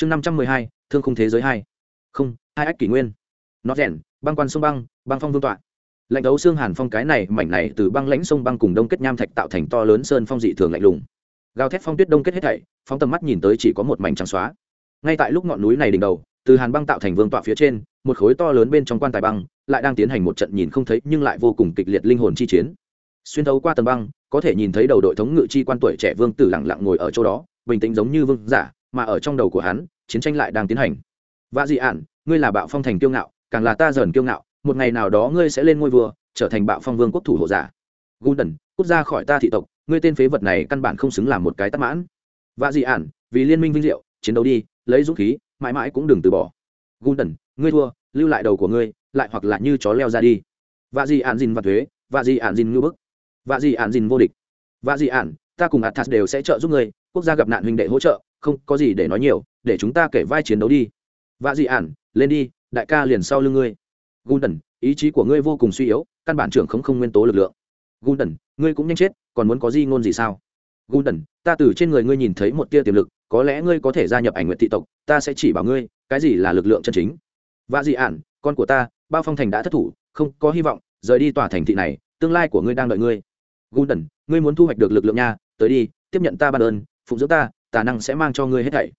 chương năm trăm mười hai, thương khung thế giới hai. Không, hai ách kỷ nguyên. Nó rèn, băng quan sông băng băng phong vương tọa. Lạnh đấu xương hàn phong cái này, mảnh này từ băng lãnh sông băng cùng đông kết nham thạch tạo thành to lớn sơn phong dị thường lạnh lùng. Gào thét phong tuyết đông kết hết thảy, phóng tầm mắt nhìn tới chỉ có một mảnh trắng xóa. Ngay tại lúc ngọn núi này đỉnh đầu, từ hàn băng tạo thành vương tọa phía trên, một khối to lớn bên trong quan tài băng lại đang tiến hành một trận nhìn không thấy nhưng lại vô cùng kịch liệt linh hồn chi chiến. Xuyên thấu qua tầng băng, có thể nhìn thấy đầu đội thống ngự chi quan tuổi trẻ vương tử lặng lặng ngồi ở chỗ đó, bình tĩnh giống như vương giả mà ở trong đầu của hắn chiến tranh lại đang tiến hành. Vạ dị ạn ngươi là bạo phong thành kiêu ngạo càng là ta dần kiêu ngạo một ngày nào đó ngươi sẽ lên ngôi vua trở thành bạo phong vương quốc thủ hộ giả. Gulden, cút ra khỏi ta thị tộc ngươi tên phế vật này căn bản không xứng làm một cái tắc mãn. Vạ dị ạn vì liên minh vinh diệu chiến đấu đi lấy dũng khí mãi mãi cũng đừng từ bỏ. Gulden, ngươi thua lưu lại đầu của ngươi lại hoặc là như chó leo ra đi. Vạ dị ạn dìn và thuế vạ dị ạn dìn ngư bức. Vạ dị ạn dìn vô địch. Vạ dị ạn ta cùng athas đều sẽ trợ giúp ngươi quốc gia gặp nạn huynh đệ hỗ trợ không có gì để nói nhiều, để chúng ta kể vai chiến đấu đi. Vạ dị ản, lên đi, đại ca liền sau lưng ngươi. Gundần, ý chí của ngươi vô cùng suy yếu, căn bản trưởng không không nguyên tố lực lượng. Gundần, ngươi cũng nhanh chết, còn muốn có gì ngôn gì sao? Gundần, ta từ trên người ngươi nhìn thấy một tia tiềm lực, có lẽ ngươi có thể gia nhập ảnh nguyện thị tộc, ta sẽ chỉ bảo ngươi, cái gì là lực lượng chân chính? Vạ dị ản, con của ta, bao phong thành đã thất thủ, không có hy vọng, rời đi tòa thành thị này, tương lai của ngươi đang đợi ngươi. Gundần, ngươi muốn thu hoạch được lực lượng nha, tới đi, tiếp nhận ta ban ơn, phụng dưỡng ta tà năng sẽ mang cho ngươi hết thảy.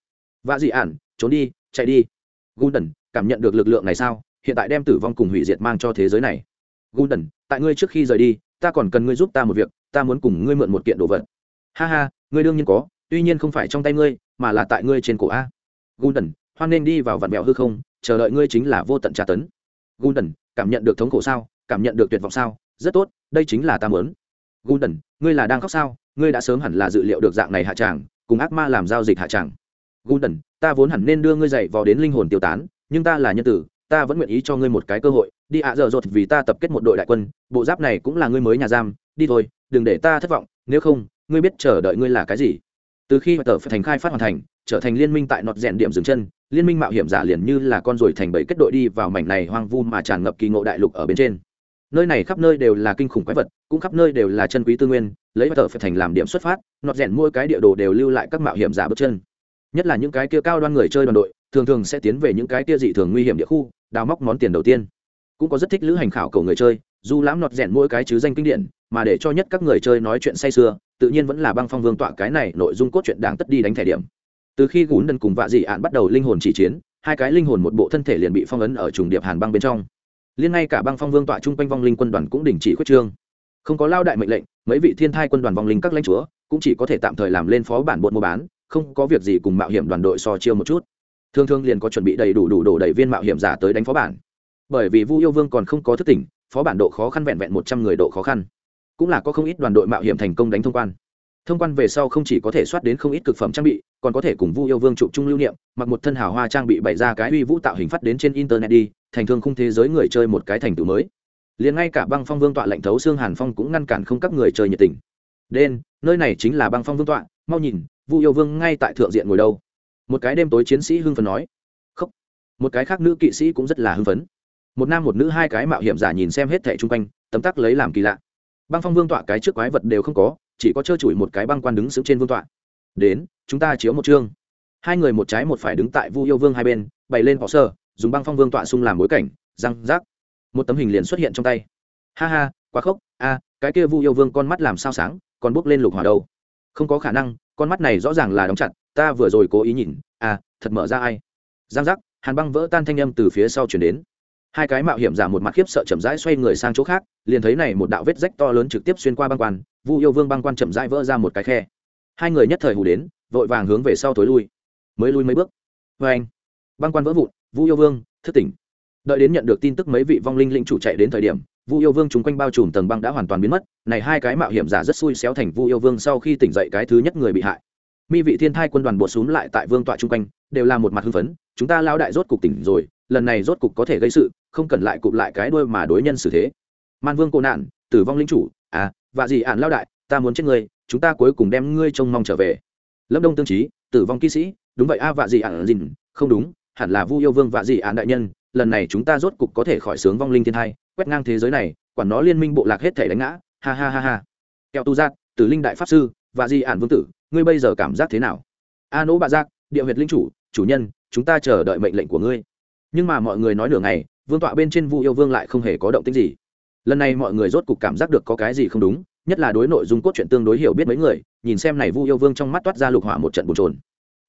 Vạ dị ản, trốn đi, chạy đi. Gulden cảm nhận được lực lượng này sao? Hiện tại đem tử vong cùng hủy diệt mang cho thế giới này. Gulden tại ngươi trước khi rời đi, ta còn cần ngươi giúp ta một việc, ta muốn cùng ngươi mượn một kiện đồ vật. Ha ha, ngươi đương nhiên có, tuy nhiên không phải trong tay ngươi, mà là tại ngươi trên cổ a. Gulden hoan nên đi vào vạn mẹo hư không, chờ đợi ngươi chính là vô tận tra tấn. Gulden cảm nhận được thống khổ sao? Cảm nhận được tuyệt vọng sao? Rất tốt, đây chính là ta muốn. Gulden ngươi là đang khóc sao? Ngươi đã sớm hẳn là dự liệu được dạng này hạ tràng cùng ác ma làm giao dịch hạ tràng gundần ta vốn hẳn nên đưa ngươi dậy vào đến linh hồn tiêu tán, nhưng ta là nhân tử, ta vẫn nguyện ý cho ngươi một cái cơ hội. Đi ạ, giờ dột vì ta tập kết một đội đại quân, bộ giáp này cũng là ngươi mới nhà giam, đi thôi, đừng để ta thất vọng, nếu không, ngươi biết chờ đợi ngươi là cái gì. Từ khi tờ phải thành khai phát hoàn thành, trở thành liên minh tại nọt rèn điểm dừng chân, liên minh mạo hiểm giả liền như là con ruồi thành bầy kết đội đi vào mảnh này hoang vu mà tràn ngập kỳ ngộ đại lục ở bên trên nơi này khắp nơi đều là kinh khủng quái vật, cũng khắp nơi đều là chân quý tư nguyên, lấy tờ phải thành làm điểm xuất phát, nọt rèn mỗi cái địa đồ đều lưu lại các mạo hiểm giả bước chân. Nhất là những cái kia cao đoan người chơi đoàn đội, thường thường sẽ tiến về những cái kia dị thường nguy hiểm địa khu, đào móc món tiền đầu tiên. Cũng có rất thích lữ hành khảo cầu người chơi, dù lãm nọt rèn mỗi cái chứ danh kinh điển, mà để cho nhất các người chơi nói chuyện say sưa, tự nhiên vẫn là băng phong vương tọa cái này nội dung cốt truyện đáng tất đi đánh thẻ điểm. Từ khi gún đần cùng vạ dị ạn bắt đầu linh hồn chỉ chiến, hai cái linh hồn một bộ thân thể liền bị phong ấn ở trùng điệp hàn băng bên trong liên ngay cả băng phong vương tọa chung quanh vong linh quân đoàn cũng đình chỉ khuyết trương. Không có lao đại mệnh lệnh, mấy vị thiên thai quân đoàn vong linh các lãnh chúa cũng chỉ có thể tạm thời làm lên phó bản bột mua bán, không có việc gì cùng mạo hiểm đoàn đội so chiêu một chút. Thường thường liền có chuẩn bị đầy đủ đủ đổ đầy viên mạo hiểm giả tới đánh phó bản. Bởi vì vu yêu vương còn không có thức tỉnh, phó bản độ khó khăn vẹn vẹn một trăm người độ khó khăn. Cũng là có không ít đoàn đội mạo hiểm thành công đánh thông quan. Thông quan về sau không chỉ có thể soát đến không ít cực phẩm trang bị, còn có thể cùng vu yêu vương chụp chung lưu niệm, mặc một thân hào hoa trang bị bày ra cái uy vũ tạo hình phát đến trên internet đi thành thương khung thế giới người chơi một cái thành tựu mới. Liền ngay cả băng phong vương tọa lệnh thấu xương hàn phong cũng ngăn cản không các người chơi nhiệt tình. Đen, nơi này chính là băng phong vương tọa, mau nhìn, vu yêu vương ngay tại thượng diện ngồi đâu. Một cái đêm tối chiến sĩ hưng phấn nói. Khóc một cái khác nữ kỵ sĩ cũng rất là hưng phấn. Một nam một nữ hai cái mạo hiểm giả nhìn xem hết thẻ chung quanh, tấm tắc lấy làm kỳ lạ. Băng phong vương tọa cái trước quái vật đều không có, chỉ có trơ trụi một cái băng quan đứng sững trên vương tọa. Đến, chúng ta chiếu một chương. Hai người một trái một phải đứng tại vu yêu vương hai bên, bày lên họ sơ dùng băng phong vương tọa xung làm bối cảnh, răng rác. Một tấm hình liền xuất hiện trong tay. Ha ha, quá khốc. A cái kia vu yêu vương con mắt làm sao sáng, còn bốc lên lục hỏa đâu? Không có khả năng, con mắt này rõ ràng là đóng chặt, ta vừa rồi cố ý nhìn à thật mở ra ai? Giang giác hàn băng vỡ tan thanh âm từ phía sau chuyển đến. Hai cái mạo hiểm giả một mặt khiếp sợ chậm rãi xoay người sang chỗ khác, liền thấy này một đạo vết rách to lớn trực tiếp xuyên qua băng quan, vu yêu vương băng quan chậm rãi vỡ ra một cái khe. Hai người nhất thời hù đến, vội vàng hướng về sau tối lui. Mới lui mấy bước. Vê anh băng quan vỡ vụn vu yêu vương thức tỉnh. Đợi đến nhận được tin tức mấy vị vong linh linh chủ chạy đến thời điểm vu yêu vương chúng quanh bao trùm tầng băng đã hoàn toàn biến mất này hai cái mạo hiểm giả rất xui xéo thành vu yêu vương sau khi tỉnh dậy cái thứ nhất người bị hại. Mi vị thiên thai quân đoàn bột xuống lại tại vương tọa chung quanh đều là một mặt hưng phấn chúng ta lao đại rốt cục tỉnh rồi lần này rốt cục có thể gây sự không cần lại cụp lại cái đuôi mà đối nhân xử thế. Man vương cô nạn tử vong linh chủ à và gì ạn lao đại ta muốn chết ngươi chúng ta cuối cùng đem ngươi trông mong trở về. Lâm đông tương trí tử vong kỹ sĩ đúng vậy a à, vạ gì ạn dìn không đúng hẳn là vu yêu vương vạ dị án đại nhân, lần này chúng ta rốt cục có thể khỏi sướng vong linh thiên thai, quét ngang thế giới này, quản nó liên minh bộ lạc hết thể đánh ngã. Ha ha ha ha. Kẹo tu giác, tử linh đại pháp sư và di ản vương tử, ngươi bây giờ cảm giác thế nào? A nỗ bạ giác, địa huyệt linh chủ chủ nhân, chúng ta chờ đợi mệnh lệnh của ngươi. Nhưng mà mọi người nói nửa ngày, vương tọa bên trên vu yêu vương lại không hề có động tích gì. Lần này mọi người rốt cục cảm giác được có cái gì không đúng, nhất là đối nội dung cốt truyện tương đối hiểu biết mấy người, nhìn xem này vu yêu vương trong mắt toát ra lục hỏa một trận bồn trồn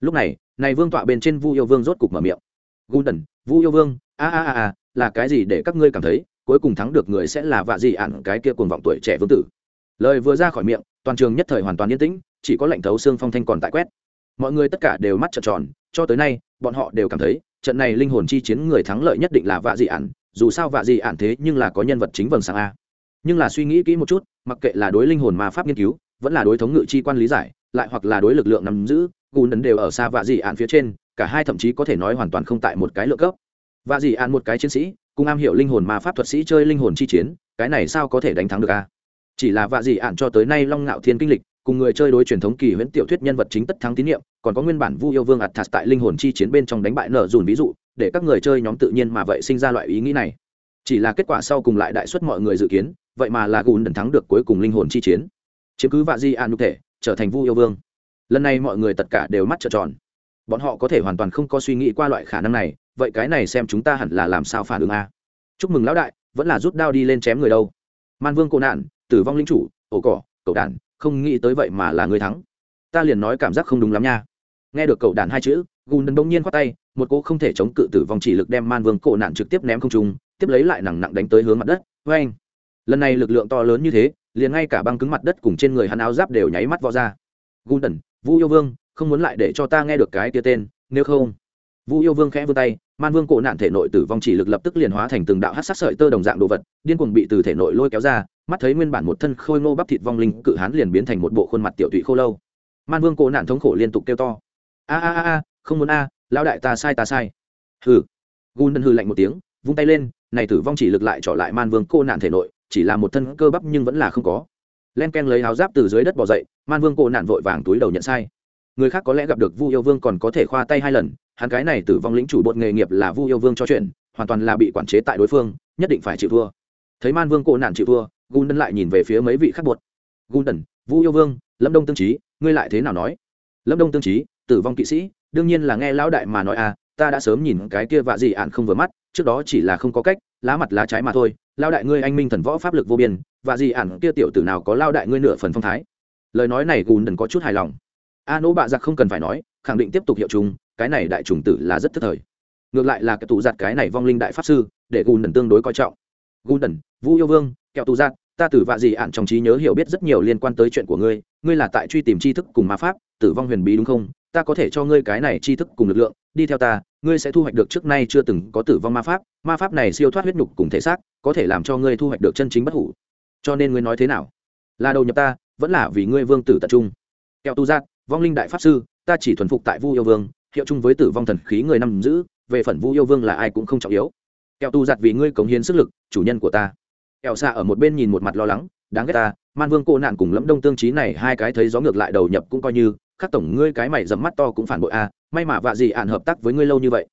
lúc này này vương tọa bên trên vu yêu vương rốt cục mở miệng. Gundần, vu yêu vương, a a a a, là cái gì để các ngươi cảm thấy cuối cùng thắng được người sẽ là vạ gì ạn cái kia cuồng vọng tuổi trẻ vương tử? Lời vừa ra khỏi miệng, toàn trường nhất thời hoàn toàn yên tĩnh, chỉ có lệnh thấu xương phong thanh còn tại quét. Mọi người tất cả đều mắt trợn tròn, cho tới nay, bọn họ đều cảm thấy, trận này linh hồn chi chiến người thắng lợi nhất định là vạ dị ạn, dù sao vạ dị ạn thế nhưng là có nhân vật chính vầng sáng a. Nhưng là suy nghĩ kỹ một chút, mặc kệ là đối linh hồn ma pháp nghiên cứu, vẫn là đối thống ngự chi quan lý giải, lại hoặc là đối lực lượng nắm giữ gùn đấn đều ở xa vạ dị ạn phía trên, cả hai thậm chí có thể nói hoàn toàn không tại một cái lượng cấp. Vạ dị ạn một cái chiến sĩ, cùng am hiểu linh hồn mà pháp thuật sĩ chơi linh hồn chi chiến, cái này sao có thể đánh thắng được a? Chỉ là vạ dị ạn cho tới nay long ngạo thiên kinh lịch, cùng người chơi đối truyền thống kỳ huyễn tiểu thuyết nhân vật chính tất thắng tín nhiệm, còn có nguyên bản vu yêu vương ạt thạt tại linh hồn chi chiến bên trong đánh bại nở dùn ví dụ, để các người chơi nhóm tự nhiên mà vậy sinh ra loại ý nghĩ này. Chỉ là kết quả sau cùng lại đại suất mọi người dự kiến, vậy mà là gùn đần thắng được cuối cùng linh hồn chi chiến. Chiếm cứ vạ di an nhục thể, trở thành vu yêu vương lần này mọi người tất cả đều mắt trợn tròn. Bọn họ có thể hoàn toàn không có suy nghĩ qua loại khả năng này, vậy cái này xem chúng ta hẳn là làm sao phản ứng a? Chúc mừng lão đại, vẫn là rút đao đi lên chém người đâu. Man vương cô nạn, tử vong linh chủ, ổ cỏ, cậu đàn không nghĩ tới vậy mà là người thắng. Ta liền nói cảm giác không đúng lắm nha. Nghe được cậu đàn hai chữ, gùn đần bỗng nhiên khoát tay, một cô không thể chống cự tử vong chỉ lực đem man vương cổ nạn trực tiếp ném không trung, tiếp lấy lại nặng nặng đánh tới hướng mặt đất. Vê anh lần này lực lượng to lớn như thế, liền ngay cả băng cứng mặt đất cùng trên người hắn áo giáp đều nháy mắt võ ra. Gùn đần vu yêu vương không muốn lại để cho ta nghe được cái tia tên nếu không? Vu yêu vương khẽ vươn tay man vương cổ nạn thể nội tử vong chỉ lực lập tức liền hóa thành từng đạo hát sát sợi tơ đồng dạng đồ vật điên cuồng bị từ thể nội lôi kéo ra mắt thấy nguyên bản một thân khôi ngô bắp thịt vong linh cự hán liền biến thành một bộ khuôn mặt tiểu tụy khô lâu. Man vương cổ nạn thống khổ liên tục kêu to. A a a a không muốn a à, đại ta sai ta sai. Hừ. Gun đơn hư lạnh một tiếng vung tay lên này tử vong chỉ lực lại trở lại man vương cô nạn thể nội chỉ là một thân cơ bắp nhưng vẫn là không có. Len ken lấy áo giáp từ dưới đất bỏ dậy man vương cô nạn vội vàng túi đầu nhận sai. Người khác có lẽ gặp được vu yêu vương còn có thể khoa tay hai lần, hắn cái này tử vong lĩnh chủ bột nghề nghiệp là vu yêu vương cho chuyện, hoàn toàn là bị quản chế tại đối phương, nhất định phải chịu thua. Thấy man vương cô nạn chịu thua gun lại nhìn về phía mấy vị khác bột. Gun vu yêu vương, lâm đông tương trí ngươi lại thế nào nói? Lâm đông tương trí tử vong kỵ sĩ, đương nhiên là nghe lão đại mà nói à ta đã sớm nhìn cái kia vạ gì ạn không vừa mắt, trước đó chỉ là không có cách, lá mặt lá trái mà thôi lao đại ngươi anh minh thần võ pháp lực vô biên và gì ạn kia tiểu tử nào có lao đại ngươi nửa phần phong thái? Lời nói này gùn đần có chút hài lòng. A nỗ bạ giặc không cần phải nói, khẳng định tiếp tục hiệu chung. cái này đại trùng tử là rất thất thời. Ngược lại là cái tù giặt cái này vong linh đại pháp sư, để gùn đần tương đối coi trọng. Gùn đần vũ yêu vương kẹo tù giặt ta tử vạ gì ạn trong trí nhớ hiểu biết rất nhiều liên quan tới chuyện của ngươi ngươi là tại truy tìm tri thức cùng ma pháp, tử vong huyền bí đúng không? Ta có thể cho ngươi cái này tri thức cùng lực lượng, đi theo ta, ngươi sẽ thu hoạch được trước nay chưa từng có tử vong ma pháp ma pháp này siêu thoát huyết nhục cùng thể xác, có thể làm cho ngươi thu hoạch được chân chính bất hủ. Cho nên ngươi nói thế nào? Là đầu nhập ta vẫn là vì ngươi vương tử tập trung. Kẹo tu giác, vong linh đại pháp sư, ta chỉ thuần phục tại vu yêu vương, hiệu chung với tử vong thần khí người nằm giữ, về phần vu yêu vương là ai cũng không trọng yếu. Kẹo tu giặt vì ngươi cống hiến sức lực, chủ nhân của ta. Kẹo xạ ở một bên nhìn một mặt lo lắng, đáng ghét ta, man vương cô nạn cùng lẫm đông tương trí này hai cái thấy gió ngược lại đầu nhập cũng coi như, khắc tổng ngươi cái mày dầm mắt to cũng phản bội a, may mà vạ gì ạn hợp tác với ngươi lâu như vậy.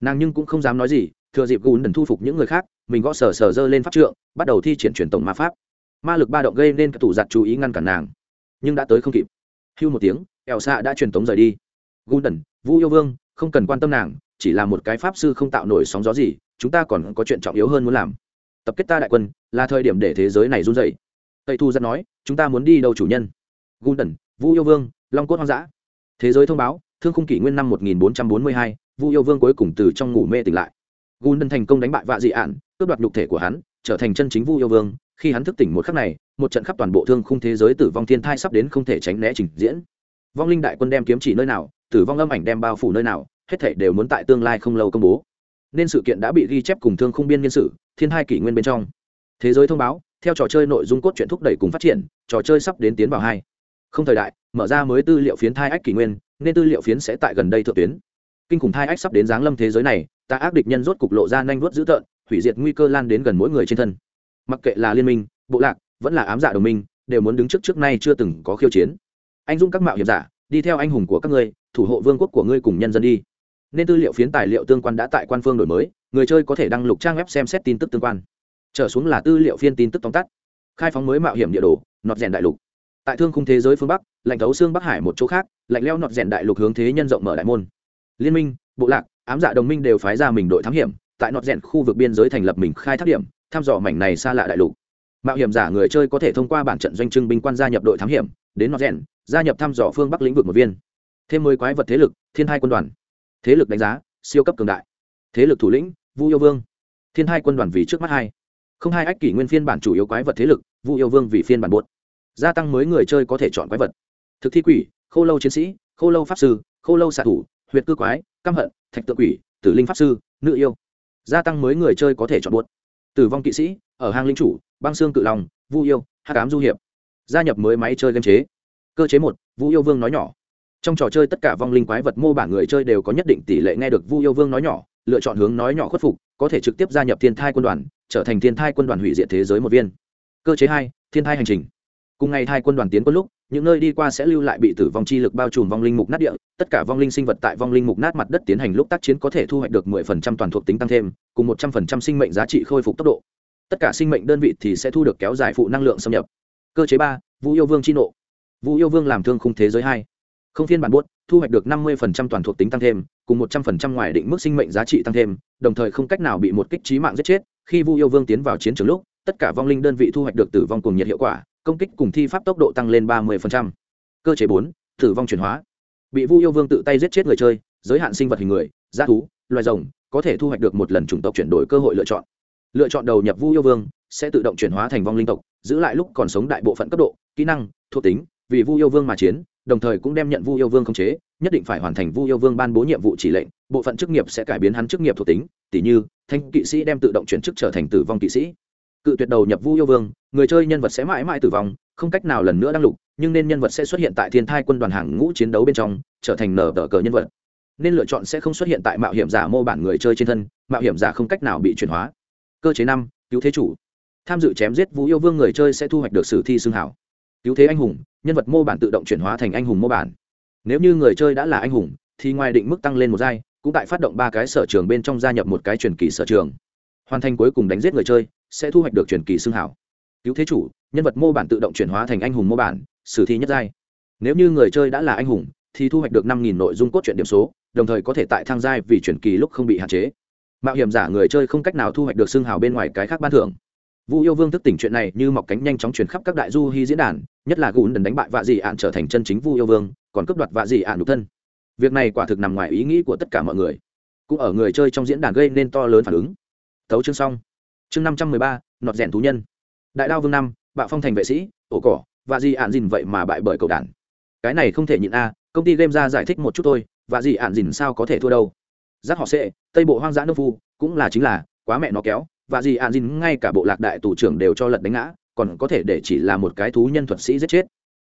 Nàng nhưng cũng không dám nói gì, thừa dịp gùn đần thu phục những người khác, mình gõ sờ sờ dơ lên pháp trượng, bắt đầu thi triển truyền tổng ma pháp ma lực ba động gây nên các tủ giặt chú ý ngăn cản nàng. Nhưng đã tới không kịp. Hưu một tiếng ẻo xạ đã truyền tống rời đi. Gùn đần vũ yêu vương không cần quan tâm nàng chỉ là một cái pháp sư không tạo nổi sóng gió gì chúng ta còn có chuyện trọng yếu hơn muốn làm. Tập kết ta đại quân là thời điểm để thế giới này run dậy tây thu giặt nói chúng ta muốn đi đâu chủ nhân? Gùn đần vũ yêu vương long cốt hoang dã. Thế giới thông báo thương khung kỷ nguyên năm 1442, vu yêu vương cuối cùng từ trong ngủ mê tỉnh lại. Gùn thành công đánh bại vạ dị ạn cướp đoạt nhục thể của hắn trở thành chân chính vu yêu vương khi hắn thức tỉnh một khắc này, một trận khắp toàn bộ thương khung thế giới tử vong thiên thai sắp đến không thể tránh né trình diễn. Vong linh đại quân đem kiếm chỉ nơi nào, tử vong âm ảnh đem bao phủ nơi nào, hết thể đều muốn tại tương lai không lâu công bố. Nên sự kiện đã bị ghi chép cùng thương khung biên niên sử, thiên hai kỷ nguyên bên trong. Thế giới thông báo, theo trò chơi nội dung cốt truyện thúc đẩy cùng phát triển, trò chơi sắp đến tiến vào hai. Không thời đại, mở ra mới tư liệu phiến thai ách kỷ nguyên, nên tư liệu phiến sẽ tại gần đây thượng tuyến. Kinh khủng thai ách sắp đến giáng lâm thế giới này ta ác địch nhân rốt cục lộ ra nhanh vuốt dữ tợn, hủy diệt nguy cơ lan đến gần mỗi người trên thân mặc kệ là liên minh, bộ lạc, vẫn là ám dạ đồng minh, đều muốn đứng trước trước nay chưa từng có khiêu chiến. Anh dung các mạo hiểm giả, đi theo anh hùng của các ngươi, thủ hộ vương quốc của ngươi cùng nhân dân đi. Nên tư liệu phiến tài liệu tương quan đã tại quan phương đổi mới, người chơi có thể đăng lục trang web xem xét tin tức tương quan. Trở xuống là tư liệu phiên tin tức tóm tắt. Khai phóng mới mạo hiểm địa đồ, nọt rèn đại lục. Tại thương khung thế giới phương bắc, lạnh thấu xương bắc hải một chỗ khác, lạnh leo nọt rèn đại lục hướng thế nhân rộng mở đại môn. Liên minh, bộ lạc, ám dạ đồng minh đều phái ra mình đội thám hiểm, tại nọt rèn khu vực biên giới thành lập mình khai thác điểm thăm dò mảnh này xa lạ đại lục. Mạo hiểm giả người chơi có thể thông qua bản trận doanh trưng binh quan gia nhập đội thám hiểm, đến nó rèn, gia nhập thăm dò phương bắc lĩnh vực một viên. Thêm mười quái vật thế lực, thiên hai quân đoàn. Thế lực đánh giá, siêu cấp cường đại. Thế lực thủ lĩnh, vu yêu vương. Thiên hai quân đoàn vì trước mắt hai. Không hai ách kỷ nguyên phiên bản chủ yếu quái vật thế lực, vu yêu vương vì phiên bản buốt. Gia tăng mới người chơi có thể chọn quái vật. Thực thi quỷ, khô lâu chiến sĩ, khô lâu pháp sư, khô lâu xạ thủ, huyệt cư quái, căm hận, thạch tự quỷ, tử linh pháp sư, nữ yêu. Gia tăng mới người chơi có thể chọn buốt tử vong kỵ sĩ, ở hang linh chủ, băng xương cự lòng vu yêu hát cám du hiệp. Gia nhập mới máy chơi game chế. Cơ chế một, vu yêu vương nói nhỏ. Trong trò chơi tất cả vong linh quái vật mô bản người chơi đều có nhất định tỷ lệ nghe được vu yêu vương nói nhỏ, lựa chọn hướng nói nhỏ khuất phục, có thể trực tiếp gia nhập thiên thai quân đoàn, trở thành thiên thai quân đoàn hủy diệt thế giới một viên. Cơ chế hai, thiên thai hành trình. Cùng ngày thai quân đoàn tiến quân lúc những nơi đi qua sẽ lưu lại bị tử vong chi lực bao trùm vong linh mục nát địa, tất cả vong linh sinh vật tại vong linh mục nát mặt đất tiến hành lúc tác chiến có thể thu hoạch được 10% toàn thuộc tính tăng thêm, cùng 100% sinh mệnh giá trị khôi phục tốc độ. Tất cả sinh mệnh đơn vị thì sẽ thu được kéo dài phụ năng lượng xâm nhập. Cơ chế ba vũ yêu vương chi nộ. Vũ yêu vương làm thương khung thế giới hai. Không phiên bản buốt, thu hoạch được 50% toàn thuộc tính tăng thêm, cùng 100% ngoài định mức sinh mệnh giá trị tăng thêm, đồng thời không cách nào bị một kích trí mạng giết chết. Khi vu yêu vương tiến vào chiến trường lúc, tất cả vong linh đơn vị thu hoạch được tử vong cùng nhiệt hiệu quả công kích cùng thi pháp tốc độ tăng lên 30%. cơ chế bốn, tử vong chuyển hóa. Bị vu yêu vương tự tay giết chết người chơi, giới hạn sinh vật hình người g thú, loài rồng, có thể thu hoạch được một lần chủng tộc chuyển đổi cơ hội lựa chọn. Lựa chọn đầu nhập vu yêu vương sẽ tự động chuyển hóa thành vong linh tộc, giữ lại lúc còn sống đại bộ phận cấp độ, kỹ năng, thuộc tính, vì vu yêu vương mà chiến, đồng thời cũng đem nhận vu yêu vương khống chế, nhất định phải hoàn thành vu yêu vương ban bố nhiệm vụ chỉ lệnh, bộ phận chức nghiệp sẽ cải biến hắn chức nghiệp thuộc tính, tỉ như, thanh kỵ sĩ đem tự động chuyển chức trở thành tử vong kỵ sĩ cự tuyệt đầu nhập vu yêu vương, người chơi nhân vật sẽ mãi mãi tử vong, không cách nào lần nữa đăng lục, nhưng nên nhân vật sẽ xuất hiện tại thiên thai quân đoàn hàng ngũ chiến đấu bên trong, trở thành nở tờ cờ nhân vật. Nên lựa chọn sẽ không xuất hiện tại mạo hiểm giả mô bản người chơi trên thân, mạo hiểm giả không cách nào bị chuyển hóa. Cơ chế năm, cứu thế chủ. Tham dự chém giết vũ yêu vương người chơi sẽ thu hoạch được sử thi xương hảo. Cứu thế anh hùng, nhân vật mô bản tự động chuyển hóa thành anh hùng mô bản. Nếu như người chơi đã là anh hùng, thì ngoài định mức tăng lên một giai, cũng tại phát động ba cái sở trường bên trong gia nhập một cái truyền kỳ sở trường. Hoàn thành cuối cùng đánh giết người chơi sẽ thu hoạch được truyền kỳ xương hảo. Cứu thế chủ, nhân vật mô bản tự động chuyển hóa thành anh hùng mô bản, sử thi nhất giai. Nếu như người chơi đã là anh hùng, thì thu hoạch được năm nghìn nội dung cốt truyện điểm số, đồng thời có thể tại thang giai vì truyền kỳ lúc không bị hạn chế. Mạo hiểm giả người chơi không cách nào thu hoạch được xương hào bên ngoài cái khác ban thưởng. Vu yêu vương thức tỉnh chuyện này như mọc cánh nhanh chóng truyền khắp các đại du hy diễn đàn, nhất là gùn đần đánh bại vạ dị ạn trở thành chân chính vu yêu vương, còn cướp đoạt vạ dị ạn đục thân. Việc này quả thực nằm ngoài ý nghĩ của tất cả mọi người. Cũng ở người chơi trong diễn đàn gây nên to lớn phản ứng. Tấu chương xong chương năm trăm mười ba, nọt rèn thú nhân. Đại đao vương năm, bạo phong thành vệ sĩ, ổ cỏ và gì ạn dìn vậy mà bại bởi cầu đản cái này không thể nhịn a, công ty game ra giải thích một chút thôi và gì ạn dìn sao có thể thua đâu. Giác họ sẽ tây bộ hoang dã nô phu, cũng là chính là, quá mẹ nó kéo và gì ạn dìn ngay cả bộ lạc đại tù trưởng đều cho lật đánh ngã, còn có thể để chỉ là một cái thú nhân thuật sĩ giết chết.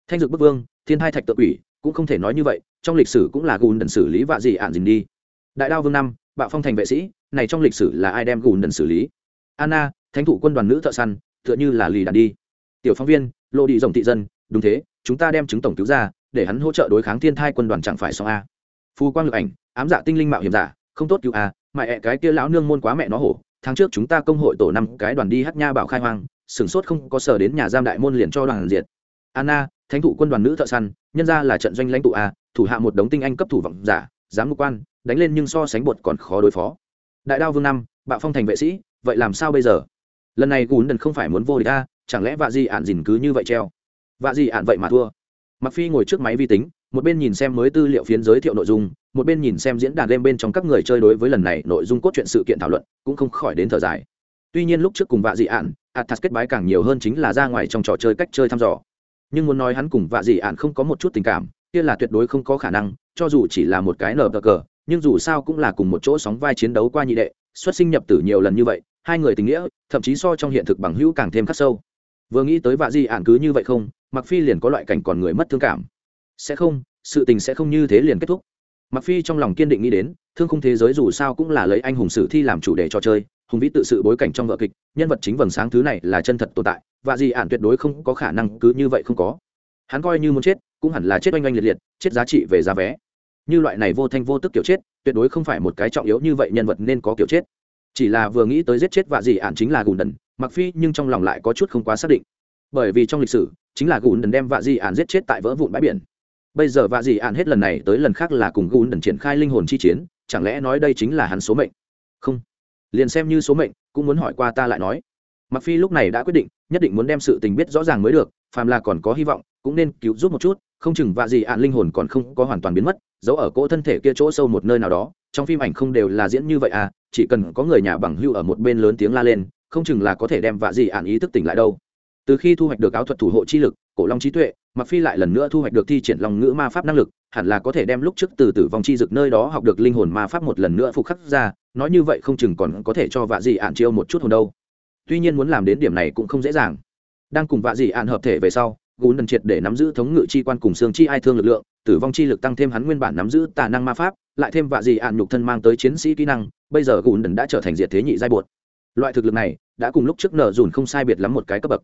Thanh dược bức vương, thiên hai thạch tự ủy cũng không thể nói như vậy, trong lịch sử cũng là gùn đần xử lý vạ gì ạn dìn đi. Đại đao vương năm, bạo phong thành vệ sĩ, này trong lịch sử là ai đem gùn đần xử lý? Anna, thánh thủ quân đoàn nữ thợ săn, tựa như là lì đàn đi. Tiểu phóng viên lộ đi rồng thị dân, đúng thế, chúng ta đem chứng tổng cứu ra, để hắn hỗ trợ đối kháng thiên thai quân đoàn chẳng phải xong a. Phù quang lực ảnh, ám dạ tinh linh mạo hiểm giả, không tốt cứu a, mà ẹ cái kia lão nương môn quá mẹ nó hổ, tháng trước chúng ta công hội tổ năm cái đoàn đi hát nha bảo khai hoang sửng sốt không có sở đến nhà giam đại môn liền cho đoàn diệt. Anna, thánh thủ quân đoàn nữ thợ săn, nhân ra là trận doanh lãnh tụ a, thủ hạ một đống tinh anh cấp thủ vọng giả dám ngục quan, đánh lên nhưng so sánh bột còn khó đối phó. Đại đao vương năm, bạo phong thành vệ sĩ vậy làm sao bây giờ? Lần này gùn đần không phải muốn vô địch a, chẳng lẽ vạ di ạn dìn cứ như vậy treo? Vạ di ạn vậy mà thua. Mặc phi ngồi trước máy vi tính, một bên nhìn xem mới tư liệu phiến giới thiệu nội dung, một bên nhìn xem diễn đàn game bên trong các người chơi đối với lần này nội dung cốt truyện sự kiện thảo luận, cũng không khỏi đến thở dài. Tuy nhiên lúc trước cùng vạ dị ạn athas kết bái càng nhiều hơn chính là ra ngoài trong trò chơi cách chơi thăm dò. Nhưng muốn nói hắn cùng vạ dị ạn không có một chút tình cảm, kia là tuyệt đối không có khả năng, cho dù chỉ là một cái nở cờ, nhưng dù sao cũng là cùng một chỗ sóng vai chiến đấu qua nhị đệ, xuất sinh nhập tử nhiều lần như vậy hai người tình nghĩa, thậm chí so trong hiện thực bằng hữu càng thêm khắc sâu. Vừa nghĩ tới vạ di ạn cứ như vậy không mặc phi liền có loại cảnh còn người mất thương cảm. Sẽ không, sự tình sẽ không như thế liền kết thúc. Mặc phi trong lòng kiên định nghĩ đến, thương khung thế giới dù sao cũng là lấy anh hùng sử thi làm chủ đề cho chơi, hùng vĩ tự sự bối cảnh trong vợ kịch, nhân vật chính vầng sáng thứ này là chân thật tồn tại và gì ản tuyệt đối không có khả năng cứ như vậy không có. Hắn coi như muốn chết, cũng hẳn là chết oanh oanh liệt liệt, chết giá trị về giá vé. Như loại này vô thanh vô tức kiểu chết, tuyệt đối không phải một cái trọng yếu như vậy nhân vật nên có kiểu chết chỉ là vừa nghĩ tới giết chết vạ dị ạn chính là gùn đần mặc phi nhưng trong lòng lại có chút không quá xác định. Bởi vì trong lịch sử, chính là gùn đần đem vạ dị ạn giết chết tại vỡ vụn bãi biển. Bây giờ vạ dị ạn hết lần này tới lần khác là cùng gùn đần triển khai linh hồn chi chiến, chẳng lẽ nói đây chính là hắn số mệnh? Không. Liền xem như số mệnh, cũng muốn hỏi qua ta lại nói. Mặc phi lúc này đã quyết định, nhất định muốn đem sự tình biết rõ ràng mới được, phàm là còn có hy vọng cũng nên cứu giúp một chút, không chừng vạ gì ạn linh hồn còn không có hoàn toàn biến mất, giấu ở cỗ thân thể kia chỗ sâu một nơi nào đó. Trong phim ảnh không đều là diễn như vậy à chỉ cần có người nhà bằng hưu ở một bên lớn tiếng la lên, không chừng là có thể đem vạ gì ạn ý thức tỉnh lại đâu. Từ khi thu hoạch được áo thuật thủ hộ chi lực, cổ long trí tuệ mặc phi lại lần nữa thu hoạch được thi triển lòng ngữ ma pháp năng lực, hẳn là có thể đem lúc trước từ tử vong chi dực nơi đó học được linh hồn ma pháp một lần nữa phục khắc ra, nói như vậy không chừng còn có thể cho vạ dị ạn chiêu một chút hồn đâu. Tuy nhiên muốn làm đến điểm này cũng không dễ dàng. Đang cùng vạ dị ạn hợp thể về sau gún đần triệt để nắm giữ thống ngự chi quan cùng xương chi ai thương lực lượng, tử vong chi lực tăng thêm hắn nguyên bản nắm giữ tà năng ma pháp, lại thêm vạ dị ạn nhục thân mang tới chiến sĩ kỹ năng, bây giờ gún đần đã trở thành diệt thế nhị giai bột. Loại thực lực này, đã cùng lúc trước nở dùn không sai biệt lắm một cái cấp bậc.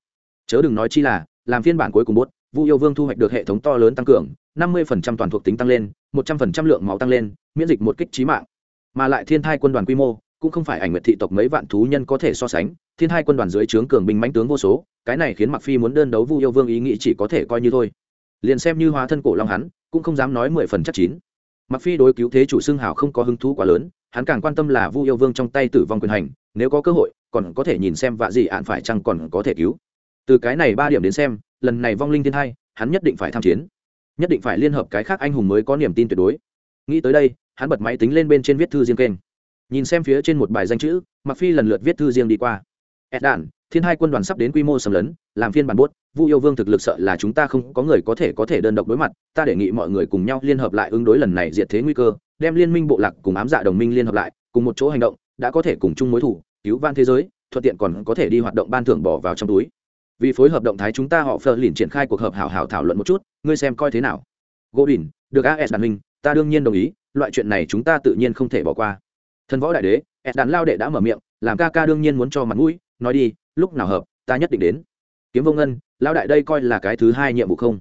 Chớ đừng nói chi là, làm phiên bản cuối cùng bốt vu yêu vương thu hoạch được hệ thống to lớn tăng cường, năm mươi toàn thuộc tính tăng lên, một trăm linh lượng máu tăng lên, miễn dịch một kích trí mạng. Mà lại thiên thai quân đoàn quy mô, cũng không phải ảnh nguyệt thị tộc mấy vạn thú nhân có thể so sánh thiên hai quân đoàn dưới trướng cường binh mãnh tướng vô số, cái này khiến mặc phi muốn đơn đấu vu yêu vương ý nghĩ chỉ có thể coi như thôi. Liền xem như hóa thân cổ long hắn, cũng không dám nói mười phần chắc chín. Mặc phi đối cứu thế chủ xưng hào không có hứng thú quá lớn, hắn càng quan tâm là vu yêu vương trong tay tử vong quyền hành, nếu có cơ hội, còn có thể nhìn xem vạ gì ạn phải chăng còn có thể cứu. Từ cái này ba điểm đến xem, lần này vong linh thiên hai, hắn nhất định phải tham chiến. Nhất định phải liên hợp cái khác anh hùng mới có niềm tin tuyệt đối. Nghĩ tới đây, hắn bật máy tính lên bên trên viết thư riêng kênh. Nhìn xem phía trên một bài danh chữ mặc phi lần lượt viết thư riêng đi qua ed đàn thiên hai quân đoàn sắp đến quy mô sầm lấn, làm phiên bản bốt vu yêu vương thực lực sợ là chúng ta không có người có thể có thể đơn độc đối mặt, ta đề nghị mọi người cùng nhau liên hợp lại ứng đối lần này diệt thế nguy cơ, đem liên minh bộ lạc cùng ám dạ đồng minh liên hợp lại, cùng một chỗ hành động, đã có thể cùng chung mối thủ, cứu van thế giới, thuận tiện còn có thể đi hoạt động ban thưởng bỏ vào trong túi. Vì phối hợp động thái chúng ta họ phờ lìn triển khai cuộc họp hảo hảo thảo luận một chút, ngươi xem coi thế nào. Gỗ đỉnh được as đàn minh ta đương nhiên đồng ý, loại chuyện này chúng ta tự nhiên không thể bỏ qua. Thần võ đại đế s đàn lao đệ đã mở miệng, làm ca ca đương nhiên muốn cho mặt mũi nói đi lúc nào hợp ta nhất định đến. Kiếm vô ngân lao đại đây coi là cái thứ hai nhiệm vụ không?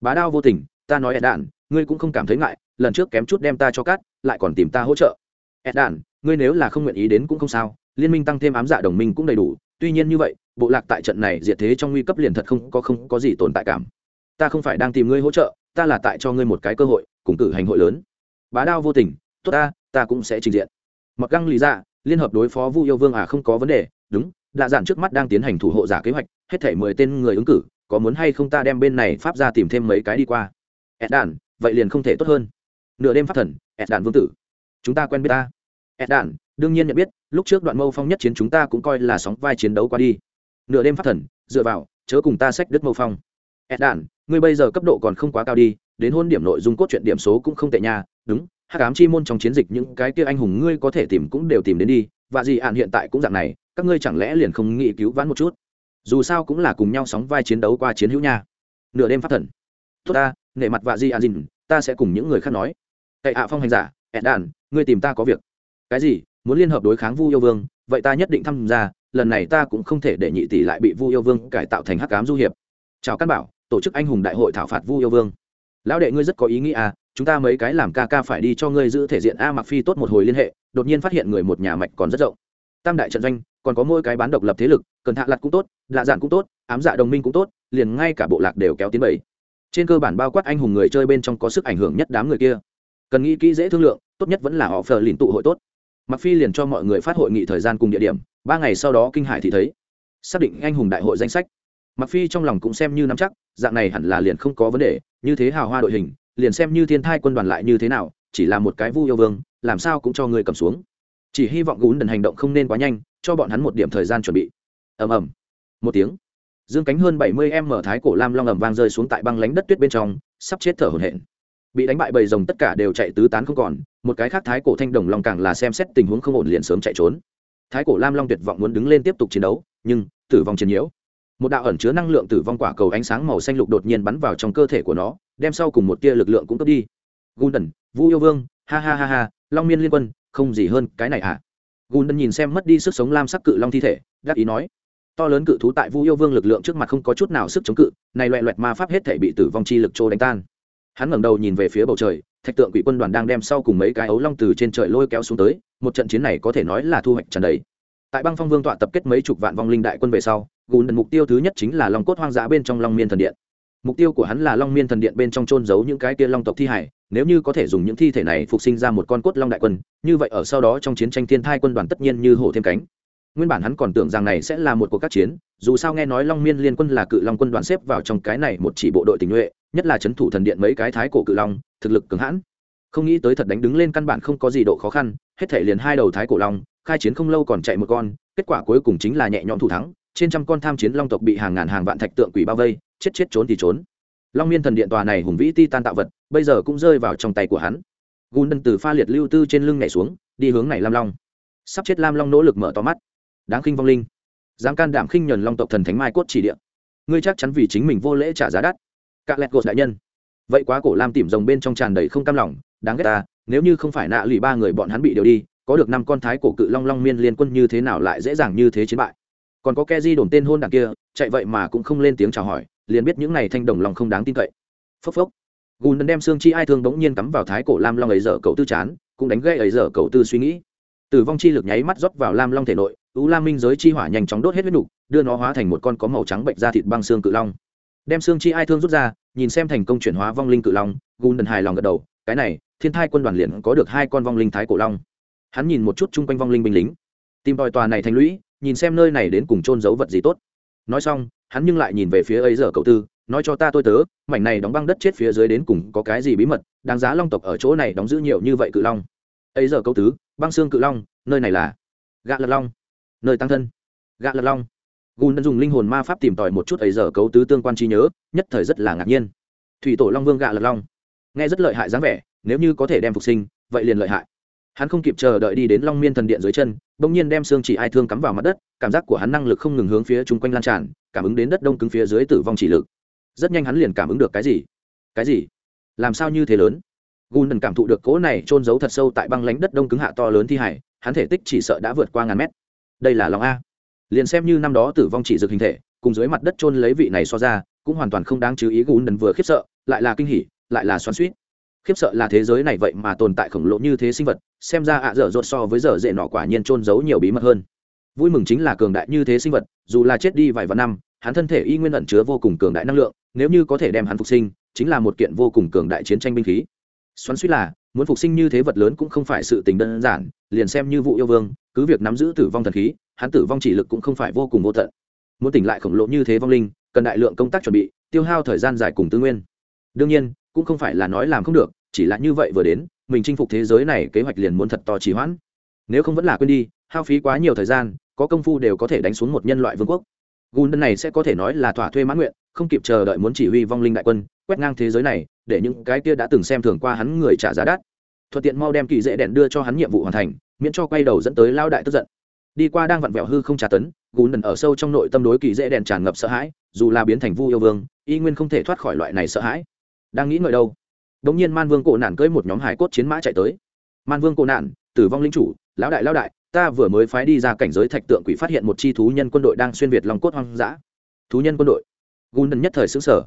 Bá đao vô tình ta nói ed đàn ngươi cũng không cảm thấy ngại lần trước kém chút đem ta cho cát lại còn tìm ta hỗ trợ. Ed đàn ngươi nếu là không nguyện ý đến cũng không sao liên minh tăng thêm ám dạ đồng minh cũng đầy đủ tuy nhiên như vậy bộ lạc tại trận này diệt thế trong nguy cấp liền thật không có không có gì tồn tại cảm. Ta không phải đang tìm ngươi hỗ trợ ta là tại cho ngươi một cái cơ hội cùng cử hành hội lớn. Bá đao vô tình tốt ta ta cũng sẽ trình diện. Mặc găng lý dạ, liên hợp đối phó vu yêu vương à không có vấn đề đúng lạ dạn trước mắt đang tiến hành thủ hộ giả kế hoạch, hết thể mười tên người ứng cử, có muốn hay không ta đem bên này pháp ra tìm thêm mấy cái đi qua? Ed đàn vậy liền không thể tốt hơn. Nửa đêm pháp thần ed đàn vương tử. Chúng ta quen biết ta. Ed đàn đương nhiên nhận biết, lúc trước đoạn mâu phong nhất chiến chúng ta cũng coi là sóng vai chiến đấu qua đi. Nửa đêm pháp thần, dựa vào, chớ cùng ta sách đứt mâu phong. Ed đàn ngươi bây giờ cấp độ còn không quá cao đi, đến hôn điểm nội dung cốt truyện điểm số cũng không tệ nha. Đúng, hắc ám chi môn trong chiến dịch những cái kia anh hùng ngươi có thể tìm cũng đều tìm đến đi, và gì ạn hiện tại cũng dạng này các ngươi chẳng lẽ liền không nghĩ cứu vãn một chút? Dù sao cũng là cùng nhau sóng vai chiến đấu qua chiến hữu nha. Nửa đêm phát thần. Tốt ta, nể mặt vạ di an dìn, ta sẽ cùng những người khác nói. Cậy ạ phong hành giả ẹn đàn ngươi tìm ta có việc. Cái gì? Muốn liên hợp đối kháng vu yêu vương, vậy ta nhất định tham gia, lần này ta cũng không thể để nhị tỷ lại bị vu yêu vương cải tạo thành hắc cám du hiệp. Chào căn bảo, tổ chức anh hùng đại hội thảo phạt vu yêu vương. Lão đệ ngươi rất có ý nghĩ à chúng ta mấy cái làm ca ca phải đi cho ngươi giữ thể diện a mặc phi tốt một hồi liên hệ, đột nhiên phát hiện người một nhà mạch còn rất rộng tam đại trận doanh, còn có mỗi cái bán độc lập thế lực, cần hạ lặt cũng tốt, lạ dạn cũng tốt, ám dạ đồng minh cũng tốt, liền ngay cả bộ lạc đều kéo tiến bảy trên cơ bản bao quát anh hùng người chơi bên trong có sức ảnh hưởng nhất đám người kia. Cần nghĩ kỹ dễ thương lượng, tốt nhất vẫn là họ phờ lìn tụ hội tốt. Mặc phi liền cho mọi người phát hội nghị thời gian cùng địa điểm, ba ngày sau đó kinh hải thì thấy, xác định anh hùng đại hội danh sách. Mặc phi trong lòng cũng xem như nắm chắc, dạng này hẳn là liền không có vấn đề, như thế hào hoa đội hình, liền xem như thiên thai quân đoàn lại như thế nào, chỉ là một cái vu yêu vương, làm sao cũng cho người cầm xuống chỉ hy vọng gún đần hành động không nên quá nhanh, cho bọn hắn một điểm thời gian chuẩn bị. Ầm ầm. Một tiếng. Dương cánh hơn bảy mươi em mở thái cổ lam long ầm vang rơi xuống tại băng lánh đất tuyết bên trong, sắp chết thở hổn hển. Bị đánh bại bầy rồng tất cả đều chạy tứ tán không còn, một cái khác thái cổ thanh đồng long càng là xem xét tình huống không ổn liền sớm chạy trốn. Thái cổ lam long tuyệt vọng muốn đứng lên tiếp tục chiến đấu, nhưng, tử vong chiến nhiễu. Một đạo ẩn chứa năng lượng tử vong quả cầu ánh sáng màu xanh lục đột nhiên bắn vào trong cơ thể của nó, đem sau cùng một tia lực lượng cũng cướp đi. Gundần vu yêu vương, ha ha ha ha, long miên liên quân không gì hơn cái này à? Gundần nhìn xem mất đi sức sống lam sắc cự long thi thể, đắc ý nói, to lớn cự thú tại vu yêu vương lực lượng trước mặt không có chút nào sức chống cự, này loẹ loẹt ma pháp hết thể bị tử vong chi lực trô đánh tan. Hắn ngẩng đầu nhìn về phía bầu trời, thạch tượng quỷ quân đoàn đang đem sau cùng mấy cái ấu long từ trên trời lôi kéo xuống tới, một trận chiến này có thể nói là thu hoạch trần đấy tại băng phong vương tọa tập kết mấy chục vạn vong linh đại quân về sau gùn đần mục tiêu thứ nhất chính là lòng cốt hoang dã bên trong long miên thần điện mục tiêu của hắn là long miên thần điện bên trong trôn giấu những cái kia long tộc thi hải, nếu như có thể dùng những thi thể này phục sinh ra một con cốt long đại quân, như vậy ở sau đó trong chiến tranh thiên thai quân đoàn tất nhiên như hổ thêm cánh. Nguyên bản hắn còn tưởng rằng này sẽ là một cuộc các chiến, dù sao nghe nói long miên liên quân là cự long quân đoàn xếp vào trong cái này một chỉ bộ đội tình nhuệ, nhất là c h ấ n thủ thần điện mấy cái thái cổ cự long, thực lực cứng hãn. Không nghĩ tới thật đánh đứng lên căn bản không có gì độ khó khăn, hết thể liền hai đầu thái cổ long, khai chiến không lâu còn chạy một con, kết quả cuối cùng chính là nhẹ nhõm thủ thắng, trên trăm con tham chiến long tộc bị hàng ngàn hàng vạn thạch tượng quỷ bao vây chết chết trốn thì trốn. Long miên thần điện tòa này hùng vĩ ti tan tạo vật, bây giờ cũng rơi vào trong tay của hắn. Gùn đần từ pha liệt lưu tư trên lưng nhảy xuống, đi hướng này lam long. Sắp chết lam long nỗ lực mở to mắt. Đáng khinh vong linh. Dám can đảm khinh nhuần long tộc thần thánh mai cốt chỉ điện ngươi chắc chắn vì chính mình vô lễ trả giá đắt. Các lẹt gột đại nhân. Vậy quá cổ lam tìm rồng bên trong tràn đầy không cam lòng, đáng ghét ta, nếu như không phải nạ lụy ba người bọn hắn bị đều đi, có được năm con thái cổ cự long long miên liên quân như thế nào lại dễ dàng như thế chiến bại? Còn có ke di đồn tên hôn đảng kia, chạy vậy mà cũng không lên tiếng chào hỏi, liền biết những này thanh đồng lòng không đáng tin cậy. Phốc phốc. Gùn đem xương chi ai thương bỗng nhiên cắm vào thái cổ lam long ấy dở cậu tư chán, cũng đánh gây ấy dở cậu tư suy nghĩ. Tử vong chi lực nháy mắt rót vào lam long thể nội, u lam minh giới chi hỏa nhanh chóng đốt hết huyết nục, đưa nó hóa thành một con có màu trắng bệnh da thịt băng xương cự long. Đem xương chi ai thương rút ra, nhìn xem thành công chuyển hóa vong linh cự long, gùn đần hài lòng gật đầu, cái này, thiên thai quân đoàn liền có được hai con vong linh thái cổ long. Hắn nhìn một chút chung quanh vong linh binh lính. Tìm tòi tòa này thành lũy nhìn xem nơi này đến cùng trôn giấu vật gì tốt. Nói xong, hắn nhưng lại nhìn về phía ấy giờ cậu tư, nói cho ta tôi tớ, mảnh này đóng băng đất chết phía dưới đến cùng có cái gì bí mật, đáng giá long tộc ở chỗ này đóng giữ nhiều như vậy cự long. Ấy giờ cậu tứ băng xương cự long, nơi này là gạ lật long, nơi tăng thân. Gạ lật long. Gùn đã dùng linh hồn ma pháp tìm tòi một chút ấy giờ cấu tứ tương quan trí nhớ, nhất thời rất là ngạc nhiên. Thủy tổ long vương gạ lật long. Nghe rất lợi hại dáng vẻ, nếu như có thể đem phục sinh, vậy liền lợi hại hắn không kịp chờ đợi đi đến long miên thần điện dưới chân, bỗng nhiên đem xương chỉ ai thương cắm vào mặt đất, cảm giác của hắn năng lực không ngừng hướng phía chung quanh lan tràn, cảm ứng đến đất đông cứng phía dưới tử vong chỉ lực. Rất nhanh hắn liền cảm ứng được cái gì? Cái gì? Làm sao như thế lớn? Gùn đần cảm thụ được cỗ này trôn giấu thật sâu tại băng lánh đất đông cứng hạ to lớn thi hải, hắn thể tích chỉ sợ đã vượt qua ngàn mét. Đây là lòng a. Liền xem như năm đó tử vong chỉ dược hình thể, cùng dưới mặt đất trôn lấy vị này so ra, cũng hoàn toàn không đáng chú ý gùn đần vừa khiếp sợ, lại là kinh hỉ, lại là xoắn suýt khiếp sợ là thế giới này vậy mà tồn tại khổng lồ như thế sinh vật xem ra ạ dở dột so với dở dễ nọ quả nhiên trôn giấu nhiều bí mật hơn. Vui mừng chính là cường đại như thế sinh vật, dù là chết đi vài vạn năm, hắn thân thể y nguyên ẩn chứa vô cùng cường đại năng lượng, nếu như có thể đem hắn phục sinh, chính là một kiện vô cùng cường đại chiến tranh binh khí. Xoắn suýt là, muốn phục sinh như thế vật lớn cũng không phải sự tình đơn giản, liền xem như vụ yêu vương, cứ việc nắm giữ tử vong thần khí, hắn tử vong chỉ lực cũng không phải vô cùng vô tận. Muốn tỉnh lại khổng lồ như thế vong linh, cần đại lượng công tác chuẩn bị, tiêu hao thời gian dài cùng tư nguyên. Đương nhiên, cũng không phải là nói làm không được chỉ là như vậy vừa đến, mình chinh phục thế giới này kế hoạch liền muốn thật to trì hoãn. Nếu không vẫn là quên đi, hao phí quá nhiều thời gian, có công phu đều có thể đánh xuống một nhân loại vương quốc. Gùn đơn này sẽ có thể nói là thỏa thuê mãn nguyện, không kịp chờ đợi muốn chỉ huy vong linh đại quân, quét ngang thế giới này, để những cái kia đã từng xem thường qua hắn người trả giá đắt. Thuận tiện mau đem kỳ dễ đèn đưa cho hắn nhiệm vụ hoàn thành, miễn cho quay đầu dẫn tới lao đại tức giận. Đi qua đang vặn vẹo hư không trả tấn, gùn đần ở sâu trong nội tâm đối kỳ dễ đèn tràn ngập sợ hãi, dù là biến thành vu yêu vương, y nguyên không thể thoát khỏi loại này sợ hãi. Đang nghĩ ngợi đâu đống nhiên man vương cổ nạn cưỡi một nhóm hải cốt chiến mã chạy tới. Man vương cổ nạn, tử vong linh chủ, lão đại lão đại, ta vừa mới phái đi ra cảnh giới thạch tượng quỷ phát hiện một chi thú nhân quân đội đang xuyên việt lòng cốt hoang dã. Thú nhân quân đội. Gùn nhất thời xứng sở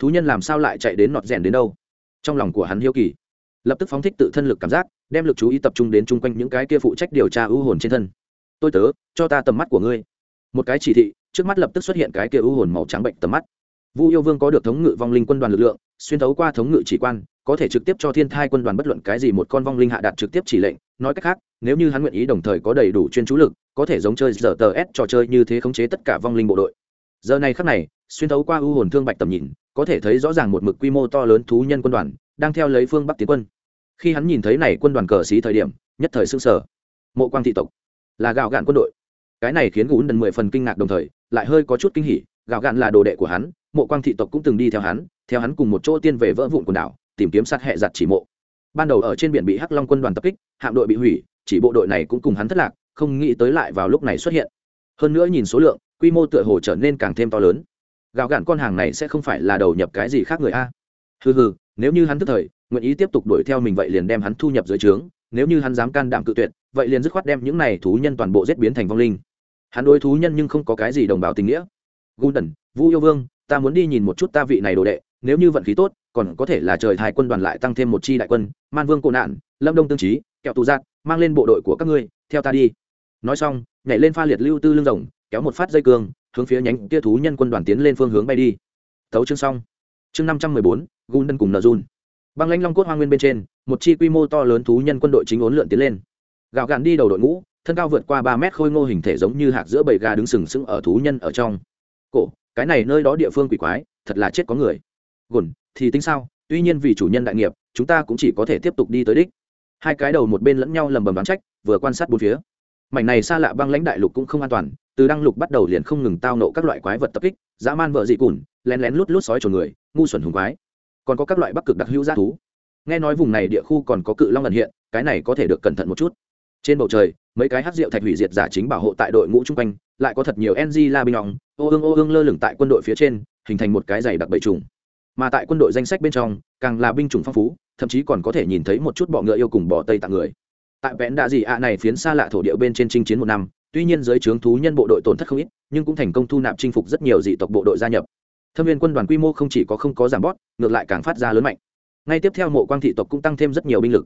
thú nhân làm sao lại chạy đến nọt rèn đến đâu? Trong lòng của hắn hiếu kỳ. Lập tức phóng thích tự thân lực cảm giác, đem lực chú ý tập trung đến chung quanh những cái kia phụ trách điều tra ưu hồn trên thân. Tôi tớ, cho ta tầm mắt của ngươi. Một cái chỉ thị, trước mắt lập tức xuất hiện cái kia ưu hồn màu trắng bệnh tầm mắt. Vu yêu vương có được thống ngự vong linh quân đoàn lực lượng, xuyên thấu qua thống ngự chỉ quan có thể trực tiếp cho thiên thai quân đoàn bất luận cái gì một con vong linh hạ đạt trực tiếp chỉ lệnh, nói cách khác, nếu như hắn nguyện ý đồng thời có đầy đủ chuyên chú lực, có thể giống chơi giờ tờ s trò chơi như thế khống chế tất cả vong linh bộ đội. Giờ này khắc này, xuyên thấu qua ưu hồn thương bạch tầm nhìn, có thể thấy rõ ràng một mực quy mô to lớn thú nhân quân đoàn, đang theo lấy phương bắc tiến quân. Khi hắn nhìn thấy này quân đoàn cờ xí thời điểm, nhất thời xương sở mộ quang thị tộc là gạo gạn quân đội. Cái này khiến gún đần mười phần kinh ngạc đồng thời, lại hơi có chút kinh hỉ, gạo gạn là đồ đệ của hắn, mộ quang thị tộc cũng từng đi theo hắn theo hắn cùng một chỗ tiên về vỡ vụn quần đảo tìm kiếm sát hệ giặt chỉ mộ. Ban đầu ở trên biển bị hắc long quân đoàn tập kích, hạm đội bị hủy, chỉ bộ đội này cũng cùng hắn thất lạc, không nghĩ tới lại vào lúc này xuất hiện. Hơn nữa nhìn số lượng, quy mô tựa hồ trở nên càng thêm to lớn. Gạo gạn con hàng này sẽ không phải là đầu nhập cái gì khác người a. Hừ hừ, nếu như hắn tức thời, nguyện ý tiếp tục đuổi theo mình vậy liền đem hắn thu nhập dưới trướng, nếu như hắn dám can đảm cự tuyệt, vậy liền dứt khoát đem những này thú nhân toàn bộ giết biến thành vong linh. Hắn đối thú nhân nhưng không có cái gì đồng bào tình nghĩa. Gundần vũ yêu vương, ta muốn đi nhìn một chút ta vị này đồ đệ, nếu như vận khí tốt còn có thể là trời thái quân đoàn lại tăng thêm một chi đại quân, man vương cổ nạn, lâm đông tương trí kẹo tù giác mang lên bộ đội của các ngươi, theo ta đi. Nói xong, nhảy lên pha liệt lưu tư lưng rồng, kéo một phát dây cương, hướng phía nhánh tia thú nhân quân đoàn tiến lên phương hướng bay đi. Thấu chương xong. Chương năm trăm mười bốn gundân cùng nợ run băng lãnh long cốt hoa nguyên bên trên, một chi quy mô to lớn thú nhân quân đội chính ốn lượn tiến lên. Gạo gạn đi đầu đội ngũ, thân cao vượt qua ba mét khôi ngô hình thể giống như hạt giữa bầy gà đứng sừng sững ở thú nhân ở trong. Cổ, cái này nơi đó địa phương quỷ quái, thật là chết có người. Gồn thì tính sao? Tuy nhiên vì chủ nhân đại nghiệp, chúng ta cũng chỉ có thể tiếp tục đi tới đích. Hai cái đầu một bên lẫn nhau lầm bầm đoán trách, vừa quan sát bốn phía. Mảnh này xa lạ băng lãnh đại lục cũng không an toàn, từ đăng lục bắt đầu liền không ngừng tao nộ các loại quái vật tập kích, dã man vợ dị cùn, lén lén lút lút sói trồn người, ngu xuẩn hùng quái. Còn có các loại bắc cực đặc hữu g thú. Nghe nói vùng này địa khu còn có cự long ẩn hiện, cái này có thể được cẩn thận một chút. Trên bầu trời, mấy cái hát rượu thạch hủy diệt giả chính bảo hộ tại đội ngũ chung quanh, lại có thật nhiều ng la binh ong, ô ương ô ương lơ lửng tại quân đội phía trên, hình thành một cái dày đặc bầy trùng mà tại quân đội danh sách bên trong, càng là binh chủng phong phú, thậm chí còn có thể nhìn thấy một chút bọ ngựa yêu cùng bọ tây tặng người. Tại vẽn đạ dị ạ này phiến xa lạ thổ địa bên trên chinh chiến một năm, tuy nhiên giới trướng thú nhân bộ đội tổn thất không ít, nhưng cũng thành công thu nạp chinh phục rất nhiều dị tộc bộ đội gia nhập. Thâm viên quân đoàn quy mô không chỉ có không có giảm bót, ngược lại càng phát ra lớn mạnh. Ngay tiếp theo mộ quang thị tộc cũng tăng thêm rất nhiều binh lực.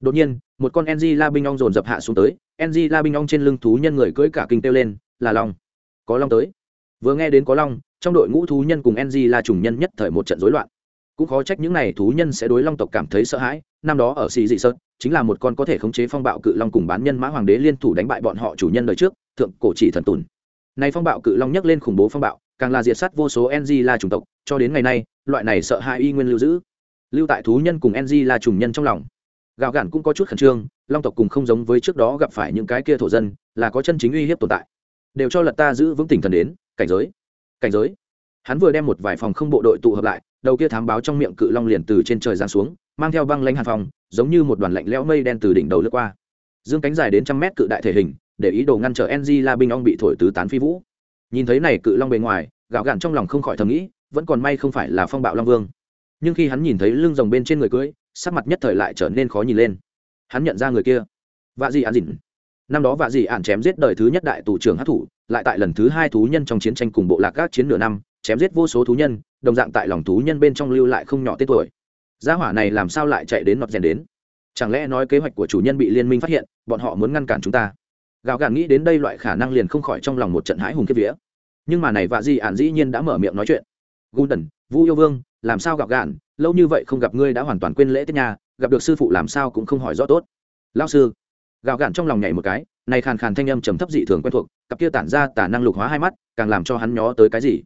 Đột nhiên, một con ng la binh ong dồn dập hạ xuống tới ng la binh ong trên lưng thú nhân người cưỡi cả kinh têu lên, là long, có long tới. Vừa nghe đến có long trong đội ngũ thú nhân cùng ng là trùng nhân nhất thời một trận rối loạn. Cũng khó trách những n à y thú nhân sẽ đối long tộc cảm thấy sợ hãi, năm đó ở xì dị sơn, chính là một con có thể khống chế phong bạo cự long cùng bán nhân mã hoàng đế liên thủ đánh bại bọn họ chủ nhân đời trước, thượng cổ chỉ thần tùn. Nay phong bạo cự long nhắc lên khủng bố phong bạo, càng là diệt s á t vô số ng là chủng tộc, cho đến ngày nay, loại này sợ hãi y nguyên lưu giữ, lưu tại thú nhân cùng ng là trùng nhân trong lòng. Gạo gản cũng có chút khẩn trương, long tộc cùng không giống với trước đó gặp phải những cái kia thổ dân, là có chân chính uy hiếp tồn tại. Đều cho lật ta giữ vững tình thần đến, cảnh giới cảnh giới. Hắn vừa đem một vài phòng không bộ đội tụ hợp lại, đầu kia thám báo trong miệng cự long liền từ trên trời giáng xuống, mang theo băng lanh hàn phòng, giống như một đoàn lạnh lẽo mây đen từ đỉnh đầu lướt qua. Dương cánh dài đến trăm mét cự đại thể hình, để ý đồ ngăn trở ng la binh ong bị thổi tứ tán phi vũ. Nhìn thấy này cự long bề ngoài, gạo gạn trong lòng không khỏi thầm nghĩ, vẫn còn may không phải là phong bạo long vương. Nhưng khi hắn nhìn thấy lưng rồng bên trên người cưới, sắc mặt nhất thời lại trở nên khó nhìn lên. Hắn nhận ra người kia. Vạ dị ạn dịn. Năm đó vạ dị ạn chém giết đời thứ nhất đại tù trưởng hát thủ lại tại lần thứ hai thú nhân trong chiến tranh cùng bộ lạc các chiến nửa năm, chém giết vô số thú nhân, đồng dạng tại lòng thú nhân bên trong lưu lại không nhỏ tên tuổi. Gia hỏa này làm sao lại chạy đến nọt rèn đến? Chẳng lẽ nói kế hoạch của chủ nhân bị liên minh phát hiện, bọn họ muốn ngăn cản chúng ta? Gào gàn nghĩ đến đây loại khả năng liền không khỏi trong lòng một trận hãi hùng kiếp vía. Nhưng mà này vạ di ạn dĩ nhiên đã mở miệng nói chuyện. Gulden vũ yêu vương, làm sao gặp gạn? Lâu như vậy không gặp ngươi đã hoàn toàn quên lễ tiết nhà gặp được sư phụ làm sao cũng không hỏi rõ tốt. Lao sư gào gạn trong lòng nhảy một cái này khàn khàn thanh âm trầm thấp dị thường quen thuộc cặp kia tản ra tả năng lục hóa hai mắt càng làm cho hắn nhó tới cái gì?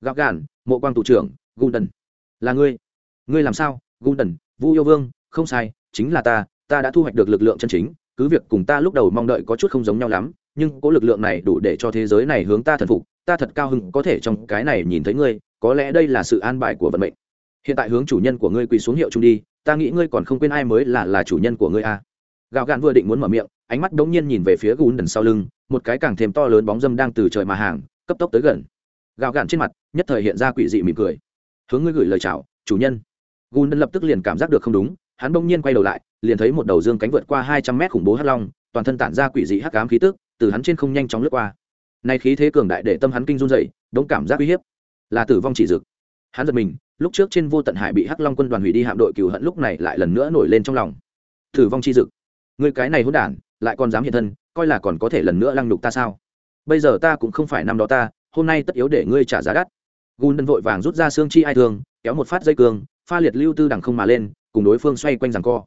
Gào gạn mộ quang tụ trưởng golden, là ngươi. Ngươi làm sao? Golden, vu yêu vương không sai chính là ta ta đã thu hoạch được lực lượng chân chính cứ việc cùng ta lúc đầu mong đợi có chút không giống nhau lắm nhưng có lực lượng này đủ để cho thế giới này hướng ta thần phục ta thật cao hứng có thể trong cái này nhìn thấy ngươi có lẽ đây là sự an bài của vận mệnh. Hiện tại hướng chủ nhân của ngươi quỳ xuống hiệu chung đi ta nghĩ ngươi còn không quên ai mới là là chủ nhân của ngươi à gạo gạn vừa định muốn mở miệng, ánh mắt đống nhiên nhìn về phía gùn đần sau lưng, một cái càng thêm to lớn bóng dâm đang từ trời mà hàng, cấp tốc tới gần. Gạo gạn trên mặt, nhất thời hiện ra quỷ dị mỉm cười. Hướng ngươi gửi lời chào, chủ nhân. Gùn đần lập tức liền cảm giác được không đúng, hắn đống nhiên quay đầu lại, liền thấy một đầu dương cánh vượt qua hai trăm mét khủng bố hắc long, toàn thân tản ra quỷ dị hắc ám khí tức, từ hắn trên không nhanh chóng lướt qua. Nay khí thế cường đại để tâm hắn kinh run dậy đống cảm giác uy hiếp. Là tử vong chỉ dực hắn giật mình, lúc trước trên vô tận hải bị hắc long quân đoàn hủy đi hạm đội cừu hận lúc này lại lần nữa nổi lên trong lòng. Tử vong chi dực người cái này hỗn đản, lại còn dám hiện thân, coi là còn có thể lần nữa lăng nhục ta sao? Bây giờ ta cũng không phải năm đó ta, hôm nay tất yếu để ngươi trả giá đắt. Gùn đần vội vàng rút ra xương chi ai thương kéo một phát dây cương pha liệt lưu tư đằng không mà lên, cùng đối phương xoay quanh rằng co.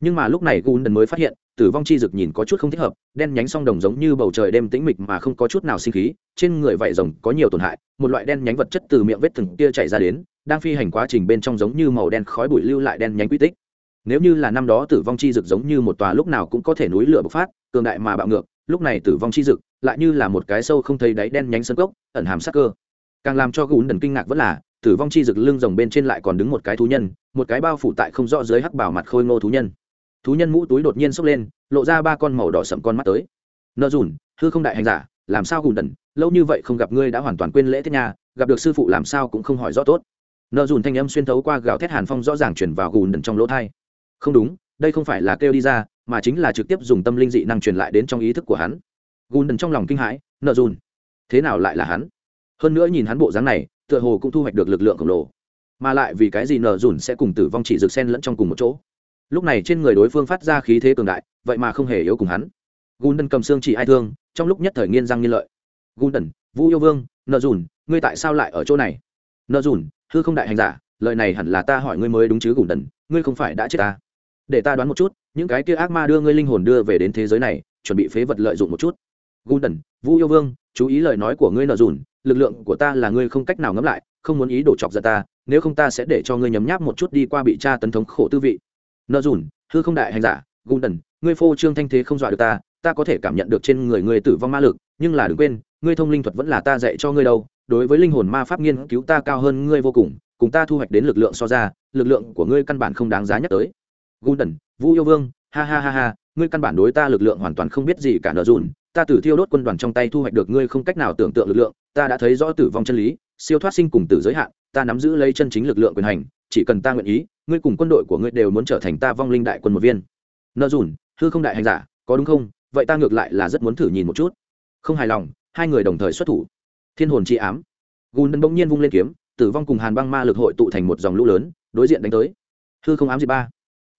Nhưng mà lúc này gùn đần mới phát hiện, tử vong chi dực nhìn có chút không thích hợp, đen nhánh song đồng giống như bầu trời đêm tĩnh mịch mà không có chút nào sinh khí, trên người vảy rồng có nhiều tổn hại, một loại đen nhánh vật chất từ miệng vết thừng kia chảy ra đến, đang phi hành quá trình bên trong giống như màu đen khói bụi lưu lại đen nhánh quy tích nếu như là năm đó tử vong chi dực giống như một tòa lúc nào cũng có thể núi lửa bộc phát, cường đại mà bạo ngược, lúc này tử vong chi dực lại như là một cái sâu không thấy đáy đen nhánh sân cốc, ẩn hàm sắc cơ. Càng làm cho gùn đần kinh ngạc vẫn là, tử vong chi dực lưng rồng bên trên lại còn đứng một cái thú nhân, một cái bao phủ tại không rõ dưới hắc bảo mặt khôi ngô thú nhân. Thú nhân mũ túi đột nhiên xốc lên, lộ ra ba con màu đỏ sậm con mắt tới. Nợ dùn, hư không đại hành giả, làm sao gùn đần, lâu như vậy không gặp ngươi đã hoàn toàn quên lễ thế nhà gặp được sư phụ làm sao cũng không hỏi rõ tốt. Nợ dùn thanh âm xuyên thấu qua gào thét hàn phong rõ ràng chuyển vào gùn đần trong lỗ thai không đúng, đây không phải là kêu đi ra, mà chính là trực tiếp dùng tâm linh dị năng truyền lại đến trong ý thức của hắn. Gùn đần trong lòng kinh hãi, nợ dùn thế nào lại là hắn? Hơn nữa nhìn hắn bộ dáng này, tựa hồ cũng thu hoạch được lực lượng khổng lồ. Mà lại vì cái gì nợ dùn sẽ cùng tử vong chỉ rực sen lẫn trong cùng một chỗ? Lúc này trên người đối phương phát ra khí thế cường đại, vậy mà không hề yếu cùng hắn. Gundân cầm xương chỉ ai thương, trong lúc nhất thời nghiên răng nghiên lợi. Gundân vũ yêu vương, nợ dùn ngươi tại sao lại ở chỗ này? Nợ dùn hư không đại hành giả, lời này hẳn là ta hỏi ngươi mới đúng chứ gùn đần ngươi không phải đã chết ta để ta đoán một chút, những cái kia ác ma đưa ngươi linh hồn đưa về đến thế giới này, chuẩn bị phế vật lợi dụng một chút. Gulden vũ yêu vương, chú ý lời nói của ngươi nợ dùn, lực lượng của ta là ngươi không cách nào ngẫm lại, không muốn ý đổ chọc ra ta, nếu không ta sẽ để cho ngươi nhấm nháp một chút đi qua bị tra tấn thống khổ tư vị. Nợ dùn, hư không đại hành giả gulden ngươi phô trương thanh thế không dọa được ta ta có thể cảm nhận được trên người ngươi tử vong ma lực, nhưng là đừng quên, ngươi thông linh thuật vẫn là ta dạy cho ngươi đâu, đối với linh hồn ma pháp nghiên cứu ta cao hơn ngươi vô cùng cùng ta thu hoạch đến lực lượng so ra, lực lượng của ngươi căn bản không đáng giá nhắc tới gundần vũ yêu vương, ha ha ha ha, ngươi căn bản đối ta lực lượng hoàn toàn không biết gì cả nợ dùn, ta tử thiêu đốt quân đoàn trong tay thu hoạch được ngươi không cách nào tưởng tượng lực lượng, ta đã thấy rõ tử vong chân lý, siêu thoát sinh cùng tử giới hạn, ta nắm giữ lấy chân chính lực lượng quyền hành, chỉ cần ta nguyện ý, ngươi cùng quân đội của ngươi đều muốn trở thành ta vong linh đại quân một viên. Nợ dùn, hư không đại hành giả, có đúng không? Vậy ta ngược lại là rất muốn thử nhìn một chút. Không hài lòng, hai người đồng thời xuất thủ. Thiên hồn chi ám. Gùn bỗng nhiên vung lên kiếm, tử vong cùng hàn băng ma lực hội tụ thành một dòng lũ lớn, đối diện đánh tới. Hư không ám gì ba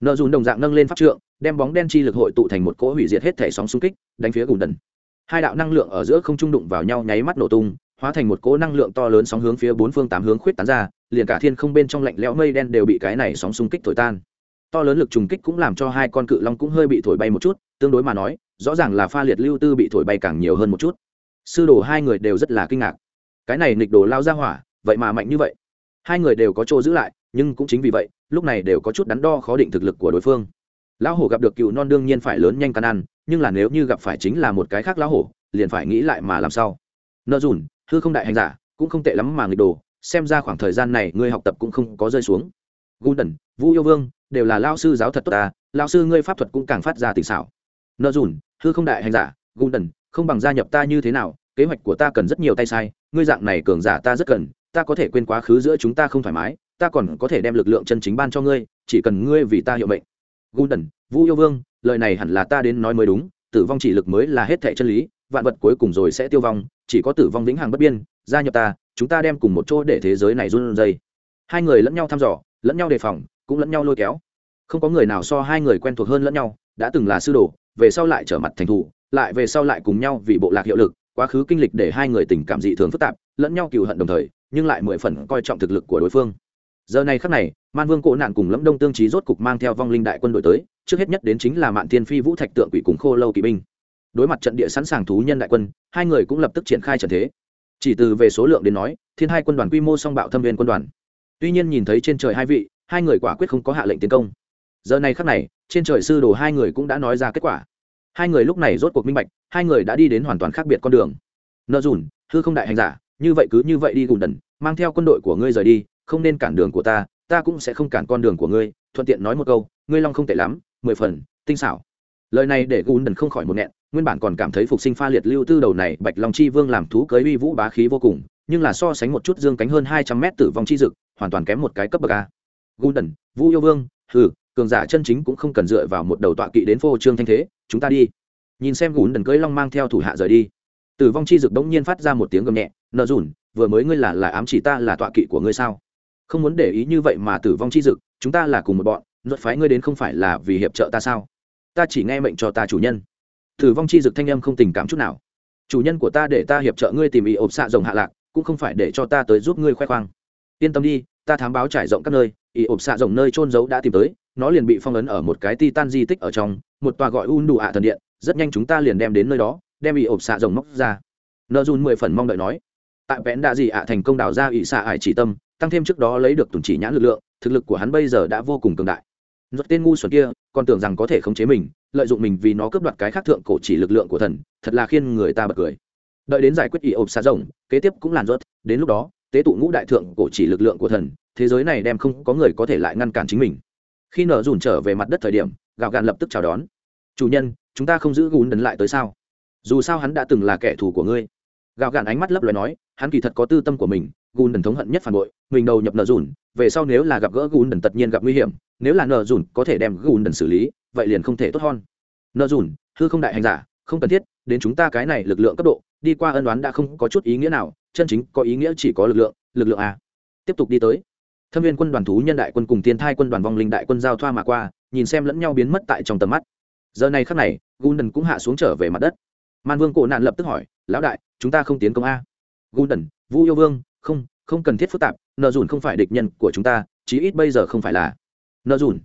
nợ dùn đồng dạng nâng lên pháp trượng, đem bóng đen chi lực hội tụ thành một cỗ hủy diệt hết thể sóng xung kích, đánh phía gùn đần hai đạo năng lượng ở giữa không trung đụng vào nhau nháy mắt nổ tung, hóa thành một cỗ năng lượng to lớn sóng hướng phía bốn phương tám hướng khuyết tán ra, liền cả thiên không bên trong lạnh lẽo mây đen đều bị cái này sóng xung kích thổi tan. To lớn lực trùng kích cũng làm cho hai con cự long cũng hơi bị thổi bay một chút, tương đối mà nói, rõ ràng là pha liệt lưu tư bị thổi bay càng nhiều hơn một chút. Sư đồ hai người đều rất là kinh ngạc. Cái này nịch đồ lao ra hỏa, vậy mà mạnh như vậy. Hai người đều có chỗ giữ lại, nhưng cũng chính vì vậy lúc này đều có chút đắn đo khó định thực lực của đối phương. Lão hổ gặp được cựu non đương nhiên phải lớn nhanh căn ăn, nhưng là nếu như gặp phải chính là một cái khác lão hổ, liền phải nghĩ lại mà làm sao. Nợ dùn, hư không đại hành giả, cũng không tệ lắm mà nghịch đồ, xem ra khoảng thời gian này ngươi học tập cũng không có rơi xuống. Gulden vũ yêu vương, đều là lao sư giáo thật tốt ta lao sư ngươi pháp thuật cũng càng phát ra tình xảo. Nợ dùn, hư không đại hành giả gulden không bằng gia nhập ta như thế nào, kế hoạch của ta cần rất nhiều tay sai, ngươi dạng này cường giả ta rất cần, ta có thể quên quá khứ giữa chúng ta không thoải mái ta còn có thể đem lực lượng chân chính ban cho ngươi chỉ cần ngươi vì ta hiệu mệnh. Golden, vũ yêu vương lời này hẳn là ta đến nói mới đúng tử vong chỉ lực mới là hết thệ chân lý vạn vật cuối cùng rồi sẽ tiêu vong chỉ có tử vong vĩnh hằng bất biên gia nhập ta chúng ta đem cùng một chỗ để thế giới này run dây hai người lẫn nhau thăm dò lẫn nhau đề phòng cũng lẫn nhau lôi kéo. Không có người nào so hai người quen thuộc hơn lẫn nhau đã từng là sư đồ về sau lại trở mặt thành thủ lại về sau lại cùng nhau vì bộ lạc hiệu lực quá khứ kinh lịch để hai người tình cảm dị thường phức tạp lẫn nhau cừu hận đồng thời nhưng lại mười phần coi trọng thực lực của đối phương giờ này khắc này, man vương cổ nạn cùng lẫm đông tương trí rốt cục mang theo vong linh đại quân đội tới, trước hết nhất đến chính là mạn thiên phi vũ thạch tượng quỷ cùng khô lâu kỵ binh. Đối mặt trận địa sẵn sàng thú nhân đại quân, hai người cũng lập tức triển khai trận thế. Chỉ từ về số lượng đến nói, thiên hai quân đoàn quy mô song bạo thâm viên quân đoàn. Tuy nhiên nhìn thấy trên trời hai vị, hai người quả quyết không có hạ lệnh tiến công. Giờ này khắc này, trên trời sư đồ hai người cũng đã nói ra kết quả. Hai người lúc này rốt cuộc minh bạch, hai người đã đi đến hoàn toàn khác biệt con đường. Nợ dùn, hư không đại hành giả, như vậy cứ như vậy đi gùn đần, mang theo quân đội của ngươi rời đi không nên cản đường của ta ta cũng sẽ không cản con đường của ngươi, thuận tiện nói một câu, ngươi long không tệ lắm, mười phần, tinh xảo. Lời này để gùn đần không khỏi một nghẹn, nguyên bản còn cảm thấy phục sinh pha liệt lưu tư đầu này bạch long chi vương làm thú cưới uy vũ bá khí vô cùng, nhưng là so sánh một chút dương cánh hơn hai trăm mét tử vong chi dực, hoàn toàn kém một cái cấp bậc a. Gùn đần, vũ yêu vương, hừ, cường giả chân chính cũng không cần dựa vào một đầu tọa kỵ đến phô trương thanh thế, chúng ta đi. Nhìn xem gùn đần cưới long mang theo thủ hạ rời đi. Tử vong chi dực bỗng nhiên phát ra một tiếng gầm nhẹ, nợ dùn, vừa mới ngươi là là ám chỉ ta là tọa kỵ của ngươi sao? Không muốn để ý như vậy mà tử vong chi dực, chúng ta là cùng một bọn luật phái ngươi đến không phải là vì hiệp trợ ta sao? Ta chỉ nghe mệnh cho ta chủ nhân. Tử vong chi dực thanh âm không tình cảm chút nào. Chủ nhân của ta để ta hiệp trợ ngươi tìm ý ộp xạ rồng hạ lạc, cũng không phải để cho ta tới giúp ngươi khoe khoang. Yên tâm đi, ta thám báo trải rộng các nơi, ý ộp xạ rồng nơi trôn giấu đã tìm tới, nó liền bị phong ấn ở một cái titan di tích ở trong, một tòa gọi un đủ ạ thần điện, rất nhanh chúng ta liền đem đến nơi đó, đem ý ộp xạ rồng móc ra. Nợ dùn mười phần mong đợi nói. Tại vẽn đạ dị ạ thành công đào ra ỵ xạ ải chỉ tâm tăng thêm trước đó lấy được tùng chỉ nhãn lực lượng thực lực của hắn bây giờ đã vô cùng cường đại Rốt tên ngu xuẩn kia, còn tưởng rằng có thể khống chế mình, lợi dụng mình vì nó cướp đoạt cái khác thượng cổ chỉ lực lượng của thần, thật là khiên người ta bật cười. Đợi đến giải quyết ỷ ộp xa rồng, kế tiếp cũng làn rốt, đến lúc đó, tế tụ ngũ đại thượng cổ chỉ lực lượng của thần, thế giới này đem không có người có thể lại ngăn cản chính mình. Khi nở dùn trở về mặt đất thời điểm, gạo gạn lập tức chào đón. "Chủ nhân, chúng ta không giữ gún đấn lại tới sao? Dù sao hắn đã từng là kẻ thù của ngươi." Gạo gạn ánh mắt lấp loé nói, hắn kỳ thật có tư tâm của mình, gùn đần thống hận nhất phản bội, mình đầu nhập nợ dùn, về sau nếu là gặp gỡ gùn đần tất nhiên gặp nguy hiểm, nếu là nợ dùn có thể đem gùn đần xử lý vậy liền không thể tốt hơn. Nợ dùn hư không đại hành giả không cần thiết đến chúng ta cái này lực lượng cấp độ đi qua ân đoán đã không có chút ý nghĩa nào chân chính có ý nghĩa chỉ có lực lượng lực lượng à. tiếp tục đi tới. Thâm viên quân đoàn thú nhân đại quân cùng tiên thai quân đoàn vong linh đại quân giao thoa mà qua nhìn xem lẫn nhau biến mất tại trong tầm mắt. Giờ này khắc này gundần cũng hạ xuống trở về mặt đất. Man vương cổ nạn lập tức hỏi lão đại chúng ta không tiến công a? Gundần vũ yêu vương không không cần thiết phức tạp, nợ dùn không phải địch nhân của chúng ta, chí ít bây giờ không phải là nợ dùn.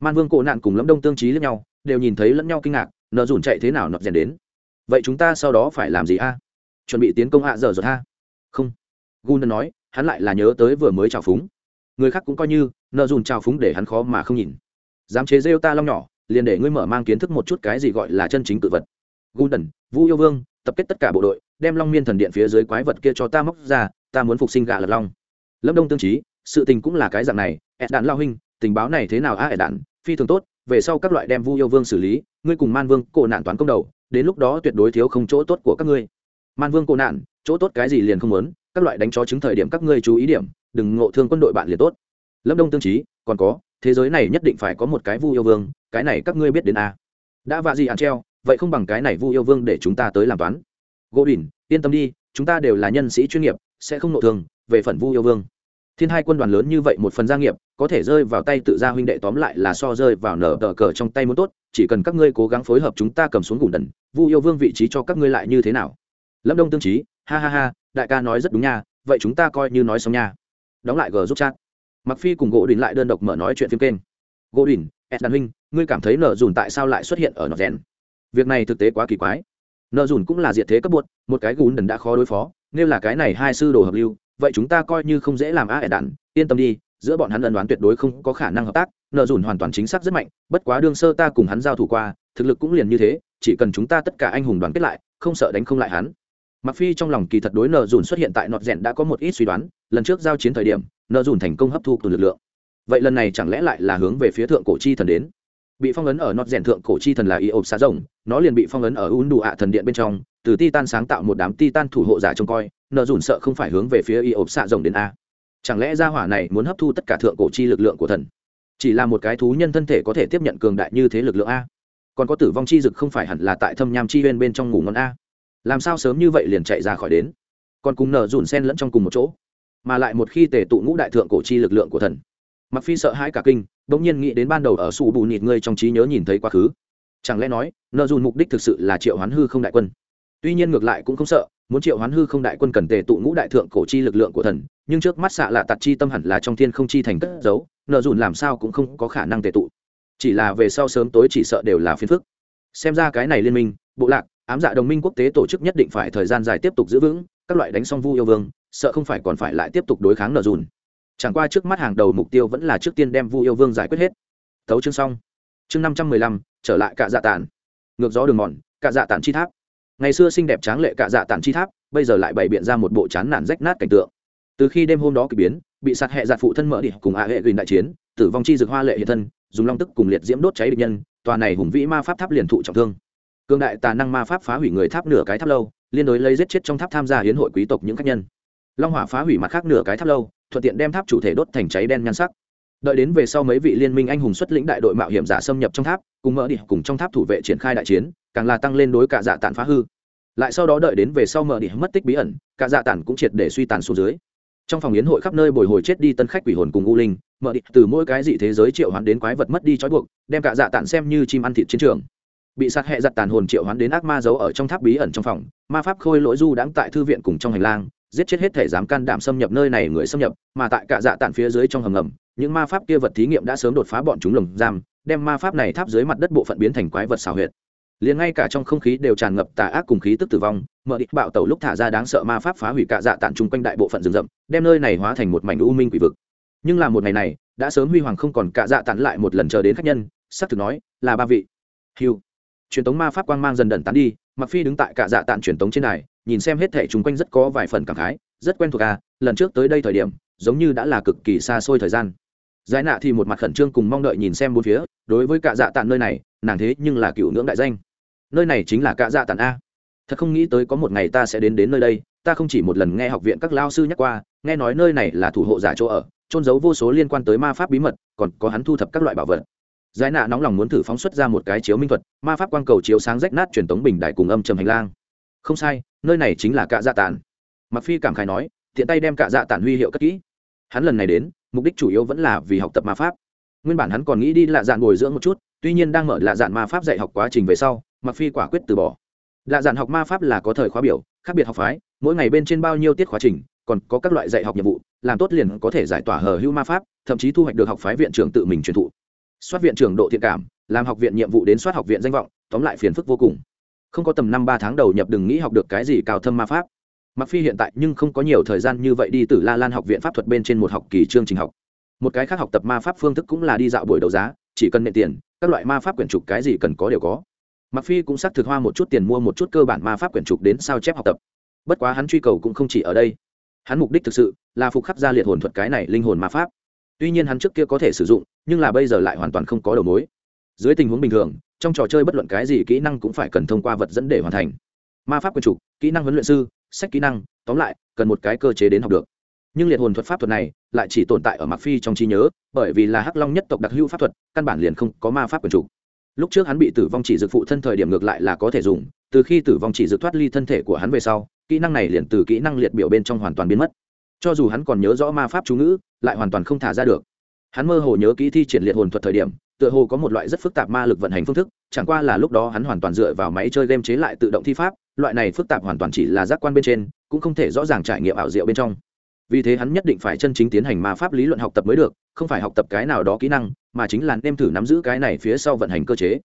Man vương cổ nạn cùng lâm đông tương trí lẫn nhau, đều nhìn thấy lẫn nhau kinh ngạc, nợ dùn chạy thế nào nọt rèn đến. Vậy chúng ta sau đó phải làm gì a? Chuẩn bị tiến công hạ giờ rồi ha? Không. Gun nói, hắn lại là nhớ tới vừa mới trào phúng. Người khác cũng coi như, nợ dùn trào phúng để hắn khó mà không nhìn. Dám chế rêu ta long nhỏ, liền để ngươi mở mang kiến thức một chút cái gì gọi là chân chính tự vật. Gun vũ yêu vương tập kết tất cả bộ đội, đem long miên thần điện phía dưới quái vật kia cho ta móc ra, ta muốn phục sinh gà lật long. Lâm đông tương trí, sự tình cũng là cái dạng này, ed đạn lao huynh, tình báo này thế nào a ed đạn? Phi thường tốt, về sau các loại đem vu yêu vương xử lý, ngươi cùng man vương cổ nạn toán công đầu, đến lúc đó tuyệt đối thiếu không chỗ tốt của các ngươi. Man vương cổ nạn, chỗ tốt cái gì liền không muốn, các loại đánh chó chứng thời điểm các ngươi chú ý điểm, đừng ngộ thương quân đội bạn liền tốt. Lâm đông tương trí, còn có, thế giới này nhất định phải có một cái vu yêu vương, cái này các ngươi biết đến a đã vạ gì ăn treo vậy không bằng cái này vu yêu vương để chúng ta tới làm toán. Gỗ đỉnh yên tâm đi, chúng ta đều là nhân sĩ chuyên nghiệp, sẽ không nộ thương về phần vu yêu vương. Thiên hai quân đoàn lớn như vậy một phần gia nghiệp, có thể rơi vào tay tự gia huynh đệ tóm lại là so rơi vào nở tờ cờ trong tay muốn tốt, chỉ cần các ngươi cố gắng phối hợp chúng ta cầm xuống gùn đần, vu yêu vương vị trí cho các ngươi lại như thế nào? Lâm đông tương trí ha ha ha, đại ca nói rất đúng nha, vậy chúng ta coi như nói xong nha. Đóng lại g giúp chat. Mặc phi cùng gỗ đình lại đơn độc mở nói chuyện phim kênh. Gỗ đình, ed đàn huynh, ngươi cảm thấy nở dùn tại sao lại xuất hiện ở nọ rèn? Việc này thực tế quá kỳ quái. Nợ dùn cũng là diệt thế cấp bột, một cái gùn đần đã khó đối phó, nếu là cái này hai sư đồ hợp lưu, vậy chúng ta coi như không dễ làm a ẻ đạn, yên tâm đi, giữa bọn hắn ân đoán tuyệt đối không có khả năng hợp tác, nợ dùn hoàn toàn chính xác rất mạnh, bất quá đương sơ ta cùng hắn giao thủ qua, thực lực cũng liền như thế, chỉ cần chúng ta tất cả anh hùng đoàn kết lại, không sợ đánh không lại hắn. Mặc phi trong lòng kỳ thật đối nợ dùn xuất hiện tại nọt rèn đã có một ít suy đoán, lần trước giao chiến thời điểm, nợ dùn thành công hấp thu từ lực lượng. Vậy lần này chẳng lẽ lại là hướng về phía thượng cổ chi thần đến? Bị phong ấn ở nọt rèn thượng cổ chi thần là y ộp xá rồng, nó liền bị phong ấn ở un đủ ạ thần điện bên trong, từ titan sáng tạo một đám titan thủ hộ giả trông coi, nợ dùn sợ không phải hướng về phía y ộp xạ rồng đến a. Chẳng lẽ gia hỏa này muốn hấp thu tất cả thượng cổ chi lực lượng của thần? Chỉ là một cái thú nhân thân thể có thể tiếp nhận cường đại như thế lực lượng a. Còn có tử vong chi dực không phải hẳn là tại thâm nham chi bên bên trong ngủ ngon a. Làm sao sớm như vậy liền chạy ra khỏi đến? Còn cùng nợ dùn sen lẫn trong cùng một chỗ, mà lại một khi tề tụ ngũ đại thượng cổ chi lực lượng của thần mặc phi sợ hãi cả kinh, bỗng nhiên nghĩ đến ban đầu ở sủ bù nịt ngươi trong trí nhớ nhìn thấy quá khứ. Chẳng lẽ nói, nợ dùn mục đích thực sự là triệu hoán hư không đại quân? Tuy nhiên ngược lại cũng không sợ, muốn triệu hoán hư không đại quân cần tề tụ ngũ đại thượng cổ chi lực lượng của thần, nhưng trước mắt xạ lạ tạt chi tâm hẳn là trong thiên không chi thành cất giấu, nợ dùn làm sao cũng không có khả năng tề tụ. Chỉ là về sau sớm tối chỉ sợ đều là phiền phức. Xem ra cái này liên minh, bộ lạc, ám dạ đồng minh quốc tế tổ chức nhất định phải thời gian dài tiếp tục giữ vững, các loại đánh xong vu yêu vương, sợ không phải còn phải lại tiếp tục đối kháng nợ dùn chẳng qua trước mắt hàng đầu mục tiêu vẫn là trước tiên đem vu yêu vương giải quyết hết. Thấu chương xong. Chương năm trăm mười lăm, trở lại cạ dạ tản. Ngược gió đường mòn, cạ dạ tản chi tháp. Ngày xưa xinh đẹp tráng lệ cạ dạ tản chi tháp, bây giờ lại bày biện ra một bộ chán nản rách nát cảnh tượng. Từ khi đêm hôm đó kỳ biến, bị sạt hẹ giạt phụ thân mở đi cùng a hệ gìn đại chiến, tử vong chi dược hoa lệ hiện thân, dùng long tức cùng liệt diễm đốt cháy địch nhân, tòa này hùng vĩ ma pháp tháp liền thụ trọng thương. Cương đại tà năng ma pháp phá hủy người tháp nửa cái tháp lâu, liên đối lấy giết chết trong tháp tham gia hiến hội quý tộc những khách nhân. Long hỏa phá hủy mặt khác nửa cái tháp lâu thuận tiện đem tháp chủ thể đốt thành cháy đen nhan sắc. Đợi đến về sau mấy vị liên minh anh hùng xuất lĩnh đại đội mạo hiểm giả xâm nhập trong tháp, cùng mở đi cùng trong tháp thủ vệ triển khai đại chiến, càng là tăng lên đối cả dạ tàn phá hư. Lại sau đó đợi đến về sau mở đi mất tích bí ẩn, cả dạ tàn cũng triệt để suy tàn xuống dưới. Trong phòng yến hội khắp nơi bồi hồi chết đi tân khách quỷ hồn cùng u linh, mở đi từ mỗi cái dị thế giới triệu hoán đến quái vật mất đi trói buộc, đem cả dạ tàn xem như chim ăn thịt chiến trường. Bị sát hẹ giặt tàn hồn triệu hoán đến ác ma giấu ở trong tháp bí ẩn trong phòng, ma pháp khôi lỗi du đãng tại thư viện cùng trong hành lang giết chết hết thể dám can đảm xâm nhập nơi này người xâm nhập, mà tại cả dạ tản phía dưới trong hầm ngầm, những ma pháp kia vật thí nghiệm đã sớm đột phá bọn chúng lồng giam, đem ma pháp này tháp dưới mặt đất bộ phận biến thành quái vật xào huyệt. Liền ngay cả trong không khí đều tràn ngập tà ác cùng khí tức tử vong, mở địch bạo tẩu lúc thả ra đáng sợ ma pháp phá hủy cả dạ tản chung quanh đại bộ phận rừng rậm, đem nơi này hóa thành một mảnh u minh quỷ vực. Nhưng là một ngày này, đã sớm huy hoàng không còn cả dạ tản lại một lần chờ đến khách nhân, xác thực nói, là ba vị. Hiu truyền tống ma pháp quang mang dần dần tán đi mặc phi đứng tại cả dạ tản truyền tống trên này nhìn xem hết thể chung quanh rất có vài phần cảm khái, rất quen thuộc à lần trước tới đây thời điểm, giống như đã là cực kỳ xa xôi thời gian. Giải nạ thì một mặt khẩn trương cùng mong đợi nhìn xem bốn phía, đối với cả dạ tản nơi này, nàng thế nhưng là cựu ngưỡng đại danh. Nơi này chính là cả dạ tản a. Thật không nghĩ tới có một ngày ta sẽ đến đến nơi đây, ta không chỉ một lần nghe học viện các lao sư nhắc qua, nghe nói nơi này là thủ hộ giả chỗ ở trôn giấu vô số liên quan tới ma pháp bí mật, còn có hắn thu thập các loại bảo vật. Giải nạ nóng lòng muốn thử phóng xuất ra một cái chiếu minh thuật, ma pháp quang cầu chiếu sáng rách nát truyền tống bình đại cùng âm trầm hành lang không sai, nơi này chính là cạ dạ tản. Mặc phi cảm khái nói thiện tay đem cạ dạ tản huy hiệu cất kỹ. Hắn lần này đến, mục đích chủ yếu vẫn là vì học tập ma pháp. Nguyên bản hắn còn nghĩ đi lạ dạn bồi dưỡng một chút, tuy nhiên đang mở lạ dạn ma pháp dạy học quá trình về sau mặc phi quả quyết từ bỏ. Lạ dạn học ma pháp là có thời khóa biểu, khác biệt học phái, mỗi ngày bên trên bao nhiêu tiết khóa trình, còn có các loại dạy học nhiệm vụ, làm tốt liền có thể giải tỏa hờ hưu ma pháp, thậm chí thu hoạch được học phái viện trưởng tự mình truyền thụ. Soát viện trưởng độ thiện cảm, làm học viện nhiệm vụ đến soát học viện danh vọng, tóm lại phiền phức vô cùng không có tầm năm ba tháng đầu nhập đừng nghĩ học được cái gì cao thâm ma pháp. Mặc phi hiện tại nhưng không có nhiều thời gian như vậy đi từ la lan học viện pháp thuật bên trên một học kỳ chương trình học. Một cái khác học tập ma pháp phương thức cũng là đi dạo buổi đấu giá, chỉ cần nệ tiền, các loại ma pháp quyển trục cái gì cần có đều có. Mặc phi cũng xác thực hoa một chút tiền mua một chút cơ bản ma pháp quyển trục đến sao chép học tập. Bất quá hắn truy cầu cũng không chỉ ở đây. Hắn mục đích thực sự là phục khắc ra liệt hồn thuật cái này linh hồn ma pháp. Tuy nhiên hắn trước kia có thể sử dụng, nhưng là bây giờ lại hoàn toàn không có đầu mối. Dưới tình huống bình thường trong trò chơi bất luận cái gì kỹ năng cũng phải cần thông qua vật dẫn để hoàn thành. Ma pháp quyền trục kỹ năng huấn luyện sư, sách kỹ năng, tóm lại, cần một cái cơ chế đến học được. Nhưng liệt hồn thuật pháp thuật này lại chỉ tồn tại ở mặc phi trong trí nhớ, bởi vì là hắc long nhất tộc đặc hữu pháp thuật, căn bản liền không có ma pháp quyền trục lúc trước hắn bị tử vong chỉ dược phụ thân thời điểm ngược lại là có thể dùng, từ khi tử vong chỉ dược thoát ly thân thể của hắn về sau, kỹ năng này liền từ kỹ năng liệt biểu bên trong hoàn toàn biến mất. Cho dù hắn còn nhớ rõ ma pháp chú ngữ, lại hoàn toàn không thả ra được. Hắn mơ hồ nhớ kỹ thi triển liệt hồn thuật thời điểm tựa hồ có một loại rất phức tạp ma lực vận hành phương thức, chẳng qua là lúc đó hắn hoàn toàn dựa vào máy chơi game chế lại tự động thi pháp, loại này phức tạp hoàn toàn chỉ là giác quan bên trên, cũng không thể rõ ràng trải nghiệm ảo diệu bên trong. Vì thế hắn nhất định phải chân chính tiến hành ma pháp lý luận học tập mới được, không phải học tập cái nào đó kỹ năng, mà chính là nêm thử nắm giữ cái này phía sau vận hành cơ chế.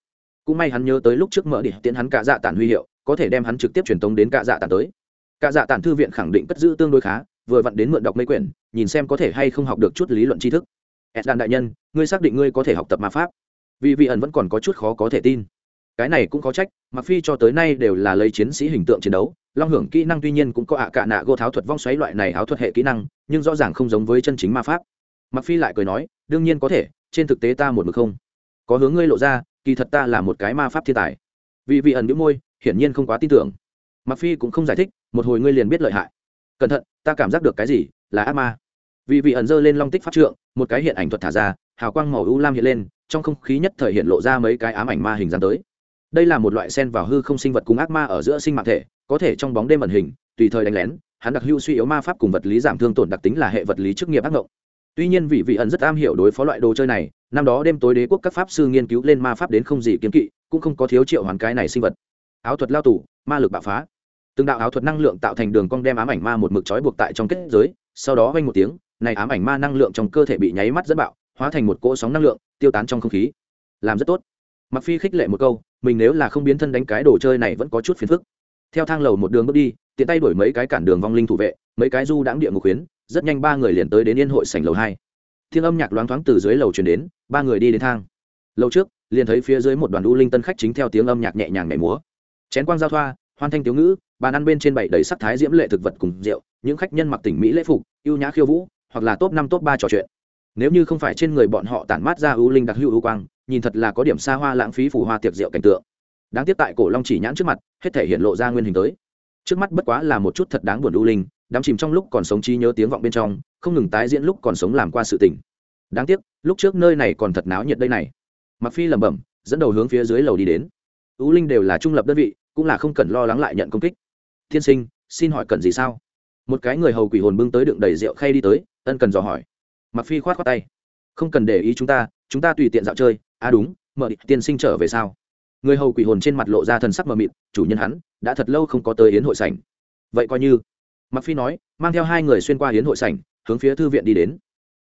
Cũng may hắn nhớ tới lúc trước mở đi tiến hắn cả dạ tản huy hiệu, có thể đem hắn trực tiếp truyền tống đến cả dạ tản tới. Cả dạ tản thư viện khẳng định cất giữ tương đối khá, vừa vặn đến mượn đọc mấy quyển, nhìn xem có thể hay không học được chút lý luận tri thức eddan đại nhân, ngươi xác định ngươi có thể học tập ma pháp. Vì vị ẩn vẫn còn có chút khó có thể tin. Cái này cũng có trách mặc phi cho tới nay đều là lấy chiến sĩ hình tượng chiến đấu, long hưởng kỹ năng tuy nhiên cũng có ạ à cả nạ gô tháo thuật vong xoáy loại này áo thuật hệ kỹ năng, nhưng rõ ràng không giống với chân chính ma pháp. Mặc phi lại cười nói, đương nhiên có thể, trên thực tế ta một mực không. Có hướng ngươi lộ ra, kỳ thật ta là một cái ma pháp thiên tài. Vì vị ẩn đĩu môi, hiển nhiên không quá tin tưởng. Mặc phi cũng không giải thích, một hồi ngươi liền biết lợi hại. Cẩn thận, ta cảm giác được cái gì, là ác ma vì vị ẩn dơ lên long tích pháp trượng, một cái hiện ảnh thuật thả ra, hào quang màu u lam hiện lên, trong không khí nhất thời hiện lộ ra mấy cái ám ảnh ma hình dán tới. Đây là một loại sen vào hư không sinh vật cùng ác ma ở giữa sinh mạng thể, có thể trong bóng đêm ẩn hình, tùy thời đánh lén, hắn đặc hưu suy yếu ma pháp cùng vật lý giảm thương tổn đặc tính là hệ vật lý chức nghiệp ác ngộng. Tuy nhiên vị vị ẩn rất am hiểu đối phó loại đồ chơi này, năm đó đêm tối đế quốc các pháp sư nghiên cứu lên ma pháp đến không gì kiếm kỵ, cũng không có thiếu triệu hoàn cái này sinh vật. Áo thuật lao tù, ma lực bạo phá. Từng đạo áo thuật năng lượng tạo thành đường cong đem ám ảnh ma một mực trói buộc tại trong kết giới, sau đó vang một tiếng này ám ảnh ma năng lượng trong cơ thể bị nháy mắt dẫn bạo, hóa thành một cỗ sóng năng lượng, tiêu tán trong không khí. Làm rất tốt. Mặc phi khích lệ một câu, mình nếu là không biến thân đánh cái đồ chơi này vẫn có chút phiền phức. Theo thang lầu một đường bước đi, tiện tay đổi mấy cái cản đường vong linh thủ vệ, mấy cái du đãng địa ngục khuyến, rất nhanh ba người liền tới đến yên hội sảnh lầu hai. Thiên âm nhạc loáng thoáng từ dưới lầu truyền đến, ba người đi đến thang. Lầu trước, liền thấy phía dưới một đoàn u linh tân khách chính theo tiếng âm nhạc nhẹ nhàng nhảy múa. Chén quang giao thoa, hoan thanh tiếu ngữ, bàn ăn bên trên bảy đầy sắc thái diễm lệ thực vật cùng rượu, những khách nhân mặc tỉnh mỹ lễ phục, ưu nhã khiêu vũ hoặc là top năm, top ba trò chuyện. Nếu như không phải trên người bọn họ tản mát ra ưu linh đặc hữu ưu quang, nhìn thật là có điểm xa hoa lãng phí phủ hoa tiệc rượu cảnh tượng. Đáng tiếc tại cổ long chỉ nhãn trước mặt, hết thể hiện lộ ra nguyên hình tới. Trước mắt bất quá là một chút thật đáng buồn ưu linh đắm chìm trong lúc còn sống trí nhớ tiếng vọng bên trong, không ngừng tái diễn lúc còn sống làm qua sự tình. Đáng tiếc, lúc trước nơi này còn thật náo nhiệt đây này. Mặc phi lẩm bẩm, dẫn đầu hướng phía dưới lầu đi đến. Ưu linh đều là trung lập đơn vị, cũng là không cần lo lắng lại nhận công kích. Thiên sinh, xin hỏi cần gì sao? Một cái người hầu quỷ hồn bưng tới đựng đầy rượu khay đi tới ân cần dò hỏi. Mặc phi khoát khoát tay. Không cần để ý chúng ta chúng ta tùy tiện dạo chơi. À đúng, mở tiên sinh trở về sao? Người hầu quỷ hồn trên mặt lộ ra thần sắc mờ mịt, chủ nhân hắn, đã thật lâu không có tới yến hội sảnh. Vậy coi như. Mặc phi nói, mang theo hai người xuyên qua yến hội sảnh, hướng phía thư viện đi đến.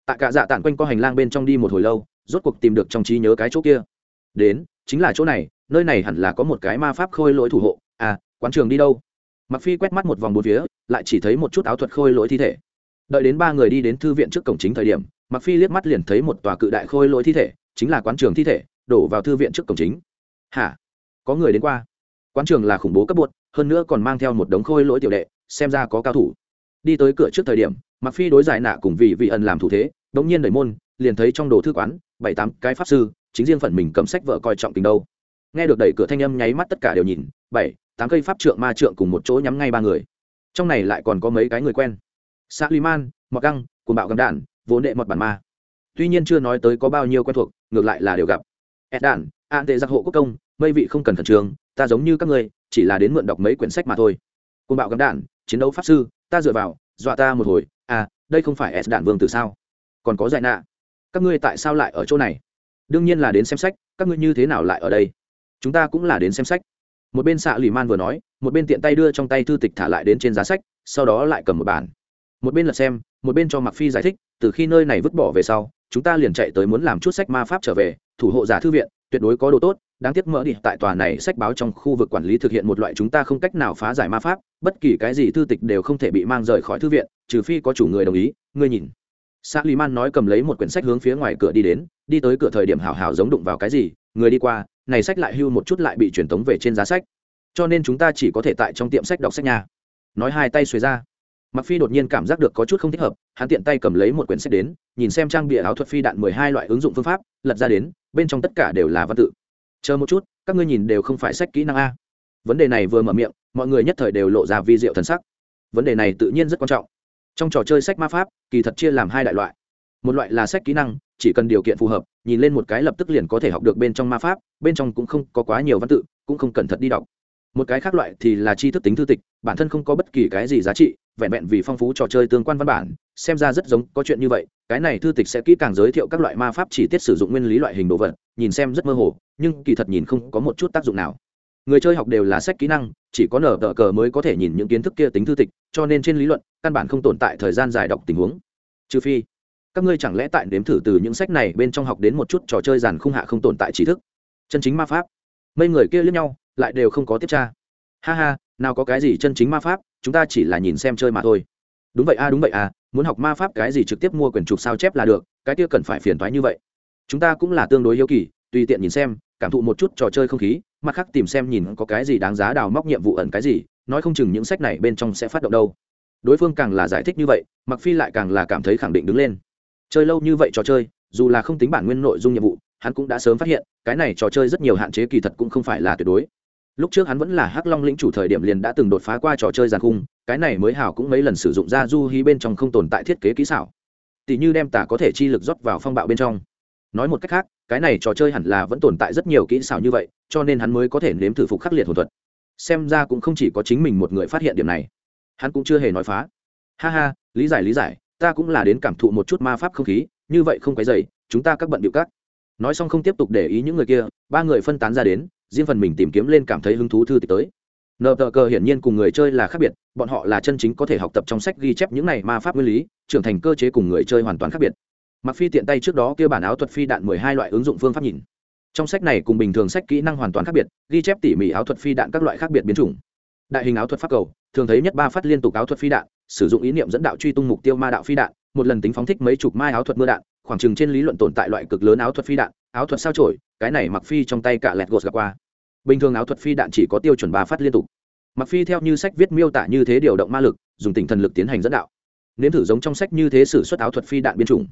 Tạ cả dạ tản quanh co hành lang bên trong đi một hồi lâu, rốt cuộc tìm được trong trí nhớ cái chỗ kia. Đến, chính là chỗ này, nơi này hẳn là có một cái ma pháp khôi lỗi thủ hộ. À quán trường đi đâu? Mặc phi quét mắt một vòng bốn phía, lại chỉ thấy một chút áo thuật khôi lỗi thi thể đợi đến ba người đi đến thư viện trước cổng chính thời điểm mặc phi liếc mắt liền thấy một tòa cự đại khôi lỗi thi thể, chính là quán trường thi thể, đổ vào thư viện trước cổng chính. Hả? Có người đến qua. Quán trường là khủng bố cấp bột, hơn nữa còn mang theo một đống khôi lỗi tiểu đệ, xem ra có cao thủ. Đi tới cửa trước thời điểm mặc phi đối giải nạ cùng vị vị ẩn làm thủ thế, đống nhiên đẩy môn, liền thấy trong đồ thư quán, bảy tám cái pháp sư, chính riêng phần mình cầm sách vợ coi trọng tình đâu. Nghe được đẩy cửa thanh âm nháy mắt tất cả đều nhìn, bảy tám cây pháp trượng ma trượng cùng một chỗ nhắm ngay ba người. Trong này lại còn có mấy cái người quen xã liman mọt găng, cuồng bạo găm đạn, vốn đệ mọt bản ma. Tuy nhiên chưa nói tới có bao nhiêu quen thuộc, ngược lại là đều gặp. Ed đản an tệ giặc hộ quốc công, mây vị không cần khẩn trương, ta giống như các ngươi, chỉ là đến mượn đọc mấy quyển sách mà thôi. Cuồng bạo găm đạn, chiến đấu pháp sư, ta dựa vào, dọa ta một hồi à đây không phải ed đạn vương từ sao? Còn có giải nạ, các ngươi tại sao lại ở chỗ này? Đương nhiên là đến xem sách, các ngươi như thế nào lại ở đây? Chúng ta cũng là đến xem sách. Một bên xạ lì man vừa nói, một bên tiện tay đưa trong tay thư tịch thả lại đến trên giá sách, sau đó lại cầm một bản một bên lật xem, một bên cho mặc phi giải thích, từ khi nơi này vứt bỏ về sau, chúng ta liền chạy tới muốn làm chút sách ma pháp trở về, thủ hộ giả thư viện, tuyệt đối có đồ tốt, đáng tiếc mỡ đi, tại tòa này sách báo trong khu vực quản lý thực hiện một loại chúng ta không cách nào phá giải ma pháp, bất kỳ cái gì thư tịch đều không thể bị mang rời khỏi thư viện, trừ phi có chủ người đồng ý, ngươi nhìn. Sa lý man nói cầm lấy một quyển sách hướng phía ngoài cửa đi đến, đi tới cửa thời điểm hào hào giống đụng vào cái gì, người đi qua, này sách lại hưu một chút lại bị truyền tống về trên giá sách. Cho nên chúng ta chỉ có thể tại trong tiệm sách đọc sách nhà nói hai tay xuề ra mặc phi đột nhiên cảm giác được có chút không thích hợp, hắn tiện tay cầm lấy một quyển sách đến, nhìn xem trang bìa áo thuật phi đạn mười hai loại ứng dụng phương pháp, lật ra đến, bên trong tất cả đều là văn tự. Chờ một chút, các ngươi nhìn đều không phải sách kỹ năng a. Vấn đề này vừa mở miệng, mọi người nhất thời đều lộ ra vi diệu thần sắc. Vấn đề này tự nhiên rất quan trọng. Trong trò chơi sách ma pháp, kỳ thật chia làm hai đại loại. Một loại là sách kỹ năng, chỉ cần điều kiện phù hợp, nhìn lên một cái lập tức liền có thể học được bên trong ma pháp, bên trong cũng không có quá nhiều văn tự, cũng không cẩn thận đi đọc một cái khác loại thì là tri thức tính thư tịch, bản thân không có bất kỳ cái gì giá trị, vẹn vẹn vì phong phú trò chơi tương quan văn bản, xem ra rất giống, có chuyện như vậy, cái này thư tịch sẽ kỹ càng giới thiệu các loại ma pháp chỉ tiết sử dụng nguyên lý loại hình đồ vật, nhìn xem rất mơ hồ, nhưng kỳ thật nhìn không có một chút tác dụng nào. Người chơi học đều là sách kỹ năng, chỉ có nở tờ cờ mới có thể nhìn những kiến thức kia tính thư tịch, cho nên trên lý luận, căn bản không tồn tại thời gian dài đọc tình huống. Trừ phi, các ngươi chẳng lẽ tại đếm thử từ những sách này bên trong học đến một chút trò chơi giàn khung hạ không tồn tại trí thức? Chân chính ma pháp. Mấy người kia lướt nhau lại đều không có tiếp tra. Ha ha nào có cái gì chân chính ma pháp chúng ta chỉ là nhìn xem chơi mà thôi. Đúng vậy a đúng vậy à, muốn học ma pháp cái gì trực tiếp mua quyển trục sao chép là được cái kia cần phải phiền thoái như vậy. Chúng ta cũng là tương đối hiếu kỳ tùy tiện nhìn xem cảm thụ một chút trò chơi không khí mặt khác tìm xem nhìn có cái gì đáng giá đào móc nhiệm vụ ẩn cái gì nói không chừng những sách này bên trong sẽ phát động đâu. Đối phương càng là giải thích như vậy mặc phi lại càng là cảm thấy khẳng định đứng lên. Chơi lâu như vậy trò chơi dù là không tính bản nguyên nội dung nhiệm vụ hắn cũng đã sớm phát hiện cái này trò chơi rất nhiều hạn chế kỳ thật cũng không phải là tuyệt đối lúc trước hắn vẫn là hắc long lĩnh chủ thời điểm liền đã từng đột phá qua trò chơi giàn khung, cái này mới hảo cũng mấy lần sử dụng ra du hí bên trong không tồn tại thiết kế kỹ xảo. Tỷ như đem tả có thể chi lực rót vào phong bạo bên trong. Nói một cách khác, cái này trò chơi hẳn là vẫn tồn tại rất nhiều kỹ xảo như vậy, cho nên hắn mới có thể nếm thử phục khắc liệt hồn thuật. Xem ra cũng không chỉ có chính mình một người phát hiện điểm này. Hắn cũng chưa hề nói phá. Ha ha, lý giải lý giải, ta cũng là đến cảm thụ một chút ma pháp không khí, như vậy không cái dày chúng ta các bận điệu cắt. nói xong không tiếp tục để ý những người kia, ba người phân tán ra đến riêng phần mình tìm kiếm lên cảm thấy hứng thú thư tịch tới. Nờ tờ cờ hiển nhiên cùng người chơi là khác biệt, bọn họ là chân chính có thể học tập trong sách ghi chép những này ma pháp nguyên lý, trưởng thành cơ chế cùng người chơi hoàn toàn khác biệt. Mặc phi tiện tay trước đó kêu bản áo thuật phi đạn mười hai loại ứng dụng phương pháp nhìn. Trong sách này cùng bình thường sách kỹ năng hoàn toàn khác biệt, ghi chép tỉ mỉ áo thuật phi đạn các loại khác biệt biến chủng. Đại hình áo thuật pháp cầu, thường thấy nhất ba phát liên tục áo thuật phi đạn, sử dụng ý niệm dẫn đạo truy tung mục tiêu ma đạo phi đạn, một lần tính phóng thích mấy chục mai áo thuật mưa đạn, khoảng chừng trên lý luận tồn tại loại cực lớn áo thuật phi đạn áo thuật sao trổi cái này mặc phi trong tay cả lẹt gột gặp qua. Bình thường áo thuật phi đạn chỉ có tiêu chuẩn ba phát liên tục. Mặc phi theo như sách viết miêu tả như thế điều động ma lực, dùng tinh thần lực tiến hành dẫn đạo. Nếm thử giống trong sách như thế sử xuất áo thuật phi đạn biên chủng.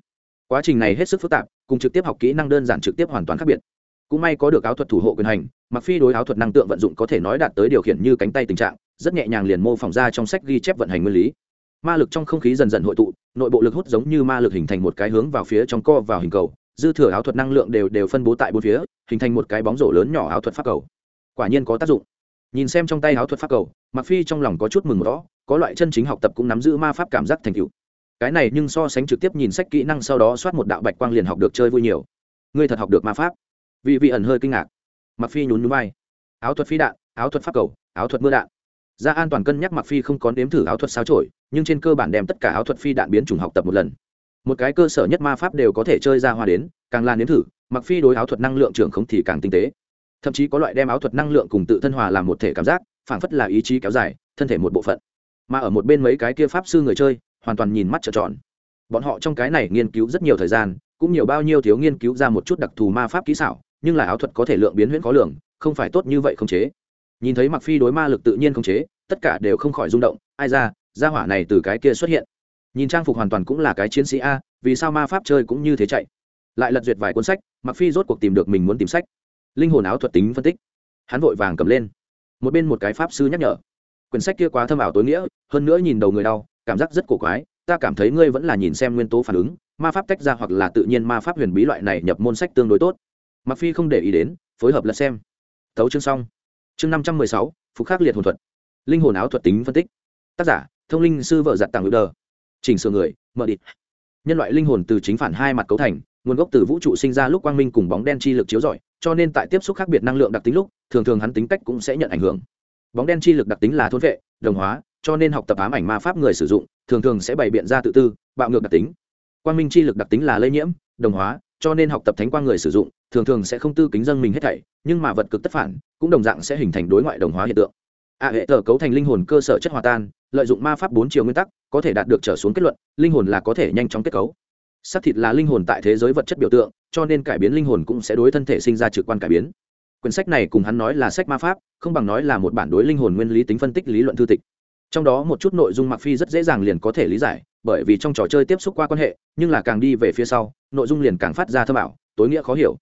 Quá trình này hết sức phức tạp, cùng trực tiếp học kỹ năng đơn giản trực tiếp hoàn toàn khác biệt. Cũng may có được áo thuật thủ hộ quyền hành mặc phi đối áo thuật năng tượng vận dụng có thể nói đạt tới điều khiển như cánh tay tình trạng, rất nhẹ nhàng liền mô phỏng ra trong sách ghi chép vận hành nguyên lý. Ma lực trong không khí dần dần hội tụ, nội bộ lực hút giống như ma lực hình thành một cái hướng vào phía trong co vào hình cầu dư thừa áo thuật năng lượng đều đều phân bố tại bốn phía, hình thành một cái bóng rổ lớn nhỏ áo thuật pháp cầu. Quả nhiên có tác dụng. Nhìn xem trong tay áo thuật pháp cầu mặc phi trong lòng có chút mừng rõ, có loại chân chính học tập cũng nắm giữ ma pháp cảm giác thành tựu. Cái này nhưng so sánh trực tiếp nhìn sách kỹ năng sau đó soát một đạo bạch quang liền học được chơi vui nhiều. Ngươi thật học được ma pháp. Vị vị ẩn hơi kinh ngạc. Mặc phi nhún nhún vai. Áo thuật phi đạn, áo thuật pháp cầu, áo thuật mưa đạn. Ra an toàn cân nhắc mặc phi không có nếm thử áo thuật sao trổi nhưng trên cơ bản đem tất cả áo thuật phi đạn biến chủng học tập một lần một cái cơ sở nhất ma pháp đều có thể chơi ra hoa đến, càng lan đến thử, mặc phi đối áo thuật năng lượng trưởng không thì càng tinh tế. Thậm chí có loại đem áo thuật năng lượng cùng tự thân hòa làm một thể cảm giác, phảng phất là ý chí kéo dài, thân thể một bộ phận. Mà ở một bên mấy cái kia pháp sư người chơi, hoàn toàn nhìn mắt trợn tròn. Bọn họ trong cái này nghiên cứu rất nhiều thời gian, cũng nhiều bao nhiêu thiếu nghiên cứu ra một chút đặc thù ma pháp kỹ xảo, nhưng là áo thuật có thể lượng biến huyễn khó lường không phải tốt như vậy không chế. Nhìn thấy mặc phi đối ma lực tự nhiên không chế, tất cả đều không khỏi rung động, ai ra, gia hỏa này từ cái kia xuất hiện nhìn trang phục hoàn toàn cũng là cái chiến sĩ a, vì sao ma pháp chơi cũng như thế chạy? Lại lật duyệt vài cuốn sách mặc phi rốt cuộc tìm được mình muốn tìm sách. Linh hồn áo thuật tính phân tích. Hắn vội vàng cầm lên. Một bên một cái pháp sư nhắc nhở. Quyển sách kia quá thâm ảo tối nghĩa, hơn nữa nhìn đầu người đau, cảm giác rất cổ quái, ta cảm thấy ngươi vẫn là nhìn xem nguyên tố phản ứng, ma pháp tách ra hoặc là tự nhiên ma pháp huyền bí loại này nhập môn sách tương đối tốt. Mặc phi không để ý đến, phối hợp lật xem. Thấu chương xong. Chương năm trăm mười sáu, phục khắc liệt hồn thuật. Linh hồn áo thuật tính phân tích. Tác giả, thông linh sư vợ giặt tàng ngự đờ chỉnh sửa người, mở địch. nhân loại linh hồn từ chính phản hai mặt cấu thành, nguồn gốc từ vũ trụ sinh ra lúc quang minh cùng bóng đen chi lực chiếu rọi, cho nên tại tiếp xúc khác biệt năng lượng đặc tính lúc, thường thường hắn tính cách cũng sẽ nhận ảnh hưởng. Bóng đen chi lực đặc tính là thôn vệ, đồng hóa, cho nên học tập ám ảnh ma pháp người sử dụng, thường thường sẽ bày biện ra tự tư, bạo ngược đặc tính. Quang minh chi lực đặc tính là lây nhiễm, đồng hóa, cho nên học tập thánh quang người sử dụng, thường thường sẽ không tư kính dân mình hết thảy, nhưng mà vật cực tất phản, cũng đồng dạng sẽ hình thành đối ngoại đồng hóa hiện tượng. A hệ tờ cấu thành linh hồn cơ sở chất hòa tan, lợi dụng ma pháp bốn chiều nguyên tắc có thể đạt được trở xuống kết luận, linh hồn là có thể nhanh chóng kết cấu. Xác thịt là linh hồn tại thế giới vật chất biểu tượng, cho nên cải biến linh hồn cũng sẽ đối thân thể sinh ra trực quan cải biến. Quyển sách này cùng hắn nói là sách ma pháp, không bằng nói là một bản đối linh hồn nguyên lý tính phân tích lý luận thư tịch. Trong đó một chút nội dung mặc phi rất dễ dàng liền có thể lý giải, bởi vì trong trò chơi tiếp xúc qua quan hệ, nhưng là càng đi về phía sau, nội dung liền càng phát ra thơ bảo tối nghĩa khó hiểu.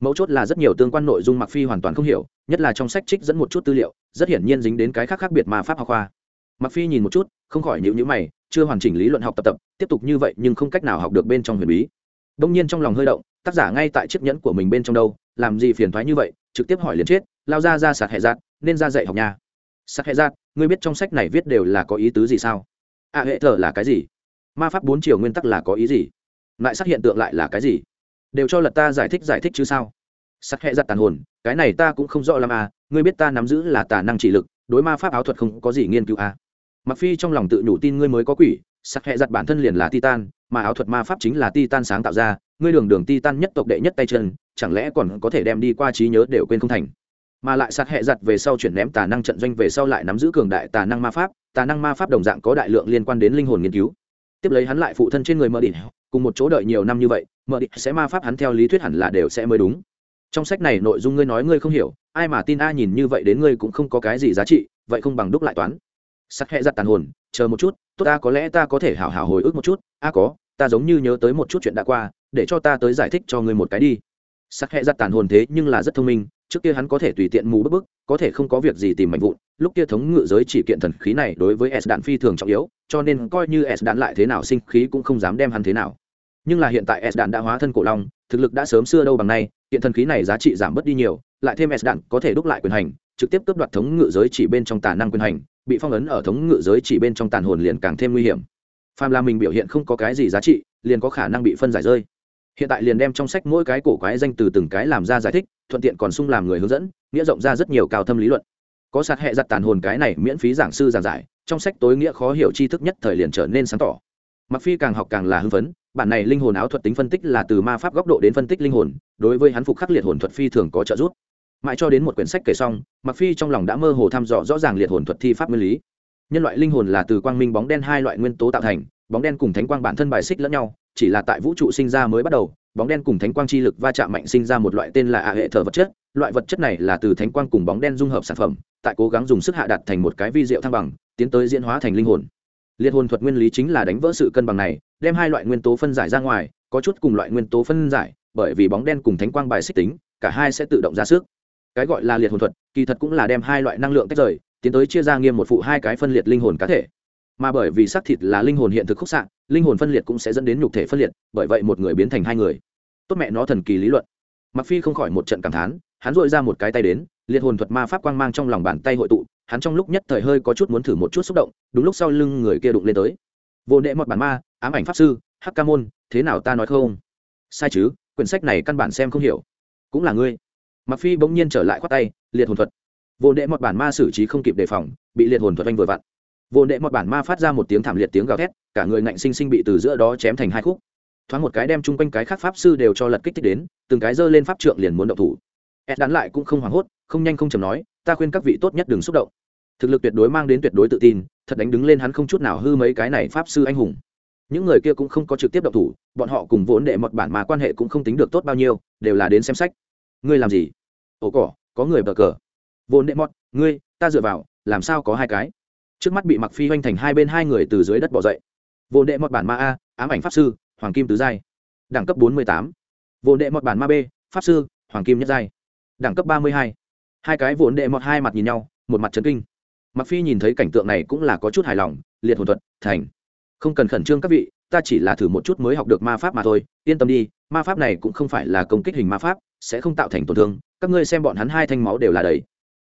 Mấu chốt là rất nhiều tương quan nội dung mặc phi hoàn toàn không hiểu, nhất là trong sách trích dẫn một chút tư liệu, rất hiển nhiên dính đến cái khác khác biệt mà pháp học khoa. Mặc phi nhìn một chút, không khỏi nhịu nhữ mày chưa hoàn chỉnh lý luận học tập tập tiếp tục như vậy nhưng không cách nào học được bên trong huyền bí. Đông nhiên trong lòng hơi động tác giả ngay tại chiếc nhẫn của mình bên trong đâu làm gì phiền thoái như vậy trực tiếp hỏi liền chết lao ra ra sạt hệ giạt nên ra dạy học nhà sạt hệ giạt ngươi biết trong sách này viết đều là có ý tứ gì sao? A à, hệ thờ là cái gì? Ma pháp bốn chiều nguyên tắc là có ý gì? Lại sát hiện tượng lại là cái gì? Đều cho lật ta giải thích giải thích chứ sao? Sắc hệ giặt tàn hồn cái này ta cũng không rõ làm à ngươi biết ta nắm giữ là tà năng chỉ lực đối ma pháp áo thuật không có gì nghiên cứu à? Mặc phi trong lòng tự nhủ tin ngươi mới có quỷ sắc hệ giặt bản thân liền là titan, mà áo thuật ma pháp chính là titan sáng tạo ra, ngươi đường đường titan nhất tộc đệ nhất tay chân, chẳng lẽ còn có thể đem đi qua trí nhớ đều quên không thành? Mà lại sát hệ giặt về sau chuyển ném tà năng trận doanh về sau lại nắm giữ cường đại tà năng ma pháp, tà năng ma pháp đồng dạng có đại lượng liên quan đến linh hồn nghiên cứu. Tiếp lấy hắn lại phụ thân trên người mơ đỉnh cùng một chỗ đợi nhiều năm như vậy mơ đỉnh sẽ ma pháp hắn theo lý thuyết hẳn là đều sẽ mới đúng. Trong sách này nội dung ngươi nói ngươi không hiểu, ai mà tin a nhìn như vậy đến ngươi cũng không có cái gì giá trị, vậy không bằng đúc lại toán sắc hệ giặt tàn hồn, chờ một chút, tốt ta có lẽ ta có thể hảo hảo hồi ức một chút. A, có, ta giống như nhớ tới một chút chuyện đã qua, để cho ta tới giải thích cho ngươi một cái đi. Sắc hệ giặt tàn hồn thế nhưng là rất thông minh, trước kia hắn có thể tùy tiện mù bức bức, có thể không có việc gì tìm mạnh vụn, lúc kia thống ngự giới chỉ kiện thần khí này đối với s đạn phi thường trọng yếu, cho nên coi như s đạn lại thế nào sinh khí cũng không dám đem hắn thế nào. Nhưng là hiện tại s đạn đã hóa thân cổ long, thực lực đã sớm xưa đâu bằng nay, kiện thần khí này giá trị giảm bớt đi nhiều, lại thêm s đạn có thể đúc lại quyền hành trực tiếp cướp đoạt thống ngự giới chỉ bên trong tà năng quyền hành, bị phong ấn ở thống ngự giới chỉ bên trong tàn hồn liền càng thêm nguy hiểm. Phàm là mình biểu hiện không có cái gì giá trị, liền có khả năng bị phân giải rơi. Hiện tại liền đem trong sách mỗi cái cổ quái danh từ từng cái làm ra giải thích, thuận tiện còn sung làm người hướng dẫn, nghĩa rộng ra rất nhiều cao thâm lý luận. Có sạt hệ giặt tàn hồn cái này miễn phí giảng sư giảng giải, trong sách tối nghĩa khó hiểu tri thức nhất thời liền trở nên sáng tỏ. Mặc phi càng học càng là hưng phấn, bản này linh hồn áo thuật tính phân tích là từ ma pháp góc độ đến phân tích linh hồn, đối với hắn phục khắc liệt hồn thuật phi thường có trợ giúp mãi cho đến một quyển sách kể xong mặc phi trong lòng đã mơ hồ thăm dò rõ ràng liệt hồn thuật thi pháp nguyên lý. Nhân loại linh hồn là từ quang minh bóng đen hai loại nguyên tố tạo thành, bóng đen cùng thánh quang bản thân bài xích lẫn nhau, chỉ là tại vũ trụ sinh ra mới bắt đầu, bóng đen cùng thánh quang chi lực va chạm mạnh sinh ra một loại tên là a hệ thờ vật chất. Loại vật chất này là từ thánh quang cùng bóng đen dung hợp sản phẩm, tại cố gắng dùng sức hạ đặt thành một cái vi diệu thăng bằng, tiến tới diễn hóa thành linh hồn. Liệt hồn thuật nguyên lý chính là đánh vỡ sự cân bằng này, đem hai loại nguyên tố phân giải ra ngoài, có chút cùng loại nguyên tố phân giải, bởi vì bóng đen cùng thánh quang bài xích tính, cả hai sẽ tự động ra sức cái gọi là liệt hồn thuật, kỳ thật cũng là đem hai loại năng lượng tách rời, tiến tới chia ra nghiêm một phụ hai cái phân liệt linh hồn cá thể. Mà bởi vì xác thịt là linh hồn hiện thực khúc xạ, linh hồn phân liệt cũng sẽ dẫn đến nhục thể phân liệt, bởi vậy một người biến thành hai người. Tốt mẹ nó thần kỳ lý luận. Mặc phi không khỏi một trận cảm thán, hắn dội ra một cái tay đến, liệt hồn thuật ma pháp quang mang trong lòng bàn tay hội tụ, hắn trong lúc nhất thời hơi có chút muốn thử một chút xúc động, đúng lúc sau lưng người kia đụng lên tới. Vô nệ một bản ma, ám ảnh pháp sư, hắc ca môn, thế nào ta nói không? Sai chứ, quyển sách này căn bản xem không hiểu. Cũng là ngươi mặc phi bỗng nhiên trở lại khoát tay, liệt hồn thuật. Vô đệ một bản ma xử trí không kịp đề phòng, bị liệt hồn thuật anh vừa vặn. Vô đệ một bản ma phát ra một tiếng thảm liệt tiếng gào thét, cả người ngạnh sinh sinh bị từ giữa đó chém thành hai khúc. Thoáng một cái đem chung quanh cái khác pháp sư đều cho lật kích thích đến, từng cái giơ lên pháp trượng liền muốn động thủ. Ed đắn lại cũng không hoảng hốt, không nhanh không chầm nói, ta khuyên các vị tốt nhất đừng xúc động. Thực lực tuyệt đối mang đến tuyệt đối tự tin, thật đánh đứng lên hắn không chút nào hư mấy cái này pháp sư anh hùng. Những người kia cũng không có trực tiếp động thủ, bọn họ cùng vốn đệ một bản mà quan hệ cũng không tính được tốt bao nhiêu, đều là đến xem sách ngươi làm gì? Ồ cỏ, có người bờ cờ. Vốn đệ mọt, ngươi, ta dựa vào, làm sao có hai cái? Trước mắt bị mặc phi hoành thành hai bên hai người từ dưới đất bỏ dậy. Vốn đệ mọt bản ma a, ám ảnh pháp sư, hoàng kim tứ giai. Đẳng cấp bốn mươi tám. Vốn đệ một bản ma b, pháp sư, hoàng kim nhất giai. Đẳng cấp ba mươi hai. Hai cái vốn đệ mọt hai mặt nhìn nhau, một mặt trấn kinh. Mặc phi nhìn thấy cảnh tượng này cũng là có chút hài lòng, liệt hồn thuật, thành. Không cần khẩn trương các vị, ta chỉ là thử một chút mới học được ma pháp mà thôi, yên tâm đi ma pháp này cũng không phải là công kích hình ma pháp, sẽ không tạo thành tổn thương, các ngươi xem bọn hắn hai thanh máu đều là đầy.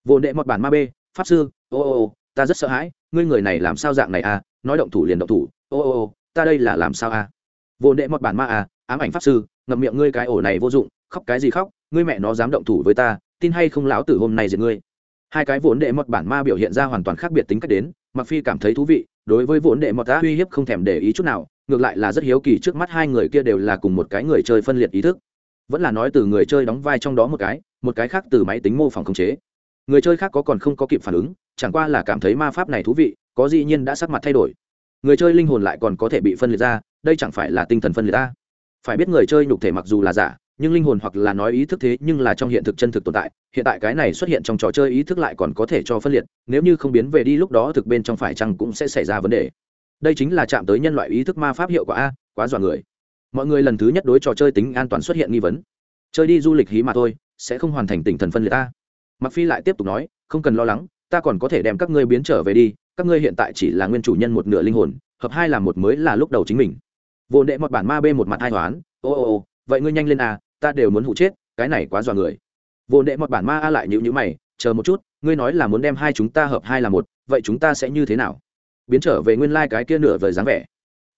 Vô đệ một bản ma b pháp sư, ô ô ô, ta rất sợ hãi, ngươi người này làm sao dạng này à nói động thủ liền động thủ, ô ô ô, ta đây là làm sao à? Vô đệ một bản ma à ám ảnh pháp sư, ngậm miệng ngươi cái ổ này vô dụng, khóc cái gì khóc, ngươi mẹ nó dám động thủ với ta, tin hay không lão tử hôm nay diệt ngươi. Hai cái vốn đệ mọt bản ma biểu hiện ra hoàn toàn khác biệt tính cách đến mặc phi cảm thấy thú vị, đối với vốn đệ mọt đã uy hiếp không thèm để ý chút nào ngược lại là rất hiếu kỳ trước mắt hai người kia đều là cùng một cái người chơi phân liệt ý thức. Vẫn là nói từ người chơi đóng vai trong đó một cái một cái khác từ máy tính mô phỏng khống chế. Người chơi khác có còn không có kịp phản ứng, chẳng qua là cảm thấy ma pháp này thú vị, có dĩ nhiên đã sắc mặt thay đổi. Người chơi linh hồn lại còn có thể bị phân liệt ra, đây chẳng phải là tinh thần phân liệt ra? phải biết người chơi nhục thể mặc dù là giả, nhưng linh hồn hoặc là nói ý thức thế nhưng là trong hiện thực chân thực tồn tại, hiện tại cái này xuất hiện trong trò chơi ý thức lại còn có thể cho phân liệt, nếu như không biến về đi lúc đó thực bên trong phải chăng cũng sẽ xảy ra vấn đề đây chính là chạm tới nhân loại ý thức ma pháp hiệu quả a, quá dọa người. Mọi người lần thứ nhất đối trò chơi tính an toàn xuất hiện nghi vấn. Chơi đi du lịch hí mà thôi, sẽ không hoàn thành tỉnh thần phân liệt ta. Mặc phi lại tiếp tục nói, không cần lo lắng, ta còn có thể đem các ngươi biến trở về đi, các ngươi hiện tại chỉ là nguyên chủ nhân một nửa linh hồn, hợp hai là một mới là lúc đầu chính mình. Vô đệ một bản ma bê một mặt hai toán ô ô ô, vậy ngươi nhanh lên à ta đều muốn hụ chết, cái này quá dọa người. Vô đệ một bản ma a lại nhữ nhữ mày, chờ một chút, ngươi nói là muốn đem hai chúng ta hợp hai là một, vậy chúng ta sẽ như thế nào? Biến trở về nguyên lai cái kia nửa vời dáng vẻ.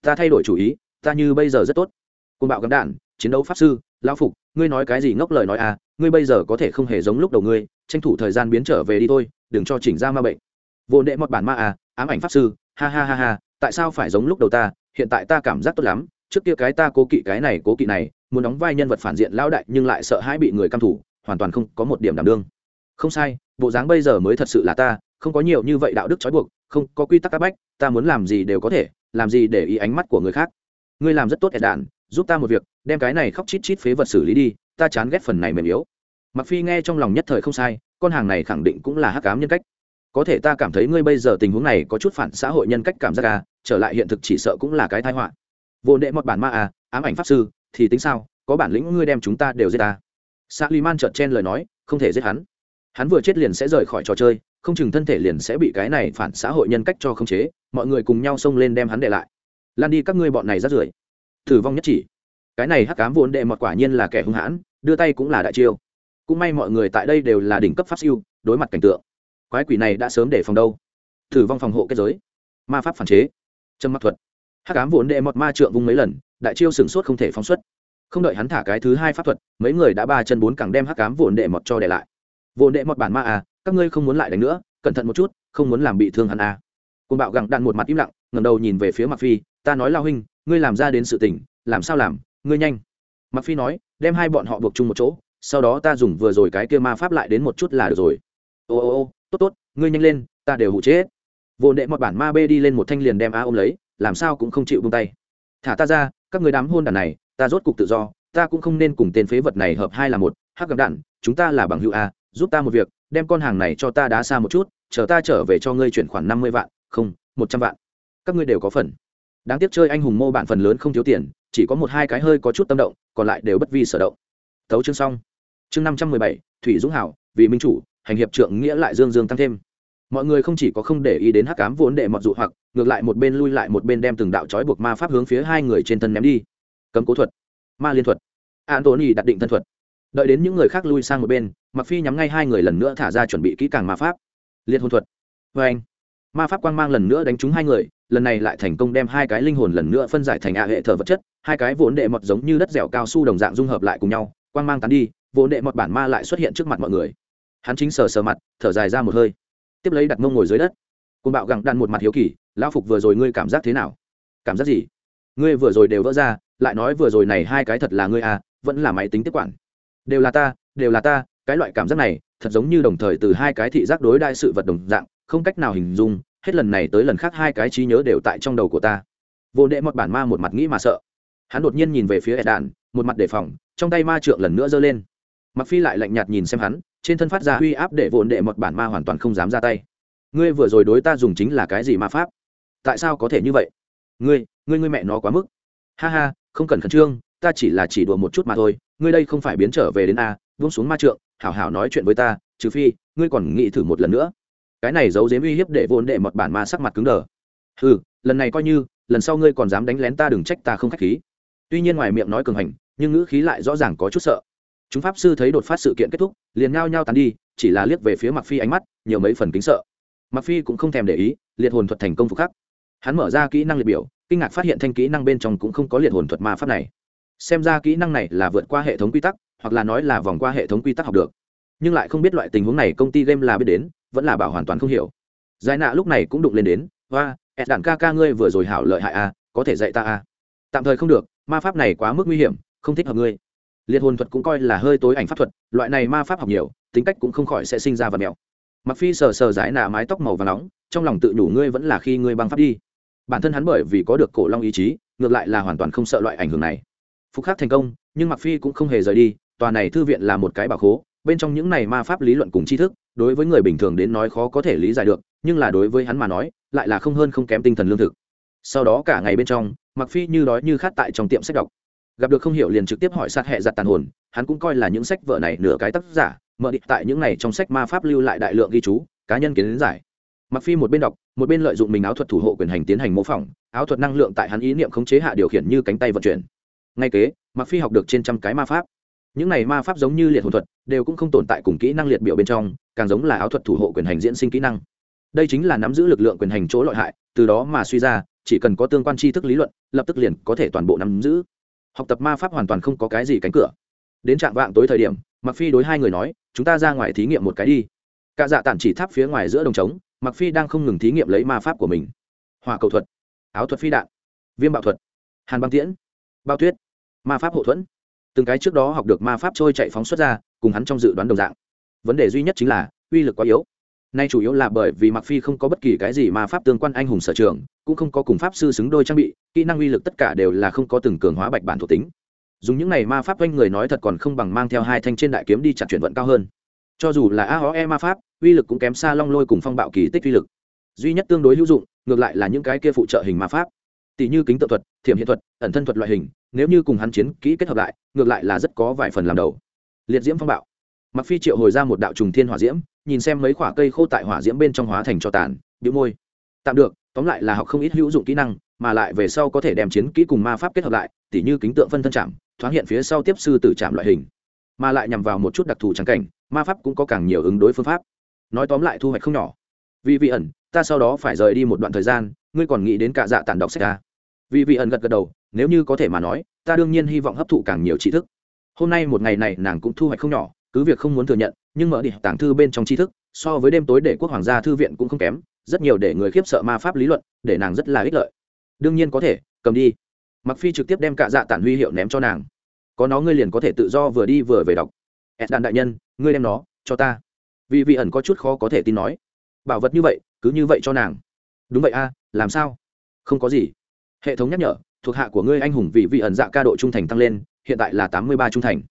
Ta thay đổi chủ ý, ta như bây giờ rất tốt. Côn bạo gắm đạn, chiến đấu pháp sư, lão phục, ngươi nói cái gì ngốc lời nói à ngươi bây giờ có thể không hề giống lúc đầu ngươi, tranh thủ thời gian biến trở về đi thôi, đừng cho chỉnh ra ma bệnh. Vô đệ một bản ma à ám ảnh pháp sư, ha ha ha ha, tại sao phải giống lúc đầu ta, hiện tại ta cảm giác tốt lắm, trước kia cái ta cố kỵ cái này cố kỵ này, muốn đóng vai nhân vật phản diện lão đại nhưng lại sợ hãi bị người căm thủ, hoàn toàn không có một điểm đảm đương. Không sai, bộ dáng bây giờ mới thật sự là ta, không có nhiều như vậy đạo đức trói buộc không, có quy tắc áp bách, ta muốn làm gì đều có thể, làm gì để ý ánh mắt của người khác. Ngươi làm rất tốt ẻ đạn giúp ta một việc, đem cái này khóc chít chít phế vật xử lý đi, ta chán ghét phần này mềm yếu. Mặc phi nghe trong lòng nhất thời không sai, con hàng này khẳng định cũng là hắc ám nhân cách. Có thể ta cảm thấy ngươi bây giờ tình huống này có chút phản xã hội nhân cách cảm giác à trở lại hiện thực chỉ sợ cũng là cái tai họa. Vô đệ một bản ma à ám ảnh pháp sư, thì tính sao, có bản lĩnh ngươi đem chúng ta đều giết ta. Sa liman chợt chen lời nói, không thể giết hắn. Hắn vừa chết liền sẽ rời khỏi trò chơi không chừng thân thể liền sẽ bị cái này phản xã hội nhân cách cho khống chế, mọi người cùng nhau xông lên đem hắn để lại. Lan đi, các ngươi bọn này rát rưởi. Thử vong nhất chỉ. Cái này hắc cám vốn đệ mọt quả nhiên là kẻ hung hãn, đưa tay cũng là đại chiêu. Cũng may mọi người tại đây đều là đỉnh cấp pháp siêu, đối mặt cảnh tượng. Quái quỷ này đã sớm để phòng đâu? Thử vong phòng hộ kết giới. Ma pháp phản chế. Trâm mắt thuật. Hắc cám vốn đệ mọt ma trượng vung mấy lần, đại chiêu sửng sốt không thể phóng xuất. Không đợi hắn thả cái thứ hai pháp thuật, mấy người đã ba chân bốn cẳng đem hắc cám vốn đệ mọt cho để lại. Vốn đệ mọt bản ma à các ngươi không muốn lại đánh nữa, cẩn thận một chút, không muốn làm bị thương hắn à. Côn bạo gẳng đạn một mặt im lặng ngầm đầu nhìn về phía mặc phi, ta nói lao huynh, ngươi làm ra đến sự tình, làm sao làm, ngươi nhanh. Mặc phi nói, đem hai bọn họ buộc chung một chỗ, sau đó ta dùng vừa rồi cái kia ma pháp lại đến một chút là được rồi. Ô ô ô, tốt tốt, ngươi nhanh lên, ta đều hụ chết. Vô đệ một bản ma bê đi lên một thanh liền đem a ôm lấy, làm sao cũng không chịu buông tay. Thả ta ra, các người đám hôn đàn này, ta rốt cục tự do, ta cũng không nên cùng tên phế vật này hợp hai là một, hắc gặp đạn, chúng ta là bằng hữu a, giúp ta một việc đem con hàng này cho ta đá xa một chút, chờ ta trở về cho ngươi chuyển khoản năm mươi vạn, không, một trăm vạn. Các ngươi đều có phần. Đáng tiếc chơi anh hùng mô bạn phần lớn không thiếu tiền, chỉ có một hai cái hơi có chút tâm động, còn lại đều bất vi sở động. Thấu chương xong. Chương năm trăm mười bảy, thủy dũng hảo, vì minh chủ, hành hiệp trượng nghĩa lại dương dương tăng thêm. Mọi người không chỉ có không để ý đến hắc cám vốn đệ mọt dụ hoặc, ngược lại một bên lui lại một bên đem từng đạo trói buộc ma pháp hướng phía hai người trên thân ném đi. Cấm cố thuật. Ma liên thuật. An tốn nhì đặt định thân thuật. Đợi đến những người khác lui sang một bên mặc phi nhắm ngay hai người lần nữa thả ra chuẩn bị kỹ càng ma pháp. Liên hôn thuật. Vê anh, ma pháp quang mang lần nữa đánh trúng hai người, lần này lại thành công đem hai cái linh hồn lần nữa phân giải thành ạ hệ thờ vật chất, hai cái vốn đệ mọt giống như đất dẻo cao su đồng dạng dung hợp lại cùng nhau, quang mang tán đi, vốn đệ mọt bản ma lại xuất hiện trước mặt mọi người. Hắn chính sờ sờ mặt, thở dài ra một hơi. Tiếp lấy đặt mông ngồi dưới đất. Côn bạo gặng đạn một mặt hiếu kỳ, lão phục vừa rồi ngươi cảm giác thế nào? Cảm giác gì? Ngươi vừa rồi đều vỡ ra, lại nói vừa rồi này hai cái thật là ngươi à vẫn là máy tính tiếp quản. Đều là ta, đều là ta cái loại cảm giác này, thật giống như đồng thời từ hai cái thị giác đối đại sự vật đồng dạng, không cách nào hình dung, hết lần này tới lần khác hai cái trí nhớ đều tại trong đầu của ta. Vô đệ một bản ma một mặt nghĩ mà sợ. Hắn đột nhiên nhìn về phía ed đàn một mặt đề phòng, trong tay ma trượng lần nữa giơ lên. Mặc phi lại lạnh nhạt nhìn xem hắn, trên thân phát ra uy áp để vồn đệ một bản ma hoàn toàn không dám ra tay. Ngươi vừa rồi đối ta dùng chính là cái gì ma pháp? Tại sao có thể như vậy? Ngươi ngươi ngươi mẹ nó quá mức. Ha ha, không cần khẩn trương, ta chỉ là chỉ đùa một chút mà thôi, ngươi đây không phải biến trở về đến a buông xuống ma trượng hảo hảo nói chuyện với ta, trừ phi, ngươi còn nghĩ thử một lần nữa. Cái này giấu giếm uy hiếp để vốn đệ một bản ma sắc mặt cứng đờ. Ừ lần này coi như, lần sau ngươi còn dám đánh lén ta đừng trách ta không khách khí. Tuy nhiên ngoài miệng nói cường hành, nhưng ngữ khí lại rõ ràng có chút sợ. Chúng pháp sư thấy đột phát sự kiện kết thúc, liền ngao nhau tàn đi, chỉ là liếc về phía mặc phi ánh mắt, nhiều mấy phần kính sợ. Mặc phi cũng không thèm để ý, liệt hồn thuật thành công phục khắc. Hắn mở ra kỹ năng liệt biểu, kinh ngạc phát hiện thanh kỹ năng bên trong cũng không có liệt hồn thuật ma pháp này. Xem ra kỹ năng này là vượt qua hệ thống quy tắc hoặc là nói là vòng qua hệ thống quy tắc học được. Nhưng lại không biết loại tình huống này công ty game là biết đến vẫn là bảo hoàn toàn không hiểu. Giải nạ lúc này cũng đụng lên đến và ẹt đản ca ca ngươi vừa rồi hảo lợi hại a à, có thể dạy ta a à. tạm thời không được ma pháp này quá mức nguy hiểm không thích hợp ngươi. Liệt hồn thuật cũng coi là hơi tối ảnh pháp thuật loại này ma pháp học nhiều tính cách cũng không khỏi sẽ sinh ra vật mèo mặc phi sờ sờ giải nạ mái tóc màu và nóng trong lòng tự nhủ ngươi vẫn là khi ngươi băng pháp đi. Bản thân hắn bởi vì có được cổ long ý chí ngược lại là hoàn toàn không sợ loại ảnh hưởng này. Phục khắc thành công nhưng mặc phi cũng không hề rời đi tòa này thư viện là một cái bảo khố, bên trong những này ma pháp lý luận cùng tri thức, đối với người bình thường đến nói khó có thể lý giải được, nhưng là đối với hắn mà nói, lại là không hơn không kém tinh thần lương thực. Sau đó cả ngày bên trong mặc phi như đói như khát tại trong tiệm sách đọc. Gặp được không hiểu liền trực tiếp hỏi sát hệ giặt tàn hồn, hắn cũng coi là những sách vợ này nửa cái tác giả, mở định tại những này trong sách ma pháp lưu lại đại lượng ghi chú, cá nhân kiến giải. Mặc phi một bên đọc, một bên lợi dụng mình áo thuật thủ hộ quyền hành tiến hành mô phỏng, áo thuật năng lượng tại hắn ý niệm khống chế hạ điều khiển như cánh tay vận chuyển. Ngay kế mặc phi học được trên trăm cái ma pháp những này ma pháp giống như liệt hồn thuật, đều cũng không tồn tại cùng kỹ năng liệt biểu bên trong, càng giống là áo thuật thủ hộ quyền hành diễn sinh kỹ năng. Đây chính là nắm giữ lực lượng quyền hành chỗ lợi hại, từ đó mà suy ra, chỉ cần có tương quan tri thức lý luận, lập tức liền có thể toàn bộ nắm giữ. Học tập ma pháp hoàn toàn không có cái gì cánh cửa. Đến trạng vạng tối thời điểm mặc phi đối hai người nói, chúng ta ra ngoài thí nghiệm một cái đi. Cả dạ tản chỉ tháp phía ngoài giữa đồng trống mặc phi đang không ngừng thí nghiệm lấy ma pháp của mình. Hòa cầu thuật, áo thuật phi đạn, viêm bạo thuật, hàn băng tiễn bao tuyết, ma pháp hộ thuẫn từng cái trước đó học được ma pháp trôi chạy phóng xuất ra, cùng hắn trong dự đoán đồng dạng. Vấn đề duy nhất chính là, uy lực quá yếu. Nay chủ yếu là bởi vì mặc phi không có bất kỳ cái gì ma pháp tương quan anh hùng sở trường, cũng không có cùng pháp sư xứng đôi trang bị, kỹ năng uy lực tất cả đều là không có từng cường hóa bạch bản thuộc tính. Dùng những này ma pháp quanh người nói thật còn không bằng mang theo hai thanh trên đại kiếm đi chặt chuyển vận cao hơn. Cho dù là aoe ma pháp, uy lực cũng kém xa long lôi cùng phong bạo kỳ tích uy lực. Duy nhất tương đối hữu dụng, ngược lại là những cái kia phụ trợ hình ma pháp tỷ như kính tự thuật, thiểm hiện thuật, ẩn thân thuật loại hình, nếu như cùng hắn chiến kỹ kết hợp lại, ngược lại là rất có vài phần làm đầu. Liệt diễm phong bạo. Mặc phi triệu hồi ra một đạo trùng thiên hỏa diễm, nhìn xem mấy quả cây khô tại hỏa diễm bên trong hóa thành cho tàn, bĩu môi. Tạm được, tóm lại là học không ít hữu dụng kỹ năng, mà lại về sau có thể đem chiến kỹ cùng ma pháp kết hợp lại, tỉ như kính tượng phân thân chạm, thoáng hiện phía sau tiếp sư tử chạm loại hình. Mà lại nhằm vào một chút đặc thù trắng cảnh, ma pháp cũng có càng nhiều ứng đối phương pháp. Nói tóm lại thu hoạch không nhỏ. Vì vị ẩn, ta sau đó phải rời đi một đoạn thời gian, ngươi còn nghĩ đến cả dạ tản đọc sách ta vì vị ẩn gật gật đầu, nếu như có thể mà nói, ta đương nhiên hy vọng hấp thụ càng nhiều tri thức. Hôm nay một ngày này nàng cũng thu hoạch không nhỏ, cứ việc không muốn thừa nhận, nhưng mở đi tàng thư bên trong tri thức, so với đêm tối để quốc hoàng gia thư viện cũng không kém, rất nhiều để người khiếp sợ ma pháp lý luận, để nàng rất là ích lợi. Đương nhiên có thể, cầm đi. Mặc phi trực tiếp đem cả dạ tản huy hiệu ném cho nàng. Có nó ngươi liền có thể tự do vừa đi vừa về đọc. Ed đàn đại nhân, ngươi đem nó, cho ta. Vì vị ẩn có chút khó có thể tin nói. Bảo vật như vậy, cứ như vậy cho nàng. Đúng vậy a, làm sao? Không có gì hệ thống nhắc nhở, thuộc hạ của ngươi anh hùng vì vị ẩn dạ ca độ trung thành tăng lên, hiện tại là tám mươi ba trung thành.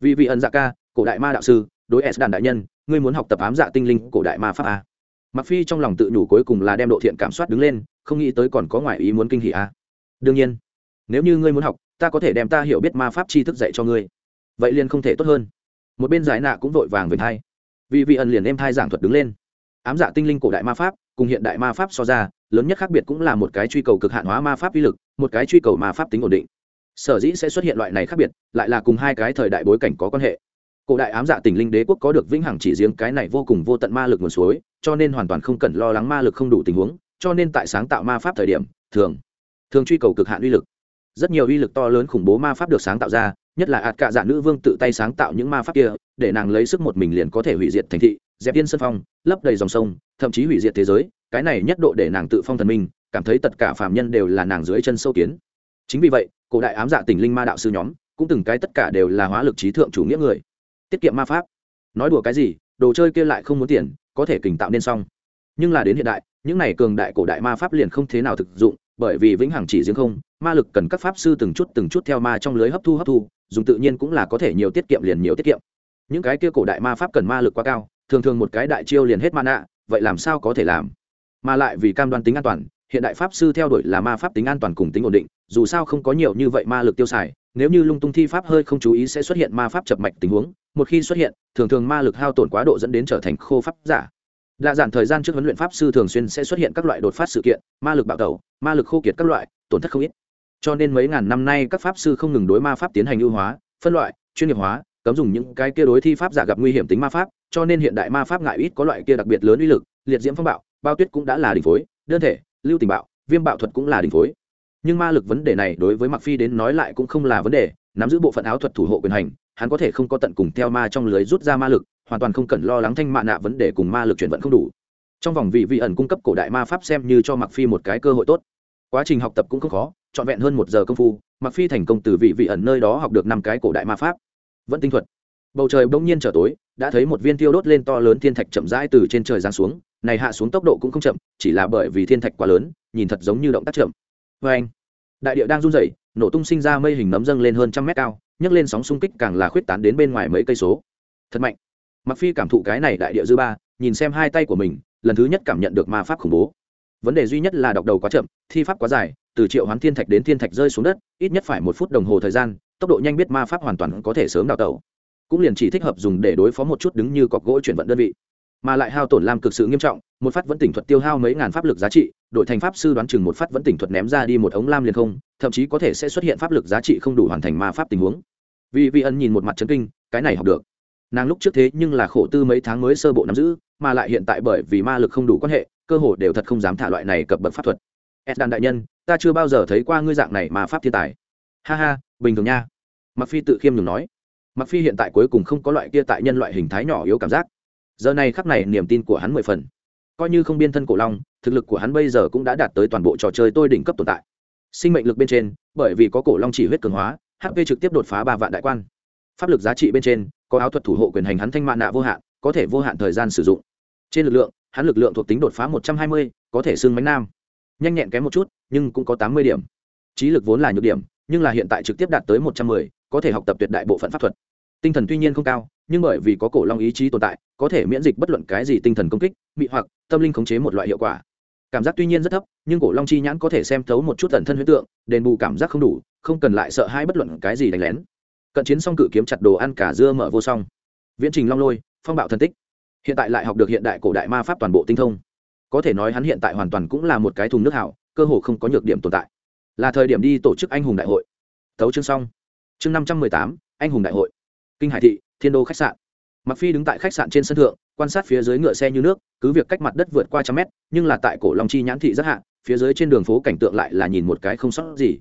Vì vị ẩn dạ ca, cổ đại ma đạo sư, đối s đàn đại nhân, ngươi muốn học tập ám dạ tinh linh cổ đại ma pháp a. Mặc phi trong lòng tự nhủ cuối cùng là đem độ thiện cảm soát đứng lên, không nghĩ tới còn có ngoại ý muốn kinh hỉ a. Đương nhiên, nếu như ngươi muốn học, ta có thể đem ta hiểu biết ma pháp tri thức dạy cho ngươi. Vậy liền không thể tốt hơn. Một bên giải nạ cũng vội vàng về thai. Vì vị ẩn liền em thai giảng thuật đứng lên. Ám dạ tinh linh cổ đại ma pháp cùng hiện đại ma pháp so ra, lớn nhất khác biệt cũng là một cái truy cầu cực hạn hóa ma pháp uy lực, một cái truy cầu ma pháp tính ổn định. Sở dĩ sẽ xuất hiện loại này khác biệt, lại là cùng hai cái thời đại bối cảnh có quan hệ. Cổ đại ám dạ tỉnh linh đế quốc có được vĩnh hằng chỉ riêng cái này vô cùng vô tận ma lực nguồn suối, cho nên hoàn toàn không cần lo lắng ma lực không đủ tình huống, cho nên tại sáng tạo ma pháp thời điểm, thường thường truy cầu cực hạn uy lực. Rất nhiều uy lực to lớn khủng bố ma pháp được sáng tạo ra, nhất là ạt cạ dạ nữ vương tự tay sáng tạo những ma pháp kia, để nàng lấy sức một mình liền có thể hủy diệt thành thị dẹp yên sân phong, lấp đầy dòng sông, thậm chí hủy diệt thế giới, cái này nhất độ để nàng tự phong thần minh, cảm thấy tất cả phạm nhân đều là nàng dưới chân sâu kiến. Chính vì vậy, cổ đại ám dạ tình linh ma đạo sư nhóm, cũng từng cái tất cả đều là hóa lực trí thượng chủ nghĩa người. Tiết kiệm ma pháp. Nói đùa cái gì, đồ chơi kia lại không muốn tiền, có thể kình tạo nên xong nhưng là đến hiện đại, những này cường đại cổ đại ma pháp liền không thế nào thực dụng, bởi vì vĩnh hằng chỉ riêng không, ma lực cần các pháp sư từng chút từng chút theo ma trong lưới hấp thu hấp thu, dùng tự nhiên cũng là có thể nhiều tiết kiệm liền nhiều tiết kiệm. Những cái kia cổ đại ma pháp cần ma lực quá cao thường thường một cái đại chiêu liền hết mana, vậy làm sao có thể làm? Mà lại vì cam đoan tính an toàn, hiện đại pháp sư theo đuổi là ma pháp tính an toàn cùng tính ổn định, dù sao không có nhiều như vậy ma lực tiêu xài, nếu như lung tung thi pháp hơi không chú ý sẽ xuất hiện ma pháp chập mạch tình huống, một khi xuất hiện, thường thường ma lực hao tổn quá độ dẫn đến trở thành khô pháp giả. Đa dạng thời gian trước huấn luyện pháp sư thường xuyên sẽ xuất hiện các loại đột phát sự kiện, ma lực bạo tẩu, ma lực khô kiệt các loại, tổn thất không ít. Cho nên mấy ngàn năm nay các pháp sư không ngừng đối ma pháp tiến hành ưu hóa, phân loại, chuyên nghiệp hóa, cấm dùng những cái kia đối thi pháp giả gặp nguy hiểm tính ma pháp cho nên hiện đại ma pháp ngại ít có loại kia đặc biệt lớn uy lực, liệt diễm phong bạo, bao tuyết cũng đã là đỉnh phối, đơn thể, lưu tình bạo, viêm bạo thuật cũng là đỉnh phối. Nhưng ma lực vấn đề này đối với mặc phi đến nói lại cũng không là vấn đề, nắm giữ bộ phận áo thuật thủ hộ quyền hành, hắn có thể không có tận cùng theo ma trong lưới rút ra ma lực, hoàn toàn không cần lo lắng thanh mạ nạ vấn đề cùng ma lực chuyển vận không đủ. Trong vòng vị vị ẩn cung cấp cổ đại ma pháp xem như cho mặc phi một cái cơ hội tốt. Quá trình học tập cũng không khó, trọn vẹn hơn một giờ công phu mặc phi thành công từ vị vị ẩn nơi đó học được năm cái cổ đại ma pháp. Vẫn tinh thuật bầu trời bỗng nhiên trở tối, đã thấy một viên tiêu đốt lên to lớn thiên thạch chậm rãi từ trên trời giáng xuống, này hạ xuống tốc độ cũng không chậm, chỉ là bởi vì thiên thạch quá lớn, nhìn thật giống như động tác chậm. Vê anh, đại địa đang run rẩy, nổ tung sinh ra mây hình nấm dâng lên hơn trăm mét cao, nhấc lên sóng xung kích càng là khuyết tán đến bên ngoài mấy cây số. Thật mạnh. Mặc phi cảm thụ cái này đại địa dư ba, nhìn xem hai tay của mình, lần thứ nhất cảm nhận được ma pháp khủng bố. Vấn đề duy nhất là đọc đầu quá chậm, thi pháp quá dài, từ triệu hoán thiên thạch đến thiên thạch rơi xuống đất, ít nhất phải một phút đồng hồ thời gian, tốc độ nhanh biết ma pháp hoàn toàn có thể sớm đào tẩu cũng liền chỉ thích hợp dùng để đối phó một chút đứng như cọc gỗ chuyển vận đơn vị. Mà lại hao tổn làm cực sự nghiêm trọng, một phát vẫn tỉnh thuật tiêu hao mấy ngàn pháp lực giá trị, đội thành pháp sư đoán chừng một phát vẫn tỉnh thuật ném ra đi một ống lam liền không, thậm chí có thể sẽ xuất hiện pháp lực giá trị không đủ hoàn thành ma pháp tình huống. Vì Vi ân nhìn một mặt chấn kinh, cái này học được. Nàng lúc trước thế nhưng là khổ tư mấy tháng mới sơ bộ nắm giữ, mà lại hiện tại bởi vì ma lực không đủ quan hệ, cơ hồ đều thật không dám thả loại này cập bậc pháp thuật. Ed đàn đại nhân, ta chưa bao giờ thấy qua ngươi dạng này mà pháp thiên tài. Ha ha, bình thường nha. Mặc phi tự khiêm nhường nói mặc phi hiện tại cuối cùng không có loại kia tại nhân loại hình thái nhỏ yếu cảm giác. Giờ này khắc này niềm tin của hắn mười phần. Coi như không biên thân cổ long, thực lực của hắn bây giờ cũng đã đạt tới toàn bộ trò chơi tôi đỉnh cấp tồn tại. Sinh mệnh lực bên trên, bởi vì có cổ long chỉ huyết cường hóa hp trực tiếp đột phá ba vạn đại quan. Pháp lực giá trị bên trên, có áo thuật thủ hộ quyền hành hắn thanh mạn nạ vô hạn, có thể vô hạn thời gian sử dụng. Trên lực lượng, hắn lực lượng thuộc tính đột phá một trăm hai mươi, có thể xưng bánh nam. Nhanh nhẹn kém một chút, nhưng cũng có tám mươi điểm. Trí lực vốn là nhược điểm, nhưng là hiện tại trực tiếp đạt tới một trăm mười có thể học tập tuyệt đại bộ phận pháp thuật. Tinh thần tuy nhiên không cao, nhưng bởi vì có cổ long ý chí tồn tại, có thể miễn dịch bất luận cái gì tinh thần công kích, mị hoặc, tâm linh khống chế một loại hiệu quả. Cảm giác tuy nhiên rất thấp, nhưng cổ long chi nhãn có thể xem thấu một chút tần thân huyết tượng, đền bù cảm giác không đủ, không cần lại sợ hai bất luận cái gì đánh lén. Cận chiến xong cự kiếm chặt đồ ăn cả dưa mở vô song. Viễn trình long lôi, phong bạo thần tích. Hiện tại lại học được hiện đại cổ đại ma pháp toàn bộ tinh thông. Có thể nói hắn hiện tại hoàn toàn cũng là một cái thùng nước hảo, cơ hồ không có nhược điểm tồn tại. Là thời điểm đi tổ chức anh hùng đại hội. Tấu chương xong chương năm trăm mười tám, anh hùng đại hội. Kinh hải thị, thiên đô khách sạn. Mặc phi đứng tại khách sạn trên sân thượng, quan sát phía dưới ngựa xe như nước, cứ việc cách mặt đất vượt qua trăm mét, nhưng là tại cổ long chi nhãn thị rất hạ, phía dưới trên đường phố cảnh tượng lại là nhìn một cái không sót gì.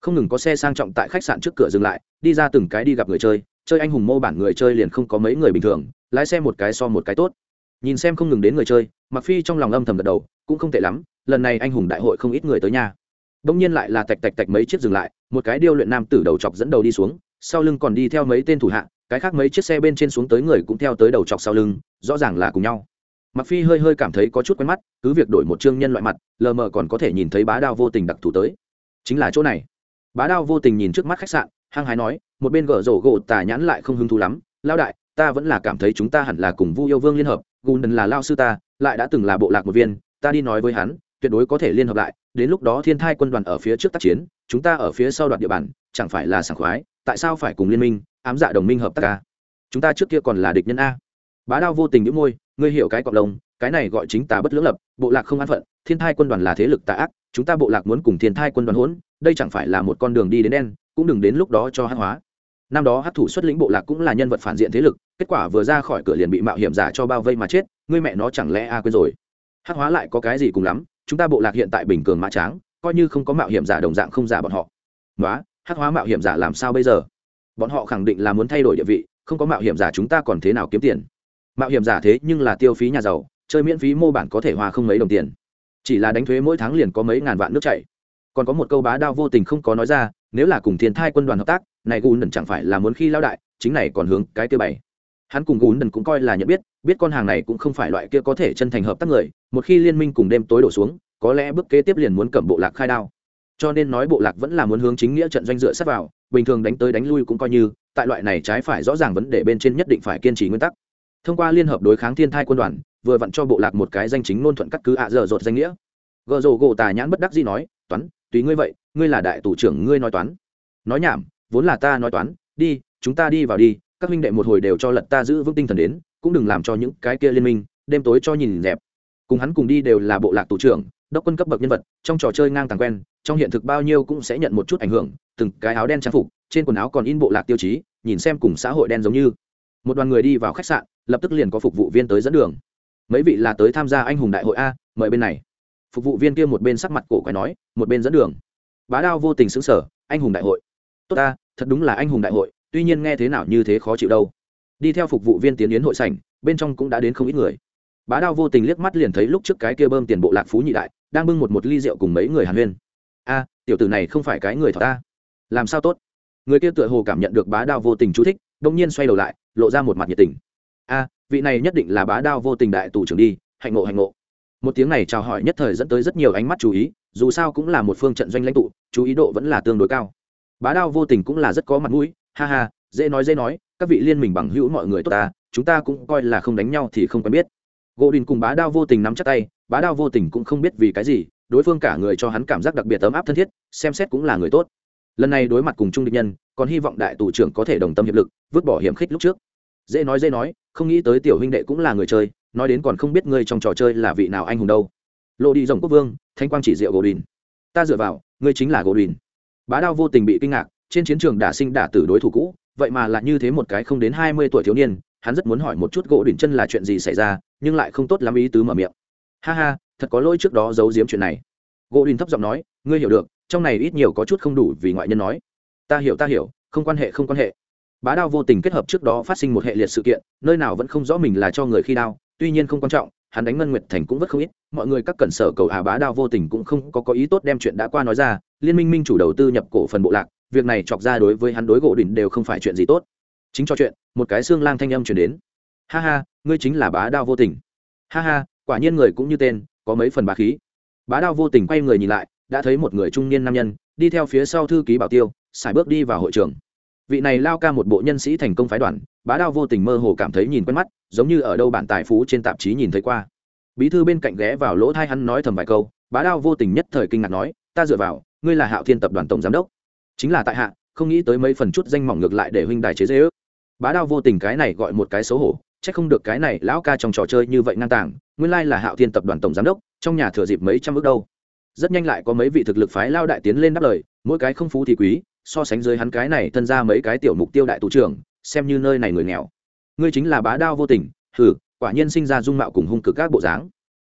Không ngừng có xe sang trọng tại khách sạn trước cửa dừng lại, đi ra từng cái đi gặp người chơi chơi anh hùng mô bản người chơi liền không có mấy người bình thường, lái xe một cái so một cái tốt. Nhìn xem không ngừng đến người chơi mặc phi trong lòng âm thầm gật đầu, cũng không tệ lắm, lần này anh hùng đại hội không ít người tới nhà đông nhiên lại là tạch tạch tạch mấy chiếc dừng lại, một cái điêu luyện nam tử đầu chọc dẫn đầu đi xuống, sau lưng còn đi theo mấy tên thủ hạ, cái khác mấy chiếc xe bên trên xuống tới người cũng theo tới đầu chọc sau lưng, rõ ràng là cùng nhau. Mặc phi hơi hơi cảm thấy có chút quen mắt, cứ việc đổi một chương nhân loại mặt, lờ mờ còn có thể nhìn thấy bá đao vô tình đặc thủ tới. Chính là chỗ này. Bá đao vô tình nhìn trước mắt khách sạn, hăng hái nói, một bên gở rổ gỗ tà nhãn lại không hứng thú lắm lao đại, ta vẫn là cảm thấy chúng ta hẳn là cùng vu yêu vương liên hợp gùn là lao sư ta, lại đã từng là bộ lạc một viên, ta đi nói với hắn tuyệt đối có thể liên hợp lại, đến lúc đó thiên thai quân đoàn ở phía trước tác chiến, chúng ta ở phía sau đoạt địa bàn, chẳng phải là sảng khoái, tại sao phải cùng liên minh, ám dạ đồng minh hợp tác ca chúng ta trước kia còn là địch nhân a. Bá đao vô tình những môi, ngươi hiểu cái cộng lông, cái này gọi chính tà bất lưỡng lập, bộ lạc không an phận, thiên thai quân đoàn là thế lực tà ác, chúng ta bộ lạc muốn cùng thiên thai quân đoàn hỗn, đây chẳng phải là một con đường đi đến đen, cũng đừng đến lúc đó cho hát hóa. Năm đó hát thủ xuất lĩnh bộ lạc cũng là nhân vật phản diện thế lực, kết quả vừa ra khỏi cửa liền bị mạo hiểm giả cho bao vây mà chết, ngươi mẹ nó chẳng lẽ a quên rồi? Hát hóa lại có cái gì cùng lắm chúng ta bộ lạc hiện tại bình cường mã tráng, coi như không có mạo hiểm giả đồng dạng không giả bọn họ. Nói hắc hóa mạo hiểm giả làm sao bây giờ? Bọn họ khẳng định là muốn thay đổi địa vị, không có mạo hiểm giả chúng ta còn thế nào kiếm tiền? Mạo hiểm giả thế nhưng là tiêu phí nhà giàu, chơi miễn phí mô bản có thể hòa không mấy đồng tiền. Chỉ là đánh thuế mỗi tháng liền có mấy ngàn vạn nước chảy. Còn có một câu bá đao vô tình không có nói ra, nếu là cùng thiên thai quân đoàn hợp tác, này gùn chẳng phải là muốn khi lao đại, chính này còn hướng cái tiêu bảy hắn cùng gùn đần cũng coi là nhận biết biết con hàng này cũng không phải loại kia có thể chân thành hợp tác người, một khi liên minh cùng đêm tối đổ xuống, có lẽ bước kế tiếp liền muốn cầm bộ lạc khai đao. Cho nên nói bộ lạc vẫn là muốn hướng chính nghĩa trận doanh dựa sát vào, bình thường đánh tới đánh lui cũng coi như, tại loại này trái phải rõ ràng vấn đề bên trên nhất định phải kiên trì nguyên tắc. Thông qua liên hợp đối kháng thiên thai quân đoàn, vừa vặn cho bộ lạc một cái danh chính ngôn thuận cắt cứ ạ dở dột danh nghĩa. Gợ rồ gỗ tà nhãn bất đắc dĩ nói, toán, tùy ngươi vậy, ngươi là đại tủ trưởng ngươi nói toán. Nói nhảm, vốn là ta nói toán, đi, chúng ta đi vào đi các huynh đệ một hồi đều cho lật ta giữ vững tinh thần đến, cũng đừng làm cho những cái kia liên minh, đêm tối cho nhìn dẹp. Cùng hắn cùng đi đều là bộ lạc tù trưởng, đốc quân cấp bậc nhân vật, trong trò chơi ngang tàng quen, trong hiện thực bao nhiêu cũng sẽ nhận một chút ảnh hưởng, từng cái áo đen trang phục, trên quần áo còn in bộ lạc tiêu chí, nhìn xem cùng xã hội đen giống như. Một đoàn người đi vào khách sạn, lập tức liền có phục vụ viên tới dẫn đường. Mấy vị là tới tham gia anh hùng đại hội a, mời bên này. Phục vụ viên kia một bên sắc mặt cổ quái nói, một bên dẫn đường. Bá đao vô tình xứng sở anh hùng đại hội. Tốt ta, thật đúng là anh hùng đại hội tuy nhiên nghe thế nào như thế khó chịu đâu. Đi theo phục vụ viên tiến yến hội sảnh, bên trong cũng đã đến không ít người. Bá đao vô tình liếc mắt liền thấy lúc trước cái kia bơm tiền bộ lạc phú nhị đại, đang bưng một một ly rượu cùng mấy người hàn huyên. A, tiểu tử này không phải cái người thọ ta. Làm sao tốt? Người kia tựa hồ cảm nhận được bá đao vô tình chú thích đông nhiên xoay đầu lại, lộ ra một mặt nhiệt tình. A, vị này nhất định là bá đao vô tình đại tù trưởng đi, hạnh ngộ hạnh ngộ. Một tiếng này chào hỏi nhất thời dẫn tới rất nhiều ánh mắt chú ý, dù sao cũng là một phương trận doanh lãnh tụ, chú ý độ vẫn là tương đối cao. Bá đao vô tình cũng là rất có mặt mũi ha ha, dễ nói dễ nói, các vị liên minh bằng hữu mọi người tốt ta, chúng ta cũng coi là không đánh nhau thì không quen biết. Gỗ đình cùng bá đao vô tình nắm chắc tay, bá đao vô tình cũng không biết vì cái gì, đối phương cả người cho hắn cảm giác đặc biệt ấm áp thân thiết, xem xét cũng là người tốt. Lần này đối mặt cùng trung địch nhân, còn hy vọng đại tù trưởng có thể đồng tâm hiệp lực, vứt bỏ hiểm khích lúc trước. Dễ nói dễ nói, không nghĩ tới tiểu huynh đệ cũng là người chơi, nói đến còn không biết ngươi trong trò chơi là vị nào anh hùng đâu. Lộ đi rồng quốc vương, thanh quang chỉ diệu gỗ đình. Ta dựa vào, ngươi chính là gỗ đình. Bá đao vô tình bị kinh ngạc trên chiến trường đả sinh đả tử đối thủ cũ, vậy mà là như thế một cái không đến hai mươi tuổi thiếu niên, hắn rất muốn hỏi một chút gỗ đỉnh chân là chuyện gì xảy ra, nhưng lại không tốt lắm ý tứ mở miệng. Ha ha, thật có lỗi trước đó giấu giếm chuyện này. Gỗ đỉnh thấp giọng nói, ngươi hiểu được, trong này ít nhiều có chút không đủ vì ngoại nhân nói. Ta hiểu ta hiểu, không quan hệ, không quan hệ. Bá đao vô tình kết hợp trước đó phát sinh một hệ liệt sự kiện, nơi nào vẫn không rõ mình là cho người khi đao tuy nhiên không quan trọng, hắn đánh ngân nguyệt thành cũng vất không ít, mọi người các cẩn sở cầu hà bá đao vô tình cũng không có có ý tốt đem chuyện đã qua nói ra, liên minh minh chủ đầu tư nhập cổ phần bộ lạc việc này chọc ra đối với hắn đối gỗ đỉnh đều không phải chuyện gì tốt. Chính cho chuyện, một cái xương lang thanh âm chuyển đến. Ha ha, ngươi chính là bá đao vô tình. Ha ha, quả nhiên người cũng như tên, có mấy phần bá khí. Bá đao vô tình quay người nhìn lại, đã thấy một người trung niên nam nhân, đi theo phía sau thư ký bảo tiêu, xài bước đi vào hội trường. Vị này lao ca một bộ nhân sĩ thành công phái đoàn, bá đao vô tình mơ hồ cảm thấy nhìn quen mắt, giống như ở đâu bản tài phú trên tạp chí nhìn thấy qua. Bí thư bên cạnh ghé vào lỗ thai hắn nói thầm vài câu, bá đao vô tình nhất thời kinh ngạc nói, ta dựa vào, ngươi là hạo thiên tập đoàn tổng giám đốc chính là tại hạ, không nghĩ tới mấy phần chút danh mỏng ngược lại để huynh đài chế dễ ước bá đao vô tình cái này gọi một cái xấu hổ c h ắ c không được cái này lão ca trong trò chơi như vậy ngang tàng, nguyên lai là hạo thiên tập đoàn tổng giám đốc, trong nhà thừa dịp mấy trăm ước đâu. Rất nhanh lại có mấy vị thực lực phái lao đại tiến lên đáp lời, mỗi cái không phú thì quý, so sánh dưới hắn cái này thân ra mấy cái tiểu mục tiêu đại tù trưởng, xem như nơi này người nghèo. Ngươi chính là bá đao vô tình, hừ, quả nhiên sinh ra dung mạo cùng hung cực các bộ dáng.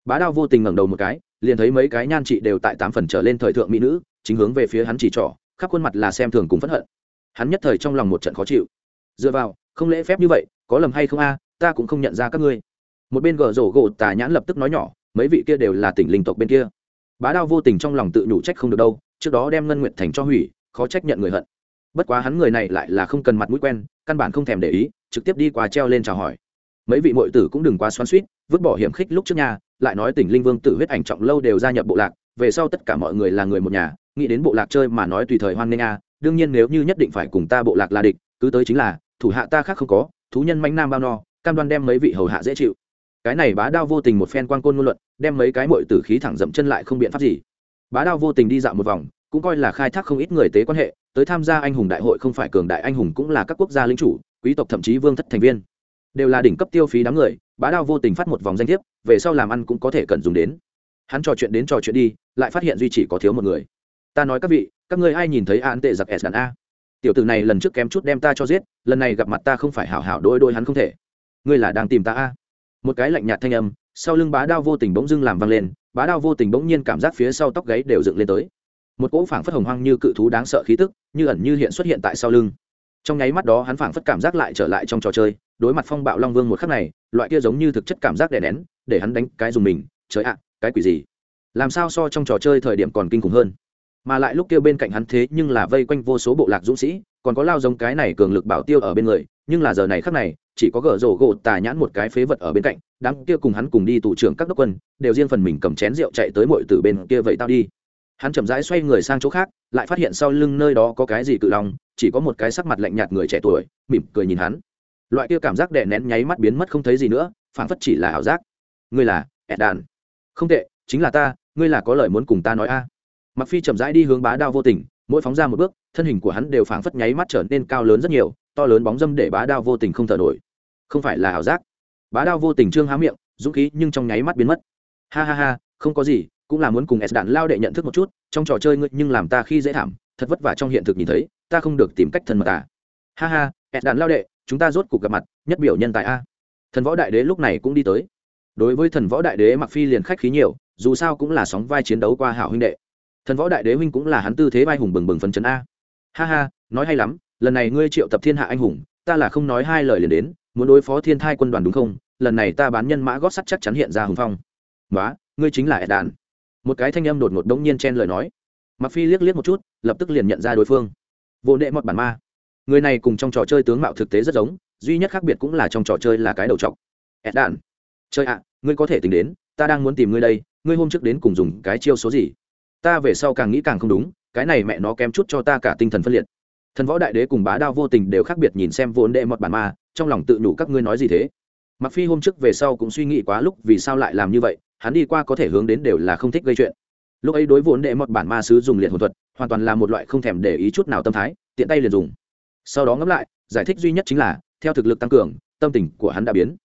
Bá đao vô tình ngẩng đầu một cái, liền thấy mấy cái nhan trị đều tại tám phần trở lên thời thượng mỹ nữ, chính hướng về phía hắn chỉ trỏ khắp khuôn mặt là xem thường cùng phẫn hận. Hắn nhất thời trong lòng một trận khó chịu. Dựa vào, không lễ phép như vậy, có lầm hay không a, ta cũng không nhận ra các ngươi. Một bên gờ rổ gỗ tà nhãn lập tức nói nhỏ, mấy vị kia đều là tỉnh linh tộc bên kia. Bá đao vô tình trong lòng tự nhủ trách không được đâu, trước đó đem ngân nguyện thành cho hủy, khó trách nhận người hận. Bất quá hắn người này lại là không cần mặt mũi quen, căn bản không thèm để ý, trực tiếp đi qua treo lên chào hỏi. Mấy vị mội tử cũng đừng quá xoắn suýt vứt bỏ hiểm khích lúc trước nhà lại nói tỉnh linh vương tử huyết ảnh trọng lâu đều gia nhập bộ lạc, về sau tất cả mọi người là người một nhà nghĩ đến bộ lạc chơi mà nói tùy thời hoan nghênh a, đương nhiên nếu như nhất định phải cùng ta bộ lạc là địch, cứ tới chính là, thủ hạ ta khác không có, thú nhân manh nam bao no, cam đoan đem mấy vị hầu hạ dễ chịu. Cái này bá đao vô tình một phen quan côn ngôn luận, đem mấy cái mội tử khí thẳng dậm chân lại không biện pháp gì. Bá đao vô tình đi dạo một vòng, cũng coi là khai thác không ít người tế quan hệ, tới tham gia anh hùng đại hội không phải cường đại anh hùng cũng là các quốc gia lính chủ, quý tộc thậm chí vương thất thành viên. Đều là đỉnh cấp tiêu phí đám người, bá đao vô tình phát một vòng danh thiếp, về sau làm ăn cũng có thể cần dùng đến. Hắn trò chuyện đến trò chuyện đi, lại phát hiện duy chỉ có thiếu một người ta nói các vị, các ngươi ai nhìn thấy an tệ giặc s đàn a? Tiểu tử này lần trước kém chút đem ta cho giết, lần này gặp mặt ta không phải hảo hảo đôi đôi hắn không thể. Ngươi là đang tìm ta a? Một cái lạnh nhạt thanh âm, sau lưng bá đao vô tình bỗng dưng làm vang lên, bá đao vô tình bỗng nhiên cảm giác phía sau tóc gáy đều dựng lên tới. Một cỗ phảng phất hồng hoang như cự thú đáng sợ khí tức, như ẩn như hiện xuất hiện tại sau lưng. Trong nháy mắt đó hắn phảng phất cảm giác lại trở lại trong trò chơi, đối mặt phong bạo long vương một khắc này, loại kia giống như thực chất cảm giác đè nén, để hắn đánh cái dùng mình, trời ạ, cái quỷ gì? Làm sao so trong trò chơi thời điểm còn kinh khủng hơn? Mà lại lúc kia bên cạnh hắn thế nhưng là vây quanh vô số bộ lạc dũng sĩ, còn có lao giống cái này cường lực bảo tiêu ở bên người, nhưng là giờ này khắc này, chỉ có gỡ rổ gỗ tà nhãn một cái phế vật ở bên cạnh, đám kia cùng hắn cùng đi tù trưởng các đốc quân, đều riêng phần mình cầm chén rượu chạy tới mọi từ bên kia vậy tao đi. Hắn chậm rãi xoay người sang chỗ khác, lại phát hiện sau lưng nơi đó có cái gì cự lòng chỉ có một cái sắc mặt lạnh nhạt người trẻ tuổi, mỉm cười nhìn hắn. Loại kia cảm giác đè nén nháy mắt biến mất không thấy gì nữa phản phất chỉ là ảo giác. Ngươi là ẹt đàn không tệ, chính là ta, ngươi là có lời muốn cùng ta nói a mặc phi chậm rãi đi hướng bá đao vô tình, mỗi phóng ra một bước, thân hình của hắn đều phảng phất nháy mắt trở nên cao lớn rất nhiều, to lớn bóng dâm để bá đao vô tình không thở nổi. Không phải là ảo giác. Bá đao vô tình trương há miệng, dũng khí nhưng trong nháy mắt biến mất. Ha ha ha, không có gì, cũng là muốn cùng s đạn lao đệ nhận thức một chút, trong trò chơi ngươi nhưng làm ta khi dễ thảm, thật vất vả trong hiện thực nhìn thấy, ta không được tìm cách thân mật à. Ha ha, s đạn lao đệ, chúng ta rốt cuộc gặp mặt, nhất biểu nhân tài a. Thần võ đại đế lúc này cũng đi tới. Đối với thần võ đại đế mặc phi liền khách khí nhiều, dù sao cũng là sóng vai chiến đấu qua hảo huynh đệ thần võ đại đế huynh cũng là hắn tư thế vai hùng bừng bừng phấn chấn a. Ha ha, nói hay lắm, lần này ngươi triệu tập thiên hạ anh hùng, ta là không nói hai lời liền đến, muốn đối phó thiên thai quân đoàn đúng không? Lần này ta bán nhân mã gót sắt chắc chắn hiện ra hùng phong. Nói ngươi chính là ed đạn. Một cái thanh âm đột ngột đống nhiên chen lời nói. Mặc phi liếc liếc một chút, lập tức liền nhận ra đối phương. Vô đệ mọt bản ma. Người này cùng trong trò chơi tướng mạo thực tế rất giống, duy nhất khác biệt cũng là trong trò chơi là cái đầu trọc. Ed đạn. Chơi ạ, ngươi có thể tính đến, ta đang muốn tìm ngươi đây, ngươi hôm trước đến cùng dùng cái chiêu số gì? Ta về sau càng nghĩ càng không đúng, cái này mẹ nó kém chút cho ta cả tinh thần phân liệt. Thần võ đại đế cùng bá đao vô tình đều khác biệt nhìn xem vốn đệ mọt bản ma, trong lòng tự nhủ các ngươi nói gì thế. Mặc phi hôm trước về sau cũng suy nghĩ quá lúc vì sao lại làm như vậy, hắn đi qua có thể hướng đến đều là không thích gây chuyện. Lúc ấy đối vốn đệ mọt bản ma sứ dùng liệt hồn thuật, hoàn toàn là một loại không thèm để ý chút nào tâm thái, tiện tay liền dùng. Sau đó ngẫm lại, giải thích duy nhất chính là, theo thực lực tăng cường, tâm tình của hắn đã biến.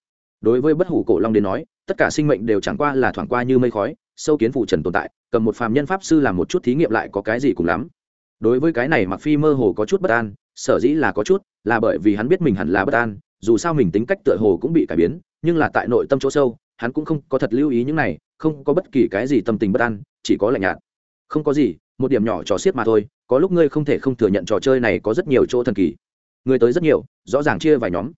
Đối với bất hủ cổ long đến nói, tất cả sinh mệnh đều chẳng qua là thoảng qua như mây khói sâu kiến phụ trần tồn tại, cầm một phàm nhân pháp sư làm một chút thí nghiệm lại có cái gì cùng lắm. Đối với cái này mặc phi mơ hồ có chút bất an, sở dĩ là có chút, là bởi vì hắn biết mình hẳn là bất an, dù sao mình tính cách tựa hồ cũng bị cải biến, nhưng là tại nội tâm chỗ sâu, hắn cũng không có thật lưu ý những này, không có bất kỳ cái gì tâm tình bất an, chỉ có lạnh nhạt. Không có gì, một điểm nhỏ trò xiết mà thôi, có lúc ngươi không thể không thừa nhận trò chơi này có rất nhiều chỗ thần kỳ. Người tới rất nhiều, rõ ràng chia vài nhóm.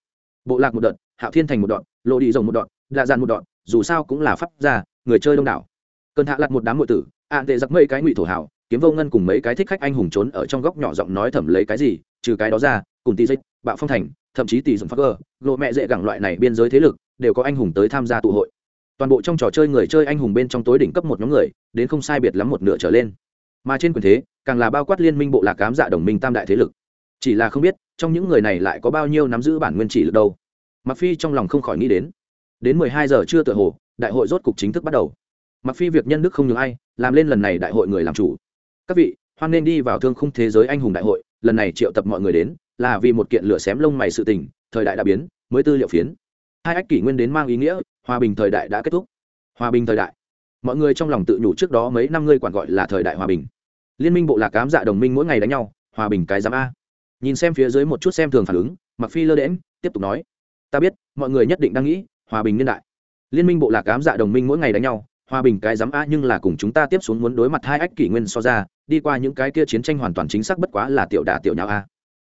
Bộ lạc một đợt, hạo thiên thành một đoạn lộ đi rồng một đoạn lạ dàn một đoạn dù sao cũng là pháp gia, người chơi đông đảo cơn hạ lặt một đám ngụy tử ạn tệ giặc mấy cái ngụy thổ hảo kiếm vô ngân cùng mấy cái thích khách anh hùng trốn ở trong góc nhỏ giọng nói thầm lấy cái gì, trừ cái đó ra, cùng tỷ dịch bạo phong thành, thậm chí tỷ dùng phác ơ lộ mẹ dễ gẳng loại này biên giới thế lực, đều có anh hùng tới tham gia tụ hội. Toàn bộ trong trò chơi người chơi anh hùng bên trong tối đỉnh cấp một nhóm người, đến không sai biệt lắm một nửa trở lên. Mà trên quyền thế, càng là bao quát liên minh bộ lạc cám dạ đồng minh tam đại thế lực. Chỉ là không biết, trong những người này lại có bao nhiêu nắm giữ bản nguyên chỉ lực đâu. Mặc phi trong lòng không khỏi nghĩ đến. Đến 12 giờ trưa tựa hồ, đại hội rốt cục chính thức bắt đầu mặc phi việc nhân đức không nhường ai, làm lên lần này đại hội người làm chủ. Các vị, hoan nên đi vào thương khung thế giới anh hùng đại hội, lần này triệu tập mọi người đến, là vì một kiện lửa xém lông mày sự tình, thời đại đã biến, mới tư liệu phiến. Hai ách kỷ nguyên đến mang ý nghĩa, hòa bình thời đại đã kết thúc. Hòa bình thời đại. Mọi người trong lòng tự nhủ trước đó mấy năm ngươi quản gọi là thời đại hòa bình. Liên minh bộ lạc cám dạ đồng minh mỗi ngày đánh nhau, hòa bình cái giám a. Nhìn xem phía dưới một chút xem thường phản ứng, mặc phi lơ đễm tiếp tục nói. Ta biết, mọi người nhất định đang nghĩ, hòa bình niên đại. Liên minh bộ lạc cám dạ đồng minh mỗi ngày đánh nhau hòa bình cái giám a nhưng là cùng chúng ta tiếp xuống muốn đối mặt hai ách kỷ nguyên so ra, đi qua những cái kia chiến tranh hoàn toàn chính xác bất quá là tiểu đả tiểu nhạo a.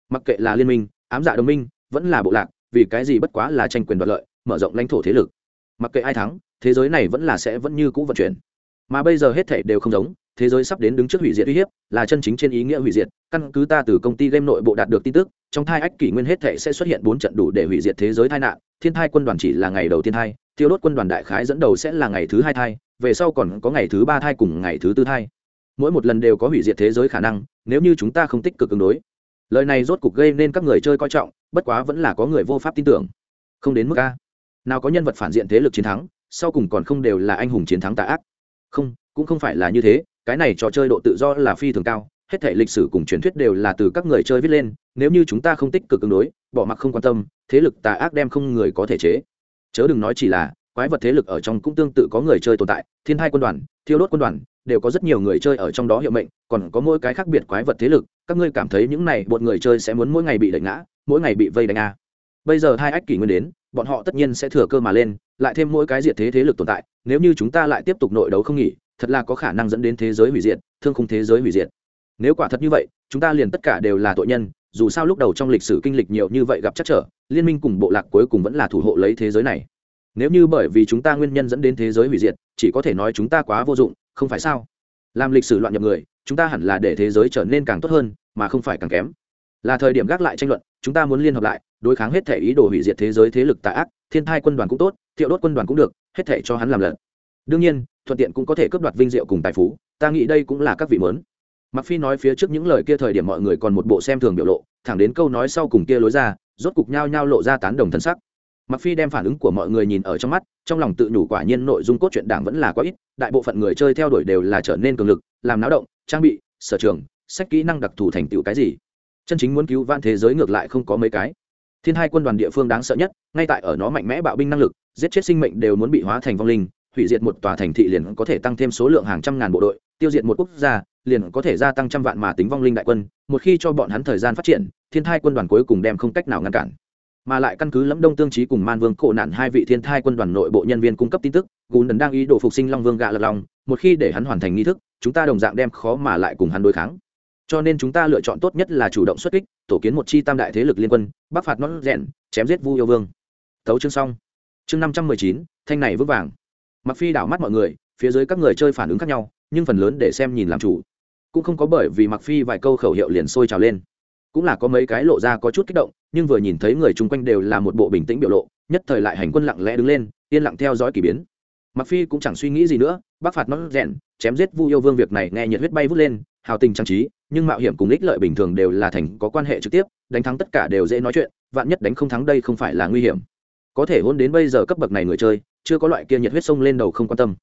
Mặc kệ là liên minh, ám dạ đồng minh, vẫn là bộ lạc, vì cái gì bất quá là tranh quyền đoạt lợi, mở rộng lãnh thổ thế lực. Mặc kệ ai thắng, thế giới này vẫn là sẽ vẫn như cũ vận chuyển. Mà bây giờ hết thể đều không giống, thế giới sắp đến đứng trước hủy diệt uy hiếp, là chân chính trên ý nghĩa hủy diệt. Căn cứ ta từ công ty game nội bộ đạt được tin tức, trong thai ách kỷ nguyên hết thể sẽ xuất hiện bốn trận đủ để hủy diệt thế giới tai nạn. Thiên thai quân đoàn chỉ là ngày đầu tiên thai tiêu đốt quân đoàn đại khái dẫn đầu sẽ là ngày thứ hai thai về sau còn có ngày thứ ba thai cùng ngày thứ tư thai. Mỗi một lần đều có hủy diệt thế giới khả năng, nếu như chúng ta không tích cực ứng đối. Lời này rốt cục gây nên các người chơi coi trọng, bất quá vẫn là có người vô pháp tin tưởng. Không đến mức a. Nào có nhân vật phản diện thế lực chiến thắng, sau cùng còn không đều là anh hùng chiến thắng tà ác. Không, cũng không phải là như thế, cái này trò chơi độ tự do là phi thường cao, hết thể lịch sử cùng truyền thuyết đều là từ các người chơi viết lên, nếu như chúng ta không tích cực ứng đối, bỏ mặc không quan tâm, thế lực tà ác đem không người có thể chế. Chớ đừng nói chỉ là quái vật thế lực ở trong cũng tương tự có người chơi tồn tại, thiên hai quân đoàn, thiêu đốt quân đoàn, đều có rất nhiều người chơi ở trong đó hiệu mệnh, còn có mỗi cái khác biệt quái vật thế lực, các ngươi cảm thấy những này bọn người chơi sẽ muốn mỗi ngày bị đẩy ngã, mỗi ngày bị vây đánh a à. bây giờ hai ách kỷ nguyên đến, bọn họ tất nhiên sẽ thừa cơ mà lên, lại thêm mỗi cái diệt thế thế lực tồn tại, nếu như chúng ta lại tiếp tục nội đấu không nghỉ, thật là có khả năng dẫn đến thế giới hủy diệt, thương khung thế giới hủy diệt nếu quả thật như vậy, chúng ta liền tất cả đều là tội nhân, dù sao lúc đầu trong lịch sử kinh lịch nhiều như vậy gặp chắc trở, liên minh cùng bộ lạc cuối cùng vẫn là thủ hộ lấy thế giới này nếu như bởi vì chúng ta nguyên nhân dẫn đến thế giới hủy diệt, chỉ có thể nói chúng ta quá vô dụng, không phải sao? Làm lịch sử loạn nhập người, chúng ta hẳn là để thế giới trở nên càng tốt hơn, mà không phải càng kém. Là thời điểm gác lại tranh luận, chúng ta muốn liên hợp lại, đối kháng hết thể ý đồ hủy diệt thế giới thế lực tà ác, thiên thai quân đoàn cũng tốt, thiệu đốt quân đoàn cũng được, hết thể cho hắn làm lận đương nhiên, thuận tiện cũng có thể cướp đoạt vinh diệu cùng tài phú, ta nghĩ đây cũng là các vị mớn mặc phi nói phía trước những lời kia thời điểm mọi người còn một bộ xem thường biểu lộ, thẳng đến câu nói sau cùng kia lối ra, rốt cục nhao nhao lộ ra tán đồng thân sắc mặc phi đem phản ứng của mọi người nhìn ở trong mắt, trong lòng tự nhủ quả nhiên nội dung cốt truyện đảng vẫn là quá ít, đại bộ phận người chơi theo đuổi đều là trở nên cường lực, làm náo động, trang bị, sở trường, sách kỹ năng đặc thù thành tựu cái gì. Chân chính muốn cứu vãn thế giới ngược lại không có mấy cái. Thiên hai quân đoàn địa phương đáng sợ nhất, ngay tại ở nó mạnh mẽ bạo binh năng lực, giết chết sinh mệnh đều muốn bị hóa thành vong linh, hủy diệt một tòa thành thị liền có thể tăng thêm số lượng hàng trăm ngàn bộ đội, tiêu diệt một quốc gia, liền có thể gia tăng trăm vạn mà tính vong linh đại quân, một khi cho bọn hắn thời gian phát triển, thiên thai quân đoàn cuối cùng đem không cách nào ngăn cản mà lại căn cứ lẫm đông tương trí cùng man vương cổ nạn hai vị thiên thai quân đoàn nội bộ nhân viên cung cấp tin tức gùn đần đang ý đồ phục sinh long vương gạ lật lòng một khi để hắn hoàn thành nghi thức, chúng ta đồng dạng đem khó mà lại cùng hắn đối kháng. Cho nên chúng ta lựa chọn tốt nhất là chủ động xuất kích, tổ kiến một chi tam đại thế lực liên quân, bắc phạt nó rèn, chém giết vu yêu vương. Tấu chương xong. Chương năm trăm mười chín, thanh này vững vàng. Mặc phi đảo mắt mọi người, phía dưới các người chơi phản ứng khác nhau, nhưng phần lớn để xem nhìn làm chủ. Cũng không có bởi vì mặc phi vài câu khẩu hiệu liền sôi trào lên cũng là có mấy cái lộ ra có chút kích động, nhưng vừa nhìn thấy người chung quanh đều là một bộ bình tĩnh biểu lộ, nhất thời lại hành quân lặng lẽ đứng lên, yên lặng theo dõi k ỳ biến. Mặc phi cũng chẳng suy nghĩ gì nữa, bác phạt nó rèn, chém giết vu yêu vương việc này nghe nhiệt huyết bay vút lên, hào tình trang trí, nhưng mạo hiểm cùng ích lợi bình thường đều là thành có quan hệ trực tiếp, đánh thắng tất cả đều dễ nói chuyện, vạn nhất đánh không thắng đây không phải là nguy hiểm. Có thể hôn đến bây giờ cấp bậc này người chơi, chưa có loại kia nhiệt huyết sông lên đầu không quan tâm.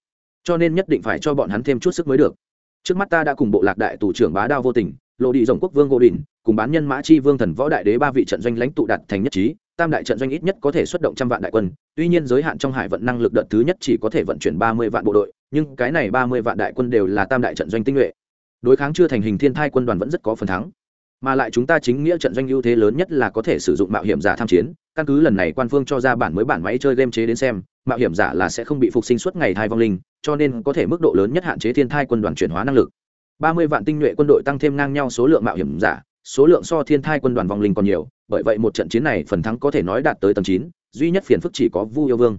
Cho nên nhất định phải cho bọn hắn thêm chút sức mới được. Trước mắt ta đã cùng bộ lạc đại tù trưởng bá đao vô tình, lộ đi rồng quốc vương gỗ đình cùng bán nhân mã chi vương thần võ đại đế ba vị trận doanh lãnh tụ đạt thành nhất trí, tam đại trận doanh ít nhất có thể xuất động trăm vạn đại quân, tuy nhiên giới hạn trong hải vận năng lực đợt thứ nhất chỉ có thể vận chuyển ba mươi vạn bộ đội, nhưng cái này ba mươi vạn đại quân đều là tam đại trận doanh tinh nhuệ. Đối kháng chưa thành hình thiên thai quân đoàn vẫn rất có phần thắng. Mà lại chúng ta chính nghĩa trận doanh ưu thế lớn nhất là có thể sử dụng mạo hiểm giả tham chiến, căn cứ lần này quan phương cho ra bản mới bản máy chơi game chế đến xem, mạo hiểm giả là sẽ không bị phục sinh suốt ngày thai vong linh, cho nên có thể mức độ lớn nhất hạn chế thiên thai quân đoàn chuyển hóa năng lực. Ba mươi vạn tinh nhuệ quân đội tăng thêm ngang nhau số lượng mạo hiểm giả số lượng so thiên thai quân đoàn vong linh còn nhiều, bởi vậy một trận chiến này phần thắng có thể nói đạt tới tầm chín, duy nhất phiền phức chỉ có vu yêu vương.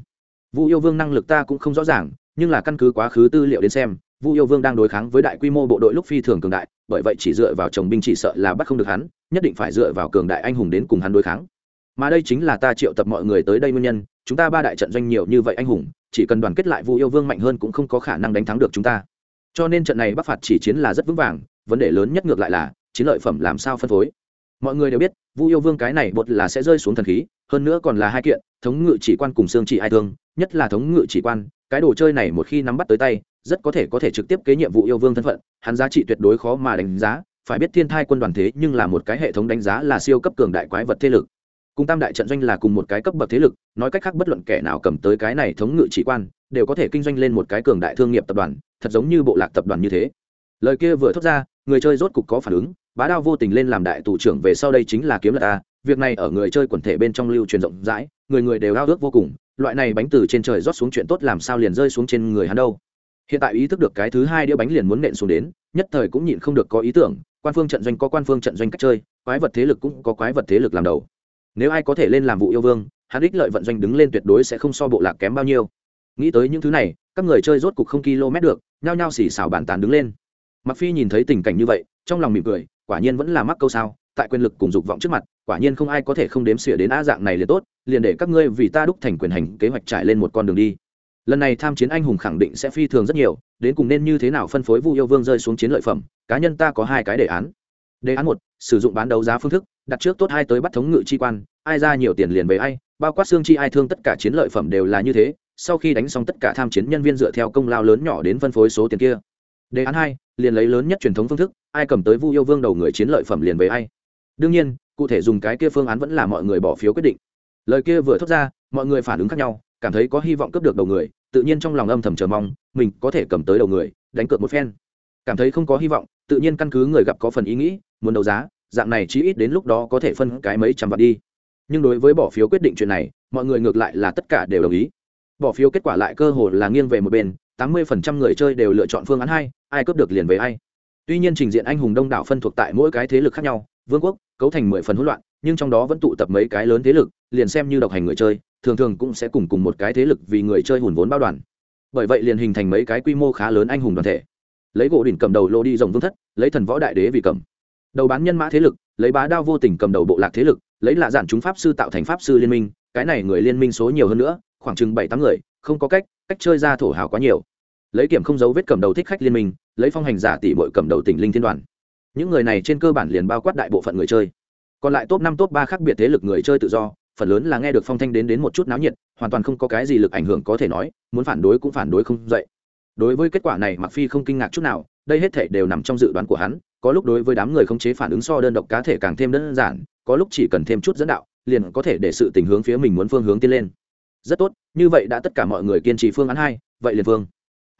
Vu yêu vương năng lực ta cũng không rõ ràng, nhưng là căn cứ quá khứ tư liệu đến xem, vu yêu vương đang đối kháng với đại quy mô bộ đội lúc phi thường cường đại, bởi vậy chỉ dựa vào chồng binh chỉ sợ là bắt không được hắn, nhất định phải dựa vào cường đại anh hùng đến cùng hắn đối kháng. Mà đây chính là ta triệu tập mọi người tới đây nguyên nhân, chúng ta ba đại trận doanh nhiều như vậy anh hùng, chỉ cần đoàn kết lại vu yêu vương mạnh hơn cũng không có khả năng đánh thắng được chúng ta. Cho nên trận này bắc phạt chỉ chiến là rất vững vàng, vấn đề lớn nhất ngược lại là chiến lợi phẩm làm sao phân phối. Mọi người đều biết, vu yêu vương cái này bột là sẽ rơi xuống thần khí, hơn nữa còn là hai kiện, thống ngự chỉ quan cùng xương chỉ ai thương, nhất là thống ngự chỉ quan, cái đồ chơi này một khi nắm bắt tới tay, rất có thể có thể trực tiếp kế nhiệm vụ yêu vương thân phận, hắn giá trị tuyệt đối khó mà đánh giá, phải biết thiên thai quân đoàn thế nhưng là một cái hệ thống đánh giá là siêu cấp cường đại quái vật thế lực. Cùng tam đại trận doanh là cùng một cái cấp bậc thế lực, nói cách khác bất luận kẻ nào cầm tới cái này thống ngự chỉ quan, đều có thể kinh doanh lên một cái cường đại thương nghiệp tập đoàn, thật giống như bộ lạc tập đoàn như thế lời kia vừa thốt ra, người chơi rốt cục có phản ứng, bá đao vô tình lên làm đại tù trưởng về sau đây chính là kiếm lật ta việc này ở người chơi quần thể bên trong lưu truyền rộng rãi, người người đều ao ước vô cùng, loại này bánh từ trên trời rót xuống chuyện tốt làm sao liền rơi xuống trên người hắn đâu. Hiện tại ý thức được cái thứ hai đĩa bánh liền muốn nện xuống đến, nhất thời cũng nhịn không được có ý tưởng, quan phương trận doanh có quan phương trận doanh cách chơi, quái vật thế lực cũng có quái vật thế lực làm đầu. Nếu ai có thể lên làm vụ yêu vương, hắn ích lợi vận doanh đứng lên tuyệt đối sẽ không so bộ lạc kém bao nhiêu. Nghĩ tới những thứ này, các người chơi rốt cục không km được, nhao nhao xì xào bàn tán đứng lên mặc phi nhìn thấy tình cảnh như vậy, trong lòng mỉm cười, quả nhiên vẫn là mắc câu sao, tại quyền lực cùng dục vọng trước mặt, quả nhiên không ai có thể không đếm xỉa đến a dạng này liền tốt, liền để các ngươi vì ta đúc thành quyền hành kế hoạch trải lên một con đường đi. Lần này tham chiến anh hùng khẳng định sẽ phi thường rất nhiều, đến cùng nên như thế nào phân phối vu yêu vương rơi xuống chiến lợi phẩm, cá nhân ta có hai cái đề án. Đề án một, sử dụng bán đấu giá phương thức, đặt trước tốt hai tới bắt thống ngự chi quan, ai ra nhiều tiền liền về ai, bao quát xương chi ai thương tất cả chiến lợi phẩm đều là như thế, sau khi đánh xong tất cả tham chiến nhân viên dựa theo công lao lớn nhỏ đến phân phối số tiền kia đề án hai, liền lấy lớn nhất truyền thống phương thức, ai cầm tới vu yêu vương đầu người chiến lợi phẩm liền về ai. Đương nhiên, cụ thể dùng cái kia phương án vẫn là mọi người bỏ phiếu quyết định. Lời kia vừa thốt ra, mọi người phản ứng khác nhau, cảm thấy có hy vọng cướp được đầu người, tự nhiên trong lòng âm thầm chờ mong, mình có thể cầm tới đầu người, đánh cược một phen. Cảm thấy không có hy vọng, tự nhiên căn cứ người gặp có phần ý nghĩ, muốn đấu giá, dạng này chí ít đến lúc đó có thể phân cái mấy trăm vạn đi. Nhưng đối với bỏ phiếu quyết định chuyện này, mọi người ngược lại là tất cả đều đồng ý. Bỏ phiếu kết quả lại cơ hồ là nghiêng về một bên, tám mươi phần trăm người chơi đều lựa chọn phương án hai ai cướp được liền về ai. Tuy nhiên trình diện anh hùng đông đảo phân thuộc tại mỗi cái thế lực khác nhau, vương quốc, cấu thành mười phần hỗn loạn, nhưng trong đó vẫn tụ tập mấy cái lớn thế lực, liền xem như độc hành người chơi, thường thường cũng sẽ cùng cùng một cái thế lực vì người chơi hùn vốn bao đoàn. Bởi vậy liền hình thành mấy cái quy mô khá lớn anh hùng đoàn thể. Lấy gỗ đỉnh cầm đầu lô đi rồng vương thất, lấy thần võ đại đế vì cầm. Đầu bán nhân mã thế lực, lấy bá đao vô tình cầm đầu bộ lạc thế lực, lấy lạ giản chúng pháp sư tạo thành pháp sư liên minh, cái này người liên minh số nhiều hơn nữa, khoảng chừng bảy tám người, không có cách cách chơi ra thổ hào quá nhiều lấy kiểm không dấu vết cầm đầu thích khách liên minh, lấy phong hành giả tỷ bội cầm đầu tỉnh linh thiên đoàn. Những người này trên cơ bản liền bao quát đại bộ phận người chơi. Còn lại top năm, top ba khác biệt thế lực người chơi tự do, phần lớn là nghe được phong thanh đến đến một chút náo nhiệt, hoàn toàn không có cái gì lực ảnh hưởng có thể nói, muốn phản đối cũng phản đối không dậy. Đối với kết quả này mặc phi không kinh ngạc chút nào, đây hết thể đều nằm trong dự đoán của hắn, có lúc đối với đám người không chế phản ứng so đơn độc cá thể càng thêm đơn giản, có lúc chỉ cần thêm chút dẫn đạo, liền có thể để sự tình hướng phía mình muốn phương hướng tiến lên. Rất tốt, như vậy đã tất cả mọi người kiên trì phương án hai, vậy liền phương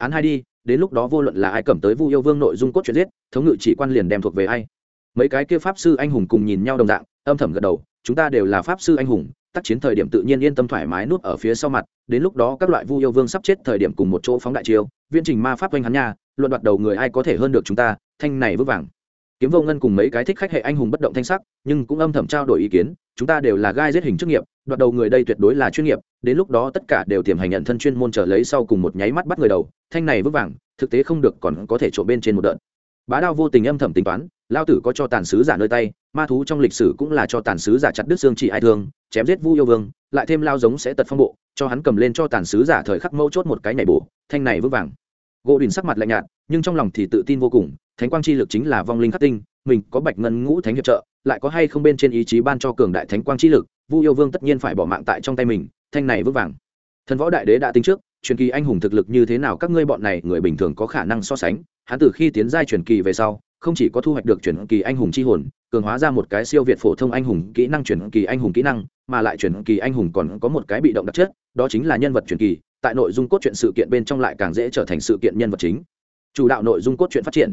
án hai đi, đến lúc đó vô luận là ai cầm tới vu yêu vương nội dung cốt truyện giết, thống ngự chỉ quan liền đem thuộc về ai. Mấy cái kia pháp sư anh hùng cùng nhìn nhau đồng dạng, âm thầm gật đầu, chúng ta đều là pháp sư anh hùng, tác chiến thời điểm tự nhiên yên tâm thoải mái nuốt ở phía sau mặt, đến lúc đó các loại vu yêu vương sắp chết thời điểm cùng một chỗ phóng đại chiêu viên trình ma pháp oanh hắn nha, luận đoạt đầu người ai có thể hơn được chúng ta, thanh này vững vàng. Kiếm vô ngân cùng mấy cái thích khách hệ anh hùng bất động thanh sắc, nhưng cũng âm thầm trao đổi ý kiến chúng ta đều là gai giết hình chức nghiệp, đoạt đầu người đây tuyệt đối là chuyên nghiệp, đến lúc đó tất cả đều tiềm hành nhận thân chuyên môn trở lấy sau cùng một nháy mắt bắt người đầu, thanh này vững vàng, thực tế không được còn có thể trộm bên trên một đợt. Bá đao vô tình âm thầm tính toán, lao tử có cho tàn sứ giả nơi tay, ma thú trong lịch sử cũng là cho tàn sứ giả chặt đứt xương chỉ ai thương, chém giết vu yêu vương, lại thêm lao giống sẽ tật phong bộ, cho hắn cầm lên cho tàn sứ giả thời khắc mâu chốt một cái nhảy bổ, thanh này vững vàng. Gỗ đình sắc mặt lạnh nhạt, nhưng trong lòng thì tự tin vô cùng, thánh quang chi lực chính là vong linh khắc tinh, mình có bạch ngân ngũ thánh hiệp trợ lại có hay không bên trên ý chí ban cho cường đại thánh quang chi lực, vu yêu vương tất nhiên phải bỏ mạng tại trong tay mình, thanh này vững vàng. Thần võ đại đế đã tính trước, truyền kỳ anh hùng thực lực như thế nào các ngươi bọn này người bình thường có khả năng so sánh, hắn từ khi tiến giai truyền kỳ về sau, không chỉ có thu hoạch được truyền kỳ anh hùng chi hồn, cường hóa ra một cái siêu việt phổ thông anh hùng kỹ năng truyền kỳ anh hùng kỹ năng, mà lại truyền kỳ anh hùng còn có một cái bị động đặc chất, đó chính là nhân vật truyền kỳ, tại nội dung cốt truyện sự kiện bên trong lại càng dễ trở thành sự kiện nhân vật chính. Chủ đạo nội dung cốt truyện phát triển,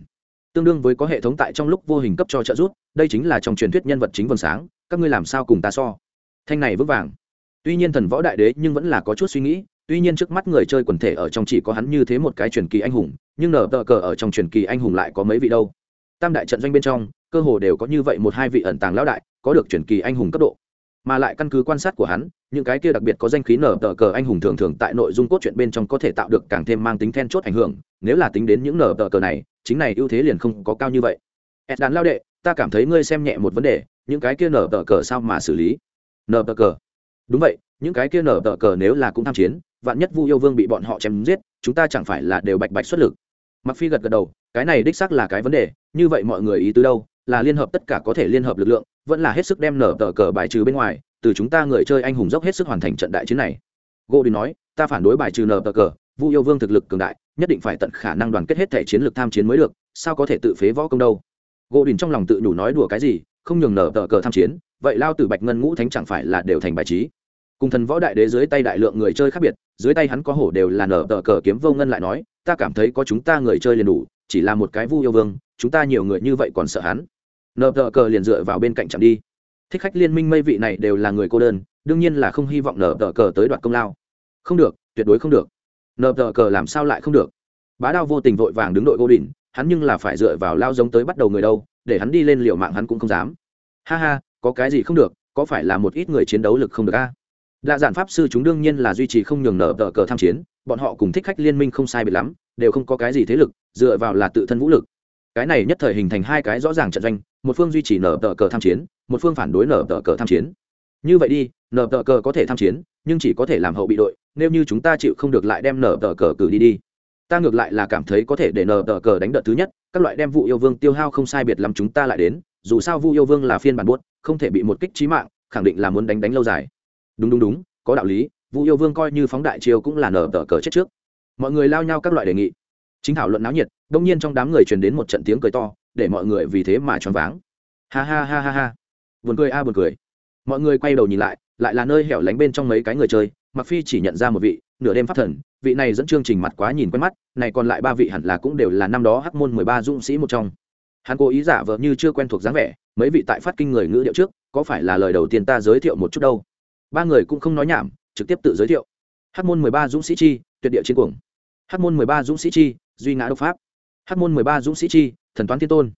tương đương với có hệ thống tại trong lúc vô hình cấp cho trợ giúp đây chính là trong truyền thuyết nhân vật chính vầng sáng, các ngươi làm sao cùng ta so? Thanh này vững vàng. Tuy nhiên thần võ đại đế nhưng vẫn là có chút suy nghĩ, tuy nhiên trước mắt người chơi quần thể ở trong chỉ có hắn như thế một cái truyền kỳ anh hùng, nhưng nở tờ cờ ở trong truyền kỳ anh hùng lại có mấy vị đâu. Tam đại trận doanh bên trong, cơ hồ đều có như vậy một hai vị ẩn tàng lão đại, có được truyền kỳ anh hùng cấp độ. Mà lại căn cứ quan sát của hắn, những cái kia đặc biệt có danh khí nở tờ cờ anh hùng thường thường tại nội dung cốt truyện bên trong có thể tạo được càng thêm mang tính then chốt ảnh hưởng, nếu là tính đến những nở tờ cờ này, chính này ưu thế liền không có cao như vậy. Ed đàn lao đệ ta cảm thấy ngươi xem nhẹ một vấn đề, những cái kia nở tờ cờ sao mà xử lý? Nở tờ cờ? Đúng vậy, những cái kia nở tờ cờ nếu là cũng tham chiến, vạn nhất vu yêu vương bị bọn họ chém giết, chúng ta chẳng phải là đều bạch bạch xuất lực. Mặc phi gật gật đầu, cái này đích xác là cái vấn đề, như vậy mọi người ý tứ đâu? Là liên hợp tất cả có thể liên hợp lực lượng, vẫn là hết sức đem nở tờ cờ bài trừ bên ngoài, từ chúng ta người chơi anh hùng dốc hết sức hoàn thành trận đại chiến này. Gô đi nói, ta phản đối bài trừ nở tờ cờ, vu yêu vương thực lực cường đại, nhất định phải tận khả năng đoàn kết hết thể chiến lược tham chiến mới được, sao có thể tự phế võ công đâu? Gỗ đình trong lòng tự đủ nói đùa cái gì, không nhường nở tờ cờ tham chiến, vậy lao từ bạch ngân ngũ thánh chẳng phải là đều thành bài trí. Cùng thần võ đại đế dưới tay đại lượng người chơi khác biệt, dưới tay hắn có hổ đều là nở tờ cờ kiếm vô ngân lại nói, ta cảm thấy có chúng ta người chơi liền đủ, chỉ là một cái vu yêu vương, chúng ta nhiều người như vậy còn sợ hắn. Nở tờ cờ liền dựa vào bên cạnh chạm đi. Thích khách liên minh mây vị này đều là người cô đơn, đương nhiên là không hy vọng nở tờ cờ tới đoạt công lao. Không được, tuyệt đối không được. Nở tờ cờ làm sao lại không được? Bá đao vô tình vội vàng đứng đội gô đỉnh hắn nhưng là phải dựa vào lao giống tới bắt đầu người đâu, để hắn đi lên liều mạng hắn cũng không dám. Ha ha, có cái gì không được, có phải là một ít người chiến đấu lực không được a? Lạ giản pháp sư chúng đương nhiên là duy trì không nhường nở tờ cờ tham chiến, bọn họ cùng thích khách liên minh không sai biệt lắm, đều không có cái gì thế lực, dựa vào là tự thân vũ lực. Cái này nhất thời hình thành hai cái rõ ràng trận doanh, một phương duy trì nở tờ cờ tham chiến, một phương phản đối nở tờ cờ tham chiến. Như vậy đi, nở tờ cờ có thể tham chiến, nhưng chỉ có thể làm hậu bị đội, nếu như chúng ta chịu không được lại đem nở tờ cờ cử đi đi ta ngược lại là cảm thấy có thể để nở tờ cờ đánh đợt thứ nhất, các loại đem vụ yêu vương tiêu hao không sai biệt lắm chúng ta lại đến, dù sao vu yêu vương là phiên bản buốt, không thể bị một kích trí mạng, khẳng định là muốn đánh đánh lâu dài. Đúng đúng đúng, có đạo lý, vu yêu vương coi như phóng đại chiêu cũng là nở tờ cờ chết trước. Mọi người lao nhau các loại đề nghị. Chính thảo luận náo nhiệt, đông nhiên trong đám người truyền đến một trận tiếng cười to, để mọi người vì thế mà choáng váng. Ha ha ha ha ha. Buồn cười a, buồn cười. Mọi người quay đầu nhìn lại lại là nơi hẻo lánh bên trong mấy cái người chơi mặc phi chỉ nhận ra một vị nửa đêm phát thần, vị này dẫn chương trình mặt quá nhìn quen mắt, này còn lại ba vị hẳn là cũng đều là năm đó hắc môn mười ba dũng sĩ một trong. Hắn cố ý giả vờ như chưa quen thuộc dáng vẻ, mấy vị tại phát kinh người ngữ điệu trước, có phải là lời đầu tiên ta giới thiệu một chút đâu? Ba người cũng không nói nhảm, trực tiếp tự giới thiệu. Hắc môn mười ba dũng sĩ chi, tuyệt địa chiến cuồng. Hắc môn mười ba dũng sĩ chi, duy ngã độc pháp. Hắc môn mười ba dũng sĩ chi, thần toán thiên tôn.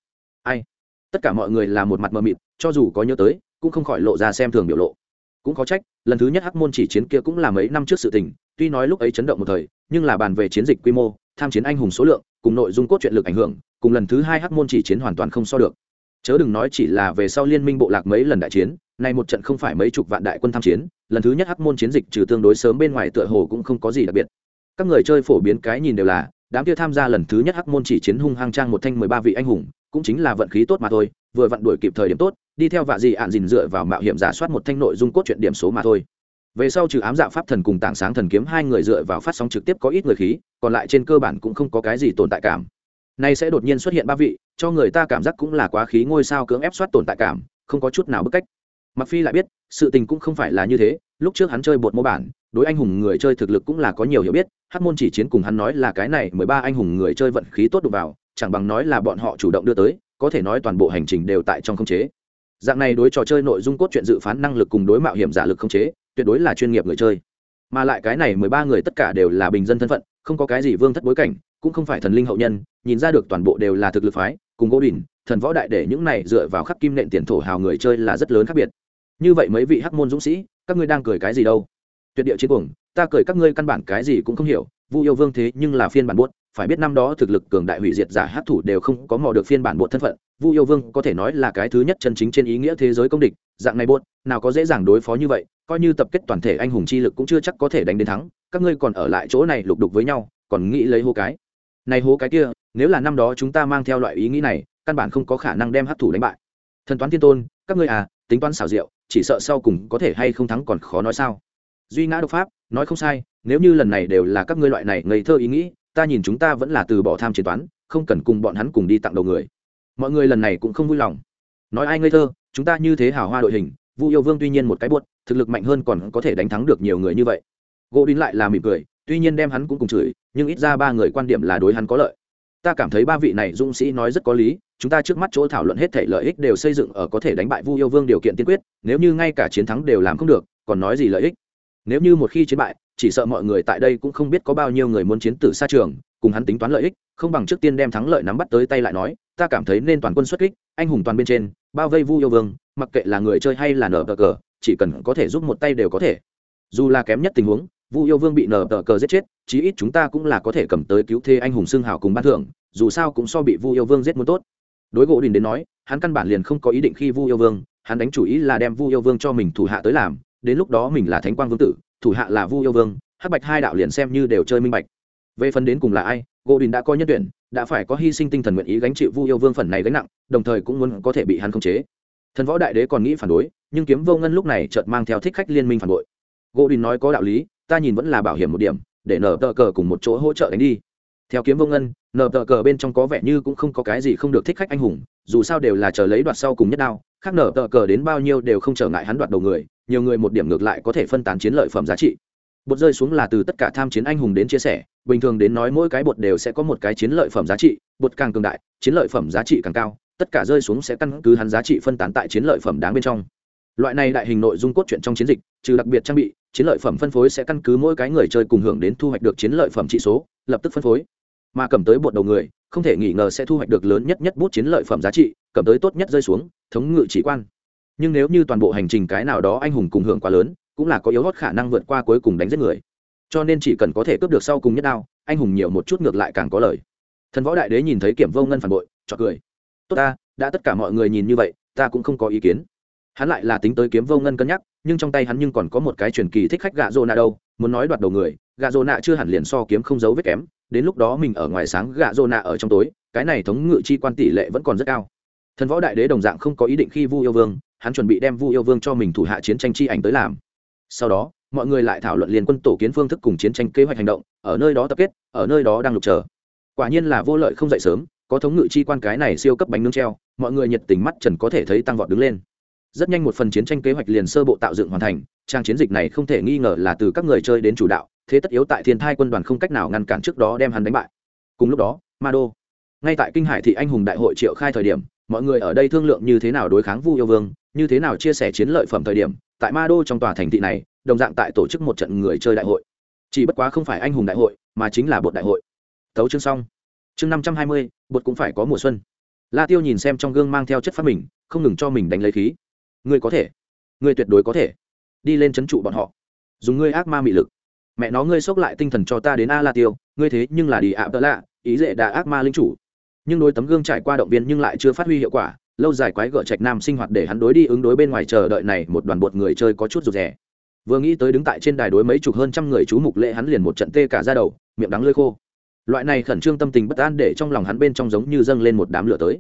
Ai? Tất cả mọi người là một mặt mờ mịt, cho dù có nhớ tới, cũng không khỏi lộ ra xem thường biểu lộ cũng có trách, lần thứ nhất hắc môn chỉ chiến kia cũng là mấy năm trước sự tình, tuy nói lúc ấy chấn động một thời, nhưng là bàn về chiến dịch quy mô, tham chiến anh hùng số lượng, cùng nội dung cốt truyện lực ảnh hưởng, cùng lần thứ hai hắc môn chỉ chiến hoàn toàn không so được. Chớ đừng nói chỉ là về sau liên minh bộ lạc mấy lần đại chiến, nay một trận không phải mấy chục vạn đại quân tham chiến, lần thứ nhất hắc môn chiến dịch trừ tương đối sớm bên ngoài tựa hồ cũng không có gì đặc biệt. Các người chơi phổ biến cái nhìn đều là, đám kia tham gia lần thứ nhất hắc môn chỉ chiến hung hăng trang một thanh mười ba vị anh hùng, cũng chính là vận khí tốt mà thôi vừa vặn đuổi kịp thời điểm tốt, đi theo vạ gì ạn dìn dựa vào mạo hiểm giả soát một thanh nội dung cốt truyện điểm số mà thôi. Về sau trừ ám dạ pháp thần cùng tảng sáng thần kiếm, hai người dựa vào phát sóng trực tiếp có ít người khí, còn lại trên cơ bản cũng không có cái gì tồn tại cảm. Nay sẽ đột nhiên xuất hiện ba vị, cho người ta cảm giác cũng là quá khí ngôi sao cưỡng ép soát tồn tại cảm, không có chút nào bức cách. Mặc phi lại biết, sự tình cũng không phải là như thế, lúc trước hắn chơi bột mô bản, đối anh hùng người chơi thực lực cũng là có nhiều hiểu biết hát môn chỉ chiến cùng hắn nói là cái này mười ba anh hùng người chơi vận khí tốt đụng vào, chẳng bằng nói là bọn họ chủ động đưa tới có thể nói toàn bộ hành trình đều tại trong khống chế. Dạng này đối trò chơi nội dung cốt truyện dự phán năng lực cùng đối mạo hiểm giả lực khống chế, tuyệt đối là chuyên nghiệp người chơi. Mà lại cái này mười ba người tất cả đều là bình dân thân phận, không có cái gì vương thất bối cảnh, cũng không phải thần linh hậu nhân, nhìn ra được toàn bộ đều là thực lực phái, cùng gỗ đỉnh thần võ đại để những này dựa vào khắc kim nện tiền thổ hào người chơi là rất lớn khác biệt. Như vậy mấy vị hắc môn dũng sĩ, các ngươi đang cười cái gì đâu? Tuyệt địa chiến cuồng, ta cười các ngươi căn bản cái gì cũng không hiểu, vu yêu vương thế nhưng là phiên bản buốt phải biết năm đó thực lực cường đại hủy diệt giả hát thủ đều không có mò được phiên bản buốt thân phận. Vu yêu vương có thể nói là cái thứ nhất chân chính trên ý nghĩa thế giới công địch, dạng này buốt nào có dễ dàng đối phó như vậy, coi như tập kết toàn thể anh hùng chi lực cũng chưa chắc có thể đánh đến thắng. Các ngươi còn ở lại chỗ này lục đục với nhau, còn nghĩ lấy hô cái? Này hố cái kia, nếu là năm đó chúng ta mang theo loại ý nghĩ này, căn bản không có khả năng đem hát thủ đánh bại. Thần toán thiên tôn, các ngươi à tính toán xảo diệu, chỉ sợ sau cùng có thể hay không thắng còn khó nói sao. Duy ngã độc pháp, nói không sai, nếu như lần này đều là các ngươi loại này ngây thơ ý nghĩ ta nhìn chúng ta vẫn là từ bỏ tham chiến toán, không cần cùng bọn hắn cùng đi tặng đầu người. Mọi người lần này cũng không vui lòng. Nói ai ngây thơ, chúng ta như thế hào hoa đội hình, vu yêu vương tuy nhiên một cái buốt, thực lực mạnh hơn còn có thể đánh thắng được nhiều người như vậy. Gỗ đín lại là mỉm cười, tuy nhiên đem hắn cũng cùng chửi, nhưng ít ra ba người quan điểm là đối hắn có lợi. Ta cảm thấy ba vị này dũng sĩ nói rất có lý, chúng ta trước mắt chỗ thảo luận hết thể lợi ích đều xây dựng ở có thể đánh bại vu yêu vương điều kiện tiên quyết, nếu như ngay cả chiến thắng đều làm không được, còn nói gì lợi ích? Nếu như một khi chiến bại chỉ sợ mọi người tại đây cũng không biết có bao nhiêu người muốn chiến tử xa trường, cùng hắn tính toán lợi ích, không bằng trước tiên đem thắng lợi nắm bắt tới tay lại nói, ta cảm thấy nên toàn quân xuất kích, anh hùng toàn bên trên, bao vây vu yêu vương, mặc kệ là người chơi hay là nở tờ cờ, chỉ cần có thể giúp một tay đều có thể. Dù là kém nhất tình huống, vu yêu vương bị nở tờ cờ giết chết, chí ít chúng ta cũng là có thể cầm tới cứu thế anh hùng xương hào cùng ban thưởng, dù sao cũng so bị vu yêu vương giết muốn tốt. Đối gỗ đình đến nói, hắn căn bản liền không có ý định khi vu yêu vương, hắn đánh chủ ý là đem vu yêu vương cho mình thủ hạ tới làm, đến lúc đó mình là thánh quang vương tử thủ hạ là vu yêu vương, hắc bạch hai đạo liền xem như đều chơi minh bạch. Về phần đến cùng là ai gỗ đình đã có nhân tuyển, đã phải có hy sinh tinh thần nguyện ý gánh chịu vu yêu vương phần này gánh nặng, đồng thời cũng muốn có thể bị hắn khống chế. Thần võ đại đế còn nghĩ phản đối, nhưng kiếm vô ngân lúc này chợt mang theo thích khách liên minh phản bội. Gỗ đình nói có đạo lý, ta nhìn vẫn là bảo hiểm một điểm, để nở tờ cờ cùng một chỗ hỗ trợ đánh đi. Theo kiếm vô ngân, nở tờ cờ bên trong có vẻ như cũng không có cái gì không được thích khách anh hùng, dù sao đều là chờ lấy đoạt sau cùng nhất đao, khác nở tờ cờ đến bao nhiêu đều không trở ngại hắn đoạt đầu người nhiều người một điểm ngược lại có thể phân tán chiến lợi phẩm giá trị. Bột rơi xuống là từ tất cả tham chiến anh hùng đến chia sẻ, bình thường đến nói mỗi cái bột đều sẽ có một cái chiến lợi phẩm giá trị, bột càng cường đại, chiến lợi phẩm giá trị càng cao, tất cả rơi xuống sẽ căn cứ hắn giá trị phân tán tại chiến lợi phẩm đáng bên trong. Loại này đại hình nội dung cốt truyện trong chiến dịch, trừ đặc biệt trang bị, chiến lợi phẩm phân phối sẽ căn cứ mỗi cái người chơi cùng hưởng đến thu hoạch được chiến lợi phẩm trị số, lập tức phân phối. Mà cầm tới bột đầu người, không thể nghi ngờ sẽ thu hoạch được lớn nhất nhất bút chiến lợi phẩm giá trị, cầm tới tốt nhất rơi xuống, thống ngự chỉ quan nhưng nếu như toàn bộ hành trình cái nào đó anh hùng cùng hưởng quá lớn, cũng là có yếu hót khả năng vượt qua cuối cùng đánh giết người. Cho nên chỉ cần có thể cướp được sau cùng nhất đao, anh hùng nhiều một chút ngược lại càng có lời thần võ đại đế nhìn thấy kiểm vô ngân phản bội cho cười. Tốt ta, đã tất cả mọi người nhìn như vậy, ta cũng không có ý kiến. Hắn lại là tính tới kiếm vô ngân cân nhắc, nhưng trong tay hắn nhưng còn có một cái truyền kỳ thích khách gạ rô nạ đâu, muốn nói đoạt đầu người gạ rô nạ chưa hẳn liền so kiếm không giấu vết kém, đến lúc đó mình ở ngoài sáng gạ rô nạ ở trong tối, cái này thống ngự chi quan tỷ lệ vẫn còn rất cao. Thần võ đại đế đồng dạng không có ý định khi vu yêu vương hắn chuẩn bị đem vu yêu vương cho mình thủ hạ chiến tranh chi ảnh tới làm. Sau đó, mọi người lại thảo luận liên quân tổ kiến phương thức cùng chiến tranh kế hoạch hành động, ở nơi đó tập kết, ở nơi đó đang lục chờ. Quả nhiên là vô lợi không dậy sớm, có thống ngự chi quan cái này siêu cấp bánh nướng treo, mọi người nhiệt tình mắt trần có thể thấy tăng vọt đứng lên. Rất nhanh một phần chiến tranh kế hoạch liền sơ bộ tạo dựng hoàn thành, trang chiến dịch này không thể nghi ngờ là từ các người chơi đến chủ đạo, thế tất yếu tại thiên thai quân đoàn không cách nào ngăn cản trước đó đem hắn đánh bại. Cùng lúc đó ma đô ngay tại kinh hải thị anh hùng đại hội triệu khai thời điểm mọi người ở đây thương lượng như thế nào đối kháng vu yêu vương, như thế nào chia sẻ chiến lợi phẩm thời điểm, tại ma đô trong tòa thành thị này, đồng dạng tại tổ chức một trận người chơi đại hội. Chỉ bất quá không phải anh hùng đại hội, mà chính là bột đại hội. Tấu chương xong. Chương năm trăm hai mươi, bột cũng phải có mùa xuân. La tiêu nhìn xem trong gương mang theo chất phát mình, không ngừng cho mình đánh lấy khí. Ngươi có thể. Ngươi tuyệt đối có thể. Đi lên c h ấ n trụ bọn họ. Dùng ngươi ác ma mị lực. Mẹ nó, ngươi xốc lại tinh thần cho ta đến a la tiêu, ngươi thế nhưng là đi ạ tớ lạ, ý dễ đà ác ma linh chủ nhưng đối tấm gương trải qua động viên nhưng lại chưa phát huy hiệu quả, lâu dài quái gở trạch nam sinh hoạt để hắn đối đi ứng đối bên ngoài chờ đợi này một đoàn bột người chơi có chút rụt rè. Vừa nghĩ tới đứng tại trên đài đối mấy chục hơn trăm người chú mục lễ hắn liền một trận tê cả ra đầu, miệng đắng lơi khô. Loại này khẩn trương tâm tình bất an để trong lòng hắn bên trong giống như dâng lên một đám lửa tới.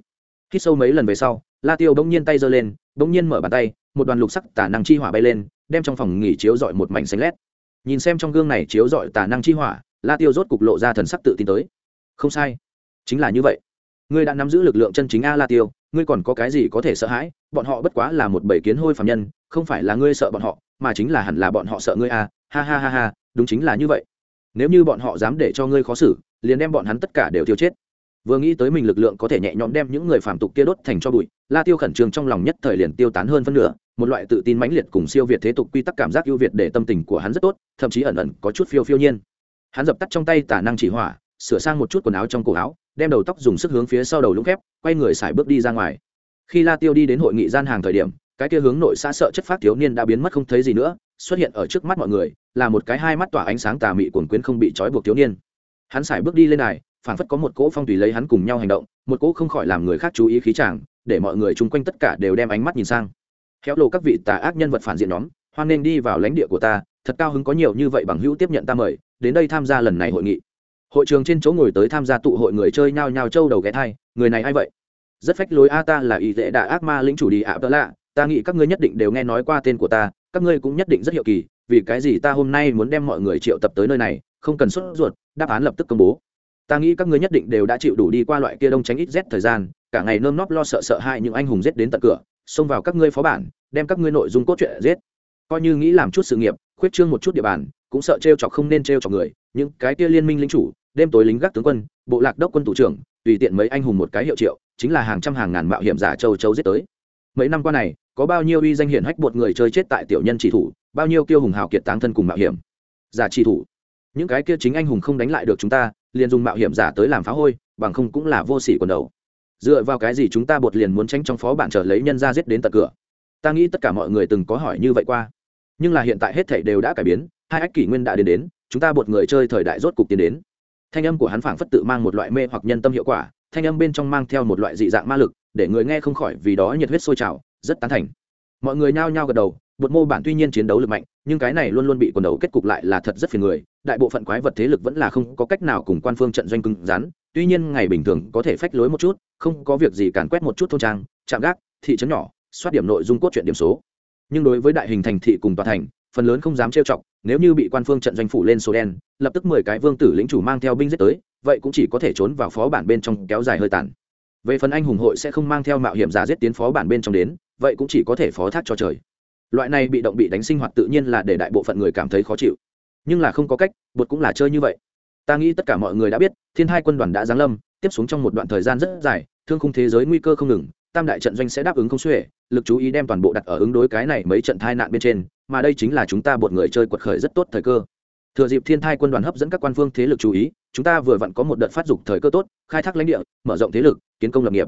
Khi sâu mấy lần về sau, la tiêu bỗng nhiên tay giơ lên, bỗng nhiên mở bàn tay, một đoàn lục sắc tả năng chi hỏa bay lên, đem trong phòng nghỉ chiếu dọi một mảnh xanh lét. Nhìn xem trong gương này chiếu dọi tả năng chi hỏa, la tiêu rốt cục lộ ra thần sắc tự tin tới. Không sai, chính là như vậy ngươi đã nắm giữ lực lượng chân chính a la tiêu, ngươi còn có cái gì có thể sợ hãi? Bọn họ bất quá là một bầy kiến hôi phạm nhân, không phải là ngươi sợ bọn họ, mà chính là hẳn là bọn họ sợ ngươi a. Ha ha ha ha, đúng chính là như vậy. Nếu như bọn họ dám để cho ngươi khó xử, liền đem bọn hắn tất cả đều tiêu chết. Vừa nghĩ tới mình lực lượng có thể nhẹ nhõm đem những người phàm tục kia đốt thành cho bụi, la tiêu khẩn trương trong lòng nhất thời liền tiêu tán hơn phân nửa, một loại tự tin mãnh liệt cùng siêu việt thế tục quy tắc cảm giác ưu việt để tâm tình của hắn rất tốt, thậm chí ẩn ẩn có chút phiêu phiêu nhiên. Hắn dập tắt trong tay tả năng chỉ hỏa, sửa sang một chút quần áo trong cổ áo đem đầu tóc dùng sức hướng phía sau đầu lũng khép, quay người xài bước đi ra ngoài. Khi la tiêu đi đến hội nghị gian hàng thời điểm, cái kia hướng nội xã sợ chất phát thiếu niên đã biến mất không thấy gì nữa, xuất hiện ở trước mắt mọi người, là một cái hai mắt tỏa ánh sáng tà mị cuồn quyến không bị trói buộc thiếu niên. Hắn xài bước đi lên này phảng phất có một cỗ phong tùy lấy hắn cùng nhau hành động, một cỗ không khỏi làm người khác chú ý khí chàng, để mọi người chung quanh tất cả đều đem ánh mắt nhìn sang. Khéo lộ các vị tà ác nhân vật phản diện nhóm, hoan nên đi vào lãnh địa của ta, thật cao hứng có nhiều như vậy bằng hữu tiếp nhận ta mời, đến đây tham gia lần này hội nghị hội trường trên chỗ ngồi tới tham gia tụ hội người chơi nhao nhao trâu đầu ghé thai, người này a i vậy? Rất phách lối, a, ta là y dễ đạ ác ma lĩnh chủ đi ạ, tớ lạ. Ta nghĩ các ngươi nhất định đều nghe nói qua tên của ta, các ngươi cũng nhất định rất hiệu kỳ, vì cái gì ta hôm nay muốn đem mọi người triệu tập tới nơi này, không cần sốt ruột, đáp án lập tức công bố. Ta nghĩ các ngươi nhất định đều đã chịu đủ đi qua loại kia đông tránh ít rét thời gian, cả ngày nơm nóp lo sợ sợ hai những anh hùng rét đến tận cửa, xông vào các ngươi phó bản, đem các ngươi nội dung cốt truyện rét coi như nghĩ làm chút sự nghiệp, khuyết trương một chút địa bàn, cũng sợ t chọc không nên t chọc người, những cái kia liên minh lính chủ đêm tối lính gác tướng quân, bộ lạc đốc quân thủ trưởng, tùy tiện mấy anh hùng một cái hiệu triệu, chính là hàng trăm hàng ngàn mạo hiểm giả châu châu giết tới. Mấy năm qua này, có bao nhiêu uy danh hiển hách bột người chơi chết tại tiểu nhân chỉ thủ, bao nhiêu kiêu hùng hào kiệt táng thân cùng mạo hiểm. Giả chỉ thủ. Những cái kia chính anh hùng không đánh lại được chúng ta, liền dùng mạo hiểm giả tới làm phá hôi, bằng không cũng là vô sỉ quần đầu. Dựa vào cái gì chúng ta bột liền muốn tránh trong phó bản trở lấy nhân ra giết đến tận cửa? Ta nghĩ tất cả mọi người từng có hỏi như vậy qua. Nhưng là hiện tại hết thảy đều đã cải biến, hai ách kỷ nguyên đã đến đến, chúng ta bột người chơi thời đại rốt cục tiến đến thanh âm của hắn phảng phất tự mang một loại mê hoặc nhân tâm hiệu quả, thanh âm bên trong mang theo một loại dị dạng ma lực, để người nghe không khỏi vì đó nhiệt huyết sôi trào, rất tán thành. Mọi người nhao nhao gật đầu bột mô bản tuy nhiên chiến đấu lực mạnh, nhưng cái này luôn luôn bị quần đầu kết cục lại là thật rất phiền người, đại bộ phận quái vật thế lực vẫn là không có cách nào cùng quan phương trận doanh cứng rắn, tuy nhiên ngày bình thường có thể phách lối một chút, không có việc gì càn quét một chút thôn trang, trạm gác, thị trấn nhỏ, soát điểm nội dung cốt truyện điểm số. Nhưng đối với đại hình thành thị cùng tòa thành phần lớn không dám trêu chọc, nếu như bị quan phương trận doanh phủ lên số đen, lập tức mười cái vương tử lĩnh chủ mang theo binh giết tới, vậy cũng chỉ có thể trốn vào phó bản bên trong kéo dài hơi tàn. Về phần anh hùng hội sẽ không mang theo mạo hiểm giả giết tiến phó bản bên trong đến, vậy cũng chỉ có thể phó thác cho trời. Loại này bị động bị đánh sinh hoạt tự nhiên là để đại bộ phận người cảm thấy khó chịu. Nhưng là không có cách, bột cũng là chơi như vậy. Ta nghĩ tất cả mọi người đã biết, thiên hai quân đoàn đã giáng lâm, tiếp xuống trong một đoạn thời gian rất dài, thương khung thế giới nguy cơ không ngừng, tam đại trận doanh sẽ đáp ứng không xuể, lực chú ý đem toàn bộ đặt ở ứng đối cái này mấy trận thai nạn bên trên mà đây chính là chúng ta buộc người chơi quật khởi rất tốt thời cơ. Thừa dịp thiên thai quân đoàn hấp dẫn các quan phương thế lực chú ý, chúng ta vừa vặn có một đợt phát dục thời cơ tốt, khai thác lãnh địa, mở rộng thế lực, kiến công lập nghiệp.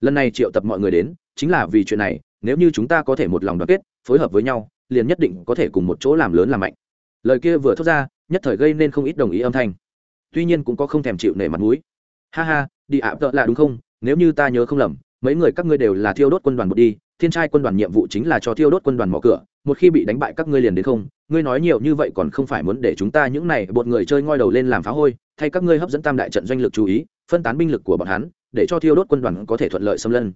Lần này triệu tập mọi người đến, chính là vì chuyện này, nếu như chúng ta có thể một lòng đoàn kết, phối hợp với nhau, liền nhất định có thể cùng một chỗ làm lớn làm mạnh. Lời kia vừa thốt ra, nhất thời gây nên không ít đồng ý âm thanh. Tuy nhiên cũng có không thèm chịu nể mặt mũi. Ha ha, đi ạ, tợ là đúng không? Nếu như ta nhớ không lầm mấy người các ngươi đều là thiêu đốt quân đoàn một đi, thiên trai quân đoàn nhiệm vụ chính là cho thiêu đốt quân đoàn mở cửa, một khi bị đánh bại các ngươi liền đến không, ngươi nói nhiều như vậy còn không phải muốn để chúng ta những này bột người chơi ngoi đầu lên làm phá hôi, thay các ngươi hấp dẫn tam đại trận doanh lực chú ý, phân tán binh lực của bọn hắn, để cho thiêu đốt quân đoàn có thể thuận lợi xâm lân.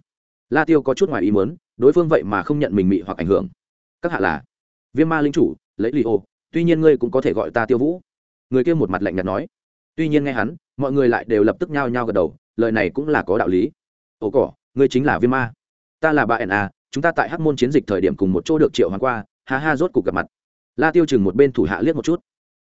La tiêu có chút ngoài ý muốn, đối phương vậy mà không nhận mình mị hoặc ảnh hưởng. Các hạ là viêm ma linh chủ, lấy li ô, tuy nhiên ngươi cũng có thể gọi ta tiêu vũ. Người kia một mặt lạnh nhạt nói. Tuy nhiên nghe hắn, mọi người lại đều lập tức nhao nhao gật đầu, lời này cũng là có đạo lý. Ồ cỏ ngươi chính là viêm ma. Ta là bà ẻn à chúng ta tại hắc môn chiến dịch thời điểm cùng một chỗ được triệu hoàng qua, ha ha, rốt cuộc gặp mặt. La tiêu chừng một bên thủ hạ liếc một chút.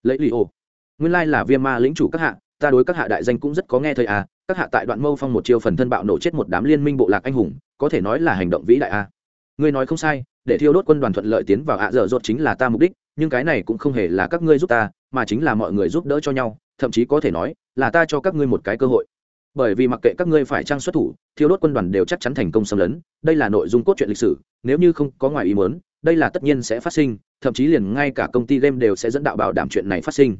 Lấy lì ô nguyên lai là viêm ma lĩnh chủ các hạ, ta đối các hạ đại danh cũng rất có nghe thời à các hạ tại đoạn mâu phong một chiêu phần thân bạo nổ chết một đám liên minh bộ lạc anh hùng, có thể nói là hành động vĩ đại à? ngươi nói không sai, để thiêu đốt quân đoàn thuận lợi tiến vào ạ dở dột chính là ta mục đích, nhưng cái này cũng không hề là các ngươi giúp ta, mà chính là mọi người giúp đỡ cho nhau, thậm chí có thể nói là ta cho các ngươi một cái cơ hội bởi vì mặc kệ các ngươi phải trang xuất thủ thiếu đốt quân đoàn đều chắc chắn thành công xâm lấn, đây là nội dung cốt truyện lịch sử, nếu như không có ngoài ý muốn, đây là tất nhiên sẽ phát sinh, thậm chí liền ngay cả công ty game đều sẽ dẫn đạo bảo đảm chuyện này phát sinh.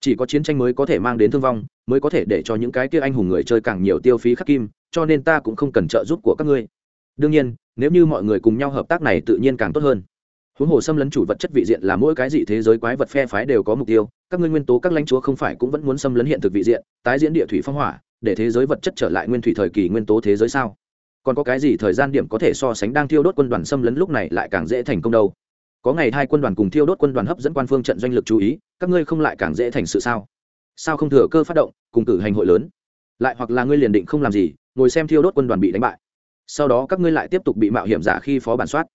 Chỉ có chiến tranh mới có thể mang đến thương vong, mới có thể để cho những cái kia anh hùng người chơi càng nhiều tiêu phí khắc kim, cho nên ta cũng không cần trợ giúp của các ngươi. Đương nhiên, nếu như mọi người cùng nhau hợp tác này tự nhiên càng tốt hơn. Huống hồ xâm lấn chủ vật chất vị diện là mỗi cái gì thế giới quái vật phe phái đều có mục tiêu, các ngươi nguyên tố các lãnh chúa không phải cũng vẫn muốn xâm lấn hiện thực vị diện, tái diễn địa thủy phong hỏa để thế giới vật chất trở lại nguyên thủy thời kỳ nguyên tố thế giới sao? Còn có cái gì thời gian điểm có thể so sánh đang thiêu đốt quân đoàn xâm lấn lúc này lại càng dễ thành công đâu? Có ngày hai quân đoàn cùng thiêu đốt quân đoàn hấp dẫn quan phương trận doanh lực chú ý, các ngươi không lại càng dễ thành sự sao? Sao không thừa cơ phát động, cùng cử hành hội lớn? Lại hoặc là ngươi liền định không làm gì, ngồi xem thiêu đốt quân đoàn bị đánh bại. Sau đó các ngươi lại tiếp tục bị mạo hiểm giả khi phó bản soát.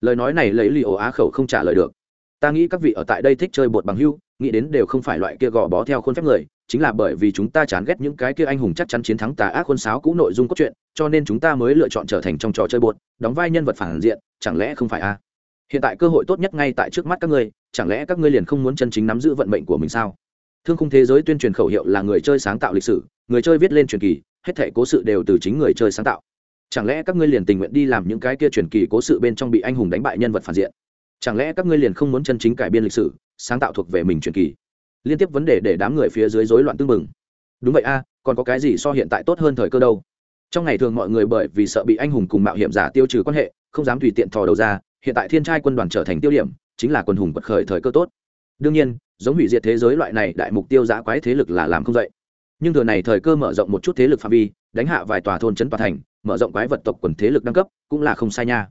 Lời nói này lấy lì ổ á khẩu không trả lời được. Ta nghĩ các vị ở tại đây thích chơi bột bằng hưu, nghĩ đến đều không phải loại kia gò bó theo khuôn phép người chính là bởi vì chúng ta chán ghét những cái kia anh hùng chắc chắn chiến thắng tà ác khuôn sáo cũ nội dung cốt truyện, cho nên chúng ta mới lựa chọn trở thành trong trò chơi bột đóng vai nhân vật phản diện, chẳng lẽ không phải a hiện tại cơ hội tốt nhất ngay tại trước mắt các ngươi, chẳng lẽ các ngươi liền không muốn chân chính nắm giữ vận mệnh của mình sao? Thương khung thế giới tuyên truyền khẩu hiệu là người chơi sáng tạo lịch sử, người chơi viết lên truyền kỳ, hết thể cố sự đều từ chính người chơi sáng tạo. Chẳng lẽ các ngươi liền tình nguyện đi làm những cái kia truyền kỳ cố sự bên trong bị anh hùng đánh bại nhân vật phản diện? Chẳng lẽ các ngươi liền không muốn chân chính cải biên lịch sử, sáng tạo thuộc về mình truyền kỳ? Liên tiếp vấn đề để đám người phía dưới rối loạn tương mừng đúng vậy a, còn có cái gì so hiện tại tốt hơn thời cơ đâu? Trong ngày thường mọi người bởi vì sợ bị anh hùng cùng mạo hiểm giả tiêu trừ quan hệ, không dám tùy tiện thò đầu ra, hiện tại thiên trai quân đoàn trở thành tiêu điểm, chính là quân hùng bật khởi thời cơ tốt. Đương nhiên, giống hủy diệt thế giới loại này đại mục tiêu giã quái thế lực là làm không dậy. Nhưng thừa này thời cơ mở rộng một chút thế lực phạm vi, đánh hạ vài tòa thôn trấn tòa thành, mở rộng quái vật tộc quần thế lực đăng cấp, cũng là không sai nha.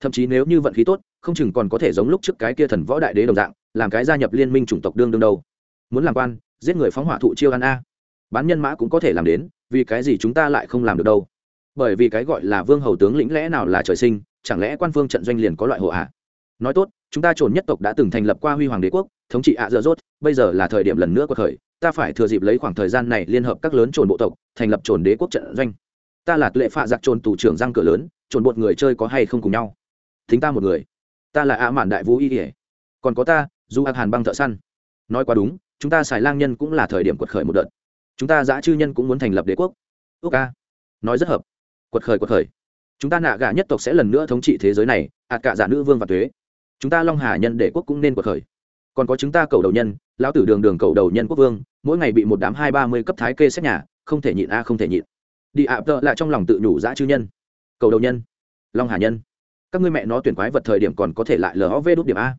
Thậm chí nếu như vận khí tốt, không chừng còn có thể giống lúc trước cái kia thần võ đại đế đồng dạng, làm cái gia nhập liên minh chủng tộc đương đương đâu muốn làm quan, giết người phóng hỏa thụ chiêu ăn a. Bán nhân mã cũng có thể làm đến, vì cái gì chúng ta lại không làm được đâu? Bởi vì cái gọi là vương hầu tướng lĩnh lẽ nào là trời sinh, chẳng lẽ quan phương trận doanh liền có loại hộ ạ? À? nói tốt, chúng ta trồn nhất tộc đã từng thành lập qua huy hoàng đế quốc, thống trị ạ dở dốt, bây giờ là thời điểm lần nữa của thời ta phải thừa dịp lấy khoảng thời gian này liên hợp các lớn trồn bộ tộc, thành lập trồn đế quốc trận doanh. Ta là lệ phạ giặc trồn tù trưởng răng cửa lớn, trồn bột người chơi có hay không cùng nhau? Thính ta một người. Ta là ạ mạn đại vũ y ỉa còn có ta, du hạc hàn băng thợ săn. Nói quá đúng chúng ta xài lang nhân cũng là thời điểm quật khởi một đợt. Chúng ta giã chư nhân cũng muốn thành lập đế quốc. Ước ca nói rất hợp. Quật khởi quật khởi. Chúng ta nạ gà nhất tộc sẽ lần nữa thống trị thế giới này ạt cả giả nữ vương và thuế chúng ta long hà nhân đế quốc cũng nên quật khởi. Còn có chúng ta cầu đầu nhân, lão tử đường đường cầu đầu nhân quốc vương, mỗi ngày bị một đám hai ba mươi cấp thái kê xét nhà, không thể nhịn a, không thể nhịn. Đi ạ, tợ lại trong lòng tự nhủ dã chư nhân. Cầu đầu nhân. Long hà nhân. Các ngươi mẹ nó tuyển quái vật thời điểm còn có thể lại lờ vê đốt điểm a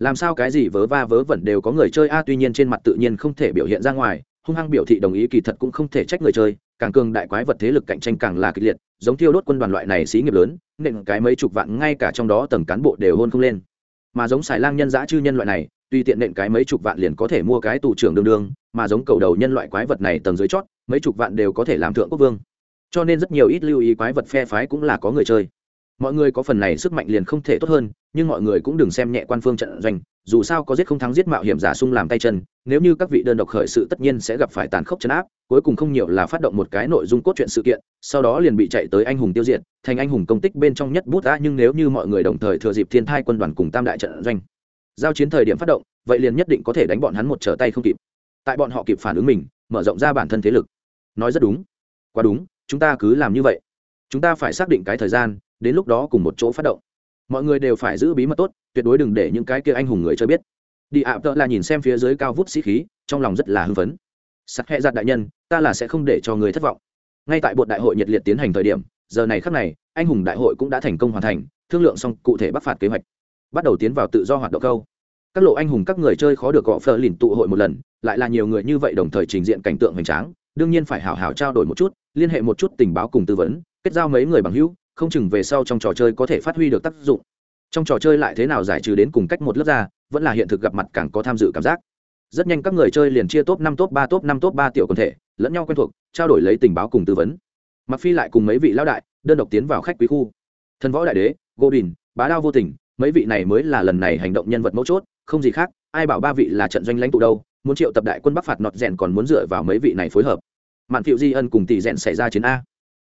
làm sao cái gì vớ va vớ vẩn đều có người chơi a, tuy nhiên trên mặt tự nhiên không thể biểu hiện ra ngoài, hung hăng biểu thị đồng ý kỳ thật cũng không thể trách người chơi, càng cường đại quái vật thế lực cạnh tranh càng là kịch liệt, giống thiêu đốt quân đoàn loại này xí nghiệp lớn, nên cái mấy chục vạn ngay cả trong đó tầng cán bộ đều hôn không lên. Mà giống xài lang nhân dã chư nhân loại này, tuy tiện nện cái mấy chục vạn liền có thể mua cái tù trưởng đương đương mà giống cầu đầu nhân loại quái vật này tầng dưới chót, mấy chục vạn đều có thể làm thượng quốc vương. Cho nên rất nhiều ít lưu ý quái vật phe phái cũng là có người chơi mọi người có phần này sức mạnh liền không thể tốt hơn, nhưng mọi người cũng đừng xem nhẹ quan phương trận doanh, dù sao có giết không thắng giết mạo hiểm giả sung làm tay chân, nếu như các vị đơn độc khởi sự tất nhiên sẽ gặp phải tàn khốc chấn áp, cuối cùng không nhiều là phát động một cái nội dung cốt truyện sự kiện, sau đó liền bị chạy tới anh hùng tiêu diệt, thành anh hùng công tích bên trong nhất bút đã nhưng nếu như mọi người đồng thời thừa dịp thiên thai quân đoàn cùng tam đại trận doanh giao chiến thời điểm phát động, vậy liền nhất định có thể đánh bọn hắn một trở tay không kịp. Tại bọn họ kịp phản ứng mình, mở rộng ra bản thân thế lực. Nói rất đúng. Quá đúng, chúng ta cứ làm như vậy. Chúng ta phải xác định cái thời gian đến lúc đó cùng một chỗ phát động. Mọi người đều phải giữ bí mật tốt, tuyệt đối đừng để những cái kia anh hùng người chơi biết. Đi ạ, tợ là nhìn xem phía dưới cao vút sĩ khí, trong lòng rất là hưng phấn. Sắc hẹ giặt đại nhân, ta là sẽ không để cho người thất vọng. Ngay tại bột đại hội nhiệt liệt tiến hành thời điểm, giờ này khắc này, anh hùng đại hội cũng đã thành công hoàn thành, thương lượng xong cụ thể bắc phạt kế hoạch. Bắt đầu tiến vào tự do hoạt động câu. Các lộ anh hùng các người chơi khó được gõ phờ lìn tụ hội một lần, lại là nhiều người như vậy đồng thời trình diện cảnh tượng hoành tráng, đương nhiên phải hào hào trao đổi một chút, liên hệ một chút tình báo cùng tư vấn, kết giao mấy người bằng hữu không chừng về sau trong trò chơi có thể phát huy được tác dụng. Trong trò chơi lại thế nào giải trừ đến cùng cách một lớp ra, vẫn là hiện thực gặp mặt càng có tham dự cảm giác. Rất nhanh các người chơi liền chia top năm, top ba, top năm, top ba tiểu quần thể, lẫn nhau quen thuộc, trao đổi lấy tình báo cùng tư vấn. Mặc phi lại cùng mấy vị lão đại, đơn độc tiến vào khách quý khu. Thần võ đại đế gô đình bá đao vô tình, mấy vị này mới là lần này hành động nhân vật mấu chốt, không gì khác, ai bảo ba vị là trận doanh lãnh tụ đâu, muốn triệu tập đại quân bắc phạt nọt rèn còn muốn dựa vào mấy vị này phối hợp. Mạn phiệu di ân cùng tỷ rèn xảy ra chiến a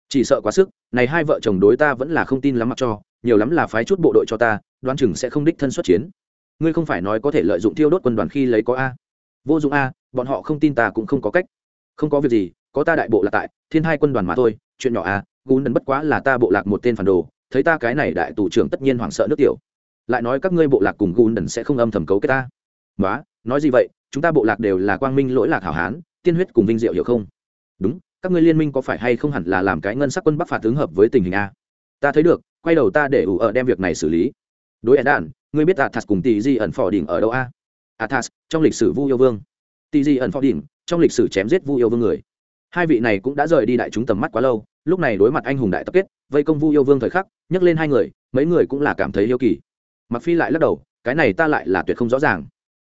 chỉ sợ quá sức, này hai vợ chồng đối ta vẫn là không tin lắm mặc cho, nhiều lắm là phái chút bộ đội cho ta, đoán chừng sẽ không đích thân xuất chiến. Ngươi không phải nói có thể lợi dụng thiêu đốt quân đoàn khi lấy có a. Vô dụng a, bọn họ không tin ta cũng không có cách. Không có việc gì, có ta đại bộ là tại, thiên hai quân đoàn mà thôi, chuyện nhỏ a, gún đần bất quá là ta bộ lạc một tên phản đồ, thấy ta cái này đại tù trưởng tất nhiên hoảng sợ nước tiểu. Lại nói các ngươi bộ lạc cùng gún đần sẽ không âm thầm cấu kết ta. Nói nói gì vậy, chúng ta bộ lạc đều là quang minh lỗi lạc hảo hán, tiên huyết cùng vinh diệu hiểu không? Đúng các ngươi liên minh có phải hay không hẳn là làm cái ngân sắc quân bắc phạt tướng hợp với tình hình a? Ta thấy được, quay đầu ta để ủ ở đem việc này xử lý. Đối ẩn đạn, ngươi biết athas cùng tỷ di ẩn phò đỉnh ở đâu a? Athas, trong lịch sử vu yêu vương. Tỷ di ẩn phò đỉnh, trong lịch sử chém giết vu yêu vương người. Hai vị này cũng đã rời đi đại chúng tầm mắt quá lâu, lúc này đối mặt anh hùng đại tập kết, vây công vu yêu vương thời khắc, nhắc lên hai người, mấy người cũng là cảm thấy yêu kỳ. Mặc phi lại lắc đầu, cái này ta lại là tuyệt không rõ ràng.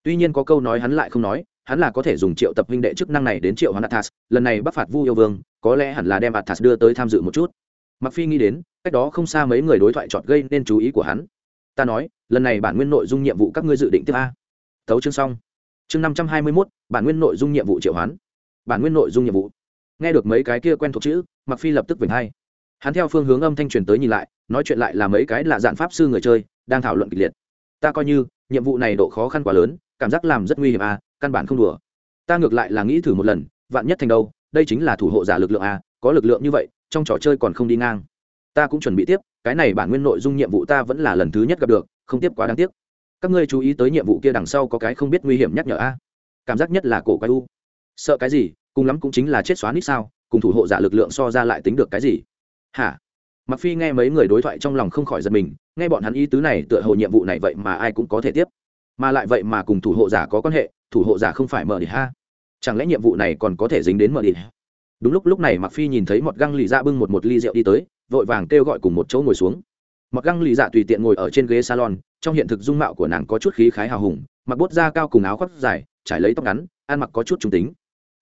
Tuy nhiên có câu nói hắn lại không nói hắn là có thể dùng triệu tập huynh đệ chức năng này đến triệu hoán athas lần này bắc phạt vu yêu vương có lẽ hẳn là đem athas đưa tới tham dự một chút. Mặc phi nghĩ đến cách đó không xa mấy người đối thoại chọn gây nên chú ý của hắn. Ta nói lần này bản nguyên nội dung nhiệm vụ các ngươi dự định tiếp a. Tấu chương xong. Chương năm trăm hai mươi 521, bản nguyên nội dung nhiệm vụ triệu hoán. Bản nguyên nội dung nhiệm vụ. Nghe được mấy cái kia quen thuộc chữ mặc phi lập tức vểnh hay hắn theo phương hướng âm thanh truyền tới nhìn lại nói chuyện lại là mấy cái là dạng pháp sư người chơi đang thảo luận kịch liệt. Ta coi như nhiệm vụ này độ khó khăn quá lớn cảm giác làm rất nguy hiểm a căn bản không đùa. Ta ngược lại là nghĩ thử một lần, vạn nhất thành đâu, đây chính là thủ hộ giả lực lượng a có lực lượng như vậy, trong trò chơi còn không đi ngang. Ta cũng chuẩn bị tiếp, cái này bản nguyên nội dung nhiệm vụ ta vẫn là lần thứ nhất gặp được, không tiếp quá đáng tiếc. Các ngươi chú ý tới nhiệm vụ kia đằng sau có cái không biết nguy hiểm nhắc nhở a cảm giác nhất là cổ quái u. Sợ cái gì, cùng lắm cũng chính là chết xóa nít sao, cùng thủ hộ giả lực lượng so ra lại tính được cái gì. Hả? Mặc phi nghe mấy người đối thoại trong lòng không khỏi giật mình, nghe bọn hắn ý tứ này tựa hồ nhiệm vụ này vậy mà ai cũng có thể tiếp mà lại vậy mà cùng thủ hộ giả có quan hệ, thủ hộ giả không phải mở đi ha. Chẳng lẽ nhiệm vụ này còn có thể dính đến mở đi đúng lúc lúc này mặc phi nhìn thấy một găng lì dạ bưng một một ly rượu đi tới, vội vàng kêu gọi cùng một chỗ ngồi xuống. Mặc găng lì dạ tùy tiện ngồi ở trên ghế salon, trong hiện thực dung mạo của nàng có chút khí khái hào hùng, mặc bốt da cao cùng áo khoác dài, trải lấy tóc ngắn, ăn mặc có chút trung tính.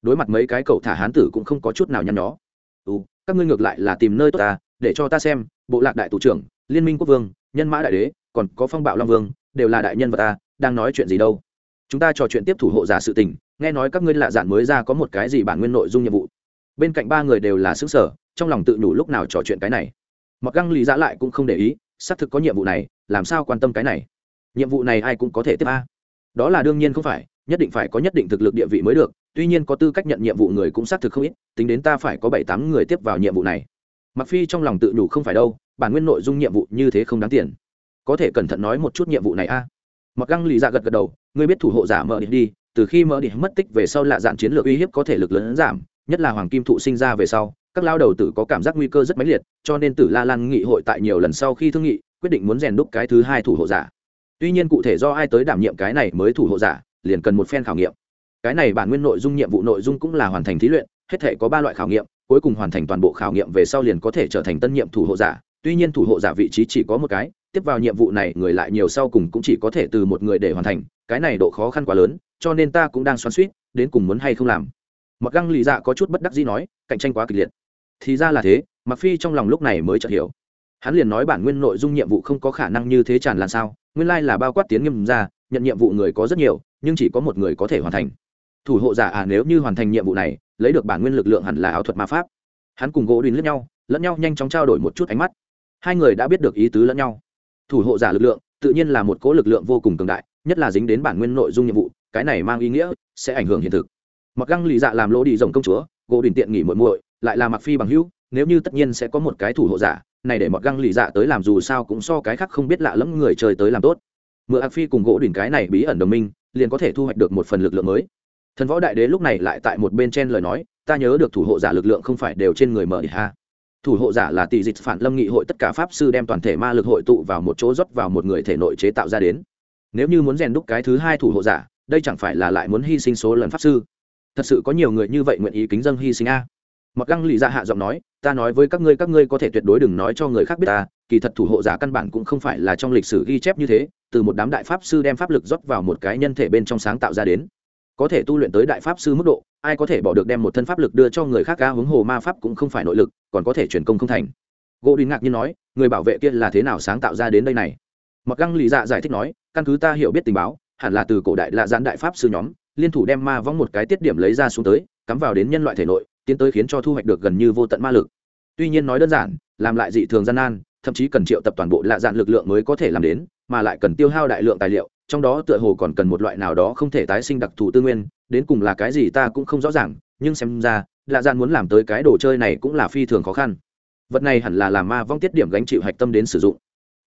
Đối mặt mấy cái cậu thả hán tử cũng không có chút nào nhăn nhó. Ừ các ngươi ngược lại là tìm nơi tốt ta, để cho ta xem, bộ lạc đại thủ trưởng, liên minh quốc vương, nhân mã đại đế, còn có phong bạo long vương đều là đại nhân vật ta, đang nói chuyện gì đâu. Chúng ta trò chuyện tiếp thủ hộ giả sự tình, nghe nói các ngươi lạ dạn mới ra có một cái gì bản nguyên nội dung nhiệm vụ. Bên cạnh ba người đều là xứ sở trong lòng tự nhủ lúc nào trò chuyện cái này. Mặc găng lý giã dạ lại cũng không để ý, xác thực có nhiệm vụ này, làm sao quan tâm cái này? Nhiệm vụ này ai cũng có thể tiếp a. Đó là đương nhiên không phải, nhất định phải có nhất định thực lực địa vị mới được, tuy nhiên có tư cách nhận nhiệm vụ người cũng xác thực không ít, tính đến ta phải có bảy tám người tiếp vào nhiệm vụ này. Mặc phi trong lòng tự đủ không phải đâu, bản nguyên nội dung nhiệm vụ như thế không đáng tiền có thể cẩn thận nói một chút nhiệm vụ này a. Mặc găng lì dạ gật gật đầu, ngươi biết thủ hộ giả mở đi đi từ khi mở đi mất tích về sau lạ dạn chiến lược uy hiếp có thể lực lớn giảm, nhất là hoàng kim thụ sinh ra về sau, các lao đầu tử có cảm giác nguy cơ rất mãnh liệt, cho nên tử la lan nghị hội tại nhiều lần sau khi thương nghị, quyết định muốn rèn đúc cái thứ hai thủ hộ giả. Tuy nhiên cụ thể do ai tới đảm nhiệm cái này mới thủ hộ giả, liền cần một phen khảo nghiệm. Cái này bản nguyên nội dung nhiệm vụ nội dung cũng là hoàn thành thí luyện, hết thể có ba loại khảo nghiệm, cuối cùng hoàn thành toàn bộ khảo nghiệm về sau liền có thể trở thành tân nhiệm thủ hộ giả. Tuy nhiên thủ hộ giả vị trí chỉ có một cái tiếp vào nhiệm vụ này, người lại nhiều sau cùng cũng chỉ có thể từ một người để hoàn thành. Cái này độ khó khăn quá lớn, cho nên ta cũng đang xoắn suýt, đến cùng muốn hay không làm. Mặc găng lì dạ có chút bất đắc dĩ nói, cạnh tranh quá kịch liệt. Thì ra là thế mặc phi trong lòng lúc này mới chợt hiểu. Hắn liền nói bản nguyên nội dung nhiệm vụ không có khả năng như thế tràn lan sao, nguyên lai là bao quát tiến nghiêm ra, nhận nhiệm vụ người có rất nhiều, nhưng chỉ có một người có thể hoàn thành. Thủ hộ giả à nếu như hoàn thành nhiệm vụ này, lấy được bản nguyên lực lượng hẳn là áo thuật ma pháp. Hắn cùng gỗ đình lẫn nhau lẫn nhau nhanh chóng trao đổi một chút ánh mắt. Hai người đã biết được ý tứ lẫn nhau thủ hộ giả lực lượng, tự nhiên là một cố lực lượng vô cùng cường đại, nhất là dính đến bản nguyên nội dung nhiệm vụ, cái này mang ý nghĩa sẽ ảnh hưởng hiện thực. Mặc găng lì dạ làm lỗ đi rồng công chúa, gỗ đình tiện nghỉ muội muội, lại là mặc phi bằng hữu, nếu như tất nhiên sẽ có một cái thủ hộ giả, này để mặc găng lì dạ tới làm dù sao cũng so cái khác không biết lạ lẫm người chơi tới làm tốt. Mượn ạc phi cùng gỗ đình cái này bí ẩn đồng minh, liền có thể thu hoạch được một phần lực lượng mới. Thần võ đại đế lúc này lại tại một bên trên lời nói, ta nhớ được thủ hộ giả lực lượng không phải đều trên người mở ha thủ hộ giả là tỷ dịch phản lâm nghị hội tất cả pháp sư đem toàn thể ma lực hội tụ vào một chỗ rót vào một người thể nội chế tạo ra đến. Nếu như muốn rèn đúc cái thứ hai thủ hộ giả, đây chẳng phải là lại muốn hy sinh số lần pháp sư? Thật sự có nhiều người như vậy nguyện ý kính dân hy sinh a. Mặc găng lì ra hạ giọng nói, ta nói với các ngươi các ngươi có thể tuyệt đối đừng nói cho người khác biết ta, kỳ thật thủ hộ giả căn bản cũng không phải là trong lịch sử ghi chép như thế, từ một đám đại pháp sư đem pháp lực rót vào một cái nhân thể bên trong sáng tạo ra đến có thể tu luyện tới đại pháp sư mức độ, ai có thể bỏ được đem một thân pháp lực đưa cho người khác ca hướng hồ ma pháp cũng không phải nội lực, còn có thể chuyển công không thành. Gỗ đình ngạc nhiên nói, người bảo vệ kia là thế nào sáng tạo ra đến đây này? Mặc găng lì dạ giải thích nói, căn cứ ta hiểu biết tình báo, hẳn là từ cổ đại lạ gián đại pháp sư nhóm, liên thủ đem ma vong một cái tiết điểm lấy ra xuống tới, cắm vào đến nhân loại thể nội, tiến tới khiến cho thu hoạch được gần như vô tận ma lực. Tuy nhiên nói đơn giản, làm lại dị thường gian nan, thậm chí cần triệu tập toàn bộ lạ dạn lực lượng mới có thể làm đến, mà lại cần tiêu hao đại lượng tài liệu trong đó tựa hồ còn cần một loại nào đó không thể tái sinh đặc thù tư nguyên, đến cùng là cái gì ta cũng không rõ ràng, nhưng xem ra, lạ dạn muốn làm tới cái đồ chơi này cũng là phi thường khó khăn. Vật này hẳn là làm ma vong tiết điểm gánh chịu hạch tâm đến sử dụng.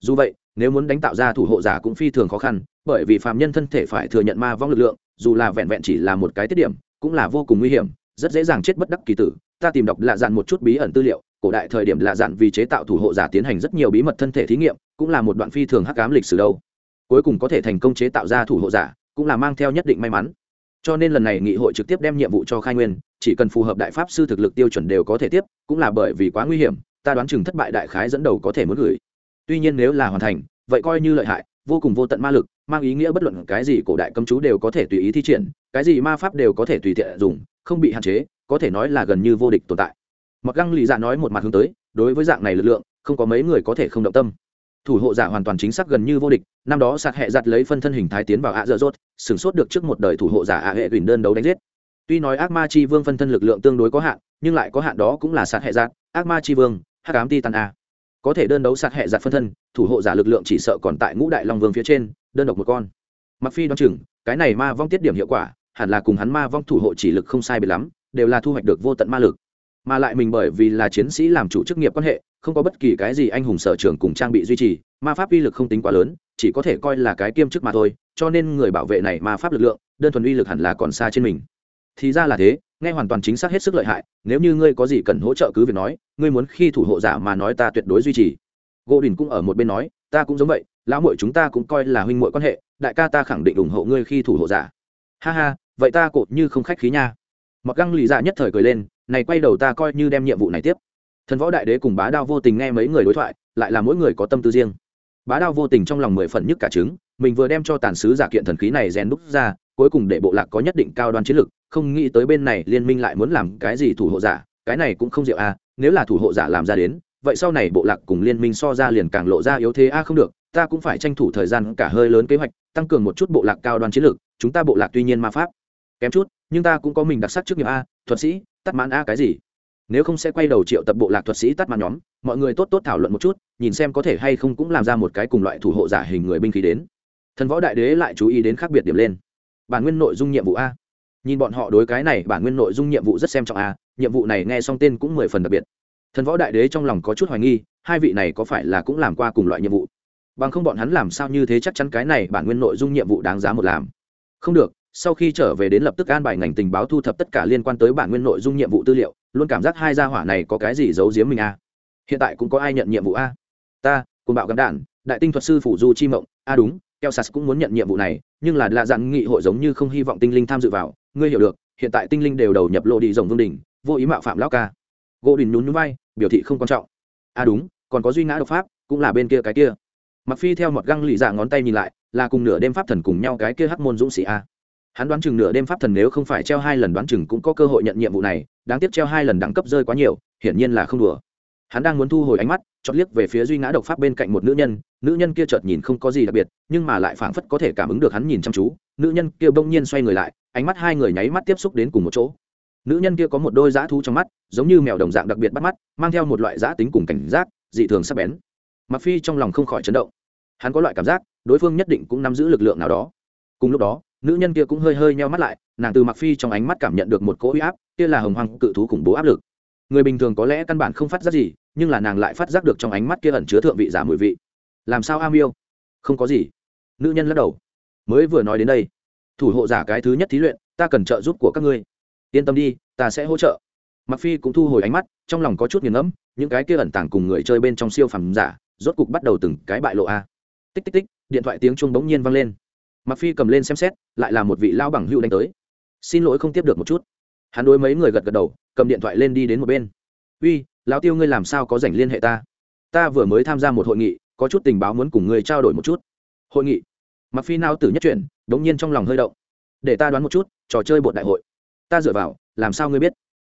Dù vậy, nếu muốn đánh tạo ra thủ hộ giả cũng phi thường khó khăn, bởi vì phạm nhân thân thể phải thừa nhận ma vong lực lượng, dù là vẹn vẹn chỉ là một cái tiết điểm, cũng là vô cùng nguy hiểm, rất dễ dàng chết bất đắc kỳ tử. Ta tìm đọc lạ dạn một chút bí ẩn tư liệu, cổ đại thời điểm lạ dạn vì chế tạo thủ hộ giả tiến hành rất nhiều bí mật thân thể thí nghiệm, cũng là một đoạn phi thường hắc ám lịch sử đâu cuối cùng có thể thành công chế tạo ra thủ hộ giả, cũng là mang theo nhất định may mắn. Cho nên lần này nghị hội trực tiếp đem nhiệm vụ cho khai nguyên, chỉ cần phù hợp đại pháp sư thực lực tiêu chuẩn đều có thể tiếp, cũng là bởi vì quá nguy hiểm, ta đoán chừng thất bại đại khái dẫn đầu có thể muốn gửi. Tuy nhiên nếu là hoàn thành, vậy coi như lợi hại, vô cùng vô tận ma lực, mang ý nghĩa bất luận cái gì cổ đại cấm chú đều có thể tùy ý thi triển, cái gì ma pháp đều có thể tùy tiện dùng, không bị hạn chế, có thể nói là gần như vô địch tồn tại. Mặc găng lì dạ nói một mặt hướng tới, đối với dạng này lực lượng, không có mấy người có thể không động tâm thủ hộ giả hoàn toàn chính xác gần như vô địch, năm đó sạt hẹ giặt lấy phân thân hình thái tiến vào ạ dở dốt sửng sốt được trước một đời thủ hộ giả ạ hệ gửi đơn đấu đánh giết. Tuy nói ác ma chi vương phân thân lực lượng tương đối có hạn, nhưng lại có hạn đó cũng là sạt hẹ giặt, ác ma chi vương hát cám ti tàn a. Có thể đơn đấu sạt hẹ giặt phân thân, thủ hộ giả lực lượng chỉ sợ còn tại ngũ đại long vương phía trên, đơn độc một con. Mặc phi đoán chừng, cái này ma vong tiết điểm hiệu quả, hẳn là cùng hắn ma vong thủ hộ chỉ lực không sai biệt lắm, đều là thu hoạch được vô tận ma lực mà lại mình bởi vì là chiến sĩ làm chủ chức nghiệp quan hệ, không có bất kỳ cái gì anh hùng sở trường cùng trang bị duy trì, ma pháp uy lực không tính quá lớn, chỉ có thể coi là cái kiêm chức mà thôi, cho nên người bảo vệ này ma pháp lực lượng, đơn thuần uy lực hẳn là còn xa trên mình. Thì ra là thế, nghe hoàn toàn chính xác hết sức lợi hại, nếu như ngươi có gì cần hỗ trợ cứ việc nói, ngươi muốn khi thủ hộ giả mà nói ta tuyệt đối duy trì. Gỗ đình cũng ở một bên nói, ta cũng giống vậy, lão muội chúng ta cũng coi là huynh muội quan hệ, đại ca ta khẳng định ủng hộ ngươi khi thủ hộ giả. Ha ha, vậy ta cột như không khách khí nha. Mặc găng lì dạ nhất thời cười lên này quay đầu ta coi như đem nhiệm vụ này tiếp. Thần võ đại đế cùng bá đao vô tình nghe mấy người đối thoại, lại là mỗi người có tâm tư riêng. Bá đao vô tình trong lòng mười phần nhất cả trứng, mình vừa đem cho tàn sứ giả kiện thần khí này rèn đúc ra, cuối cùng để bộ lạc có nhất định cao đoan chiến lực, không nghĩ tới bên này liên minh lại muốn làm cái gì thủ hộ giả, cái này cũng không diệu a à, nếu là thủ hộ giả làm ra đến, vậy sau này bộ lạc cùng liên minh so ra liền càng lộ ra yếu thế a à không được, ta cũng phải tranh thủ thời gian cả hơi lớn kế hoạch, tăng cường một chút bộ lạc cao đoan chiến lược chúng ta bộ lạc tuy nhiên ma pháp kém chút, nhưng ta cũng có mình đặc sắc trước nghiệp a, thuật sĩ tắt mãn a cái gì? Nếu không sẽ quay đầu triệu tập bộ lạc thuật sĩ tắt mãn nhóm, mọi người tốt tốt thảo luận một chút, nhìn xem có thể hay không cũng làm ra một cái cùng loại thủ hộ giả hình người binh khí đến. Thần võ đại đế lại chú ý đến khác biệt điểm lên. Bản nguyên nội dung nhiệm vụ a. Nhìn bọn họ đối cái này, bản nguyên nội dung nhiệm vụ rất xem trọng a, nhiệm vụ này nghe xong tên cũng mười phần đặc biệt. Thần võ đại đế trong lòng có chút hoài nghi, hai vị này có phải là cũng làm qua cùng loại nhiệm vụ? Bằng không bọn hắn làm sao như thế chắc chắn cái này bản nguyên nội dung nhiệm vụ đáng giá một làm. Không được sau khi trở về đến lập tức an bài ngành tình báo thu thập tất cả liên quan tới bản nguyên nội dung nhiệm vụ tư liệu, luôn cảm giác hai gia hỏa này có cái gì giấu giếm mình a. Hiện tại cũng có ai nhận nhiệm vụ a? Ta, cùng bạo gắn đạn, đại tinh thuật sư phủ du chi mộng. A, đúng keo sas cũng muốn nhận nhiệm vụ này, nhưng là lạ dặn nghị hội giống như không hy vọng tinh linh tham dự vào. Ngươi hiểu được, hiện tại tinh linh đều đầu nhập lộ đi rồng vương đình vô ý mạo phạm lão ca. Gỗ đình nhún nhún vai, biểu thị không quan trọng. A, đúng, còn có duy ngã độc pháp, cũng là bên kia cái kia. Mặc phi theo một găng lì dạ ngón tay nhìn lại, là cùng nửa đêm pháp thần cùng nhau cái kia hắc môn dũng sĩ a hắn đoán chừng nửa đêm pháp thần nếu không phải treo hai lần đoán chừng cũng có cơ hội nhận nhiệm vụ này, đáng tiếc treo hai lần đẳng cấp rơi quá nhiều, hiển nhiên là không đùa. Hắn đang muốn thu hồi ánh mắt chót liếc về phía duy ngã độc pháp bên cạnh một nữ nhân nữ nhân kia chợt nhìn không có gì đặc biệt, nhưng mà lại phảng phất có thể cảm ứng được hắn nhìn chăm chú, nữ nhân kia bỗng nhiên xoay người lại, ánh mắt hai người nháy mắt tiếp xúc đến cùng một chỗ. Nữ nhân kia có một đôi dã thú trong mắt, giống như mèo đồng dạng đặc biệt bắt mắt, mang theo một loại dã tính cùng cảnh giác, dị thường sắc bén. Mặc phi trong lòng không khỏi chấn động. Hắn có loại cảm giác, đối phương nhất định cũng nắm giữ lực lượng nào đó. Cùng lúc đó nữ nhân kia cũng hơi hơi nheo mắt lại, nàng từ mặc phi trong ánh mắt cảm nhận được một cỗ uy áp, kia là hồng hoàng cự thú khủng bố áp lực. Người bình thường có lẽ căn bản không phát giác gì, nhưng là nàng lại phát giác được trong ánh mắt kia ẩn chứa thượng vị giả mùi vị. Làm sao am yêu không có gì. Nữ nhân lắc đầu. Mới vừa nói đến đây, thủ hộ giả cái thứ nhất thí luyện, ta cần trợ giúp của các ngươi. Yên tâm đi, ta sẽ hỗ trợ. Mặc phi cũng thu hồi ánh mắt, trong lòng có chút nghiền ngẫm, những cái kia ẩn tàng cùng người chơi bên trong siêu phẩm giả, rốt cục bắt đầu từng cái bại lộ a. Tích tích tích, điện thoại tiếng chuông bỗng nhiên vang lên mặc phi cầm lên xem xét, lại là một vị lao bằng hưu đánh tới. Xin lỗi không tiếp được một chút. Hắn đối mấy người gật gật đầu, cầm điện thoại lên đi đến một bên. Uy, lão tiêu ngươi làm sao có rảnh liên hệ ta? Ta vừa mới tham gia một hội nghị, có chút tình báo muốn cùng ngươi trao đổi một chút. Hội nghị? Mặc phi nao tử nhất chuyển, đống nhiên trong lòng hơi động. Để ta đoán một chút, trò chơi bột đại hội. Ta dựa vào, làm sao ngươi biết?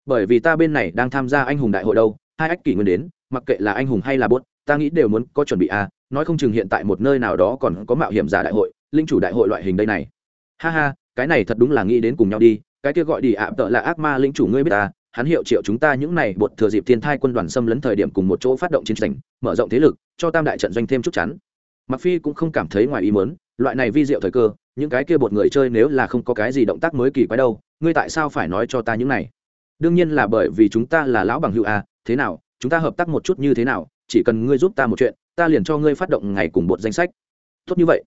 Bởi vì ta bên này đang tham gia anh hùng đại hội đâu, hai ách kỷ nguyên đến, mặc kệ là anh hùng hay là bốt ta nghĩ đều muốn có chuẩn bị à nói không chừng hiện tại một nơi nào đó còn có mạo hiểm giả đại hội linh chủ đại hội loại hình đây này. Ha ha, cái này thật đúng là nghĩ đến cùng nhau đi, cái kia gọi đi ạ, tợ là ác ma linh chủ ngươi biết ta, hắn hiệu triệu chúng ta những này bột thừa dịp thiên thai quân đoàn xâm lấn thời điểm cùng một chỗ phát động chiến tranh, mở rộng thế lực, cho tam đại trận doanh thêm chút chắn. Mặc phi cũng không cảm thấy ngoài ý muốn, loại này vi diệu thời cơ, những cái kia bột người chơi nếu là không có cái gì động tác mới kỳ quái đâu, ngươi tại sao phải nói cho ta những này? Đương nhiên là bởi vì chúng ta là lão bằng hữu à thế nào, chúng ta hợp tác một chút như thế nào, chỉ cần ngươi giúp ta một chuyện, ta liền cho ngươi phát động ngày cùng bột danh sách. Tốt như vậy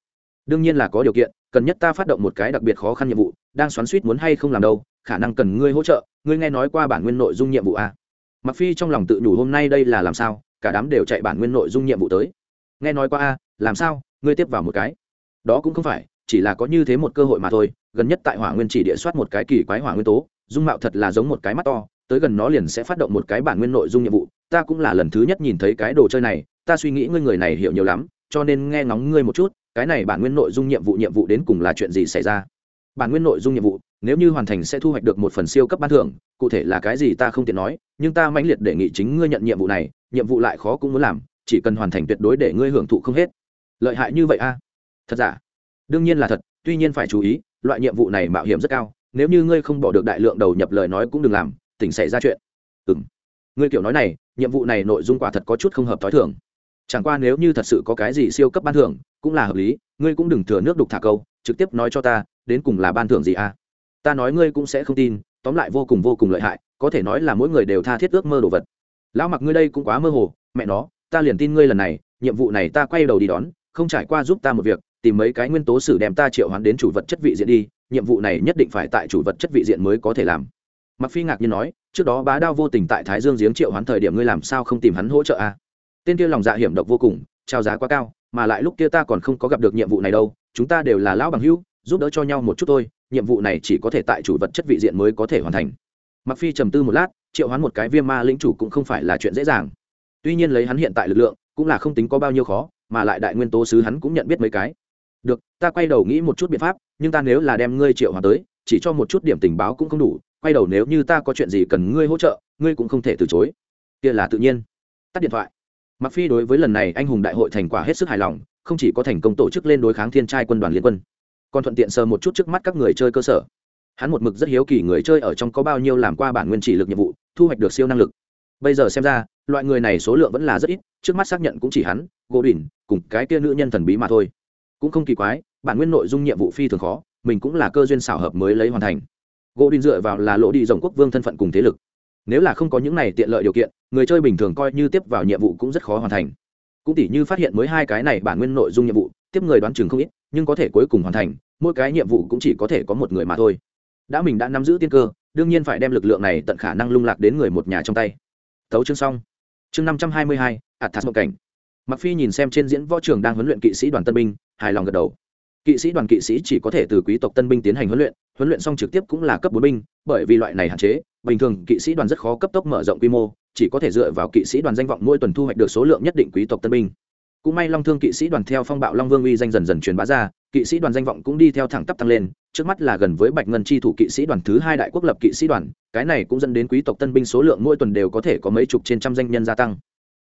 đương nhiên là có điều kiện, cần nhất ta phát động một cái đặc biệt khó khăn nhiệm vụ, đang xoắn suýt muốn hay không làm đâu, khả năng cần ngươi hỗ trợ, ngươi nghe nói qua bản nguyên nội dung nhiệm vụ à. mặc phi trong lòng tự nhủ hôm nay đây là làm sao, cả đám đều chạy bản nguyên nội dung nhiệm vụ tới nghe nói qua a làm sao, ngươi tiếp vào một cái đó cũng không phải, chỉ là có như thế một cơ hội mà thôi, gần nhất tại hỏa nguyên chỉ địa soát một cái kỳ quái hỏa nguyên tố, dung mạo thật là giống một cái mắt to, tới gần nó liền sẽ phát động một cái bản nguyên nội dung nhiệm vụ, ta cũng là lần thứ nhất nhìn thấy cái đồ chơi này, ta suy nghĩ ngươi người này hiểu nhiều lắm, cho nên nghe ngóng ngươi một chút cái này bản nguyên nội dung nhiệm vụ nhiệm vụ đến cùng là chuyện gì xảy ra? Bản nguyên nội dung nhiệm vụ, nếu như hoàn thành sẽ thu hoạch được một phần siêu cấp ban thưởng, cụ thể là cái gì ta không tiện nói, nhưng ta mãnh liệt đề nghị chính ngươi nhận nhiệm vụ này, nhiệm vụ lại khó cũng muốn làm, chỉ cần hoàn thành tuyệt đối để ngươi hưởng thụ không hết. Lợi hại như vậy a? Thật giả? Đương nhiên là thật, tuy nhiên phải chú ý, loại nhiệm vụ này mạo hiểm rất cao, nếu như ngươi không bỏ được đại lượng đầu nhập lời nói cũng đừng làm, tỉnh xảy ra chuyện. Ừ m ngươi kiểu nói này, nhiệm vụ này nội dung quả thật có chút không hợp t h ó i thường. Chẳng qua nếu như thật sự có cái gì siêu cấp ban thưởng cũng là hợp lý, ngươi cũng đừng thừa nước đục thả câu, trực tiếp nói cho ta, đến cùng là ban thưởng gì à? Ta nói ngươi cũng sẽ không tin, tóm lại vô cùng vô cùng lợi hại, có thể nói là mỗi người đều tha thiết ước mơ đồ vật. Lão mặc ngươi đây cũng quá mơ hồ, mẹ nó, ta liền tin ngươi lần này, nhiệm vụ này ta quay đầu đi đón, không trải qua giúp ta một việc, tìm mấy cái nguyên tố sử đem ta triệu hoán đến chủ vật chất vị diện đi, nhiệm vụ này nhất định phải tại chủ vật chất vị diện mới có thể làm. Mặc phi ngạc nhiên nói, trước đó bá đao vô tình tại thái dương giếng triệu hoán thời điểm ngươi làm sao không tìm hắn hỗ trợ a à? tên kia lòng dạ hiểm độc vô cùng, trao giá quá cao mà lại lúc kia ta còn không có gặp được nhiệm vụ này đâu, chúng ta đều là lão bằng hữu, giúp đỡ cho nhau một chút thôi, nhiệm vụ này chỉ có thể tại chủ vật chất vị diện mới có thể hoàn thành. Mặc phi trầm tư một lát, triệu hoán một cái viêm ma lĩnh chủ cũng không phải là chuyện dễ dàng. Tuy nhiên lấy hắn hiện tại lực lượng, cũng là không tính có bao nhiêu khó, mà lại đại nguyên tố sứ hắn cũng nhận biết mấy cái. Được, ta quay đầu nghĩ một chút biện pháp, nhưng ta nếu là đem ngươi triệu hoán tới, chỉ cho một chút điểm tình báo cũng không đủ, quay đầu nếu như ta có chuyện gì cần ngươi hỗ trợ, ngươi cũng không thể từ chối. Kia là tự nhiên. Tắt điện thoại mặc phi đối với lần này anh hùng đại hội thành quả hết sức hài lòng, không chỉ có thành công tổ chức lên đối kháng thiên trai quân đoàn liên quân, còn thuận tiện sờ một chút trước mắt các người chơi cơ sở. Hắn một mực rất hiếu kỳ người chơi ở trong có bao nhiêu làm qua bản nguyên chỉ lực nhiệm vụ, thu hoạch được siêu năng lực. Bây giờ xem ra, loại người này số lượng vẫn là rất ít, trước mắt xác nhận cũng chỉ hắn gỗ đỉnh cùng cái kia nữ nhân thần bí mà thôi. Cũng không kỳ quái, bản nguyên nội dung nhiệm vụ phi thường khó, mình cũng là cơ duyên xảo hợp mới lấy hoàn thành. Gỗ đỉnh dựa vào là lỗ đi rồng quốc vương thân phận cùng thế lực. Nếu là không có những này tiện lợi điều kiện người chơi bình thường coi như tiếp vào nhiệm vụ cũng rất khó hoàn thành. Cũng tỉ như phát hiện mới hai cái này bản nguyên nội dung nhiệm vụ, tiếp người đoán chừng không ít, nhưng có thể cuối cùng hoàn thành, mỗi cái nhiệm vụ cũng chỉ có thể có một người mà thôi. Đã mình đã nắm giữ tiên cơ, đương nhiên phải đem lực lượng này tận khả năng lung lạc đến người một nhà trong tay. Thấu chương xong. Chương năm trăm hai mươi hai ạt thạt một cảnh. Mặc phi nhìn xem trên diễn võ trường đang huấn luyện kỵ sĩ đoàn tân binh, hài lòng gật đầu. Kỵ sĩ đoàn kỵ sĩ chỉ có thể từ quý tộc tân binh tiến hành huấn luyện huấn luyện xong trực tiếp cũng là cấp bốn binh, bởi vì loại này hạn chế, bình thường kỵ sĩ đoàn rất khó cấp tốc mở rộng quy mô chỉ có thể dựa vào kỵ sĩ đoàn danh vọng mỗi tuần thu hoạch được số lượng nhất định quý tộc tân binh. Cũng may long thương kỵ sĩ đoàn theo phong bạo long vương uy danh dần dần truyền bá ra, kỵ sĩ đoàn danh vọng cũng đi theo thẳng tắp tăng lên, trước mắt là gần với bạch ngân chi thủ kỵ sĩ đoàn thứ hai đại quốc lập kỵ sĩ đoàn, cái này cũng dẫn đến quý tộc tân binh số lượng mỗi tuần đều có thể có mấy chục trên trăm danh nhân gia tăng.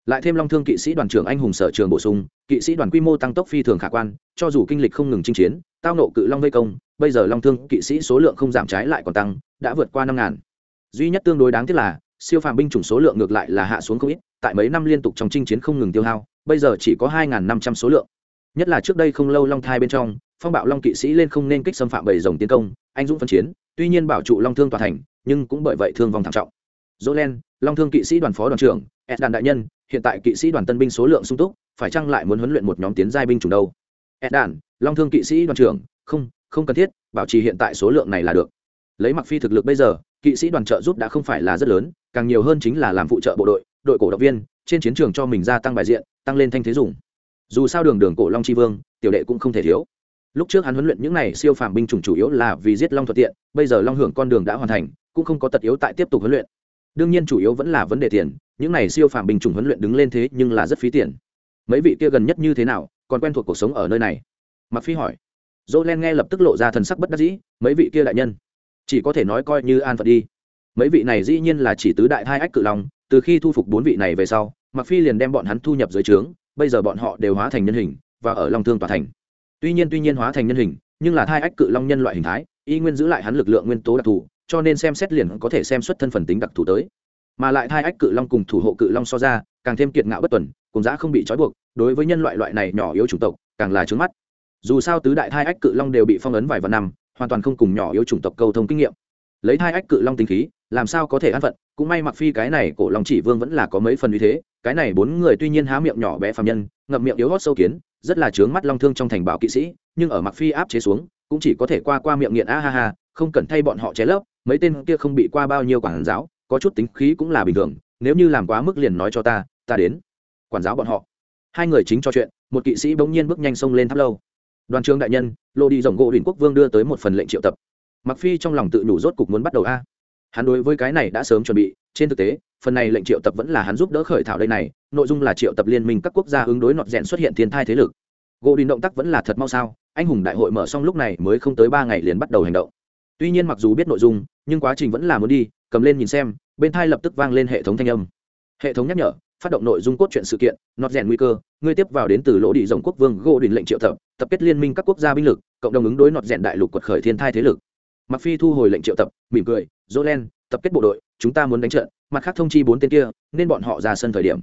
Lại thêm long thương kỵ sĩ đoàn trưởng anh hùng sở trường bổ sung, kỵ sĩ đoàn quy mô tăng tốc phi thường khả quan, cho dù kinh lịch không ngừng chinh chiến, tao nộ cự long vây công, bây giờ long thương kỵ sĩ số lượng không giảm trái lại còn tăng, đã vượt qua năm ngàn. Duy nhất tương đối đáng tiếc là siêu phàm binh chủng số lượng ngược lại là hạ xuống không ít, tại mấy năm liên tục trong chinh chiến không ngừng tiêu hao, bây giờ chỉ có hai năm trăm số lượng. Nhất là trước đây không lâu long thai bên trong, phong bạo long kỵ sĩ lên không nên kích xâm phạm bầy rồng tiến công, anh dũng phân chiến, tuy nhiên bảo trụ long thương tòa thành, nhưng cũng bởi vậy thương vong thảm trọng. Dỗ len long thương kỵ sĩ đoàn phó đoàn trưởng ed đàn đại nhân, hiện tại kỵ sĩ đoàn tân binh số lượng sung túc, phải chăng lại muốn huấn luyện một nhóm tiến giai binh chủng đâu? Ed đàn, long thương kỵ sĩ đoàn trưởng, không không cần thiết, bảo trì hiện tại số lượng này là được lấy mặc phi thực lực bây giờ, kỵ sĩ đoàn trợ giúp đã không phải là rất lớn, càng nhiều hơn chính là làm phụ trợ bộ đội đội cổ động viên, trên chiến trường cho mình gia tăng bài diện, tăng lên thanh thế dùng. Dù sao đường đường cổ long tri vương, tiểu đệ cũng không thể thiếu. Lúc trước hắn huấn luyện những này siêu phàm binh chủng chủ yếu là vì giết long thuận tiện, bây giờ long hưởng con đường đã hoàn thành, cũng không có tật yếu tại tiếp tục huấn luyện. Đương nhiên chủ yếu vẫn là vấn đề tiền, những này siêu phàm binh chủng huấn luyện đứng lên thế nhưng là rất phí tiền. Mấy vị kia gần nhất như thế nào, còn quen thuộc cuộc sống ở nơi này? Mặc phi hỏi. Dỗ len nghe lập tức lộ ra thần sắc bất đắc dĩ, mấy vị kia đại nhân chỉ có thể nói coi như an phận đi. Mấy vị này dĩ nhiên là chỉ tứ đại hai ách cự long, từ khi thu phục bốn vị này về sau mặc phi liền đem bọn hắn thu nhập dưới trướng, bây giờ bọn họ đều hóa thành nhân hình, và ở long thương tòa thành. Tuy nhiên tuy nhiên hóa thành nhân hình, nhưng là thai ách cự long nhân loại hình thái, y nguyên giữ lại hắn lực lượng nguyên tố đặc thù, cho nên xem xét liền có thể xem xuất thân phần tính đặc thù tới. Mà lại thai ách cự long cùng thủ hộ cự long so ra, càng thêm kiệt ngạo bất tuần, cùng giá không bị trói buộc, đối với nhân loại loại này nhỏ yếu chủng tộc, càng là trướng mắt. Dù sao tứ đại thai ách cự long đều bị phong ấn vài vạn năm hoàn toàn không cùng nhỏ yếu chủng tộc câu thông kinh nghiệm. Lấy hai ách cự long tính khí, làm sao có thể an phận? Cũng may mặc phi cái này cổ long chỉ vương vẫn là có mấy phần uy thế, cái này bốn người tuy nhiên há miệng nhỏ bé phàm nhân, ngậm miệng yếu hót sâu kiến, rất là chướng mắt long thương trong thành bảo kỵ sĩ, nhưng ở mặc phi áp chế xuống, cũng chỉ có thể qua qua miệng nghiện a ha ha, không cần thay bọn họ ché lấp, mấy tên kia không bị qua bao nhiêu quản giáo, có chút tính khí cũng là bình thường, nếu như làm quá mức liền nói cho ta ta đến quản giáo bọn họ. Hai người chính cho chuyện, một kỵ sĩ bỗng nhiên bước nhanh xông lên tháp lâu đoàn trường đại nhân, lô đi rồng gỗ đỉnh quốc vương đưa tới một phần lệnh triệu tập. Mặc phi trong lòng tự nhủ rốt cục muốn bắt đầu a. Hắn đối với cái này đã sớm chuẩn bị, trên thực tế, phần này lệnh triệu tập vẫn là hắn giúp đỡ khởi thảo đây này, nội dung là triệu tập liên minh các quốc gia ứng đối nọt rẽn xuất hiện thiên thai thế lực. Gỗ đình động tác vẫn là thật mau sao, anh hùng đại hội mở xong lúc này mới không tới ba ngày liền bắt đầu hành động. Tuy nhiên mặc dù biết nội dung, nhưng quá trình vẫn là muốn đi, cầm lên nhìn xem, bên thai lập tức vang lên hệ thống thanh âm. Hệ thống nhắc nhở, phát động nội dung cốt truyện sự kiện, nọt rèn nguy cơ, ngươi tiếp vào đến từ lỗ đi rồng quốc vương gỗ đình lệnh triệu tập tập kết liên minh các quốc gia binh lực, cộng đồng ứng đối nọt rèn đại lục quật khởi thiên thai thế lực. Mặc phi thu hồi lệnh triệu tập, mỉm cười, dỗ len, tập kết bộ đội, chúng ta muốn đánh trận, mặt khác thông chi bốn tên kia, nên bọn họ ra sân thời điểm.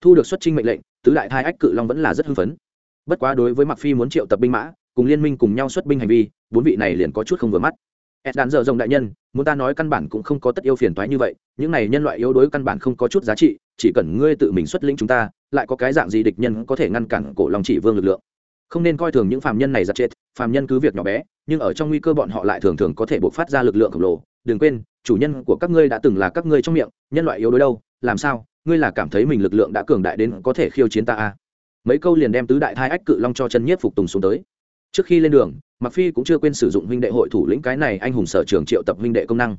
Thu được xuất trình mệnh lệnh, tứ đại thai ách cự long vẫn là rất hưng phấn. Bất quá đối với mặc phi muốn triệu tập binh mã, cùng liên minh cùng nhau xuất binh hành vi, bốn vị này liền có chút không vừa mắt. Ed đàn dở rồng đại nhân, muốn ta nói căn bản cũng không có tất yêu phiền toái như vậy, những này nhân loại yếu đuối căn bản không có chút giá trị, chỉ cần ngươi tự mình xuất lĩnh chúng ta, lại có cái dạng gì địch nhân có thể ngăn cản cổ long chỉ vương lực lượng? Không nên coi thường những phàm nhân này giật chết, phàm nhân cứ việc nhỏ bé, nhưng ở trong nguy cơ bọn họ lại thường thường có thể bộc phát ra lực lượng khổng lồ. Đừng quên, chủ nhân của các ngươi đã từng là các ngươi trong miệng, nhân loại yếu đuối đâu, làm sao, ngươi là cảm thấy mình lực lượng đã cường đại đến có thể khiêu chiến ta à? mấy câu liền đem tứ đại thai ách cự long cho chân nhiếp phục tùng xuống tới. Trước khi lên đường mặc phi cũng chưa quên sử dụng huynh đệ hội thủ lĩnh cái này anh hùng sở trường triệu tập huynh đệ công năng.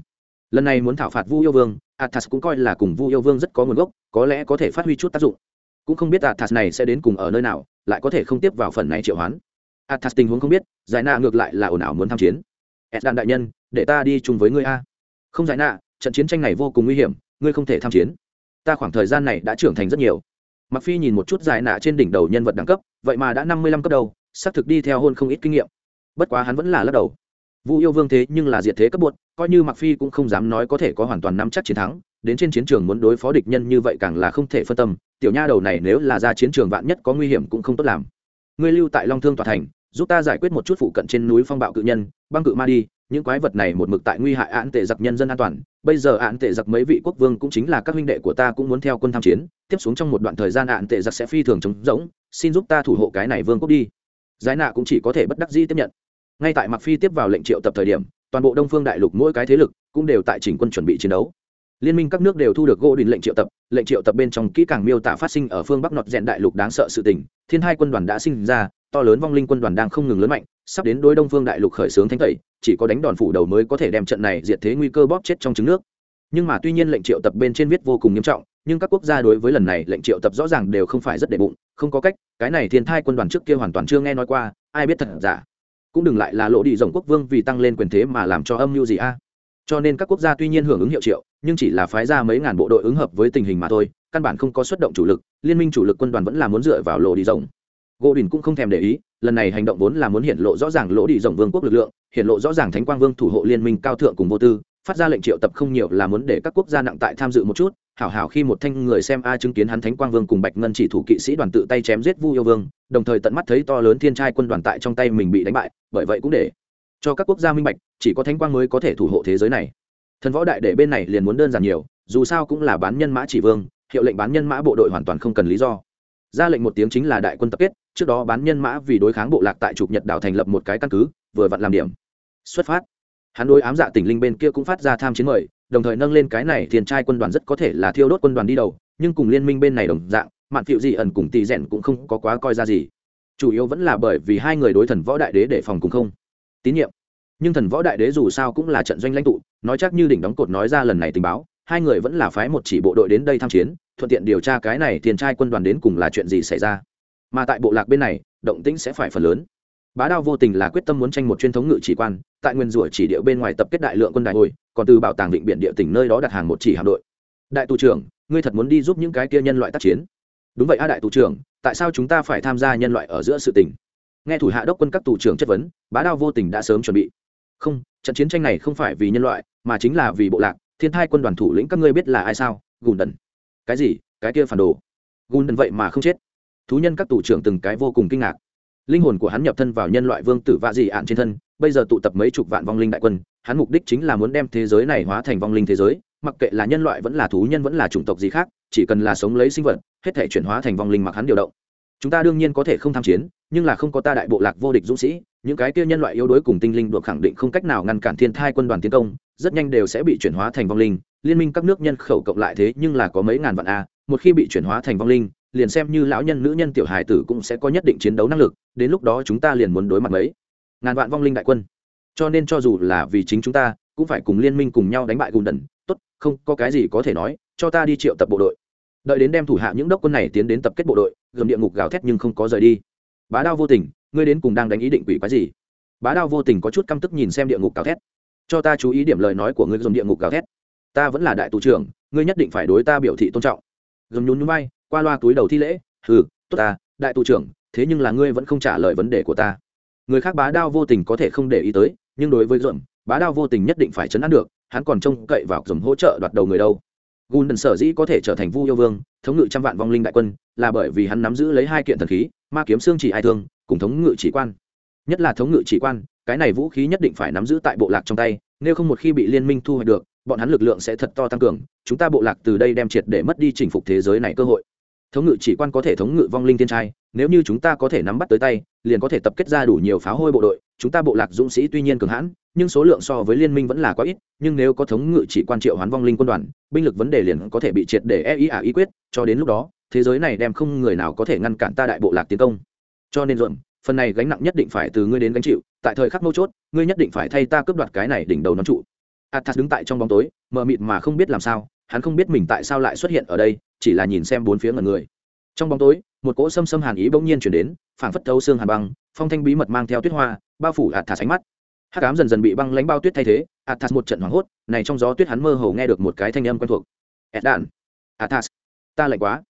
Lần này muốn thảo phạt vu yêu vương, athas cũng coi là cùng vu yêu vương rất có nguồn gốc, có lẽ có thể phát huy chút tác dụng. Cũng không biết athas này sẽ đến cùng ở nơi nào lại có thể không tiếp vào phần này triệu hoán. Athas tình huống không biết, giải nạ ngược lại là ồn ào muốn tham chiến. Eddan đại nhân, để ta đi chung với ngươi a. Không giải nạ trận chiến tranh này vô cùng nguy hiểm, ngươi không thể tham chiến. Ta khoảng thời gian này đã trưởng thành rất nhiều. Mặc phi nhìn một chút giải nạ trên đỉnh đầu nhân vật đẳng cấp, vậy mà đã năm mươi lăm cấp đầu, xác thực đi theo hôn không ít kinh nghiệm. Bất quá hắn vẫn là lắc đầu. Vu yêu vương thế nhưng là diệt thế cấp bột, coi như mặc phi cũng không dám nói có thể có hoàn toàn nắm chắc chiến thắng, đến trên chiến trường muốn đối phó địch nhân như vậy càng là không thể phân tâm tiểu nha đầu này nếu là ra chiến trường vạn nhất có nguy hiểm cũng không tốt làm. Ngươi lưu tại long thương tòa thành, giúp ta giải quyết một chút phụ cận trên núi phong bạo cự nhân, băng cự ma đi, những quái vật này một mực tại nguy hại án tệ giặc nhân dân an toàn. Bây giờ án tệ giặc mấy vị quốc vương cũng chính là các huynh đệ của ta cũng muốn theo quân tham chiến, tiếp xuống trong một đoạn thời gian án tệ giặc sẽ phi thường chống rỗng, xin giúp ta thủ hộ cái này vương quốc đi. Giải nạ cũng chỉ có thể bất đắc dĩ tiếp nhận. Ngay tại mặc phi tiếp vào lệnh triệu tập thời điểm, toàn bộ đông phương đại lục mỗi cái thế lực cũng đều tại chỉnh quân chuẩn bị chiến đấu liên minh các nước đều thu được gỗ đình lệnh triệu tập, lệnh triệu tập bên trong kỹ càng miêu tả phát sinh ở phương bắc nọt rèn đại lục đáng sợ sự tình. Thiên hai quân đoàn đã sinh ra, to lớn vong linh quân đoàn đang không ngừng lớn mạnh, sắp đến đối đông phương đại lục khởi xướng thanh tẩy, chỉ có đánh đòn phủ đầu mới có thể đem trận này diệt thế nguy cơ bóp chết trong trứng nước. Nhưng mà tuy nhiên lệnh triệu tập bên trên viết vô cùng nghiêm trọng, nhưng các quốc gia đối với lần này lệnh triệu tập rõ ràng đều không phải rất đệ bụng, không có cách, cái này thiên thai quân đoàn trước kia hoàn toàn chưa nghe nói qua, ai biết thật giả. Cũng đừng lại là lỗ đi rồng quốc vương vì tăng lên quyền thế mà làm cho âm mưu gì a? Cho nên các quốc gia tuy nhiên hưởng ứng hiệu triệu, nhưng chỉ là phái ra mấy ngàn bộ đội ứng hợp với tình hình mà thôi, căn bản không có xuất động chủ lực, liên minh chủ lực quân đoàn vẫn là muốn dựa vào lỗ đi rồng gỗ đình cũng không thèm để ý, lần này hành động vốn là muốn hiện lộ rõ ràng lỗ đi rồng vương quốc lực lượng, hiện lộ rõ ràng thánh quang vương thủ hộ liên minh cao thượng cùng vô tư, phát ra lệnh triệu tập không nhiều là muốn để các quốc gia nặng tại tham dự một chút, hảo hảo khi một thanh người xem a chứng kiến hắn thánh quang vương cùng bạch ngân chỉ thủ kỵ sĩ đoàn tự tay chém giết vu yêu vương, đồng thời tận mắt thấy to lớn thiên trai quân đoàn tại trong tay mình bị đánh bại, bởi vậy cũng để cho các quốc gia minh bạch chỉ có thánh quang mới có thể thủ hộ thế giới này. Thần võ đại để bên này liền muốn đơn giản nhiều, dù sao cũng là bán nhân mã chỉ vương, hiệu lệnh bán nhân mã bộ đội hoàn toàn không cần lý do. Ra lệnh một tiếng chính là đại quân tập kết, trước đó bán nhân mã vì đối kháng bộ lạc tại trục nhật đảo thành lập một cái căn cứ, vừa vặn làm điểm. Xuất phát. Hắn đối ám dạ tỉnh linh bên kia cũng phát ra tham chiến mời, đồng thời nâng lên cái này thiền trai quân đoàn rất có thể là thiêu đốt quân đoàn đi đầu, nhưng cùng liên minh bên này đồng dạng, mạn phiệu dị ẩn cùng tỷ rèn cũng không có quá coi ra gì. Chủ yếu vẫn là bởi vì hai người đối thần võ đại đế để phòng cùng không. Tín nhiệm nhưng thần võ đại đế dù sao cũng là trận doanh lãnh tụ, nói chắc như đỉnh đóng cột nói ra lần này tình báo, hai người vẫn là phái một chỉ bộ đội đến đây tham chiến, thuận tiện điều tra cái này thiên trai quân đoàn đến cùng là chuyện gì xảy ra. Mà tại bộ lạc bên này, động tĩnh sẽ phải phần lớn. Bá đao vô tình là quyết tâm muốn tranh một truyền thống ngự chỉ quan, tại nguyên rủa chỉ địa bên ngoài tập kết đại lượng quân đại ngồi còn từ bảo tàng định biển địa tỉnh nơi đó đặt hàng một chỉ hạm đội. Đại tù trưởng, ngươi thật muốn đi giúp những cái kia nhân loại tác chiến? Đúng vậy a đại tù trưởng, tại sao chúng ta phải tham gia nhân loại ở giữa sự tình? Nghe thủ hạ đốc quân các tù trưởng chất vấn, bá đao vô tình đã sớm chuẩn bị không, trận chiến tranh này không phải vì nhân loại, mà chính là vì bộ lạc. Thiên thai quân đoàn thủ lĩnh các ngươi biết là ai sao? Gùn đần cái gì? Cái kia phản đồ. Gùn đần vậy mà không chết. Thú nhân các tù trưởng từng cái vô cùng kinh ngạc. Linh hồn của hắn nhập thân vào nhân loại vương tử vạ dị ạn trên thân, bây giờ tụ tập mấy chục vạn vong linh đại quân. Hắn mục đích chính là muốn đem thế giới này hóa thành vong linh thế giới, mặc kệ là nhân loại vẫn là thú nhân vẫn là chủng tộc gì khác, chỉ cần là sống lấy sinh vật, hết thể chuyển hóa thành vong linh mặc hắn điều động. Chúng ta đương nhiên có thể không tham chiến, nhưng là không có ta đại bộ lạc vô địch dũng sĩ những cái kia nhân loại yếu đuối cùng tinh linh được khẳng định không cách nào ngăn cản thiên thai quân đoàn tiến công, rất nhanh đều sẽ bị chuyển hóa thành vong linh. Liên minh các nước nhân khẩu cộng lại thế nhưng là có mấy ngàn vạn a, một khi bị chuyển hóa thành vong linh, liền xem như lão nhân nữ nhân tiểu hài tử cũng sẽ có nhất định chiến đấu năng lực, đến lúc đó chúng ta liền muốn đối mặt mấy ngàn vạn vong linh đại quân. Cho nên cho dù là vì chính chúng ta, cũng phải cùng liên minh cùng nhau đánh bại gùn đần. Tốt, không, có cái gì có thể nói, cho ta đi triệu tập bộ đội. Đợi đến đem thủ hạ những đốc quân này tiến đến tập kết bộ đội, gầm địa ngục gào thét nhưng không có rời đi. Bá đao vô tình ngươi đến cùng đang đánh ý định quỷ quái gì? Bá đao vô tình có chút căm tức nhìn xem địa ngục gào thét. Cho ta chú ý điểm lời nói của ngươi dùng địa ngục gào thét. Ta vẫn là đại tù trưởng, ngươi nhất định phải đối ta biểu thị tôn trọng. Gầm nhún nhún bay qua loa túi đầu thi lễ, hừ, tốt ta, đại tù trưởng, thế nhưng là ngươi vẫn không trả lời vấn đề của ta. Người khác bá đao vô tình có thể không để ý tới, nhưng đối với dùm bá đao vô tình nhất định phải chấn an được, hắn còn trông cậy vào dùm hỗ trợ đoạt đầu người đâu. Gùn đần sở dĩ có thể trở thành vu yêu vương, thống ngự trăm vạn vong linh đại quân, là bởi vì hắn nắm giữ lấy hai kiện thần khí, ma kiếm xương chỉ ai thương cùng thống ngự chỉ quan. Nhất là thống ngự chỉ quan, cái này vũ khí nhất định phải nắm giữ tại bộ lạc trong tay, nếu không một khi bị liên minh thu hoạch được, bọn hắn lực lượng sẽ thật to tăng cường, chúng ta bộ lạc từ đây đem triệt để mất đi chinh phục thế giới này cơ hội. Thống ngự chỉ quan có thể thống ngự vong linh thiên trai, nếu như chúng ta có thể nắm bắt tới tay, liền có thể tập kết ra đủ nhiều pháo hôi bộ đội, chúng ta bộ lạc dũng sĩ tuy nhiên cường hãn, nhưng số lượng so với liên minh vẫn là quá ít, nhưng nếu có thống ngự chỉ quan triệu hoán vong linh quân đoàn, binh lực vấn đề liền có thể bị triệt để e ý ả ý quyết, cho đến lúc đó, thế giới này đem không người nào có thể ngăn cản ta đại bộ lạc tiến công cho nên ruộng, phần này gánh nặng nhất định phải từ ngươi đến gánh chịu, tại thời khắc mấu chốt, ngươi nhất định phải thay ta cướp đoạt cái này đỉnh đầu nón trụ. Athas đứng tại trong bóng tối, mờ mịt mà không biết làm sao, hắn không biết mình tại sao lại xuất hiện ở đây, chỉ là nhìn xem bốn phía ngần người. Trong bóng tối, một cỗ xâm xâm hàn ý bỗng nhiên chuyển đến, phảng phất thấu xương hàn băng, phong thanh bí mật mang theo tuyết hoa, bao phủ athas ánh mắt. Hát cám dần dần bị băng lánh bao tuyết thay thế, athas một trận hoảng hốt, này trong gió tuyết hắn mơ hồ nghe được một cái thanh âm quen thuộc. Ed đạn athas, ta lạnh quá.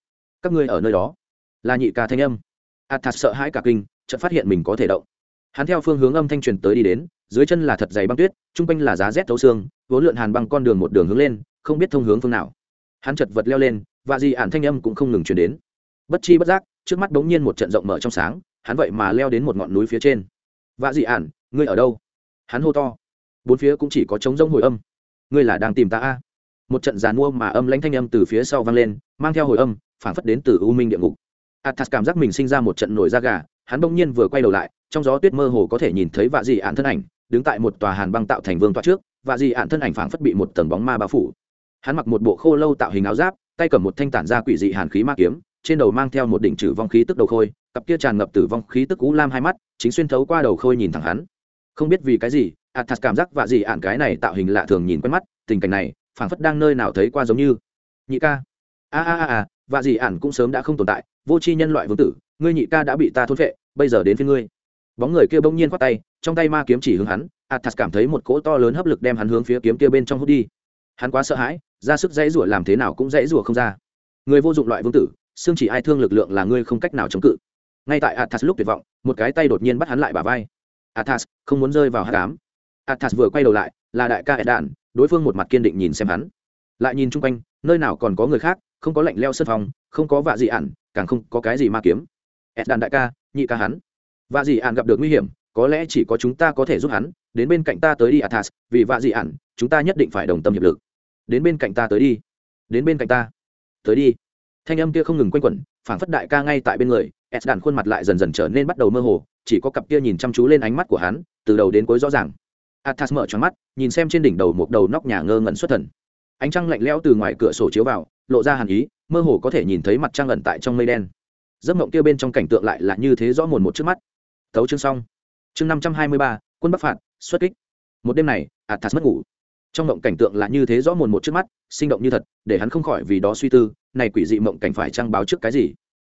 Các ngươi ở nơi đó. Là nhị ca thanh âm athas sợ hãi cả kinh, chợt phát hiện mình có thể động. Hắn theo phương hướng âm thanh truyền tới đi đến, dưới chân là thật dày băng tuyết chung quanh là giá rét thấu xương, vốn lượn hàn băng con đường một đường hướng lên, không biết thông hướng phương nào. Hắn chật vật leo lên, và gì ản thanh âm cũng không ngừng truyền đến. Bất chi bất giác, trước mắt bỗng nhiên một trận rộng mở trong sáng, hắn vậy mà leo đến một ngọn núi phía trên. Và dị ản, ngươi ở đâu? Hắn hô to. Bốn phía cũng chỉ có trống rông hồi âm. Ngươi là đang tìm ta a? Một trận giàn mua mà âm lãnh thanh âm từ phía sau vang lên, mang theo hồi âm phản phất đến từ u minh địa ngục athas cảm giác mình sinh ra một trận nổi da gà, hắn bỗng nhiên vừa quay đầu lại, trong gió tuyết mơ hồ có thể nhìn thấy vạ dị ạn thân ảnh, đứng tại một tòa hàn băng tạo thành vương tọa trước, vạ dị ạn thân ảnh phảng phất bị một tầng bóng ma bao phủ. Hắn mặc một bộ khô lâu tạo hình áo giáp, tay cầm một thanh tản ra quỷ dị hàn khí ma kiếm, trên đầu mang theo một đỉnh trừ vong khí tức đầu khôi, cặp kia tràn ngập tử vong khí tức cú lam hai mắt, chính xuyên thấu qua đầu khôi nhìn thẳng hắn. Không biết vì cái gì, athas cảm giác vạ dị ạn cái này tạo hình lạ thường nhìn quen mắt, tình cảnh này, phảng phất đang nơi nào thấy qua giống như. Nhị ca. A a a a, vạ dị ạn cũng sớm đã không tồn tại vô tri nhân loại vương tử, ngươi nhị ca đã bị ta thôn vệ bây giờ đến phía ngươi. Bóng người kia bỗng nhiên khoác tay, trong tay ma kiếm chỉ hướng hắn, athas cảm thấy một cỗ to lớn hấp lực đem hắn hướng phía kiếm kia bên trong hút đi. Hắn quá sợ hãi, ra sức dãy rủa làm thế nào cũng dãy rủa không ra. Người vô dụng loại vương tử, xương chỉ ai thương lực lượng là ngươi không cách nào chống cự. Ngay tại athas lúc tuyệt vọng, một cái tay đột nhiên bắt hắn lại bà vai. Athas, không muốn rơi vào hát cám athas vừa quay đầu lại, là đại ca ed đạn đối phương một mặt kiên định nhìn xem hắn. Lại nhìn chung quanh, nơi nào còn có người khác, không có lạnh leo sân phòng, không có vạ dị ản càng không có cái gì ma kiếm. Ed đàn đại ca, nhị ca hắn. Vạ dị ạn gặp được nguy hiểm, có lẽ chỉ có chúng ta có thể giúp hắn, đến bên cạnh ta tới đi athas, vì vạ dị ạn chúng ta nhất định phải đồng tâm hiệp lực. Đến bên cạnh ta tới đi. Đến bên cạnh ta. Tới đi. Thanh âm kia không ngừng quanh quẩn, phảng phất đại ca ngay tại bên người ed đàn khuôn mặt lại dần dần trở nên bắt đầu mơ hồ, chỉ có cặp kia nhìn chăm chú lên ánh mắt của hắn, từ đầu đến cuối rõ ràng. Athas mở tròn mắt, nhìn xem trên đỉnh đầu một đầu nóc nhà ngơ ngẩn xuất thần. Ánh trăng lạnh lẽo từ ngoài cửa sổ chiếu vào lộ ra hàn ý, mơ hồ có thể nhìn thấy mặt trăng ẩn tại trong mây đen. Giấc mộng kia bên trong cảnh tượng lại là như thế rõ mồn một trước mắt. Thấu chương xong. Chương năm trăm hai mươi ba, quân bắc phạt, xuất kích. Một đêm này athas mất ngủ. Trong mộng cảnh tượng là như thế rõ mồn một trước mắt, sinh động như thật, để hắn không khỏi vì đó suy tư, này quỷ dị mộng cảnh phải trăng báo trước cái gì?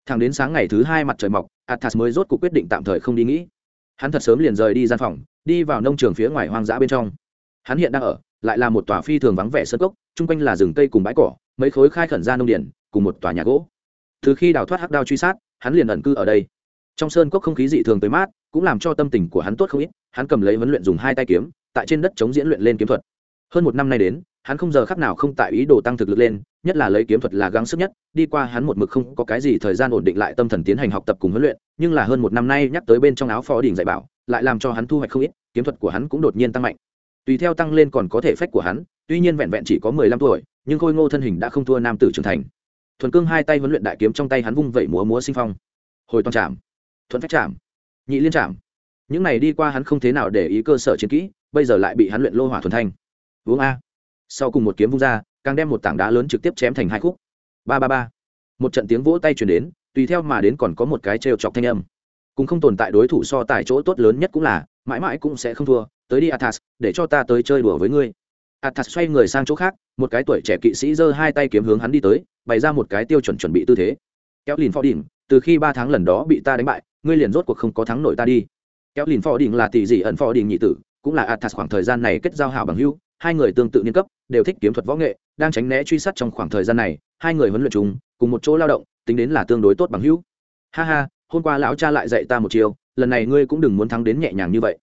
Thẳng đến sáng ngày thứ hai mặt trời mọc athas mới rốt cuộc quyết định tạm thời không đi nghĩ. Hắn thật sớm liền rời đi gian phòng, đi vào nông trường phía ngoài hoang dã bên trong. Hắn hiện đang ở, lại là một tòa phi thường vắng vẻ sơ cốc, chung quanh là rừng cây cùng bãi cỏ mấy khối khai khẩn ra nông điển, cùng một tòa nhà gỗ. Từ khi đào thoát hắc đao truy sát, hắn liền ẩn cư ở đây. Trong sơn cốc không khí dị thường tới mát, cũng làm cho tâm tình của hắn tốt không ít, hắn cầm lấy huấn luyện dùng hai tay kiếm, tại trên đất chống diễn luyện lên kiếm thuật. Hơn một năm nay đến, hắn không giờ khắc nào không tại ý đồ tăng thực lực lên, nhất là lấy kiếm thuật là gắng sức nhất, đi qua hắn một mực không có cái gì thời gian ổn định lại tâm thần tiến hành học tập cùng huấn luyện, nhưng là hơn một năm nay nhắc tới bên trong áo phó đỉnh dạy bảo, lại làm cho hắn thu hoạch không ít, kiếm thuật của hắn cũng đột nhiên tăng mạnh. Tùy theo tăng lên còn có thể phách của hắn, tuy nhiên vẹn vẹn chỉ có mười lăm tuổi nhưng khôi ngô thân hình đã không thua nam tử trưởng thành. Thuần cương hai tay huấn luyện đại kiếm trong tay hắn vung vẩy múa múa sinh phong. Hồi toàn trạm thuận phách chạm nhị liên chạm những này đi qua hắn không thế nào để ý cơ sở chiến kỹ, bây giờ lại bị hắn luyện lô hỏa thuần thanh. Uống a. Sau cùng một kiếm vung ra, càng đem một tảng đá lớn trực tiếp chém thành hai khúc. Ba ba ba. Một trận tiếng vỗ tay chuyển đến, tùy theo mà đến còn có một cái trêu chọc thanh âm. Cũng không tồn tại đối thủ so tài chỗ tốt lớn nhất cũng là, mãi mãi cũng sẽ không thua, tới đi athas, để cho ta tới chơi đùa với ngươi. Athas xoay người sang chỗ khác một cái tuổi trẻ kỵ sĩ giơ hai tay kiếm hướng hắn đi tới, bày ra một cái tiêu chuẩn chuẩn bị tư thế. Kéo lìn phò đỉnh, từ khi ba tháng lần đó bị ta đánh bại, ngươi liền rốt cuộc không có thắng nổi ta đi. Kéo lìn phò đỉnh là tỷ dị ẩn phò đỉnh nhị tử, cũng là athas khoảng thời gian này kết giao hảo bằng hữu, hai người tương tự niên cấp, đều thích kiếm thuật võ nghệ, đang tránh né truy sát trong khoảng thời gian này, hai người huấn luyện chung, cùng một chỗ lao động, tính đến là tương đối tốt bằng hữu. Ha ha, hôm qua lão cha lại dạy ta một chiều lần này ngươi cũng đừng muốn thắng đến nhẹ nhàng như vậy.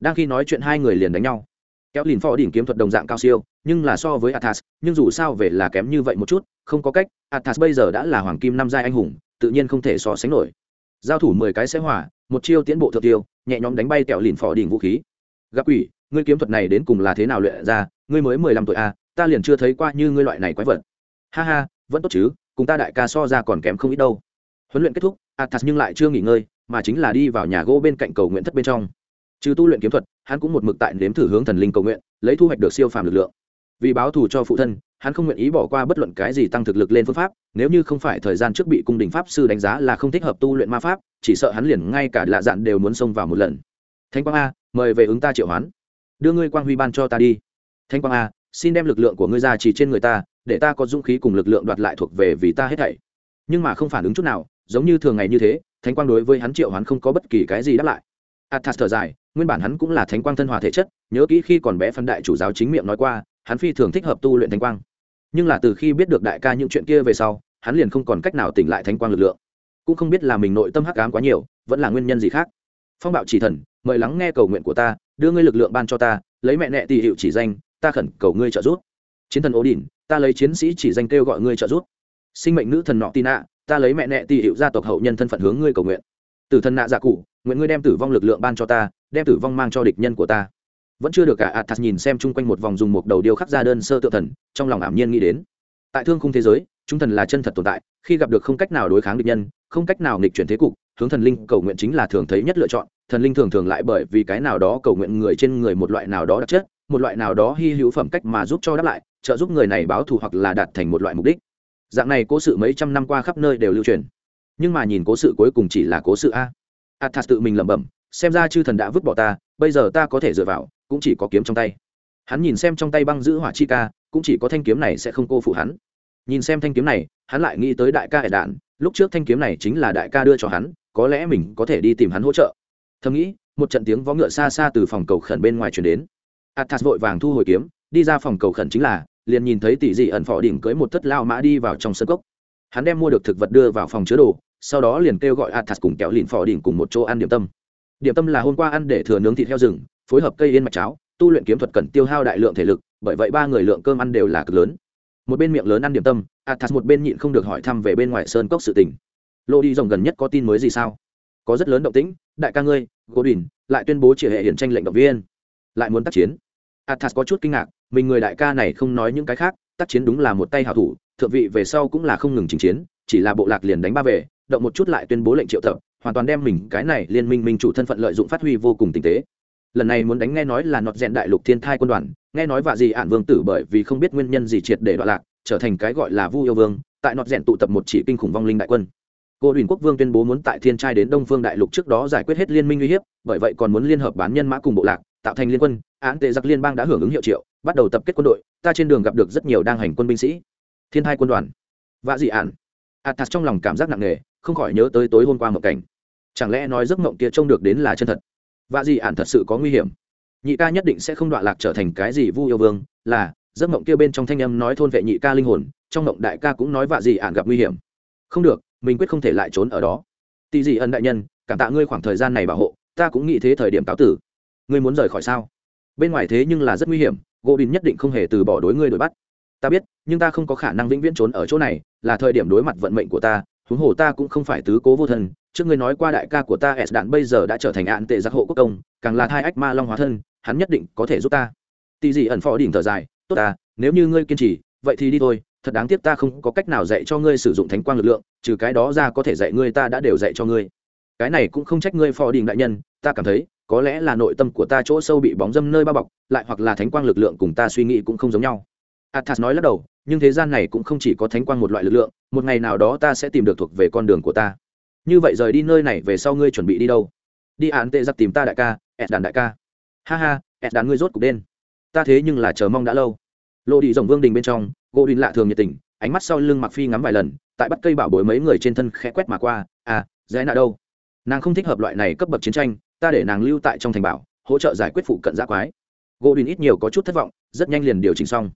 Đang khi nói chuyện hai người liền đánh nhau kéo lìn phò đỉnh kiếm thuật đồng dạng cao siêu, nhưng là so với athas nhưng dù sao về là kém như vậy một chút, không có cách athas bây giờ đã là hoàng kim năm giai anh hùng, tự nhiên không thể so sánh nổi. Giao thủ mười cái sẽ hỏa một chiêu tiến bộ thượng tiêu, nhẹ nhõm đánh bay kẹo lìn phò đỉnh vũ khí. Gặp quỷ, ngươi kiếm thuật này đến cùng là thế nào luyện ra, ngươi mới mười lăm tuổi à ta liền chưa thấy qua như ngươi loại này quái vật. Ha ha, vẫn tốt chứ, cùng ta đại ca so ra còn kém không ít đâu. Huấn luyện kết thúc athas nhưng lại chưa nghỉ ngơi, mà chính là đi vào nhà gỗ bên cạnh cầu nguyện thất bên trong trừ tu luyện kiếm thuật, hắn cũng một mực tại nếm thử hướng thần linh cầu nguyện, lấy thu hoạch được siêu phàm lực lượng. Vì báo thù cho phụ thân, hắn không nguyện ý bỏ qua bất luận cái gì tăng thực lực lên phương pháp, nếu như không phải thời gian trước bị cung đình pháp sư đánh giá là không thích hợp tu luyện ma pháp, chỉ sợ hắn liền ngay cả lạ dạn đều muốn xông vào một lần. Thanh quang a, mời về ứng ta triệu hoán. Đưa ngươi quang huy ban cho ta đi. Thanh quang a, xin đem lực lượng của ngươi ra chỉ trên người ta, để ta có dũng khí cùng lực lượng đoạt lại thuộc về vì ta hết thảy. Nhưng mà không phản ứng chút nào, giống như thường ngày như thế, thánh quang đối với hắn triệu hoán không có bất kỳ cái gì đáp lại. Athas thở dài nguyên bản hắn cũng là thánh quang thân hòa thể chất, nhớ kỹ khi còn bé phân đại chủ giáo chính miệng nói qua, hắn phi thường thích hợp tu luyện thánh quang. Nhưng là từ khi biết được đại ca những chuyện kia về sau, hắn liền không còn cách nào tỉnh lại thánh quang lực lượng. Cũng không biết là mình nội tâm hắc ám quá nhiều, vẫn là nguyên nhân gì khác. Phong bạo chỉ thần, mời lắng nghe cầu nguyện của ta, đưa ngươi lực lượng ban cho ta, lấy mẹ nẹ tỷ hiệu chỉ danh, ta khẩn cầu ngươi trợ giúp. Chiến thần ố đỉnh ta lấy chiến sĩ chỉ danh kêu gọi ngươi trợ giúp. Sinh mệnh nữ thần nọ tina, ta lấy mẹ nẹ tỷ hiệu gia tộc hậu nhân thân phận hướng ngươi cầu nguyện. Từ thần nạ dạ cụ nguyện ngươi đem tử vong lực lượng ban cho ta, đem tử vong mang cho địch nhân của ta. Vẫn chưa được cả athas nhìn xem chung quanh một vòng dùng một đầu điêu khắc ra đơn sơ tự thần, trong lòng ảm nhiên nghĩ đến. Tại thương khung thế giới, chúng thần là chân thật tồn tại, khi gặp được không cách nào đối kháng địch nhân, không cách nào nghịch chuyển thế cục, hướng thần linh cầu nguyện chính là thường thấy nhất lựa chọn, thần linh thường thường lại bởi vì cái nào đó cầu nguyện người trên người một loại nào đó đặc chất, một loại nào đó hy hữu phẩm cách mà giúp cho đáp lại, trợ giúp người này báo thù hoặc là đạt thành một loại mục đích. Dạng này cố sự mấy trăm năm qua khắp nơi đều lưu truyền. Nhưng mà nhìn cố sự cuối cùng chỉ là cố sự a athas tự mình lẩm bẩm, xem ra chư thần đã vứt bỏ ta, bây giờ ta có thể dựa vào, cũng chỉ có kiếm trong tay. Hắn nhìn xem trong tay băng giữ hỏa chi ca, cũng chỉ có thanh kiếm này sẽ không cô phụ hắn. Nhìn xem thanh kiếm này, hắn lại nghĩ tới đại ca hệ đạn, lúc trước thanh kiếm này chính là đại ca đưa cho hắn, có lẽ mình có thể đi tìm hắn hỗ trợ. Thầm nghĩ, một trận tiếng vó ngựa xa xa từ phòng cầu khẩn bên ngoài chuyển đến. Athas vội vàng thu hồi kiếm, đi ra phòng cầu khẩn chính là, liền nhìn thấy tỷ dị ẩn phò đỉnh cưới một thất lao mã đi vào trong sân cốc. Hắn đem mua được thực vật đưa vào phòng chứa đồ sau đó liền kêu gọi athas cùng kéo lìn phò đỉnh cùng một chỗ ăn điểm tâm. Điểm tâm là hôm qua ăn để thừa nướng thịt heo rừng, phối hợp cây yên mạch cháo, tu luyện kiếm thuật cần tiêu hao đại lượng thể lực, bởi vậy ba người lượng cơm ăn đều là cực lớn. Một bên miệng lớn ăn điểm tâm athas một bên nhịn không được hỏi thăm về bên ngoài sơn cốc sự tình. Lô đi rồng gần nhất có tin mới gì sao? Có rất lớn động tĩnh, đại ca ngươi gỗ đình, lại tuyên bố chỉ hệ hiển tranh lệnh động viên. Lại muốn tác chiến. Athas có chút kinh ngạc, mình người đại ca này không nói những cái khác, tác chiến đúng là một tay hảo thủ, thượng vị về sau cũng là không ngừng chinh chiến, chỉ là bộ lạc liền đánh ba về động một chút lại tuyên bố lệnh triệu tập, hoàn toàn đem mình cái này liên minh minh chủ thân phận lợi dụng phát huy vô cùng tinh tế. Lần này muốn đánh nghe nói là nọt rèn đại lục thiên thai quân đoàn, nghe nói vạ gì ạn vương tử bởi vì không biết nguyên nhân gì triệt để đoạn lạc, trở thành cái gọi là vu yêu vương, tại nọt rèn tụ tập một chỉ kinh khủng vong linh đại quân. Cô huyền quốc vương tuyên bố muốn tại thiên trai đến đông phương đại lục trước đó giải quyết hết liên minh uy hiếp, bởi vậy còn muốn liên hợp bán nhân mã cùng bộ lạc, tạo thành liên quân. Án tệ giặc liên bang đã hưởng ứng hiệu triệu, bắt đầu tập kết quân đội, ta trên đường gặp được rất nhiều đang hành quân binh sĩ. Thiên thai quân đoàn. Vạ dị ản. Athas trong lòng cảm giác nặng nề không khỏi nhớ tới tối hôm qua một cảnh. Chẳng lẽ nói giấc mộng kia trông được đến là chân thật? Vạ gì ạn thật sự có nguy hiểm. Nhị ca nhất định sẽ không đoạn lạc trở thành cái gì vu yêu vương, là, giấc mộng kia bên trong thanh âm nói thôn vệ nhị ca linh hồn, trong mộng đại ca cũng nói vạ gì ạn gặp nguy hiểm. Không được, mình quyết không thể lại trốn ở đó. Tỷ dị ân đại nhân, cảm tạ ngươi khoảng thời gian này bảo hộ, ta cũng nghĩ thế thời điểm cáo tử. Ngươi muốn rời khỏi sao? Bên ngoài thế nhưng là rất nguy hiểm, gỗ đình nhất định không hề từ bỏ đối ngươi đuổi bắt. Ta biết, nhưng ta không có khả năng vĩnh viễn trốn ở chỗ này, là thời điểm đối mặt vận mệnh của ta huống hồ ta cũng không phải tứ cố vô thần trước ngươi nói qua đại ca của ta s đạn bây giờ đã trở thành ạn tệ giác hộ quốc công, càng là thai ách ma long hóa thân, hắn nhất định có thể giúp ta. Tì gì ẩn phó đỉnh thở dài, tốt ta, nếu như ngươi kiên trì, vậy thì đi thôi, thật đáng tiếc ta không có cách nào dạy cho ngươi sử dụng thánh quang lực lượng, trừ cái đó ra có thể dạy ngươi ta đã đều dạy cho ngươi. Cái này cũng không trách ngươi phò đình đại nhân, ta cảm thấy, có lẽ là nội tâm của ta chỗ sâu bị bóng dâm nơi bao bọc, lại hoặc là thánh quang lực lượng cùng ta suy nghĩ cũng không giống nhau athas nói lắc đầu, nhưng thế gian này cũng không chỉ có thánh quang một loại lực lượng, một ngày nào đó ta sẽ tìm được thuộc về con đường của ta. Như vậy rời đi nơi này về sau ngươi chuẩn bị đi đâu? Đi án tệ giặc tìm ta đại ca, ẹt đàn đại ca. Ha ha, ẹt đàn ngươi rốt cục đen. Ta thế nhưng là chờ mong đã lâu. Lộ đi rồng vương đình bên trong gỗ đình lạ thường nhiệt tình, ánh mắt sau lưng mặc phi ngắm vài lần, tại bắt cây bảo bối mấy người trên thân khẽ quét mà qua à dễ nạ đâu? Nàng không thích hợp loại này cấp bậc chiến tranh, ta để nàng lưu tại trong thành bảo, hỗ trợ giải quyết phụ cận giã quái. Gỗ đình ít nhiều có chút thất vọng, rất nhanh liền điều chỉnh xong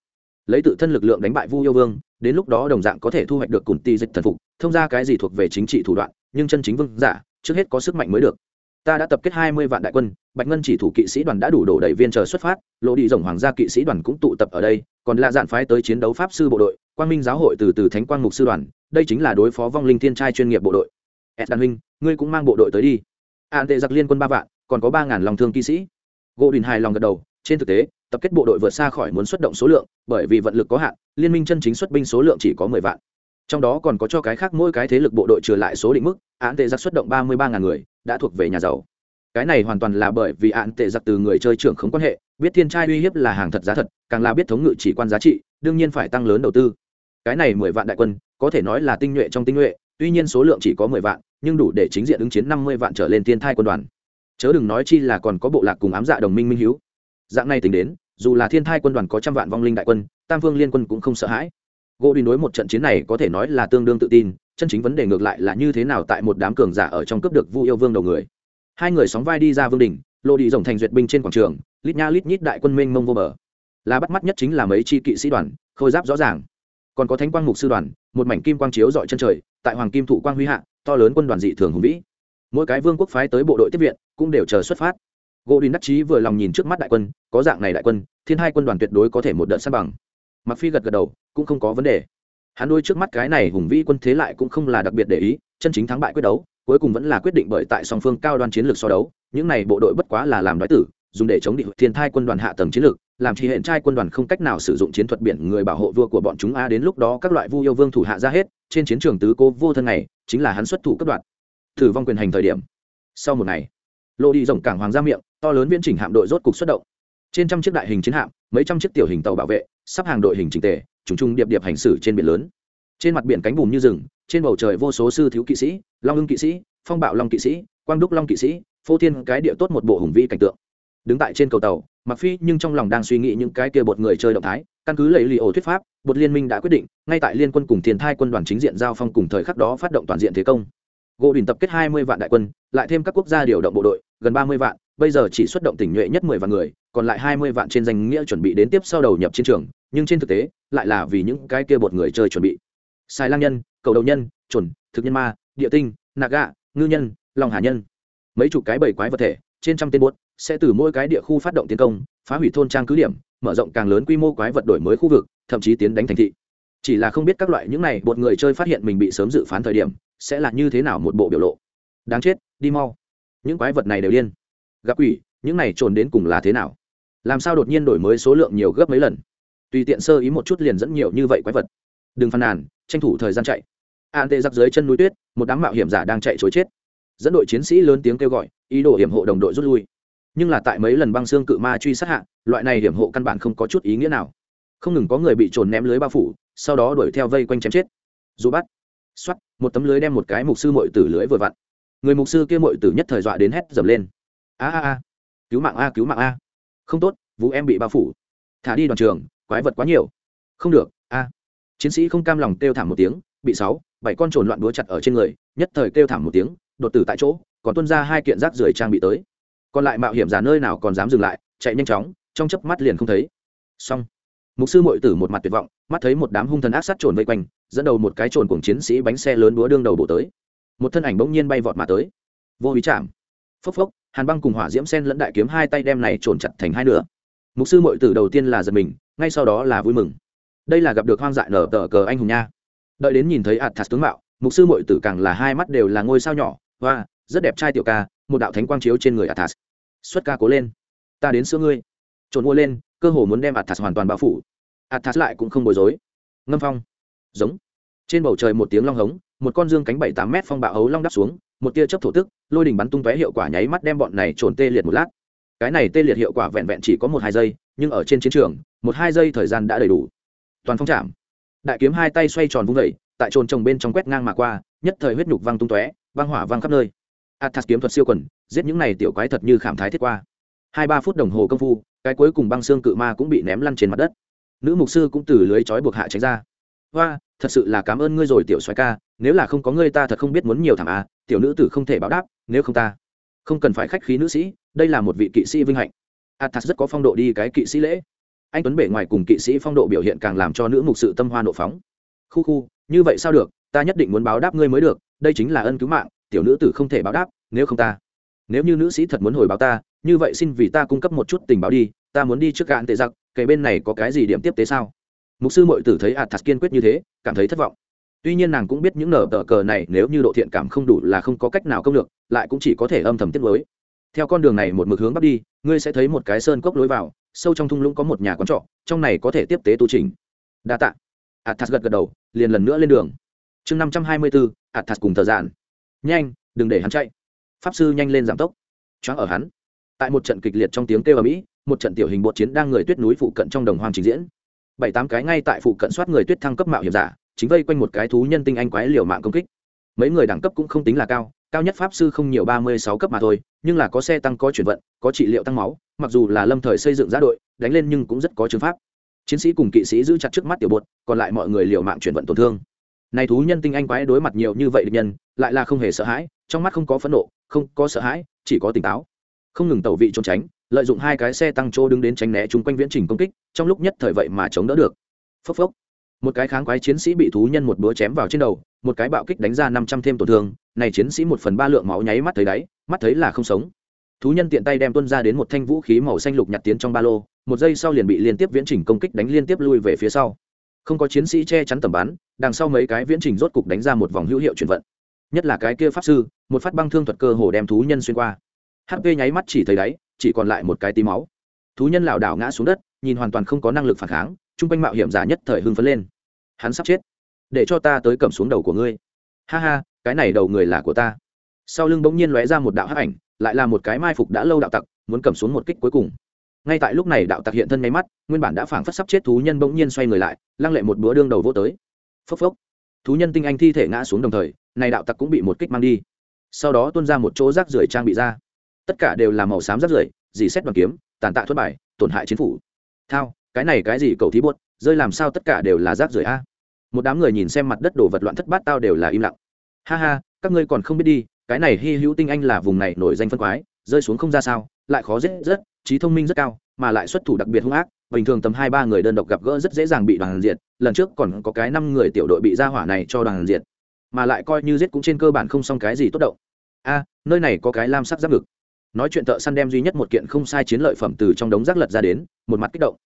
lấy tự thân lực lượng đánh bại vu yêu vương, đến lúc đó đồng dạng có thể thu hoạch được cùng ti dịch thần phục, thông ra cái gì thuộc về chính trị thủ đoạn, nhưng chân chính vương giả, trước hết có sức mạnh mới được. Ta đã tập kết hai mươi vạn đại quân, bạch ngân chỉ thủ kỵ sĩ đoàn đã đủ đổ đầy viên chờ xuất phát lộ đi rồng hoàng gia kỵ sĩ đoàn cũng tụ tập ở đây, còn là dạn phái tới chiến đấu pháp sư bộ đội, quang minh giáo hội từ từ thánh quang mục sư đoàn, đây chính là đối phó vong linh thiên trai chuyên nghiệp bộ đội. Ed đàn huynh, ngươi cũng mang bộ đội tới đi. An tệ giặc liên quân ba vạn, còn có ba ngàn lòng thương kỵ sĩ. Gỗ đình hài lòng gật đầu, trên thực tế tập kết bộ đội vượt xa khỏi muốn xuất động số lượng, bởi vì vận lực có hạn, liên minh chân chính xuất binh số lượng chỉ có mười vạn. Trong đó còn có cho cái khác mỗi cái thế lực bộ đội trừ lại số định mức án tệ giặc xuất động ba mươi ba ngàn người, đã thuộc về nhà giàu. Cái này hoàn toàn là bởi vì án tệ giặc từ người chơi trưởng không quan hệ, biết thiên trai uy hiếp là hàng thật giá thật, càng là biết thống ngự chỉ quan giá trị, đương nhiên phải tăng lớn đầu tư. Cái này mười vạn đại quân, có thể nói là tinh nhuệ trong tinh nhuệ, tuy nhiên số lượng chỉ có mười vạn, nhưng đủ để chính diện ứng chiến năm mươi vạn trở lên thiên thai quân đoàn. Chớ đừng nói chi là còn có bộ lạc cùng ám dạ đồng minh minh hiếu. Dạng này tính đến dù là thiên thai quân đoàn có trăm vạn vong linh đại quân, tam vương liên quân cũng không sợ hãi. Gỗ đi nối một trận chiến này có thể nói là tương đương tự tin, chân chính vấn đề ngược lại là như thế nào tại một đám cường giả ở trong cướp được vu yêu vương đầu người. Hai người sóng vai đi ra vương đỉnh lộ đi rồng thành duyệt binh trên quảng trường, lít nha lít nhít đại quân mênh mông vô bờ. Là bắt mắt nhất chính là mấy chi kỵ sĩ đoàn, khôi giáp rõ ràng. Còn có thánh quang mục sư đoàn, một mảnh kim quang chiếu dọi chân trời, tại hoàng kim thụ quang huy hạ, to lớn quân đoàn dị thường hùng vĩ. Mỗi cái vương quốc phái tới bộ đội tiếp viện, cũng đều chờ xuất phát gỗ đình đắc chí vừa lòng nhìn trước mắt đại quân, có dạng này đại quân, thiên hai quân đoàn tuyệt đối có thể một đợt sát bằng. Mặc phi gật gật đầu, cũng không có vấn đề. Hắn đôi trước mắt cái này hùng vĩ quân thế lại cũng không là đặc biệt để ý, chân chính thắng bại quyết đấu, cuối cùng vẫn là quyết định bởi tại song phương cao đoan chiến lược so đấu, những này bộ đội bất quá là làm đói tử, dùng để chống địch thiên thai quân đoàn hạ tầng chiến lược, làm chỉ hiện trai quân đoàn không cách nào sử dụng chiến thuật biển người bảo hộ vua của bọn chúng a đến lúc đó các loại vu yêu vương thủ hạ ra hết, trên chiến trường tứ cố vô thân này, chính là hắn xuất thủ cấp đoạn thử vong quyền hành thời điểm. Sau một ngày lộ đi rộng cảng hoàng gia miệng to lớn viễn chỉnh hạm đội rốt cục xuất động. Trên trăm chiếc đại hình chiến hạm, mấy trăm chiếc tiểu hình tàu bảo vệ, sắp hàng đội hình trình tề, trùng trùng điệp điệp hành xử trên biển lớn. Trên mặt biển cánh bùm như rừng, trên bầu trời vô số sư thiếu kỵ sĩ, long ưng kỵ sĩ, phong bạo long kỵ sĩ, quang đúc long kỵ sĩ, phô thiên cái địa tốt một bộ hùng vĩ cảnh tượng. Đứng tại trên cầu tàu mặc phi nhưng trong lòng đang suy nghĩ những cái kia bột người chơi động thái, căn cứ lấy lì ổ thuyết pháp, bột liên minh đã quyết định, ngay tại liên quân cùng tiền thai quân đoàn chính diện giao phong cùng thời khắc đó phát động toàn diện thế công. Gỗ đình tập kết hai mươi vạn đại quân, lại thêm các quốc gia điều động bộ đội, gần ba mươi vạn bây giờ chỉ xuất động tỉnh nhuệ nhất mười vạn người, còn lại hai mươi vạn trên danh nghĩa chuẩn bị đến tiếp sau đầu nhập chiến trường, nhưng trên thực tế, lại là vì những cái kia bột người chơi chuẩn bị. Sai lang nhân, cầu đầu nhân chuẩn thực nhân ma, địa tinh, nạc gạ, ngư nhân lòng hà nhân. Mấy chục cái bảy quái vật thể, trên trăm tên bốt sẽ từ mỗi cái địa khu phát động tiến công, phá hủy thôn trang cứ điểm, mở rộng càng lớn quy mô quái vật đổi mới khu vực, thậm chí tiến đánh thành thị. Chỉ là không biết các loại những này bột người chơi phát hiện mình bị sớm dự phán thời điểm, sẽ là như thế nào một bộ biểu lộ. Đáng chết, đi mau. Những quái vật này đều điên gặp quỷ những này trồn đến cùng là thế nào? Làm sao đột nhiên đổi mới số lượng nhiều gấp mấy lần? Tùy tiện sơ ý một chút liền dẫn nhiều như vậy quái vật. Đừng phàn nàn tranh thủ thời gian chạy. An tệ giặc dưới chân núi tuyết một đám mạo hiểm giả đang chạy chối chết. Dẫn đội chiến sĩ lớn tiếng kêu gọi ý đồ hiểm hộ đồng đội rút lui. Nhưng là tại mấy lần băng xương cự ma truy sát hạ loại này hiểm hộ căn bản không có chút ý nghĩa nào. Không ngừng có người bị trồn ném lưới bao phủ sau đó đuổi theo vây quanh chém chết. Dù bắt xoát, một tấm lưới đem một cái mục sư mội tử lưới vừa vặn. Người mục sư kia mội tử nhất thời dọa đến hét dầm lên a a a, cứu mạng a, cứu mạng a. Không tốt, vũ em bị bao phủ. Thả đi đoàn trường, quái vật quá nhiều. Không được, a. Chiến sĩ không cam lòng kêu thảm một tiếng, bị sáu, bảy con trồn loạn đúa chặt ở trên người, nhất thời kêu thảm một tiếng, đột tử tại chỗ, còn tuân ra hai kiện rác rưởi trang bị tới. Còn lại mạo hiểm giả nơi nào còn dám dừng lại, chạy nhanh chóng, trong chớp mắt liền không thấy. Xong. Mục sư mội tử một mặt tuyệt vọng, mắt thấy một đám hung thần ác sát trồn vây quanh, dẫn đầu một cái trồn cùng chiến sĩ bánh xe lớn đúa đương đầu bổ tới. Một thân ảnh bỗng nhiên bay vọt mà tới. Vô ý chạm. Phốc phốc hàn băng cùng hỏa diễm sen lẫn đại kiếm hai tay đem này trồn chặt thành hai nửa. Mục sư mội tử đầu tiên là giật mình, ngay sau đó là vui mừng. Đây là gặp được hoang dại nở tờ cờ anh hùng nha. Đợi đến nhìn thấy athas tướng mạo, mục sư mội tử càng là hai mắt đều là ngôi sao nhỏ. Và rất đẹp trai tiểu ca, một đạo thánh quang chiếu trên người athas. Xuất ca cố lên. Ta đến sữa ngươi. Trộn mua lên, cơ hồ muốn đem athas hoàn toàn bao phủ. Athas lại cũng không bối rối. Ngâm phong. Giống. Trên bầu trời một tiếng long hống, một con dương cánh bảy tám mét phong bạo hấu long đắp xuống một tia chớp thổ tức, lôi đỉnh bắn tung tóe hiệu quả nháy mắt đem bọn này trồn tê liệt một lát. Cái này tê liệt hiệu quả vẹn vẹn chỉ có một hai giây, nhưng ở trên chiến trường, một hai giây thời gian đã đầy đủ. Toàn phong chạm. Đại kiếm hai tay xoay tròn vung vẩy tại trồn trồng bên trong quét ngang mà qua, nhất thời huyết nhục văng tung tóe băng hỏa văng khắp nơi. Athas kiếm thuật siêu quần, giết những này tiểu quái thật như khảm thái thiết qua. Hai ba phút đồng hồ công phu, cái cuối cùng băng xương cự ma cũng bị ném lăn trên mặt đất. Nữ mục sư cũng từ lưới trói buộc hạ tránh ra hoa, thật sự là cảm ơn ngươi rồi, tiểu Soái ca, nếu là không có ngươi ta thật không biết muốn nhiều thảm à tiểu nữ tử không thể báo đáp, nếu không ta không cần phải khách khí nữ sĩ, đây là một vị kỵ sĩ vinh hạnh. Athas rất có phong độ đi cái kỵ sĩ lễ. Anh tuấn bể ngoài cùng kỵ sĩ phong độ biểu hiện càng làm cho nữ mục sự tâm hoa nộ phóng. Khu khu, như vậy sao được, ta nhất định muốn báo đáp ngươi mới được, đây chính là ân cứu mạng, tiểu nữ tử không thể báo đáp, nếu không ta, nếu như nữ sĩ thật muốn hồi báo ta, như vậy xin vì ta cung cấp một chút tình báo đi, ta muốn đi trước cạn tệ giặc, kể bên này có cái gì điểm tiếp tế sao? Mục sư mội tử thấy athas kiên quyết như thế, cảm thấy thất vọng. Tuy nhiên nàng cũng biết những nở tờ cờ này nếu như độ thiện cảm không đủ là không có cách nào công được lại cũng chỉ có thể âm thầm tiết lối. Theo con đường này một mực hướng bắc đi, ngươi sẽ thấy một cái sơn cốc lối vào, sâu trong thung lũng có một nhà quán trọ, trong này có thể tiếp tế tu trình. Đa tạ. Athas gật gật đầu, liền lần nữa lên đường. Chương năm trăm hai mươi bốn athas cùng thờ giản nhanh, đừng để hắn chạy. Pháp sư nhanh lên giảm tốc. Choáng ở hắn. Tại một trận kịch liệt trong tiếng kêu ở mỹ một trận tiểu hình bột chiến đang người tuyết núi phụ cận trong đồng hoang trình diễn bảy tám cái ngay tại phụ cận soát người tuyết thăng cấp mạo hiểm giả, chính vây quanh một cái thú nhân tinh anh quái liều mạng công kích. Mấy người đẳng cấp cũng không tính là cao cao nhất pháp sư không nhiều, ba mươi sáu cấp mà thôi, nhưng là có xe tăng, có chuyển vận, có trị liệu tăng máu, mặc dù là lâm thời xây dựng giá đội, đánh lên nhưng cũng rất có chứng pháp. Chiến sĩ cùng kỵ sĩ giữ chặt trước mắt tiểu bột, còn lại mọi người liều mạng chuyển vận tổn thương. Này thú nhân tinh anh quái đối mặt nhiều như vậy địch nhân, lại là không hề sợ hãi, trong mắt không có phẫn nộ, không có sợ hãi, chỉ có tỉnh táo. Không ngừng tẩu vị trốn tránh lợi dụng hai cái xe tăng trô đứng đến tránh né chung quanh viễn trình công kích, trong lúc nhất thời vậy mà chống đỡ được. Phốc phốc. Một cái kháng quái chiến sĩ bị thú nhân một búa chém vào trên đầu, một cái bạo kích đánh ra năm trăm thêm tổn thương, này chiến sĩ một phần ba lượng máu nháy mắt thấy đáy, mắt thấy là không sống. Thú nhân tiện tay đem tuân ra đến một thanh vũ khí màu xanh lục nhặt tiến trong ba lô, một giây sau liền bị liên tiếp viễn trình công kích đánh liên tiếp lui về phía sau. Không có chiến sĩ che chắn tầm bắn, đằng sau mấy cái viễn trình rốt cục đánh ra một vòng hữu hiệu chuyển vận. Nhất là cái kia pháp sư, một phát băng thương thuật cơ hồ đem thú nhân xuyên qua. Hp nháy mắt chỉ thấy đáy chỉ còn lại một cái tí máu. Thú nhân lảo đảo ngã xuống đất, nhìn hoàn toàn không có năng lực phản kháng, chung quanh mạo hiểm giả nhất thời hưng phấn lên. Hắn sắp chết. Để cho ta tới cầm xuống đầu của ngươi. Ha ha, cái này đầu người là của ta. Sau lưng bỗng nhiên lóe ra một đạo hắc ảnh, lại là một cái mai phục đã lâu đạo tặc, muốn cầm xuống một kích cuối cùng. Ngay tại lúc này đạo tặc hiện thân nháy mắt, nguyên bản đã phảng phất sắp chết thú nhân bỗng nhiên xoay người lại, lăng lệ một búa đương đầu vô tới. Phốc phốc. Thú nhân tinh anh thi thể ngã xuống đồng thời, này đạo tặc cũng bị một kích mang đi. Sau đó tuôn ra một chỗ rác rưởi trang bị ra tất cả đều là màu xám rác rưởi, dì xét bằng kiếm, tàn tạ thất bài, tổn hại chiến phủ. Thao, cái này cái gì cầu thí buốt, rơi làm sao tất cả đều là rác rưởi a? Một đám người nhìn xem mặt đất đổ vật loạn thất bát tao đều là im lặng. Ha ha, các ngươi còn không biết đi, cái này hy hữu tinh anh là vùng này nổi danh phân quái, rơi xuống không ra sao, lại khó giết rất, trí thông minh rất cao, mà lại xuất thủ đặc biệt hung ác, bình thường tầm hai ba người đơn độc gặp gỡ rất dễ dàng bị đoàn diệt, lần trước còn có cái năm người tiểu đội bị ra hỏa này cho đoàn diệt, mà lại coi như giết cũng trên cơ bản không xong cái gì tốt động. A, nơi này có cái lam sắc giáp ngực nói chuyện thợ săn đem duy nhất một kiện không sai chiến lợi phẩm từ trong đống rác lật ra đến, một mặt kích động.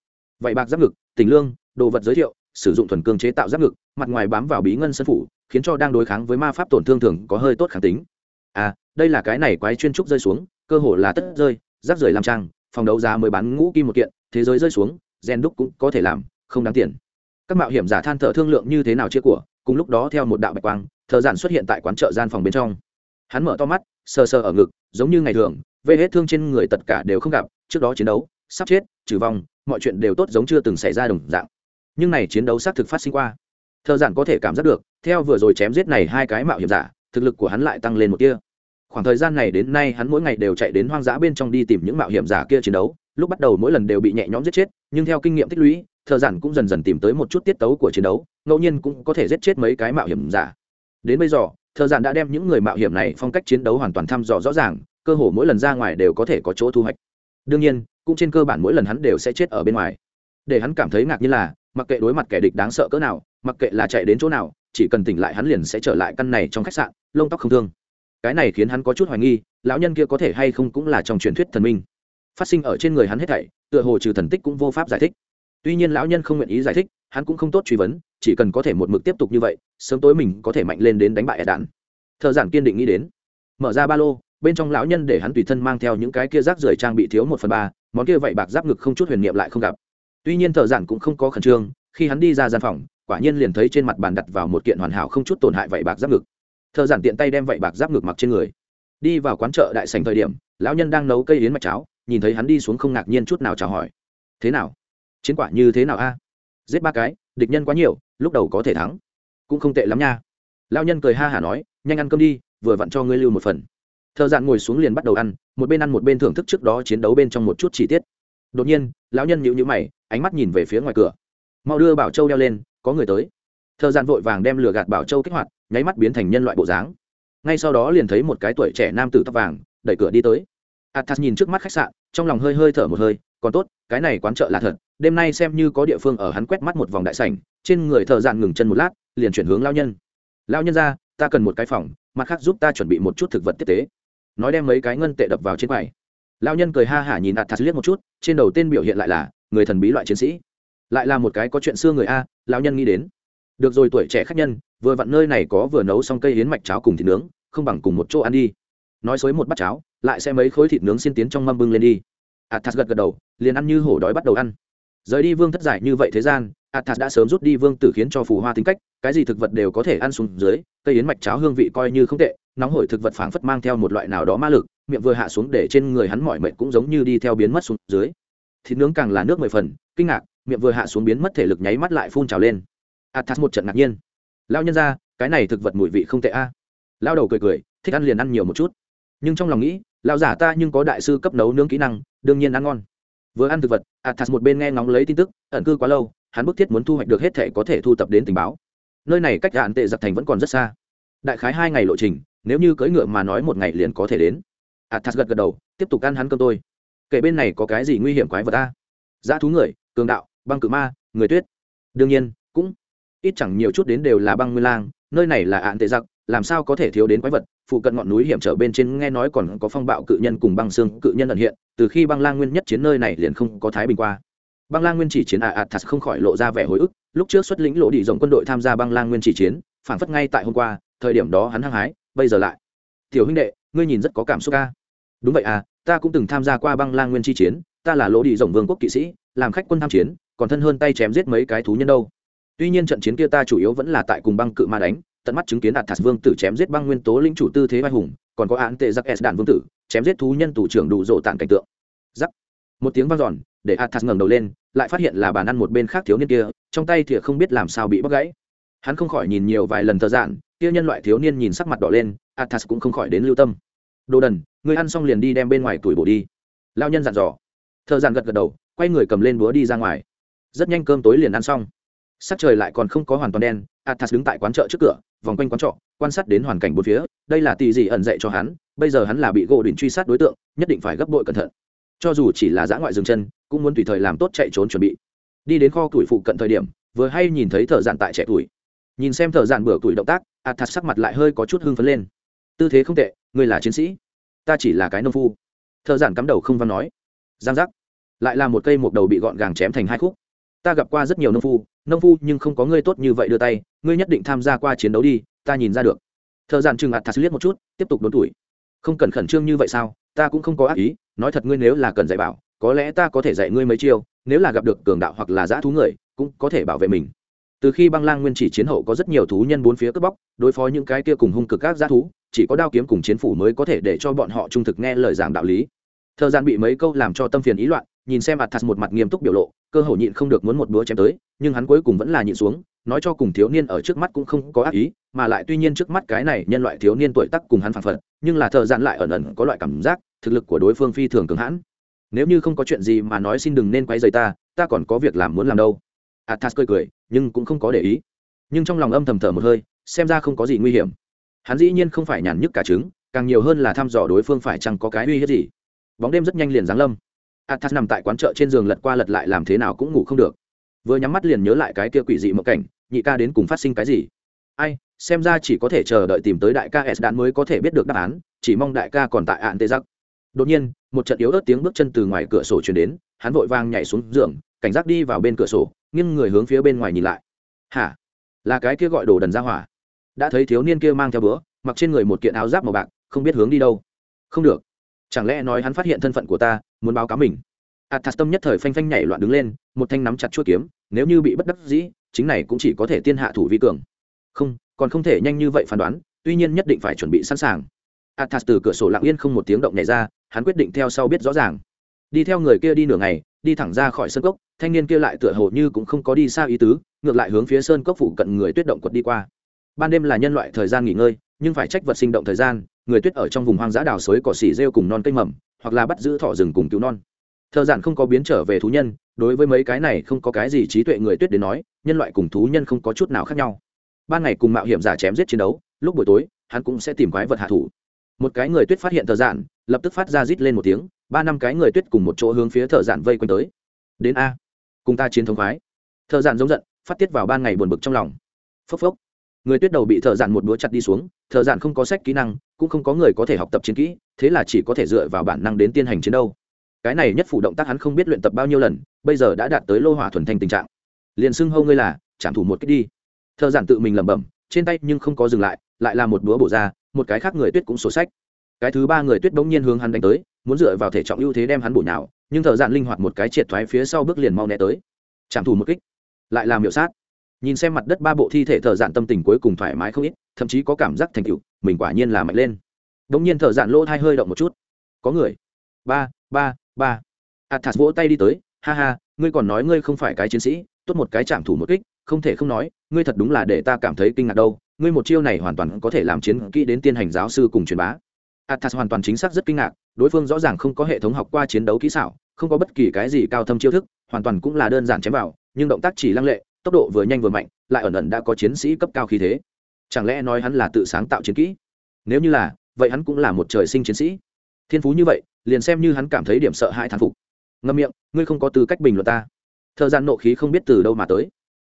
Vậy bạc giáp ngực, tình lương, đồ vật giới thiệu, sử dụng thuần cương chế tạo giáp ngực, mặt ngoài bám vào bí ngân sân phủ, khiến cho đang đối kháng với ma pháp tổn thương thường có hơi tốt kháng tính. À đây là cái này quái chuyên trúc rơi xuống, cơ hồ là tất rơi, rác rưởi làm trang, phòng đấu giá mới bán ngũ kim một kiện, thế giới rơi xuống, gen đúc cũng có thể làm, không đáng tiền. Các mạo hiểm giả than thở thương lượng như thế nào chia của, cùng lúc đó theo một đạo bạch quang, thợ giản xuất hiện tại quán chợ gian phòng bên trong. Hắn mở to mắt, sờ sờ ở ngực, giống như ngày thường vê hết thương trên người tất cả đều không gặp, trước đó chiến đấu, sắp chết trừ vong, mọi chuyện đều tốt giống chưa từng xảy ra đồng dạng. Nhưng này chiến đấu xác thực phát sinh qua. Thợ giản có thể cảm giác được, theo vừa rồi chém giết này hai cái mạo hiểm giả, thực lực của hắn lại tăng lên một kia khoảng thời gian này đến nay hắn mỗi ngày đều chạy đến hoang dã bên trong đi tìm những mạo hiểm giả kia chiến đấu, lúc bắt đầu mỗi lần đều bị nhẹ nhõm giết chết, nhưng theo kinh nghiệm tích lũy, thợ giản cũng dần dần tìm tới một chút tiết tấu của chiến đấu, ngẫu nhiên cũng có thể giết chết mấy cái mạo hiểm giả. Đến bây giờ, thợ giản đã đem những người mạo hiểm này phong cách chiến đấu hoàn toàn thăm dò rõ ràng cơ hồ mỗi lần ra ngoài đều có thể có chỗ thu hoạch. Đương nhiên, cũng trên cơ bản mỗi lần hắn đều sẽ chết ở bên ngoài. Để hắn cảm thấy ngạc nhiên là, mặc kệ đối mặt kẻ địch đáng sợ cỡ nào, mặc kệ là chạy đến chỗ nào, chỉ cần tỉnh lại hắn liền sẽ trở lại căn này trong khách sạn, lông tóc không thương. Cái này khiến hắn có chút hoài nghi, lão nhân kia có thể hay không cũng là trong truyền thuyết thần minh. Phát sinh ở trên người hắn hết thảy, tựa hồ trừ thần tích cũng vô pháp giải thích. Tuy nhiên lão nhân không nguyện ý giải thích, hắn cũng không tốt truy vấn, chỉ cần có thể một mực tiếp tục như vậy, sớm tối mình có thể mạnh lên đến đánh bại đạn thợ giản kiên định nghĩ đến, mở ra ba lô bên trong lão nhân để hắn tùy thân mang theo những cái kia rác rưởi trang bị thiếu một phần ba, món kia vậy bạc giáp ngực không chút huyền niệm lại không gặp. Tuy nhiên thợ giản cũng không có khẩn trương, khi hắn đi ra gian phòng, quả nhiên liền thấy trên mặt bàn đặt vào một kiện hoàn hảo không chút tổn hại vậy bạc giáp ngực. Thợ giản tiện tay đem vậy bạc giáp ngực mặc trên người. Đi vào quán chợ đại sành thời điểm, lão nhân đang nấu cây yến mạch cháo, nhìn thấy hắn đi xuống không ngạc nhiên chút nào chào hỏi. Thế nào? Chiến quả như thế nào a? Giết ba cái, địch nhân quá nhiều, lúc đầu có thể thắng, cũng không tệ lắm nha. Lão nhân cười ha hả nói, nhanh ăn cơm đi, vừa vặn cho ngươi lưu một phần thợ dạn ngồi xuống liền bắt đầu ăn, một bên ăn một bên thưởng thức trước đó chiến đấu bên trong một chút chi tiết. Đột nhiên, lão nhân nhịu nhữ mày, ánh mắt nhìn về phía ngoài cửa. Mau đưa bảo châu đeo lên, có người tới. Thợ dạn vội vàng đem lửa gạt bảo châu kích hoạt, nháy mắt biến thành nhân loại bộ dáng. Ngay sau đó liền thấy một cái tuổi trẻ nam tử tóc vàng, đẩy cửa đi tới. Athas nhìn trước mắt khách sạn, trong lòng hơi hơi thở một hơi, còn tốt, cái này quán chợ là thật, đêm nay xem như có địa phương ở hắn quét mắt một vòng đại sảnh, trên người thợ dạn ngừng chân một lát, liền chuyển hướng lao nhân. Lao nhân ra, ta cần một cái phòng, mặt khác giúp ta chuẩn bị một chút thực vật tiếp tế nói đem mấy cái ngân tệ đập vào trên quầy. Lao nhân cười ha hả nhìn athas liếc một chút, trên đầu tên biểu hiện lại là, người thần bí loại chiến sĩ. Lại là một cái có chuyện xưa người a lao nhân nghĩ đến. Được rồi, tuổi trẻ khách nhân, vừa vặn nơi này có vừa nấu xong cây hiến mạch cháo cùng thịt nướng, không bằng cùng một chỗ ăn đi. Nói xối một bát cháo, lại sẽ mấy khối thịt nướng xin tiến trong mâm bưng lên đi. Athas gật gật đầu, liền ăn như hổ đói bắt đầu ăn. Rời đi vương thất giải như vậy thế gian athas đã sớm rút đi vương tử khiến cho phù hoa tính cách, cái gì thực vật đều có thể ăn xuống dưới, cây yến mạch cháo hương vị coi như không tệ nóng hổi thực vật phảng phất mang theo một loại nào đó ma lực, miệng vừa hạ xuống để trên người hắn mỏi mệt cũng giống như đi theo biến mất xuống dưới. Thịt nướng càng là nước mười phần, kinh ngạc, miệng vừa hạ xuống biến mất thể lực nháy mắt lại phun trào lên. Athas một trận ngạc nhiên. Lao nhân ra cái này thực vật mùi vị không tệ a. Lao đầu cười cười, thích ăn liền ăn nhiều một chút. Nhưng trong lòng nghĩ lao giả ta nhưng có đại sư cấp nấu nướng kỹ năng, đương nhiên ăn ngon. Vừa ăn thực vật, athas một bên nghe ngóng lấy tin tức, ẩn cư quá lâu, hắn bức thiết muốn thu hoạch được hết thể có thể thu tập đến tình báo. Nơi này cách hạn tệ giặc thành vẫn còn rất xa. Đại khái hai ngày lộ trình nếu như cưỡi ngựa mà nói một ngày liền có thể đến. Athas gật gật đầu, tiếp tục ăn hắn cơm tôi. Kể bên này có cái gì nguy hiểm quái vật ta dã thú người, cường đạo, băng cự ma, người tuyết. Đương nhiên, cũng ít chẳng nhiều chút đến đều là băng nguyên lang, nơi này là ạn tệ giặc, làm sao có thể thiếu đến quái vật? Phụ cận ngọn núi hiểm trở bên trên nghe nói còn có phong bạo cự nhân cùng băng xương cự nhân ẩn hiện, từ khi băng lang nguyên nhất chiến nơi này liền không có thái bình qua. Băng lang nguyên chỉ chiến à, a ạt thật không khỏi lộ ra vẻ hồi ức, lúc trước xuất lĩnh lộ đi rộng quân đội tham gia băng lang nguyên chỉ chiến, phản phất ngay tại hôm qua, thời điểm đó hắn hăng hái bây giờ lại. Tiểu huynh đệ, ngươi nhìn rất có cảm xúc ca đúng vậy à ta cũng từng tham gia qua băng lang nguyên chi chiến, ta là lỗ đi rồng vương quốc kỵ sĩ, làm khách quân tham chiến, còn thân hơn tay chém giết mấy cái thú nhân đâu. Tuy nhiên trận chiến kia ta chủ yếu vẫn là tại cùng băng cự ma đánh, tận mắt chứng kiến đạt thạt vương tử chém giết băng nguyên tố lĩnh chủ tư thế vai hùng, còn có án tệ giặc s đạn vương tử, chém giết thú nhân thủ trưởng đủ rộ tàn cảnh tượng. Giắc một tiếng vang giòn để athas ngẩng đầu lên, lại phát hiện là bàn ăn một bên khác thiếu niên kia, trong tay thìa không biết làm sao bị bóc gãy. Hắn không khỏi nhìn nhiều vài lần thờ giản kia nhân loại thiếu niên nhìn sắc mặt đỏ lên, athas cũng không khỏi đến lưu tâm. Đồ đần người ăn xong liền đi đem bên ngoài tuổi bổ đi. Lao nhân dặn dò. Thợ giản gật gật đầu, quay người cầm lên búa đi ra ngoài. Rất nhanh cơm tối liền ăn xong. Sắc trời lại còn không có hoàn toàn đen, athas đứng tại quán chợ trước cửa, vòng quanh quán trọ, quan sát đến hoàn cảnh bốn phía, đây là tỷ gì ẩn dạy cho hắn, bây giờ hắn là bị gỗ đỉnh truy sát đối tượng, nhất định phải gấp bội cẩn thận. Cho dù chỉ là dã ngoại dừng chân, cũng muốn tùy thời làm tốt chạy trốn chuẩn bị. Đi đến kho tuổi phụ cận thời điểm, vừa hay nhìn thấy thợ dạn tại trẻ tuổi. Nhìn xem thợ dạn bửa tuổi động tác athas sắc mặt lại hơi có chút hưng phấn lên. Tư thế không tệ, ngươi là chiến sĩ, ta chỉ là cái nông phu. Thợ giản cắm đầu không văn nói. Giang giác. Lại là một cây một đầu bị gọn gàng chém thành hai khúc. Ta gặp qua rất nhiều nông phu nông phu nhưng không có ngươi tốt như vậy đưa tay, ngươi nhất định tham gia qua chiến đấu đi, ta nhìn ra được. Thợ giản chừng ạt thạt liếc một chút, tiếp tục đốn tuổi. Không cần khẩn trương như vậy sao, ta cũng không có ác ý, nói thật ngươi nếu là cần dạy bảo, có lẽ ta có thể dạy ngươi mấy chiêu, nếu là gặp được cường đạo hoặc là giã thú người, cũng có thể bảo vệ mình từ khi băng lang nguyên chỉ chiến hậu có rất nhiều thú nhân bốn phía cướp bóc, đối phó những cái kia cùng hung cực các giã thú, chỉ có đao kiếm cùng chiến phủ mới có thể để cho bọn họ trung thực nghe lời giảng đạo lý. Thời gian bị mấy câu làm cho tâm phiền ý loạn, nhìn xem athas một mặt nghiêm túc biểu lộ, cơ hội nhịn không được muốn một búa chém tới, nhưng hắn cuối cùng vẫn là nhịn xuống, nói cho cùng thiếu niên ở trước mắt cũng không có ác ý, mà lại tuy nhiên trước mắt cái này nhân loại thiếu niên tuổi tắc cùng hắn phản phật, nhưng là thời gian lại ẩn ẩn có loại cảm giác, thực lực của đối phương phi thường cường hãn. Nếu như không có chuyện gì mà nói xin đừng nên quay dày ta ta còn có việc làm muốn làm đâu athas cười cười, nhưng cũng không có để ý. Nhưng trong lòng âm thầm thở một hơi, xem ra không có gì nguy hiểm. Hắn dĩ nhiên không phải nhàn nhức cả trứng, càng nhiều hơn là thăm dò đối phương phải chăng có cái uy hiếp gì. Bóng đêm rất nhanh liền giáng lâm. Athas nằm tại quán chợ trên giường lật qua lật lại làm thế nào cũng ngủ không được. Vừa nhắm mắt liền nhớ lại cái kia quỷ dị mộng cảnh, nhị ca đến cùng phát sinh cái gì. Ai, xem ra chỉ có thể chờ đợi tìm tới đại ca s đạn mới có thể biết được đáp án, chỉ mong đại ca còn tại ạn tê giặc đột nhiên, một trận yếu ớt tiếng bước chân từ ngoài cửa sổ chuyển đến, hắn vội vang nhảy xuống giường, cảnh giác đi vào bên cửa sổ nghiêng người hướng phía bên ngoài nhìn lại. Hả? Là cái kia gọi đồ đần ra hỏa. Đã thấy thiếu niên kia mang theo bữa, mặc trên người một kiện áo giáp màu bạc, không biết hướng đi đâu. Không được. Chẳng lẽ nói hắn phát hiện thân phận của ta, muốn báo cáo mình? Athas tâm nhất thời phanh phanh nhảy loạn đứng lên, một thanh nắm chặt chuỗi kiếm, nếu như bị bất đắc dĩ, chính này cũng chỉ có thể tiên hạ thủ vi cường. Không, còn không thể nhanh như vậy phán đoán, tuy nhiên nhất định phải chuẩn bị sẵn sàng. Athas từ cửa sổ lặng yên không một tiếng động nhảy ra, hắn quyết định theo sau biết rõ ràng. Đi theo người kia đi nửa ngày đi thẳng ra khỏi sân cốc, thanh niên kia lại tựa hồ như cũng không có đi xa ý tứ, ngược lại hướng phía sơn cốc phụ cận người tuyết động quật đi qua. Ban đêm là nhân loại thời gian nghỉ ngơi, nhưng phải trách vật sinh động thời gian, người tuyết ở trong vùng hoang dã đào xới cỏ xỉ rêu cùng non cây mầm, hoặc là bắt giữ thỏ rừng cùng cứu non. Thợ giản không có biến trở về thú nhân, đối với mấy cái này không có cái gì trí tuệ người tuyết đến nói, nhân loại cùng thú nhân không có chút nào khác nhau. Ban ngày cùng mạo hiểm giả chém giết chiến đấu, lúc buổi tối, hắn cũng sẽ tìm quái vật hạ thủ. Một cái người tuyết phát hiện thợ giản lập tức phát ra rít lên một tiếng, ba năm cái người tuyết cùng một chỗ hướng phía thợ giản vây quanh tới. Đến a, cùng ta chiến thống khoái. Thợ giản giống giận, phát tiết vào ban ngày buồn bực trong lòng. Phốc phốc. Người tuyết đầu bị thợ giản một búa chặt đi xuống, thợ giản không có sách kỹ năng, cũng không có người có thể học tập chiến kỹ, thế là chỉ có thể dựa vào bản năng đến tiên hành chiến đâu. Cái này nhất phủ động tác hắn không biết luyện tập bao nhiêu lần, bây giờ đã đạt tới lô hỏa thuần thanh tình trạng. Liền xưng hâu ngươi là, trảm thủ một cách đi. Thợ giản tự mình lẩm bẩm, trên tay nhưng không có dừng lại lại là một búa bổ ra, một cái khác người tuyết cũng sổ sách cái thứ ba người tuyết bỗng nhiên hướng hắn đánh tới, muốn dựa vào thể trọng ưu thế đem hắn bổ nhào, nhưng thợ dạn linh hoạt một cái triệt thoái phía sau bước liền mau né tới. Trảm thủ một kích, lại làm miểu sát. Nhìn xem mặt đất ba bộ thi thể thợ dạn tâm tình cuối cùng thoải mái không ít, thậm chí có cảm giác thành tựu, mình quả nhiên là mạnh lên. Bỗng nhiên thợ dạn lỗ thai hơi động một chút. Có người. Ba ba ba. Athas vỗ tay đi tới. Ha ha, ngươi còn nói ngươi không phải cái chiến sĩ, tốt một cái chạm thủ một kích, không thể không nói, ngươi thật đúng là để ta cảm thấy kinh ngạc đâu. Ngươi một chiêu này hoàn toàn có thể làm chiến kỹ đến tiên hành giáo sư cùng truyền bá athas hoàn toàn chính xác rất kinh ngạc, đối phương rõ ràng không có hệ thống học qua chiến đấu kỹ xảo, không có bất kỳ cái gì cao thâm chiêu thức, hoàn toàn cũng là đơn giản chém vào, nhưng động tác chỉ lăng lệ, tốc độ vừa nhanh vừa mạnh, lại ẩn ẩn đã có chiến sĩ cấp cao khí thế. Chẳng lẽ nói hắn là tự sáng tạo chiến kỹ? Nếu như là, vậy hắn cũng là một trời sinh chiến sĩ. Thiên phú như vậy, liền xem như hắn cảm thấy điểm sợ hãi thán phục. Ngâm miệng, ngươi không có tư cách bình luận ta. Thời gian nộ khí không biết từ đâu mà tới.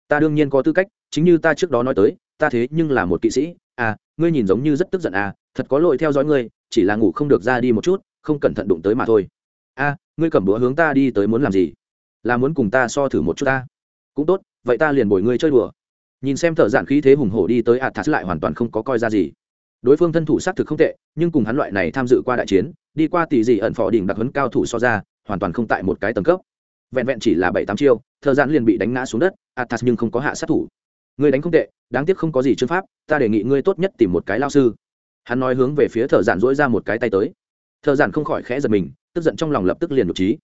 Ta đương nhiên có tư cách, chính như ta trước đó nói tới, ta thế nhưng là một kỵ sĩ. À ngươi nhìn giống như rất tức giận à thật có lỗi theo dõi ngươi chỉ là ngủ không được ra đi một chút không cẩn thận đụng tới mà thôi. A à, ngươi cầm đũa hướng ta đi tới muốn làm gì? Là muốn cùng ta so thử một chút ta. Cũng tốt vậy ta liền bồi ngươi chơi đùa. Nhìn xem thợ dạn khí thế hùng hổ đi tới ạt thắt lại hoàn toàn không có coi ra gì. Đối phương thân thủ xác thực không tệ nhưng cùng hắn loại này tham dự qua đại chiến đi qua tỷ dị ẩn phò đỉnh đặc huấn cao thủ so ra hoàn toàn không tại một cái tầng cấp. Vẹn vẹn chỉ là bảy tám chiêu thợ dạn liền bị đánh ngã xuống đất athas nhưng không có hạ sát thủ. Người đánh không tệ đáng tiếc không có gì chương pháp ta đề nghị ngươi tốt nhất tìm một cái lao sư hắn nói hướng về phía thợ giản dỗi ra một cái tay tới. Thợ giản không khỏi khẽ giật mình, tức giận trong lòng lập tức liền nhục trí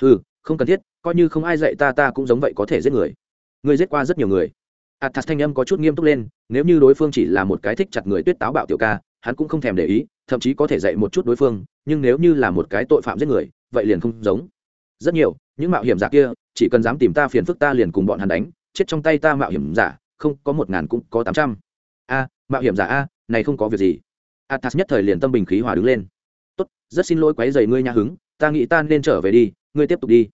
ừ không cần thiết, coi như không ai dạy ta ta cũng giống vậy có thể giết người. Ngươi giết qua rất nhiều người. Athas thanh âm có chút nghiêm túc lên, nếu như đối phương chỉ là một cái thích chặt người tuyết táo bạo tiểu ca, hắn cũng không thèm để ý, thậm chí có thể dạy một chút đối phương, nhưng nếu như là một cái tội phạm giết người, vậy liền không giống. Rất nhiều, những mạo hiểm giả kia, chỉ cần dám tìm ta phiền phức ta liền cùng bọn hắn đánh, chết trong tay ta mạo hiểm giả, không, có một ngàn cũng có tám trăm. A, mạo hiểm giả a, này không có việc gì athas nhất thời liền tâm bình khí hòa đứng lên. Tốt, rất xin lỗi quấy rầy ngươi nha hứng, ta nghĩ ta nên trở về đi, ngươi tiếp tục đi.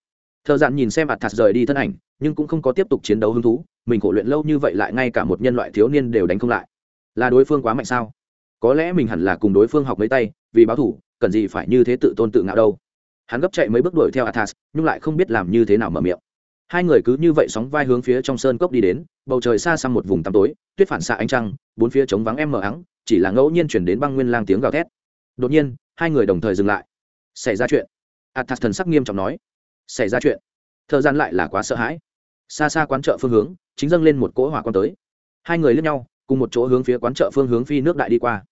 Thợ dạn nhìn xem athas rời đi thân ảnh, nhưng cũng không có tiếp tục chiến đấu hứng thú, mình khổ luyện lâu như vậy lại ngay cả một nhân loại thiếu niên đều đánh không lại. Là đối phương quá mạnh sao? Có lẽ mình hẳn là cùng đối phương học mấy tay, vì báo thủ, cần gì phải như thế tự tôn tự ngạo đâu. Hắn gấp chạy mấy bước đuổi theo athas, nhưng lại không biết làm như thế nào mở miệng. Hai người cứ như vậy sóng vai hướng phía trong sơn cốc đi đến, bầu trời xa xăm một vùng tăm tối, tuyết phản xạ ánh trăng, bốn phía trống vắng em mờ ắng chỉ là ngẫu nhiên chuyển đến băng nguyên lang tiếng gào thét. Đột nhiên, hai người đồng thời dừng lại. Xảy ra chuyện. Athas thần sắc nghiêm trọng nói. Xảy ra chuyện. Thời gian lại là quá sợ hãi. Xa xa quán chợ phương hướng, chính dâng lên một cỗ hỏa quan tới. Hai người lướt nhau, cùng một chỗ hướng phía quán chợ phương hướng phi nước đại đi qua.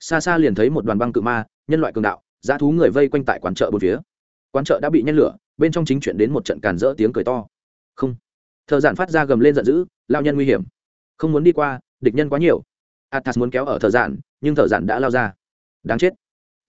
Xa xa liền thấy một đoàn băng cự ma, nhân loại cường đạo giá thú người vây quanh tại quán chợ bốn phía. Quán chợ đã bị nhen lửa, bên trong chính chuyển đến một trận càn rỡ tiếng cười to. Không. Thợ giản phát ra gầm lên giận dữ, lao nhân nguy hiểm. Không muốn đi qua, địch nhân quá nhiều athas muốn kéo ở thợ giản, nhưng thợ giản đã lao ra. Đáng chết.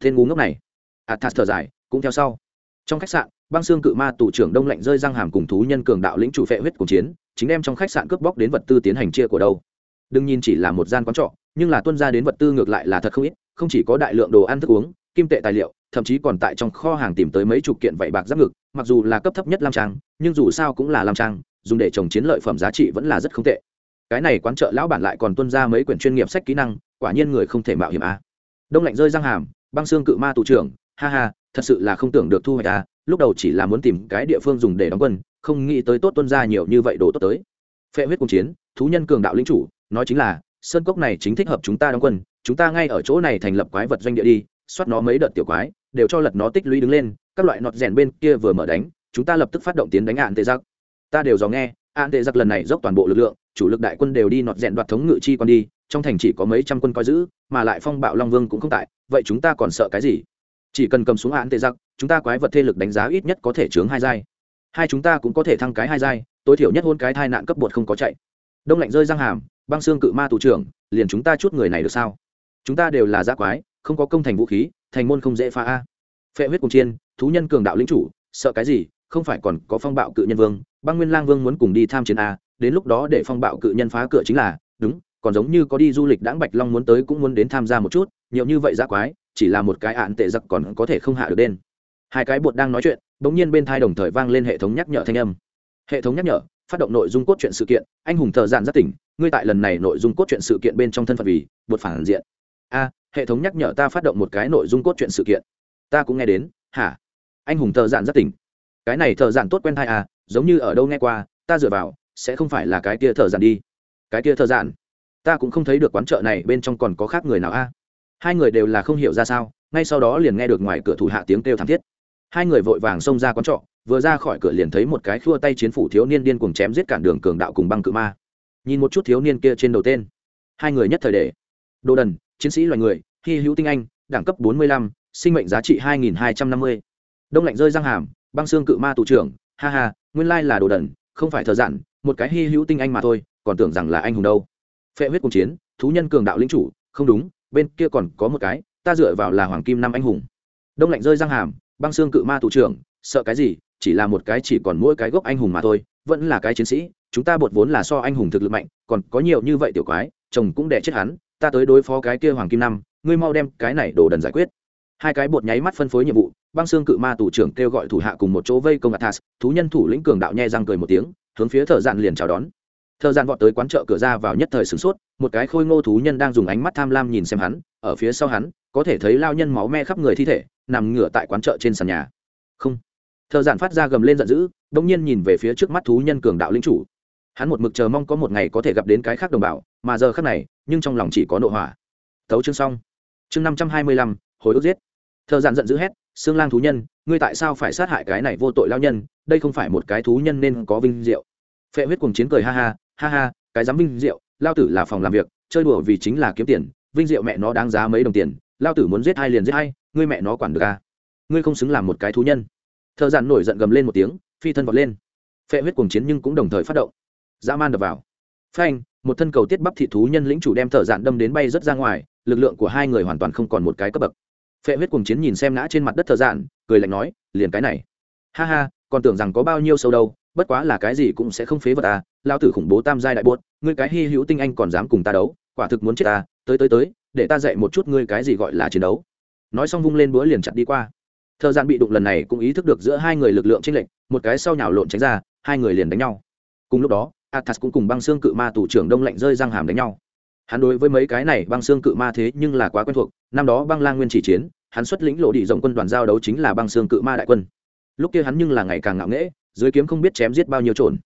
Tên ngu ngốc này. Athas thở dài, cũng theo sau. Trong khách sạn, băng xương cự ma tù trưởng đông lạnh rơi răng hàm cùng thú nhân cường đạo lĩnh chủ phệ huyết cùng chiến, chính đem trong khách sạn cướp bóc đến vật tư tiến hành chia của đâu. Đừng nhìn chỉ là một gian quán trọ, nhưng là tuân ra đến vật tư ngược lại là thật không ít, không chỉ có đại lượng đồ ăn thức uống, kim tệ tài liệu, thậm chí còn tại trong kho hàng tìm tới mấy chục kiện vảy bạc giáp ngực, mặc dù là cấp thấp nhất lam trang, nhưng dù sao cũng là lam trang, dùng để trồng chiến lợi phẩm giá trị vẫn là rất không tệ cái này quán chợ lão bản lại còn tuân ra mấy quyển chuyên nghiệp sách kỹ năng, quả nhiên người không thể mạo hiểm a à. đông lạnh rơi răng hàm, băng xương cự ma tù trưởng, ha ha, thật sự là không tưởng được thu hoạch a à. lúc đầu chỉ là muốn tìm cái địa phương dùng để đóng quân, không nghĩ tới tốt tuân ra nhiều như vậy đồ tốt tới phệ huyết cùng chiến, thú nhân cường đạo lĩnh chủ, nói chính là, sơn cốc này chính thích hợp chúng ta đóng quân, chúng ta ngay ở chỗ này thành lập quái vật doanh địa đi, soát nó mấy đợt tiểu quái, đều cho lật nó tích lũy đứng lên, các loại nọt rèn bên kia vừa mở đánh, chúng ta lập tức phát động tiến đánh ạn tê giặc ta đều dò nghe, ạn tê giặc lần này dốc toàn bộ lực lượng chủ lực đại quân đều đi nọt rèn đoạt thống ngự chi còn đi, trong thành chỉ có mấy trăm quân coi giữ, mà lại phong bạo long vương cũng không tại, vậy chúng ta còn sợ cái gì? Chỉ cần cầm xuống án tệ giặc, chúng ta quái vật thê lực đánh giá ít nhất có thể chướng hai giai. Hai chúng ta cũng có thể thăng cái hai giai, tối thiểu nhất hôn cái thai nạn cấp bột không có chạy. Đông lạnh rơi răng hàm, băng xương cự ma tù trưởng, liền chúng ta chút người này được sao? Chúng ta đều là gia quái, không có công thành vũ khí, thành môn không dễ phá a. Phệ huyết cùng chiên, thú nhân cường đạo lính chủ, sợ cái gì? Không phải còn có phong bạo cự nhân vương, băng nguyên lang vương muốn cùng đi tham chiến a, đến lúc đó để phong bạo cự nhân phá cửa chính là, đúng, còn giống như có đi du lịch đãng bạch long muốn tới cũng muốn đến tham gia một chút, nhiều như vậy ra quái, chỉ là một cái ạn tệ giặc còn có thể không hạ được đen. Hai cái bột đang nói chuyện, bỗng nhiên bên thai đồng thời vang lên hệ thống nhắc nhở thanh âm. Hệ thống nhắc nhở, phát động nội dung cốt truyện sự kiện, anh hùng thợ dạn rất tỉnh, ngươi tại lần này nội dung cốt truyện sự kiện bên trong thân phận vì, bột phản diện. A, hệ thống nhắc nhở ta phát động một cái nội dung cốt truyện sự kiện. Ta cũng nghe đến, hả? Anh hùng thợ dạn rất tỉnh cái này thợ dạn tốt quen thai à giống như ở đâu nghe qua ta dựa vào sẽ không phải là cái kia thợ dạn đi. Cái kia thợ dạn ta cũng không thấy được quán chợ này bên trong còn có khác người nào a hai người đều là không hiểu ra sao ngay sau đó liền nghe được ngoài cửa thủ hạ tiếng kêu thảm thiết. Hai người vội vàng xông ra quán trọ vừa ra khỏi cửa liền thấy một cái khua tay chiến phủ thiếu niên điên cuồng chém giết cản đường cường đạo cùng băng cự ma. Nhìn một chút thiếu niên kia trên đầu tên. Hai người nhất thời để. Đồ đần chiến sĩ loài người hy hữu tinh anh đẳng cấp 45, sinh mệnh giá trị 2250. đông lạnh rơi răng hàm băng xương cự ma tù trưởng ha ha nguyên lai là đồ đần không phải thờ giản, một cái hy hữu tinh anh mà thôi còn tưởng rằng là anh hùng đâu. Phệ huyết cùng chiến thú nhân cường đạo lĩnh chủ không đúng bên kia còn có một cái ta dựa vào là hoàng kim năm anh hùng. Đông lạnh rơi răng hàm băng xương cự ma tù trưởng sợ cái gì chỉ là một cái chỉ còn mỗi cái gốc anh hùng mà thôi vẫn là cái chiến sĩ chúng ta bột vốn là so anh hùng thực lực mạnh còn có nhiều như vậy tiểu quái chồng cũng đẻ chết hắn ta tới đối phó cái kia hoàng kim năm ngươi mau đem cái này đồ đần giải quyết. Hai cái bột nháy mắt phân phối nhiệm vụ băng xương cự ma tù trưởng kêu gọi thủ hạ cùng một chỗ vây công athas thú nhân thủ lĩnh cường đạo nhe răng cười một tiếng, hướng phía thợ dạn liền chào đón. Thợ dạn vọt tới quán chợ cửa ra vào nhất thời sửng sốt, một cái khôi ngô thú nhân đang dùng ánh mắt tham lam nhìn xem hắn, ở phía sau hắn, có thể thấy lao nhân máu me khắp người thi thể, nằm ngửa tại quán chợ trên sàn nhà. Không. Thợ dạn phát ra gầm lên giận dữ, đông nhiên nhìn về phía trước mắt thú nhân cường đạo lính chủ. Hắn một mực chờ mong có một ngày có thể gặp đến cái khác đồng bào, mà giờ khác này, nhưng trong lòng chỉ có nội hỏa. Thấu chương xong. Chương năm trăm hai mươi lăm, hồi ức giết. Thợ dạn giận dữ hét xương lang thú nhân, ngươi tại sao phải sát hại cái này vô tội lao nhân? Đây không phải một cái thú nhân nên có vinh diệu. Phệ huyết cùng chiến cười ha ha ha ha, cái dám vinh diệu lao tử là phòng làm việc, chơi đùa vì chính là kiếm tiền, vinh diệu mẹ nó đáng giá mấy đồng tiền lao tử muốn giết hai liền giết hai ngươi mẹ nó quản được à? Ngươi không xứng làm một cái thú nhân. Thợ dạn nổi giận gầm lên một tiếng, phi thân vọt lên. Phệ huyết cùng chiến nhưng cũng đồng thời phát động. Dã man đập vào. Phanh, một thân cầu tiết bắp thị thú nhân lĩnh chủ đem thợ dạn đâm đến bay rất ra ngoài, lực lượng của hai người hoàn toàn không còn một cái cấp bậc phệ huyết cùng chiến nhìn xem ngã trên mặt đất thợ dạn, cười lạnh nói, liền cái này. Ha ha, còn tưởng rằng có bao nhiêu sâu đâu, bất quá là cái gì cũng sẽ không phế vật à lao tử khủng bố tam giai đại buốt ngươi cái hy hữu tinh anh còn dám cùng ta đấu, quả thực muốn chết ta, tới tới tới, để ta dạy một chút ngươi cái gì gọi là chiến đấu. Nói xong vung lên búa liền chặt đi qua. Thợ dạn bị đụng lần này cũng ý thức được giữa hai người lực lượng chênh lệch, một cái sau nhào lộn tránh ra, hai người liền đánh nhau. Cùng lúc đó, athas cũng cùng băng xương cự ma tù trưởng đông lạnh rơi răng hàm đánh nhau hắn đối với mấy cái này băng xương cự ma thế nhưng là quá quen thuộc, năm đó băng lang nguyên chỉ chiến, hắn xuất lĩnh lộ đi rộng quân đoàn giao đấu chính là băng xương cự ma đại quân. Lúc kia hắn nhưng là ngày càng ngạo nghễ, dưới kiếm không biết chém giết bao nhiêu trồn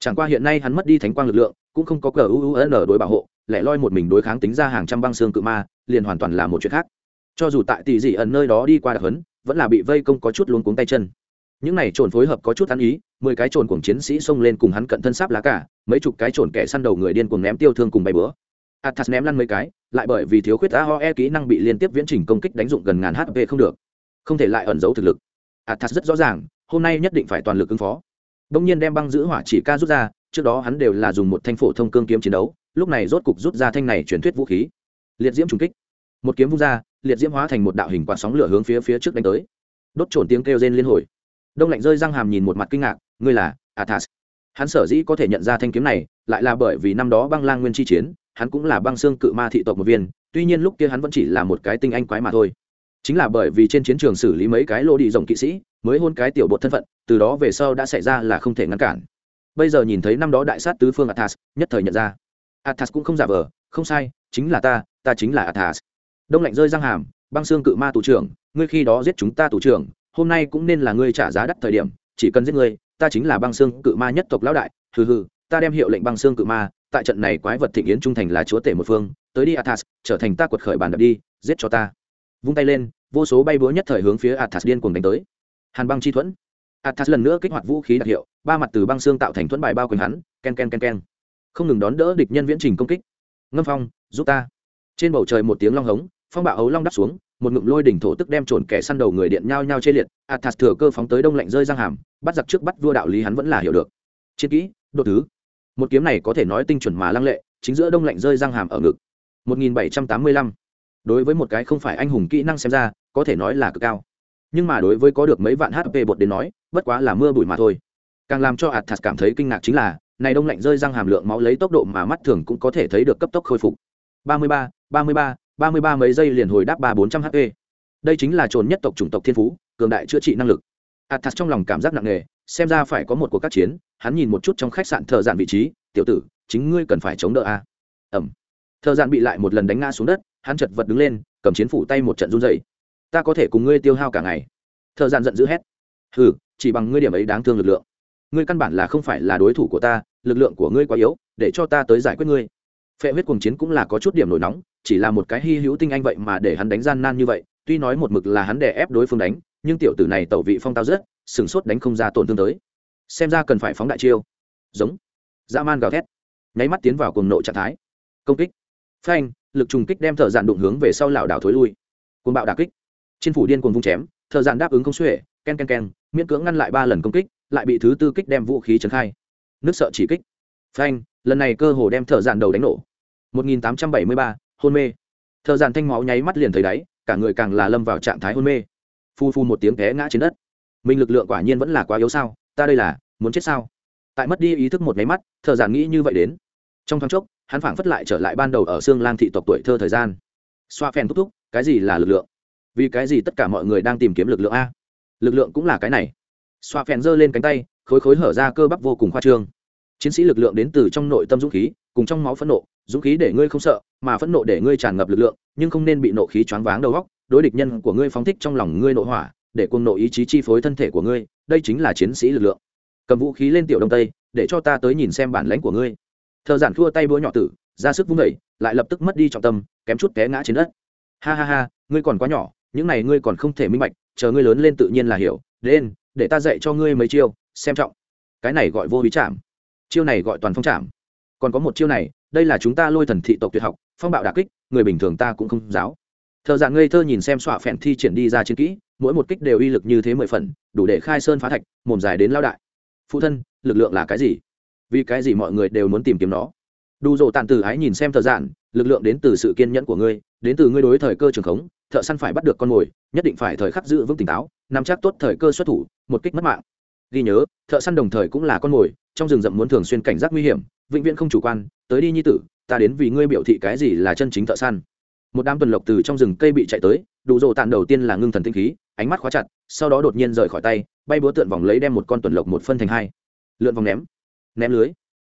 chẳng qua hiện nay hắn mất đi thánh quang lực lượng, cũng không có cờ uun e đối bảo hộ, lẻ loi một mình đối kháng tính ra hàng trăm băng xương cự ma, liền hoàn toàn là một chuyện khác. Cho dù tại tỷ dị ẩn nơi đó đi qua đặc hấn, vẫn là bị vây công có chút luống cuống tay chân. Những này trồn phối hợp có chút ăn ý, mười cái trồn cùng chiến sĩ xông lên cùng hắn cận thân sáp lá cả, mấy chục cái trồn kẻ săn đầu người điên cùng ném tiêu thương cùng bay bữa athas ném lăn mấy cái, lại bởi vì thiếu khuyết aoe kỹ năng bị liên tiếp viễn trình công kích đánh dụng gần ngàn hp không được. Không thể lại ẩn giấu thực lực. Athas rất rõ ràng, hôm nay nhất định phải toàn lực ứng phó. Đông nhiên đem băng giữ hỏa chỉ ca rút ra, trước đó hắn đều là dùng một thanh phổ thông cương kiếm chiến đấu, lúc này rốt cục rút ra thanh này truyền thuyết vũ khí. Liệt diễm trùng kích. Một kiếm vung ra, liệt diễm hóa thành một đạo hình quạt sóng lửa hướng phía phía trước đánh tới. Đốt trồn tiếng kêu rên liên hồi. Đông lạnh rơi răng hàm nhìn một mặt kinh ngạc, ngươi là athas? Hắn sở dĩ có thể nhận ra thanh kiếm này, lại là bởi vì năm đó băng lang nguyên chi chiến hắn cũng là băng xương cự ma thị tộc một viên, tuy nhiên lúc kia hắn vẫn chỉ là một cái tinh anh quái mà thôi. Chính là bởi vì trên chiến trường xử lý mấy cái lô đi rồng kỵ sĩ, mới hôn cái tiểu bột thân phận, từ đó về sau đã xảy ra là không thể ngăn cản. Bây giờ nhìn thấy năm đó đại sát tứ phương athas nhất thời nhận ra athas cũng không giả vờ, không sai, chính là ta ta chính là athas đông lạnh rơi răng hàm, băng xương cự ma tù trưởng, ngươi khi đó giết chúng ta tù trưởng, hôm nay cũng nên là ngươi trả giá đắt thời điểm, chỉ cần giết ngươi, ta chính là băng xương cự ma nhất tộc lão đại, hừ hừ, ta đem hiệu lệnh băng xương cự ma tại trận này quái vật thịnh yến trung thành là chúa tể một phương, tới đi athas, trở thành ta quật khởi bàn đập đi, giết cho ta. Vung tay lên, vô số bay búa nhất thời hướng phía athas điên cuồng đánh tới. Hàn băng chi thuẫn. Athas lần nữa kích hoạt vũ khí đặc hiệu, ba mặt từ băng xương tạo thành thuẫn bài bao quanh hắn, ken ken ken ken. Không ngừng đón đỡ địch nhân viễn trình công kích. Ngâm phong, giúp ta. Trên bầu trời một tiếng long hống, phong bạo ấu long đắp xuống, một ngụm lôi đỉnh thổ tức đem trồn kẻ săn đầu người điện nhau nhau chê liệt. Athas thừa cơ phóng tới đông lạnh rơi răng hàm, bắt giặc trước bắt vua đạo lý hắn vẫn là hiểu được. Chiến kỹ, đột thứ một kiếm này có thể nói tinh chuẩn mà lăng lệ chính giữa đông lạnh rơi răng hàm ở ngực. 1785. đối với một cái không phải anh hùng kỹ năng xem ra có thể nói là cực cao. Nhưng mà đối với có được mấy vạn hp bột đến nói bất quá là mưa bụi mà thôi. Càng làm cho athas cảm thấy kinh ngạc chính là này đông lạnh rơi răng hàm lượng máu lấy tốc độ mà mắt thường cũng có thể thấy được cấp tốc khôi phục. 33, 33, 33 mấy giây liền hồi đáp ba bốn trăm hp đây chính là trồn nhất tộc chủng tộc thiên phú cường đại chữa trị năng lực. Athas trong lòng cảm giác nặng nề xem ra phải có một cuộc các chiến, hắn nhìn một chút trong khách sạn thợ dạn vị trí, tiểu tử, chính ngươi cần phải chống đỡ a. Ẩm. Thợ dạn bị lại một lần đánh ngã xuống đất, hắn chật vật đứng lên, cầm chiến phủ tay một trận run dày ta có thể cùng ngươi tiêu hao cả ngày. Thợ dạn giận dữ hét. Ừ chỉ bằng ngươi điểm ấy đáng thương lực lượng. Ngươi căn bản là không phải là đối thủ của ta, lực lượng của ngươi quá yếu, để cho ta tới giải quyết ngươi. Phệ huyết cuồng chiến cũng là có chút điểm nổi nóng, chỉ là một cái hy hữu tinh anh vậy mà để hắn đánh gian nan như vậy, tuy nói một mực là hắn đè ép đối phương đánh nhưng tiểu tử này tẩu vị phong tao rất sừng sốt đánh không ra tổn thương tới. Xem ra cần phải phóng đại chiêu. Giống. Dã man gào thét. Nháy mắt tiến vào cuồng nộ trạng thái. Công kích. Phanh lực trùng kích đem thợ dạn đụng hướng về sau lảo đảo thối lui. Cuồng bạo đà kích. Trên phủ điên cuồng vung chém thợ dạn đáp ứng không xuể ken ken ken miễn cưỡng ngăn lại ba lần công kích lại bị thứ tư kích đem vũ khí trấn khai. Nước sợ chỉ kích. Phanh lần này cơ hồ đem thợ dạn đầu đánh nổ. 1873, hôn mê. Thợ dạn thanh máu nháy mắt liền thấy đáy cả người càng là lâm vào trạng thái hôn mê phu phu một tiếng té ngã trên đất. Mình lực lượng quả nhiên vẫn là quá yếu sao? Ta đây là muốn chết sao? Tại mất đi ý thức một máy mắt, thợ giản nghĩ như vậy đến. Trong thoáng chốc, hắn phảng phất lại trở lại ban đầu ở xương lang thị tộc tuổi thơ thời gian. Xoa phèn thúc thúc, cái gì là lực lượng? Vì cái gì tất cả mọi người đang tìm kiếm lực lượng a? Lực lượng cũng là cái này. Xoa phèn giơ lên cánh tay, khối khối hở ra cơ bắp vô cùng khoa trương. Chiến sĩ lực lượng đến từ trong nội tâm dũng khí, cùng trong máu phẫn nộ, dũng khí để ngươi không sợ, mà phẫn nộ để ngươi tràn ngập lực lượng, nhưng không nên bị nộ khí choáng váng đầu góc đối địch nhân của ngươi phóng thích trong lòng ngươi nội hỏa để cuồng nộ ý chí chi phối thân thể của ngươi đây chính là chiến sĩ lực lượng. Cầm vũ khí lên tiểu đông tây để cho ta tới nhìn xem bản lãnh của ngươi. Thợ giản thua tay búa nhỏ tử ra sức vung đẩy, lại lập tức mất đi trọng tâm kém chút té ngã trên đất. Ha ha ha ngươi còn quá nhỏ những này ngươi còn không thể minh bạch chờ ngươi lớn lên tự nhiên là hiểu. Đến để ta dạy cho ngươi mấy chiêu xem trọng. Cái này gọi vô ý chạm. Chiêu này gọi toàn phong chạm. Còn có một chiêu này đây là chúng ta lôi thần thị tộc tuyệt học phong bạo đà kích người bình thường ta cũng không giáo thợ dạng ngây thơ nhìn xem xọa phèn thi triển đi ra chiến kỹ, mỗi một kích đều uy lực như thế mười phần, đủ để khai sơn phá thạch, mồm dài đến lao đại. Phụ thân, lực lượng là cái gì? Vì cái gì mọi người đều muốn tìm kiếm nó? Đủ dỗ tàn tử ái nhìn xem thợ giản lực lượng đến từ sự kiên nhẫn của ngươi, đến từ ngươi đối thời cơ trường khống, thợ săn phải bắt được con mồi, nhất định phải thời khắc giữ vững tỉnh táo, nắm chắc tốt thời cơ xuất thủ, một kích mất mạng. Ghi nhớ, thợ săn đồng thời cũng là con mồi, trong rừng rậm muốn thường xuyên cảnh giác nguy hiểm, vĩnh viễn không chủ quan, tới đi nhi tử, ta đến vì ngươi biểu thị cái gì là chân chính thợ săn một đám tuần lộc từ trong rừng cây bị chạy tới, đủ rộ tàn đầu tiên là ngưng thần tinh khí, ánh mắt khóa chặt, sau đó đột nhiên rời khỏi tay, bay búa tượn vòng lấy đem một con tuần lộc một phân thành hai. Lượn vòng ném ném lưới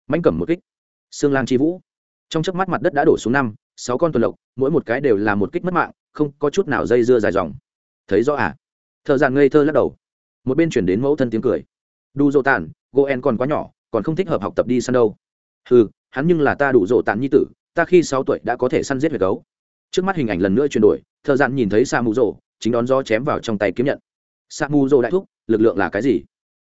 mánh cầm một kích. Xương lang chi vũ. Trong chớp mắt mặt đất đã đổ xuống năm, sáu con tuần lộc, mỗi một cái đều là một kích mất mạng, không có chút nào dây dưa dài dòng. Thấy rõ à? Thợ giàn ngây thơ lắc đầu. Một bên chuyển đến mẫu thân tiếng cười. Đủ rộ tàn goen còn quá nhỏ, còn không thích hợp học tập đi săn đâu. Ừ hắn nhưng là ta đủ rộ tàn nhi tử, ta khi sáu tuổi đã có thể săn giết huyệt gấu trước mắt hình ảnh lần nữa chuyển đổi, thợ dạn nhìn thấy sa mù rồ chính đón gió chém vào trong tay kiếm nhận. Sa mù rồ đại thúc, lực lượng là cái gì?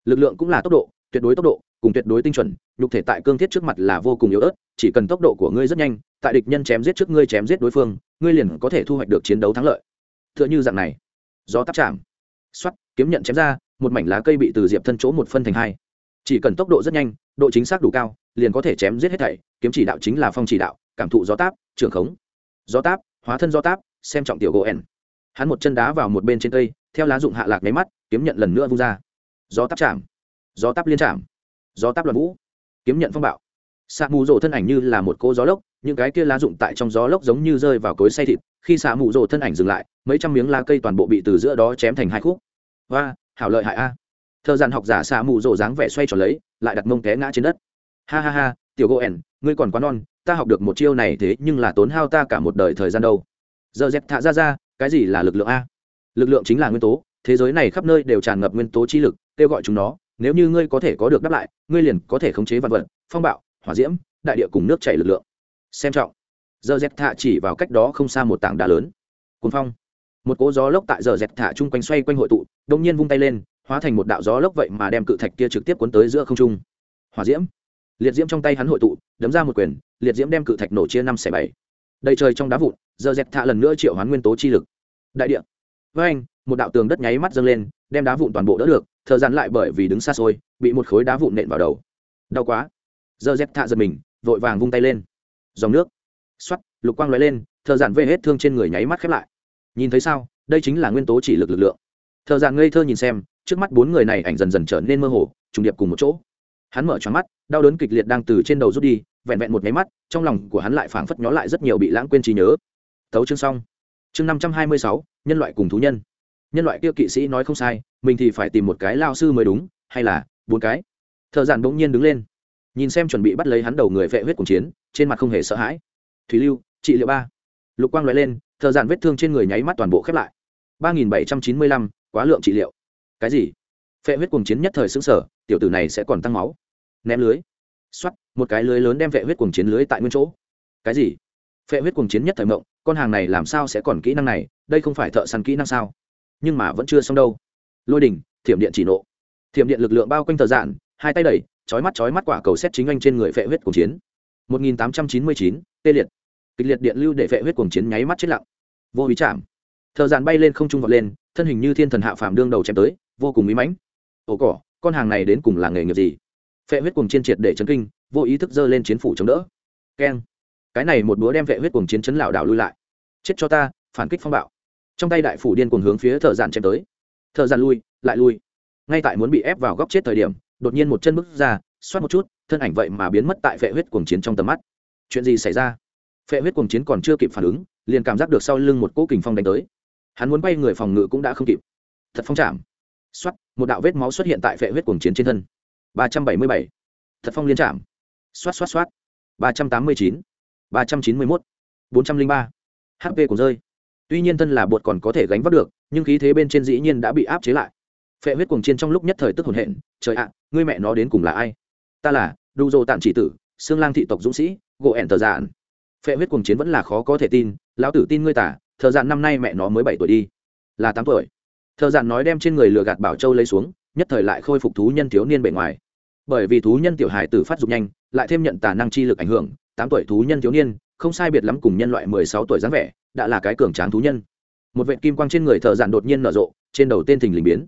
Lực lượng cũng là tốc độ, tuyệt đối tốc độ, cùng tuyệt đối tinh chuẩn, nhục thể tại cương thiết trước mặt là vô cùng yếu ớt, chỉ cần tốc độ của ngươi rất nhanh, tại địch nhân chém giết trước ngươi chém giết đối phương, ngươi liền có thể thu hoạch được chiến đấu thắng lợi. T h ư ợ n h ư dạng này, gió tắp chạm. Xoắt kiếm nhận chém ra, một mảnh lá cây bị từ diệp thân chỗ một phân thành hai. Chỉ cần tốc độ rất nhanh, độ chính xác đủ cao, liền có thể chém giết hết thảy, kiếm chỉ đạo chính là phong chỉ đạo, cảm thụ gió táp trường khống. Gió táp hóa thân gió táp, xem trọng tiểu gỗ ẻn. Hắn một chân đá vào một bên trên cây, theo lá dụng hạ lạc máy mắt, kiếm nhận lần nữa vung ra. Gió táp chạm. Gió táp liên chạm. Gió táp loạn vũ. Kiếm nhận phong bạo. Xạ mù rổ thân ảnh như là một cô gió lốc, những cái kia lá dụng tại trong gió lốc giống như rơi vào cối say thịt. Khi xạ mù rổ thân ảnh dừng lại, mấy trăm miếng lá cây toàn bộ bị từ giữa đó chém thành hai khúc. Và hảo lợi hại a. Thợ dàn học giả xạ mù rổ dáng vẻ xoay tròn lấy, lại đặt mông té ngã trên đất. Ha ha ha tiểu gỗ ẻn, ngươi còn quá non, ta học được một chiêu này thế nhưng là tốn hao ta cả một đời thời gian đâu. Giờ dẹp thạ ra ra, cái gì là lực lượng a? Lực lượng chính là nguyên tố, thế giới này khắp nơi đều tràn ngập nguyên tố chi lực, kêu gọi chúng nó, nếu như ngươi có thể có được đáp lại, ngươi liền có thể khống chế vật vật, phong bạo, hỏa diễm, đại địa cùng nước chảy lực lượng. Xem trọng. Giờ dẹp thạ chỉ vào cách đó không xa một tảng đá lớn. Cuốn phong. Một cỗ gió lốc tại giờ dẹp thạ chung quanh xoay quanh hội tụ đông nhiên vung tay lên, hóa thành một đạo gió lốc vậy mà đem cự thạch kia trực tiếp cuốn tới giữa không trung. Hỏa diễm liệt diễm trong tay hắn hội tụ, đấm ra một quyền, liệt diễm đem cự thạch nổ chia năm xẻ bảy. Đầy trời trong đá vụn, giờ dẹp thạ lần nữa triệu hoán nguyên tố chi lực. Đại địa. Với anh, một đạo tường đất nháy mắt dâng lên, đem đá vụn toàn bộ đỡ được thợ dàn lại bởi vì đứng xa xôi, bị một khối đá vụn nện vào đầu. Đau quá. Giờ dẹp thạ giật mình, vội vàng vung tay lên. Dòng nước. Xoắt lục quang l lên thợ dàn vê hết thương trên người nháy mắt khép lại. Nhìn thấy sao? Đây chính là nguyên tố chỉ lực lực lượng. Thợ dàn ngây thơ nhìn xem, trước mắt bốn người này ảnh dần dần trở nên mơ hồ, trùng điệp cùng một chỗ. Hắn mở choáng mắt đau đớn kịch liệt đang từ trên đầu rút đi, vẹn vẹn một máy mắt, trong lòng của hắn lại phảng phất nhó lại rất nhiều bị lãng quên trí nhớ. Thấu chương xong. Chương năm trăm hai mươi sáu, nhân loại cùng thú nhân. Nhân loại kia kỵ sĩ nói không sai, mình thì phải tìm một cái lao sư mới đúng, hay là bốn cái? Thợ giản bỗng nhiên đứng lên. Nhìn xem chuẩn bị bắt lấy hắn đầu người vệ huyết cùng chiến, trên mặt không hề sợ hãi. Thủy lưu, trị liệu ba. Lục quang loại lên, thợ giản vết thương trên người nháy mắt toàn bộ khép lại. ba nghìn bảy trăm chín mươi lăm, quá lượng trị liệu. Cái gì? Phệ huyết cùng chiến nhất thời xứng sở tiểu tử này sẽ còn tăng máu ném lưới. Xoắt một cái lưới lớn đem vệ huyết cuồng chiến lưới tại nguyên chỗ. Cái gì? Vệ huyết cuồng chiến nhất thời mộng con hàng này làm sao sẽ còn kỹ năng này đây không phải thợ săn kỹ năng sao? Nhưng mà vẫn chưa xong đâu. Lôi đình thiểm điện chỉ nộ. Thiểm điện lực lượng bao quanh thợ dạn hai tay đẩy chói mắt chói mắt quả cầu xét chính anh trên người vệ huyết cuồng chiến. 1899, tê liệt. Kịch liệt điện lưu để vệ huyết cuồng chiến nháy mắt chết lặng. Vô ý chạm. Thợ dạn bay lên không trung vọt lên thân hình như thiên thần hạ phàm đương đầu chém tới vô cùng mỹ mãnh. Ồ cỏ con hàng này đến cùng là nghề nghiệp gì? Phệ huyết cuồng chiến triệt để chấn kinh, vô ý thức giơ lên chiến phủ chống đỡ. Keng. Cái này một búa đem vệ huyết cuồng chiến chấn lảo đảo lui lại. Chết cho ta, phản kích phong bạo. Trong tay đại phủ điên cuồng hướng phía thợ dạn chém tới. Thợ dạn lui, lại lui. Ngay tại muốn bị ép vào góc chết thời điểm, đột nhiên một chân bước ra, xoát một chút, thân ảnh vậy mà biến mất tại vệ huyết cuồng chiến trong tầm mắt. Chuyện gì xảy ra? Phệ huyết cuồng chiến còn chưa kịp phản ứng, liền cảm giác được sau lưng một cỗ kình phong đánh tới. Hắn muốn bay người phòng ngự cũng đã không kịp. Thật phong chạm. Xoát, một đạo vết máu xuất hiện tại phệ huyết cuồng chiến trên thân ba trăm bảy mươi bảy. Thật phong liên chạm xoát xoát xoát. ba trăm tám mươi chín. ba trăm chín mươi mốt. bốn trăm linh ba. Hp của rơi. Tuy nhiên thân là bột còn có thể gánh vác được, nhưng khí thế bên trên dĩ nhiên đã bị áp chế lại. Phệ huyết cuồng chiến trong lúc nhất thời tức hồn hện. Trời ạ, ngươi mẹ nó đến cùng là ai? Ta là đu dô tạm chỉ tử xương lang thị tộc dũng sĩ, gỗ ẻn tờ dạn phệ huyết cuồng chiến vẫn là khó có thể tin, lão tử tin ngươi tả, Thờ dạn năm nay mẹ nó mới bảy tuổi đi. Là tám tuổi. Thờ dạn nói đem trên người lừa gạt bảo châu lấy xuống nhất thời lại khôi phục thú nhân thiếu niên bề ngoài. Bởi vì thú nhân tiểu hài tử phát dục nhanh, lại thêm nhận tà năng chi lực ảnh hưởng, tám tuổi thú nhân thiếu niên, không sai biệt lắm cùng nhân loại mười sáu tuổi dáng vẻ, đã là cái cường tráng thú nhân. Một vệ kim quang trên người thợ giản đột nhiên nở rộ, trên đầu tên thình lình biến.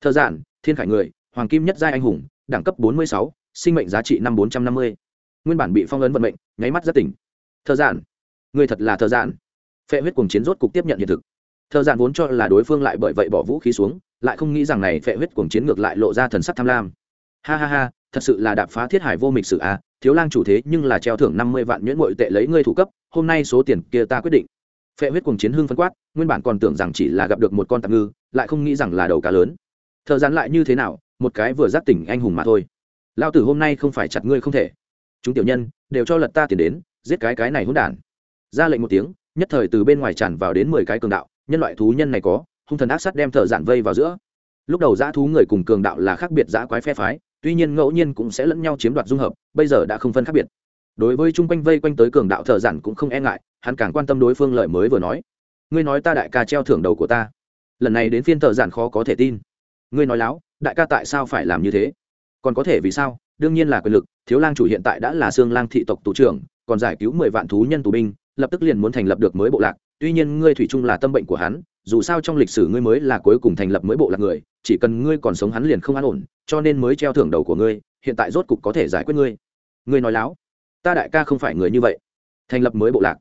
Thợ giản, thiên khải người, hoàng kim nhất giai anh hùng, đẳng cấp bốn mươi sáu, sinh mệnh giá trị năm bốn trăm năm mươi. Nguyên bản bị phong ấn vận mệnh, nháy mắt rất tỉnh. Thợ giản, người thật là thợ giản. Phệ huyết cùng chiến rốt cục tiếp nhận hiện thực thợ giản vốn cho là đối phương lại bởi vậy bỏ vũ khí xuống, lại không nghĩ rằng này phệ huyết cùng chiến ngược lại lộ ra thần sắc tham lam. Ha ha ha, thật sự là đạp phá thiết hải vô mịch sự à thiếu lang chủ thế nhưng là treo thưởng năm mươi vạn nhuyễn bội tệ lấy ngươi thủ cấp, hôm nay số tiền kia ta quyết định. Phệ huyết cùng chiến hưng phân quát, nguyên bản còn tưởng rằng chỉ là gặp được một con tạm ngư, lại không nghĩ rằng là đầu cá lớn. Thợ gián lại như thế nào, một cái vừa giác tỉnh anh hùng mà thôi. Lao tử hôm nay không phải chặt ngươi không thể. Chúng tiểu nhân, đều cho lật ta tiền đến, giết cái cái này hỗn đản. Ra lệnh một tiếng, nhất thời từ bên ngoài tràn vào đến mười cái cường đạo nhân loại thú nhân này có, hung thần ác sát đem thợ giản vây vào giữa. Lúc đầu dã thú người cùng cường đạo là khác biệt dã quái phe phái, tuy nhiên ngẫu nhiên cũng sẽ lẫn nhau chiếm đoạt dung hợp, bây giờ đã không phân khác biệt. Đối với chung quanh vây quanh tới cường đạo thợ giản cũng không e ngại, hắn càng quan tâm đối phương lợi mới vừa nói. Ngươi nói ta đại ca treo thưởng đầu của ta. Lần này đến phiên thợ giản khó có thể tin. Ngươi nói láo, đại ca tại sao phải làm như thế? Còn có thể vì sao? Đương nhiên là quyền lực, thiếu lang chủ hiện tại đã là xương lang thị tộc tù trưởng, còn giải cứu mười vạn thú nhân tù binh, lập tức liền muốn thành lập được mới bộ lạc tuy nhiên ngươi thủy chung là tâm bệnh của hắn, dù sao trong lịch sử ngươi mới là cuối cùng thành lập mới bộ lạc người, chỉ cần ngươi còn sống hắn liền không an ổn, cho nên mới treo thưởng đầu của ngươi, hiện tại rốt cục có thể giải quyết ngươi. Ngươi nói láo, ta đại ca không phải người như vậy. Thành lập mới bộ lạc,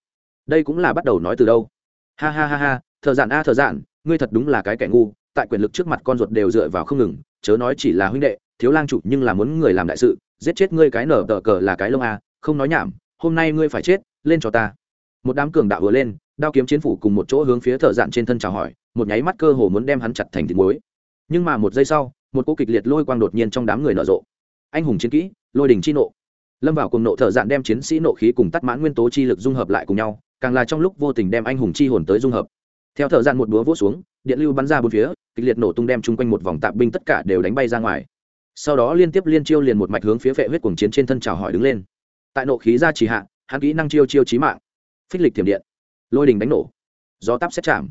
đây cũng là bắt đầu nói từ đâu. Ha ha ha ha, thợ giản a, thợ giản ngươi thật đúng là cái kẻ ngu, tại quyền lực trước mặt con ruột đều dựa vào không ngừng, chớ nói chỉ là huynh đệ, thiếu lang chủ nhưng là muốn người làm đại sự, giết chết ngươi cái nở tờ cờ là cái lông a, không nói nhảm, hôm nay ngươi phải chết, lên cho ta. Một đám cường đạo vừa lên đao kiếm chiến phủ cùng một chỗ hướng phía thợ dạn trên thân chào hỏi, một nháy mắt cơ hồ muốn đem hắn chặt thành thịt muối. Nhưng mà một giây sau, một cô kịch liệt lôi quang đột nhiên trong đám người nở rộ. Anh hùng chiến kỹ, lôi đình chi nộ. Lâm vào cùng nộ thợ dạn đem chiến sĩ nộ khí cùng tắt mãn nguyên tố chi lực dung hợp lại cùng nhau, càng là trong lúc vô tình đem anh hùng chi hồn tới dung hợp. Theo thợ dạn một búa vỗ xuống, điện lưu bắn ra bốn phía, kịch liệt nổ tung đem chung quanh một vòng tạp binh tất cả đều đánh bay ra ngoài. Sau đó liên tiếp liên chiêu liền một mạch hướng phía vệ huyết cuồng chiến trên thân chào hỏi đứng lên. Tại nộ khí ra chỉ hạ, hắn kỹ năng chiêu chiêu chí mạng. Phích lịch thiểm điện lôi đình đánh nổ. Gió táp xét chạm.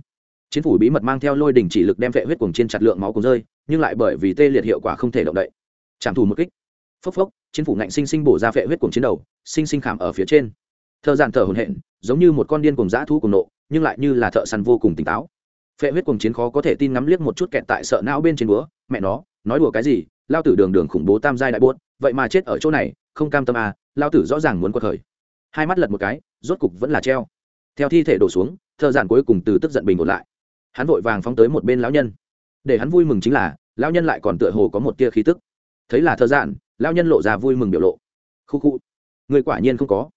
Chiến phủ bí mật mang theo lôi đình chỉ lực đem vệ huyết cuồng trên chặt lượng máu cùng rơi, nhưng lại bởi vì tê liệt hiệu quả không thể động đậy. Trảm thủ một kích. Phốc phốc, chiến phủ ngạnh sinh sinh bổ ra vệ huyết cuồng chiến đầu, sinh sinh khảm ở phía trên. Thợ giàn thở hồn hện giống như một con điên cùng dã thú cùng nộ, nhưng lại như là thợ săn vô cùng tỉnh táo. Phệ huyết cuồng chiến khó có thể tin ngắm liếc một chút kẹt tại sợ não bên trên búa, mẹ nó, nói đùa cái gì? Lao tử đường đường khủng bố tam giai đại buốt, vậy mà chết ở chỗ này, không cam tâm à lao tử rõ ràng muốn quật khởi. Hai mắt lật một cái, rốt cục vẫn là treo theo thi thể đổ xuống, thợ giản cuối cùng từ tức giận bình ổn lại. Hắn vội vàng phóng tới một bên lão nhân. Để hắn vui mừng chính là, lão nhân lại còn tựa hồ có một tia khí tức. Thấy là thợ giản, lão nhân lộ ra vui mừng biểu lộ. Khu khu, người quả nhiên không có.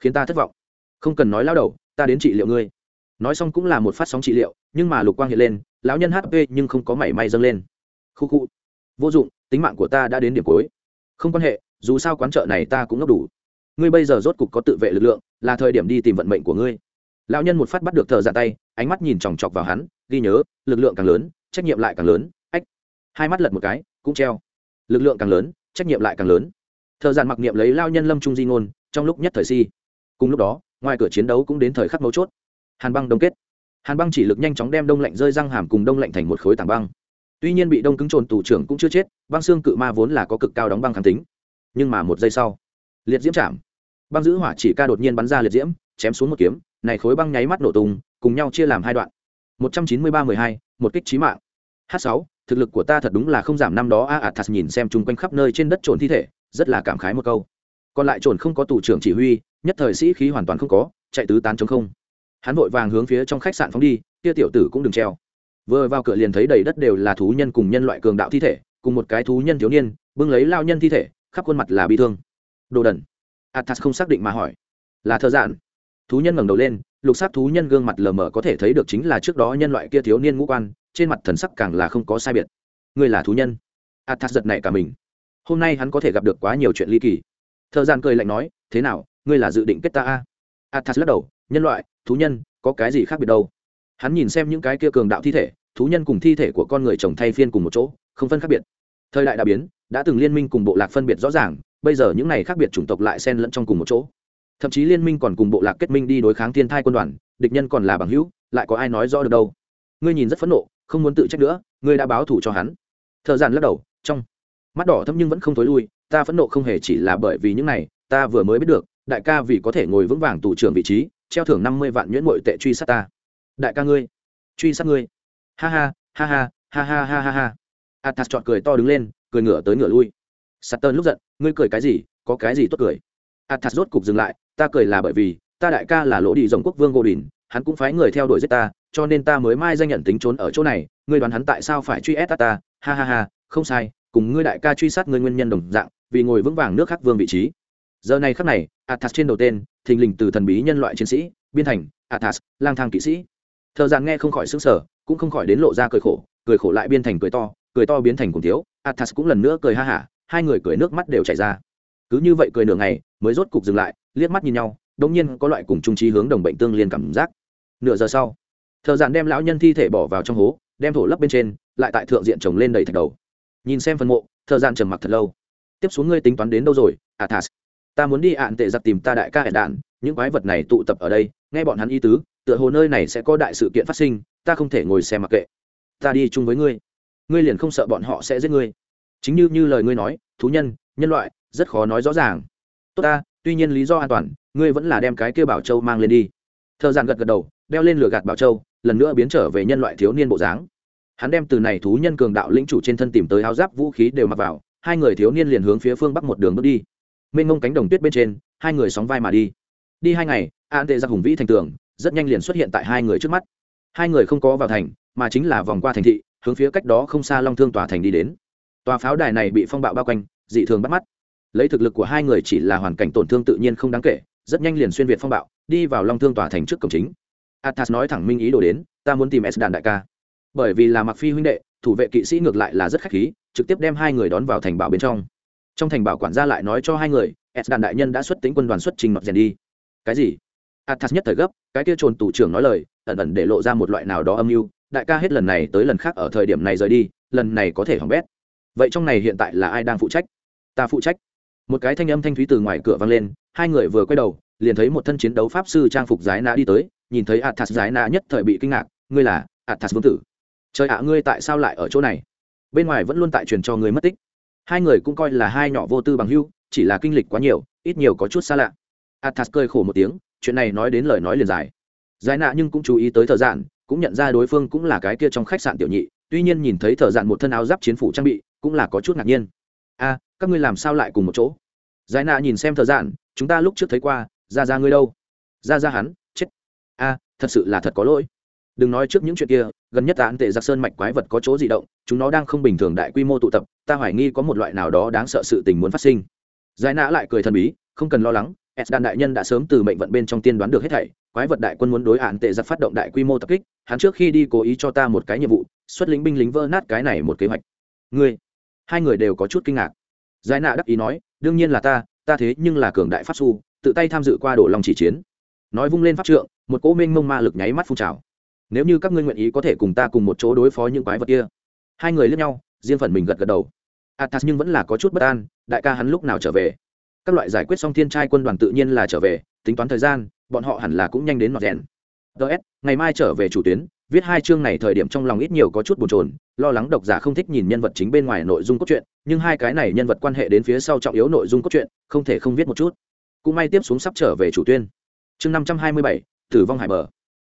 Khiến ta thất vọng. Không cần nói lao đầu, ta đến trị liệu ngươi. Nói xong cũng là một phát sóng trị liệu, nhưng mà lục quang hiện lên, lão nhân hp nhưng không có mảy may dâng lên. Khu khu, vô dụng, tính mạng của ta đã đến điểm cuối. Không quan hệ, dù sao quán chợ này ta cũng ngốc đủ. Ngươi bây giờ rốt cục có tự vệ lực lượng, là thời điểm đi tìm vận mệnh của ngươi lão nhân một phát bắt được thợ dạ tay, ánh mắt nhìn chòng chọc vào hắn, ghi nhớ, lực lượng càng lớn, trách nhiệm lại càng lớn, ách. Hai mắt lật một cái, cũng treo. Lực lượng càng lớn, trách nhiệm lại càng lớn. Thợ dạn mặc niệm lấy lao nhân lâm trung di ngôn, trong lúc nhất thời si. Cùng lúc đó, ngoài cửa chiến đấu cũng đến thời khắc mấu chốt. Hàn băng đông kết. Hàn băng chỉ lực nhanh chóng đem đông lạnh rơi răng hàm cùng đông lạnh thành một khối tảng băng. Tuy nhiên bị đông cứng trồn tù trưởng cũng chưa chết, băng xương cự ma vốn là có cực cao đóng băng kháng tính. Nhưng mà một giây sau, liệt diễm chạm. Băng giữ hỏa chỉ ca đột nhiên bắn ra liệt diễm, chém xuống một kiếm này khối băng nháy mắt nổ tung cùng nhau chia làm hai đoạn. Một trăm chín mươi ba mười hai một kích trí mạng. H sáu thực lực của ta thật đúng là không giảm năm đó. A à, athas nhìn xem chung quanh khắp nơi trên đất trồn thi thể rất là cảm khái một câu. Còn lại trồn không có tù trưởng chỉ huy nhất thời sĩ khí hoàn toàn không có chạy tứ tán chống không. Hắn vội vàng hướng phía trong khách sạn phóng đi kia tiểu tử cũng đừng treo. Vừa vào cửa liền thấy đầy đất đều là thú nhân cùng nhân loại cường đạo thi thể cùng một cái thú nhân thiếu niên bưng lấy lao nhân thi thể khắp khuôn mặt là bị thương. Đồ đần. Athas không xác định mà hỏi. Là thợ giản thú nhân ngẩng đầu lên, lục sắc thú nhân gương mặt lờ mờ có thể thấy được chính là trước đó nhân loại kia thiếu niên ngũ quan, trên mặt thần sắc càng là không có sai biệt. Người là thú nhân. Athas giật này cả mình. Hôm nay hắn có thể gặp được quá nhiều chuyện ly kỳ. Thợ gian cười lạnh nói, thế nào, ngươi là dự định kết ta a? Athas lắc đầu, nhân loại, thú nhân, có cái gì khác biệt đâu? Hắn nhìn xem những cái kia cường đạo thi thể, thú nhân cùng thi thể của con người chồng thay phiên cùng một chỗ, không phân khác biệt. Thời đại đã biến, đã từng liên minh cùng bộ lạc phân biệt rõ ràng, bây giờ những này khác biệt chủng tộc lại xen lẫn trong cùng một chỗ thậm chí liên minh còn cùng bộ lạc kết minh đi đối kháng thiên thai quân đoàn, địch nhân còn là bằng hữu, lại có ai nói rõ được đâu. Ngươi nhìn rất phẫn nộ, không muốn tự trách nữa, ngươi đã báo thủ cho hắn. Thợ giản lắc đầu, trong mắt đỏ thâm nhưng vẫn không thối lui, ta phẫn nộ không hề chỉ là bởi vì những này, ta vừa mới biết được, đại ca vì có thể ngồi vững vàng tù trưởng vị trí, treo thưởng năm mươi vạn nhuyễn mội tệ truy sát ta. Đại ca ngươi, truy sát ngươi. Ha ha ha ha ha ha ha ha ha. Athas chọn cười to đứng lên, cười ngửa tới ngửa lui. Saturn lúc giận, ngươi cười cái gì, có cái gì tốt cười. Athas rốt cục dừng lại ta cười là bởi vì, ta đại ca là lỗ đi rồng quốc vương gô đình, hắn cũng phái người theo đuổi giết ta, cho nên ta mới mai danh nhận tính trốn ở chỗ này, ngươi đoán hắn tại sao phải truy ép ta ta? Ha ha ha, không sai, cùng ngươi đại ca truy sát ngươi nguyên nhân đồng dạng, vì ngồi vững vàng nước khắc vương vị trí. Giờ này khắc này, athas trên đầu tên, thình lình từ thần bí nhân loại chiến sĩ, biên thành athas, lang thang kỵ sĩ. Thợ giàn nghe không khỏi xứng sở cũng không khỏi đến lộ ra cười khổ cười khổ lại biên thành cười to cười to biến thành cùng thiếu. Athas cũng lần nữa cười ha hả, hai người cười nước mắt đều chảy ra cứ như vậy cười nửa ngày, mới rốt cục dừng lại, liếc mắt nhìn nhau đông nhiên có loại cùng trung trí hướng đồng bệnh tương liên cảm giác. Nửa giờ sau, thợ giàn đem lão nhân thi thể bỏ vào trong hố, đem thổ lấp bên trên, lại tại thượng diện trồng lên đầy thạch đầu. Nhìn xem phần mộ, thợ giàn trầm mặc thật lâu. Tiếp xuống ngươi tính toán đến đâu rồi, athas? Ta muốn đi ạn tệ giặc tìm ta đại ca ẻ đạn, những quái vật này tụ tập ở đây, nghe bọn hắn y tứ, tựa hồ nơi này sẽ có đại sự kiện phát sinh, ta không thể ngồi xem mặc kệ. Ta đi chung với ngươi. Ngươi liền không sợ bọn họ sẽ giết ngươi. Chính như như lời ngươi nói, thú nhân nhân loại rất khó nói rõ ràng. Tốt ta, tuy nhiên lý do an toàn, ngươi vẫn là đem cái kia bảo châu mang lên đi. Thợ giản gật gật đầu, đeo lên lửa gạt bảo châu, lần nữa biến trở về nhân loại thiếu niên bộ dáng. Hắn đem từ này thú nhân cường đạo lĩnh chủ trên thân tìm tới áo giáp vũ khí đều mặc vào, hai người thiếu niên liền hướng phía phương bắc một đường bước đi. Mênh ngông cánh đồng tuyết bên trên, hai người sóng vai mà đi. Đi hai ngày, an tệ ra hùng vĩ thành tường, rất nhanh liền xuất hiện tại hai người trước mắt. Hai người không có vào thành, mà chính là vòng qua thành thị, hướng phía cách đó không xa long thương tòa thành đi đến. Tòa pháo đài này bị phong bạo bao quanh, dị thường bắt mắt lấy thực lực của hai người chỉ là hoàn cảnh tổn thương tự nhiên không đáng kể, rất nhanh liền xuyên việt phong bạo, đi vào long thương tòa thành trước cổng chính. Athas nói thẳng minh ý đồ đến, ta muốn tìm s đàn đại ca. Bởi vì là mặc phi huynh đệ, thủ vệ kỵ sĩ ngược lại là rất khách khí, trực tiếp đem hai người đón vào thành bảo bên trong. Trong thành bảo quản gia lại nói cho hai người, s đàn đại nhân đã xuất tính quân đoàn xuất trình mặc rèn đi. Cái gì? Athas nhất thời gấp, cái kia trồn tù trưởng nói lời, ẩn ẩn để lộ ra một loại nào đó âm mưu, đại ca hết lần này tới lần khác ở thời điểm này rời đi, lần này có thể hỏng bét. Vậy trong này hiện tại là ai đang phụ trách? Ta phụ trách một cái thanh âm thanh thúy từ ngoài cửa vang lên, hai người vừa quay đầu, liền thấy một thân chiến đấu pháp sư trang phục giái nã đi tới, nhìn thấy athas giái nã nhất thời bị kinh ngạc, ngươi là athas vương tử? Trời ạ, ngươi tại sao lại ở chỗ này? Bên ngoài vẫn luôn tại truyền cho người mất tích. Hai người cũng coi là hai nhỏ vô tư bằng hưu chỉ là kinh lịch quá nhiều, ít nhiều có chút xa lạ. Athas cười khổ một tiếng, chuyện này nói đến lời nói liền dài. Giải nạ nhưng cũng chú ý tới thời gian cũng nhận ra đối phương cũng là cái kia trong khách sạn tiểu nhị, tuy nhiên nhìn thấy thợ dạn một thân áo giáp chiến phủ trang bị, cũng là có chút ngạc nhiên. A các ngươi làm sao lại cùng một chỗ? Giải nạ nhìn xem thợ dạn, chúng ta lúc trước thấy qua, ra ra ngươi đâu? Ra ra hắn, chết. A, thật sự là thật có lỗi. Đừng nói trước những chuyện kia, gần nhất án tệ giặc sơn mạch quái vật có chỗ di động, chúng nó đang không bình thường đại quy mô tụ tập, ta hoài nghi có một loại nào đó đáng sợ sự tình muốn phát sinh. Giải nạ lại cười thần bí, không cần lo lắng, s đàn đại nhân đã sớm từ mệnh vận bên trong tiên đoán được hết thảy, quái vật đại quân muốn đối án tệ giặc phát động đại quy mô tập kích, hắn trước khi đi cố ý cho ta một cái nhiệm vụ, xuất lính binh lính vỡ nát cái này một kế hoạch. Ngươi, hai người đều có chút kinh ngạc giải nạ đắc ý nói, đương nhiên là ta ta thế nhưng là cường đại pháp su tự tay tham dự qua đổ lòng chỉ chiến. Nói vung lên pháp trượng, một cỗ minh mông ma lực nháy mắt phun trào. Nếu như các ngươi nguyện ý có thể cùng ta cùng một chỗ đối phó những quái vật kia. Hai người lướt nhau, riêng phần mình gật gật đầu. Athas nhưng vẫn là có chút bất an, đại ca hắn lúc nào trở về? Các loại giải quyết xong thiên trai quân đoàn tự nhiên là trở về, tính toán thời gian, bọn họ hẳn là cũng nhanh đến nọt rèn. Ts ngày mai trở về chủ tuyến viết hai chương này thời điểm trong lòng ít nhiều có chút bồn chồn, lo lắng độc giả không thích nhìn nhân vật chính bên ngoài nội dung cốt truyện, nhưng hai cái này nhân vật quan hệ đến phía sau trọng yếu nội dung cốt truyện, không thể không viết một chút. Cũng may tiếp xuống sắp trở về chủ tuyên. Chương năm trăm hai mươi bảy, tử vong hải bờ.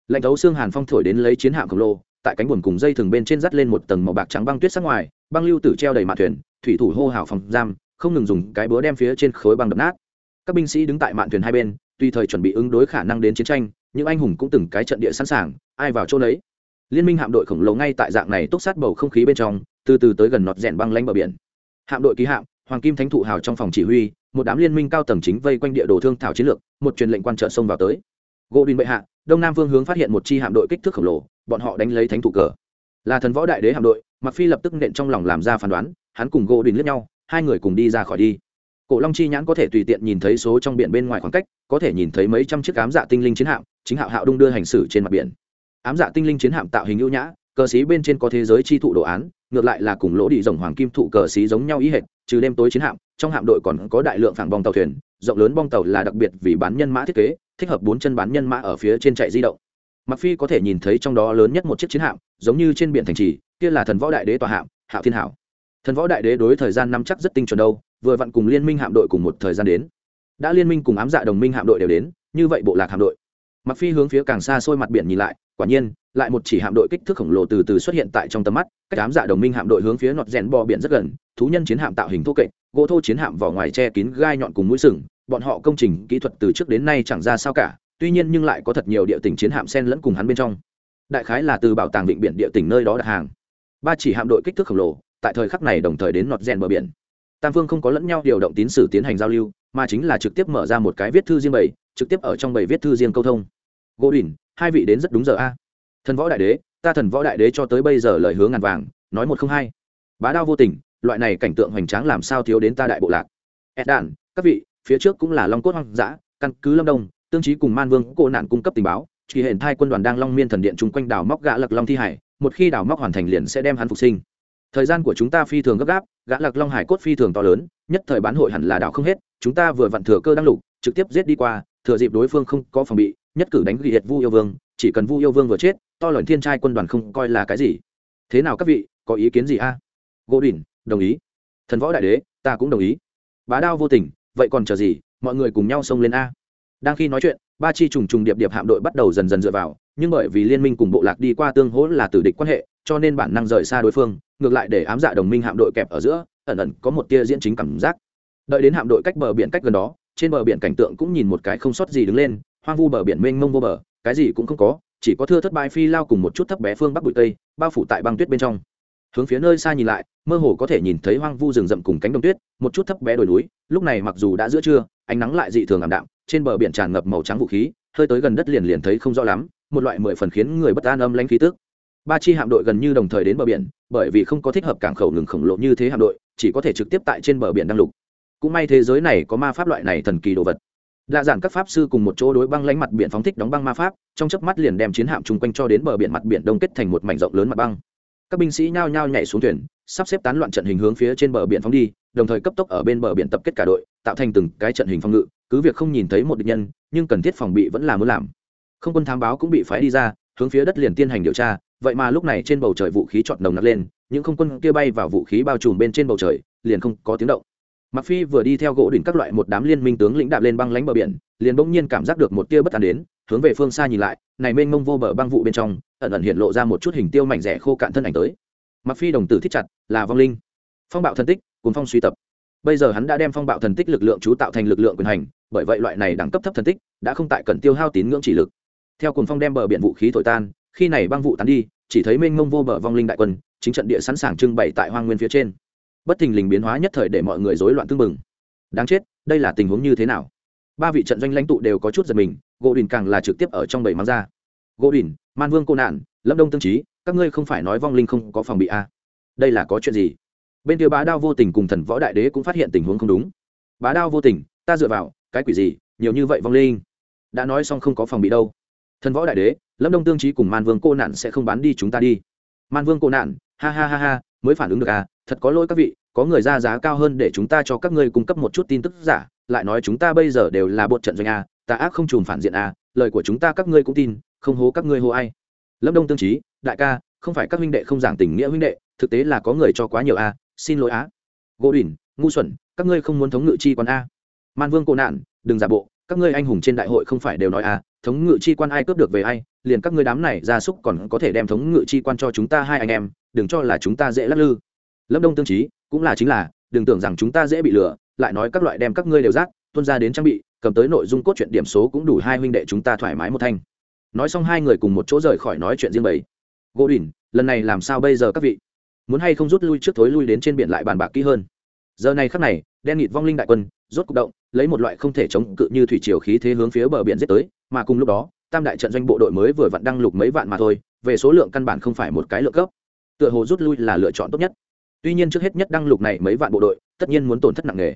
Lạnh thấu xương hàn phong thổi đến lấy chiến hạm khổng lồ, tại cánh buồm cùng dây thừng bên trên dắt lên một tầng màu bạc trắng băng tuyết sắc ngoài, băng lưu tử treo đầy mạn thuyền, thủy thủ hô hào phòng giam, không ngừng dùng cái búa đem phía trên khối băng đập nát. Các binh sĩ đứng tại mạn thuyền hai bên, tùy thời chuẩn bị ứng đối khả năng đến chiến tranh những anh hùng cũng từng cái trận địa sẵn sàng, ai vào chỗ lấy liên minh hạm đội khổng lồ ngay tại dạng này túc sát bầu không khí bên trong, từ từ tới gần nọt rẽn băng lanh bờ biển. Hạm đội ký hạm, hoàng kim thánh thụ hào trong phòng chỉ huy, một đám liên minh cao tầng chính vây quanh địa đồ thương thảo chiến lược, một truyền lệnh quan trợ xông vào tới. Gỗ đình bệ hạ, đông nam vương hướng phát hiện một chi hạm đội kích thước khổng lồ, bọn họ đánh lấy thánh thụ cờ. Là thần võ đại đế hạm đội mặc phi lập tức nện trong lòng làm ra phán đoán, hắn cùng gỗ đình lướt nhau, hai người cùng đi ra khỏi đi. Cổ long chi nhãn có thể tùy tiện nhìn thấy số trong biển bên ngoài khoảng cách, có thể nhìn thấy mấy trăm chiếc ám dạ tinh linh chiến hạm chính hạo hạo đung đưa hành xử trên mặt biển. Ám dạ tinh linh chiến hạm tạo hình ưu nhã, cờ xí bên trên có thế giới chi thụ đồ án, ngược lại là cùng lỗ đi rồng hoàng kim thụ cờ xí giống nhau ý hệt, trừ đêm tối chiến hạm, trong hạm đội còn có đại lượng phản bong tàu thuyền, rộng lớn bong tàu là đặc biệt vì bán nhân mã thiết kế, thích hợp bốn chân bán nhân mã ở phía trên chạy di động. Mặc phi có thể nhìn thấy trong đó lớn nhất một chiếc chiến hạm, giống như trên biển thành trì, kia là thần võ đại đế tòa hạm, hạo thiên hảo. Thần võ đại đế đối thời gian năm chắc rất tinh chuẩn đâu, vừa vặn cùng liên minh hạm đội cùng một thời gian đến. Đã liên minh cùng ám dạ đồng minh hạm đội đều đến, như vậy bộ lạc hạm đội mặc phi hướng phía càng xa xôi mặt biển nhìn lại, quả nhiên, lại một chỉ hạm đội kích thước khổng lồ từ từ xuất hiện tại trong tầm mắt, cách đám dạ đồng minh hạm đội hướng phía nọt rèn bò biển rất gần, thú nhân chiến hạm tạo hình thô kệch, gỗ thô chiến hạm vỏ ngoài che kín gai nhọn cùng mũi sừng, bọn họ công trình kỹ thuật từ trước đến nay chẳng ra sao cả, tuy nhiên nhưng lại có thật nhiều địa tỉnh chiến hạm sen lẫn cùng hắn bên trong. Đại khái là từ bảo tàng vịnh biển địa tỉnh nơi đó đặt hàng. Ba chỉ hạm đội kích thước khổng lồ, tại thời khắc này đồng thời đến nọt rèn bờ biển. Tam phương không có lẫn nhau điều động tín sử tiến hành giao lưu mà chính là trực tiếp mở ra một cái viết thư riêng bày, trực tiếp ở trong bầy viết thư riêng câu thông. Gỗ đỉnh hai vị đến rất đúng giờ a. Thần võ đại đế, ta thần võ đại đế cho tới bây giờ lời hướng ngàn vàng, nói một không hai. Bá đao vô tình, loại này cảnh tượng hoành tráng làm sao thiếu đến ta đại bộ lạc. Ed các vị, phía trước cũng là long cốt hoang dã, căn cứ lâm đông, tương trí cùng man vương cô nạn cung cấp tình báo, chỉ hiện thai quân đoàn đang long miên thần điện chung quanh đảo móc gã lặc long thi hải, một khi đảo móc hoàn thành liền sẽ đem hắn phục sinh. Thời gian của chúng ta phi thường gấp gáp, gã lặc long hải cốt phi thường to lớn nhất thời bán hội hẳn là đảo không hết, chúng ta vừa vặn thừa cơ đăng lục, trực tiếp giết đi qua, thừa dịp đối phương không có phòng bị, nhất cử đánh ghi hiệt vu yêu vương, chỉ cần vu yêu vương vừa chết, to lớn thiên trai quân đoàn không coi là cái gì. Thế nào các vị, có ý kiến gì a? Gỗ đỉnh đồng ý. Thần võ đại đế, ta cũng đồng ý. Bá đao vô tình, vậy còn chờ gì, mọi người cùng nhau xông lên a. Đang khi nói chuyện, ba chi trùng trùng điệp điệp hạm đội bắt đầu dần dần dựa vào, nhưng bởi vì liên minh cùng bộ lạc đi qua tương hỗ là tử địch quan hệ, cho nên bản năng rời xa đối phương, ngược lại để ám dạ đồng minh hạm đội kẹp ở giữa ẩn ẩn có một tia diễn chính cảm giác. Đợi đến hạm đội cách bờ biển cách gần đó, trên bờ biển cảnh tượng cũng nhìn một cái không sót gì đứng lên, hoang vu bờ biển mênh mông vô bờ, cái gì cũng không có, chỉ có thưa thất bại phi lao cùng một chút thấp bé phương bắc bụi tây, bao phủ tại băng tuyết bên trong. Hướng phía nơi xa nhìn lại, mơ hồ có thể nhìn thấy hoang vu rừng rậm cùng cánh đồng tuyết, một chút thấp bé đồi núi, lúc này mặc dù đã giữa trưa, ánh nắng lại dị thường ảm đạm, trên bờ biển tràn ngập màu trắng vũ khí, hơi tới gần đất liền liền thấy không rõ lắm, một loại mười phần khiến người bất an âm lãnh khí tức. Ba chi hạm đội gần như đồng thời đến bờ biển, bởi vì không có thích hợp cảng khẩu ngừng khổng lồ như thế hạm đội chỉ có thể trực tiếp tại trên bờ biển đăng lục. Cũng may thế giới này có ma pháp loại này thần kỳ đồ vật. Lạ dạng các pháp sư cùng một chỗ đối băng lánh mặt biển phóng thích đóng băng ma pháp, trong chớp mắt liền đem chiến hạm chung quanh cho đến bờ biển mặt biển đông kết thành một mảnh rộng lớn mặt băng. Các binh sĩ nhao nhao nhảy xuống thuyền, sắp xếp tán loạn trận hình hướng phía trên bờ biển phóng đi, đồng thời cấp tốc ở bên bờ biển tập kết cả đội, tạo thành từng cái trận hình phòng ngự, cứ việc không nhìn thấy một địch nhân, nhưng cần thiết phòng bị vẫn là muốn làm. Không quân thám báo cũng bị phái đi ra, hướng phía đất liền tiến hành điều tra, vậy mà lúc này trên bầu trời vũ khí chọt nồng nặc lên những không quân kia bay vào vũ khí bao trùm bên trên bầu trời, liền không có tiếng động. Mặc phi vừa đi theo gỗ đỉnh các loại một đám liên minh tướng lĩnh đạp lên băng lánh bờ biển, liền bỗng nhiên cảm giác được một tia bất an đến, hướng về phương xa nhìn lại, này mênh mông vô bờ băng vụ bên trong, ẩn ẩn hiện lộ ra một chút hình tiêu mảnh rẻ khô cạn thân ảnh tới. Mặc phi đồng tử thích chặt, là vong linh. Phong bạo thần tích cùng phong suy tập. Bây giờ hắn đã đem phong bạo thần tích lực lượng chú tạo thành lực lượng quyền hành, bởi vậy loại này đẳng cấp thấp thần tích, đã không tại cần tiêu hao tín ngưỡng chỉ lực. Theo cùng phong đem bờ biển vũ khí thổi tan, khi này băng vụ tán đi chỉ thấy mênh mông vô bờ vong linh đại quân, chính trận địa sẵn sàng trưng bày tại hoang nguyên phía trên. Bất thình lình biến hóa nhất thời để mọi người rối loạn tương mừng đáng chết, đây là tình huống như thế nào? Ba vị trận doanh lãnh tụ đều có chút giật mình, gỗ đình càng là trực tiếp ở trong bầy mang ra. Gỗ đình, man vương cô nạn, lâm đông tương trí các ngươi không phải nói vong linh không có phòng bị a à? đây là có chuyện gì? Bên kia bá đao vô tình cùng thần võ đại đế cũng phát hiện tình huống không đúng. Bá đao vô tình, ta dựa vào, cái quỷ gì, nhiều như vậy vong linh? Đã nói xong không có phòng bị đâu. Thần võ đại đế lâm đông tương trí cùng man vương cô nạn sẽ không bán đi chúng ta đi man vương cô nạn, ha ha ha ha, mới phản ứng được à thật có lỗi các vị, có người ra giá cao hơn để chúng ta cho các ngươi cung cấp một chút tin tức giả, lại nói chúng ta bây giờ đều là bột trận doanh à? tà ác không trùm phản diện à lời của chúng ta các ngươi cũng tin, không hố các ngươi hô ai lâm đông tương trí, đại ca, không phải các huynh đệ không giảng tình nghĩa huynh đệ, thực tế là có người cho quá nhiều à? xin lỗi à. á gỗ đỉnh ngu xuẩn, các ngươi không muốn thống ngự chi còn a à. man vương cô nạn, đừng giả bộ, các ngươi anh hùng trên đại hội không phải đều nói à? Thống ngự chi quan ai cướp được về ai, liền các ngươi đám này ra súc còn có thể đem thống ngự chi quan cho chúng ta hai anh em, đừng cho là chúng ta dễ lắc lư. Lâm đông tương trí cũng là chính là, đừng tưởng rằng chúng ta dễ bị lừa, lại nói các loại đem các ngươi đều rác tuân ra đến trang bị, cầm tới nội dung cốt truyện điểm số cũng đủ hai huynh đệ chúng ta thoải mái một thanh. Nói xong hai người cùng một chỗ rời khỏi nói chuyện riêng bầy. Gỗ đỉnh lần này làm sao bây giờ các vị? Muốn hay không rút lui trước thối lui đến trên biển lại bàn bạc kỹ hơn? Giờ này khắc này, đen nghịt vong linh đại quân, rốt cục động, lấy một loại không thể chống cự như thủy triều khí thế hướng phía bờ biển giết tới mà cùng lúc đó, tam đại trận doanh bộ đội mới vừa vặn đăng lục mấy vạn mà thôi, về số lượng căn bản không phải một cái lượng cấp tựa hồ rút lui là lựa chọn tốt nhất. Tuy nhiên trước hết nhất đăng lục này mấy vạn bộ đội, tất nhiên muốn tổn thất nặng nề.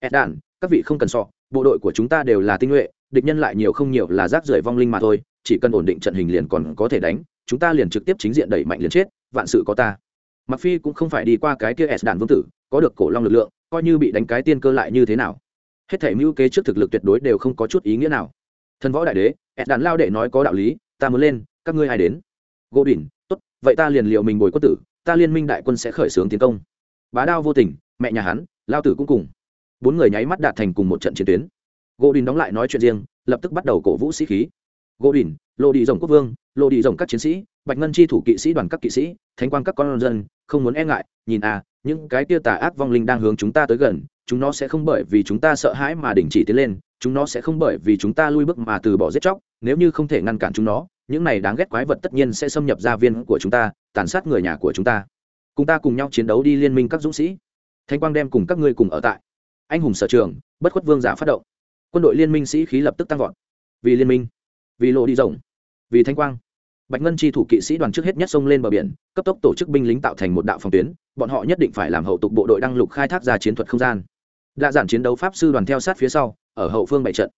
Ed đàn các vị không cần so, bộ đội của chúng ta đều là tinh nhuệ, địch nhân lại nhiều không nhiều là rác rưởi vong linh mà thôi, chỉ cần ổn định trận hình liền còn có thể đánh, chúng ta liền trực tiếp chính diện đẩy mạnh liền chết, vạn sự có ta. Mặc phi cũng không phải đi qua cái kia s đàn vương tử, có được cổ long lực lượng, coi như bị đánh cái tiên cơ lại như thế nào. Hết thể mưu kế trước thực lực tuyệt đối đều không có chút ý nghĩa nào thần võ đại đế ed đàn lao đệ nói có đạo lý, ta muốn lên, các ngươi ai đến? Gỗ đỉnh, tốt, vậy ta liền liệu mình bồi quân tử, ta liên minh đại quân sẽ khởi xướng tiến công. Bá đao vô tình, mẹ nhà hắn, lao tử cũng cùng. Bốn người nháy mắt đạt thành cùng một trận chiến tuyến. Gỗ đình đóng lại nói chuyện riêng, lập tức bắt đầu cổ vũ sĩ khí. Gỗ đình lộ đi rồng quốc vương lộ đi rồng các chiến sĩ, bạch ngân chi thủ kỵ sĩ đoàn các kỵ sĩ, thánh quang các con dân, không muốn e ngại, nhìn à những cái tia tà ác vong linh đang hướng chúng ta tới gần, chúng nó sẽ không bởi vì chúng ta sợ hãi mà đình chỉ tiến lên chúng nó sẽ không bởi vì chúng ta lui bước mà từ bỏ giết chóc, nếu như không thể ngăn cản chúng nó, những này đáng ghét quái vật tất nhiên sẽ xâm nhập gia viên của chúng ta, tàn sát người nhà của chúng ta. Cùng ta cùng nhau chiến đấu đi liên minh các dũng sĩ. Thanh quang đem cùng các ngươi cùng ở tại. Anh hùng sở trường, bất khuất vương giả phát động. Quân đội liên minh sĩ khí lập tức tăng vọt. Vì liên minh, vì lộ đi rộng, vì thanh quang. Bạch ngân chi thủ kỵ sĩ đoàn trước hết nhất xông lên bờ biển, cấp tốc tổ chức binh lính tạo thành một đạo phòng tuyến, bọn họ nhất định phải làm hậu tục bộ đội đăng lục khai thác ra chiến thuật không gian đa giản chiến đấu pháp sư đoàn theo sát phía sau, ở hậu phương bảy trận.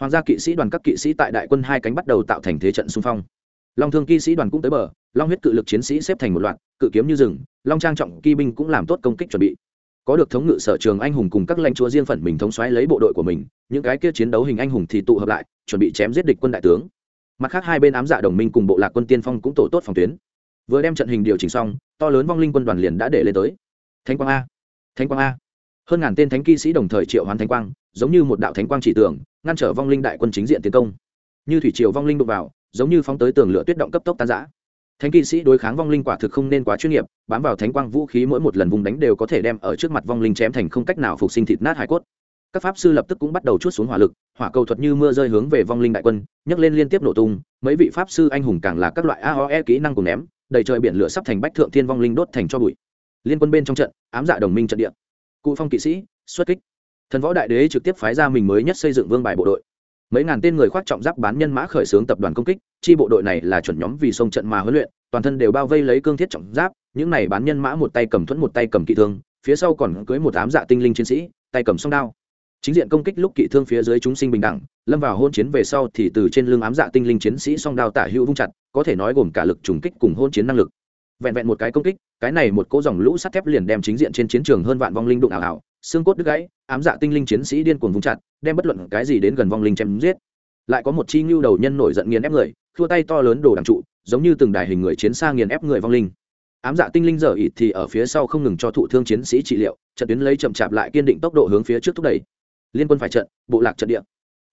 Hoàng gia kỵ sĩ đoàn các kỵ sĩ tại đại quân hai cánh bắt đầu tạo thành thế trận xung phong. Long thương kỵ sĩ đoàn cũng tới bờ, long huyết cự lực chiến sĩ xếp thành một loạt, cự kiếm như rừng, long trang trọng kỵ binh cũng làm tốt công kích chuẩn bị. Có được thống ngự sở trường anh hùng cùng các lãnh chúa riêng phần mình thống xoáy lấy bộ đội của mình, những cái kia chiến đấu hình anh hùng thì tụ hợp lại, chuẩn bị chém giết địch quân đại tướng. Mặt khác hai bên ám dạ đồng minh cùng bộ lạc quân tiên phong cũng tổ tốt phòng tuyến. Vừa đem trận hình điều chỉnh xong, to lớn vong linh quân đoàn liền đã để lên tới. Thánh quang a. Thánh quang a hơn ngàn tên thánh kỵ sĩ đồng thời triệu hoán thánh quang, giống như một đạo thánh quang chỉ tưởng ngăn trở vong linh đại quân chính diện tiến công. Như thủy triều vong linh đụng vào, giống như phóng tới tường lửa tuyết động cấp tốc tan giã thánh kỵ sĩ đối kháng vong linh quả thực không nên quá chuyên nghiệp, bám vào thánh quang vũ khí mỗi một lần vùng đánh đều có thể đem ở trước mặt vong linh chém thành không cách nào phục sinh thịt nát hải cốt. Các pháp sư lập tức cũng bắt đầu chút xuống hỏa lực, hỏa cầu thuật như mưa rơi hướng về vong linh đại quân, nhấc lên liên tiếp nổ tung, mấy vị pháp sư anh hùng càng là các loại aoe kỹ năng cùng ném, đầy trời biển lửa sắp thành bách thượng thiên vong linh đốt thành cho bụi. Liên quân bên trong trận, ám dạ đồng minh trận địa cụ phong kỵ sĩ, xuất kích. Thần võ đại đế trực tiếp phái ra mình mới nhất xây dựng vương bài bộ đội. Mấy ngàn tên người khoác trọng giáp bán nhân mã khởi xướng tập đoàn công kích, chi bộ đội này là chuẩn nhóm vì sông trận mà huấn luyện, toàn thân đều bao vây lấy cương thiết trọng giáp, những này bán nhân mã một tay cầm thuẫn một tay cầm kỵ thương, phía sau còn cưới một ám dạ tinh linh chiến sĩ, tay cầm song đao. Chính diện công kích lúc kỵ thương phía dưới chúng sinh bình đẳng, lâm vào hôn chiến về sau thì từ trên lưng ám dạ tinh linh chiến sĩ song đao tả hữu vung chặt, có thể nói gồm cả lực trùng kích cùng hôn chiến năng lực vẹn vẹn một cái công kích, cái này một cỗ dòng lũ sắt thép liền đem chính diện trên chiến trường hơn vạn vong linh đụng ảo ảo, xương cốt đứt gãy, ám dạ tinh linh chiến sĩ điên cuồng vung chặt, đem bất luận cái gì đến gần vong linh chém giết. Lại có một chi ngưu đầu nhân nổi giận nghiền ép người thua tay to lớn đổ đằng trụ, giống như từng đài hình người chiến xa nghiền ép người vong linh. Ám dạ tinh linh giờ ít thì ở phía sau không ngừng cho thụ thương chiến sĩ trị liệu, trận tuyến lấy chậm chạp lại kiên định tốc độ hướng phía trước thúc đẩy. Liên quân phải trận, bộ lạc trận địa.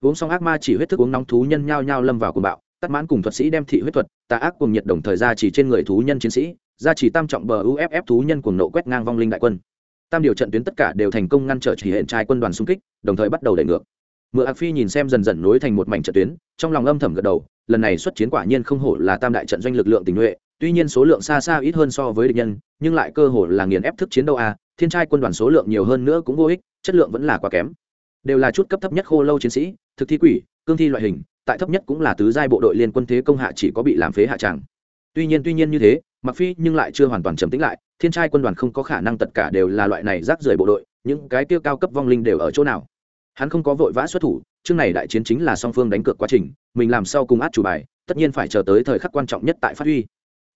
Uống xong ác ma chỉ huyết thức uống nóng thú nhân nhao nhao lâm vào cùng bạo tắt mãn cùng thuật sĩ đem thị huyết thuật, tà ác cùng nhiệt đồng thời ra chỉ trên người thú nhân chiến sĩ, ra chỉ tam trọng bờ uff thú nhân cùng nộ quét ngang vong linh đại quân. Tam điều trận tuyến tất cả đều thành công ngăn trở chỉ hiện trai quân đoàn xung kích, đồng thời bắt đầu đẩy ngược. Mượn ạc phi nhìn xem dần dần nối thành một mảnh trận tuyến, trong lòng âm thầm gật đầu, lần này xuất chiến quả nhiên không hổ là tam đại trận doanh lực lượng tình nhuệ, tuy nhiên số lượng xa xa ít hơn so với địch nhân, nhưng lại cơ hồ là nghiền ép thức chiến đấu a à, thiên trai quân đoàn số lượng nhiều hơn nữa cũng vô ích, chất lượng vẫn là quá kém. Đều là chút cấp thấp nhất khô lâu chiến sĩ, thực thi quỷ, cương thi loại hình tại thấp nhất cũng là tứ giai bộ đội liên quân thế công hạ chỉ có bị làm phế hạ tràng. Tuy nhiên tuy nhiên như thế mặc phi nhưng lại chưa hoàn toàn trầm tĩnh lại, thiên trai quân đoàn không có khả năng tất cả đều là loại này rác rưởi bộ đội, những cái tiêu cao cấp vong linh đều ở chỗ nào? Hắn không có vội vã xuất thủ, chương này đại chiến chính là song phương đánh cược quá trình, mình làm sao cùng át chủ bài, tất nhiên phải chờ tới thời khắc quan trọng nhất tại phát huy.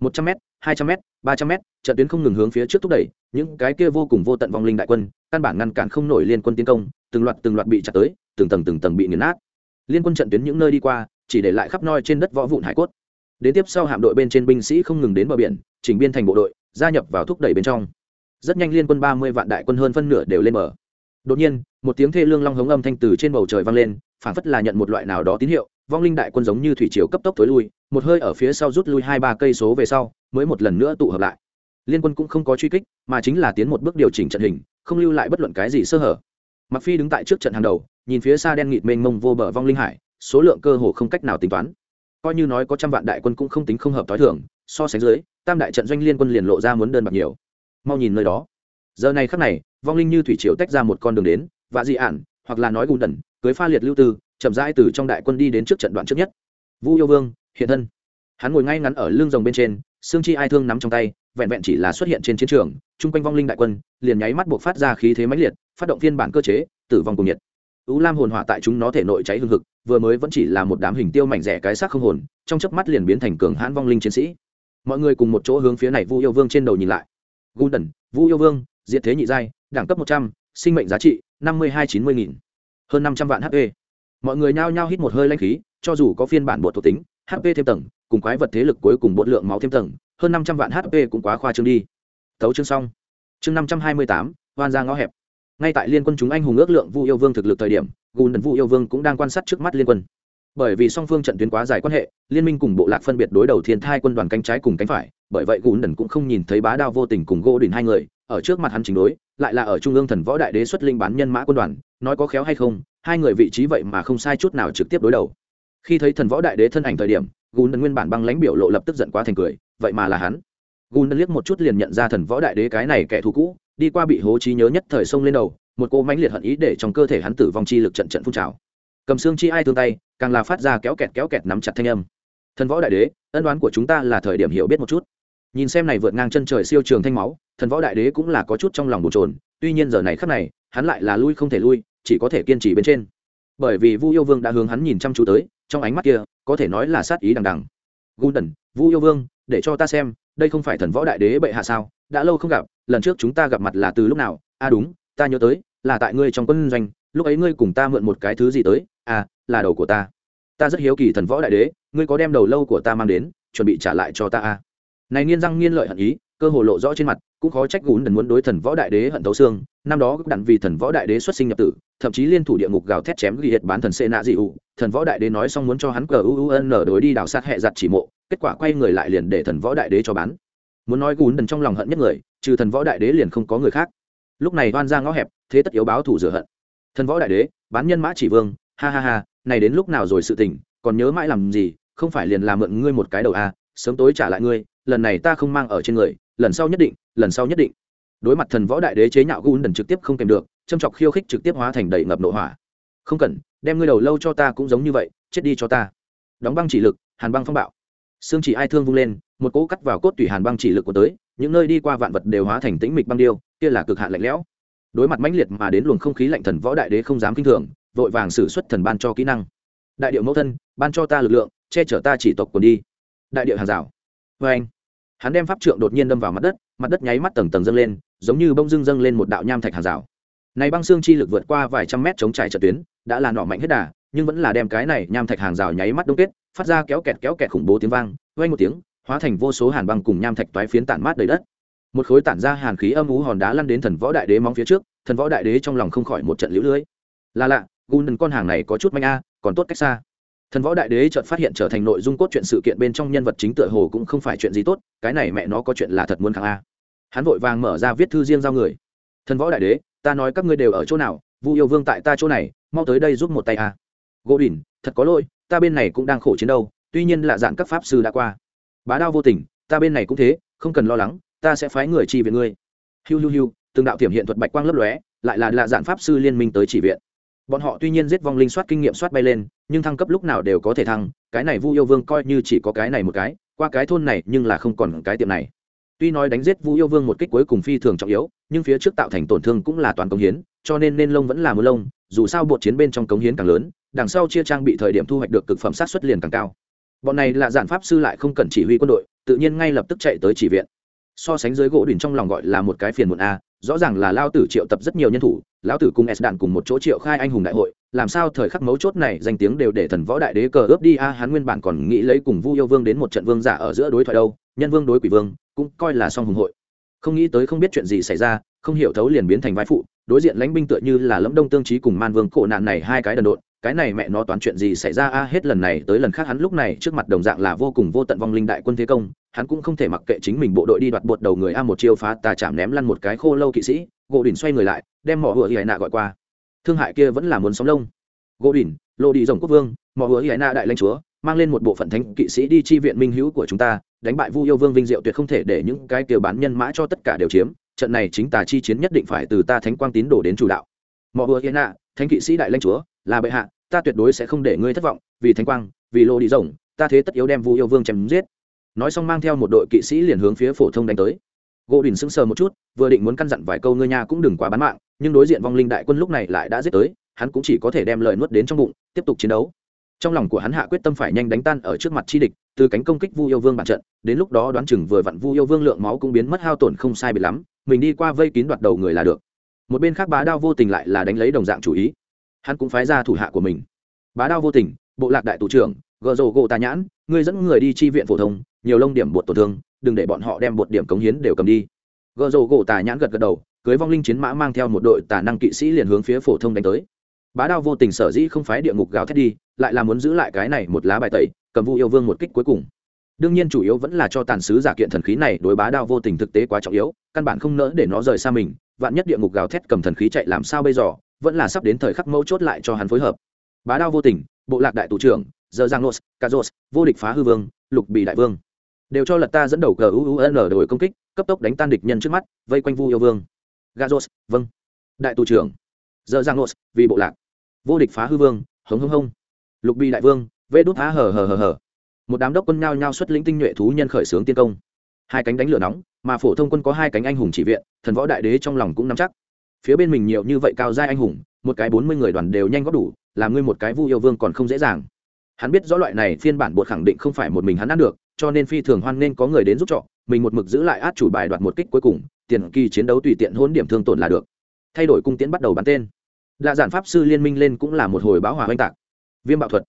Một trăm m hai trăm m ba trăm m trận tuyến không ngừng hướng phía trước thúc đẩy, những cái kia vô cùng vô tận vong linh đại quân, căn bản ngăn cản không nổi liên quân tiến công, từng loạt từng loạt bị chặt tới, từng tầng từng tầng bị nghiền nát liên quân trận tuyến những nơi đi qua, chỉ để lại khắp noi trên đất võ vụn hải cốt. Đến tiếp sau hạm đội bên trên binh sĩ không ngừng đến bờ biển, chỉnh biên thành bộ đội, gia nhập vào thúc đẩy bên trong. Rất nhanh liên quân ba mươi vạn đại quân hơn phân nửa đều lên bờ. Đột nhiên, một tiếng thê lương long hống âm thanh từ trên bầu trời vang lên phản phất là nhận một loại nào đó tín hiệu, vong linh đại quân giống như thủy chiều cấp tốc tối lui, một hơi ở phía sau rút lui hai ba cây số về sau, mới một lần nữa tụ hợp lại. Liên quân cũng không có truy kích, mà chính là tiến một bước điều chỉnh trận hình, không lưu lại bất luận cái gì sơ hở mặc phi đứng tại trước trận hàng đầu, nhìn phía xa đen nghịt mênh mông vô bờ vong linh hải, số lượng cơ hồ không cách nào tính toán. Coi như nói có trăm vạn đại quân cũng không tính không hợp t h i thường, so sánh dưới, tam đại trận doanh liên quân liền lộ ra muốn đơn bạc nhiều. Mau nhìn nơi đó. Giờ này khắc này, vong linh như thủy triều tách ra một con đường đến và dị ản, hoặc là nói gùn đần cưới pha liệt lưu tư, chậm rãi từ trong đại quân đi đến trước trận đoạn trước nhất. Vu yêu vương, hiện thân. Hắn ngồi ngay ngắn ở lưng rồng bên trên, xương chi ai thương nắm trong tay, vẹn vẹn chỉ là xuất hiện trên chiến trường, chung quanh vong linh đại quân, liền nháy mắt buộc phát ra khí thế mãnh liệt phát động phiên bản cơ chế tử vong cùng nhiệt u lam hồn hỏa tại chúng nó thể nội cháy hương hực vừa mới vẫn chỉ là một đám hình tiêu mảnh rẻ cái xác không hồn trong chớp mắt liền biến thành cường hãn vong linh chiến sĩ mọi người cùng một chỗ hướng phía này vu yêu vương trên đầu nhìn lại gulden Vu yêu vương, diệt thế nhị giai, đẳng cấp một trăm, sinh mệnh giá trị năm mươi hai chín mươi nghìn, hơn năm trăm vạn HP. Mọi người nhao nhao hít một hơi lanh khí, cho dù có phiên bản bột thuộc tính, HP thêm tầng, cùng quái vật thế lực cuối cùng bột lượng máu thêm tầng, hơn năm trăm vạn HP cũng quá khoa trương đi. Tấu chương xong. Chương năm trăm hai mươi tám, hoan ra ngõ hẹp. Ngay tại liên quân chúng anh hùng ước lượng Vu yêu vương thực lực thời điểm, Gundần Vu yêu vương cũng đang quan sát trước mắt liên quân. Bởi vì song phương trận tuyến quá dài quan hệ liên minh cùng bộ lạc phân biệt đối đầu thiên thai quân đoàn cánh trái cùng cánh phải bởi vậy gùn đần cũng không nhìn thấy bá đao vô tình cùng gỗ đỉnh hai người ở trước mặt hắn chính đối lại là ở trung ương thần võ đại đế xuất linh bán nhân mã quân đoàn nói có khéo hay không hai người vị trí vậy mà không sai chút nào trực tiếp đối đầu. Khi thấy thần võ đại đế thân ảnh thời điểm gùn đần nguyên bản băng lãnh biểu lộ lập tức giận quá thành cười vậy mà là hắn. Gùn đần liếc một chút liền nhận ra thần võ đại đế cái này kẻ thù cũ đi qua bị hố trí nhớ nhất thời sông lên đầu, một cô mãnh liệt hận ý để trong cơ thể hắn tử vong chi lực trận trận phun trào. Cầm xương chi ai thương tay, càng là phát ra kéo kẹt kéo kẹt nắm chặt thanh âm. Thần võ đại đế, ân đoán của chúng ta là thời điểm hiểu biết một chút. Nhìn xem này vượt ngang chân trời siêu trường thanh máu, thần võ đại đế cũng là có chút trong lòng bồn trồn tuy nhiên giờ này khắc này, hắn lại là lui không thể lui, chỉ có thể kiên trì bên trên. Bởi vì vu yêu vương đã hướng hắn nhìn chăm chú tới, trong ánh mắt kia, có thể nói là sát ý đằng đằng. Gundần vu yêu vương, để cho ta xem, đây không phải thần võ đại đế bệ hạ sao? Đã lâu không gặp, lần trước chúng ta gặp mặt là từ lúc nào? A à đúng, ta nhớ tới, là tại ngươi trong quân doanh, lúc ấy ngươi cùng ta mượn một cái thứ gì tới? À là đầu của ta. Ta rất hiếu kỳ thần võ đại đế, ngươi có đem đầu lâu của ta mang đến, chuẩn bị trả lại cho ta à? Này nghiên răng nghiên lợi hận ý, cơ hồ lộ rõ trên mặt, cũng khó trách gún đần muốn đối thần võ đại đế hận thấu xương. Năm đó đặn vì thần võ đại đế xuất sinh nhập tử, thậm chí liên thủ địa ngục gào thét chém ghi hiệt bán thần xê nạ dị ụ thần võ đại đế nói xong muốn cho hắn cờ u n đối đi đào sát hẹ giặt chỉ mộ, kết quả quay người lại liền để thần võ đại đế cho bán muốn nói gún đần trong lòng hận nhất người, trừ thần võ đại đế liền không có người khác. Lúc này oan ra ngõ hẹp, thế tất yếu báo thủ rửa hận. Thần võ đại đế, bán nhân mã chỉ vương, ha ha ha, này đến lúc nào rồi sự tình, còn nhớ mãi làm gì, không phải liền làm mượn ngươi một cái đầu à sớm tối trả lại ngươi, lần này ta không mang ở trên người, lần sau nhất định, lần sau nhất định. Đối mặt thần võ đại đế chế nhạo gun đần trực tiếp không kèm được, châm chọc khiêu khích trực tiếp hóa thành đầy ngập nội hỏa. Không cần, đem ngươi đầu lâu cho ta cũng giống như vậy, chết đi cho ta. Đóng băng chỉ lực, hàn băng phong bạo. Xương chỉ ai thương vung lên một cỗ cắt vào cốt tủy hàn băng chỉ lực của tới, những nơi đi qua vạn vật đều hóa thành tĩnh mịch băng điêu, kia là cực hạn lạnh lẽo. Đối mặt mãnh liệt mà đến luồng không khí lạnh thần võ đại đế không dám kinh thường, vội vàng xử xuất thần ban cho kỹ năng. Đại điệu mẫu thân, ban cho ta lực lượng, che chở ta chỉ tộc quần đi. Đại điệu hàng rào. Vê anh, hắn đem pháp trượng đột nhiên đâm vào mặt đất mặt đất nháy mắt tầng tầng dâng lên, giống như bông dưng dâng lên một đạo nham thạch hàng rào. Này băng xương chi lực vượt qua vài trăm mét chống trải trận tuyến, đã là nọ mạnh hết đà, nhưng vẫn là đem cái này nham thạch hàng rào nháy mắt đông kết, phát ra kéo kẹt kéo kẹt khủng bố tiếng vang vang một tiếng hóa thành vô số hàn băng cùng nham thạch toái phiến tản mát đầy đất. Một khối tản ra hàn khí âm ú hòn đá lăn đến thần võ đại đế móng phía trước, thần võ đại đế trong lòng không khỏi một trận lũ lưới. Là lạ gùn con hàng này có chút manh a, còn tốt cách xa. Thần võ đại đế chợt phát hiện trở thành nội dung cốt truyện sự kiện bên trong nhân vật chính tựa hồ cũng không phải chuyện gì tốt, cái này mẹ nó có chuyện là thật muốn kháng a. Hắn vội vàng mở ra viết thư riêng giao người. Thần võ đại đế, ta nói các ngươi đều ở chỗ nào, vu yêu vương tại ta chỗ này, mau tới đây giúp một tay a. Gỗ đỉnh thật có lỗi, ta bên này cũng đang khổ chiến đâu, tuy nhiên là dạng các pháp sư đã qua bá đao vô tình, ta bên này cũng thế, không cần lo lắng, ta sẽ phái người chi viện ngươi. Hiu hiu hiu, từng đạo tiềm hiện thuật bạch quang lấp lóe, lại là lạ dạng pháp sư liên minh tới chỉ viện. Bọn họ tuy nhiên giết vong linh soát kinh nghiệm soát bay lên, nhưng thăng cấp lúc nào đều có thể thăng, cái này vu yêu vương coi như chỉ có cái này một cái, qua cái thôn này nhưng là không còn cái tiệm này. Tuy nói đánh giết vu yêu vương một kích cuối cùng phi thường trọng yếu, nhưng phía trước tạo thành tổn thương cũng là toàn công hiến, cho nên nên lông vẫn là mưa lông, dù sao bột chiến bên trong cống hiến càng lớn, đằng sau chia trang bị thời điểm thu hoạch được cực phẩm sát xuất liền càng cao bọn này là giản pháp sư lại không cần chỉ huy quân đội, tự nhiên ngay lập tức chạy tới chỉ viện. So sánh dưới gỗ đỉnh trong lòng gọi là một cái phiền muộn a, rõ ràng là lao tử triệu tập rất nhiều nhân thủ lão tử cùng s đạn cùng một chỗ triệu khai anh hùng đại hội, làm sao thời khắc mấu chốt này danh tiếng đều để thần võ đại đế cờ ướp đi a, hắn nguyên bản còn nghĩ lấy cùng vu yêu vương đến một trận vương giả ở giữa đối thoại đâu, nhân vương đối quỷ vương, cũng coi là song hùng hội. Không nghĩ tới không biết chuyện gì xảy ra, không hiểu thấu liền biến thành vai phụ, đối diện lãnh binh tựa như là lẫm đông tương trí cùng man vương cổ nạn này hai cái đần độn cái này mẹ nó toán chuyện gì xảy ra? A, hết lần này tới lần khác hắn lúc này trước mặt đồng dạng là vô cùng vô tận vong linh đại quân thế công, hắn cũng không thể mặc kệ chính mình bộ đội đi đoạt bột đầu người a một chiêu phá tà chạm ném lăn một cái khô lâu kỵ sĩ, gỗ đỉnh xoay người lại, đem mỏ hựa hiệ nạ gọi qua. Thương hại kia vẫn là muốn sóng lông. Gỗ đỉnh lộ đi rồng quốc vương mỏ hựa hiệ nạ đại lãnh chúa, mang lên một bộ phận thánh kỵ sĩ đi chi viện minh hữu của chúng ta, đánh bại vu yêu vương vinh diệu tuyệt không thể để những cái kiểu bán nhân mã cho tất cả đều chiếm. Trận này chính tà chi chiến nhất định phải từ ta thánh quang tín đổ đến chủ đạo. Mỏ hựa hiện nạ, thánh kỵ sĩ đại lãnh chúa, là bệ hạ ta tuyệt đối sẽ không để ngươi thất vọng, vì thánh quang, vì lô đi rồng, ta thế tất yếu đem vu yêu vương chém giết. Nói xong mang theo một đội kỵ sĩ liền hướng phía phổ thông đánh tới. Gỗ đình sững sờ một chút, vừa định muốn căn dặn vài câu ngươi nha cũng đừng quá bán mạng nhưng đối diện vong linh đại quân lúc này lại đã giết tới, hắn cũng chỉ có thể đem lời nuốt đến trong bụng, tiếp tục chiến đấu. Trong lòng của hắn hạ quyết tâm phải nhanh đánh tan ở trước mặt chi địch, từ cánh công kích vu yêu vương bản trận, đến lúc đó đoán chừng vừa vặn vu yêu vương lượng máu cũng biến mất hao tổn không sai bị lắm, mình đi qua vây kín đoạt đầu người là được. Một bên khác bá đao vô tình lại là đánh lấy đồng dạng chủ ý hắn cũng phái ra thủ hạ của mình. Bá đao vô tình, bộ lạc đại tù trưởng gờ rồ gỗ tà nhãn, ngươi dẫn người đi chi viện phổ thông, nhiều lông điểm bột tổn thương, đừng để bọn họ đem bột điểm cống hiến đều cầm đi. Gờ rồ gỗ tà nhãn gật gật đầu, cưới vong linh chiến mã mang theo một đội tà năng kỵ sĩ liền hướng phía phổ thông đánh tới. Bá đao vô tình sở dĩ không phái địa ngục gào thét đi, lại là muốn giữ lại cái này một lá bài tẩy, cầm vu yêu vương một kích cuối cùng. Đương nhiên chủ yếu vẫn là cho tàn sứ giả kiện thần khí này đối bá đao vô tình thực tế quá trọng yếu, căn bản không nỡ để nó rời xa mình, vạn nhất địa ngục gào thét cầm thần khí chạy làm sao bây giờ? Vẫn là sắp đến thời khắc mấu chốt lại cho hắn phối hợp. Bá đao vô tình, bộ lạc đại tù trưởng, giờ giang nos kazos vô địch phá hư vương, lục bị đại vương. Đều cho lật ta dẫn đầu cờ uun đổi công kích, cấp tốc đánh tan địch nhân trước mắt, vây quanh vu yêu vương. Gazos vâng. Đại tù trưởng, giờ giang nos vì bộ lạc. Vô địch phá hư vương, hống hống hống. Lục bị đại vương, vê đốt á hờ hờ hờ hờ một đám đốc quân nhao nhao xuất lĩnh tinh nhuệ thú nhân khởi xướng tiên công. Hai cánh đánh lửa nóng, mà phổ thông quân có hai cánh anh hùng chỉ viện, thần võ đại đế trong lòng cũng nắm chắc phía bên mình nhiều như vậy cao giai anh hùng, một cái bốn mươi người đoàn đều nhanh góp đủ làm ngươi một cái vu yêu vương còn không dễ dàng. Hắn biết rõ loại này phiên bản bột khẳng định không phải một mình hắn ăn được, cho nên phi thường hoan nên có người đến giúp trọ, mình một mực giữ lại át chủ bài đoạt một kích cuối cùng, tiền kỳ chiến đấu tùy tiện hôn điểm thương tổn là được. Thay đổi cung tiễn bắt đầu bắn tên. Lạ giản pháp sư liên minh lên cũng là một hồi báo hòa oanh tạc. Viêm bạo thuật.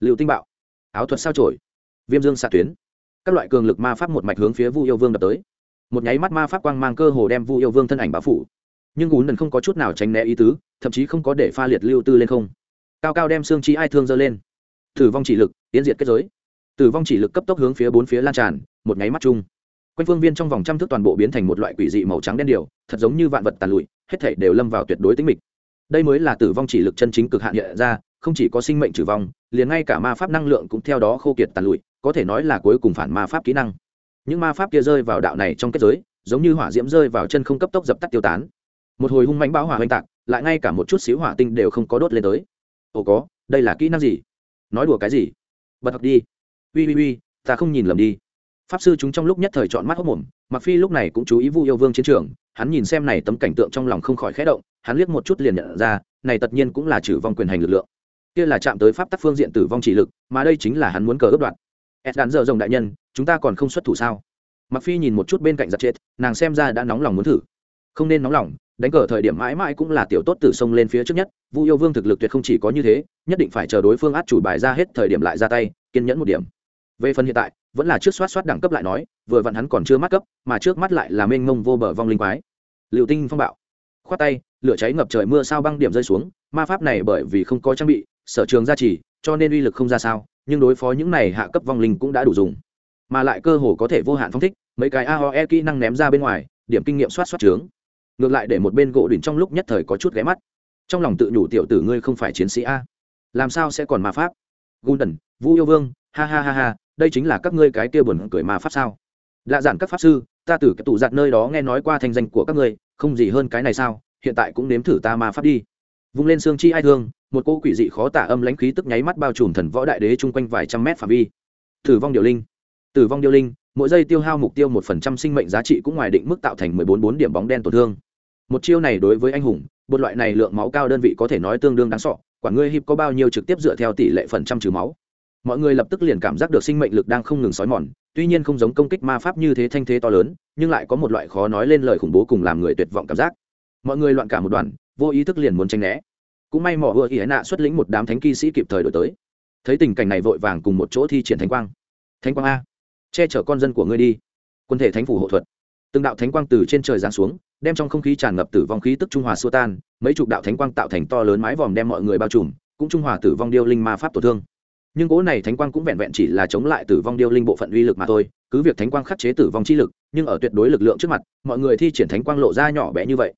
Liệu tinh bạo. Áo thuật sao trổi viêm dương xạ tuyến. Các loại cường lực ma pháp một mạch hướng phía vu yêu vương đập tới. Một nháy mắt ma pháp quang mang cơ hồ đem vu yêu vương thân ảnh báo phủ nhưng gún đần không có chút nào tránh né ý tứ, thậm chí không có để pha liệt lưu tư lên không. Cao cao đem xương chi ai thương dơ lên. Tử vong chỉ lực, tiến diệt kết giới. Tử vong chỉ lực cấp tốc hướng phía bốn phía lan tràn, một nháy mắt chung. Quanh phương viên trong vòng trăm thước toàn bộ biến thành một loại quỷ dị màu trắng đen điều thật giống như vạn vật tàn lụi, hết thể đều lâm vào tuyệt đối tính mịch. Đây mới là tử vong chỉ lực chân chính cực hạn hiện ra, không chỉ có sinh mệnh tử vong, liền ngay cả ma pháp năng lượng cũng theo đó khô kiệt tàn lụi, có thể nói là cuối cùng phản ma pháp kỹ năng. Những ma pháp kia rơi vào đạo này trong kết giới, giống như hỏa diễm rơi vào chân không cấp tốc dập tắt tiêu tán một hồi hung mánh bão hỏa oanh tạc, lại ngay cả một chút xíu hỏa tinh đều không có đốt lên tới. Ồ, có, đây là kỹ năng gì? Nói đùa cái gì? Bật học đi. Ui ui ui, ta không nhìn lầm đi. Pháp sư chúng trong lúc nhất thời chọn mắt hốc mồm mặc phi lúc này cũng chú ý vu yêu vương chiến trường, hắn nhìn xem này tấm cảnh tượng trong lòng không khỏi khẽ động, hắn liếc một chút liền nhận ra, này tất nhiên cũng là trừ vong quyền hành lực lượng. Kia là chạm tới pháp tắc phương diện tử vong chỉ lực, mà đây chính là hắn muốn cờ ướp đoạn ed đạn dở rồng đại nhân, chúng ta còn không xuất thủ sao? Mặc phi nhìn một chút bên cạnh giặt chết nàng xem ra đã nóng lòng muốn thử. Không nên nóng lòng đánh cờ thời điểm mãi mãi cũng là tiểu tốt tử sông lên phía trước nhất, vu yêu vương thực lực tuyệt không chỉ có như thế, nhất định phải chờ đối phương át chủ bài ra hết thời điểm lại ra tay, kiên nhẫn một điểm. Về phần hiện tại, vẫn là trước soát soát đẳng cấp lại nói, vừa vặn hắn còn chưa mắc cấp, mà trước mắt lại là mênh mông vô bờ vong linh quái. Liệu tinh phong bạo. Khoát tay, lửa cháy ngập trời mưa sao băng điểm rơi xuống, ma pháp này bởi vì không có trang bị, sở trường gia trì, cho nên uy lực không ra sao, nhưng đối phó những này hạ cấp vong linh cũng đã đủ dùng. Mà lại cơ hồ có thể vô hạn phong thích, mấy cái aoe kỹ năng ném ra bên ngoài, điểm kinh nghiệm soát soát trướng ngược lại để một bên gỗ đỉnh trong lúc nhất thời có chút ghé mắt. Trong lòng tự nhủ tiểu tử ngươi không phải chiến sĩ a. Làm sao sẽ còn ma pháp? Gundần vu yêu vương, ha ha ha ha, đây chính là các ngươi cái kia buồn cười ma pháp sao? Lạ giản các pháp sư, ta từ cái tủ giặt nơi đó nghe nói qua thanh danh của các ngươi, không gì hơn cái này sao? Hiện tại cũng nếm thử ta ma pháp đi. Vung lên xương chi ai thương, một cô quỷ dị khó tả âm lãnh khí tức nháy mắt bao trùm thần võ đại đế chung quanh vài trăm mét phạm vi. Tử vong điều linh. Tử vong điều linh mỗi giây tiêu hao mục tiêu một phần trăm sinh mệnh giá trị cũng ngoài định mức tạo thành mười bốn bốn điểm bóng đen tổn thương. Một chiêu này đối với anh hùng, một loại này lượng máu cao đơn vị có thể nói tương đương đáng sọ Quả ngươi hiệp có bao nhiêu trực tiếp dựa theo tỷ lệ phần trăm trừ máu. Mọi người lập tức liền cảm giác được sinh mệnh lực đang không ngừng sói mòn, tuy nhiên không giống công kích ma pháp như thế thanh thế to lớn, nhưng lại có một loại khó nói lên lời khủng bố cùng làm người tuyệt vọng cảm giác. Mọi người loạn cả một đoàn, vô ý thức liền muốn tranh né. Cũng may mỏ vừa ý nạ xuất lĩnh một đám thánh kỵ sĩ kịp thời đổi tới. Thấy tình cảnh này vội vàng cùng một chỗ thi triển thánh quang. Thánh quang a che chở con dân của ngươi đi. Quân thể thánh phủ hộ thuật. Từng đạo thánh quang từ trên trời giáng xuống, đem trong không khí tràn ngập tử vong khí tức trung hòa xua tan, mấy chục đạo thánh quang tạo thành to lớn mái vòm đem mọi người bao trùm, cũng trung hòa tử vong điêu linh ma pháp tổn thương. Nhưng cỗ này thánh quang cũng vẹn vẹn chỉ là chống lại tử vong điêu linh bộ phận uy lực mà thôi, cứ việc thánh quang khắc chế tử vong chi lực, nhưng ở tuyệt đối lực lượng trước mặt, mọi người thi triển thánh quang lộ ra nhỏ bé như vậy.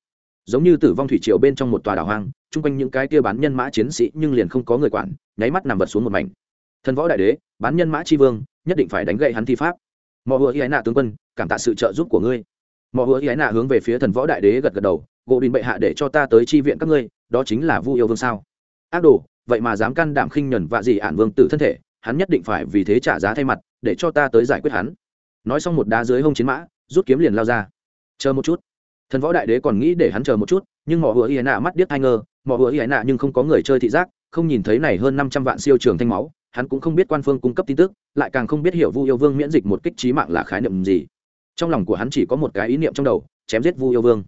Giống như tử vong thủy triều bên trong một tòa đảo hoang, chung quanh những cái kia bán nhân mã chiến sĩ nhưng liền không có người quản, nháy mắt nằm vật xuống một mảnh. Thần võ đại đế, bán nhân mã tri vương nhất định phải đánh gậy hắn thi pháp. Mọi hứa y nạ tướng quân, cảm tạ sự trợ giúp của ngươi. Mọi hứa y nạ hướng về phía thần võ đại đế gật gật đầu, gỗ đình bệ hạ để cho ta tới chi viện các ngươi, đó chính là vu yêu vương sao? Ác đồ, vậy mà dám can đảm khinh nhuần vạ dị ản vương tử thân thể, hắn nhất định phải vì thế trả giá thay mặt, để cho ta tới giải quyết hắn. Nói xong một đá dưới hông chiến mã, rút kiếm liền lao ra. Chờ một chút. Thần võ đại đế còn nghĩ để hắn chờ một chút, nhưng mỏ hứa y nạ mắt điếc hai ngơ mỏ hứa y nạ nhưng không có người chơi thị giác, không nhìn thấy này hơn năm trăm vạn siêu trường thanh máu hắn cũng không biết quan phương cung cấp tin tức, lại càng không biết hiểu vu yêu vương miễn dịch một kích trí mạng là khái niệm gì. Trong lòng của hắn chỉ có một cái ý niệm trong đầu, chém giết vu yêu vương.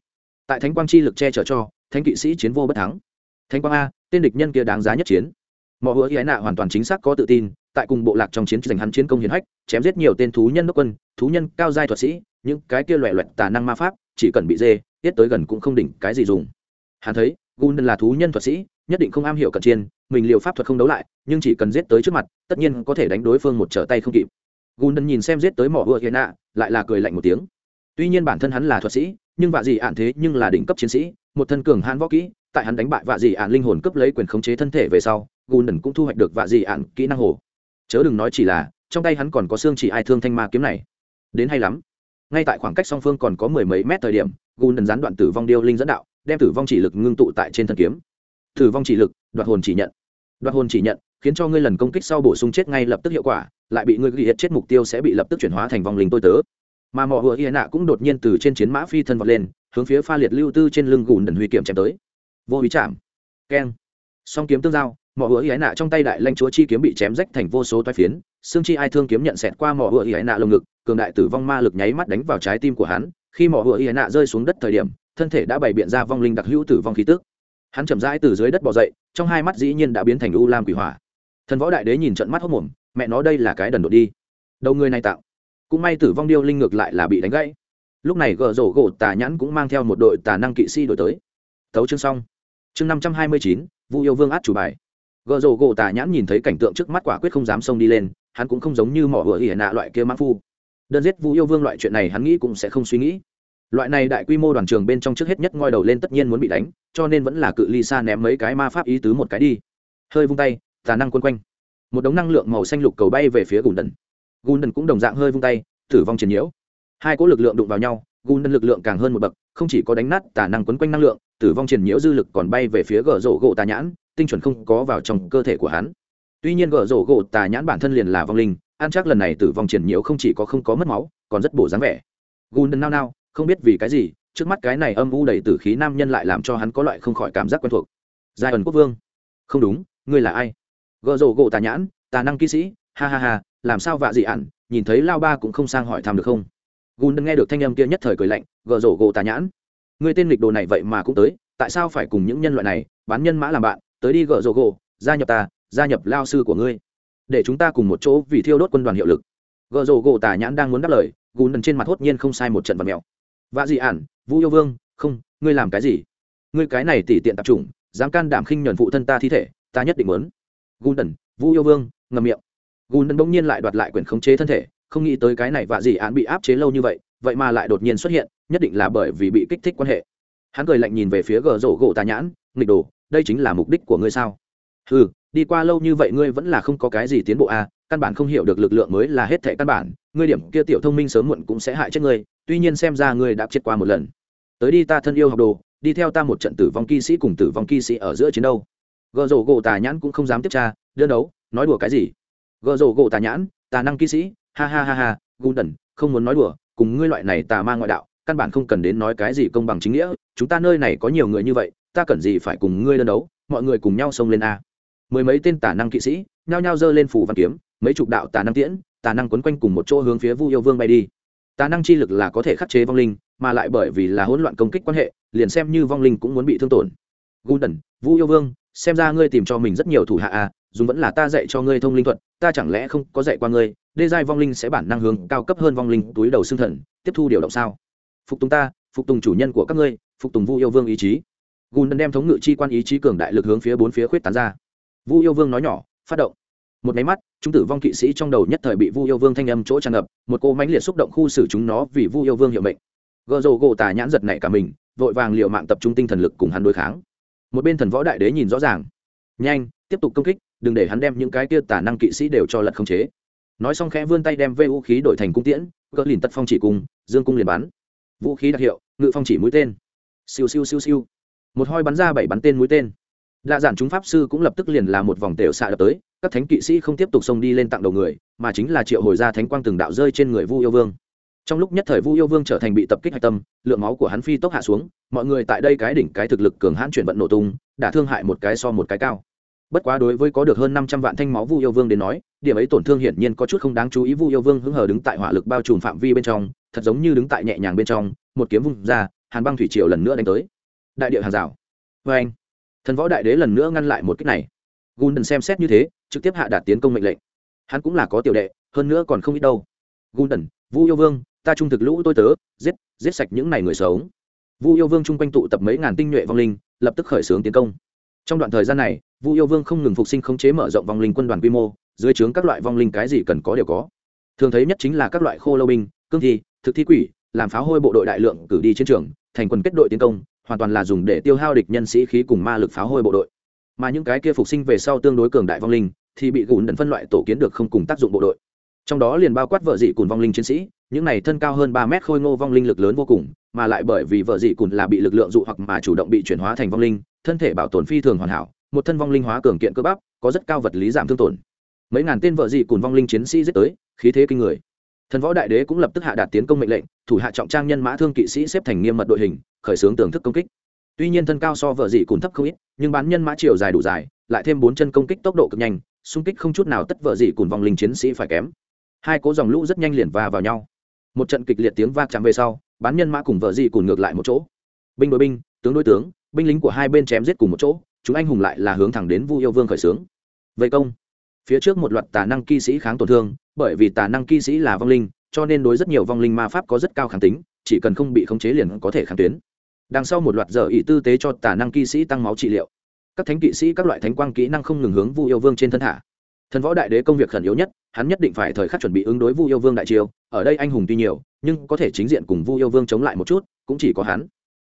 Tại thánh quang chi lực che chở cho, thánh kỵ sĩ chiến vô bất thắng. Thánh quang a, tên địch nhân kia đáng giá nhất chiến. Mọi hứa ý nạ hoàn toàn chính xác có tự tin, tại cùng bộ lạc trong chiến giành hắn chiến công hiển hách, chém giết nhiều tên thú nhân đốc quân, thú nhân cao giai thuật sĩ, những cái kia loẹ loẹt tà năng ma pháp, chỉ cần bị dê tiết tới gần cũng không đỉnh cái gì dùng. Hắn thấy, gun là thú nhân thuật sĩ nhất định không am hiểu cận chiên mình liều pháp thuật không đấu lại, nhưng chỉ cần giết tới trước mặt, tất nhiên có thể đánh đối phương một trở tay không kịp. Gun nhìn xem giết tới mỏ vừa kia nạ, lại là cười lạnh một tiếng. Tuy nhiên bản thân hắn là thuật sĩ, nhưng vạ gì ạn thế nhưng là đỉnh cấp chiến sĩ, một thân cường hãn võ kỹ, tại hắn đánh bại vạ dị ạn linh hồn cấp lấy quyền khống chế thân thể về sau gùn cũng thu hoạch được vạ dị ạn kỹ năng hồ. Chớ đừng nói chỉ là, trong tay hắn còn có xương chỉ ai thương thanh ma kiếm này. Đến hay lắm. Ngay tại khoảng cách song phương còn có mười mấy mét thời điểm gùn gián đoạn tử vong điêu linh dẫn đạo, đem tử vong chỉ lực ngưng tụ tại trên thân kiếm tử vong chỉ lực, đoạt hồn chỉ nhận. Đoạt hồn chỉ nhận, khiến cho ngươi lần công kích sau bổ sung chết ngay lập tức hiệu quả, lại bị ngươi ghi chết mục tiêu sẽ bị lập tức chuyển hóa thành vong linh tôi tớ. Mà mỏ hựa hiền nạ cũng đột nhiên từ trên chiến mã phi thân vọt lên, hướng phía pha liệt lưu tư trên lưng gùn đần huy kiểm chém tới. Vô ý chạm. Keng. Song kiếm tương giao mỏ hựa hiền nạ trong tay đại lanh chúa chi kiếm bị chém rách thành vô số toai phiến, xương chi ai thương kiếm nhận xẹt qua mỏ hựa hiền nạ lồng ngực, cường đại tử vong ma lực nháy mắt đánh vào trái tim của hắn, khi mỏ hựa hiền nạ rơi xuống đất thời điểm, thân thể đã bày biện ra vong linh đặc hữu tử vong khí tức hắn chậm rãi từ dưới đất bò dậy, trong hai mắt dĩ nhiên đã biến thành u lam quỷ hỏa. Thần võ đại đế nhìn trận mắt hốc mồm, mẹ nó đây là cái đần đột đi. Đầu người này tạo, cũng may tử vong điêu linh ngược lại là bị đánh gãy. Lúc này gờ rổ gỗ tà nhãn cũng mang theo một đội tà năng kỵ sĩ đổi tới. Tấu chương xong. Chương năm trăm hai mươi chín, vu yêu vương át chủ bài. Gợ rổ gỗ tà nhãn nhìn thấy cảnh tượng trước mắt quả quyết không dám xông đi lên, hắn cũng không giống như mỏ hựa ỉa nạ loại kia mãn phu. Đơn giết vu yêu vương loại chuyện này hắn nghĩ cũng sẽ không suy nghĩ loại này đại quy mô đoàn trường bên trong trước hết nhất ngoi đầu lên tất nhiên muốn bị đánh, cho nên vẫn là cự ly xa ném mấy cái ma pháp ý tứ một cái đi. Hơi vung tay, tà năng quân quanh. Một đống năng lượng màu xanh lục cầu bay về phía gùn đần gùn đần cũng đồng dạng hơi vung tay, tử vong chiến nhiễu. Hai cỗ lực lượng đụng vào nhau gùn đần lực lượng càng hơn một bậc, không chỉ có đánh nát tà năng quấn quanh năng lượng, tử vong triển nhiễu dư lực còn bay về phía gờ rổ gỗ tà nhãn, tinh chuẩn không có vào trong cơ thể của hắn. Tuy nhiên gờ rổ gỗ tà nhãn bản thân liền là vong linh, ăn chắc lần này tử vong triển nhiễu không chỉ có không có mất máu, còn rất bổ dáng vẻ. Gùn đần nao nao không biết vì cái gì, trước mắt cái này âm u đầy tử khí nam nhân lại làm cho hắn có loại không khỏi cảm giác quen thuộc. Giai ẩn quốc vương. Không đúng, ngươi là ai? Gợ rổ gỗ tà nhãn, tà năng kỹ sĩ, ha ha ha, làm sao vạ dị ạn nhìn thấy lao ba cũng không sang hỏi thăm được không? Gùn nghe được thanh âm kia nhất thời cười lạnh gợ rổ gỗ tà nhãn. Người tên lịch đồ này vậy mà cũng tới, tại sao phải cùng những nhân loại này, bán nhân mã làm bạn, tới đi gợ rổ gỗ, gia nhập ta, gia nhập lao sư của ngươi. Để chúng ta cùng một chỗ vì thiêu đốt quân đoàn hiệu lực. Gợ rổ gỗ tà nhãn đang muốn đáp lời, gùn trên mặt hốt nhiên không sai một trận vật mèo vạ dị ản vũ yêu vương, không, ngươi làm cái gì? Ngươi cái này tỉ tiện tập trung dám can đảm khinh nhuần phụ thân ta thi thể, ta nhất định muốn. Gùn vũ yêu vương ngầm miệng. Gùn bỗng nhiên lại đoạt lại quyền khống chế thân thể, không nghĩ tới cái này vạ dị ản bị áp chế lâu như vậy vậy mà lại đột nhiên xuất hiện, nhất định là bởi vì bị kích thích quan hệ. Hắn cười lạnh nhìn về phía gờ rổ gỗ tà nhãn, nghịch đồ, đây chính là mục đích của ngươi sao? Ừ đi qua lâu như vậy ngươi vẫn là không có cái gì tiến bộ à căn bản không hiểu được lực lượng mới là hết thệ căn bản ngươi điểm kia tiểu thông minh sớm muộn cũng sẽ hại chết ngươi, tuy nhiên xem ra ngươi đã chết qua một lần. Tới đi ta thân yêu học đồ, đi theo ta một trận tử vong kỵ sĩ cùng tử vong kỵ sĩ ở giữa chiến đấu. Gợ rổ gỗ tà nhãn cũng không dám tiếp tra, đơn đấu, nói đùa cái gì? Gợ rổ gỗ tà nhãn, tà năng kỵ sĩ, ha ha ha ha gu đần, không muốn nói đùa, cùng ngươi loại này tà ma ngoại đạo, căn bản không cần đến nói cái gì công bằng chính nghĩa, chúng ta nơi này có nhiều người như vậy, ta cần gì phải cùng ngươi đơn đấu, mọi người cùng nhau xông lên a. Mười mấy tên tà năng kỵ sĩ, nhao nhao giơ lên phủ văn kiếm, mấy chục đạo tà năng tiễn tà năng quấn quanh cùng một chỗ hướng phía vu yêu vương bay đi. Tà năng chi lực là có thể khắc chế vong linh mà lại bởi vì là hỗn loạn công kích quan hệ liền xem như vong linh cũng muốn bị thương tổn. Golden, vu yêu vương xem ra ngươi tìm cho mình rất nhiều thủ hạ à Dù vẫn là ta dạy cho ngươi thông linh thuật ta chẳng lẽ không có dạy qua ngươi đê giai vong linh sẽ bản năng hướng cao cấp hơn vong linh túi đầu xương thần tiếp thu điều động sao? Phục tùng ta phục tùng chủ nhân của các ngươi phục tùng vu yêu vương ý chí. Gùn đem thống ngự chi quan ý chí cường đại lực hướng phía bốn phía khuyết tán ra. Vu yêu vương nói nhỏ phát động. Một máy mắt chúng tử vong kỵ sĩ trong đầu nhất thời bị vu yêu vương thanh âm chỗ tràn ngập, một cô mãnh liệt xúc động khu xử chúng nó vì vu yêu vương hiệu mệnh. Gợ rồ gỗ tà nhãn giật nảy cả mình, vội vàng liệu mạng tập trung tinh thần lực cùng hắn đối kháng. Một bên thần võ đại đế nhìn rõ ràng. Nhanh, tiếp tục công kích, đừng để hắn đem những cái kia tả năng kỵ sĩ đều cho lật không chế. Nói xong khẽ vươn tay đem vê vũ khí đổi thành cung tiễn cỡ lìn tật phong chỉ cung dương cung liền bắn. Vũ khí đặc hiệu, ngự phong chỉ mũi tên. Siêu siêu siêu siêu. Một hoi bắn ra bảy bắn tên mũi tên lạ giản chúng pháp sư cũng lập tức liền là một vòng tều xạ đập tới, các thánh kỵ sĩ không tiếp tục xông đi lên tặng đầu người, mà chính là triệu hồi ra thánh quang từng đạo rơi trên người vu yêu vương. Trong lúc nhất thời vu yêu vương trở thành bị tập kích hạch tâm, lượng máu của hắn phi tốc hạ xuống, mọi người tại đây cái đỉnh cái thực lực cường hãn chuyển vận nổ tung, đã thương hại một cái so một cái cao. Bất quá đối với có được hơn năm trăm vạn thanh máu vu yêu vương đến nói, điểm ấy tổn thương hiển nhiên có chút không đáng chú ý, vu yêu vương hứng hờ đứng tại hỏa lực bao trùm phạm vi bên trong, thật giống như đứng tại nhẹ nhàng bên trong, một kiếm vung ra, hàn băng thủy triều lần nữa đánh tới. Đại địa hàng rào. Vê anh thần võ đại đế lần nữa ngăn lại một cách này. Gùn đần xem xét như thế, trực tiếp hạ đạt tiến công mệnh lệnh. Hắn cũng là có tiểu đệ, hơn nữa còn không ít đâu. Gùn đần vu yêu vương, ta trung thực lũ tôi tớ, giết giết sạch những này người sống. Vu yêu vương chung quanh tụ tập mấy ngàn tinh nhuệ vong linh, lập tức khởi xướng tiến công. Trong đoạn thời gian này, vu yêu vương không ngừng phục sinh khống chế mở rộng vong linh quân đoàn quy mô, dưới trướng các loại vong linh cái gì cần có đều có. Thường thấy nhất chính là các loại khô lâu binh, cương thi, thực thi quỷ, làm pháo hôi bộ đội đại lượng cử đi chiến trường, thành quần kết đội tiến công hoàn toàn là dùng để tiêu hao địch nhân sĩ khí cùng ma lực pháo hôi bộ đội. Mà những cái kia phục sinh về sau tương đối cường đại vong linh, thì bị gùn đần phân loại tổ kiến được không cùng tác dụng bộ đội. Trong đó liền bao quát vợ dị cùng vong linh chiến sĩ, những này thân cao hơn ba mét khôi ngô vong linh lực lớn vô cùng, mà lại bởi vì vợ dị cùn là bị lực lượng dụ hoặc mà chủ động bị chuyển hóa thành vong linh, thân thể bảo tồn phi thường hoàn hảo, một thân vong linh hóa cường kiện cơ bắp, có rất cao vật lý giảm thương tổn. Mấy ngàn tên vợ dị cùn vong linh chiến sĩ giết tới, khí thế kinh người thần võ đại đế cũng lập tức hạ đạt tiến công mệnh lệnh, thủ hạ trọng trang nhân mã thương kỵ sĩ xếp thành nghiêm mật đội hình, khởi xướng tưởng thức công kích. Tuy nhiên thân cao so vợ dị cùn thấp không ít, nhưng bán nhân mã chiều dài đủ dài, lại thêm bốn chân công kích tốc độ cực nhanh, xung kích không chút nào tất vợ dị cùn vong linh chiến sĩ phải kém. Hai cố dòng lũ rất nhanh liền va vào nhau. Một trận kịch liệt tiếng va chạm về sau, bán nhân mã cùng vợ dị cùn ngược lại một chỗ. Binh đối binh, tướng đối tướng, binh lính của hai bên chém giết cùng một chỗ, chúng anh hùng lại là hướng thẳng đến vu yêu vương khởi xướng. Vây công phía trước một loạt tà năng kỵ sĩ kháng tổn thương, bởi vì tà năng kỵ sĩ là vong linh, cho nên đối rất nhiều vong linh ma pháp có rất cao kháng tính, chỉ cần không bị khống chế liền có thể kháng tuyến. Đằng sau một loạt giờ ý tư tế cho tà năng kỵ sĩ tăng máu trị liệu. Các thánh kỵ sĩ, các loại thánh quang kỹ năng không ngừng hướng vu yêu vương trên thân hạ. thần võ đại đế công việc khẩn yếu nhất, hắn nhất định phải thời khắc chuẩn bị ứng đối vu yêu vương đại triều ở đây anh hùng tuy nhiều, nhưng có thể chính diện cùng vu yêu vương chống lại một chút, cũng chỉ có hắn.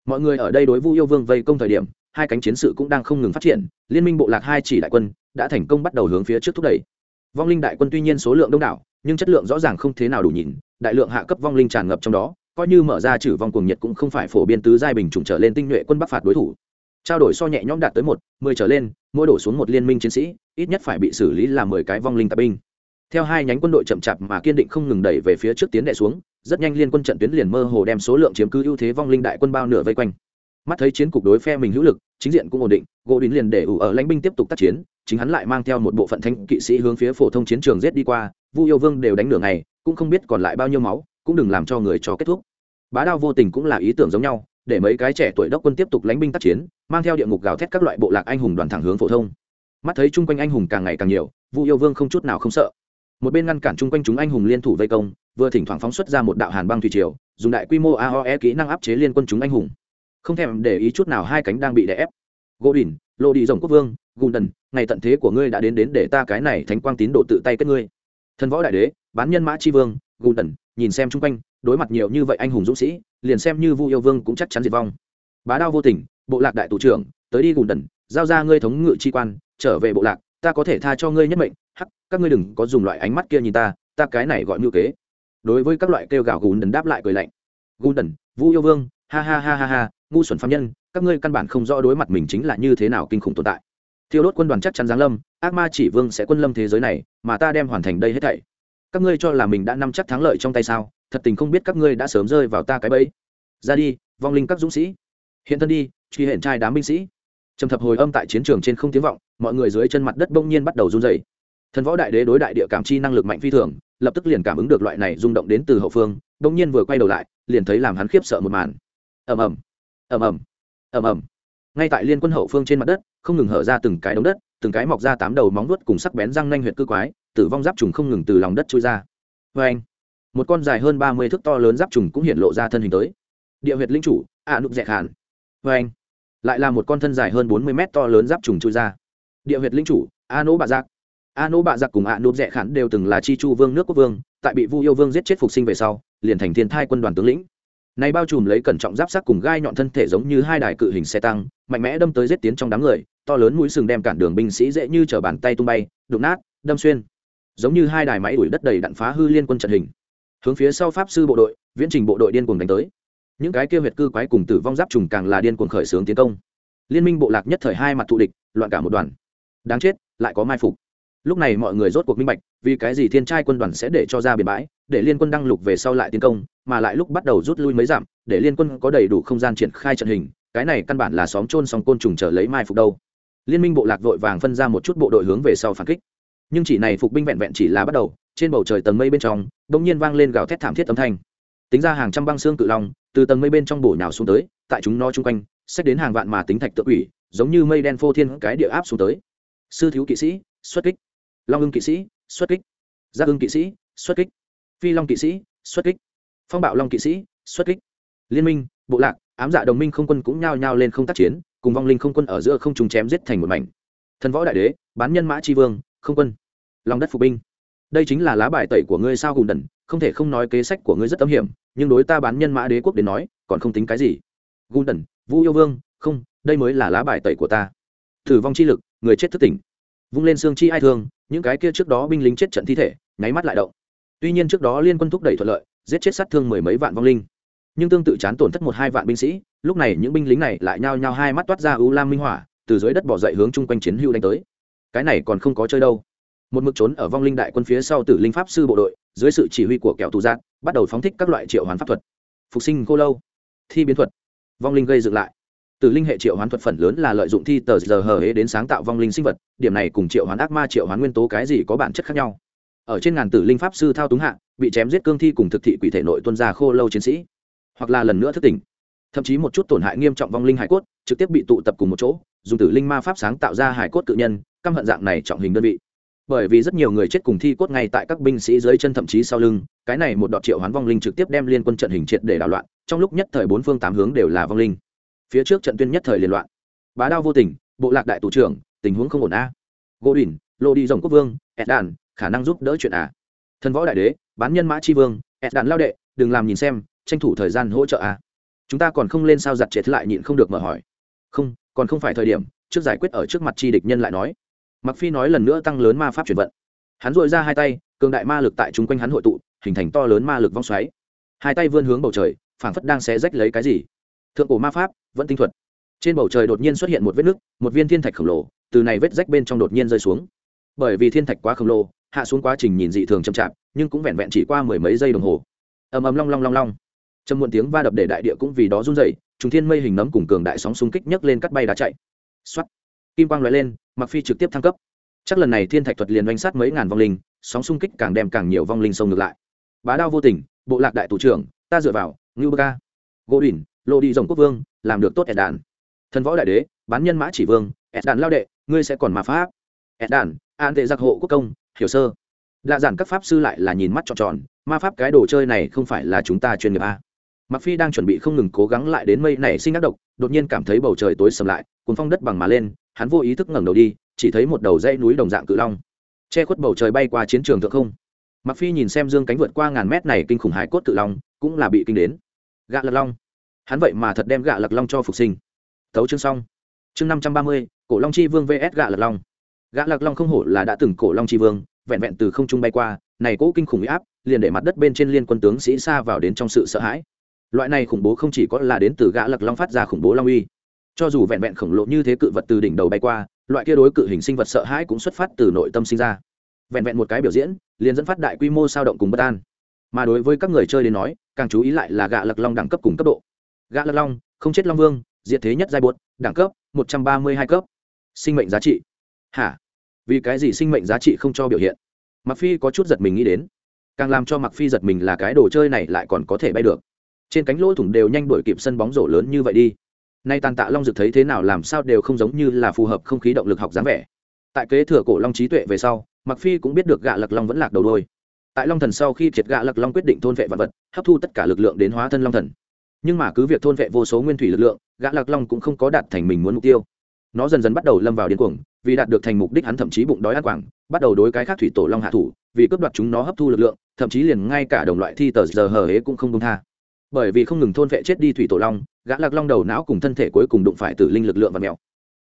Mọi người ở đây đối vu yêu vương vây công thời điểm hai cánh chiến sự cũng đang không ngừng phát triển, liên minh bộ lạc hai chỉ đại quân đã thành công bắt đầu hướng phía trước thúc đẩy. Vong linh đại quân tuy nhiên số lượng đông đảo, nhưng chất lượng rõ ràng không thế nào đủ nhìn, đại lượng hạ cấp vong linh tràn ngập trong đó, coi như mở ra trừ vong cuồng nhiệt cũng không phải phổ biến tứ giai bình trùng trở lên tinh nhuệ quân bắc phạt đối thủ. Trao đổi so nhẹ nhõm đạt tới một, mười trở lên, mỗi đổ xuống một liên minh chiến sĩ, ít nhất phải bị xử lý là mười cái vong linh tạp binh. Theo hai nhánh quân đội chậm chạp mà kiên định không ngừng đẩy về phía trước tiến đệ xuống, rất nhanh liên quân trận tuyến liền mơ hồ đem số lượng chiếm cứ ưu thế vong linh đại quân bao nửa vây quanh mắt thấy chiến cục đối phe mình hữu lực, chính diện cũng ổn định, gỗ đình liền để ủ ở lãnh binh tiếp tục tác chiến, chính hắn lại mang theo một bộ phận thanh kỵ sĩ hướng phía phổ thông chiến trường rết đi qua, vu yêu vương đều đánh nửa ngày, cũng không biết còn lại bao nhiêu máu, cũng đừng làm cho người cho kết thúc. Bá đao vô tình cũng là ý tưởng giống nhau, để mấy cái trẻ tuổi đốc quân tiếp tục lãnh binh tác chiến, mang theo địa ngục gào thét các loại bộ lạc anh hùng đoàn thẳng hướng phổ thông. Mắt thấy chung quanh anh hùng càng ngày càng nhiều, vu yêu vương không chút nào không sợ. Một bên ngăn cản chung quanh chúng anh hùng liên thủ vây công, vừa thỉnh thoảng phóng xuất ra một đạo hàn băng thủy triều, dùng đại quy mô aoe kỹ năng áp chế liên quân chúng anh hùng không thèm để ý chút nào hai cánh đang bị đè ép. Gỗ đỉnh lô đi rồng quốc vương, gùn đần, ngày tận thế của ngươi đã đến đến để ta cái này thánh quang tín độ tự tay kết ngươi. Thần võ đại đế, bán nhân mã chi vương, gùn đần, nhìn xem chung quanh, đối mặt nhiều như vậy anh hùng dũng sĩ, liền xem như vu yêu vương cũng chắc chắn diệt vong. Bá đao vô tình, bộ lạc đại tù trưởng, tới đi gùn đần, giao ra ngươi thống ngự chi quan, trở về bộ lạc, ta có thể tha cho ngươi nhất mệnh. Hắc, các ngươi đừng có dùng loại ánh mắt kia nhìn ta ta cái này gọi ngữ kế. Đối với các loại kêu gào gùn đần đáp lại cười lạnh. Gùn đần, vu yêu vương ha ha ha ha ha, ngu xuẩn phạm nhân, các ngươi căn bản không rõ đối mặt mình chính là như thế nào kinh khủng tồn tại. Thiêu đốt quân đoàn chắc chắn giáng lâm, ác ma chỉ vương sẽ quân lâm thế giới này, mà ta đem hoàn thành đây hết thảy. Các ngươi cho là mình đã nắm chắc thắng lợi trong tay sao? Thật tình không biết các ngươi đã sớm rơi vào ta cái bẫy. Ra đi, vong linh các dũng sĩ. Hiện thân đi, truy hiện trai đám binh sĩ. Trầm thập hồi âm tại chiến trường trên không tiếng vọng, mọi người dưới chân mặt đất bỗng nhiên bắt đầu run dày thần võ đại đế đối đại địa cảm chi năng lực mạnh phi thường, lập tức liền cảm ứng được loại này rung động đến từ hậu phương, bỗng nhiên vừa quay đầu lại, liền thấy làm hắn khiếp sợ một màn ầm ầm ầm ầm ầm ầm. Ngay tại liên quân hậu phương trên mặt đất, không ngừng hở ra từng cái đống đất, từng cái mọc ra tám đầu móng vuốt cùng sắc bén răng nanh huyệt cư quái, tử vong giáp trùng không ngừng từ lòng đất trôi ra. Vê anh, một con dài hơn ba mươi thước to lớn giáp trùng cũng hiện lộ ra thân hình tới. Địa huyệt linh chủ, ạ nục dẹt hàn vê anh, lại là một con thân dài hơn bốn mươi mét to lớn giáp trùng trôi ra. Địa huyệt linh chủ a nỗ bạ giặc. A nỗ bạ giặc cùng ạ nụ dẹt hàn đều từng là chi chu vương nước quốc vương, tại bị vu yêu vương giết chết phục sinh về sau, liền thành thiên thai quân đoàn tướng lĩnh này bao trùm lấy cẩn trọng giáp sắt cùng gai nhọn thân thể giống như hai đài cự hình xe tăng, mạnh mẽ đâm tới giết tiến trong đám người, to lớn mũi sừng đem cản đường binh sĩ dễ như t bàn tay tung bay, đụng nát, đâm xuyên. Giống như hai đài máy đuổi đất đầy đạn phá hư liên quân trận hình. Hướng phía sau pháp sư bộ đội, viễn trình bộ đội điên cuồng đánh tới. Những cái kia huyệt cư quái cùng tử vong giáp trùng càng là điên cuồng khởi xướng tiến công. Liên minh bộ lạc nhất thời hai mặt thù địch, loạn cả một đoàn. Đáng chết, lại có mai phục. Lúc này mọi người rốt cuộc minh bạch, vì cái gì thiên trai quân đoàn sẽ để cho ra biển bãi để liên quân đăng lục về sau lại tiến công, mà lại lúc bắt đầu rút lui mấy giảm, để liên quân có đầy đủ không gian triển khai trận hình, cái này căn bản là xóm trôn xong côn trùng trở lấy mai phục đâu. Liên minh bộ lạc vội vàng phân ra một chút bộ đội hướng về sau phản kích. Nhưng chỉ này phục binh vẹn vẹn chỉ là bắt đầu, trên bầu trời tầng mây bên trong đ ỗ n g nhiên vang lên gào thét thảm thiết âm thanh. Tính ra hàng trăm băng xương cự long từ tầng mây bên trong bổ nhào xuống tới, tại chúng nó chung quanh xét đến hàng vạn mà tính thạch tự ủy giống như mây đen phô thiên cái địa áp xuống tới. Sư thiếu kỵ sĩ, xuất kích. Long ưng kỵ sĩ, xuất kích. Giác ưng kỵ sĩ, xuất kích phi long kỵ sĩ, xuất kích. Phong bạo long kỵ sĩ, xuất kích. Liên minh, bộ lạc, ám dạ đồng minh không quân cũng nhao nhao lên không tác chiến, cùng vong linh không quân ở giữa không trùng chém giết thành một mảnh. Thần võ đại đế, bán nhân mã tri vương, không quân. Lòng đất phục binh. Đây chính là lá bài tẩy của ngươi sao gùn đần, không thể không nói kế sách của ngươi rất âm hiểm, nhưng đối ta bán nhân mã đế quốc đến nói, còn không tính cái gì. Gùn đần vũ yêu vương, không, đây mới là lá bài tẩy của ta. Thử vong chi lực, người chết thức tỉnh. Vung lên xương chi ai thương, những cái kia trước đó binh lính chết trận thi thể, nháy mắt lại động tuy nhiên trước đó liên quân thúc đẩy thuận lợi, giết chết sát thương mười mấy vạn vong linh. Nhưng tương tự chán tổn thất một hai vạn binh sĩ, lúc này những binh lính này lại nhao nhao hai mắt toát ra u lam minh hỏa, từ dưới đất bỏ dậy hướng chung quanh chiến hưu đánh tới. Cái này còn không có chơi đâu. Một mực trốn ở vong linh đại quân phía sau tử linh pháp sư bộ đội, dưới sự chỉ huy của kẹo tù giác bắt đầu phóng thích các loại triệu hoán pháp thuật. Phục sinh cô lâu, thi biến thuật. Vong linh gây dựng lại. Tử linh hệ triệu hoán thuật phần lớn là lợi dụng thi tờ giờ hờ hế đến sáng tạo vong linh sinh vật, điểm này cùng triệu hoán ác ma triệu hoán nguyên tố cái gì có bản chất khác nhau ở trên ngàn tử linh pháp sư thao túng hạ, bị chém giết cương thi cùng thực thị quỷ thể nội tuân ra khô lâu chiến sĩ, hoặc là lần nữa thức tỉnh. Thậm chí một chút tổn hại nghiêm trọng vong linh hải cốt, trực tiếp bị tụ tập cùng một chỗ, dùng tử linh ma pháp sáng tạo ra hải cốt tự nhân, căm hận dạng này trọng hình đơn vị. Bởi vì rất nhiều người chết cùng thi cốt ngay tại các binh sĩ dưới chân thậm chí sau lưng, cái này một đọt triệu hoán vong linh trực tiếp đem liên quân trận hình triệt để đảo loạn, trong lúc nhất thời bốn phương tám hướng đều là vong linh. Phía trước trận tuyên nhất thời liên loạn. Bá đao vô tình, bộ lạc đại tù trưởng, tình huống không ổn a. Gỗ đỉnh lô đi dòng quốc vương ed đàn khả năng giúp đỡ chuyện à. Thần võ đại đế, bán nhân mã tri vương ed đạn lao đệ, đừng làm nhìn xem, tranh thủ thời gian hỗ trợ à. Chúng ta còn không lên sao giặt chết lại nhịn không được mở hỏi. Không, còn không phải thời điểm, trước giải quyết ở trước mặt chi địch nhân lại nói. Mặc phi nói lần nữa tăng lớn ma pháp chuyển vận. Hắn dội ra hai tay, cường đại ma lực tại chúng quanh hắn hội tụ, hình thành to lớn ma lực vong xoáy. Hai tay vươn hướng bầu trời, phảng phất đang xé rách lấy cái gì. Thượng cổ ma pháp, vẫn tinh thuật. Trên bầu trời đột nhiên xuất hiện một vết nứt, một viên thiên thạch khổng lồ, từ này vết rách bên trong đột nhiên rơi xuống. Bởi vì thiên thạch quá khổng lồ hạ xuống quá trình nhìn dị thường chậm chạp, nhưng cũng vẹn vẹn chỉ qua mười mấy giây đồng hồ. Ầm ầm long long long long. Trầm muộn tiếng va đập để đại địa cũng vì đó run rẩy chúng thiên mây hình nấm cùng cường đại sóng xung kích nhấc lên cắt bay đá chạy. Xoắt kim quang lóe lên mặc phi trực tiếp thăng cấp. Chắc lần này thiên thạch thuật liền doanh sát mấy ngàn vong linh, sóng xung kích càng đem càng nhiều vong linh sông ngược lại. Bá đao vô tình, bộ lạc đại thủ trưởng, ta dựa vào, ngưu bơ ca. Gỗ đỉnh lộ đi rồng quốc vương, làm được tốt ed đàn thần võ đại đế, bán nhân mã chỉ vương ed đàn lao đệ, ngươi sẽ còn mà pháp. Ed đàn an tệ giặc hộ quốc công hiểu sơ. Lạ giản các pháp sư lại là nhìn mắt tròn tròn, ma pháp cái đồ chơi này không phải là chúng ta chuyên nghiệp à? a mặc phi đang chuẩn bị không ngừng cố gắng lại đến mây này sinh ác độc, đột nhiên cảm thấy bầu trời tối sầm lại, cuốn phong đất bằng mà lên, hắn vô ý thức ngẩng đầu đi, chỉ thấy một đầu dãy núi đồng dạng cự long. Che khuất bầu trời bay qua chiến trường thượng không. Mặc phi nhìn xem dương cánh vượt qua ngàn mét này kinh khủng hải cốt cự long, cũng là bị kinh đến. Gạ lật long. Hắn vậy mà thật đem gạ lật long cho phục sinh. Thấu chương xong. Chương năm trăm ba mươi, cổ long chi vương vs gạ lật long. Gã lạc long không hổ là đã từng cổ long chi vương, vẹn vẹn từ không trung bay qua, này cỗ kinh khủng uy áp, liền để mặt đất bên trên liên quân tướng sĩ xa vào đến trong sự sợ hãi. Loại này khủng bố không chỉ có là đến từ gã lạc long phát ra khủng bố long uy. Cho dù vẹn vẹn khổng lồ như thế cự vật từ đỉnh đầu bay qua, loại kia đối cự hình sinh vật sợ hãi cũng xuất phát từ nội tâm sinh ra. Vẹn vẹn một cái biểu diễn, liền dẫn phát đại quy mô sao động cùng bất an. Mà đối với các người chơi đến nói, càng chú ý lại là gạ lạc long đẳng cấp cùng cấp độ. Gạ lạc long, không chết long vương, diệt thế nhất giai bột, đẳng cấp một trăm ba mươi hai cấp. Sinh mệnh giá trị. Hả? Vì cái gì sinh mệnh giá trị không cho biểu hiện? Mặc phi có chút giật mình nghĩ đến. Càng làm cho mặc phi giật mình là cái đồ chơi này lại còn có thể bay được. Trên cánh lỗ thủng đều nhanh đuổi kịp sân bóng rổ lớn như vậy đi. Nay tàn tạ long dực thấy thế nào làm sao đều không giống như là phù hợp không khí động lực học dáng vẻ. Tại kế thừa cổ long trí tuệ về sau mặc phi cũng biết được gạ lặc long vẫn lạc đầu đôi. Tại long thần sau khi triệt gạ lặc long quyết định thôn vệ vật vật, hấp thu tất cả lực lượng đến hóa thân long thần. Nhưng mà cứ việc thôn vệ vô số nguyên thủy lực lượng gã lạc long cũng không có đạt thành mình muốn mục tiêu nó dần dần bắt đầu lâm vào điên cuồng, vì đạt được thành mục đích hắn thậm chí bụng đói ăn quảng, bắt đầu đối cái khác thủy tổ long hạ thủ, vì cướp đoạt chúng nó hấp thu lực lượng, thậm chí liền ngay cả đồng loại thi tờ giờ hờ hế cũng không công tha. Bởi vì không ngừng thôn vệ chết đi thủy tổ long, gã lạc long đầu não cùng thân thể cuối cùng đụng phải tử linh lực lượng và mèo.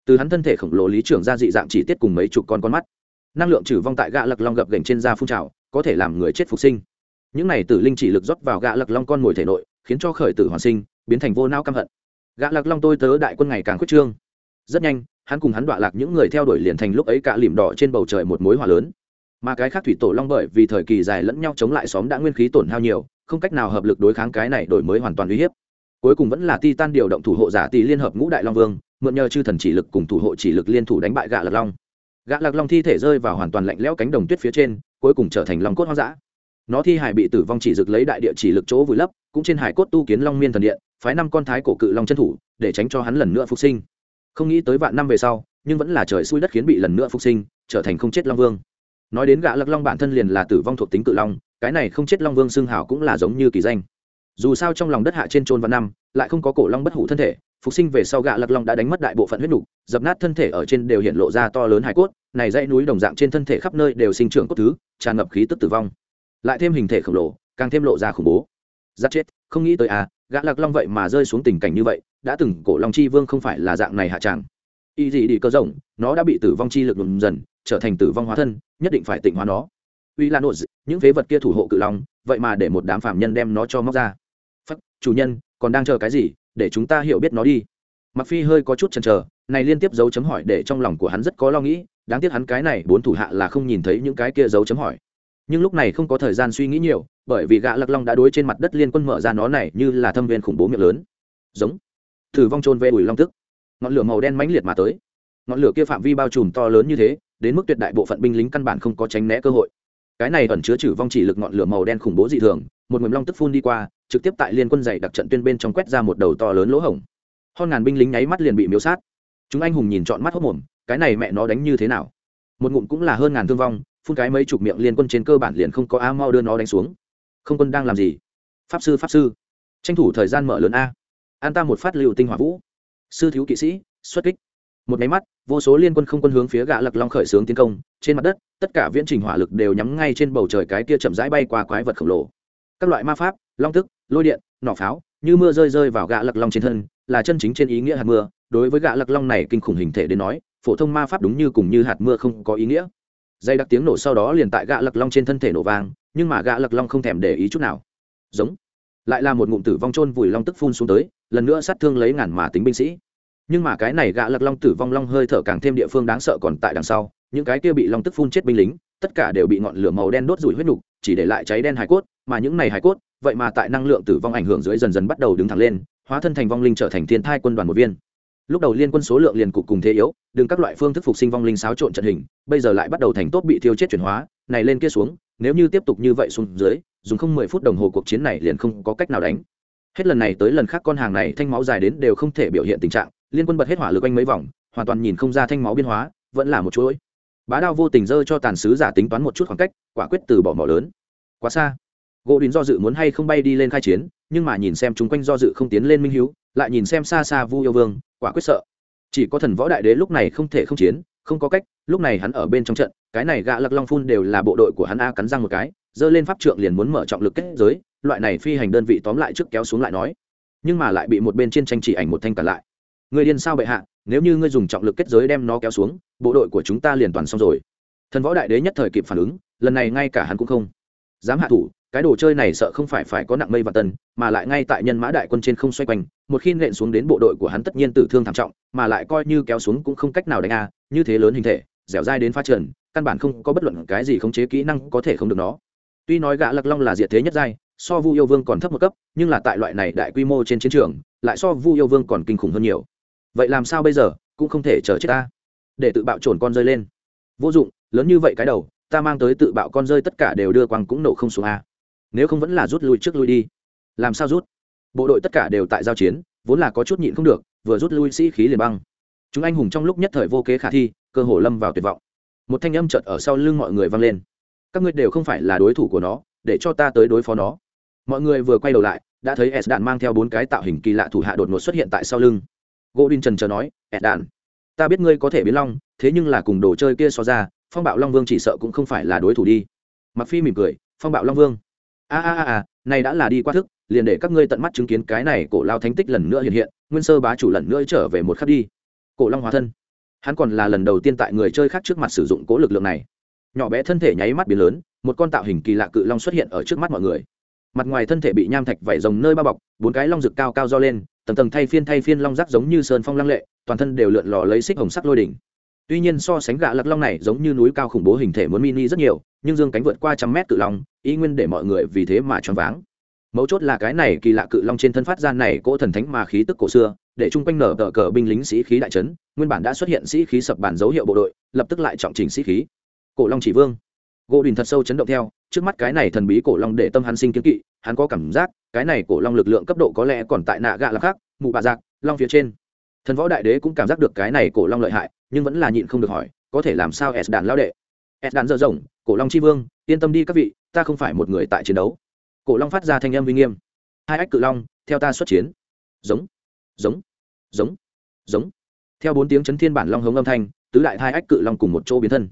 Từ hắn thân thể khổng lồ lý trưởng ra dị dạng chỉ tiết cùng mấy chục con con mắt, năng lượng trừ vong tại gã lạc long gập gành trên da phun trào, có thể làm người chết phục sinh. Những này tử linh chỉ lực rót vào gã lạc long con mồi thể nội, khiến cho khởi tử hoàn sinh, biến thành vô não căm hận. Gã lạc long tôi tớ đại quân ngày càng khuyết trương rất nhanh, hắn cùng hắn đọa lạc những người theo đuổi liền thành lúc ấy cả lìm đỏ trên bầu trời một mối hỏa lớn. Mà cái khác thủy tổ long bởi vì thời kỳ dài lẫn nhau chống lại xóm đã nguyên khí tổn hao nhiều, không cách nào hợp lực đối kháng cái này đổi mới hoàn toàn uy hiếp. Cuối cùng vẫn là ti tan điều động thủ hộ giả tỷ liên hợp ngũ đại long vương, mượn nhờ chư thần chỉ lực cùng thủ hộ chỉ lực liên thủ đánh bại gạ lạc long. Gạ lạc long thi thể rơi vào hoàn toàn lạnh lẽo cánh đồng tuyết phía trên, cuối cùng trở thành long cốt hoang dã. Nó thi hải bị tử vong chỉ dực lấy đại địa chỉ lực chỗ vùi lấp, cũng trên hải cốt tu kiến long miên thần điện, phái năm con thái cổ cự long chân thủ, để tránh cho hắn lần nữa phục sinh không nghĩ tới vạn năm về sau, nhưng vẫn là trời xui đất khiến bị lần nữa phục sinh, trở thành không chết long vương. Nói đến gã lắc long bản thân liền là tử vong thuộc tính cự long, cái này không chết long vương xưng hảo cũng là giống như kỳ danh. Dù sao trong lòng đất hạ trên trôn vạn năm, lại không có cổ long bất hủ thân thể, phục sinh về sau gã lắc long đã đánh mất đại bộ phận huyết nục, dập nát thân thể ở trên đều hiện lộ ra to lớn hải cốt, này dãy núi đồng dạng trên thân thể khắp nơi đều sinh trưởng cốt thứ, tràn ngập khí tức tử vong. Lại thêm hình thể khổng lồ, càng thêm lộ ra khủng bố. Giáp chết không nghĩ tới à gã lạc long vậy mà rơi xuống tình cảnh như vậy, đã từng cổ long chi vương không phải là dạng này hạ tràng y gì đi cơ rộng, nó đã bị tử vong chi lực đùm dần, trở thành tử vong hóa thân, nhất định phải tỉnh hóa nó. Uy lan nội những phế vật kia thủ hộ cự long, vậy mà để một đám phạm nhân đem nó cho móc ra. Phật chủ nhân, còn đang chờ cái gì? Để chúng ta hiểu biết nó đi. Mặc phi hơi có chút chần chờ, này liên tiếp dấu chấm hỏi để trong lòng của hắn rất có lo nghĩ, đáng tiếc hắn cái này bốn thủ hạ là không nhìn thấy những cái kia dấu chấm hỏi nhưng lúc này không có thời gian suy nghĩ nhiều, bởi vì gã lạc long đã đối trên mặt đất liên quân mở ra nó này như là thâm viên khủng bố miệng lớn. Giống. Thử vong trôn về ủi long tức. Ngọn lửa màu đen mãnh liệt mà tới. Ngọn lửa kia phạm vi bao trùm to lớn như thế, đến mức tuyệt đại bộ phận binh lính căn bản không có tránh né cơ hội. Cái này ẩn chứa trừ vong chỉ lực ngọn lửa màu đen khủng bố dị thường, một mầm long tức phun đi qua, trực tiếp tại liên quân dày đặc trận tuyên bên trong quét ra một đầu to lớn lỗ hổng. Hơn ngàn binh lính nháy mắt liền bị miếu sát. Chúng anh hùng nhìn trọn mắt hốc mồm, cái này mẹ nó đánh như thế nào? Một ngụm cũng là hơn ngàn thương vong phun cái mấy chục miệng liên quân trên cơ bản liền không có a mau đưa nó đánh xuống. Không quân đang làm gì? Pháp sư pháp sư. Tranh thủ thời gian mở lớn a. An ta một phát liệu tinh hỏa vũ. Sư thiếu kỵ sĩ, xuất kích. Một máy mắt, vô số liên quân không quân hướng phía gã lặc long khởi xướng tiến công. Trên mặt đất, tất cả viễn trình hỏa lực đều nhắm ngay trên bầu trời cái kia chậm rãi bay qua quái vật khổng lồ. Các loại ma pháp, long tức lôi điện, nỏ pháo, như mưa rơi rơi vào gã lặc long trên thân, là chân chính trên ý nghĩa hạt mưa. Đối với gã lặc long này kinh khủng hình thể đến nói, phổ thông ma pháp đúng như cùng như hạt mưa không có ý nghĩa dây đặc tiếng nổ sau đó liền tại gã lặc long trên thân thể nổ vang, nhưng mà gã lặc long không thèm để ý chút nào. Giống. Lại là một ngụm tử vong chôn vùi long tức phun xuống tới, lần nữa sát thương lấy ngàn mà tính binh sĩ. Nhưng mà cái này gã lặc long tử vong long hơi thở càng thêm địa phương đáng sợ còn tại đằng sau, những cái kia bị long tức phun chết binh lính, tất cả đều bị ngọn lửa màu đen đốt rủi huyết nục, chỉ để lại cháy đen hải cốt, mà những này hải cốt, vậy mà tại năng lượng tử vong ảnh hưởng dưới dần dần bắt đầu đứng thẳng lên, hóa thân thành vong linh trở thành thiên thai quân đoàn một viên lúc đầu liên quân số lượng liền cục cùng thế yếu, đừng các loại phương thức phục sinh vong linh xáo trộn trận hình, bây giờ lại bắt đầu thành tốt bị thiêu chết chuyển hóa, này lên kia xuống, nếu như tiếp tục như vậy xuống dưới, dùng không mười phút đồng hồ cuộc chiến này liền không có cách nào đánh. Hết lần này tới lần khác con hàng này thanh máu dài đến đều không thể biểu hiện tình trạng, liên quân bật hết hỏa lực anh mấy vòng, hoàn toàn nhìn không ra thanh máu biên hóa, vẫn là một chuỗi. Bá đao vô tình dơ cho tàn sứ giả tính toán một chút khoảng cách, quả quyết từ bỏ mỏ lớn. Quá xa. Gỗ đình do dự muốn hay không bay đi lên khai chiến, nhưng mà nhìn xem chúng quanh do dự không tiến lên minh hiếu lại nhìn xem xa xa vu yêu vương, quả quyết sợ. Chỉ có thần võ đại đế lúc này không thể không chiến, không có cách, lúc này hắn ở bên trong trận, cái này gạ lặc long phun đều là bộ đội của hắn a cắn răng một cái, giơ lên pháp trượng liền muốn mở trọng lực kết giới, loại này phi hành đơn vị tóm lại trước kéo xuống lại nói. Nhưng mà lại bị một bên trên tranh chỉ ảnh một thanh cản lại. Người điên sao bệ hạ, nếu như ngươi dùng trọng lực kết giới đem nó kéo xuống, bộ đội của chúng ta liền toàn xong rồi. Thần võ đại đế nhất thời kịp phản ứng, lần này ngay cả hắn cũng không dám hạ thủ cái đồ chơi này sợ không phải phải có nặng mây và tần, mà lại ngay tại nhân mã đại quân trên không xoay quanh, một khi nện xuống đến bộ đội của hắn tất nhiên tử thương thảm trọng, mà lại coi như kéo xuống cũng không cách nào đánh a, như thế lớn hình thể, dẻo dai đến pha trần, căn bản không có bất luận cái gì khống chế kỹ năng có thể không được nó. Tuy nói gã lặc long là diệt thế nhất giai, so vu yêu vương còn thấp một cấp, nhưng là tại loại này đại quy mô trên chiến trường, lại so vu yêu vương còn kinh khủng hơn nhiều. Vậy làm sao bây giờ, cũng không thể chờ chết ta. Để tự bạo trồn con rơi lên. Vô dụng, lớn như vậy cái đầu, ta mang tới tự bạo con rơi tất cả đều đưa quăng cũng nổ không xuống a nếu không vẫn là rút lui trước lui đi. Làm sao rút? Bộ đội tất cả đều tại giao chiến, vốn là có chút nhịn không được, vừa rút lui sĩ khí liền băng. Chúng anh hùng trong lúc nhất thời vô kế khả thi, cơ hồ lâm vào tuyệt vọng. Một thanh âm chợt ở sau lưng mọi người vang lên. Các ngươi đều không phải là đối thủ của nó, để cho ta tới đối phó nó. Mọi người vừa quay đầu lại, đã thấy s đạn mang theo bốn cái tạo hình kỳ lạ thủ hạ đột ngột xuất hiện tại sau lưng. Gỗ đinh trần chờ nói, s đạn, ta biết ngươi có thể biến long, thế nhưng là cùng đồ chơi kia so ra, phong bạo long vương chỉ sợ cũng không phải là đối thủ đi. Mặc phi mỉm cười, phong bạo long vương a a a a, này đã là đi qua thức, liền để các ngươi tận mắt chứng kiến cái này cổ lao thánh tích lần nữa hiện hiện, nguyên sơ bá chủ lần nữa trở về một khắc đi. Cổ long hóa thân. Hắn còn là lần đầu tiên tại người chơi khác trước mặt sử dụng cố lực lượng này. Nhỏ bé thân thể nháy mắt biến lớn, một con tạo hình kỳ lạ cự long xuất hiện ở trước mắt mọi người. Mặt ngoài thân thể bị nham thạch vảy rồng nơi bao bọc, bốn cái long rực cao cao do lên, tầng tầng thay phiên thay phiên long rắc giống như sơn phong lăng lệ, toàn thân đều lượn lò lấy xích hồng sắc lôi đỉnh. Tuy nhiên so sánh gạ lặc long này giống như núi cao khủng bố hình thể muốn mini rất nhiều nhưng dương cánh vượt qua trăm mét cự long, ý nguyên để mọi người vì thế mà choáng váng. Mấu chốt là cái này kỳ lạ cự long trên thân phát ra này cỗ thần thánh mà khí tức cổ xưa, để chung quanh nở tờ cờ binh lính sĩ khí đại trấn nguyên bản đã xuất hiện sĩ khí sập bản dấu hiệu bộ đội, lập tức lại trọng trình sĩ khí. Cổ long chỉ vương. Gỗ đình thật sâu chấn động theo, trước mắt cái này thần bí cổ long để tâm hắn sinh kiến kỵ, hắn có cảm giác, cái này cổ long lực lượng cấp độ có lẽ còn tại nạ gạ là khác, mụ bà giặc, long phía trên. Thần võ đại đế cũng cảm giác được cái này cổ long lợi hại, nhưng vẫn là nhịn không được hỏi, có thể làm sao s đàn lao đệ? S đàn dở rộng, cổ long c vương, yên tâm đi các vị, ta không phải một người tại chiến đấu. Cổ long phát ra thanh âm uy nghiêm. Hai ách cự long, theo ta xuất chiến. Giống giống giống giống. Theo bốn tiếng chấn thiên bản long hống âm thanh, tứ đại hai ách cự long cùng một chỗ biến thân.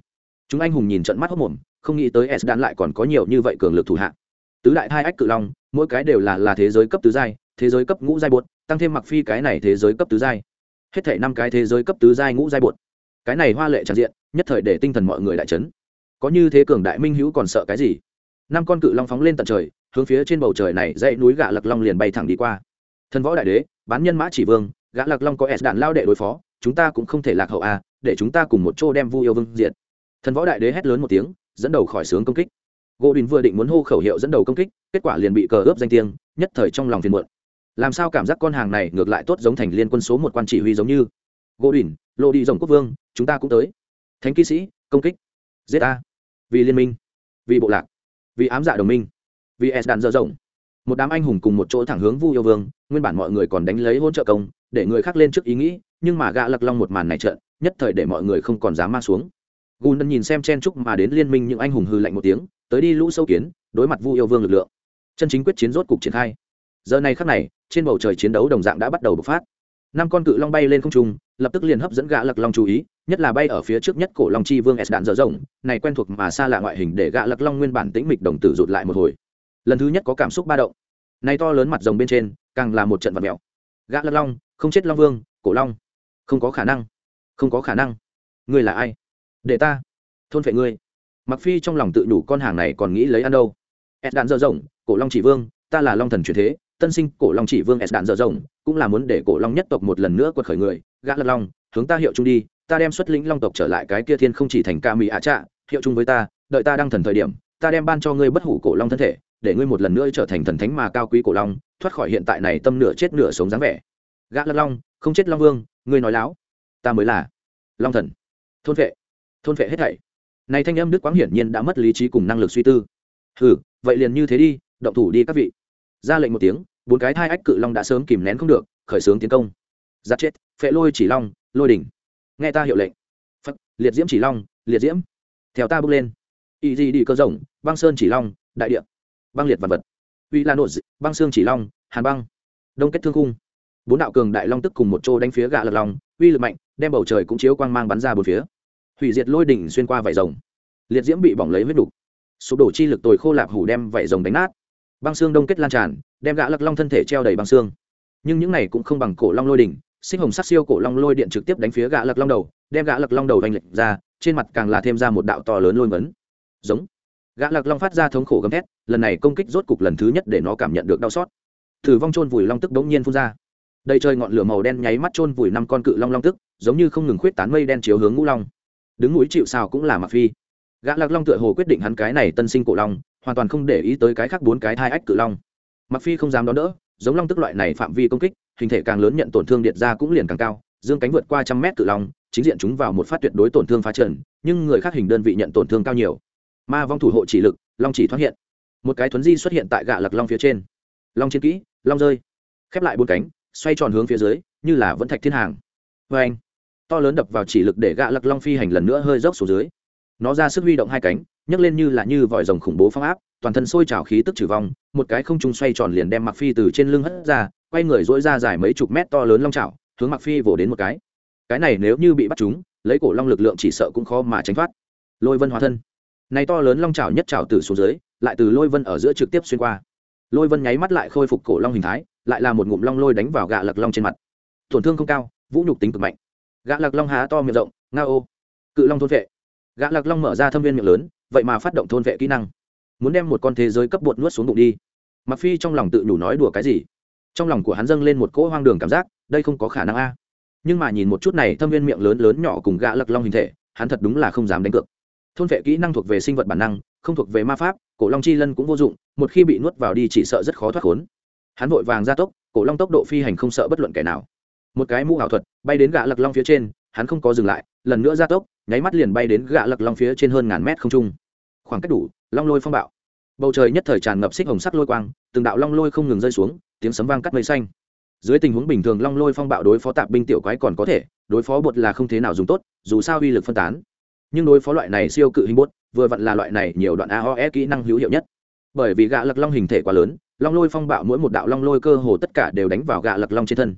Chúng anh hùng nhìn trận mắt hốc mồm, không nghĩ tới s đạn lại còn có nhiều như vậy cường lực thủ hạ. Tứ đại hai ách cự long, mỗi cái đều là là thế giới cấp tứ giai, thế giới cấp ngũ giai bột, tăng thêm mặc phi cái này thế giới cấp tứ giai. Hết thể năm cái thế giới cấp tứ giai ngũ giai bột. Cái này hoa lệ tràn diện, nhất thời để tinh thần mọi người đại chấn có như thế cường đại minh hữu còn sợ cái gì? Năm con cự long phóng lên tận trời hướng phía trên bầu trời này dãy núi gạ lặc long liền bay thẳng đi qua. Thần võ đại đế bán nhân mã chỉ vương gã lặc long có s đạn lao đệ đối phó chúng ta cũng không thể lạc hậu a à, để chúng ta cùng một chỗ đem vu yêu vương diệt. Thần võ đại đế hét lớn một tiếng dẫn đầu khỏi sướng công kích. Gỗ đình vừa định muốn hô khẩu hiệu dẫn đầu công kích kết quả liền bị cờ ướp danh tiếng nhất thời trong lòng phiền muộn. Làm sao cảm giác con hàng này ngược lại tốt giống thành liên quân số một quan chỉ huy giống như? Gỗ đình lộ đi dòng quốc vương chúng ta cũng tới. Thánh kỵ sĩ công kích. Giết a vì liên minh, vì bộ lạc, vì ám dạ đồng minh, vì s đạn dở rộng. Một đám anh hùng cùng một chỗ thẳng hướng vu yêu vương, nguyên bản mọi người còn đánh lấy hỗ trợ công, để người khác lên trước ý nghĩ, nhưng mà gã lặc long một màn này trợn, nhất thời để mọi người không còn dám mang xuống. Gùn đần nhìn xem chen chúc mà đến liên minh những anh hùng hư lạnh một tiếng, tới đi lũ sâu kiến, đối mặt vu yêu vương lực lượng. Chân chính quyết chiến rốt cục triển khai. Giờ này khắc này, trên bầu trời chiến đấu đồng dạng đã bắt đầu bộc phát. Năm con cự long bay lên không trung lập tức liền hấp dẫn gã lặc long chú ý, nhất là bay ở phía trước nhất cổ long chi vương s đạn dở rộng, này quen thuộc mà xa lạ ngoại hình để gã lặc long nguyên bản tĩnh mịch đồng tử rụt lại một hồi. Lần thứ nhất có cảm xúc ba động. Nay to lớn mặt rồng bên trên, càng là một trận vật mèo. Gã lặc long, không chết long vương, cổ long. Không có khả năng. Không có khả năng. Ngươi là ai? Để ta thôn phệ ngươi. Mặc phi trong lòng tự đủ con hàng này còn nghĩ lấy ăn đâu. S đạn dở rộng, cổ long chỉ vương, ta là long thần truyền thế tân sinh cổ long chỉ vương s đạn dở rộng cũng là muốn để cổ long nhất tộc một lần nữa quật khởi người. Gã lật long, hướng ta hiệu chung đi, ta đem xuất lĩnh long tộc trở lại cái kia thiên không chỉ thành ca mỹ ạ trạ, hiệu chung với ta, đợi ta đang thần thời điểm, ta đem ban cho ngươi bất hủ cổ long thân thể, để ngươi một lần nữa trở thành thần thánh mà cao quý cổ long, thoát khỏi hiện tại này tâm nửa chết nửa sống dáng vẻ. Gã lật long, không chết long vương, ngươi nói láo. Ta mới là long thần. Thôn vệ thôn vệ hết thảy. Này thanh âm đức quáng hiển nhiên đã mất lý trí cùng năng lực suy tư. Ừ vậy liền như thế đi, động thủ đi các vị. Ra lệnh một tiếng bốn cái thai ách cự long đã sớm kìm nén không được, khởi xướng tiến công. Giặt chết, phệ lôi chỉ long, lôi đỉnh. Nghe ta hiệu lệnh. Phật, liệt diễm chỉ long, liệt diễm. Theo ta bước lên. Y di đi cơ rồng, băng sơn chỉ long, đại địa. Băng liệt vật vật. Uy lan nội băng xương chỉ long, hàn băng. Đông kết thương khung. Bốn đạo cường đại long tức cùng một chỗ đánh phía gạ lật lòng uy lực mạnh, đem bầu trời cũng chiếu quang mang bắn ra bốn phía. Hủy diệt lôi đỉnh xuyên qua vải rồng. Liệt diễm bị bỏng lấy huyết đục. Sụp đổ chi lực tồi khô lạp hủ đem vải rồng đánh nát. Băng xương đông kết lan tràn đem gã lật long thân thể treo đầy bằng xương. Nhưng những này cũng không bằng cổ long lôi đỉnh sinh hồng sắc siêu cổ long lôi điện trực tiếp đánh phía gã lật long đầu, đem gã lật long đầu vành lệch ra, trên mặt càng là thêm ra một đạo to lớn lôi mấn. giống. Gã lật long phát ra thống khổ gầm thét, lần này công kích rốt cục lần thứ nhất để nó cảm nhận được đau xót. Thử vong chôn vùi long tức đống nhiên phun ra. Đầy trời ngọn lửa màu đen nháy mắt chôn vùi năm con cự long long tức, giống như không ngừng khuyết tán mây đen chiếu hướng ngũ long. Đứng núi chịu sao cũng là mặc phi. Gã lạc long tựa hồ quyết định hắn cái này tân sinh cổ long, hoàn toàn không để ý tới cái khác bốn cái thai ách cự long mặc phi không dám đón đỡ, giống long tức loại này phạm vi công kích, hình thể càng lớn nhận tổn thương điện ra cũng liền càng cao, dương cánh vượt qua trăm mét tự long, chính diện chúng vào một phát tuyệt đối tổn thương phá trần nhưng người khác hình đơn vị nhận tổn thương cao nhiều. Ma vong thủ hộ chỉ lực, long chỉ thoát hiện. Một cái thuấn di xuất hiện tại gạ lạc long phía trên. Long chiến kỹ, long rơi. Khép lại bốn cánh, xoay tròn hướng phía dưới, như là vẫn thạch thiên hàng. Vê anh, to lớn đập vào chỉ lực để gạ lặc long phi hành lần nữa hơi dốc xuống dưới. Nó ra sức huy động hai cánh, nhấc lên như là như vòi rồng khủng bố phong áp toàn thân sôi trào khí tức trừ vong, một cái không trung xoay tròn liền đem mặc phi từ trên lưng hất ra, quay người dỗi ra dài mấy chục mét to lớn long trào hướng mặc phi vồ đến một cái. Cái này nếu như bị bắt chúng, lấy cổ long lực lượng chỉ sợ cũng khó mà tránh thoát. Lôi vân hóa thân. Này to lớn long trào nhất trào từ xuống dưới, lại từ lôi vân ở giữa trực tiếp xuyên qua. Lôi vân nháy mắt lại khôi phục cổ long hình thái, lại là một ngụm long lôi đánh vào gạ lặc long trên mặt. Tổn thương không cao, vũ nhục tính cực mạnh. Gã lặc long há to miệng rộng, nga ô. Cự long thôn vệ. Gã lạc long mở ra thâm viên miệng lớn, vậy mà phát động thôn vệ kỹ năng muốn đem một con thế giới cấp bột nuốt xuống bụng đi. Mặc phi trong lòng tự nhủ nói đùa cái gì? Trong lòng của hắn dâng lên một cỗ hoang đường cảm giác, đây không có khả năng a. Nhưng mà nhìn một chút này, thâm viên miệng lớn lớn nhỏ cùng gã lật long hình thể, hắn thật đúng là không dám đánh cược. Thôn vệ kỹ năng thuộc về sinh vật bản năng, không thuộc về ma pháp, cổ long chi lân cũng vô dụng, một khi bị nuốt vào đi chỉ sợ rất khó thoát khốn. Hắn vội vàng ra tốc, cổ long tốc độ phi hành không sợ bất luận kẻ nào. Một cái mũ ảo thuật, bay đến gã lật long phía trên, hắn không có dừng lại, lần nữa ra tốc, nháy mắt liền bay đến gã lặc long phía trên hơn ngàn mét không trung. Khoảng cách đủ long lôi phong bạo. Bầu trời nhất thời tràn ngập xích hồng sắc lôi quang, từng đạo long lôi không ngừng rơi xuống, tiếng sấm vang cắt mây xanh. Dưới tình huống bình thường long lôi phong bạo đối phó tạp binh tiểu quái còn có thể, đối phó bột là không thế nào dùng tốt, dù sao uy lực phân tán. Nhưng đối phó loại này siêu cự hình bốt vừa vặn là loại này nhiều đoạn aoe kỹ năng hữu hiệu nhất. Bởi vì gạ lặc long hình thể quá lớn, long lôi phong bạo mỗi một đạo long lôi cơ hồ tất cả đều đánh vào gạ lặc long trên thân.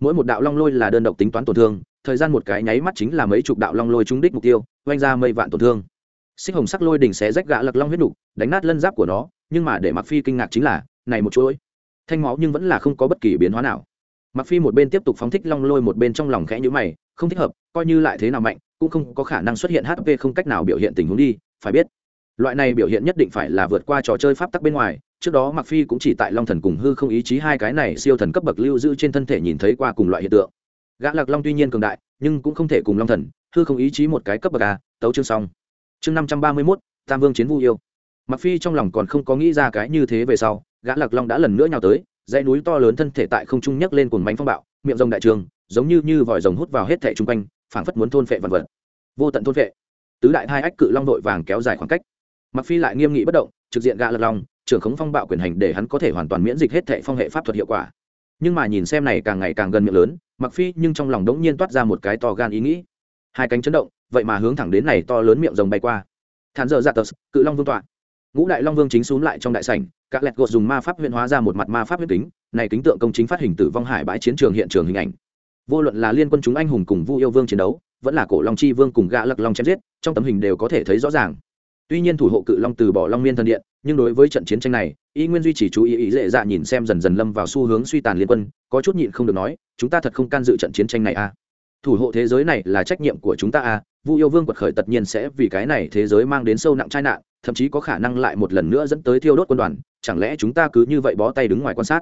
Mỗi một đạo long lôi là đơn độc tính toán tổn thương, thời gian một cái nháy mắt chính là mấy chục đạo long lôi trúng đích mục tiêu, oanh ra mây vạn tổn thương xích hồng sắc lôi đỉnh xé rách gã lặc long huyết đục đánh nát lân giáp của nó, nhưng mà để mặc phi kinh ngạc chính là, này một chuỗi. Thanh máu nhưng vẫn là không có bất kỳ biến hóa nào. Mặc phi một bên tiếp tục phóng thích long lôi một bên trong lòng khẽ nhíu mày, không thích hợp, coi như lại thế nào mạnh, cũng không có khả năng xuất hiện hp không cách nào biểu hiện tình huống đi, phải biết. Loại này biểu hiện nhất định phải là vượt qua trò chơi pháp tắc bên ngoài, trước đó mặc phi cũng chỉ tại long thần cùng hư không ý chí hai cái này siêu thần cấp bậc lưu giữ trên thân thể nhìn thấy qua cùng loại hiện tượng. Gã lạc long tuy nhiên cường đại, nhưng cũng không thể cùng long thần, hư không ý chí một cái cấp bậc a, tấu chương xong chương năm trăm ba mươi mốt, tam vương chiến vu yêu. Mặc phi trong lòng còn không có nghĩ ra cái như thế về sau, gã lạc long đã lần nữa nhào tới, dãy núi to lớn thân thể tại không trung nhấc lên cuồng bánh phong bạo, miệng rồng đại trường, giống như như vòi rồng hút vào hết thảy chung quanh, phảng phất muốn thôn phệ vật vật. Vô tận thôn phệ. Tứ đại hai ách cự long đội vàng kéo dài khoảng cách. Mặc phi lại nghiêm nghị bất động, trực diện gã lạc long, trưởng khống phong bạo quyền hành để hắn có thể hoàn toàn miễn dịch hết thệ phong hệ pháp thuật hiệu quả. Nhưng mà nhìn xem này càng ngày càng gần miệng lớn mặc phi nhưng trong lòng đống nhiên toát ra một cái to gan ý nghĩ. Hai cánh chấn động vậy mà hướng thẳng đến này to lớn miệng rồng bay qua. Thản dở dạ tờ, cự long vương tọa. Ngũ đại long vương chính xuống lại trong đại sảnh, các lẹt gột dùng ma pháp huyễn hóa ra một mặt ma pháp huyết kính, này kính tượng công chính phát hình tử vong hải bãi chiến trường hiện trường hình ảnh. Vô luận là liên quân chúng anh hùng cùng vu yêu vương chiến đấu, vẫn là cổ long chi vương cùng gã lực long chém giết, trong tấm hình đều có thể thấy rõ ràng. Tuy nhiên thủ hộ cự long từ bỏ long miên thần điện, nhưng đối với trận chiến tranh này, y nguyên duy trì chú ý ý dễ dạ nhìn xem dần dần lâm vào xu hướng suy tàn liên quân, có chút nhịn không được nói, chúng ta thật không can dự trận chiến tranh này a à thủ hộ thế giới này là trách nhiệm của chúng ta à. vu yêu vương quật khởi tất nhiên sẽ vì cái này thế giới mang đến sâu nặng tai nạn, thậm chí có khả năng lại một lần nữa dẫn tới thiêu đốt quân đoàn, chẳng lẽ chúng ta cứ như vậy bó tay đứng ngoài quan sát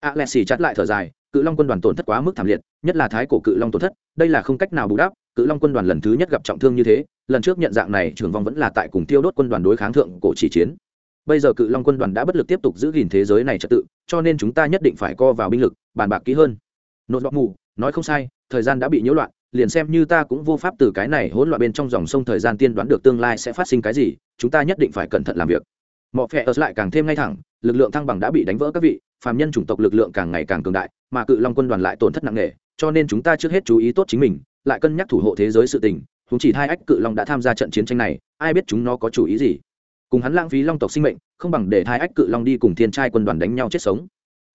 a lẹ xì chặt lại thở dài, cự long quân đoàn tổn thất quá mức thảm liệt, nhất là thái cổ cự long tổn thất, đây là không cách nào bù đắp, cự long quân đoàn lần thứ nhất gặp trọng thương như thế, lần trước nhận dạng này trường vong vẫn là tại cùng thiêu đốt quân đoàn đối kháng thượng cổ chỉ chiến bây giờ cự long quân đoàn đã bất lực tiếp tục giữ gìn thế giới này trật tự, cho nên chúng ta nhất định phải co vào binh lực, bàn bạc kỹ hơn nốt bọc mù, nói không sai, thời gian đã bị nhiễu loạn, liền xem như ta cũng vô pháp từ cái này hỗn loạn bên trong dòng sông thời gian tiên đoán được tương lai sẽ phát sinh cái gì, chúng ta nhất định phải cẩn thận làm việc. Mọi phe ở lại càng thêm ngay thẳng, lực lượng thăng bằng đã bị đánh vỡ các vị, phàm nhân chủng tộc lực lượng càng ngày càng cường đại, mà cự long quân đoàn lại tổn thất nặng nề, cho nên chúng ta trước hết chú ý tốt chính mình, lại cân nhắc thủ hộ thế giới sự tình chúng chỉ hai ách cự long đã tham gia trận chiến tranh này, ai biết chúng nó có chủ ý gì. Cùng hắn lãng phí long tộc sinh mệnh, không bằng để hai ách cự long đi cùng thiên trai quân đoàn đánh nhau chết sống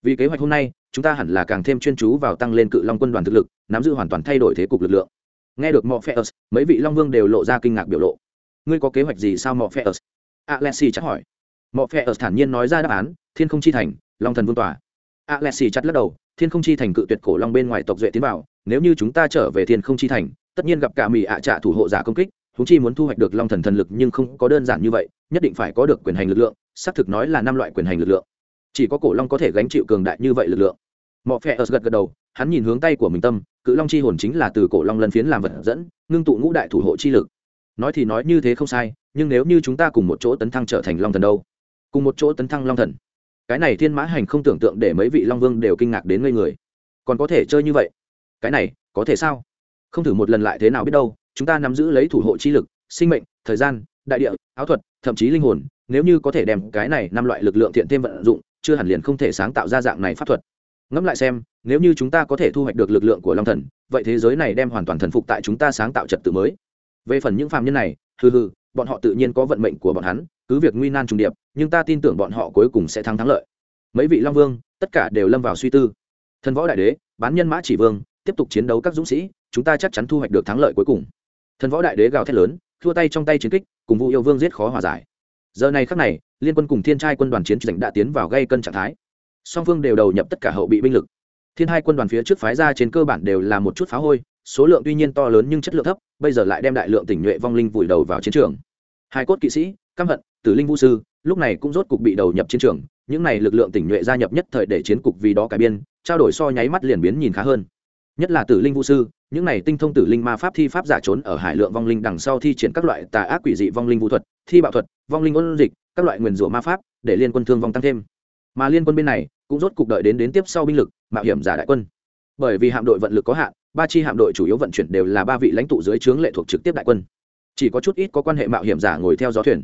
vì kế hoạch hôm nay, chúng ta hẳn là càng thêm chuyên chú vào tăng lên cự long quân đoàn thực lực, nắm giữ hoàn toàn thay đổi thế cục lực lượng. Nghe được mọi phe mấy vị long vương đều lộ ra kinh ngạc biểu lộ. Ngươi có kế hoạch gì sao mọi phe alexi chắc hỏi. Mọi phe thản nhiên nói ra đáp án, thiên không chi thành, long thần vương tòa. Alexi chặt lắc đầu, thiên không chi thành cự tuyệt cổ long bên ngoài tộc duệ tiến vào, nếu như chúng ta trở về thiên không chi thành, tất nhiên gặp cả mỹ ạ trạ thủ hộ giả công kích Chúng chi muốn thu hoạch được long thần thần lực nhưng không có đơn giản như vậy, nhất định phải có được quyền hành lực lượng, xác thực nói là năm loại quyền hành lực lượng chỉ có cổ long có thể gánh chịu cường đại như vậy lực lượng. Mọ phe gật gật đầu, hắn nhìn hướng tay của mình tâm, cự long chi hồn chính là từ cổ long lân phiến làm vật dẫn, ngưng tụ ngũ đại thủ hộ chi lực. Nói thì nói như thế không sai, nhưng nếu như chúng ta cùng một chỗ tấn thăng trở thành long thần đâu? Cùng một chỗ tấn thăng long thần. Cái này thiên mã hành không tưởng tượng để mấy vị long vương đều kinh ngạc đến ngây người. Còn có thể chơi như vậy? Cái này, có thể sao? Không thử một lần lại thế nào biết đâu, chúng ta nắm giữ lấy thủ hộ chi lực, sinh mệnh, thời gian, đại địa, áo thuật, thậm chí linh hồn, nếu như có thể đem cái này năm loại lực lượng thiện thêm vận dụng chưa hẳn liền không thể sáng tạo ra dạng này pháp thuật. Ngẫm lại xem, nếu như chúng ta có thể thu hoạch được lực lượng của long thần, vậy thế giới này đem hoàn toàn thần phục tại chúng ta sáng tạo trật tự mới. Về phần những phạm nhân này, hừ hừ, bọn họ tự nhiên có vận mệnh của bọn hắn, cứ việc nguy nan trùng điệp, nhưng ta tin tưởng bọn họ cuối cùng sẽ thắng thắng lợi. Mấy vị long vương, tất cả đều lâm vào suy tư. Thần võ đại đế, bán nhân mã chỉ vương, tiếp tục chiến đấu các dũng sĩ, chúng ta chắc chắn thu hoạch được thắng lợi cuối cùng. Thần võ đại đế gào thét lớn, thua tay trong tay chiến kích, cùng vụ yêu vương giết khó hòa giải giờ này khắc này, liên quân cùng thiên trai quân đoàn chiến tranh đã tiến vào gây cân trạng thái. Song phương đều đầu nhập tất cả hậu bị binh lực. Thiên hai quân đoàn phía trước phái ra trên cơ bản đều là một chút phá hôi, số lượng tuy nhiên to lớn nhưng chất lượng thấp, bây giờ lại đem đại lượng tỉnh nhuệ vong linh vùi đầu vào chiến trường. Hai cốt kỵ sĩ, căm hận, tử linh vũ sư, lúc này cũng rốt cục bị đầu nhập chiến trường, những này lực lượng tỉnh nhuệ gia nhập nhất thời để chiến cục vì đó cải biên, trao đổi so nháy mắt liền biến nhìn khá hơn. Nhất là tử linh vũ sư, những này tinh thông tử linh ma pháp thi pháp giả trốn ở hải lượng vong linh đằng sau thi triển các loại tà ác quỷ dị vong linh vũ thuật, thi bạo thuật vong linh ôn dịch, các loại nguyền rủa ma pháp để liên quân thương vong tăng thêm. Mà liên quân bên này cũng rốt cục đợi đến đến tiếp sau binh lực, mạo hiểm giả đại quân. Bởi vì hạm đội vận lực có hạn, ba chi hạm đội chủ yếu vận chuyển đều là ba vị lãnh tụ dưới trướng lệ thuộc trực tiếp đại quân. Chỉ có chút ít có quan hệ mạo hiểm giả ngồi theo gió thuyền.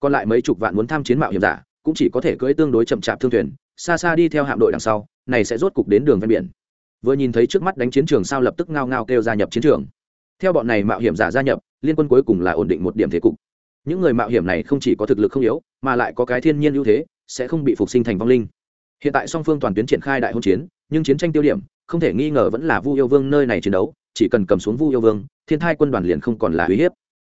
Còn lại mấy chục vạn muốn tham chiến mạo hiểm giả, cũng chỉ có thể cưỡi tương đối chậm chạp thương thuyền, xa xa đi theo hạm đội đằng sau, này sẽ rốt cục đến đường ven biển. Vừa nhìn thấy trước mắt đánh chiến trường sao lập tức ngao ngao kêu gia nhập chiến trường. Theo bọn này mạo hiểm giả gia nhập, liên quân cuối cùng là ổn định một điểm thế cục những người mạo hiểm này không chỉ có thực lực không yếu, mà lại có cái thiên nhiên ưu thế, sẽ không bị phục sinh thành vong linh. Hiện tại song phương toàn tuyến triển khai đại hôn chiến, nhưng chiến tranh tiêu điểm, không thể nghi ngờ vẫn là vu yêu vương nơi này chiến đấu, chỉ cần cầm xuống vu yêu vương, thiên thai quân đoàn liền không còn là uy hiếp.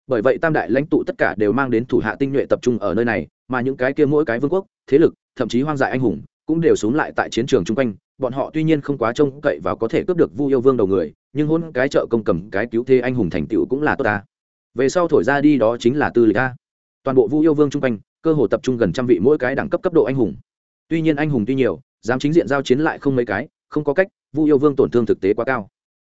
Bởi vậy tam đại lãnh tụ tất cả đều mang đến thủ hạ tinh nhuệ tập trung ở nơi này, mà những cái kia mỗi cái vương quốc, thế lực, thậm chí hoang dại anh hùng, cũng đều xuống lại tại chiến trường chung quanh. Bọn họ tuy nhiên không quá trông cậy và có thể cướp được vu yêu vương đầu người, nhưng hôn cái trợ công cầm cái cứu thế anh hùng thành tựu cũng là tốt ta về sau thổi ra đi đó chính là tư lịch a. Toàn bộ vu yêu vương chung quanh, cơ hồ tập trung gần trăm vị mỗi cái đẳng cấp cấp độ anh hùng. Tuy nhiên anh hùng tuy nhiều, dám chính diện giao chiến lại không mấy cái, không có cách, vu yêu vương tổn thương thực tế quá cao.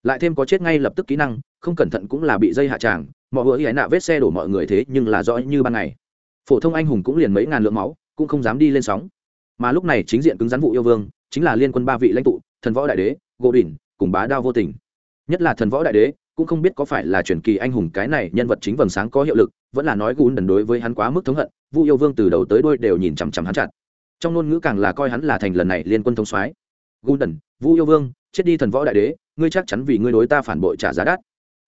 Lại thêm có chết ngay lập tức kỹ năng, không cẩn thận cũng là bị dây hạ tràng, mọi người hãy nạ vết xe đổ mọi người thế nhưng là rõ như ban ngày. Phổ thông anh hùng cũng liền mấy ngàn lượng máu, cũng không dám đi lên sóng. Mà lúc này chính diện cứng rắn vụ yêu vương, chính là liên quân ba vị lãnh tụ, thần võ đại đế gỗ đỉnh, cùng bá đao vô tình. Nhất là thần võ đại đế cũng không biết có phải là truyền kỳ anh hùng cái này nhân vật chính vầng sáng có hiệu lực, vẫn là nói gún đần đối với hắn quá mức thống hận, vu yêu vương từ đầu tới đôi đều nhìn chằm chằm hắn chặt. Trong ngôn ngữ càng là coi hắn là thành lần này liên quân thông soái. Gún đần, vu yêu vương, chết đi thần võ đại đế, ngươi chắc chắn vì ngươi đối ta phản bội trả giá đắt.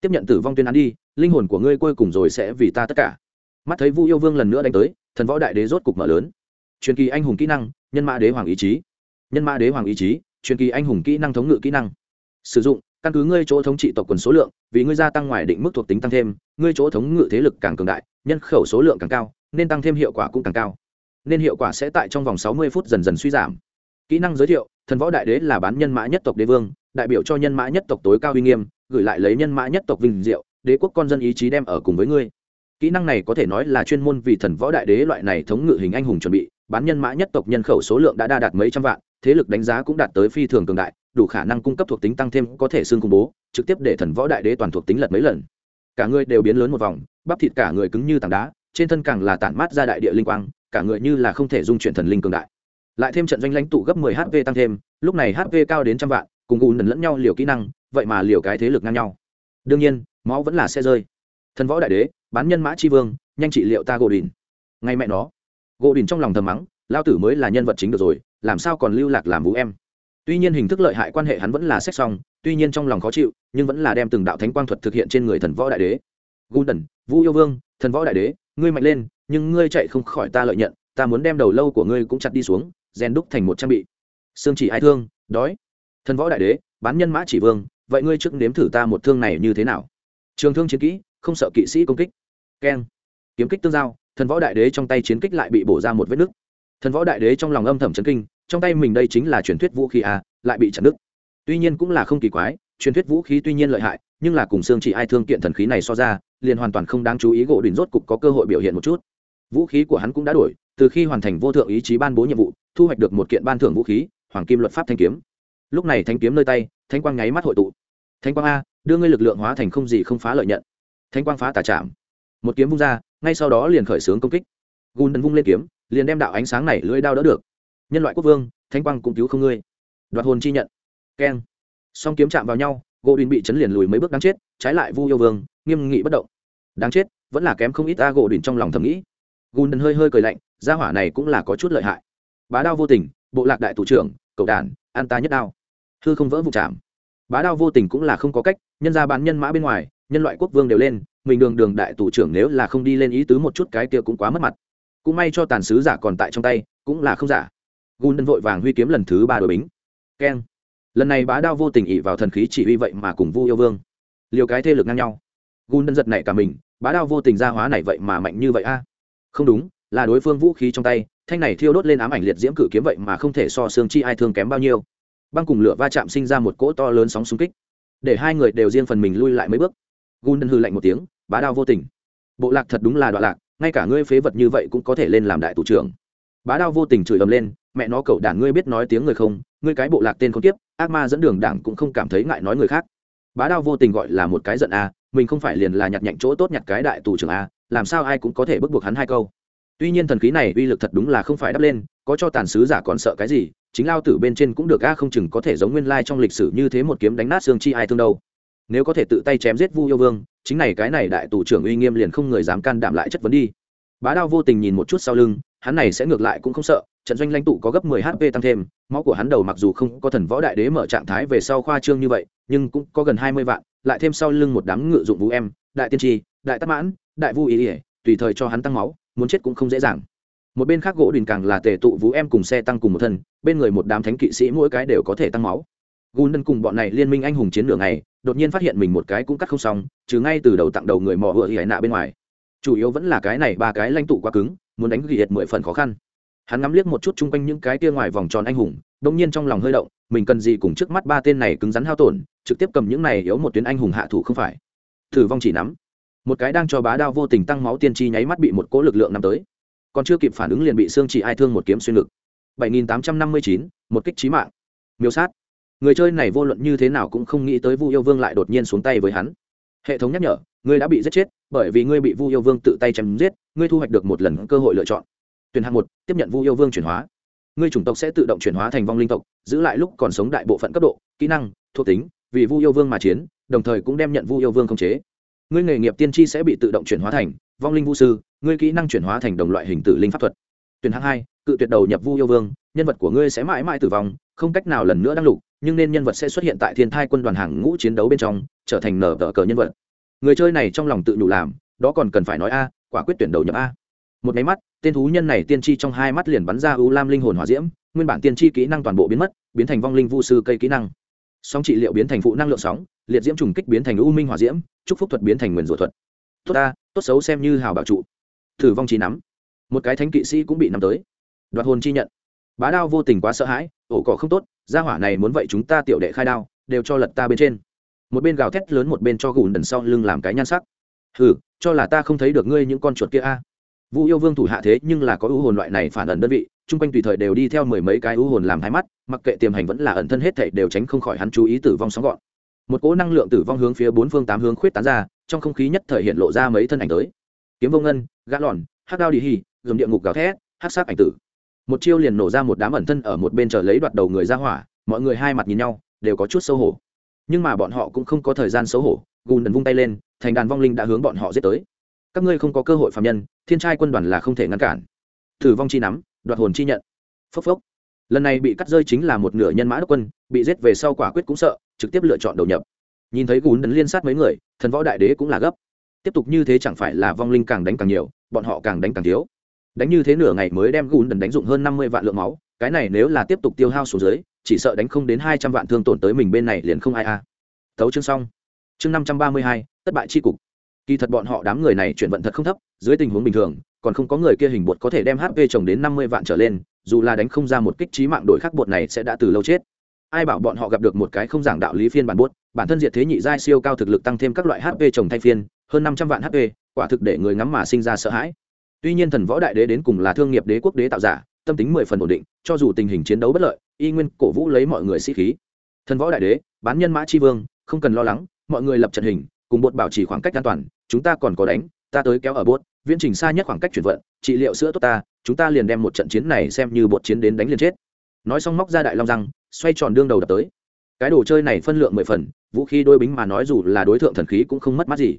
Tiếp nhận tử vong tuyên án đi, linh hồn của ngươi cuối cùng rồi sẽ vì ta tất cả. Mắt thấy vu yêu vương lần nữa đánh tới, thần võ đại đế rốt cục mở lớn. Truyền kỳ anh hùng kỹ năng, nhân mã đế hoàng ý chí. Nhân mã đế hoàng ý chí, truyền kỳ anh hùng kỹ năng thống ngự kỹ năng. Sử dụng căn cứ ngươi chỗ thống trị tộc quần số lượng, vì ngươi gia tăng ngoài định mức thuộc tính tăng thêm, ngươi chỗ thống ngự thế lực càng cường đại, nhân khẩu số lượng càng cao, nên tăng thêm hiệu quả cũng càng cao. Nên hiệu quả sẽ tại trong vòng sáu mươi phút dần dần suy giảm. Kỹ năng giới thiệu, thần võ đại đế là bán nhân mã nhất tộc đế vương, đại biểu cho nhân mã nhất tộc tối cao uy nghiêm, gửi lại lấy nhân mã nhất tộc vinh diệu, đế quốc con dân ý chí đem ở cùng với ngươi. Kỹ năng này có thể nói là chuyên môn vì thần võ đại đế loại này thống ngự hình anh hùng chuẩn bị bán nhân mã nhất tộc nhân khẩu số lượng đã đa đạt mấy trăm vạn, thế lực đánh giá cũng đạt tới phi thường cường đại, đủ khả năng cung cấp thuộc tính tăng thêm có thể xương công bố, trực tiếp để thần võ đại đế toàn thuộc tính lật mấy lần. Cả người đều biến lớn một vòng, bắp thịt cả người cứng như tảng đá, trên thân càng là tản mát ra đại địa linh quang, cả người như là không thể dung chuyển thần linh cường đại. Lại thêm trận doanh lãnh tụ gấp 10 hp tăng thêm, lúc này hp cao đến trăm vạn, cùng gù nần lẫn nhau liều kỹ năng, vậy mà liều cái thế lực ngang nhau. Đương nhiên, máu vẫn là xe rơi. Thần võ đại đế, bán nhân mã tri vương, nhanh trị liệu ta gỗ đình ngay mẹ nó gỗ đình trong lòng thầm mắng lao tử mới là nhân vật chính được rồi, làm sao còn lưu lạc làm vũ em? Tuy nhiên hình thức lợi hại quan hệ hắn vẫn là xét xong, tuy nhiên trong lòng khó chịu, nhưng vẫn là đem từng đạo thánh quang thuật thực hiện trên người thần võ đại đế. Gulden vũ yêu vương, thần võ đại đế, ngươi mạnh lên, nhưng ngươi chạy không khỏi ta lợi nhận, ta muốn đem đầu lâu của ngươi cũng chặt đi xuống, rèn đúc thành một trang bị. Xương chỉ ai thương, đói. Thần võ đại đế, bán nhân mã chỉ vương, vậy ngươi trước nếm thử ta một thương này như thế nào? Trường thương chiến kỹ, không sợ kỵ sĩ công kích. Keng. Kiếm kích tương giao thần võ đại đế trong tay chiến kích lại bị bổ ra một vết nứt. Thần võ đại đế trong lòng âm thầm chấn kinh, trong tay mình đây chính là truyền thuyết vũ khí à lại bị chặt đứt tuy nhiên cũng là không kỳ quái, truyền thuyết vũ khí tuy nhiên lợi hại, nhưng là cùng xương chỉ ai thương kiện thần khí này so ra, liền hoàn toàn không đáng chú ý gỗ đỉnh rốt cục có cơ hội biểu hiện một chút. Vũ khí của hắn cũng đã đổi, từ khi hoàn thành vô thượng ý chí ban bố nhiệm vụ, thu hoạch được một kiện ban thưởng vũ khí, hoàng kim luật pháp thanh kiếm. Lúc này thanh kiếm nơi tay, thanh quang nháy mắt hội tụ. Thanh quang a, đưa ngươi lực lượng hóa thành không gì không phá lợi nhận. Thanh quang phá tà chạm một kiếm vung ra, ngay sau đó liền khởi xướng công kích. Gùn đần vung lên kiếm, liền đem đạo ánh sáng này lưỡi đao đỡ được. Nhân loại quốc vương thanh quang cũng cứu không ngươi. Đoạt hồn chi nhận. Keng. Song kiếm chạm vào nhau, gỗ đùn bị chấn liền lùi mấy bước đáng chết, trái lại vu yêu vương, nghiêm nghị bất động. Đáng chết, vẫn là kém không ít ta gỗ đùn trong lòng thầm nghĩ. Gùn đần hơi hơi cười lạnh, gia hỏa này cũng là có chút lợi hại. Bá đao vô tình, bộ lạc đại thủ trưởng, cậu đàn an ta nhất đao. Hư không vỡ vụ chạm. Bá đao vô tình cũng là không có cách, nhân ra bán nhân mã bên ngoài, nhân loại quốc vương đều lên mình đường đường đại tù trưởng nếu là không đi lên ý tứ một chút cái kia cũng quá mất mặt. Cũng may cho tàn sứ giả còn tại trong tay, cũng là không giả. Gun đơn vội vàng huy kiếm lần thứ ba đội bính. Keng. Lần này bá đao vô tình ỉ vào thần khí chỉ huy vậy mà cùng vu yêu vương. Liều cái thê lực ngang nhau. Gun đơn giật này cả mình, bá đao vô tình ra hóa này vậy mà mạnh như vậy a? Không đúng, là đối phương vũ khí trong tay, thanh này thiêu đốt lên ám ảnh liệt diễm cử kiếm vậy mà không thể so xương chi ai thương kém bao nhiêu. Băng cùng lửa va chạm sinh ra một cỗ to lớn sóng xung kích. Để hai người đều riêng phần mình lui lại mấy bước. Gun đơn hư lạnh một tiếng bá đao vô tình. Bộ lạc thật đúng là đoạn lạc, ngay cả ngươi phế vật như vậy cũng có thể lên làm đại thủ trưởng. Bá đao vô tình chửi ầm lên, mẹ nó, cậu đảng ngươi biết nói tiếng người không? Ngươi cái bộ lạc tên không tiếp ác ma dẫn đường đảng cũng không cảm thấy ngại nói người khác. Bá đao vô tình gọi là một cái giận a, mình không phải liền là nhặt nhạnh chỗ tốt nhặt cái đại tù trưởng a, làm sao ai cũng có thể bức buộc hắn hai câu. Tuy nhiên thần khí này uy lực thật đúng là không phải đắp lên, có cho tàn sứ giả còn sợ cái gì, chính lao tử bên trên cũng được a, không chừng có thể giống nguyên lai trong lịch sử như thế một kiếm đánh nát xương chi ai thương đâu nếu có thể tự tay chém giết vu yêu vương, chính này cái này đại tù trưởng uy nghiêm liền không người dám can đảm lại chất vấn đi. Bá đao vô tình nhìn một chút sau lưng, hắn này sẽ ngược lại cũng không sợ, trận doanh lãnh tụ có gấp 10 hp tăng thêm, máu của hắn đầu mặc dù không có thần võ đại đế mở trạng thái về sau khoa trương như vậy, nhưng cũng có gần 20 vạn, lại thêm sau lưng một đám ngự dụng vũ em, đại tiên tri, đại tắc mãn, đại vu ý ỉa tùy thời cho hắn tăng máu, muốn chết cũng không dễ dàng. Một bên khác gỗ đình càng là tề tụ vũ em cùng xe tăng cùng một thân, bên người một đám thánh kỵ sĩ mỗi cái đều có thể tăng máu gùn cùng bọn này liên minh anh hùng chiến lửa này đột nhiên phát hiện mình một cái cũng cắt không xong trừ ngay từ đầu tặng đầu người mò vừa hỉ nạ bên ngoài. Chủ yếu vẫn là cái này ba cái lãnh tụ quá cứng muốn đánh ghi hiệt mười phần khó khăn. Hắn ngắm liếc một chút chung quanh những cái tia ngoài vòng tròn anh hùng đông nhiên trong lòng hơi động mình cần gì cùng trước mắt ba tên này cứng rắn hao tổn trực tiếp cầm những này yếu một tuyến anh hùng hạ thủ không phải. Thử vong chỉ nắm. Một cái đang cho bá đao vô tình tăng máu tiên tri nháy mắt bị một cỗ lực lượng nắm tới. Còn chưa kịp phản ứng liền bị xương chỉ ai thương một kiếm xuyên ngực. 7859, một kích trí mạng. Miêu sát người chơi này vô luận như thế nào cũng không nghĩ tới vu yêu vương lại đột nhiên xuống tay với hắn. Hệ thống nhắc nhở, ngươi đã bị giết chết, bởi vì ngươi bị vu yêu vương tự tay chém giết, ngươi thu hoạch được một lần cơ hội lựa chọn. Tuyển hạng một, tiếp nhận vu yêu vương chuyển hóa. Ngươi chủng tộc sẽ tự động chuyển hóa thành vong linh tộc, giữ lại lúc còn sống đại bộ phận cấp độ, kỹ năng, thuộc tính, vì vu yêu vương mà chiến, đồng thời cũng đem nhận vu yêu vương khống chế. Ngươi nghề nghiệp tiên tri sẽ bị tự động chuyển hóa thành vong linh vu sư, ngươi kỹ năng chuyển hóa thành đồng loại hình tử linh pháp thuật. Tuyển hạng hai, cự tuyệt đầu nhập vu yêu vương, nhân vật của ngươi sẽ mãi mãi tử vong, không cách nào lần nữa đăng lục nhưng nên nhân vật sẽ xuất hiện tại thiên thai quân đoàn hàng ngũ chiến đấu bên trong, trở thành nở tờ cờ nhân vật. Người chơi này trong lòng tự đủ làm, đó còn cần phải nói a, quả quyết tuyển đầu nhập a. Một máy mắt, tên thú nhân này tiên tri trong hai mắt liền bắn ra ưu lam linh hồn hỏa diễm, nguyên bản tiên tri kỹ năng toàn bộ biến mất, biến thành vong linh vu sư cây kỹ năng. Song trị liệu biến thành phụ năng lượng sóng, liệt diễm trùng kích biến thành u minh hỏa diễm, chúc phúc thuật biến thành nguyền rủa thuật. Tốt ta tốt xấu xem như hào bảo trụ. Thử vong trí nắm. Một cái thánh kỵ sĩ cũng bị nắm tới. Đoạt hồn chi nhận. Bá đao vô tình quá sợ hãi, ổ cỏ không tốt gia hỏa này muốn vậy chúng ta tiểu đệ khai đao, đều cho lật ta bên trên. Một bên gào thét lớn, một bên cho gùn đần sau lưng làm cái nhan sắc. Hừ, cho là ta không thấy được ngươi những con chuột kia a. À. vu yêu vương thủ hạ thế nhưng là có ưu hồn loại này phản ẩn đơn vị, chung quanh tùy thời đều đi theo mười mấy cái ưu hồn làm hai mắt, mặc kệ tiềm hành vẫn là ẩn thân hết thảy đều tránh không khỏi hắn chú ý tử vong sóng gọn. Một cỗ năng lượng tử vong hướng phía bốn phương tám hướng khuyết tán ra, trong không khí nhất thời hiện lộ ra mấy thân ảnh tới. Kiếm vô ngân, gã lòn, hắc đao đi hì dùng địa ngục gào thét, hắc sát ảnh tử một chiêu liền nổ ra một đám ẩn thân ở một bên chờ lấy đoạt đầu người ra hỏa, mọi người hai mặt nhìn nhau, đều có chút xấu hổ. Nhưng mà bọn họ cũng không có thời gian xấu hổ gùn đần vung tay lên, thành đàn vong linh đã hướng bọn họ giết tới. Các ngươi không có cơ hội phạm nhân, thiên trai quân đoàn là không thể ngăn cản. Thử vong chi nắm, đoạt hồn chi nhận. Phốc phốc. Lần này bị cắt rơi chính là một nửa nhân mã đốc quân, bị giết về sau quả quyết cũng sợ, trực tiếp lựa chọn đầu nhập. Nhìn thấy gùn đần liên sát mấy người, thần võ đại đế cũng là gấp. Tiếp tục như thế chẳng phải là vong linh càng đánh càng nhiều, bọn họ càng đánh càng thiếu đánh như thế nửa ngày mới đem gùn đần đánh dụng hơn năm mươi vạn lượng máu, cái này nếu là tiếp tục tiêu hao xuống dưới, chỉ sợ đánh không đến hai trăm vạn thương tổn tới mình bên này liền không ai a. À. tấu chương xong. Chương năm trăm ba mươi hai, thất bại c h i cục. Kỳ thật bọn họ đám người này chuyển vận thật không thấp, dưới tình huống bình thường, còn không có người kia hình bột có thể đem hp trồng đến năm mươi vạn trở lên, dù là đánh không ra một kích trí mạng đổi khắc bột này sẽ đã từ lâu chết. Ai bảo bọn họ gặp được một cái không giảng đạo lý phiên bản bốt bản thân diệt thế nhị giai siêu cao thực lực tăng thêm các loại hp trồng thay phiên, hơn năm trăm vạn hp quả thực để người ngắm mà sinh ra sợ hãi tuy nhiên thần võ đại đế đến cùng là thương nghiệp đế quốc đế tạo giả, tâm tính mười phần ổn định, cho dù tình hình chiến đấu bất lợi, y nguyên cổ vũ lấy mọi người sĩ khí. Thần võ đại đế, bán nhân mã tri vương, không cần lo lắng, mọi người lập trận hình, cùng bột bảo trì khoảng cách an toàn, chúng ta còn có đánh, ta tới kéo ở bốt viễn trình xa nhất khoảng cách chuyển vận, trị liệu sữa tốt ta, chúng ta liền đem một trận chiến này xem như bột chiến đến đánh liền chết. Nói xong móc ra đại long răng, xoay tròn đương đầu đập tới. Cái đồ chơi này phân lượng mười phần, vũ khí đôi bính mà nói dù là đối tượng thần khí cũng không mất mát gì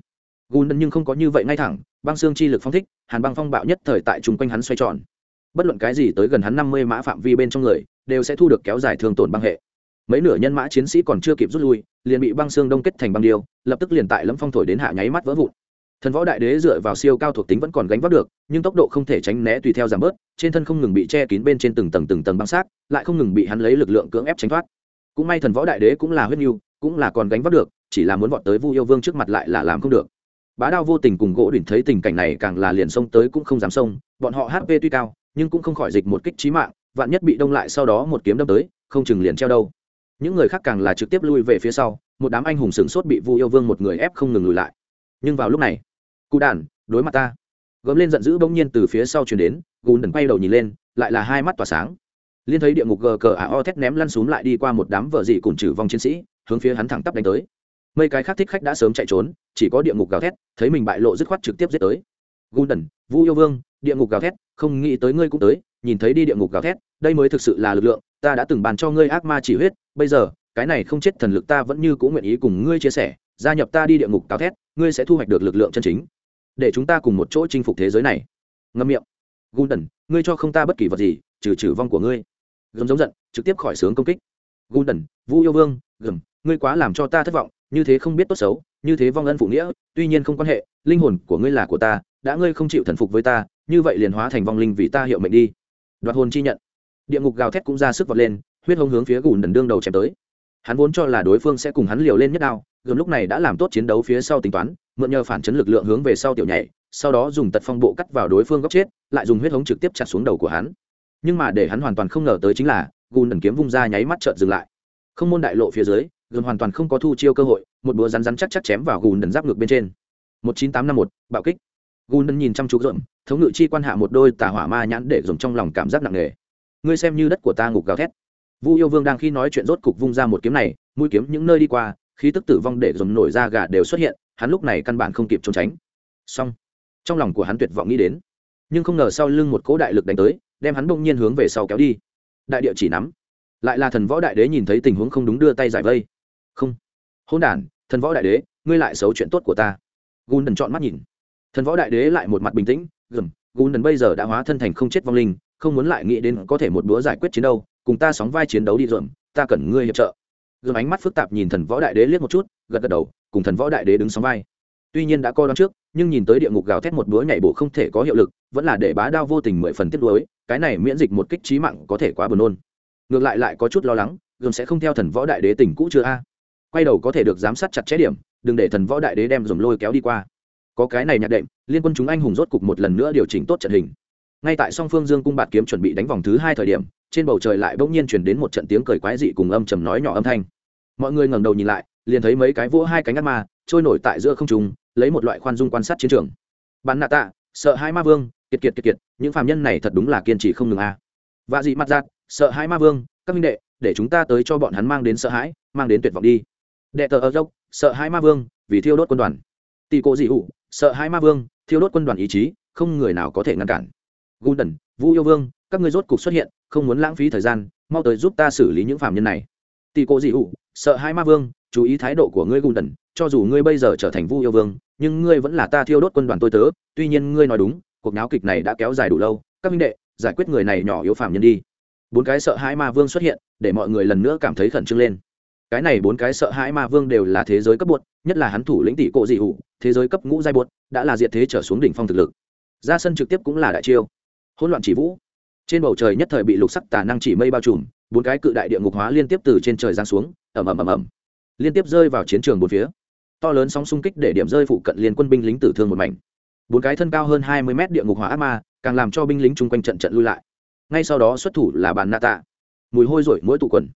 gùn nhưng không có như vậy ngay thẳng, băng xương chi lực phong thích, hàn băng phong bạo nhất thời tại chung quanh hắn xoay tròn. Bất luận cái gì tới gần hắn năm mươi mã phạm vi bên trong người, đều sẽ thu được kéo dài thương tổn băng hệ. Mấy nửa nhân mã chiến sĩ còn chưa kịp rút lui, liền bị băng xương đông kết thành băng điêu, lập tức liền tại lâm phong thổi đến hạ nháy mắt vỡ vụn. Thần võ đại đế dựa vào siêu cao thuộc tính vẫn còn gánh vác được, nhưng tốc độ không thể tránh né tùy theo giảm bớt, trên thân không ngừng bị che kín bên trên từng tầng từng tầng băng sát lại không ngừng bị hắn lấy lực lượng cưỡng ép tránh thoát. Cũng may thần võ đại đế cũng là huyết nhu, cũng là còn gánh vác được, chỉ là muốn vọt tới vu yêu vương trước mặt lại là làm không được bá đao vô tình cùng gỗ đỉnh thấy tình cảnh này càng là liền xông tới cũng không dám xông, bọn họ hp tuy cao, nhưng cũng không khỏi dịch một kích trí mạng, vạn nhất bị đông lại sau đó một kiếm đâm tới, không chừng liền treo đâu. Những người khác càng là trực tiếp lui về phía sau, một đám anh hùng sửng sốt bị vu yêu vương một người ép không ngừng lùi lại. Nhưng vào lúc này, cụ đản đối mặt ta. Gấm lên giận dữ bỗng nhiên từ phía sau chuyển đến gùn đần quay đầu nhìn lên, lại là hai mắt tỏa sáng. Liên thấy địa ngục gờ cờ ả o thét ném lăn xuống lại đi qua một đám vợ dị cùng trừ vong chiến sĩ, hướng phía hắn thẳng tắp đánh tới mấy cái khác thích khách đã sớm chạy trốn, chỉ có địa ngục gào thét, thấy mình bại lộ dứt khoát trực tiếp giết tới. Gulden vu yêu vương, địa ngục gào thét, không nghĩ tới ngươi cũng tới, nhìn thấy đi địa ngục gào thét, đây mới thực sự là lực lượng, ta đã từng bàn cho ngươi ác ma chỉ huyết, bây giờ, cái này không chết thần lực ta vẫn như cũng nguyện ý cùng ngươi chia sẻ, gia nhập ta đi địa ngục gào thét, ngươi sẽ thu hoạch được lực lượng chân chính. Để chúng ta cùng một chỗ chinh phục thế giới này. Ngâm miệng. Gulden ngươi cho không ta bất kỳ vật gì, trừ trừ vong của ngươi. Gầm giống giận, trực tiếp khỏi sướng công kích. Gulden vu yêu vương, gầm ngươi quá làm cho ta thất vọng, như thế không biết tốt xấu, như thế vong ân phụ nghĩa, tuy nhiên không quan hệ, linh hồn của ngươi là của ta, đã ngươi không chịu thần phục với ta, như vậy liền hóa thành vong linh vì ta hiệu mệnh đi. Đoạt hồn chi nhận. Địa ngục gào thét cũng ra sức vọt lên, huyết hông hướng phía gùn đần đương đầu chém tới. Hắn vốn cho là đối phương sẽ cùng hắn liều lên nhất đao gồm lúc này đã làm tốt chiến đấu phía sau tính toán, mượn nhờ phản chấn lực lượng hướng về sau tiểu nhảy, sau đó dùng tật phong bộ cắt vào đối phương góc chết, lại dùng huyết hống trực tiếp chặt xuống đầu của hắn. Nhưng mà để hắn hoàn toàn không ngờ tới chính là gùn đần kiếm vung ra nháy mắt trợn dừng lại. Không môn đại lộ phía dưới gần hoàn toàn không có thu chiêu cơ hội, một búa rắn rắn chắc chắc chém vào gùn đần giáp ngược bên trên. một chín tám năm một, bạo kích. Gùn đần nhìn chăm chú rộm thống ngự chi quan hạ một đôi tà hỏa ma nhãn để dùng trong lòng cảm giác nặng nề. Ngươi xem như đất của ta ngục gào thét. Vu yêu vương đang khi nói chuyện rốt cục vung ra một kiếm này, mũi kiếm những nơi đi qua, khí tức tử vong để dùng nổi ra gà đều xuất hiện, hắn lúc này căn bản không kịp trốn tránh. Song trong lòng của hắn tuyệt vọng nghĩ đến. Nhưng không ngờ sau lưng một cỗ đại lực đánh tới, đem hắn bỗng nhiên hướng về sau kéo đi. Đại địa chỉ nắm. Lại là thần võ đại đế nhìn thấy tình huống không đúng đưa tay giải vây không. Hôn đ thần võ đại đế, ngươi lại xấu chuyện tốt của ta. Gùn đần chọn mắt nhìn. Thần võ đại đế lại một mặt bình tĩnh gừng gùn đần bây giờ đã hóa thân thành không chết vong linh, không muốn lại nghĩ đến có thể một búa giải quyết chiến đâu cùng ta sóng vai chiến đấu đi dượm ta cần ngươi hiệp trợ. Dượm ánh mắt phức tạp nhìn thần võ đại đế liếc một chút, gật gật đầu, cùng thần võ đại đế đứng sóng vai. Tuy nhiên đã coi đón trước, nhưng nhìn tới địa ngục gào thét một búa nhảy bộ không thể có hiệu lực, vẫn là để bá đao vô tình mười phần tiếp đuối cái này miễn dịch một kích trí mạng có thể quá buồn nôn. Ngược lại lại có chút lo lắng gồm sẽ không theo thần võ đại đế tỉnh cũ chưa a? Quay đầu có thể được giám sát chặt chẽ điểm, đừng để thần võ đại đế đem dồn lôi kéo đi qua. Có cái này nhạc đệm, liên quân chúng anh hùng rốt cục một lần nữa điều chỉnh tốt trận hình. Ngay tại song phương dương cung bạt kiếm chuẩn bị đánh vòng thứ hai thời điểm, trên bầu trời lại bỗng nhiên chuyển đến một trận tiếng cười quái dị cùng âm trầm nói nhỏ âm thanh. Mọi người ngẩng đầu nhìn lại, liền thấy mấy cái vỗ hai cánh ác ma, trôi nổi tại giữa không trung, lấy một loại khoan dung quan sát chiến trường. Bắn nạ tạ, sợ hai ma vương, kiệt kiệt kiệt kiệt, những phạm nhân này thật đúng là kiên trì không ngừng a. À. và dị mặt giạt, sợ hai ma vương, các minh đệ, để chúng ta tới cho bọn hắn mang đến sợ hãi, mang đến tuyệt vọng đi đệ tờ ở dốc sợ hai ma vương vì thiêu đốt quân đoàn tỷ cô dị hụ sợ hai ma vương thiêu đốt quân đoàn ý chí không người nào có thể ngăn cản gulden Vũ yêu vương, các ngươi rốt cục xuất hiện, không muốn lãng phí thời gian, mau tới giúp ta xử lý những phạm nhân này. Tỷ cô dị hụ, sợ hai ma vương, chú ý thái độ của ngươi gulden cho dù ngươi bây giờ trở thành Vu yêu vương, nhưng ngươi vẫn là ta thiêu đốt quân đoàn tôi tớ, tuy nhiên ngươi nói đúng, cuộc náo kịch này đã kéo dài đủ lâu, các minh đệ, giải quyết người này nhỏ yếu phạm nhân đi. Bốn cái sợ hai ma vương xuất hiện, để mọi người lần nữa cảm thấy khẩn trương lên. Cái này bốn cái sợ hãi ma vương đều là thế giới cấp buột, nhất là hắn thủ lĩnh tỷ cộ dị hụ, thế giới cấp ngũ giai buột, đã là diện thế trở xuống đỉnh phong thực lực. Ra sân trực tiếp cũng là đại chiêu. Hỗn loạn chỉ vũ. Trên bầu trời nhất thời bị lục sắc tà năng chỉ mây bao trùm bốn cái cự đại địa ngục hóa liên tiếp từ trên trời giáng xuống ầm ầm ầm ầm. Liên tiếp rơi vào chiến trường bốn phía. To lớn sóng xung kích để điểm rơi phụ cận liên quân binh lính tử thương một mảnh. Bốn cái thân cao hơn hai mươi mét địa ngục hóa ác ma càng làm cho binh lính chung quanh trận trận lui lại. Ngay sau đó xuất thủ là bàn nạ tạ. Mùi hôi rổi mỗi tụ quần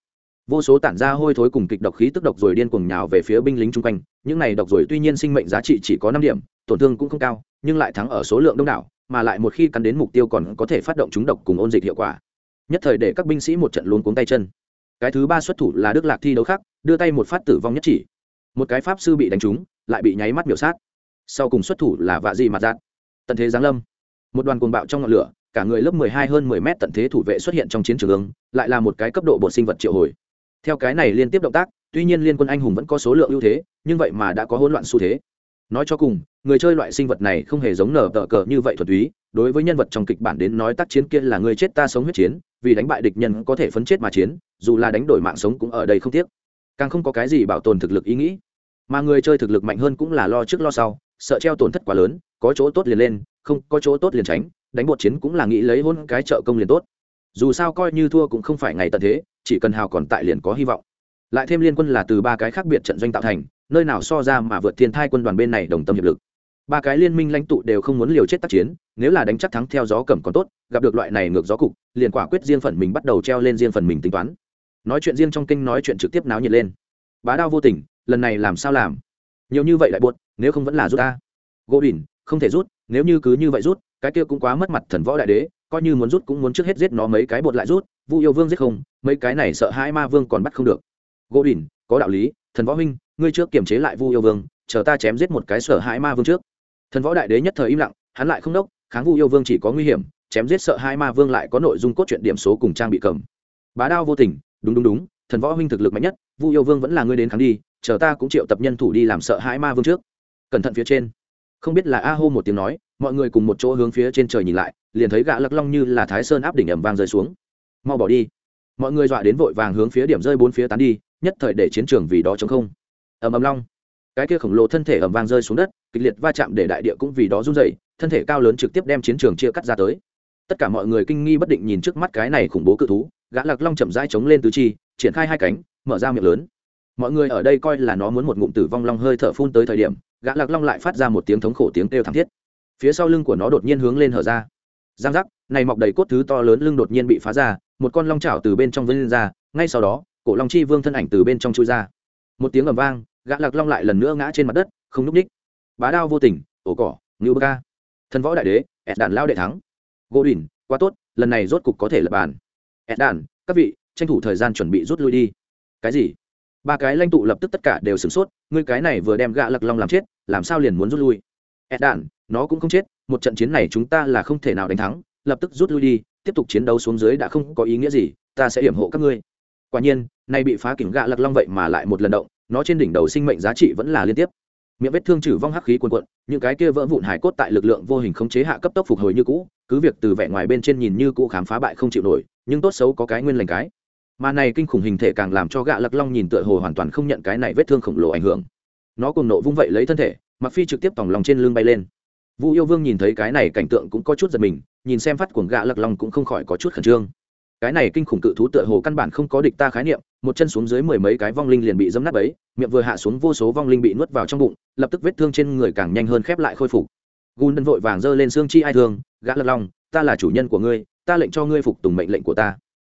vô số tản ra hôi thối cùng kịch độc khí tức độc rồi điên cuồng nhào về phía binh lính chung quanh. Những này độc rồi tuy nhiên sinh mệnh giá trị chỉ có năm điểm, tổn thương cũng không cao, nhưng lại thắng ở số lượng đông đảo, mà lại một khi cắn đến mục tiêu còn có thể phát động chúng độc cùng ôn dịch hiệu quả. Nhất thời để các binh sĩ một trận luôn cuống tay chân. Cái thứ ba xuất thủ là đức lạc thi đấu khác, đưa tay một phát tử vong nhất chỉ. Một cái pháp sư bị đánh trúng, lại bị nháy mắt biểu sát. Sau cùng xuất thủ là vạ dị mặt dạng tận thế giáng lâm. Một đoàn cuồng bạo trong ngọn lửa, cả người lớp mười hai hơn mười mét tận thế thủ vệ xuất hiện trong chiến trường ứng lại là một cái cấp độ bộ sinh vật triệu hồi theo cái này liên tiếp động tác, tuy nhiên liên quân anh hùng vẫn có số lượng ưu thế, nhưng vậy mà đã có hỗn loạn xu thế. Nói cho cùng, người chơi loại sinh vật này không hề giống nở tờ cờ như vậy thuật túy, đối với nhân vật trong kịch bản đến nói tác chiến kia là người chết ta sống huyết chiến, vì đánh bại địch nhân có thể phấn chết mà chiến, dù là đánh đổi mạng sống cũng ở đây không tiếc. Càng không có cái gì bảo tồn thực lực ý nghĩ. Mà người chơi thực lực mạnh hơn cũng là lo trước lo sau, sợ treo tổn thất quá lớn, có chỗ tốt liền lên, không có chỗ tốt liền tránh, đánh bột chiến cũng là nghĩ lấy hôn cái trợ công liền tốt dù sao coi như thua cũng không phải ngày tận thế, chỉ cần hào còn tại liền có hy vọng. Lại thêm liên quân là từ ba cái khác biệt trận doanh tạo thành, nơi nào so ra mà vượt thiên thai quân đoàn bên này đồng tâm hiệp lực. Ba cái liên minh lãnh tụ đều không muốn liều chết tác chiến, nếu là đánh chắc thắng theo gió cẩm còn tốt, gặp được loại này ngược gió cục, liền quả quyết riêng phần mình bắt đầu treo lên riêng phần mình tính toán. Nói chuyện riêng trong kinh nói chuyện trực tiếp náo nhiệt lên. Bá đao vô tình, lần này làm sao làm? Nhiều như vậy lại buột nếu không vẫn là rút ta. Gỗ đỉnh không thể rút, nếu như cứ như vậy rút, cái kia cũng quá mất mặt thần võ đại đế coi như muốn rút cũng muốn trước hết giết nó mấy cái bột lại rút, vu yêu vương giết không, mấy cái này sợ hai ma vương còn bắt không được. Gỗ đỉnh có đạo lý, thần võ huynh, ngươi trước kiềm chế lại vu yêu vương, chờ ta chém giết một cái sợ hãi ma vương trước. Thần võ đại đế nhất thời im lặng, hắn lại không đốc, kháng vu yêu vương chỉ có nguy hiểm, chém giết sợ hai ma vương lại có nội dung cốt truyện điểm số cùng trang bị cầm. Bá đao vô tình, đúng đúng đúng, thần võ huynh thực lực mạnh nhất, vu yêu vương vẫn là ngươi đến kháng đi, chờ ta cũng triệu tập nhân thủ đi làm sợ hãi ma vương trước. Cẩn thận phía trên. Không biết là a hô một tiếng nói, mọi người cùng một chỗ hướng phía trên trời nhìn lại liền thấy gã lắc long như là thái sơn áp đỉnh ẩm vang rơi xuống. Mau bỏ đi. Mọi người dọa đến vội vàng hướng phía điểm rơi bốn phía tán đi, nhất thời để chiến trường vì đó chống không. Ầm ầm long. Cái kia khổng lồ thân thể ầm vang rơi xuống đất, kịch liệt va chạm để đại địa cũng vì đó run dậy thân thể cao lớn trực tiếp đem chiến trường chia cắt ra tới. Tất cả mọi người kinh nghi bất định nhìn trước mắt cái này khủng bố cự thú, gã lạc long chậm rãi chống lên tứ chi, triển khai hai cánh, mở ra miệng lớn. Mọi người ở đây coi là nó muốn một ngụm tử vong long hơi thở phun tới thời điểm, gã lạc long lại phát ra một tiếng thống khổ tiếng kêu thảm thiết. Phía sau lưng của nó đột nhiên hướng lên hở ra giang giác, này mọc đầy cốt thứ to lớn lưng đột nhiên bị phá ra, một con long chảo từ bên trong vươn lên ra, ngay sau đó, cổ long chi vương thân ảnh từ bên trong chui ra. Một tiếng ầm vang, gã lạc long lại lần nữa ngã trên mặt đất, không núp ních bá đao vô tình, ổ cỏ, ngưu bơ ca. Thần võ đại đế, ẹt đàn lao đệ thắng. Gỗ đỉnh quá tốt, lần này rốt cục có thể lập bàn. Ẹt đàn, các vị, tranh thủ thời gian chuẩn bị rút lui đi. Cái gì? Ba cái lãnh tụ lập tức tất cả đều sửng sốt, ngươi cái này vừa đem gã lạc long làm chết, làm sao liền muốn rút lui? Ed đàn nó cũng không chết, một trận chiến này chúng ta là không thể nào đánh thắng, lập tức rút lui đi, tiếp tục chiến đấu xuống dưới đã không có ý nghĩa gì, ta sẽ hiểm hộ các ngươi. Quả nhiên, nay bị phá kỉnh gạ lạc long vậy mà lại một lần động, nó trên đỉnh đầu sinh mệnh giá trị vẫn là liên tiếp. Miệng vết thương trừ vong hắc khí quần quận những cái kia vỡ vụn hải cốt tại lực lượng vô hình khống chế hạ cấp tốc phục hồi như cũ, cứ việc từ vẻ ngoài bên trên nhìn như cũ khám phá bại không chịu nổi, nhưng tốt xấu có cái nguyên lành cái. Mà này kinh khủng hình thể càng làm cho gạ lạc long nhìn tựa hồ hoàn toàn không nhận cái này vết thương khổng lồ ảnh hưởng. Nó cùng nộ vung vậy lấy thân thể mặc phi trực tiếp tòng lòng trên lưng bay lên. Vũ yêu vương nhìn thấy cái này cảnh tượng cũng có chút giật mình, nhìn xem phát cuồng gạ lặc long cũng không khỏi có chút khẩn trương. Cái này kinh khủng cự thú tựa hồ căn bản không có địch ta khái niệm, một chân xuống dưới mười mấy cái vong linh liền bị dấm nát ấy miệng vừa hạ xuống vô số vong linh bị nuốt vào trong bụng, lập tức vết thương trên người càng nhanh hơn khép lại khôi phục. Gun đân vội vàng giơ lên xương chi ai thương gã lạc long, ta là chủ nhân của ngươi, ta lệnh cho ngươi phục tùng mệnh lệnh của ta.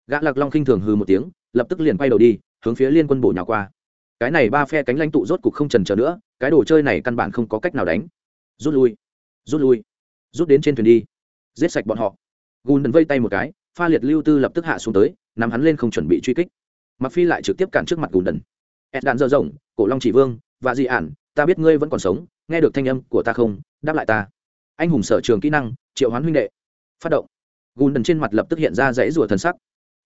Gã lạc long khinh thường hư một tiếng, lập tức liền quay đầu đi, hướng phía liên quân bổ nhào qua cái này ba phe cánh lãnh tụ rốt cục không trần chờ nữa, cái đồ chơi này căn bản không có cách nào đánh. Rút lui rút lui, rút đến trên thuyền đi, giết sạch bọn họ. Gùn đần vây tay một cái, pha liệt lưu tư lập tức hạ xuống tới, nắm hắn lên không chuẩn bị truy kích. Mặc phi lại trực tiếp cản trước mặt gùn đần. Ed đạn dơ rộng, cổ long chỉ vương, và dị ản, ta biết ngươi vẫn còn sống, nghe được thanh âm của ta không, đáp lại ta. Anh hùng sở trường kỹ năng, triệu hoán huynh đệ. Phát động. Gùn đần trên mặt lập tức hiện ra dãy rùa thần sắc.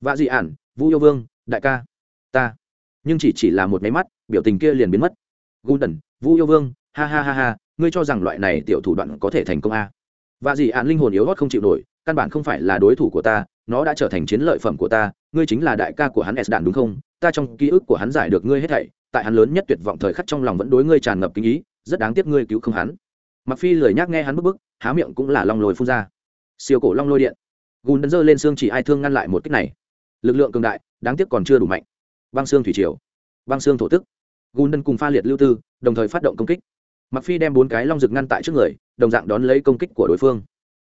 Và dị ản vũ yêu vương, đại ca, ta nhưng chỉ chỉ là một máy mắt, biểu tình kia liền biến mất. Gùn đần yêu vương, ha ha ha ha, ngươi cho rằng loại này tiểu thủ đoạn có thể thành công a? À? và dị án linh hồn yếu hót không chịu nổi, căn bản không phải là đối thủ của ta, nó đã trở thành chiến lợi phẩm của ta, ngươi chính là đại ca của hắn s đạn đúng không? Ta trong ký ức của hắn giải được ngươi hết thảy, tại hắn lớn nhất tuyệt vọng thời khắc trong lòng vẫn đối ngươi tràn ngập kinh ý, rất đáng tiếc ngươi cứu không hắn. Mặc phi lười nhác nghe hắn bức bức, há miệng cũng là long lồi phun ra. Siêu cổ long lôi điện. Gùn đấn dơ lên xương chỉ ai thương ngăn lại một cách này. Lực lượng cường đại, đáng tiếc còn chưa đủ mạnh băng xương thủy triều, băng xương thổ tức, gùn đấn cùng pha liệt lưu tư, đồng thời phát động công kích. Mặc phi đem bốn cái long rực ngăn tại trước người, đồng dạng đón lấy công kích của đối phương.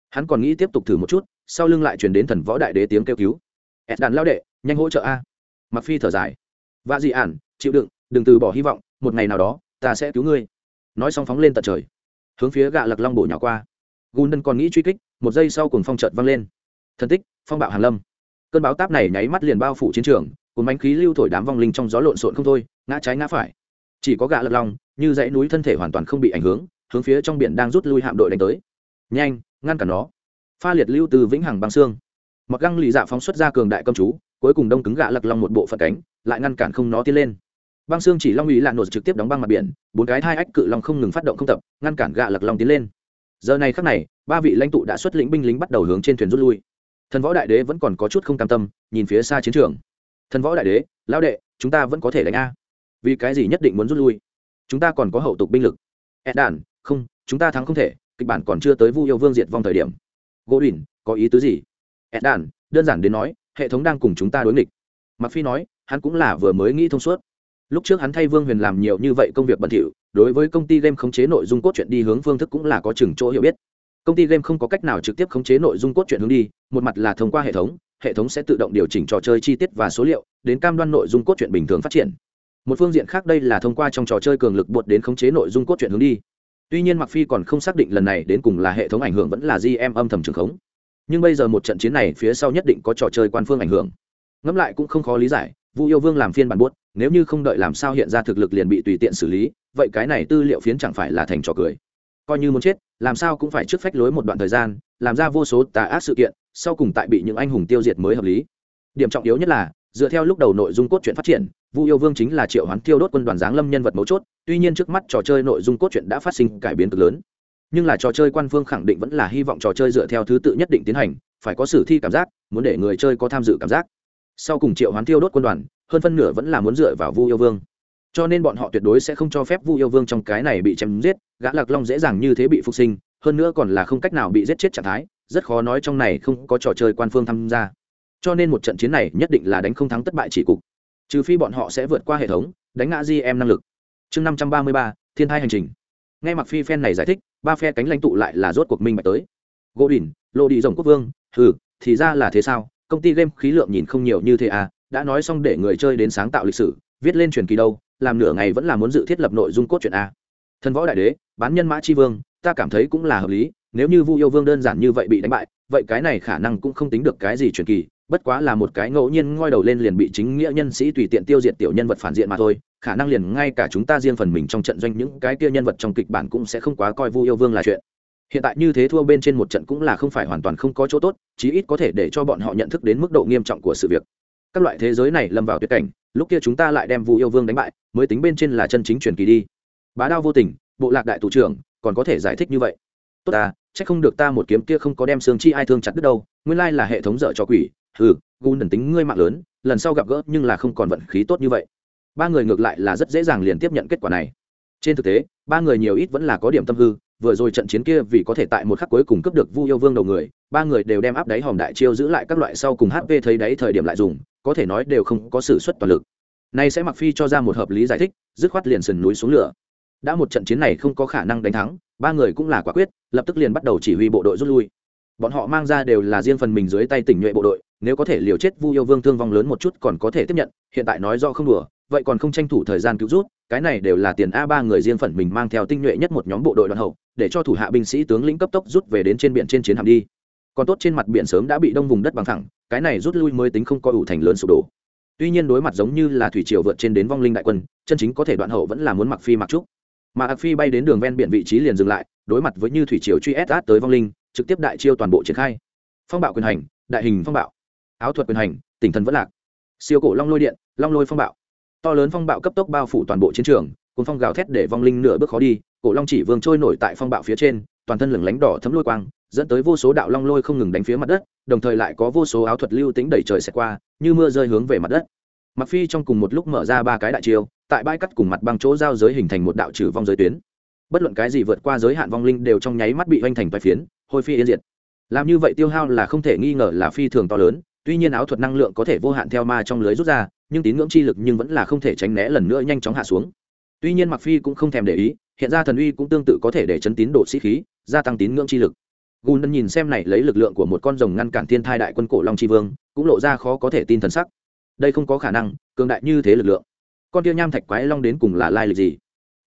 Hắn còn nghĩ tiếp tục thử một chút, sau lưng lại chuyển đến thần võ đại đế tiếng kêu cứu. Ed đàn lao đệ, nhanh hỗ trợ a. Mặc phi thở dài. Vạ dị ản, chịu đựng, đừng từ bỏ hy vọng, một ngày nào đó, ta sẽ cứu ngươi. Nói xong phóng lên tận trời. Hướng phía gạ lặc long bổ nhỏ qua. Gùn đân còn nghĩ truy kích, một giây sau cùng phong trợt văng lên. Thần tích, phong bạo hàn lâm. Cơn báo táp này nháy mắt liền bao phủ chiến trường cuốn bánh khí lưu thổi đám vong linh trong gió lộn xộn không thôi, ngã trái ngã phải. Chỉ có gạ lật long, như dãy núi thân thể hoàn toàn không bị ảnh hưởng, hướng phía trong biển đang rút lui hạm đội đánh tới. Nhanh, ngăn cản nó. Pha liệt lưu từ vĩnh hằng băng xương. Mặc găng lì dạ phóng xuất ra cường đại công chú, cuối cùng đông cứng gạ lật long một bộ phận cánh, lại ngăn cản không nó tiến lên. Băng xương chỉ long ủy lạ nổ trực tiếp đóng băng mặt biển, bốn cái thai ách cự long không ngừng phát động không tập, ngăn cản gạ lật long tiến lên. Giờ này khắc này, ba vị lãnh tụ đã xuất lĩnh binh lính bắt đầu hướng trên thuyền rút lui. Thần võ đại đế vẫn còn có chút không cam tâm, nhìn phía xa chiến trường thần võ đại đế, lão đệ, chúng ta vẫn có thể đánh a. Vì cái gì nhất định muốn rút lui? Chúng ta còn có hậu tục binh lực. Ed đàn, không, chúng ta thắng không thể, kịch bản còn chưa tới vu yêu vương diệt vong thời điểm. Gỗ đùn có ý tứ gì? Ed đàn, đơn giản đến nói, hệ thống đang cùng chúng ta đối nghịch. Mặc phi nói, hắn cũng là vừa mới nghĩ thông suốt. Lúc trước hắn thay vương huyền làm nhiều như vậy công việc bẩn thỉu, đối với công ty game khống chế nội dung cốt truyện đi hướng phương thức cũng là có chừng chỗ hiểu biết. Công ty game không có cách nào trực tiếp khống chế nội dung cốt truyện hướng đi, một mặt là thông qua hệ thống hệ thống sẽ tự động điều chỉnh trò chơi chi tiết và số liệu, đến cam đoan nội dung cốt truyện bình thường phát triển. Một phương diện khác đây là thông qua trong trò chơi cường lực buộc đến khống chế nội dung cốt truyện hướng đi. Tuy nhiên mặc phi còn không xác định lần này đến cùng là hệ thống ảnh hưởng vẫn là gm âm thầm trường khống. Nhưng bây giờ một trận chiến này phía sau nhất định có trò chơi quan phương ảnh hưởng. Ngẫm lại cũng không khó lý giải, vu yêu vương làm phiên bản buốt, nếu như không đợi làm sao hiện ra thực lực liền bị tùy tiện xử lý, vậy cái này tư liệu phiến chẳng phải là thành trò cười. Coi như muốn chết, làm sao cũng phải trước phách lối một đoạn thời gian, làm ra vô số tà ác sự kiện sau cùng tại bị những anh hùng tiêu diệt mới hợp lý. Điểm trọng yếu nhất là, dựa theo lúc đầu nội dung cốt truyện phát triển, vu yêu vương chính là triệu hoán tiêu đốt quân đoàn giáng lâm nhân vật mấu chốt, tuy nhiên trước mắt trò chơi nội dung cốt truyện đã phát sinh cải biến cực lớn. Nhưng là trò chơi quan phương khẳng định vẫn là hy vọng trò chơi dựa theo thứ tự nhất định tiến hành, phải có sử thi cảm giác, muốn để người chơi có tham dự cảm giác. Sau cùng triệu hoán tiêu đốt quân đoàn, hơn phân nửa vẫn là muốn dựa vào vu yêu vương. Cho nên bọn họ tuyệt đối sẽ không cho phép vu yêu vương trong cái này bị chém giết, gã lạc long dễ dàng như thế bị phục sinh, hơn nữa còn là không cách nào bị giết chết trạng thái rất khó nói trong này không có trò chơi quan phương tham gia. Cho nên một trận chiến này nhất định là đánh không thắng thất bại chỉ cục. Trừ phi bọn họ sẽ vượt qua hệ thống, đánh ngã gm năng lực. Chương năm trăm ba mươi ba, thiên thai hành trình. Nghe mặc phi phen này giải thích, ba phe cánh lãnh tụ lại là rốt cuộc minh bạch tới. Gỗ đỉnh lô đi rồng quốc vương ừ thì ra là thế sao? Công ty game khí lượng nhìn không nhiều như thế à? Đã nói xong để người chơi đến sáng tạo lịch sử, viết lên truyền kỳ đâu, làm nửa ngày vẫn là muốn dự thiết lập nội dung cốt truyện a thần võ đại đế, bán nhân mã chi vương, ta cảm thấy cũng là hợp lý nếu như vu yêu vương đơn giản như vậy bị đánh bại, vậy cái này khả năng cũng không tính được cái gì truyền kỳ, bất quá là một cái ngẫu nhiên ngoi đầu lên liền bị chính nghĩa nhân sĩ tùy tiện tiêu diệt tiểu nhân vật phản diện mà thôi, khả năng liền ngay cả chúng ta riêng phần mình trong trận doanh những cái kia nhân vật trong kịch bản cũng sẽ không quá coi vu yêu vương là chuyện. Hiện tại như thế thua bên trên một trận cũng là không phải hoàn toàn không có chỗ tốt, chí ít có thể để cho bọn họ nhận thức đến mức độ nghiêm trọng của sự việc. Các loại thế giới này lâm vào tuyệt cảnh, lúc kia chúng ta lại đem vu yêu vương đánh bại, mới tính bên trên là chân chính truyền kỳ đi. Bá đao vô tình, bộ lạc đại thủ trưởng, còn có thể giải thích như vậy? Tốt ta chắc không được ta một kiếm kia không có đem xương chi ai thương chặt đứt đâu, nguyên lai là hệ thống dở cho quỷ. Ừ gu nần tính ngươi mạng lớn, lần sau gặp gỡ nhưng là không còn vận khí tốt như vậy. Ba người ngược lại là rất dễ dàng liền tiếp nhận kết quả này. Trên thực tế, ba người nhiều ít vẫn là có điểm tâm hư, vừa rồi trận chiến kia vì có thể tại một khắc cuối cùng cấp được vu yêu vương đầu người, ba người đều đem áp đáy hòm đại chiêu giữ lại các loại sau cùng hp thấy đáy thời điểm lại dùng, có thể nói đều không có sự xuất toàn lực. Nay sẽ mặc phi cho ra một hợp lý giải thích, dứt khoát liền sườn núi xuống lửa đã một trận chiến này không có khả năng đánh thắng, ba người cũng là quả quyết, lập tức liền bắt đầu chỉ huy bộ đội rút lui. Bọn họ mang ra đều là riêng phần mình dưới tay tỉnh nhuệ bộ đội, nếu có thể liều chết vu yêu vương thương vong lớn một chút còn có thể tiếp nhận, hiện tại nói do không đùa, vậy còn không tranh thủ thời gian cứu rút, cái này đều là tiền a ba người riêng phần mình mang theo tinh nhuệ nhất một nhóm bộ đội đoàn hậu, để cho thủ hạ binh sĩ tướng lĩnh cấp tốc rút về đến trên biển trên chiến hạm đi. Còn tốt trên mặt biển sớm đã bị đông vùng đất bằng thẳng cái này rút lui mới tính không coi ủ thành lớn sụp đổ. Tuy nhiên đối mặt giống như là thủy triều vượt trên đến vong linh đại quân, chân chính có thể đoạn hậu vẫn là muốn mặc phi mặc trúc mà ạc phi bay đến đường ven biển vị trí liền dừng lại, đối mặt với như thủy triều truy ép tới vong linh, trực tiếp đại chiêu toàn bộ triển khai. Phong bạo quyền hành, đại hình phong bạo. Áo thuật quyền hành, tỉnh thần vẫn lạc. Siêu cổ long lôi điện, long lôi phong bạo. To lớn phong bạo cấp tốc bao phủ toàn bộ chiến trường cùng phong gào thét để vong linh nửa bước khó đi, cổ long chỉ vương trôi nổi tại phong bạo phía trên, toàn thân lửng lánh đỏ thấm lôi quang, dẫn tới vô số đạo long lôi không ngừng đánh phía mặt đất, đồng thời lại có vô số áo thuật lưu tính đẩy trời xẹt qua, như mưa rơi hướng về mặt đất mặc phi trong cùng một lúc mở ra ba cái đại chiêu, tại bãi cắt cùng mặt băng chỗ giao giới hình thành một đạo trừ vong giới tuyến. Bất luận cái gì vượt qua giới hạn vong linh đều trong nháy mắt bị hoành thành vai phiến, hôi phi yên diệt. Làm như vậy tiêu hao là không thể nghi ngờ là phi thường to lớn, tuy nhiên áo thuật năng lượng có thể vô hạn theo ma trong lưới rút ra, nhưng tín ngưỡng chi lực nhưng vẫn là không thể tránh né lần nữa nhanh chóng hạ xuống. Tuy nhiên mặc phi cũng không thèm để ý, hiện ra thần uy cũng tương tự có thể để chấn tín độ sĩ khí, gia tăng tín ngưỡng chi lực. Gùn nhìn xem này lấy lực lượng của một con rồng ngăn cản thiên thai đại quân cổ long chi vương, cũng lộ ra khó có thể tin thần sắc đây không có khả năng, cường đại như thế lực lượng. Con tiêu nham thạch quái long đến cùng là lai lịch gì?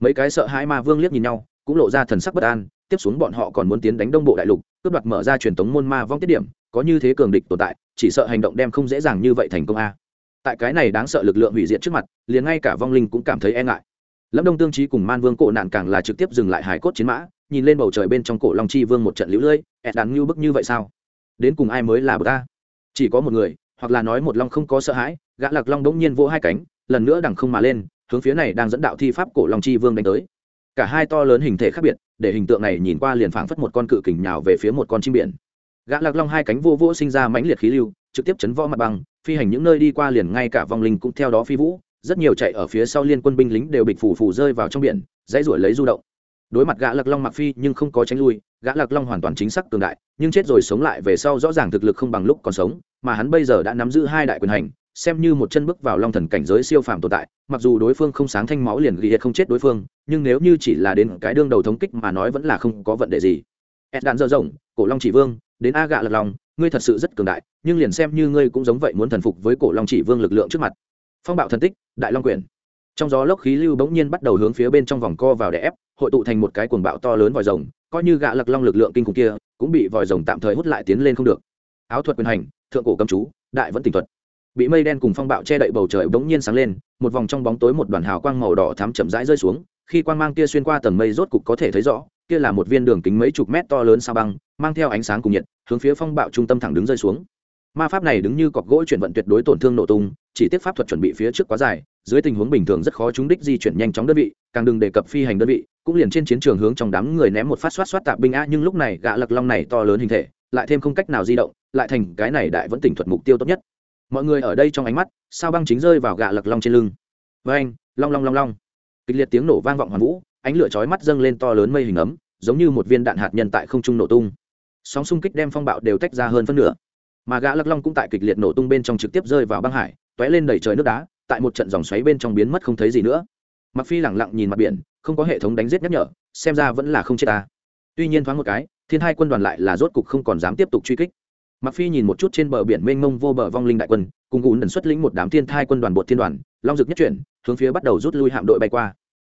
Mấy cái sợ hãi ma vương liếc nhìn nhau, cũng lộ ra thần sắc bất an, tiếp xuống bọn họ còn muốn tiến đánh đông bộ đại lục, cướp đoạt mở ra truyền thống môn ma vong tiết điểm, có như thế cường địch tồn tại, chỉ sợ hành động đem không dễ dàng như vậy thành công a. Tại cái này đáng sợ lực lượng hủy diệt trước mặt, liền ngay cả vong linh cũng cảm thấy e ngại. Lâm đông tương trí cùng man vương cổ nạn càng là trực tiếp dừng lại hải cốt chiến mã, nhìn lên bầu trời bên trong cổ long chi vương một trận lũ lưỡi ẹt đáng như bức như vậy sao? Đến cùng ai mới là bờ ta chỉ có một người hoặc là nói một long không có sợ hãi, gã lạc long bỗng nhiên vỗ hai cánh, lần nữa đằng không mà lên, hướng phía này đang dẫn đạo thi pháp cổ long chi vương đánh tới. Cả hai to lớn hình thể khác biệt, để hình tượng này nhìn qua liền phảng phất một con cự kình nhào về phía một con chim biển. Gã lạc long hai cánh vô vỗ sinh ra mãnh liệt khí lưu, trực tiếp chấn võ mặt băng, phi hành những nơi đi qua liền ngay cả vong linh cũng theo đó phi vũ, rất nhiều chạy ở phía sau liên quân binh lính đều bịch phủ phủ rơi vào trong biển, dãy ruổi lấy du động đối mặt gã lạc long mặc phi nhưng không có tránh lui, gã lạc long hoàn toàn chính xác cường đại, nhưng chết rồi sống lại về sau rõ ràng thực lực không bằng lúc còn sống, mà hắn bây giờ đã nắm giữ hai đại quyền hành, xem như một chân bước vào long thần cảnh giới siêu phàm tồn tại, mặc dù đối phương không sáng thanh máu liền ghi không chết đối phương, nhưng nếu như chỉ là đến cái đương đầu thống kích mà nói vẫn là không có vấn đề gì. Ed đạn dơ rộng, cổ long chỉ vương, đến a gạ lật lòng ngươi thật sự rất cường đại, nhưng liền xem như ngươi cũng giống vậy muốn thần phục với cổ long chỉ vương lực lượng trước mặt. Phong bạo thần tích, đại long quyền. Trong gió lốc khí lưu bỗng nhiên bắt đầu hướng phía bên trong vòng co vào để ép hội tụ thành một cái cuồng bạo to lớn vòi rồng, coi như gạ lặc long lực lượng kinh khủng kia cũng bị vòi rồng tạm thời hút lại tiến lên không được. Áo thuật quyền hành, thượng cổ cầm chú, đại vẫn tình thuật. Bị mây đen cùng phong bạo che đậy bầu trời bỗng nhiên sáng lên, một vòng trong bóng tối một đoàn hào quang màu đỏ thắm chậm rãi rơi xuống, khi quang mang kia xuyên qua tầng mây rốt cục có thể thấy rõ, kia là một viên đường kính mấy chục mét to lớn sao băng, mang theo ánh sáng cùng nhiệt, hướng phía phong bạo trung tâm thẳng đứng rơi xuống ma pháp này đứng như cọc gỗ chuyển vận tuyệt đối tổn thương nổ tung, chỉ tiếc pháp thuật chuẩn bị phía trước quá dài, dưới tình huống bình thường rất khó chúng đích di chuyển nhanh chóng đơn vị, càng đừng đề cập phi hành đơn vị, cũng liền trên chiến trường hướng trong đám người ném một phát xoát xoát tạp binh a nhưng lúc này gã lật long này to lớn hình thể, lại thêm không cách nào di động, lại thành cái này đại vẫn tỉnh thuật mục tiêu tốt nhất. Mọi người ở đây trong ánh mắt, sao băng chính rơi vào gã lật long trên lưng. Với anh long long long long. Kịch liệt tiếng nổ vang vọng hoàn vũ, ánh lửa chói mắt dâng lên to lớn mây hình ấm, giống như một viên đạn hạt nhân tại không trung nổ tung. Sóng xung kích đem phong bạo đều tách ra hơn phân nửa mà gã lắc long cũng tại kịch liệt nổ tung bên trong trực tiếp rơi vào băng hải t lên đầy trời nước đá, tại một trận dòng xoáy bên trong biến mất không thấy gì nữa. Mặc phi lẳng lặng nhìn mặt biển, không có hệ thống đánh giết nhắc nhở, xem ra vẫn là không chết ta. Tuy nhiên thoáng một cái, thiên hai quân đoàn lại là rốt cục không còn dám tiếp tục truy kích. Mặc phi nhìn một chút trên bờ biển mênh mông vô bờ vong linh đại quân, cùng gùn đần xuất lĩnh một đám thiên thai quân đoàn bột thiên đoàn, long dực nhất chuyển, hướng phía bắt đầu rút lui hạm đội bay qua.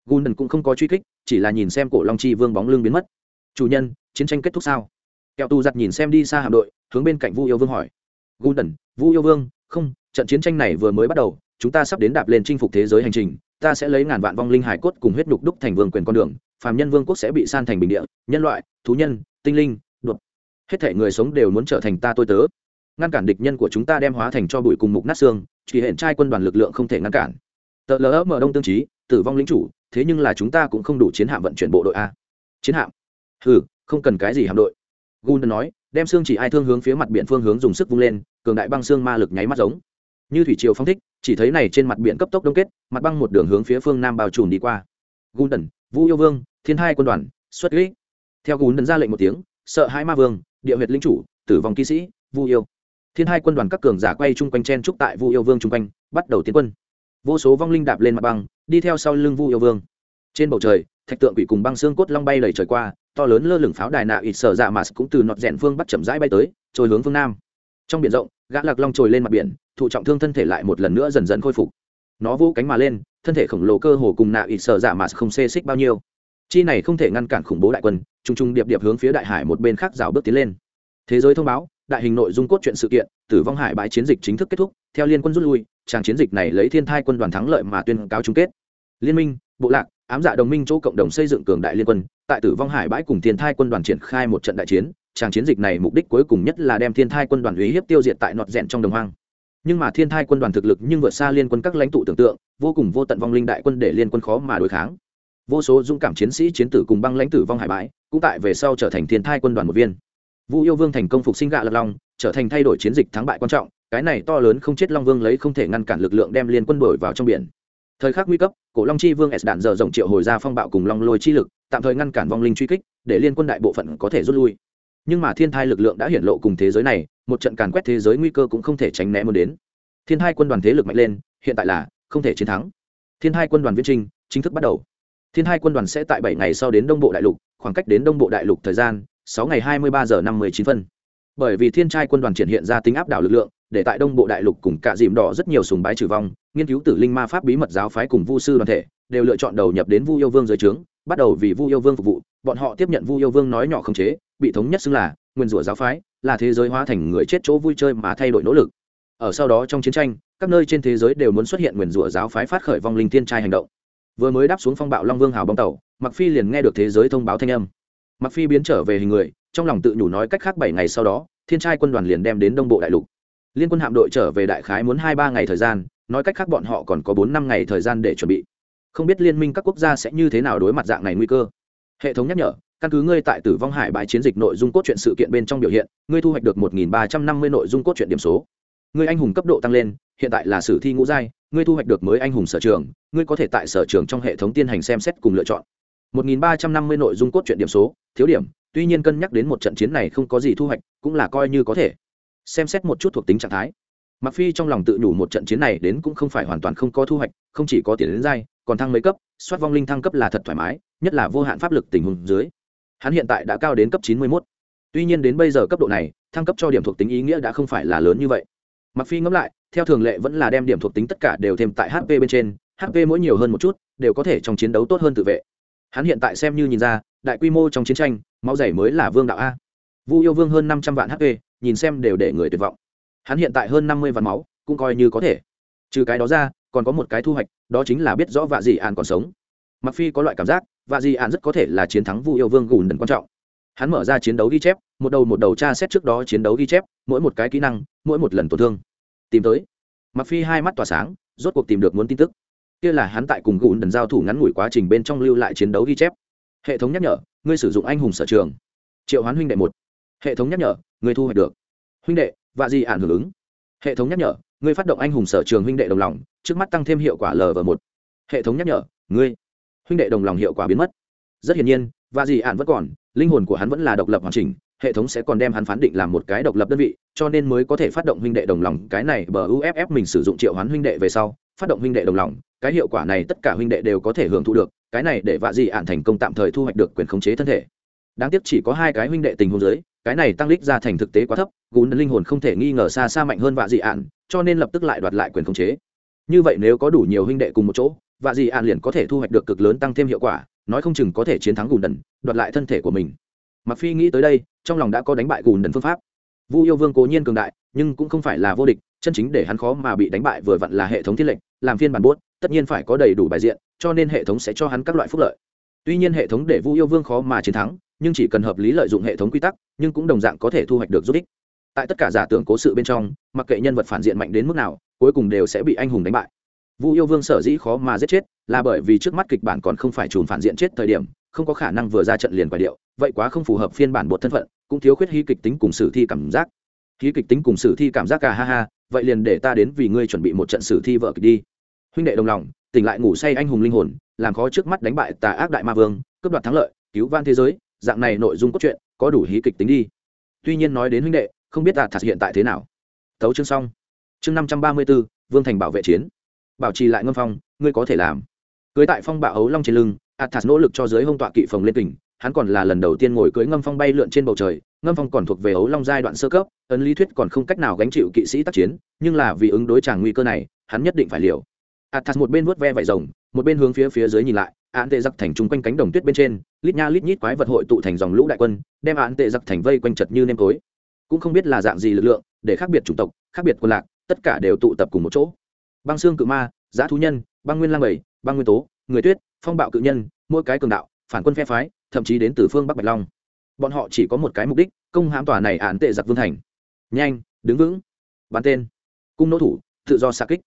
Gùn đần cũng không có truy kích, chỉ là nhìn xem cổ long chi vương bóng lưng biến mất. Chủ nhân, chiến tranh kết thúc sao? Kẹo tu giặt nhìn xem đi xa hạm đội, hướng bên cạnh vu yêu vương hỏi. Gùn đần vu yêu vương, không, trận chiến tranh này vừa mới bắt đầu, chúng ta sắp đến đạp lên chinh phục thế giới hành trình, ta sẽ lấy ngàn vạn vong linh hải cốt cùng huyết nhục đúc thành vương quyền con đường, phàm nhân vương quốc sẽ bị san thành bình địa, nhân loại, thú nhân, tinh linh, đột. Hết thể người sống đều muốn trở thành ta tôi tớ. Ngăn cản địch nhân của chúng ta đem hóa thành cho bụi cùng mục nát xương, chỉ hiện trai quân đoàn lực lượng không thể ngăn cản. Tờ lỡ mở đông tương trí, tử vong lính chủ, thế nhưng là chúng ta cũng không đủ chiến hạm vận chuyển bộ đội a. Chiến hạm? Ừ không cần cái gì hạm đội gun nói, đem xương chỉ ai thương hướng phía mặt biển phương hướng dùng sức vung lên, cường đại băng xương ma lực nháy mắt giống. Như thủy triều phong thích, chỉ thấy này trên mặt biển cấp tốc đông kết, mặt băng một đường hướng phía phương nam bao trùm đi qua. Gun vũ yêu vương, thiên hai quân đoàn, xuất kích. theo gun ra lệnh một tiếng, sợ hai ma vương, địa huyệt linh chủ, tử vong kỵ sĩ, vu yêu. Thiên hai quân đoàn các cường giả quay chung quanh chen trúc tại vu yêu vương chung quanh, bắt đầu tiến quân. Vô số vong linh đạp lên mặt băng, đi theo sau lưng vu yêu vương. Trên bầu trời, thạch tượng bị cùng băng xương cốt long bay lầy trời qua to lớn lơ lửng pháo đài nạ ít sở dạ mà cũng từ nọt rèn phương bắt chậm rãi bay tới, trôi hướng phương nam. Trong biển rộng, gã lạc long trồi lên mặt biển, thụ trọng thương thân thể lại một lần nữa dần dần khôi phục. Nó vũ cánh mà lên, thân thể khổng lồ cơ hồ cùng nạ ít sở dạ mà không xê xích bao nhiêu. Chi này không thể ngăn cản khủng bố đại quân t r u n g t r u n g điệp điệp hướng phía đại hải một bên khác rào bước tiến lên. Thế giới thông báo, đại hình nội dung cốt truyện sự kiện, tử vong hải bãi chiến dịch chính thức kết thúc, theo liên quân rút lui tràng chiến dịch này lấy thiên thai quân đoàn thắng lợi mà tuyên cáo chung kết. Liên minh, bộ lạc, ám dạ đồng minh chỗ cộng đồng xây dựng cường đại liên quân tại tử vong hải bãi cùng thiên thai quân đoàn triển khai một trận đại chiến tràng chiến dịch này mục đích cuối cùng nhất là đem thiên thai quân đoàn uy hiếp tiêu diệt tại nọt rẽn trong đồng hoang. Nhưng mà thiên thai quân đoàn thực lực nhưng vượt xa liên quân các lãnh tụ tưởng tượng, vô cùng vô tận vong linh đại quân để liên quân khó mà đối kháng. Vô số dũng cảm chiến sĩ chiến tử cùng băng lãnh tử vong hải bãi, cũng tại về sau trở thành thiên thai quân đoàn một viên. Vu yêu vương thành công phục sinh gạ lật long, trở thành thay đổi chiến dịch thắng bại quan trọng, cái này to lớn không chết long vương lấy không thể ngăn cản lực lượng đem liên quân đổi vào trong biển. Thời khắc nguy cấp, cổ long chi vương s đạn giờ rộng triệu hồi ra phong bạo cùng long lôi chi lực tạm thời ngăn cản vong linh truy kích, để liên quân đại bộ phận có thể rút lui. Nhưng mà thiên thai lực lượng đã hiển lộ cùng thế giới này, một trận càn quét thế giới nguy cơ cũng không thể tránh né muốn đến. Thiên thai quân đoàn thế lực mạnh lên, hiện tại là không thể chiến thắng. Thiên thai quân đoàn viễn trinh chính thức bắt đầu. Thiên hai quân đoàn sẽ tại bảy ngày sau đến đông bộ đại lục, khoảng cách đến đông bộ đại lục thời gian sáu ngày hai mươi ba giờ năm mươi chín phân. Bởi vì thiên trai quân đoàn triển hiện ra tính áp đảo lực lượng, để tại đông bộ đại lục cùng cả dìm đỏ rất nhiều sùng bái trừ vong, nghiên cứu tử linh ma pháp bí mật giáo phái cùng vu sư đoàn thể, đều lựa chọn đầu nhập đến vu yêu vương dưới trướng bắt đầu vì vu yêu vương phục vụ, bọn họ tiếp nhận vu yêu vương nói nhỏ không chế, bị thống nhất xưng là nguyên rủa giáo phái, là thế giới hóa thành người chết chỗ vui chơi mà thay đổi nỗ lực. Ở sau đó trong chiến tranh, các nơi trên thế giới đều muốn xuất hiện nguyền rủa giáo phái phát khởi vong linh thiên trai hành động. Vừa mới đáp xuống phong bạo long vương hào bóng tàu mặc phi liền nghe được thế giới thông báo thanh âm. Mặc phi biến trở về hình người, trong lòng tự nhủ nói cách khác bảy ngày sau đó, thiên trai quân đoàn liền đem đến đông bộ đại lục. Liên quân hạm đội trở về đại khái muốn hai ba ngày thời gian, nói cách khác bọn họ còn có bốn năm ngày thời gian để chuẩn bị không biết liên minh các quốc gia sẽ như thế nào đối mặt dạng này nguy cơ. Hệ thống nhắc nhở, căn cứ ngươi tại tử vong hải bãi chiến dịch nội dung cốt truyện sự kiện bên trong biểu hiện, ngươi thu hoạch được một nghìn ba trăm năm mươi nội dung cốt truyện điểm số. Ngươi anh hùng cấp độ tăng lên, hiện tại là sử thi ngũ giai, ngươi thu hoạch được mới anh hùng sở trường, ngươi có thể tại sở trường trong hệ thống tiến hành xem xét cùng lựa chọn. một nghìn ba trăm năm mươi nội dung cốt truyện điểm số, thiếu điểm, tuy nhiên cân nhắc đến một trận chiến này không có gì thu hoạch, cũng là coi như có thể. Xem xét một chút thuộc tính trạng thái. Mặc phi trong lòng tự nhủ một trận chiến này đến cũng không phải hoàn toàn không có thu hoạch, không chỉ có tiền đến giai còn thăng mấy cấp, soát vong linh thăng cấp là thật thoải mái, nhất là vô hạn pháp lực tình huống dưới. Hắn hiện tại đã cao đến cấp chín mươi mốt. Tuy nhiên đến bây giờ cấp độ này, thăng cấp cho điểm thuộc tính ý nghĩa đã không phải là lớn như vậy. Mặc phi ngẫm lại, theo thường lệ vẫn là đem điểm thuộc tính tất cả đều thêm tại hp bên trên hp mỗi nhiều hơn một chút, đều có thể trong chiến đấu tốt hơn tự vệ. Hắn hiện tại xem như nhìn ra, đại quy mô trong chiến tranh, máu dày mới là vương đạo a. Vu yêu vương hơn năm trăm vạn hp nhìn xem đều để người tuyệt vọng. Hắn hiện tại hơn năm mươi vạn máu, cũng coi như có thể. Trừ cái đó ra còn có một cái thu hoạch, đó chính là biết rõ vạ dị an còn sống. Mặc phi có loại cảm giác, vạ dị an rất có thể là chiến thắng vu yêu vương gùn đần quan trọng. Hắn mở ra chiến đấu ghi chép, một đầu một đầu tra xét trước đó chiến đấu ghi chép, mỗi một cái kỹ năng, mỗi một lần tổn thương. Tìm tới. Mặc phi hai mắt tỏa sáng, rốt cuộc tìm được muốn tin tức. Kia là hắn tại cùng gùn đần giao thủ ngắn ngủi quá trình bên trong lưu lại chiến đấu ghi chép. Hệ thống nhắc nhở, ngươi sử dụng anh hùng sở trường. Triệu hoán huynh đệ một. Hệ thống nhắc nhở, ngươi thu hoạch được. Huynh đệ và gì ản hưởng ứng. Hệ thống nhắc nhở, ngươi phát động anh hùng sở trường huynh đệ đồng lòng trước mắt tăng thêm hiệu quả lv một. Hệ thống nhắc nhở, ngươi, huynh đệ đồng lòng hiệu quả biến mất. Rất hiển nhiên, và gì ạn vẫn còn, linh hồn của hắn vẫn là độc lập hoàn chỉnh, hệ thống sẽ còn đem hắn phán định làm một cái độc lập đơn vị, cho nên mới có thể phát động huynh đệ đồng lòng. Cái này bờ uff mình sử dụng triệu hoán huynh đệ về sau, phát động huynh đệ đồng lòng, cái hiệu quả này tất cả huynh đệ đều có thể hưởng thụ được, cái này để vạ dị ạn thành công tạm thời thu hoạch được quyền khống chế thân thể. Đáng tiếc chỉ có hai cái huynh đệ tình huống giới cái này tăng lích ra thành thực tế quá thấp, gún linh hồn không thể nghi ngờ xa xa mạnh hơn vạ dị ạn, cho nên lập tức lại đoạt lại quyền khống chế như vậy nếu có đủ nhiều huynh đệ cùng một chỗ, vạ dị ạn liền có thể thu hoạch được cực lớn tăng thêm hiệu quả, nói không chừng có thể chiến thắng gùn đần đoạt lại thân thể của mình. Mặc phi nghĩ tới đây, trong lòng đã có đánh bại gùn đần phương pháp. Vu yêu vương cố nhiên cường đại, nhưng cũng không phải là vô địch, chân chính để hắn khó mà bị đánh bại vừa vặn là hệ thống thiết lệnh, làm phiên bản buốt, tất nhiên phải có đầy đủ bài diện, cho nên hệ thống sẽ cho hắn các loại phúc lợi. Tuy nhiên hệ thống để vu yêu vương khó mà chiến thắng, nhưng chỉ cần hợp lý lợi dụng hệ thống quy tắc, nhưng cũng đồng dạng có thể thu hoạch được giúp ích tại tất cả giả tưởng cố sự bên trong, mặc kệ nhân vật phản diện mạnh đến mức nào, cuối cùng đều sẽ bị anh hùng đánh bại. Vu yêu vương sở dĩ khó mà giết chết là bởi vì trước mắt kịch bản còn không phải chùm phản diện chết thời điểm, không có khả năng vừa ra trận liền quả điệu, vậy quá không phù hợp phiên bản bột thân phận, cũng thiếu khuyết hí kịch tính cùng sử thi cảm giác. Hí kịch tính cùng sử thi cảm giác cả ha ha, vậy liền để ta đến vì ngươi chuẩn bị một trận sử thi vợ kịch đi. Huynh đệ đồng lòng, tỉnh lại ngủ say anh hùng linh hồn, làm khó trước mắt đánh bại tà ác đại ma vương, cướp đoạt thắng lợi, cứu van thế giới, dạng này nội dung cốt truyện, có đủ hí kịch tính đi. Tuy nhiên nói đến huynh đệ không biết tà thật hiện tại thế nào. Tấu chương xong. Chương năm trăm ba mươi b ố vương thành bảo vệ chiến. Bảo trì lại ngâm phong, ngươi có thể làm. Cưới tại phong bạo ấu long trên lưng, athas nỗ lực cho giới hông tọa kỵ phòng lên kình, hắn còn là lần đầu tiên ngồi cưới ngâm phong bay lượn trên bầu trời, ngâm phong còn thuộc về ấu long giai đoạn sơ cấp, ấn lý thuyết còn không cách nào gánh chịu kỵ sĩ tác chiến, nhưng là vì ứng đối tràng nguy cơ này, hắn nhất định phải liều. Athas một bên vuốt ve vải rồng, một bên hướng phía phía dưới nhìn lại, án tệ giặc thành chung quanh cánh đồng tuyết bên trên, lít nha lít nhít quái vật hội tụ thành dòng lũ đại quân, đem án tệ giặc thành vây quanh chật như nêm tối cũng không biết là dạng gì lực lượng, để khác biệt chủng tộc, khác biệt quân lạc, tất cả đều tụ tập cùng một chỗ. Băng xương cự ma giá thú nhân, băng nguyên lang bảy, băng nguyên tố, người tuyết, phong bạo cự nhân, mỗi cái cường đạo, phản quân phe phái, thậm chí đến từ phương bắc bạch long. Bọn họ chỉ có một cái mục đích, công hãm tòa này án tệ giặc vương thành. Nhanh, đứng vững. Bắn tên. Cung nỗ thủ, tự do xa kích.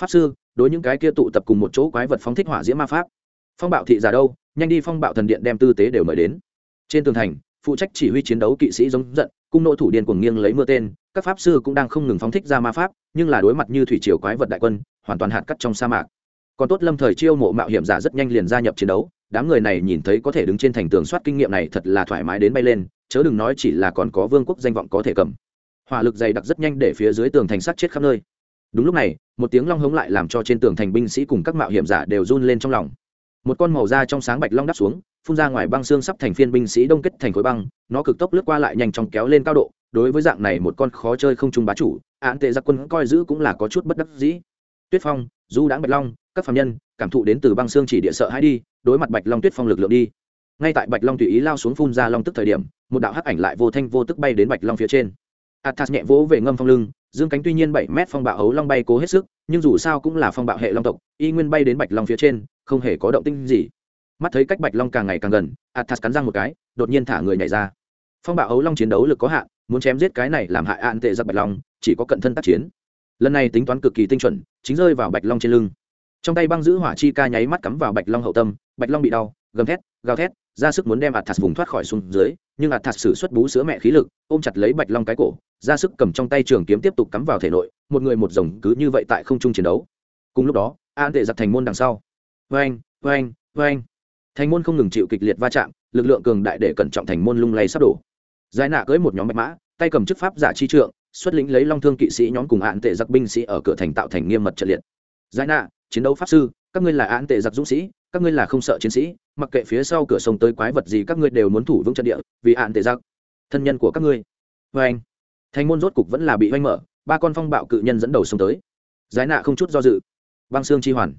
Pháp sư, đối những cái kia tụ tập cùng một chỗ quái vật phóng thích hỏa diễm ma pháp. Phong bạo thị giả đâu? Nhanh đi phong bạo thần điện đem tư tế đều mời đến. Trên tường thành, phụ trách chỉ huy chiến đấu kỵ sĩ giống giận cung nỗ thủ điên cuồng nghiêng lấy mưa tên, các pháp sư cũng đang không ngừng phóng thích ra ma pháp, nhưng là đối mặt như thủy triều quái vật đại quân, hoàn toàn hạt cắt trong sa mạc. Còn tốt lâm thời chiêu mộ mạo hiểm giả rất nhanh liền gia nhập chiến đấu, đám người này nhìn thấy có thể đứng trên thành tường soát kinh nghiệm này thật là thoải mái đến bay lên, chớ đừng nói chỉ là còn có vương quốc danh vọng có thể cầm. Hỏa lực dày đặc rất nhanh để phía dưới tường thành sắt chết khắp nơi. Đúng lúc này, một tiếng long hống lại làm cho trên tường thành binh sĩ cùng các mạo hiểm giả đều run lên trong lòng. Một con màu da trong sáng bạch long đắp xuống phun ra ngoài băng xương sắp thành phiên binh sĩ đông kết thành khối băng, nó cực tốc lướt qua lại nhanh chóng kéo lên cao độ, đối với dạng này một con khó chơi không trung bá chủ, án tệ giặc quân coi giữ cũng là có chút bất đắc dĩ. Tuyết phong, du đãng bạch long, các phạm nhân, cảm thụ đến từ băng xương chỉ địa sợ hãi đi, đối mặt bạch long tuyết phong lực lượng đi. Ngay tại bạch long tùy ý lao xuống phun ra long tức thời điểm, một đạo hắc ảnh lại vô thanh vô tức bay đến bạch long phía trên. Athas nhẹ vỗ về ngâm phong lưng, dương cánh tuy nhiên bảy mét phong bạo ấu long bay cố hết sức, nhưng dù sao cũng là phong bạo hệ long tộc, y nguyên bay đến bạch long phía trên, không hề có động tinh gì mắt thấy cách bạch long càng ngày càng gần, athas cắn răng một cái, đột nhiên thả người nhảy ra. Phong bạo ấu long chiến đấu lực có hạn, muốn chém giết cái này làm hại an tệ giặc bạch long, chỉ có cận thân tác chiến. Lần này tính toán cực kỳ tinh chuẩn, chính rơi vào bạch long trên lưng. Trong tay băng giữ hỏa chi ca nháy mắt cắm vào bạch long hậu tâm, bạch long bị đau, gầm thét, gào thét, ra sức muốn đem athas vùng thoát khỏi xuống dưới, nhưng athas sử xuất bú sữa mẹ khí lực, ôm chặt lấy bạch long cái cổ, ra sức cầm trong tay trường kiếm tiếp tục cắm vào thể nội, một người một rồng cứ như vậy tại không trung chiến đấu. Cùng lúc đó, an tệ giặc thành môn đằng sau. Vang vang vang thành môn không ngừng chịu kịch liệt va chạm, lực lượng cường đại để cẩn trọng thành môn lung lay sắp đổ. Giải nạ cưới một nhóm bạch mã, tay cầm chức pháp giả chi trượng, xuất lĩnh lấy long thương kỵ sĩ nhóm cùng án tệ giặc binh sĩ ở cửa thành tạo thành nghiêm mật trận liệt. Giải nạ, chiến đấu pháp sư, các ngươi là án tệ giặc dũng sĩ, các ngươi là không sợ chiến sĩ, mặc kệ phía sau cửa sông tới quái vật gì các ngươi đều muốn thủ vững trận địa, vì án tệ giặc, thân nhân của các ngươi. Vê anh, thành môn rốt cục vẫn là bị oanh mở, ba con phong bạo cự nhân dẫn đầu sông tới. Giải nạ không chút do dự. Băng xương chi hoàn.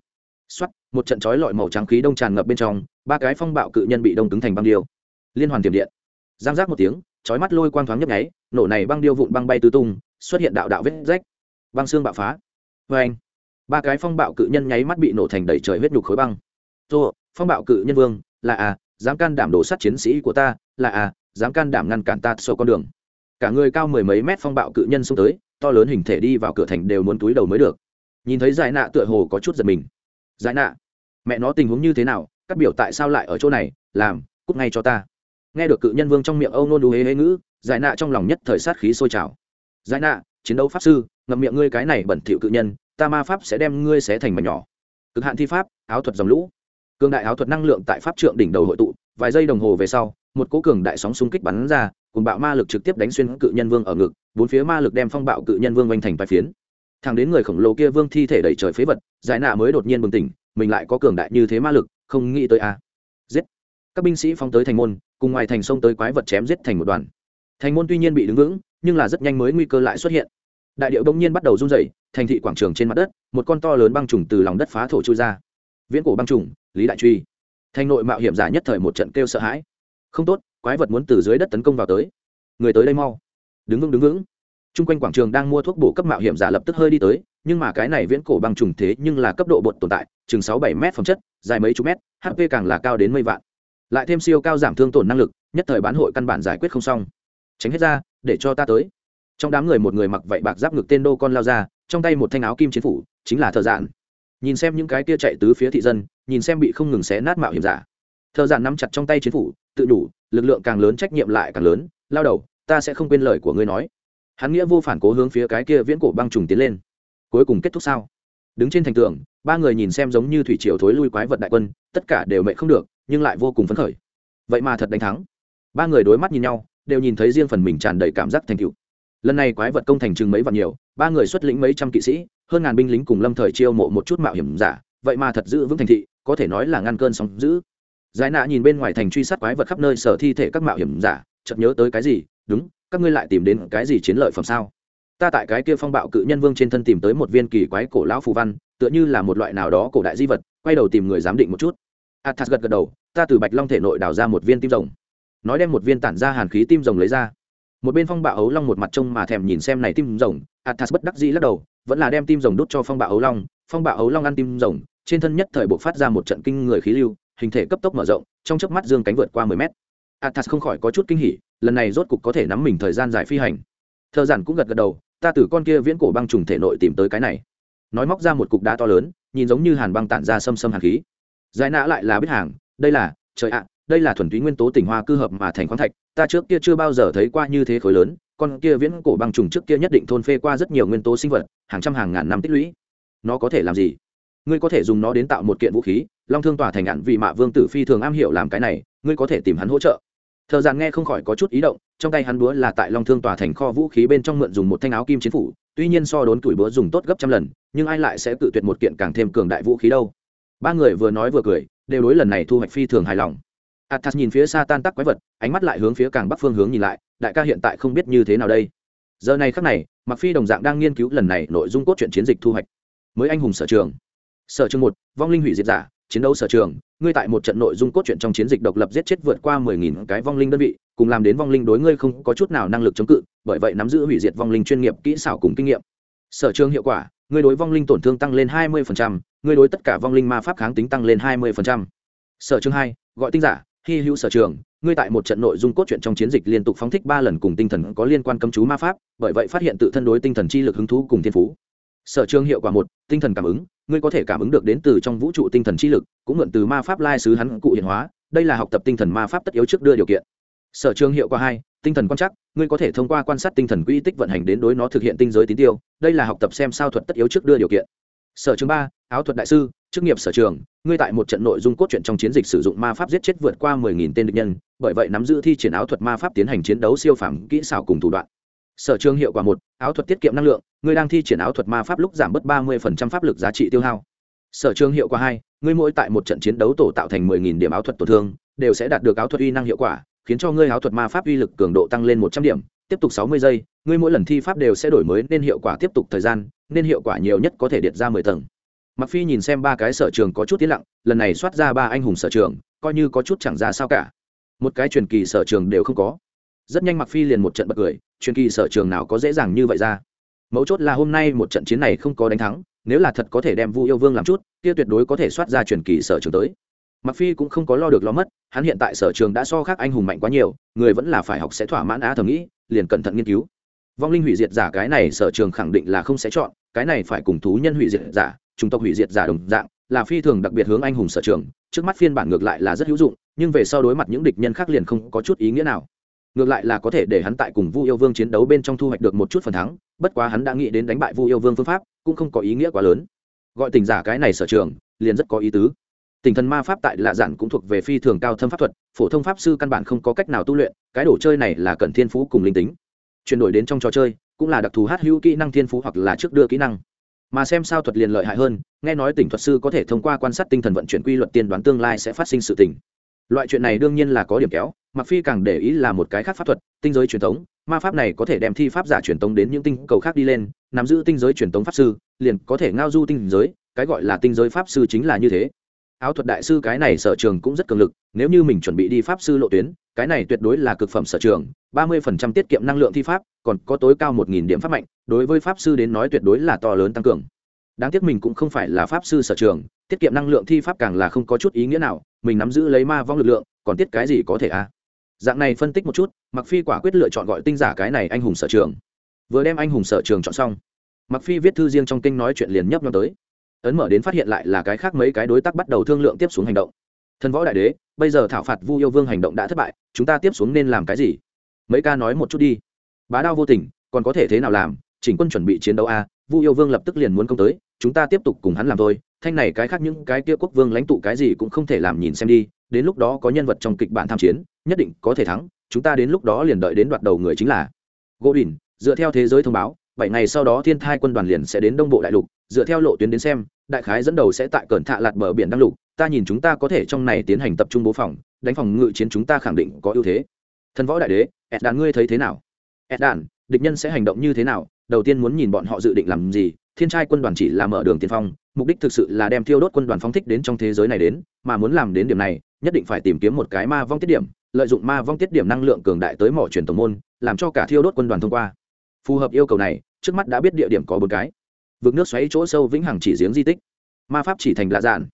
Soát, một trận chói lọi màu trắng khí đông tràn ngập bên trong ba cái phong bạo cự nhân bị đông cứng thành băng điêu. Liên hoàn tiềm điện. Giang giác một tiếng chói mắt lôi quang thoáng nhấp nháy nổ này băng điêu vụn băng bay tứ tung xuất hiện đạo đạo vết rách. Băng xương bạo phá. Oeng. anh ba cái phong bạo cự nhân nháy mắt bị nổ thành đầy trời huyết nhục khối băng. Tô phong bạo cự nhân vương là à dám can đảm đổ sát chiến sĩ của ta là à dám can đảm ngăn cản ta sổ con đường. Cả người cao mười mấy mét phong bạo cự nhân xông tới to lớn hình thể đi vào cửa thành đều muốn túi đầu mới được. Nhìn thấy giải nạ tựa hồ có chút giật mình giải nạ. Mẹ nó tình huống như thế nào, các biểu tại sao lại ở chỗ này, làm, cút ngay cho ta. Nghe được cự nhân vương trong miệng âu nôn đu hế hế ngữ, giải nạ trong lòng nhất thời sát khí sôi trào. Giải nạ, chiến đấu pháp sư, ngậm miệng ngươi cái này bẩn thỉu cự nhân, ta ma pháp sẽ đem ngươi xé thành mảnh nhỏ. Cực hạn thi pháp, áo thuật dòng lũ. Cường đại áo thuật năng lượng tại pháp trượng đỉnh đầu hội tụ, vài giây đồng hồ về sau, một cỗ cường đại sóng xung kích bắn ra, cùng bạo ma lực trực tiếp đánh xuyên cự nhân vương ở ngực, bốn phía ma lực đem phong bạo cự nhân vương oanh thành vài phiến thằng đến người khổng lồ kia vương thi thể đẩy trời phế vật, giải nạ mới đột nhiên bừng tỉnh, mình lại có cường đại như thế ma lực, không nghĩ tới a. À. giết. Các binh sĩ phóng tới thành môn, cùng ngoài thành sông tới quái vật chém giết thành một đoàn. Thành môn tuy nhiên bị đứng vững, nhưng là rất nhanh mới nguy cơ lại xuất hiện. Đại điệu đông nhiên bắt đầu run rẩy, thành thị quảng trường trên mặt đất, một con to lớn băng trùng từ lòng đất phá thổ trôi ra. Viễn cổ băng trùng, lý đại truy. Thành nội mạo hiểm giả nhất thời một trận kêu sợ hãi. Không tốt, quái vật muốn từ dưới đất tấn công vào tới. Người tới đây mau. Đứng vững đứng vững. Trung quanh quảng trường đang mua thuốc bổ cấp mạo hiểm giả lập tức hơi đi tới, nhưng mà cái này viễn cổ băng trùng thế nhưng là cấp độ bột tồn tại, chừng sáu bảy mét phẩm chất, dài mấy chục mét hp càng là cao đến mây vạn. Lại thêm siêu cao giảm thương tổn năng lực, nhất thời bán hội căn bản giải quyết không xong. Tránh hết ra, để cho ta tới. Trong đám người một người mặc vậy bạc giáp ngực tên đô con lao ra, trong tay một thanh áo kim chiến phủ, chính là thờ dạn. Nhìn xem những cái kia chạy tứ phía thị dân, nhìn xem bị không ngừng xé nát mạo hiểm giả. Thờ dạn nắm chặt trong tay chiến phủ, tự đủ, lực lượng càng lớn trách nhiệm lại càng lớn, lao đầu, ta sẽ không quên lời của ngươi nói hắn nghĩa vô phản cố hướng phía cái kia viễn cổ băng trùng tiến lên. Cuối cùng kết thúc sao? Đứng trên thành tường, ba người nhìn xem giống như thủy triều thối lui quái vật đại quân, tất cả đều mệnh không được, nhưng lại vô cùng phấn khởi. Vậy mà thật đánh thắng. Ba người đối mắt nhìn nhau, đều nhìn thấy riêng phần mình tràn đầy cảm giác thành tựu. Lần này quái vật công thành chừng mấy vạn nhiều, ba người xuất lĩnh mấy trăm kỵ sĩ, hơn ngàn binh lính cùng lâm thời chiêu mộ một chút mạo hiểm giả, vậy mà thật giữ vững thành thị, có thể nói là ngăn cơn sóng giữ giải nạ nhìn bên ngoài thành truy sát quái vật khắp nơi sở thi thể các mạo hiểm giả, chợt nhớ tới cái gì đúng, các ngươi lại tìm đến cái gì chiến lợi phẩm sao? Ta tại cái kia phong bạo cự nhân vương trên thân tìm tới một viên kỳ quái cổ lão phù văn, tựa như là một loại nào đó cổ đại di vật, quay đầu tìm người giám định một chút. Athas gật gật đầu, ta từ bạch long thể nội đào ra một viên tim rồng. Nói đem một viên tản ra hàn khí tim rồng lấy ra. Một bên phong bạo ấu long một mặt trông mà thèm nhìn xem này tim rồng, athas bất đắc dĩ lắc đầu, vẫn là đem tim rồng đốt cho phong bạo ấu long. Phong bạo ấu long ăn tim rồng, trên thân nhất thời buộc phát ra một trận kinh người khí lưu, hình thể cấp tốc mở rộng, trong chớp mắt dương cánh vượt qua mười mét athas không khỏi có chút kinh hỉ, lần này rốt cục có thể nắm mình thời gian dài phi hành. Thợ giản cũng gật gật đầu, ta từ con kia viễn cổ băng trùng thể nội tìm tới cái này. Nói móc ra một cục đá to lớn, nhìn giống như hàn băng tản ra xâm xâm hàn khí. Giải nã lại là biết hàng, đây là, trời ạ à, đây là thuần túy nguyên tố tỉnh hoa cư hợp mà thành khoáng thạch, ta trước kia chưa bao giờ thấy qua như thế khối lớn, con kia viễn cổ băng trùng trước kia nhất định thôn phê qua rất nhiều nguyên tố sinh vật, hàng trăm hàng ngàn năm tích lũy. Nó có thể làm gì? Ngươi có thể dùng nó đến tạo một kiện vũ khí, long thương tỏa thành ngạn vì mạ vương tử phi thường am hiểu làm cái này, ngươi có thể tìm hắn hỗ trợ thợ giàn nghe không khỏi có chút ý động, trong tay hắn búa là tại long thương tòa thành kho vũ khí bên trong mượn dùng một thanh áo kim chiến phủ, tuy nhiên so đốn tuổi búa dùng tốt gấp trăm lần, nhưng ai lại sẽ tự tuyệt một kiện càng thêm cường đại vũ khí đâu. Ba người vừa nói vừa cười, đều đối lần này thu hoạch phi thường hài lòng. Athas nhìn phía xa tan tắc quái vật, ánh mắt lại hướng phía càng bắc phương hướng nhìn lại, đại ca hiện tại không biết như thế nào đây. Giờ này khắc này mặc phi đồng dạng đang nghiên cứu lần này nội dung cốt truyện chiến dịch thu hoạch. Mới anh hùng sở trường. Sở trường một, vong linh hủy diệt giả chiến đấu sở trường, ngươi tại một trận nội dung cốt truyện trong chiến dịch độc lập giết chết vượt qua mười nghìn cái vong linh đơn vị, cùng làm đến vong linh đối ngươi không có chút nào năng lực chống cự, bởi vậy nắm giữ hủy diệt vong linh chuyên nghiệp kỹ xảo cùng kinh nghiệm. Sở trường hiệu quả, ngươi đối vong linh tổn thương tăng lên hai mươi ngươi đối tất cả vong linh ma pháp kháng tính tăng lên hai mươi sở trường hai, gọi tinh giả, hy hữu sở trường, ngươi tại một trận nội dung cốt truyện trong chiến dịch liên tục phóng thích ba lần cùng tinh thần có liên quan cấm chú ma pháp, bởi vậy phát hiện tự thân đối tinh thần chi lực hứng thú cùng thiên phú sở trường hiệu quả một, tinh thần cảm ứng, ngươi có thể cảm ứng được đến từ trong vũ trụ tinh thần chi lực, cũng mượn từ ma pháp lai sứ hắn cụ hiện hóa, đây là học tập tinh thần ma pháp tất yếu trước đưa điều kiện. Sở trường hiệu quả hai, tinh thần quan trắc, ngươi có thể thông qua quan sát tinh thần quỹ tích vận hành đến đối nó thực hiện tinh giới tín tiêu, đây là học tập xem sao thuật tất yếu trước đưa điều kiện. Sở trường ba, áo thuật đại sư, chức nghiệp sở trường, ngươi tại một trận nội dung cốt truyện trong chiến dịch sử dụng ma pháp giết chết vượt qua mười nghìn tên địch nhân, bởi vậy nắm giữ thi triển áo thuật ma pháp tiến hành chiến đấu siêu phẩm kỹ xảo cùng thủ đoạn sở trường hiệu quả một, áo thuật tiết kiệm năng lượng, ngươi đang thi triển áo thuật ma pháp lúc giảm bớt ba mươi pháp lực giá trị tiêu hao. Sở trường hiệu quả hai, ngươi mỗi tại một trận chiến đấu tổ tạo thành mười nghìn điểm áo thuật tổn thương, đều sẽ đạt được áo thuật uy năng hiệu quả, khiến cho ngươi áo thuật ma pháp uy lực cường độ tăng lên một trăm điểm, tiếp tục sáu mươi giây, ngươi mỗi lần thi pháp đều sẽ đổi mới nên hiệu quả tiếp tục thời gian, nên hiệu quả nhiều nhất có thể điệt ra mười tầng. Mặc phi nhìn xem ba cái sở trường có chút tiến lặng, lần này soát ra ba anh hùng sở trường, coi như có chút chẳng ra sao cả. Một cái truyền kỳ sở trường đều không có. Rất nhanh mặc phi liền một trận bật cười truyền kỳ sở trường nào có dễ dàng như vậy ra? Mấu chốt là hôm nay một trận chiến này không có đánh thắng, nếu là thật có thể đem vu yêu vương làm chút, kia tuyệt đối có thể soát ra truyền kỳ sở trường tới. Mặc phi cũng không có lo được lo mất, hắn hiện tại sở trường đã so khác anh hùng mạnh quá nhiều, người vẫn là phải học sẽ thỏa mãn á thầm nghĩ, liền cẩn thận nghiên cứu. Vong linh hủy diệt giả cái này sở trường khẳng định là không sẽ chọn, cái này phải cùng thú nhân hủy diệt giả, chủng tộc hủy diệt giả đồng dạng, là phi thường đặc biệt hướng anh hùng sở trường, trước mắt phiên bản ngược lại là rất hữu dụng, nhưng về sau đối mặt những địch nhân khác liền không có chút ý nghĩa nào ngược lại là có thể để hắn tại cùng vu yêu vương chiến đấu bên trong thu hoạch được một chút phần thắng, bất quá hắn đã nghĩ đến đánh bại vu yêu vương phương pháp, cũng không có ý nghĩa quá lớn. Gọi tình giả cái này sở trường, liền rất có ý tứ. Tỉnh thần ma pháp tại lạ giản cũng thuộc về phi thường cao thâm pháp thuật, phổ thông pháp sư căn bản không có cách nào tu luyện, cái đồ chơi này là cần thiên phú cùng linh tính. Chuyển đổi đến trong trò chơi, cũng là đặc thù hát hữu kỹ năng thiên phú hoặc là trước đưa kỹ năng. Mà xem sao thuật liền lợi hại hơn, nghe nói tỉnh thuật sư có thể thông qua quan sát tinh thần vận chuyển quy luật tiên đoán tương lai sẽ phát sinh sự tình. Loại chuyện này đương nhiên là có điểm kéo mặc phi càng để ý là một cái khác pháp thuật, tinh giới truyền thống, ma pháp này có thể đem thi pháp giả truyền thống đến những tinh cầu khác đi lên, nắm giữ tinh giới truyền thống pháp sư, liền có thể ngao du tinh giới, cái gọi là tinh giới pháp sư chính là như thế. Áo thuật đại sư cái này sở trường cũng rất cường lực, nếu như mình chuẩn bị đi pháp sư lộ tuyến, cái này tuyệt đối là cực phẩm sở trường, ba mươi phần trăm tiết kiệm năng lượng thi pháp, còn có tối cao một nghìn điểm pháp mạnh, đối với pháp sư đến nói tuyệt đối là to lớn tăng cường. Đáng tiếc mình cũng không phải là pháp sư sở trường, tiết kiệm năng lượng thi pháp càng là không có chút ý nghĩa nào, mình nắm giữ lấy ma vong lực lượng, còn tiết cái gì có thể à dạng này phân tích một chút mặc phi quả quyết lựa chọn gọi tinh giả cái này anh hùng sở trường. Vừa đem anh hùng sở trường chọn xong mặc phi viết thư riêng trong kinh nói chuyện liền nhấp nhau tới. Ấn mở đến phát hiện lại là cái khác mấy cái đối tác bắt đầu thương lượng tiếp xuống hành động. Thần võ đại đế, bây giờ thảo phạt vu yêu vương hành động đã thất bại, chúng ta tiếp xuống nên làm cái gì? Mấy ca nói một chút đi. Bá đao vô tình, còn có thể thế nào làm? Chỉnh quân chuẩn bị chiến đấu a, vu yêu vương lập tức liền muốn công tới, chúng ta tiếp tục cùng hắn làm thôi. Thanh này cái khác những cái kia quốc vương lãnh tụ cái gì cũng không thể làm nhìn xem đi đến lúc đó có nhân vật trong kịch bản tham chiến, nhất định có thể thắng, chúng ta đến lúc đó liền đợi đến đoạt đầu người chính là gỗ đỉnh dựa theo thế giới thông báo, bảy ngày sau đó thiên thai quân đoàn liền sẽ đến đông bộ đại lục. Dựa theo lộ tuyến đến xem, đại khái dẫn đầu sẽ tại cẩn thạ lạt bờ biển đăng lục. Ta nhìn chúng ta có thể trong này tiến hành tập trung bố phòng, đánh phòng ngự chiến chúng ta khẳng định có ưu thế. Thần võ đại đế ed đàn ngươi thấy thế nào? Ed đàn địch nhân sẽ hành động như thế nào? Đầu tiên muốn nhìn bọn họ dự định làm gì. Thiên trai quân đoàn chỉ là mở đường tiên phong, mục đích thực sự là đem thiêu đốt quân đoàn phóng thích đến trong thế giới này đến, mà muốn làm đến điểm này nhất định phải tìm kiếm một cái ma vong tiết điểm, lợi dụng ma vong tiết điểm năng lượng cường đại tới mỏ truyền tổng môn, làm cho cả thiêu đốt quân đoàn thông qua. Phù hợp yêu cầu này, trước mắt đã biết địa điểm có bốn cái. Vực nước xoáy chỗ sâu vĩnh hằng chỉ giếng di tích. Ma pháp chỉ thành lạ giản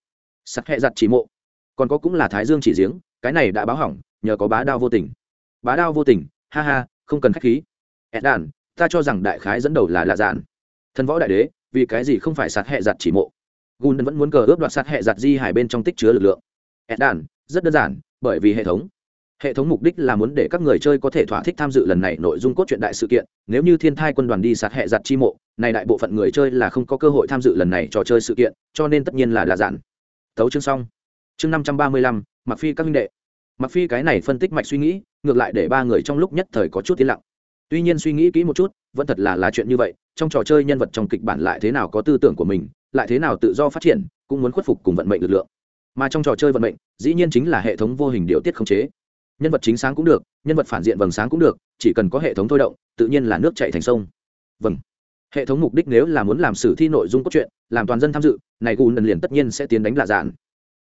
sắc hẹ giặt chỉ mộ. Còn có cũng là thái dương chỉ giếng, cái này đã báo hỏng, nhờ có bá đao vô tình. Bá đao vô tình, ha ha, không cần khách khí. Ed đàn ta cho rằng đại khái dẫn đầu là lạ giản thân võ đại đế, vì cái gì không phải sạt hẹ giặt chỉ mộ? Gùn vẫn muốn cờ ướp đoạt sạt hẹ giặt di hải bên trong tích chứa lực lượng eddan rất đơn giản, bởi vì hệ thống. Hệ thống mục đích là muốn để các người chơi có thể thỏa thích tham dự lần này nội dung cốt truyện đại sự kiện, nếu như thiên thai quân đoàn đi sạt hệ giặt chi mộ, này đại bộ phận người chơi là không có cơ hội tham dự lần này trò chơi sự kiện, cho nên tất nhiên là là giản thấu chương xong. Chương năm trăm ba mươi lăm mặc phi các minh đệ. Mặc phi cái này phân tích mạch suy nghĩ, ngược lại để ba người trong lúc nhất thời có chút tiến lặng. Tuy nhiên suy nghĩ kỹ một chút, vẫn thật là là chuyện như vậy, trong trò chơi nhân vật trong kịch bản lại thế nào có tư tưởng của mình, lại thế nào tự do phát triển, cũng muốn khuất phục cùng vận mệnh lực lượng mà trong trò chơi vận mệnh, dĩ nhiên chính là hệ thống vô hình điều tiết khống chế. Nhân vật chính sáng cũng được, nhân vật phản diện vầng sáng cũng được, chỉ cần có hệ thống thôi động, tự nhiên là nước chạy thành sông. Vâng. Hệ thống mục đích nếu là muốn làm sử thi nội dung cốt truyện, làm toàn dân tham dự, này gù lần liền tất nhiên sẽ tiến đánh lạ dạn.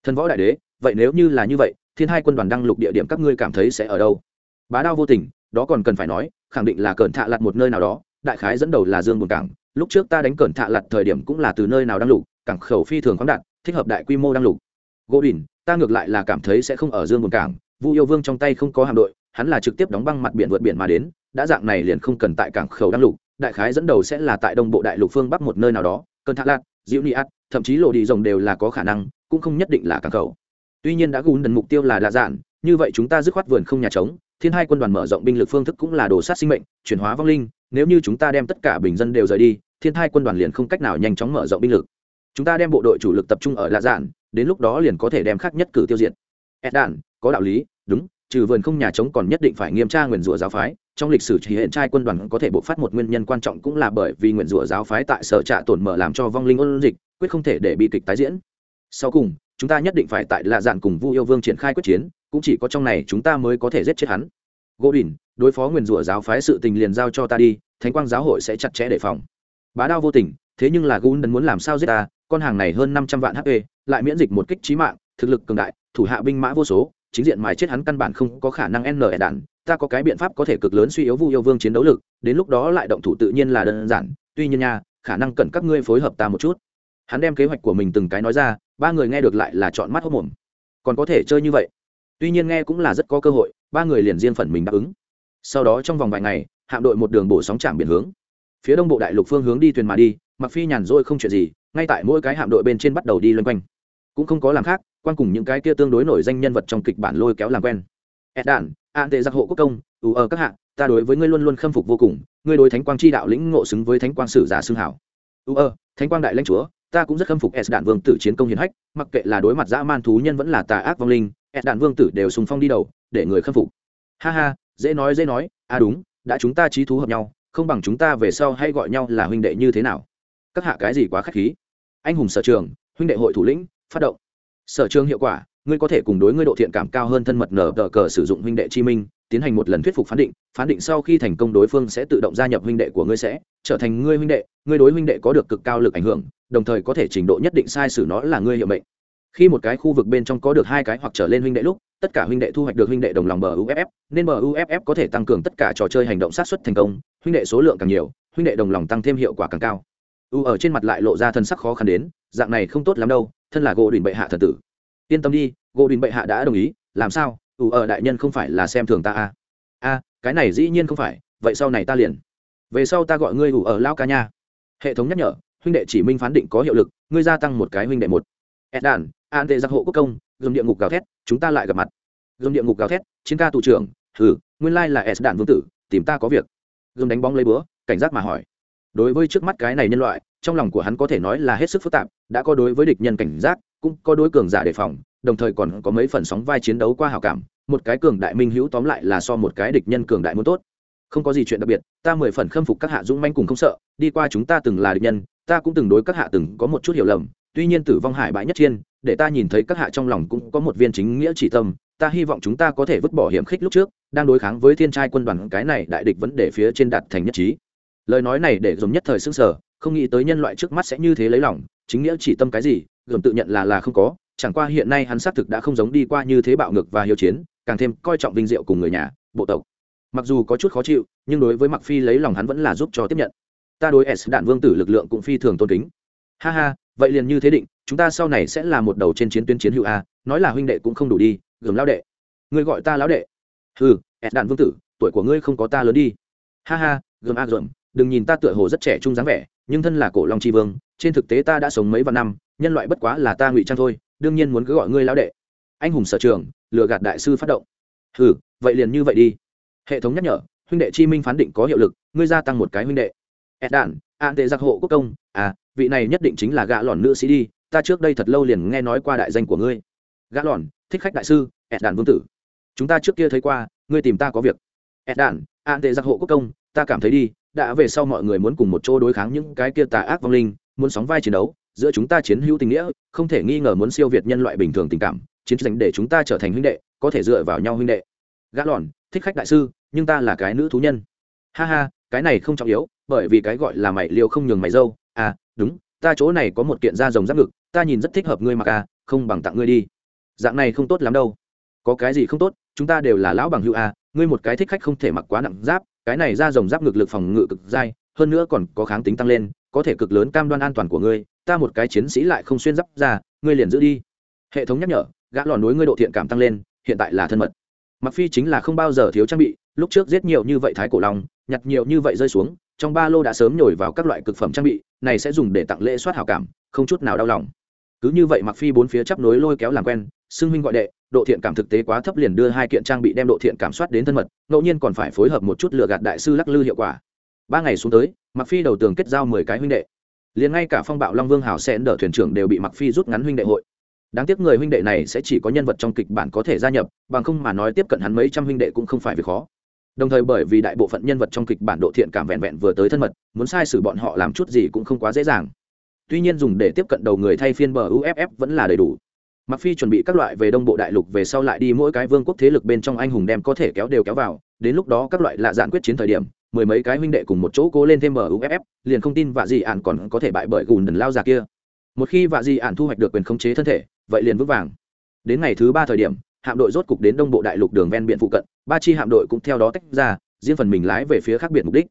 Thần võ đại đế, vậy nếu như là như vậy, thiên hai quân đoàn đăng lục địa điểm các ngươi cảm thấy sẽ ở đâu? Bá đao vô tình, đó còn cần phải nói, khẳng định là cẩn thạ lặt một nơi nào đó, đại khái dẫn đầu là dương buồn cảng. Lúc trước ta đánh cẩn thạ lặt thời điểm cũng là từ nơi nào đăng lục, cảng khẩu phi thường khoáng đạt, thích hợp đại quy mô đăng lục gỗ đỉnh ta ngược lại là cảm thấy sẽ không ở dương buồn cảng vu yêu vương trong tay không có hạm đội hắn là trực tiếp đóng băng mặt biển vượt biển mà đến đã dạng này liền không cần tại cảng khẩu đăng lục đại khái dẫn đầu sẽ là tại đông bộ đại lục phương bắc một nơi nào đó cơn thác lạc diễu ni ắt thậm chí lộ đi rồng đều là có khả năng cũng không nhất định là cảng khẩu. Tuy nhiên đã gùn đần mục tiêu là đa Dạng, như vậy chúng ta dứt khoát vườn không nhà trống thiên hai quân đoàn mở rộng binh lực phương thức cũng là đồ sát sinh mệnh chuyển hóa vong linh nếu như chúng ta đem tất cả bình dân đều rời đi thiên hai quân đoàn liền không cách nào nhanh chóng mở rộng binh lực. Chúng ta đem bộ đội chủ lực tập trung ở đa dạng đến lúc đó liền có thể đem khác nhất cử tiêu diệt. Ed đạn có đạo lý, đúng, trừ vườn không nhà trống còn nhất định phải nghiêm tra nguyền rủa giáo phái. Trong lịch sử chỉ hiện trai quân đoàn có thể bộc phát một nguyên nhân quan trọng cũng là bởi vì nguyền rủa giáo phái tại sở trạ tổn mở làm cho vong linh ôn dịch, quyết không thể để bị kịch tái diễn. Sau cùng, chúng ta nhất định phải tại lạ dạn cùng vu yêu vương triển khai quyết chiến, cũng chỉ có trong này chúng ta mới có thể giết chết hắn. Gỗ đỉnh đối phó nguyền rủa giáo phái sự tình liền giao cho ta đi, thánh quang giáo hội sẽ chặt chẽ đề phòng. Bá đao vô tình, thế nhưng là gún đần muốn làm sao giết ta, con hàng này hơn năm trăm vạn hp lại miễn dịch một kích trí mạng, thực lực cường đại, thủ hạ binh mã vô số, chính diện mài chết hắn căn bản không có khả năng n đạn. Ta có cái biện pháp có thể cực lớn suy yếu vu yêu vương chiến đấu lực, đến lúc đó lại động thủ tự nhiên là đơn giản. Tuy nhiên nha, khả năng cần các ngươi phối hợp ta một chút. Hắn đem kế hoạch của mình từng cái nói ra, ba người nghe được lại là chọn mắt hốc mồm. Còn có thể chơi như vậy? Tuy nhiên nghe cũng là rất có cơ hội, ba người liền riêng phần mình đáp ứng. Sau đó trong vòng vài ngày, hạm đội một đường bổ sóng chạm biển hướng. Phía đông bộ đại lục phương hướng đi thuyền mà đi mặc phi nhàn rỗi không chuyện gì, ngay tại mỗi cái hạm đội bên trên bắt đầu đi loanh quanh cũng không có làm khác quan cùng những cái kia tương đối nổi danh nhân vật trong kịch bản lôi kéo làm quen. Ed đản an tệ giặc hộ quốc công ủ ở các hạng ta đối với ngươi luôn luôn khâm phục vô cùng ngươi đối thánh quang chi đạo lĩnh ngộ xứng với thánh quang sử giả xương hảo. Ủ ở, thánh quang đại lãnh chúa ta cũng rất khâm phục s đạn vương tử chiến công hiển hách mặc kệ là đối mặt dã man thú nhân vẫn là tà ác vong linh s đạn vương tử đều sùng phong đi đầu để người khâm phục. Ha ha dễ nói dễ nói à đúng đã chúng ta trí thú hợp nhau không bằng chúng ta về sau hay gọi nhau là huynh đệ như thế nào? Các hạ cái gì quá k h á c h khí? Anh hùng sở trường huynh đệ hội thủ lĩnh phát động. Sở trường hiệu quả, ngươi có thể cùng đối ngươi độ thiện cảm cao hơn thân mật nở tờ cờ sử dụng huynh đệ chi minh, tiến hành một lần thuyết phục phán định phán định sau khi thành công đối phương sẽ tự động gia nhập huynh đệ của ngươi sẽ trở thành ngươi huynh đệ, ngươi đối huynh đệ có được cực cao lực ảnh hưởng, đồng thời có thể trình độ nhất định sai sử nó là ngươi hiệu mệnh. Khi một cái khu vực bên trong có được hai cái hoặc trở lên huynh đệ lúc, tất cả huynh đệ thu hoạch được huynh đệ đồng lòng bờ uff nên bờ uff có thể tăng cường tất cả trò chơi hành động sát xuất thành công, huynh đệ số lượng càng nhiều, huynh đệ đồng lòng tăng thêm hiệu quả càng cao u ở trên mặt lại lộ ra thân sắc khó khăn đến, dạng này không tốt lắm đâu, thân là gỗ đình bệ hạ thần tử. Yên tâm đi gỗ đình bệ hạ đã đồng ý, làm sao? U ở đại nhân không phải là xem thường ta à? a cái này dĩ nhiên không phải, vậy sau này ta liền. Về sau ta gọi ngươi u ở lao ca nha. Hệ thống nhắc nhở, huynh đệ chỉ minh phán định có hiệu lực, ngươi gia tăng một cái huynh đệ một. Ed đàn an tệ giặc hộ quốc công gồm địa ngục gào thét, chúng ta lại gặp mặt. Gồm địa ngục gào thét, chiến ca tù trưởng thử nguyên lai là ed đàn vương tử, tìm ta có việc. Gồm đánh bóng lấy búa, cảnh giác mà hỏi đối với trước mắt cái này nhân loại, trong lòng của hắn có thể nói là hết sức phức tạp, đã có đối với địch nhân cảnh giác, cũng có đối cường giả đề phòng, đồng thời còn có mấy phần sóng vai chiến đấu qua hào cảm, một cái cường đại minh hữu tóm lại là so một cái địch nhân cường đại muốn tốt. Không có gì chuyện đặc biệt, ta mười phần khâm phục các hạ dũng manh cùng không sợ, đi qua chúng ta từng là địch nhân, ta cũng từng đối các hạ từng có một chút hiểu lầm, tuy nhiên tử vong hải bãi nhất chiên, để ta nhìn thấy các hạ trong lòng cũng có một viên chính nghĩa chỉ tâm, ta hy vọng chúng ta có thể vứt bỏ hiểm khích lúc trước, đang đối kháng với thiên trai quân đoàn, cái này đại địch vấn đề phía trên đạt thành nhất trí lời nói này để dùng nhất thời xương sở không nghĩ tới nhân loại trước mắt sẽ như thế lấy lòng, chính nghĩa chỉ tâm cái gì gồm tự nhận là là không có, chẳng qua hiện nay hắn xác thực đã không giống đi qua như thế bạo ngược và hiếu chiến, càng thêm coi trọng vinh diệu cùng người nhà, bộ tộc. Mặc dù có chút khó chịu, nhưng đối với mặc phi lấy lòng hắn vẫn là giúp cho tiếp nhận. Ta đối s đạn vương tử lực lượng cũng phi thường tôn kính. Ha ha, vậy liền như thế định, chúng ta sau này sẽ là một đầu trên chiến tuyến chiến hữu a, nói là huynh đệ cũng không đủ đi gồm lão đệ. Ngươi gọi ta lão đệ. Ừ s đạn vương tử, tuổi của ngươi không có ta lớn đi. Ha ha gồm a gồm đừng nhìn ta tựa hồ rất trẻ trung dáng vẻ, nhưng thân là cổ long tri vương, trên thực tế ta đã sống mấy vạn năm, nhân loại bất quá là ta ngụy trang thôi, đương nhiên muốn cứ gọi ngươi lão đệ. Anh hùng sở trường, lừa gạt đại sư phát động. Ừ vậy liền như vậy đi. Hệ thống nhắc nhở, huynh đệ chi minh phán định có hiệu lực, ngươi gia tăng một cái huynh đệ. Ed đạn an tệ giặc hộ quốc công à vị này nhất định chính là gã lòn nữ sĩ đi, ta trước đây thật lâu liền nghe nói qua đại danh của ngươi. Gã lòn thích khách đại sư ed đạn vương tử. Chúng ta trước kia thấy qua, ngươi tìm ta có việc. Ed đạn an tệ giặc hộ quốc công, ta cảm thấy đi đã về sau mọi người muốn cùng một chỗ đối kháng những cái kia tà ác vong linh, muốn sóng vai chiến đấu, giữa chúng ta chiến hữu tình nghĩa, không thể nghi ngờ muốn siêu việt nhân loại bình thường tình cảm, chiến tranh để chúng ta trở thành huynh đệ, có thể dựa vào nhau huynh đệ. Gã lòn, thích khách đại sư, nhưng ta là cái nữ thú nhân. Ha ha, cái này không trọng yếu, bởi vì cái gọi là mày liêu không nhường mày dâu. À đúng, ta chỗ này có một kiện da rồng giáp ngực, ta nhìn rất thích hợp ngươi mặc à không bằng tặng ngươi đi. Dạng này không tốt lắm đâu. Có cái gì không tốt, chúng ta đều là lão bằng hữu à ngươi một cái thích khách không thể mặc quá nặng giáp cái này ra rồng giáp ngực lực phòng ngự cực dai, hơn nữa còn có kháng tính tăng lên, có thể cực lớn cam đoan an toàn của ngươi, ta một cái chiến sĩ lại không xuyên giáp ra, ngươi liền giữ đi. Hệ thống nhắc nhở, gã lò núi ngươi độ thiện cảm tăng lên, hiện tại là thân mật. Mặc phi chính là không bao giờ thiếu trang bị, lúc trước giết nhiều như vậy thái cổ long, nhặt nhiều như vậy rơi xuống, trong ba lô đã sớm nhồi vào các loại cực phẩm trang bị, này sẽ dùng để tặng lễ soát hảo cảm, không chút nào đau lòng. Cứ như vậy mặc phi bốn phía chấp nối lôi kéo làm quen, xưng huynh gọi đệ độ thiện cảm thực tế quá thấp liền đưa hai kiện trang bị đem độ thiện cảm soát đến thân mật, ngẫu nhiên còn phải phối hợp một chút lựa gạt đại sư lắc lư hiệu quả. Ba ngày xuống tới mặc phi đầu tường kết giao mười cái huynh đệ. Liền ngay cả phong bạo long vương hào sẽ đỡ thuyền trưởng đều bị mặc phi rút ngắn huynh đệ hội. Đáng tiếc người huynh đệ này sẽ chỉ có nhân vật trong kịch bản có thể gia nhập, bằng không mà nói tiếp cận hắn mấy trăm huynh đệ cũng không phải việc khó. Đồng thời bởi vì đại bộ phận nhân vật trong kịch bản độ thiện cảm vẹn vẹn vừa tới thân mật, muốn sai sử bọn họ làm chút gì cũng không quá dễ dàng. Tuy nhiên dùng để tiếp cận đầu người thay phiên bờ uff vẫn là đầy đủ mặc phi chuẩn bị các loại về đông bộ đại lục về sau lại đi mỗi cái vương quốc thế lực bên trong anh hùng đem có thể kéo đều kéo vào. Đến lúc đó các loại lạ dạn quyết chiến thời điểm, mười mấy cái huynh đệ cùng một chỗ cố lên thêm bờ liền không tin vạ gì ạn còn có thể bại bởi gùn đần lao già kia. Một khi vạ gì ạn thu hoạch được quyền khống chế thân thể, vậy liền vững vàng. Đến ngày thứ ba thời điểm, hạm đội rốt cục đến đông bộ đại lục đường ven biển phụ cận, ba chi hạm đội cũng theo đó tách ra, riêng phần mình lái về phía khác biệt mục đích.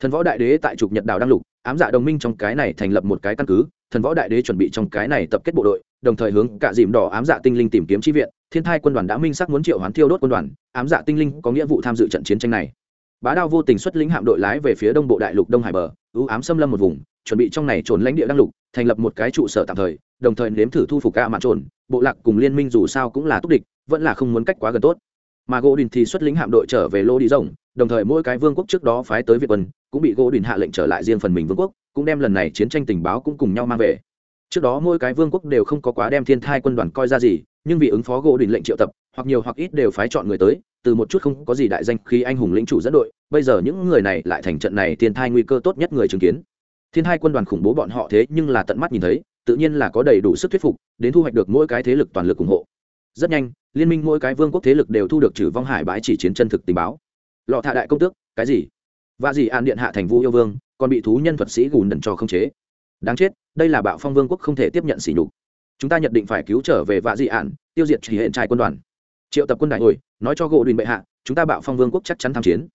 Thần võ đại đế tại trục nhật đảo đăng lục ám dạ đồng minh trong cái này thành lập một cái căn cứ, thần võ đại đế chuẩn bị trong cái này tập kết bộ đội, đồng thời hướng cả dìm đỏ ám dạ tinh linh tìm kiếm chi viện, thiên thai quân đoàn đã minh sắc muốn triệu hoán thiêu đốt quân đoàn, ám dạ tinh linh có nghĩa vụ tham dự trận chiến tranh này. Bá đao vô tình xuất lĩnh hạm đội lái về phía đông bộ đại lục đông hải bờ, ưu ám xâm lâm một vùng, chuẩn bị trong này trốn lãnh địa đăng lục, thành lập một cái trụ sở tạm thời, đồng thời nếm thử thu phục ca mạn trồn bộ lạc cùng liên minh dù sao cũng là túc địch, vẫn là không muốn cách quá gần tốt. Mà gỗ đình thì xuất lĩnh hạm đội trở về lô đi rồng đồng thời mỗi cái vương quốc trước đó phái tới việt quân cũng bị gỗ đình hạ lệnh trở lại riêng phần mình vương quốc, cũng đem lần này chiến tranh tình báo cũng cùng nhau mang về. Trước đó mỗi cái vương quốc đều không có quá đem thiên thai quân đoàn coi ra gì, nhưng vì ứng phó gỗ đình lệnh triệu tập, hoặc nhiều hoặc ít đều phái chọn người tới, từ một chút không có gì đại danh khi anh hùng lĩnh chủ dẫn đội, bây giờ những người này lại thành trận này thiên thai nguy cơ tốt nhất người chứng kiến. Thiên hai quân đoàn khủng bố bọn họ thế nhưng là tận mắt nhìn thấy, tự nhiên là có đầy đủ sức thuyết phục, đến thu hoạch được mỗi cái thế lực toàn lực ủng hộ. Rất nhanh, liên minh mỗi cái vương quốc thế lực đều thu được trừ vong hải bãi chỉ chiến chân thực tình báo. Lọ thạ đại công tước, cái gì? Và dì an điện hạ thành vũ yêu vương, còn bị thú nhân thuật sĩ gùn đần cho không chế. Đáng chết, đây là bạo phong vương quốc không thể tiếp nhận sỉ nhục. Chúng ta nhận định phải cứu trở về vạ dị ạn tiêu diệt chỉ hiện trai quân đoàn. Triệu tập quân đại ngồi nói cho gỗ đình bệ hạ, chúng ta bạo phong vương quốc chắc chắn tham chiến.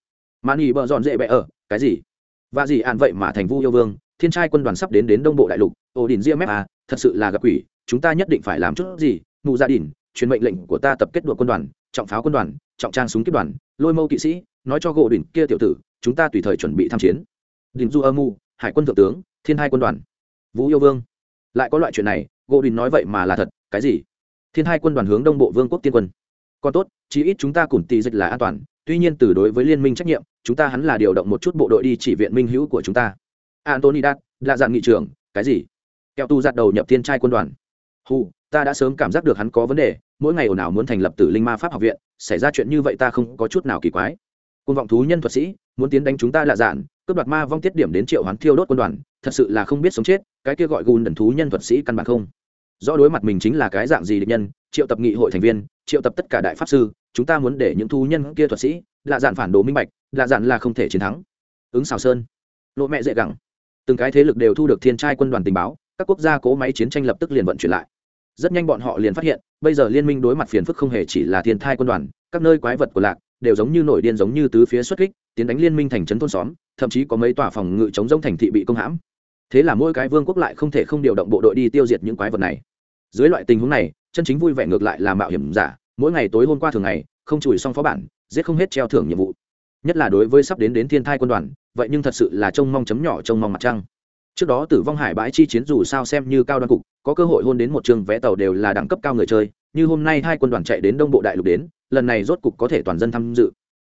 Mà nghỉ bợ dọn dễ bệ ở, cái gì? Vạ dị ạn vậy mà thành vu yêu vương, thiên trai quân đoàn sắp đến đến đông bộ đại lục ổ đình ria mép à thật sự là gặp quỷ, chúng ta nhất định phải làm chút gì? Mụ gia đình, truyền mệnh lệnh của ta tập kết đội quân đoàn, trọng pháo quân đoàn, trọng trang súng kết đoàn, lôi mâu kỵ sĩ nói cho gỗ đỉnh kia tiểu tử, chúng ta tùy thời chuẩn bị tham chiến. Đình du âm mưu, hải quân thượng tướng, thiên hai quân đoàn. Vũ yêu vương. Lại có loại chuyện này, gỗ đình nói vậy mà là thật, cái gì? Thiên hai quân đoàn hướng đông bộ vương quốc tiên quân. Còn tốt, chí ít chúng ta cùng tì dịch là an toàn, tuy nhiên từ đối với liên minh trách nhiệm, chúng ta hắn là điều động một chút bộ đội đi chỉ viện minh hữu của chúng ta. Antony đạt là dạng nghị trưởng, cái gì? Kẹo tu giặt đầu nhập thiên trai quân đoàn. Hù, ta đã sớm cảm giác được hắn có vấn đề, mỗi ngày ồn ào muốn thành lập tử linh ma pháp học viện, xảy ra chuyện như vậy ta không có chút nào kỳ quái côn vọng thú nhân thuật sĩ, muốn tiến đánh chúng ta lạ dạn cướp đoạt ma vong tiết điểm đến triệu hoán thiêu đốt quân đoàn, thật sự là không biết sống chết, cái kia gọi gùn đần thú nhân thuật sĩ căn bản không. Rõ đối mặt mình chính là cái dạng gì địch nhân, triệu tập nghị hội thành viên, triệu tập tất cả đại pháp sư, chúng ta muốn để những thú nhân kia thuật sĩ lạ dạn phản đồ minh bạch lạ dạn là không thể chiến thắng. Ứng xào sơn. Lộ mẹ dễ gẳng từng cái thế lực đều thu được thiên trai quân đoàn tình báo, các quốc gia cố máy chiến tranh lập tức liền vận chuyển lại. Rất nhanh bọn họ liền phát hiện, bây giờ liên minh đối mặt phiền phức không hề chỉ là thiên thai quân đoàn, các nơi quái vật của lạc đều giống như nổi điên giống như tứ phía xuất kích, tiến đánh liên minh thành trấn thôn xóm, thậm chí có mấy tòa phòng ngự chống giống thành thị bị công hãm. Thế là mỗi cái vương quốc lại không thể không điều động bộ đội đi tiêu diệt những quái vật này. Dưới loại tình huống này, chân chính vui vẻ ngược lại là mạo hiểm giả, mỗi ngày tối hôm qua thường ngày, không chùi xong phó bản, giết không hết treo thưởng nhiệm vụ. Nhất là đối với sắp đến đến thiên thai quân đoàn, vậy nhưng thật sự là trông mong chấm nhỏ trông mong mặt trăng. Trước đó tử vong hải bãi chi chiến dù sao xem như cao đoan cục có cơ hội hôn đến một trường vé tàu đều là đẳng cấp cao người chơi, như hôm nay hai quân đoàn chạy đến đông bộ đại lục đến, lần này rốt cục có thể toàn dân tham dự.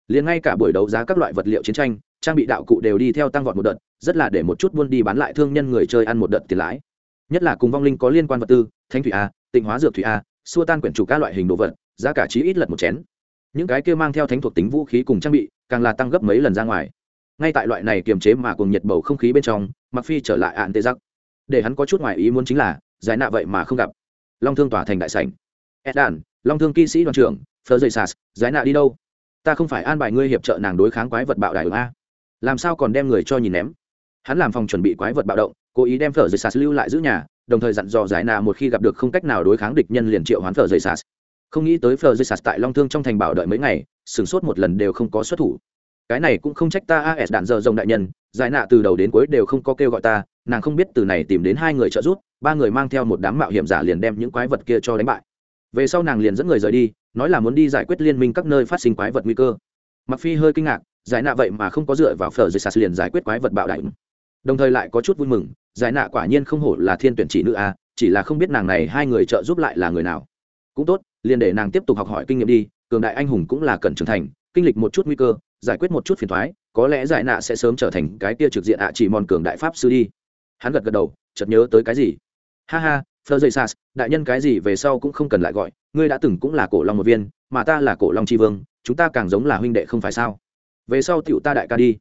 Liền ngay cả buổi đấu giá các loại vật liệu chiến tranh, trang bị đạo cụ đều đi theo tăng vọt một đợt, rất là để một chút buôn đi bán lại thương nhân người chơi ăn một đợt tiền lãi. Nhất là cùng vong linh có liên quan vật tư thanh thủy a, tịnh hóa dược thủy a, xua tan quyển chủ các loại hình đồ vật, giá cả chí ít lật một chén. Những cái kia mang theo thánh thuộc tính vũ khí cùng trang bị, càng là tăng gấp mấy lần ra ngoài. Ngay tại loại này kiềm chế mà cùng nhiệt bầu không khí bên trong mặc phi trở lại ạn tê giặc để hắn có chút ngoài ý muốn chính là giải nạ vậy mà không gặp. Long thương tỏa thành đại sảnh. Edan, long thương kỵ sĩ đoàn trưởng phờ dây sas giải nạ đi đâu? Ta không phải an bài ngươi hiệp trợ nàng đối kháng quái vật bạo đài a. Làm sao còn đem người cho nhìn ném? Hắn làm phòng chuẩn bị quái vật bạo động, cố ý đem phở dây sas lưu lại giữ nhà, đồng thời dặn dò giải nạ một khi gặp được không cách nào đối kháng địch nhân liền triệu hoán phở dây sas không nghĩ tới phở dây sas tại long thương trong thành bảo đợi mấy ngày, sửng sốt một lần đều không có xuất thủ. Cái này cũng không trách ta as đạn dợ rồng đại nhân, giải nạ từ đầu đến cuối đều không có kêu gọi ta, nàng không biết từ này tìm đến hai người trợ giúp ba người mang theo một đám mạo hiểm giả liền đem những quái vật kia cho đánh bại. Về sau nàng liền dẫn người rời đi, nói là muốn đi giải quyết liên minh các nơi phát sinh quái vật nguy cơ. Mặc phi hơi kinh ngạc, giải nạ vậy mà không có dựa vào phở dây sạt liền giải quyết quái vật bạo đại đồng thời lại có chút vui mừng, giải nạ quả nhiên không hổ là thiên tuyển chỉ nữ a, chỉ là không biết nàng này hai người trợ giúp lại là người nào. Cũng tốt, liền để nàng tiếp tục học hỏi kinh nghiệm đi, cường đại anh hùng cũng là cần trưởng thành, kinh lịch một chút nguy cơ, giải quyết một chút phiền thoái có lẽ giải nạ sẽ sớm trở thành cái tia trực diện ạ chỉ mòn cường đại pháp sư đi. Hắn gật gật đầu, chợt nhớ tới cái gì? Ha ha thơ dây sas, đại nhân cái gì về sau cũng không cần lại gọi, ngươi đã từng cũng là cổ long một viên, mà ta là cổ long tri vương, chúng ta càng giống là huynh đệ không phải sao? Về sau tựu ta đại ca đi.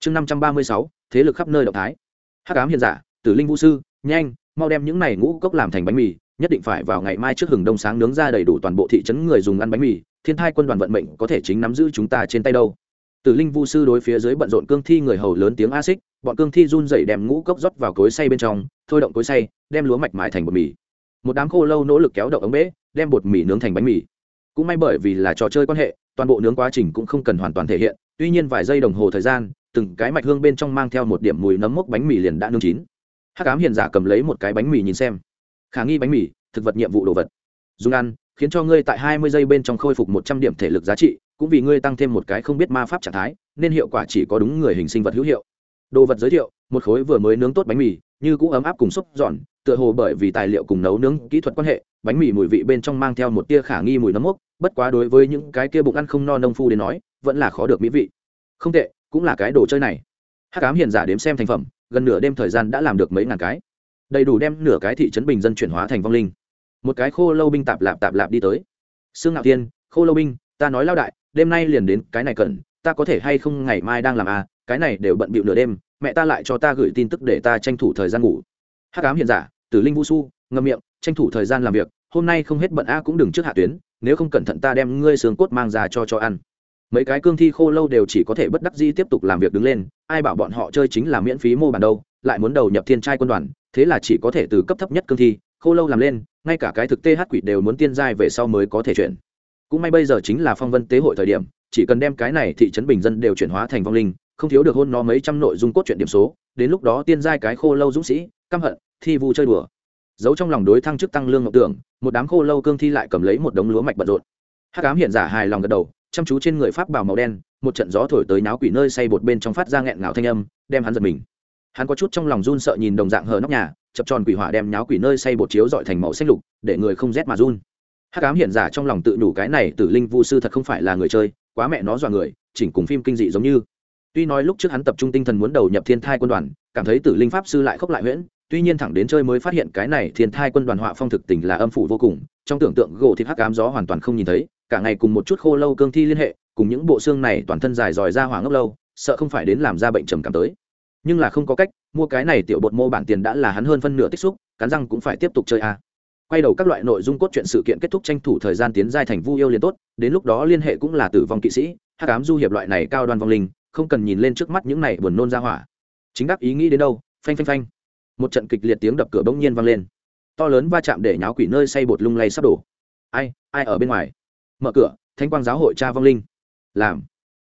Chương năm trăm ba mươi sáu, thế lực khắp nơi động thái. Hắc ám hiền giả, tử linh vũ sư, nhanh, mau đem những này ngũ cốc làm thành bánh mì, nhất định phải vào ngày mai trước hừng đông sáng nướng ra đầy đủ toàn bộ thị trấn người dùng ăn bánh mì, thiên thai quân đoàn vận mệnh có thể chính nắm giữ chúng ta trên tay đâu. Tử linh vu sư đối phía dưới bận rộn cương thi người hầu lớn tiếng a xích, bọn cương thi run dậy đem ngũ cốc rót vào cối xay bên trong thôi động cối xay, đem lúa mạch mài thành bột mì. Một đám khô lâu nỗ lực kéo động ống bể đem bột mì nướng thành bánh mì. Cũng may bởi vì là trò chơi quan hệ, toàn bộ nướng quá trình cũng không cần hoàn toàn thể hiện, tuy nhiên vài giây đồng hồ thời gian, từng cái mạch hương bên trong mang theo một điểm mùi nấm mốc bánh mì liền đã nướng chín. Hát cám hiền giả cầm lấy một cái bánh mì nhìn xem. Khả nghi bánh mì, thực vật nhiệm vụ đồ vật. Dùng ăn, khiến cho ngươi tại hai mươi giây bên trong khôi phục một trăm điểm thể lực giá trị, cũng vì ngươi tăng thêm một cái không biết ma pháp trạng thái, nên hiệu quả chỉ có đúng người hình sinh vật hữu hiệu. Đồ vật giới thiệu, một khối vừa mới nướng tốt bánh mì như cũng ấm áp cùng xúc giòn, tựa hồ bởi vì tài liệu cùng nấu nướng kỹ thuật quan hệ, bánh mì mùi vị bên trong mang theo một tia khả nghi mùi nấm mốc, bất quá đối với những cái kia bụng ăn không no nông phu đến nói, vẫn là khó được mỹ vị. Không tệ, cũng là cái đồ chơi này. Hắc ám hiền giả đếm xem thành phẩm, gần nửa đêm thời gian đã làm được mấy ngàn cái. Đầy đủ đem nửa cái thị trấn bình dân chuyển hóa thành vong linh. Một cái khô lâu binh tạp lạp tạp lạp đi tới. Sương ngạo thiên, khô lâu binh, ta nói lao đại, đêm nay liền đến cái này cần, ta có thể hay không ngày mai đang làm à cái này đều bận bịu nửa đêm mẹ ta lại cho ta gửi tin tức để ta tranh thủ thời gian ngủ. Hắc ám hiện giả, tử linh vũ su, ngâm miệng, tranh thủ thời gian làm việc, hôm nay không hết bận a cũng đừng trước hạ tuyến, nếu không cẩn thận ta đem ngươi xương cốt mang ra cho cho ăn. Mấy cái cương thi khô lâu đều chỉ có thể bất đắc dĩ tiếp tục làm việc đứng lên, ai bảo bọn họ chơi chính là miễn phí mô bản đâu, lại muốn đầu nhập thiên trai quân đoàn, thế là chỉ có thể từ cấp thấp nhất cương thi, khô lâu làm lên, ngay cả cái thực tê hát quỷ đều muốn tiên giai về sau mới có thể chuyển. Cũng may bây giờ chính là phong vân tế hội thời điểm, chỉ cần đem cái này thị trấn bình dân đều chuyển hóa thành vong linh không thiếu được hôn nó mấy trăm nội dung cốt truyện điểm số, đến lúc đó tiên giai cái khô lâu dũng sĩ, căm hận, thi vu chơi đùa. Giấu trong lòng đối thăng chức tăng lương ngọc tưởng, một đám khô lâu cương thi lại cầm lấy một đống lúa mạch bận rộn. Hắc ám hiện giả hài lòng gật đầu, chăm chú trên người pháp bào màu đen, một trận gió thổi tới náo quỷ nơi say bột bên trong phát ra nghẹn ngào thanh âm, đem hắn giật mình. Hắn có chút trong lòng run sợ nhìn đồng dạng hờ nóc nhà, chập tròn quỷ hỏa đem nháo quỷ nơi say bột chiếu dọi thành màu xanh lục, để người không rét mà run. Hắc ám hiện giả trong lòng tự đủ cái này, tử linh vu sư thật không phải là người chơi, quá mẹ nó dọa người, chỉnh cùng phim kinh dị giống như tuy nói lúc trước hắn tập trung tinh thần muốn đầu nhập thiên thai quân đoàn, cảm thấy tử linh pháp sư lại khốc lại huyễn, tuy nhiên thẳng đến chơi mới phát hiện cái này thiên thai quân đoàn họa phong thực tình là âm phủ vô cùng, trong tưởng tượng gỗ thịt hắc ám gió hoàn toàn không nhìn thấy, cả ngày cùng một chút khô lâu cương thi liên hệ, cùng những bộ xương này toàn thân dài dòi ra hoàng ngốc lâu, sợ không phải đến làm ra bệnh trầm cảm tới nhưng là không có cách, mua cái này tiểu bột mô bản tiền đã là hắn hơn phân nửa tích xúc, cắn răng cũng phải tiếp tục chơi a à. quay đầu các loại nội dung cốt truyện sự kiện kết thúc tranh thủ thời gian tiến giai thành vu yêu liền tốt, đến lúc đó liên hệ cũng là tử vong kỵ sĩ, hắc ám du hiệp loại này cao đoan vong linh không cần nhìn lên trước mắt những này buồn nôn ra hỏa. Chính đắc ý nghĩ đến đâu, phanh phanh phanh. Một trận kịch liệt tiếng đập cửa bỗng nhiên vang lên. To lớn va chạm để nháo quỷ nơi say bột lung lay sắp đổ. Ai ai ở bên ngoài? Mở cửa thanh quang giáo hội cha vong linh. Làm.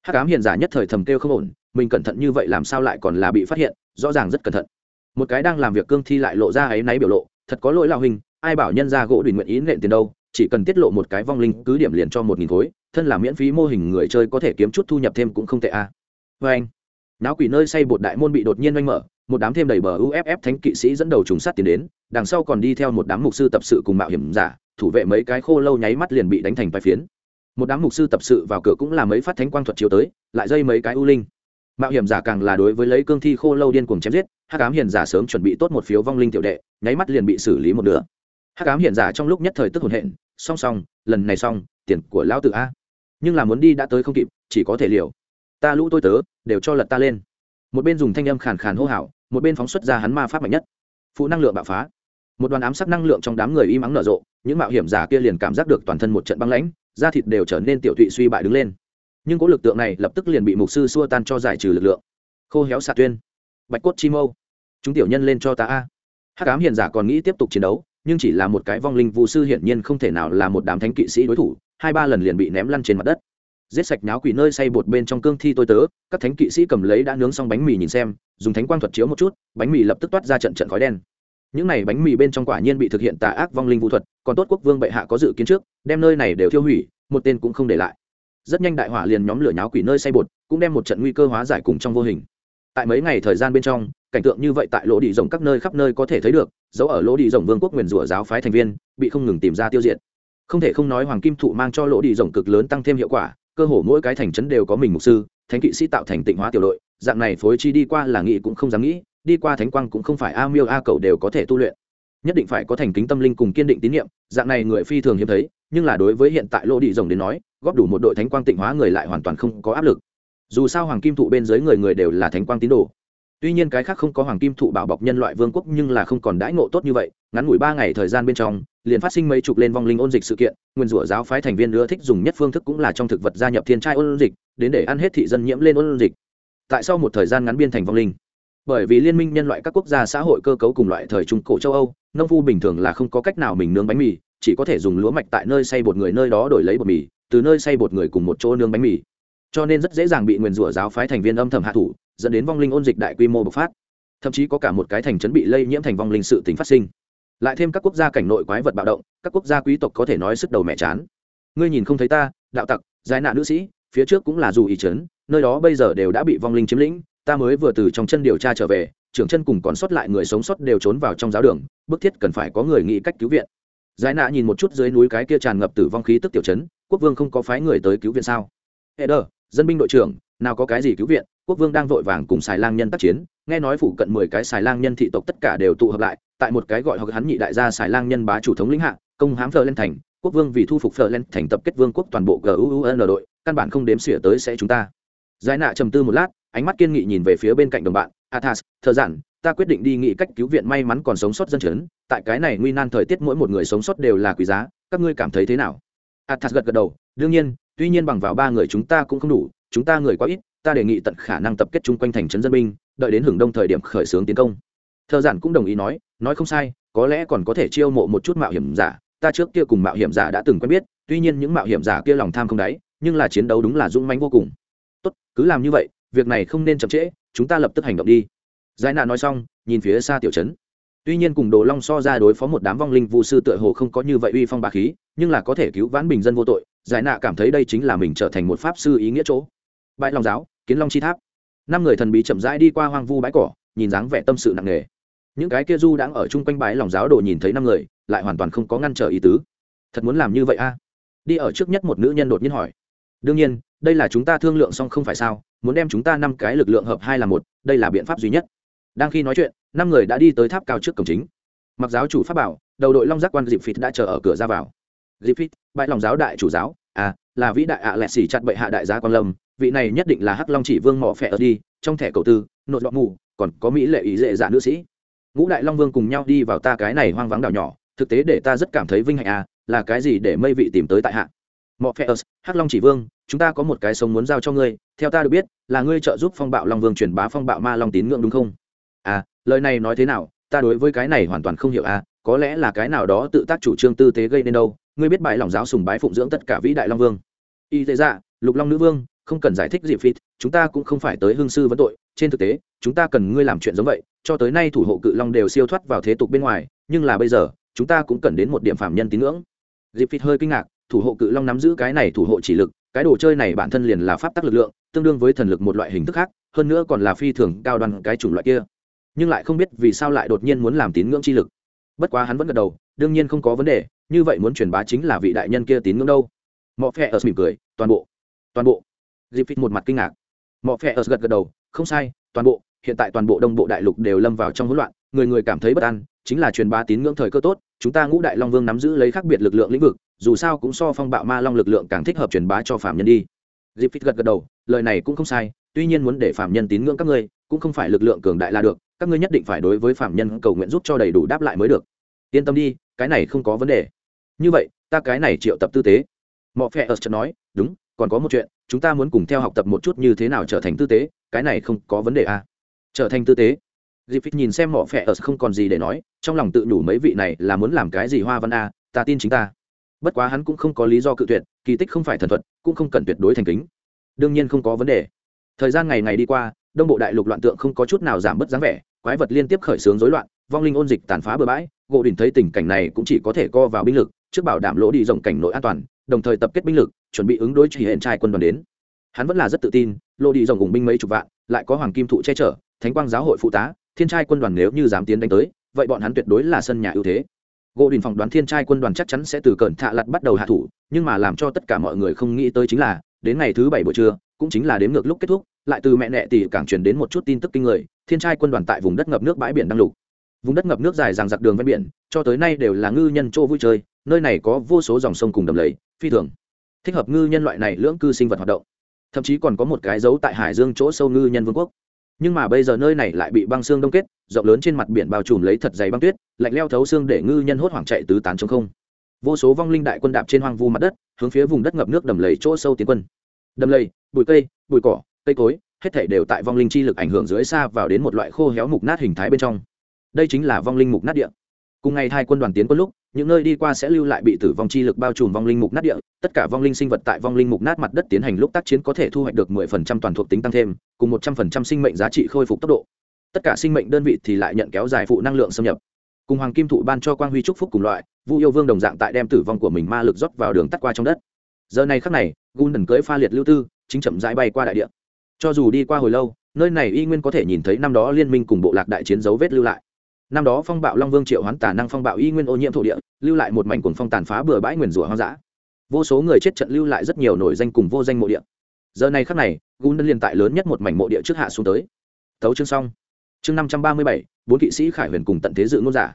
Hát cám hiền giả nhất thời thầm kêu không ổn, mình cẩn thận như vậy làm sao lại còn là bị phát hiện, rõ ràng rất cẩn thận. Một cái đang làm việc cương thi lại lộ ra ấy náy biểu lộ, thật có lỗi lao hình ai bảo nhân ra gỗ đùi nguyện ý nện tiền đâu, chỉ cần tiết lộ một cái vong linh cứ điểm liền cho một nghìn khối, thân là miễn phí mô hình người chơi có thể kiếm chút thu nhập thêm cũng không tệ a à vê anh, náo quỷ nơi xây bột đại môn bị đột nhiên oanh mở, một đám thêm đầy bờ uff thánh kỵ sĩ dẫn đầu trùng sát tiến đến, đằng sau còn đi theo một đám mục sư tập sự cùng mạo hiểm giả, thủ vệ mấy cái khô lâu nháy mắt liền bị đánh thành vai phiến. Một đám mục sư tập sự vào cửa cũng là mấy phát thánh quang thuật chiếu tới, lại dây mấy cái u linh. Mạo hiểm giả càng là đối với lấy cương thi khô lâu điên cuồng chém giết, hắc ám hiền giả sớm chuẩn bị tốt một phiếu vong linh tiểu đệ, nháy mắt liền bị xử lý một nửa. Hắc ám hiền giả trong lúc nhất thời tức hồn hện, song song, lần này xong, tiền của lão tự a. Nhưng là muốn đi đã tới không kịp, chỉ có thể liều ta lũ tôi tớ, đều cho lật ta lên. Một bên dùng thanh âm khàn khàn hô hào, một bên phóng xuất ra hắn ma pháp mạnh nhất. Phụ năng lượng bạo phá. Một đoàn ám sắc năng lượng trong đám người im ắng nở rộ, những mạo hiểm giả kia liền cảm giác được toàn thân một trận băng lãnh, da thịt đều trở nên tiểu thụy suy bại đứng lên. Nhưng có lực tượng này lập tức liền bị mục sư xua tan cho giải trừ lực lượng. Khô héo xạ tuyên. Bạch cốt chi mâu. Chúng tiểu nhân lên cho ta a. Hắc ám hiền giả còn nghĩ tiếp tục chiến đấu, nhưng chỉ là một cái vong linh vũ sư hiển nhiên không thể nào là một đám thánh kỵ sĩ đối thủ, hai ba lần liền bị ném lăn trên mặt đất giết sạch nháo quỷ nơi say bột bên trong cương thi tôi tớ, các thánh kỵ sĩ cầm lấy đã nướng xong bánh mì nhìn xem, dùng thánh quang thuật chiếu một chút, bánh mì lập tức toát ra trận trận khói đen. Những này bánh mì bên trong quả nhiên bị thực hiện tà ác vong linh vũ thuật, còn tốt quốc vương bệ hạ có dự kiến trước, đem nơi này đều thiêu hủy, một tên cũng không để lại. Rất nhanh đại hỏa liền nhóm lửa nháo quỷ nơi say bột, cũng đem một trận nguy cơ hóa giải cùng trong vô hình. Tại mấy ngày thời gian bên trong, cảnh tượng như vậy tại lỗ đi rồng các nơi khắp nơi có thể thấy được, dấu ở lỗ đi rồng vương quốc nguyền rủa giáo phái thành viên, bị không ngừng tìm ra tiêu diệt. Không thể không nói hoàng kim thụ mang cho lỗ đi rộng cực lớn tăng thêm hiệu quả cơ hồ mỗi cái thành trấn đều có mình mục sư, thánh kỵ sĩ tạo thành tịnh hóa tiểu đội, dạng này phối chi đi qua là nghĩ cũng không dám nghĩ, đi qua thánh quang cũng không phải a miêu a cầu đều có thể tu luyện. Nhất định phải có thành kính tâm linh cùng kiên định tín nhiệm dạng này người phi thường hiếm thấy, nhưng là đối với hiện tại lỗ đi rồng đến nói, góp đủ một đội thánh quang tịnh hóa người lại hoàn toàn không có áp lực. Dù sao hoàng kim thụ bên dưới người người đều là thánh quang tín đồ. Tuy nhiên cái khác không có hoàng kim thụ bảo bọc nhân loại vương quốc nhưng là không còn đãi ngộ tốt như vậy, ngắn ngủi ba ngày thời gian bên trong liền phát sinh mấy chục lên vong linh ôn dịch sự kiện, nguyên rủa giáo phái thành viên nữa thích dùng nhất phương thức cũng là trong thực vật gia nhập thiên trai ôn dịch, đến để ăn hết thị dân nhiễm lên ôn dịch. Tại sau một thời gian ngắn biên thành vong linh. Bởi vì liên minh nhân loại các quốc gia xã hội cơ cấu cùng loại thời trung cổ châu âu, nông phu bình thường là không có cách nào mình nướng bánh mì, chỉ có thể dùng lúa mạch tại nơi xây bột người nơi đó đổi lấy bột mì, từ nơi xây bột người cùng một chỗ nướng bánh mì. Cho nên rất dễ dàng bị nguyền rủa giáo phái thành viên âm thầm hạ thủ, dẫn đến vong linh ôn dịch đại quy mô bộc phát. Thậm chí có cả một cái thành trấn bị lây nhiễm thành vong linh sự tính phát sinh lại thêm các quốc gia cảnh nội quái vật bạo động các quốc gia quý tộc có thể nói sức đầu mẹ chán. Ngươi nhìn không thấy ta đạo tặc giải nạn nữ sĩ phía trước cũng là dù ý trấn nơi đó bây giờ đều đã bị vong linh chiếm lĩnh ta mới vừa từ trong chân điều tra trở về trưởng chân cùng còn sót lại người sống sót đều trốn vào trong giáo đường bức thiết cần phải có người nghĩ cách cứu viện. Giải nạ nhìn một chút dưới núi cái kia tràn ngập tử vong khí tức tiểu chấn quốc vương không có phái người tới cứu viện sao? Eder, dân binh đội trưởng nào có cái gì cứu viện quốc vương đang vội vàng cùng xài lang nhân tác chiến nghe nói phụ cận mười cái xài lang nhân thị tộc tất cả đều tụ hợp lại, tại một cái gọi hoặc hắn nhị đại gia xài lang nhân bá chủ thống lĩnh hạ, công hám phờ lên thành, quốc vương vì thu phục phờ lên thành tập kết vương quốc toàn bộ guun đội, căn bản không đếm xỉa tới sẽ chúng ta. Giải nạ trầm tư một lát, ánh mắt kiên nghị nhìn về phía bên cạnh đồng bạn, athas thợ giản, ta quyết định đi nghị cách cứu viện may mắn còn sống sót dân chấn, tại cái này nguy nan thời tiết mỗi một người sống sót đều là quý giá, các ngươi cảm thấy thế nào? Athas gật gật đầu, đương nhiên, tuy nhiên bằng vào ba người chúng ta cũng không đủ, chúng ta người quá ít, ta đề nghị tận khả năng tập kết chung quanh thành trấn dân binh đợi đến hưởng đông thời điểm khởi xướng tiến công. Thợ giản cũng đồng ý nói nói không sai, có lẽ còn có thể chiêu mộ một chút mạo hiểm giả, ta trước kia cùng mạo hiểm giả đã từng quen biết, tuy nhiên những mạo hiểm giả kia lòng tham không đáy, nhưng là chiến đấu đúng là dũng mãnh vô cùng. Tốt, cứ làm như vậy, việc này không nên chậm trễ, chúng ta lập tức hành động đi. Giải nạ nói xong, nhìn phía xa tiểu trấn. Tuy nhiên cùng đồ long so ra đối phó một đám vong linh vu sư tựa hồ không có như vậy uy phong bà khí, nhưng là có thể cứu vãn bình dân vô tội, giải nạ cảm thấy đây chính là mình trở thành một pháp sư ý nghĩa chỗ. Bãi long giáo, kiến long chi tháp năm người thần bí chậm rãi đi qua hoang vu bãi cỏ, nhìn dáng vẻ tâm sự nặng nề. Những cái kia du đang ở chung quanh bãi lòng giáo đồ nhìn thấy năm người, lại hoàn toàn không có ngăn trở ý tứ. Thật muốn làm như vậy a? À? Đi ở trước nhất một nữ nhân đột nhiên hỏi. Đương nhiên, đây là chúng ta thương lượng xong không phải sao? Muốn đem chúng ta năm cái lực lượng hợp hai là một, đây là biện pháp duy nhất. Đang khi nói chuyện, năm người đã đi tới tháp cao trước cổng chính. Mặc giáo chủ pháp bảo, đầu đội long giác quan dịp phít đã chờ ở cửa ra vào. Dịp phít bãi lòng giáo đại chủ giáo à là vĩ đại ạ à lẹ xỉ chặt bệ hạ đại gia quan lâm vị này nhất định là hắc long chỉ vương mỏ phẹ ở đi, trong thẻ cầu tư, nội dọn mù, còn có mỹ lệ ý dễ dạ nữ sĩ. Ngũ đại long vương cùng nhau đi vào ta cái này hoang vắng đảo nhỏ, thực tế để ta rất cảm thấy vinh hạnh à là cái gì để mây vị tìm tới tại hạ? Mọ phe ớt hắc long chỉ vương, chúng ta có một cái sống muốn giao cho ngươi, theo ta được biết, là ngươi trợ giúp phong bạo long vương truyền bá phong bạo ma long tín ngưỡng đúng không? À lời này nói thế nào, ta đối với cái này hoàn toàn không hiểu à có lẽ là cái nào đó tự tác chủ trương tư tế gây nên đâu, ngươi biết bại lòng giáo sùng bái phụng dưỡng tất cả vĩ đại long vương. Y tế dạ lục long nữ vương không cần giải thích gì phít, chúng ta cũng không phải tới hương sư vấn tội, trên thực tế, chúng ta cần ngươi làm chuyện giống vậy, cho tới nay thủ hộ cự long đều siêu thoát vào thế tục bên ngoài, nhưng là bây giờ, chúng ta cũng cần đến một điểm phạm nhân tín ngưỡng. Dịp phít hơi kinh ngạc, thủ hộ cự long nắm giữ cái này thủ hộ chỉ lực, cái đồ chơi này bản thân liền là pháp tắc lực lượng, tương đương với thần lực một loại hình thức khác, hơn nữa còn là phi thường cao đoàn cái chủng loại kia. Nhưng lại không biết vì sao lại đột nhiên muốn làm tín ngưỡng chi lực. Bất quá hắn vẫn gật đầu, đương nhiên không có vấn đề, như vậy muốn truyền bá chính là vị đại nhân kia tín ngưỡng đâu. Mọi phe ở mỉm cười, toàn bộ toàn bộ dịp phít một mặt kinh ngạc. Mộ phe ở gật gật đầu, không sai, toàn bộ, hiện tại toàn bộ đông bộ đại lục đều lâm vào trong hỗn loạn, người người cảm thấy bất an, chính là truyền bá tín ngưỡng thời cơ tốt, chúng ta ngũ đại long vương nắm giữ lấy khác biệt lực lượng lĩnh vực, dù sao cũng so phong bạo ma long lực lượng càng thích hợp truyền bá cho phạm nhân đi. Dịp phít gật gật đầu, lời này cũng không sai, tuy nhiên muốn để phạm nhân tín ngưỡng các ngươi, cũng không phải lực lượng cường đại là được, các ngươi nhất định phải đối với phạm nhân cầu nguyện giúp cho đầy đủ đáp lại mới được. Yên tâm đi, cái này không có vấn đề. Như vậy, ta cái này triệu tập tư tế. Phệ phe ớt nói, đúng, còn có một chuyện chúng ta muốn cùng theo học tập một chút như thế nào trở thành tư tế cái này không có vấn đề à. trở thành tư tế Griffith nhìn xem mỏ phẹ ở không còn gì để nói, trong lòng tự nhủ mấy vị này là muốn làm cái gì hoa văn a, ta tin chính ta. Bất quá hắn cũng không có lý do cự tuyệt, kỳ tích không phải thần thuật, cũng không cần tuyệt đối thành kính. Đương nhiên không có vấn đề. Thời gian ngày ngày đi qua, đông bộ đại lục loạn tượng không có chút nào giảm bớt dáng vẻ, quái vật liên tiếp khởi xướng rối loạn, vong linh ôn dịch tàn phá bừa bãi, gỗ đỉnh thấy tình cảnh này cũng chỉ có thể co vào binh lực, trước bảo đảm lỗ đi rộng cảnh nội an toàn, đồng thời tập kết binh lực, chuẩn bị ứng đối chỉ hiện trai quân đoàn đến. Hắn vẫn là rất tự tin, lỗ đi dòng cùng binh mấy chục vạn, lại có hoàng kim thụ che chở, thánh quang giáo hội phụ tá, thiên trai quân đoàn nếu như dám tiến đánh tới vậy bọn hắn tuyệt đối là sân nhà ưu thế. Gỗ đình phỏng đoán thiên trai quân đoàn chắc chắn sẽ từ cẩn thạ lặt bắt đầu hạ thủ nhưng mà làm cho tất cả mọi người không nghĩ tới chính là đến ngày thứ bảy buổi trưa cũng chính là đến ngược lúc kết thúc lại từ mẹ nẹ tỷ cảng truyền đến một chút tin tức kinh người thiên trai quân đoàn tại vùng đất ngập nước bãi biển đăng lục. Vùng đất ngập nước dài dằng dặc đường ven biển cho tới nay đều là ngư nhân chỗ vui chơi nơi này có vô số dòng sông cùng đầm lầy phi thường thích hợp ngư nhân loại này lưỡng cư sinh vật hoạt động. Thậm chí còn có một cái dấu tại hải dương chỗ sâu ngư nhân vương quốc. Nhưng mà bây giờ nơi này lại bị băng xương đông kết, rộng lớn trên mặt biển bao trùm lấy thật dày băng tuyết, lạnh leo thấu xương để ngư nhân hốt hoảng chạy tứ tán trong không. Vô số vong linh đại quân đạp trên hoang vu mặt đất, hướng phía vùng đất ngập nước đầm lầy chỗ sâu tiến quân. Đầm lầy, bụi cây, bụi cỏ, cây cối, hết thể đều tại vong linh chi lực ảnh hưởng dưới xa vào đến một loại khô héo mục nát hình thái bên trong. Đây chính là vong linh mục nát địa. Cùng ngày hai quân đoàn tiến quân lúc những nơi đi qua sẽ lưu lại bị tử vong chi lực bao trùm vong linh mục nát địa, tất cả vong linh sinh vật tại vong linh mục nát mặt đất tiến hành lúc tác chiến có thể thu hoạch được 10% toàn thuộc tính tăng thêm, cùng 100% sinh mệnh giá trị khôi phục tốc độ. Tất cả sinh mệnh đơn vị thì lại nhận kéo dài phụ năng lượng xâm nhập. Cùng hoàng kim thụ ban cho quang huy trúc phúc cùng loại, vu yêu vương đồng dạng tại đem tử vong của mình ma lực rót vào đường tắt qua trong đất. Giờ này khắc này gun đần cưỡi pha liệt lưu tư, chính chậm rãi bay qua đại địa. Cho dù đi qua hồi lâu, nơi này y nguyên có thể nhìn thấy năm đó liên minh cùng bộ lạc đại chiến dấu vết lưu lại năm đó phong bạo long vương triệu hoán tả năng phong bạo y nguyên ô nhiễm thổ địa, lưu lại một mảnh cuồng phong tàn phá bừa bãi nguyền rủa hoang dã. Vô số người chết trận lưu lại rất nhiều nổi danh cùng vô danh mộ địa. Giờ này khắc này gun đã liên tại lớn nhất một mảnh mộ địa trước hạ xuống tới. Tấu chương xong. Chương năm trăm ba mươi bảy, bốn kỵ sĩ khải huyền cùng tận thế dự ngôn giả.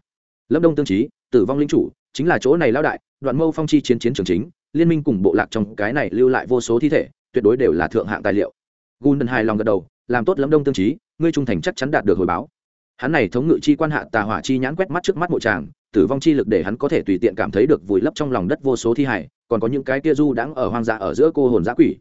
Lâm đông tương trí tử vong linh chủ, chính là chỗ này lao đại, đoạn mâu phong chi chiến chiến trường chính, liên minh cùng bộ lạc trong cái này lưu lại vô số thi thể, tuyệt đối đều là thượng hạng tài liệu. Gundân hài lòng gật đầu, làm tốt lâm đông tương trí ngươi trung thành chắc chắn đạt được hồi báo hắn này thống ngự chi quan hạ tà hỏa chi nhãn quét mắt trước mắt mộ tràng tử vong chi lực để hắn có thể tùy tiện cảm thấy được vùi lấp trong lòng đất vô số thi hải còn có những cái kia du đãng ở hoang dã ở giữa cô hồn giã quỷ.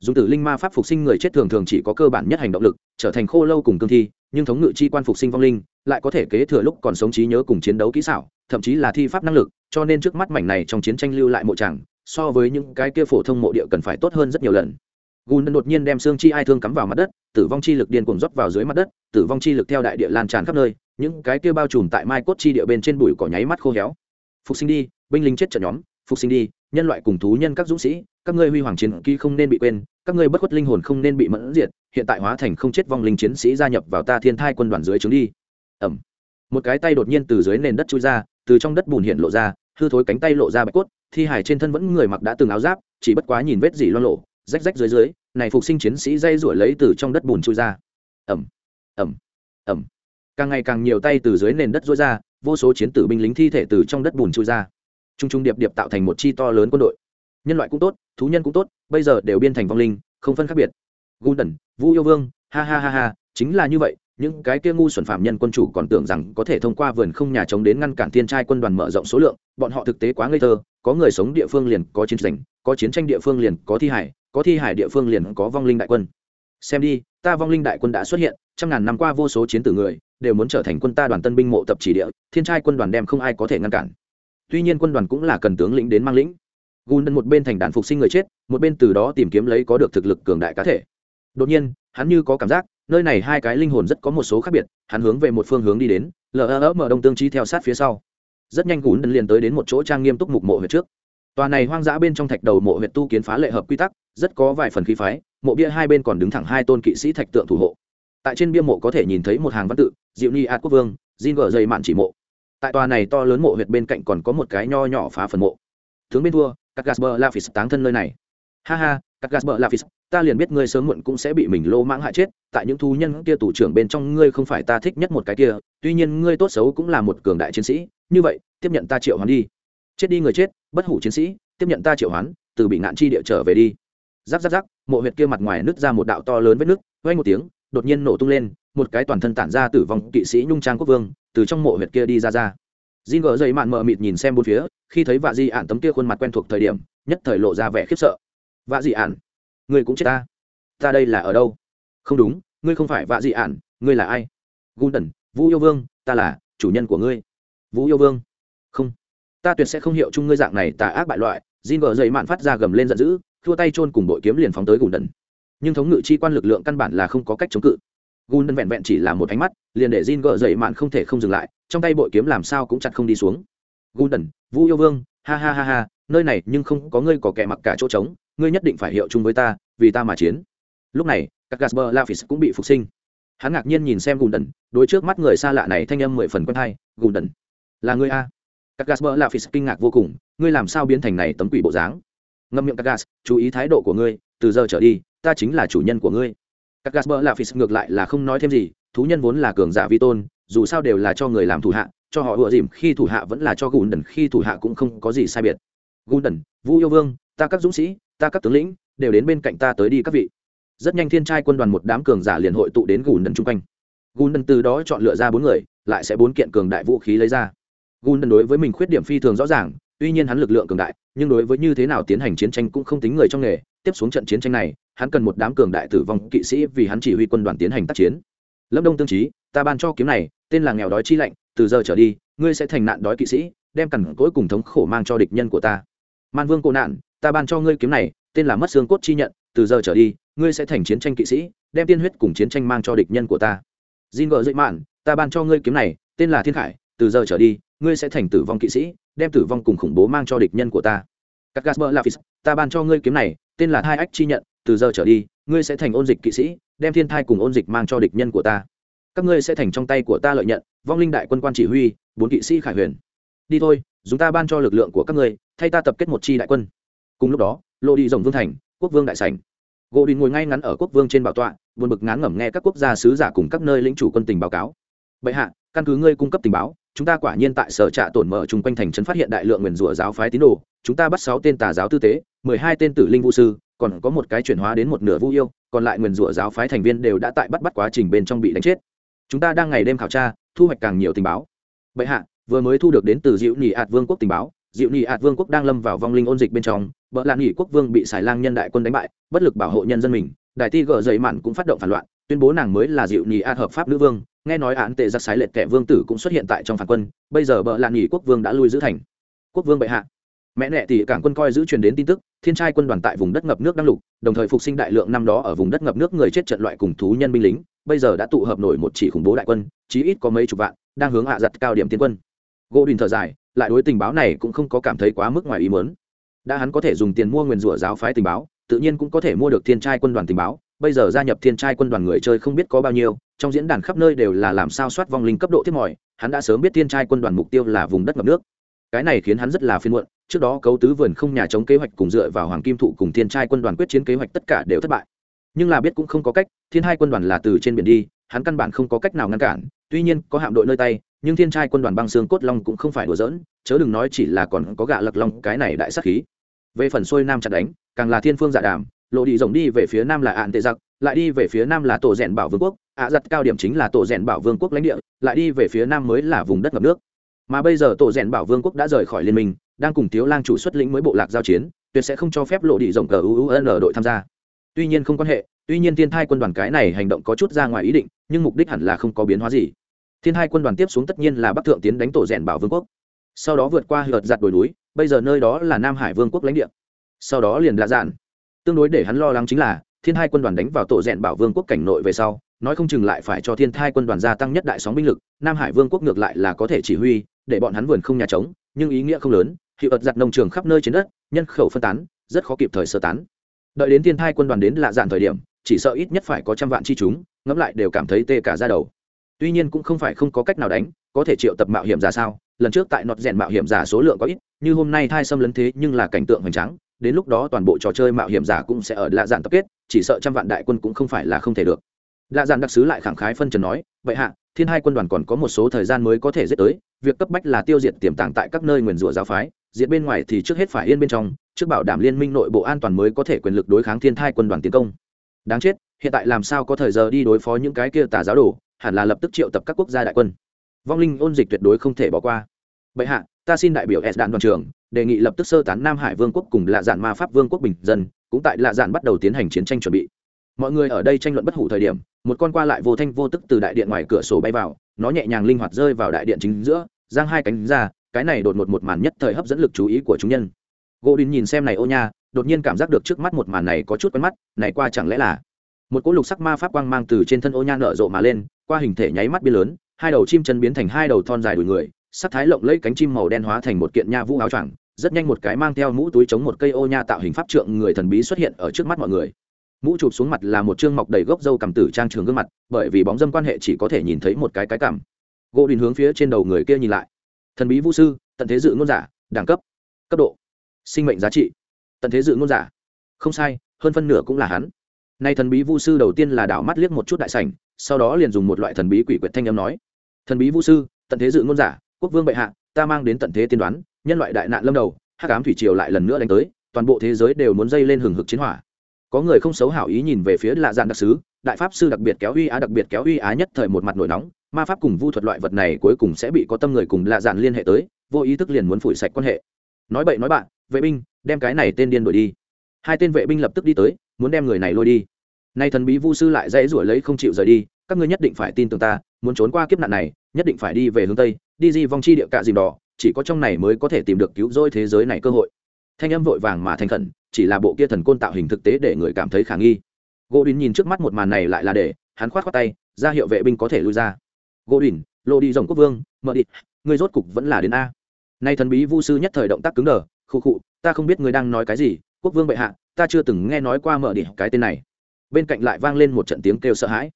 Dùng tử linh ma pháp phục sinh người chết thường thường chỉ có cơ bản nhất hành động lực, trở thành khô lâu cùng cương thi, nhưng thống ngự chi quan phục sinh vong linh lại có thể kế thừa lúc còn sống trí nhớ cùng chiến đấu kỹ xảo, thậm chí là thi pháp năng lực, cho nên trước mắt mảnh này trong chiến tranh lưu lại mộ tràng so với những cái kia phổ thông mộ địa cần phải tốt hơn rất nhiều lần. Gùn đột nhiên đem xương chi ai thương cắm vào mặt đất tử vong chi lực điên cuồng rót vào dưới mặt đất, tử vong chi lực theo đại địa lan tràn khắp nơi, những cái kia bao trùm tại mai cốt chi địa bên trên bụi cỏ nháy mắt khô héo. Phục sinh đi, binh lính chết trận nhóm, phục sinh đi, nhân loại cùng thú nhân các dũng sĩ, các ngươi huy hoàng chiến kỹ không nên bị quên, các ngươi bất khuất linh hồn không nên bị mẫn diệt, hiện tại hóa thành không chết vong linh chiến sĩ gia nhập vào ta thiên thai quân đoàn dưới trướng đi. Ẩm một cái tay đột nhiên từ dưới nền đất chui ra, từ trong đất bùn hiện lộ ra, hư thối cánh tay lộ ra bạch cốt, thi hải trên thân vẫn người mặc đã từng áo giáp, chỉ bất quá nhìn vết gì loang lộ, rách rách dưới dưới này phục sinh chiến sĩ dây rủi lấy từ trong đất bùn chui ra. Ẩm ẩm ẩm càng ngày càng nhiều tay từ dưới nền đất rối ra, vô số chiến tử binh lính thi thể từ trong đất bùn chui ra. T r u n g t r u n g điệp điệp tạo thành một chi to lớn quân đội. Nhân loại cũng tốt, thú nhân cũng tốt, bây giờ đều biên thành vong linh, không phân khác biệt. Gundần vũ yêu vương, ha ha ha ha, chính là như vậy, những cái kia ngu xuẩn phạm nhân quân chủ còn tưởng rằng có thể thông qua vườn không nhà chống đến ngăn cản thiên trai quân đoàn mở rộng số lượng, bọn họ thực tế quá ngây thơ, có người sống địa phương liền có chiến tranh, có chiến tranh địa phương liền có thi hải có thi hải địa phương liền có vong linh đại quân. Xem đi, ta vong linh đại quân đã xuất hiện, trăm ngàn năm qua vô số chiến tử người, đều muốn trở thành quân ta đoàn tân binh mộ tập chỉ địa, thiên trai quân đoàn đem không ai có thể ngăn cản. Tuy nhiên quân đoàn cũng là cần tướng lĩnh đến mang lĩnh. Gùn đần một bên thành đàn phục sinh người chết, một bên từ đó tìm kiếm lấy có được thực lực cường đại cá thể. Đột nhiên, hắn như có cảm giác, nơi này hai cái linh hồn rất có một số khác biệt, hắn hướng về một phương hướng đi đến lờ ơ mở đông tương trí theo sát phía sau. Rất nhanh gùn đần liền tới đến một chỗ trang nghiêm túc mục mộ về trước tòa này hoang dã bên trong thạch đầu mộ huyệt tu kiến phá lệ hợp quy tắc, rất có vài phần khí phái, mộ bia hai bên còn đứng thẳng hai tôn kỵ sĩ thạch tượng thủ hộ. Tại trên bia mộ có thể nhìn thấy một hàng văn tự, diệu ni ạt quốc vương, jin gờ dây mạn chỉ mộ. Tại tòa này to lớn mộ huyệt bên cạnh còn có một cái nho nhỏ phá phần mộ. Tướng bên thua các gasper lafis táng thân nơi này. Ha ha các gasper lafis ta liền biết ngươi sớm muộn cũng sẽ bị mình lô mãng hại chết, tại những thú nhân kia tù trưởng bên trong ngươi không phải ta thích nhất một cái kia, tuy nhiên ngươi tốt xấu cũng là một cường đại chiến sĩ, như vậy, tiếp nhận ta triệu hoán đi chết đi người chết bất hủ chiến sĩ tiếp nhận ta triệu hoán từ bị ngạn chi địa trở về đi. Giáp giáp giáp mộ huyệt kia mặt ngoài nứt ra một đạo to lớn vết nứt vay một tiếng đột nhiên nổ tung lên một cái toàn thân tản ra tử vong kỵ sĩ nhung trang quốc vương từ trong mộ huyệt kia đi ra ra. Jin gỡ dậy mạn mờ mịt nhìn xem bốn phía khi thấy vạ di Ản tấm kia khuôn mặt quen thuộc thời điểm nhất thời lộ ra vẻ khiếp sợ. Vạ di Ản, ngươi cũng chết ta. Ta đây là ở đâu? Không đúng ngươi không phải vạ di Ản, ngươi là ai? Gundần vũ yêu vương ta là chủ nhân của ngươi. Vũ yêu vương ta tuyệt sẽ không hiệu chung ngươi dạng này tà ác bại loại, Jin Gờ dậy mạn phát ra gầm lên giận dữ, thua tay chôn cùng bội kiếm liền phóng tới gùn đần. Nhưng thống ngự chi quan lực lượng căn bản là không có cách chống cự. Gùn đần vẹn vẹn chỉ là một ánh mắt, liền để Jin Gờ dậy mạn không thể không dừng lại, trong tay bội kiếm làm sao cũng chặt không đi xuống. Gùn đần, Vu yêu vương, ha ha ha ha, nơi này nhưng không có ngươi có kẻ mặc cả chỗ trống, ngươi nhất định phải hiệu chung với ta, vì ta mà chiến. Lúc này các gasper lafis cũng bị phục sinh. Hắn ngạc nhiên nhìn xem gùn đần, đối trước mắt người xa lạ này thanh âm mười phần quen hai gùn đần, là ngươi a? Các gas bơ là phi kinh ngạc vô cùng, ngươi làm sao biến thành này tấm quỷ bộ dáng? Ngâm miệng các gas chú ý thái độ của ngươi, từ giờ trở đi, ta chính là chủ nhân của ngươi. Các gas bơ là phi ngược lại là không nói thêm gì, thú nhân vốn là cường giả vi tôn, dù sao đều là cho người làm thủ hạ, cho họ ùa dìm khi thủ hạ vẫn là cho gùn đần khi thủ hạ cũng không có gì sai biệt. Gùn đần vũ yêu vương, ta các dũng sĩ, ta các tướng lĩnh, đều đến bên cạnh ta tới đi các vị. Rất nhanh thiên trai quân đoàn một đám cường giả liền hội tụ đến gùn đần chung quanh. Gùn đần từ đó chọn lựa ra bốn người, lại sẽ bốn kiện cường đại vũ khí lấy ra. Gun đối với mình khuyết điểm phi thường rõ ràng, tuy nhiên hắn lực lượng cường đại, nhưng đối với như thế nào tiến hành chiến tranh cũng không tính người trong nghề. Tiếp xuống trận chiến tranh này, hắn cần một đám cường đại tử vong kỵ sĩ vì hắn chỉ huy quân đoàn tiến hành tác chiến. Lâm đông tương trí, ta ban cho kiếm này, tên là nghèo đói chi lạnh, từ giờ trở đi, ngươi sẽ thành nạn đói kỵ sĩ, đem cằn cỗi cùng thống khổ mang cho địch nhân của ta. Man vương cô nạn, ta ban cho ngươi kiếm này, tên là mất xương cốt chi nhận, từ giờ trở đi, ngươi sẽ thành chiến tranh kỵ sĩ, đem tiên huyết cùng chiến tranh mang cho địch nhân của ta. Jin vợ dậy mạn, ta ban cho ngươi kiếm này, tên là thiên khải, từ giờ trở đi ngươi sẽ thành tử vong kỵ sĩ, đem tử vong cùng khủng bố mang cho địch nhân của ta. Các gasper lafis ta ban cho ngươi kiếm này, tên là hai ách chi nhận, từ giờ trở đi, ngươi sẽ thành ôn dịch kỵ sĩ, đem thiên thai cùng ôn dịch mang cho địch nhân của ta. Các ngươi sẽ thành trong tay của ta lợi nhận, vong linh đại quân quan chỉ huy, bốn kỵ sĩ khải huyền. Đi thôi, dùng ta ban cho lực lượng của các ngươi, thay ta tập kết một chi đại quân. Cùng lúc đó lộ đi rồng vương thành, quốc vương đại sảnh. Gỗ đình ngồi ngay ngắn ở quốc vương trên bảo tọa, buồn bực ngán ngẩm nghe các quốc gia sứ giả cùng các nơi lĩnh chủ quân tình báo cáo. Bệ hạ, căn cứ ngươi cung cấp tình báo chúng ta quả nhiên tại sở trạ tổn mở chung quanh thành trấn phát hiện đại lượng nguyền rủa giáo phái tín đồ, chúng ta bắt sáu tên tà giáo tư tế, mười hai tên tử linh vũ sư, còn có một cái chuyển hóa đến một nửa vũ yêu, còn lại nguyền rủa giáo phái thành viên đều đã tại bắt bắt quá trình bên trong bị đánh chết. Chúng ta đang ngày đêm khảo tra, thu hoạch càng nhiều tình báo. Bệ hạ, vừa mới thu được đến từ diệu nhị ạt vương quốc tình báo, diệu nhị ạt vương quốc đang lâm vào vong linh ôn dịch bên trong vợ lạ nhị quốc vương bị xài lang nhân đại quân đánh bại, bất lực bảo hộ nhân dân mình đại ti gờ dậy mặn cũng phát động phản loạn tuyên bố nàng mới là dịu nhì a hợp pháp nữ vương. Nghe nói án tệ giặc sái lệ kẻ vương tử cũng xuất hiện tại trong phản quân, bây giờ bợ lạn nhị quốc vương đã lui giữ thành. Quốc vương bệ hạ. Mẹ nẹ thì cảng quân coi giữ truyền đến tin tức, thiên trai quân đoàn tại vùng đất ngập nước đang lục, đồng thời phục sinh đại lượng năm đó ở vùng đất ngập nước người chết trận loại cùng thú nhân binh lính, bây giờ đã tụ hợp nổi một chỉ khủng bố đại quân, chí ít có mấy chục vạn, đang hướng hạ giật cao điểm tiến quân. Gỗ đình thở dài, lại đối tình báo này cũng không có cảm thấy quá mức ngoài ý mớn đã hắn có thể dùng tiền mua nguyền rủa giáo phái tình báo, tự nhiên cũng có thể mua được thiên trai quân đoàn tình báo bây giờ gia nhập thiên trai quân đoàn người chơi không biết có bao nhiêu, trong diễn đàn khắp nơi đều là làm sao soát vong linh cấp độ thiết mỏi, hắn đã sớm biết thiên trai quân đoàn mục tiêu là vùng đất ngập nước. Cái này khiến hắn rất là phiên muộn, trước đó cấu tứ vườn không nhà chống kế hoạch cùng dựa vào hoàng kim thụ cùng thiên trai quân đoàn quyết chiến kế hoạch tất cả đều thất bại. Nhưng là biết cũng không có cách, thiên hai quân đoàn là từ trên biển đi, hắn căn bản không có cách nào ngăn cản, tuy nhiên có hạm đội nơi tay, nhưng thiên trai quân đoàn băng xương cốt long cũng không phải đùa giỡn, chớ đừng nói chỉ là còn có gạ lật long cái này đại sắc khí. Về phần xuôi nam chặt đánh, càng là thiên phương dạ đàm lộ đi rồng đi về phía nam là ạn tệ giặc, lại đi về phía nam là tổ rèn bảo vương quốc. Ạ giặt cao điểm chính là tổ rèn bảo vương quốc lãnh địa, lại đi về phía nam mới là vùng đất ngập nước. Mà bây giờ tổ rèn bảo vương quốc đã rời khỏi liên minh, đang cùng thiếu lang chủ xuất lĩnh mới bộ lạc giao chiến, tuyệt sẽ không cho phép lộ đi rộng cờ uun đội tham gia. Tuy nhiên không quan hệ, tuy nhiên thiên thai quân đoàn cái này hành động có chút ra ngoài ý định, nhưng mục đích hẳn là không có biến hóa gì. Thiên hai quân đoàn tiếp xuống tất nhiên là bắc thượng tiến đánh tổ rèn bảo vương quốc. Sau đó vượt qua hợt giặt đồi núi, bây giờ nơi đó là nam hải vương quốc lãnh địa. Sau đó liền lạ dạn tương đối để hắn lo lắng chính là, thiên hai quân đoàn đánh vào tổ rèn bảo vương quốc cảnh nội về sau, nói không chừng lại phải cho thiên thai quân đoàn gia tăng nhất đại sóng binh lực, nam hải vương quốc ngược lại là có thể chỉ huy, để bọn hắn vườn không nhà trống, nhưng ý nghĩa không lớn, hiệu ật giặt nông trường khắp nơi trên đất, nhân khẩu phân tán, rất khó kịp thời sơ tán. Đợi đến thiên thai quân đoàn đến lạ dạn thời điểm, chỉ sợ ít nhất phải có trăm vạn chi chúng, ngẫm lại đều cảm thấy tê cả ra đầu. Tuy nhiên cũng không phải không có cách nào đánh, có thể triệu tập mạo hiểm giả sao? Lần trước tại nọt rèn mạo hiểm giả số lượng có ít, như hôm nay thai xâm lấn thế nhưng là cảnh tượng hoành tráng đến lúc đó toàn bộ trò chơi mạo hiểm giả cũng sẽ ở lạ dạn tập kết, chỉ sợ trăm vạn đại quân cũng không phải là không thể được. Lạ dạn đặc sứ lại khẳng khái phân trần nói, vậy hạ, thiên hai quân đoàn còn có một số thời gian mới có thể giết tới, việc cấp bách là tiêu diệt tiềm tàng tại các nơi nguyền rủa giáo phái, diệt bên ngoài thì trước hết phải yên bên trong, trước bảo đảm liên minh nội bộ an toàn mới có thể quyền lực đối kháng thiên thai quân đoàn tiến công. Đáng chết, hiện tại làm sao có thời giờ đi đối phó những cái kia tà giáo đồ, hẳn là lập tức triệu tập các quốc gia đại quân. Vong linh ôn dịch tuyệt đối không thể bỏ qua. Bệ hạ, ta xin đại biểu s đạn đoàn trưởng đề nghị lập tức sơ tán nam hải vương quốc cùng lạ dạn ma pháp vương quốc bình dân, cũng tại lạ dạn bắt đầu tiến hành chiến tranh chuẩn bị. Mọi người ở đây tranh luận bất hủ thời điểm, một con qua lại vô thanh vô tức từ đại điện ngoài cửa sổ bay vào, nó nhẹ nhàng linh hoạt rơi vào đại điện chính giữa, giang hai cánh ra, cái này đột ngột một màn nhất thời hấp dẫn lực chú ý của chúng nhân. Gỗ đình nhìn xem này ô nha, đột nhiên cảm giác được trước mắt một màn này có chút quen mắt, này qua chẳng lẽ là một cỗ lục sắc ma pháp quang mang từ trên thân ô nha nở rộ mà lên, qua hình thể nháy mắt biến lớn, hai đầu chim chân biến thành hai đầu thon dài đùi người, sắc thái lộng lẫy cánh chim màu đen hóa thành một kiện nha vũ áo choàng rất nhanh một cái mang theo mũ túi chống một cây ô nha tạo hình pháp trượng người thần bí xuất hiện ở trước mắt mọi người. Mũ chụp xuống mặt là một chương mọc đầy gốc dâu cầm tử trang trường gương mặt, bởi vì bóng dâm quan hệ chỉ có thể nhìn thấy một cái cái cảm gỗ đình hướng phía trên đầu người kia nhìn lại. Thần bí vũ sư, tận thế dự ngôn giả, đẳng cấp cấp độ, sinh mệnh giá trị. Tận thế dự ngôn giả. Không sai, hơn phân nửa cũng là hắn. Nay thần bí vu sư đầu tiên là đảo mắt liếc một chút đại sảnh, sau đó liền dùng một loại thần bí quỷ quyệt thanh âm nói. Thần bí vu sư, tận thế dự ngôn giả, quốc vương bệ hạ, ta mang đến tận thế tiên đoán nhân loại đại nạn lâm đầu, hắc ám thủy triều lại lần nữa đánh tới, toàn bộ thế giới đều muốn dây lên hừng hực chiến hỏa. Có người không xấu hảo ý nhìn về phía lạ dạn đặc sứ, đại pháp sư đặc biệt kéo uy á, đặc biệt kéo uy á nhất thời một mặt nổi nóng, ma pháp cùng vu thuật loại vật này cuối cùng sẽ bị có tâm người cùng lạ dạn liên hệ tới, vô ý thức liền muốn phủi sạch quan hệ. Nói bậy nói bạn, vệ binh, đem cái này tên điên đuổi đi. Hai tên vệ binh lập tức đi tới, muốn đem người này lôi đi. Nay thần bí vu sư lại dãy rủi lấy không chịu rời đi, các ngươi nhất định phải tin tưởng ta, muốn trốn qua kiếp nạn này, nhất định phải đi về hướng tây, đi di vong chi địa cạ dìm đỏ chỉ có trong này mới có thể tìm được cứu rỗi thế giới này cơ hội. Thanh âm vội vàng mà thành khẩn, chỉ là bộ kia thần côn tạo hình thực tế để người cảm thấy khả nghi. Gỗ đùn nhìn trước mắt một màn này lại là để, hắn khoát khoát tay, ra hiệu vệ binh có thể lui ra. Gỗ đùn lộ đi rồng quốc vương mợ đi, người rốt cục vẫn là đến a. Nay thần bí vu sư nhất thời động tác cứng đờ khu khụ, ta không biết người đang nói cái gì, quốc vương bệ hạ, ta chưa từng nghe nói qua mợ đi cái tên này. Bên cạnh lại vang lên một trận tiếng kêu sợ hãi.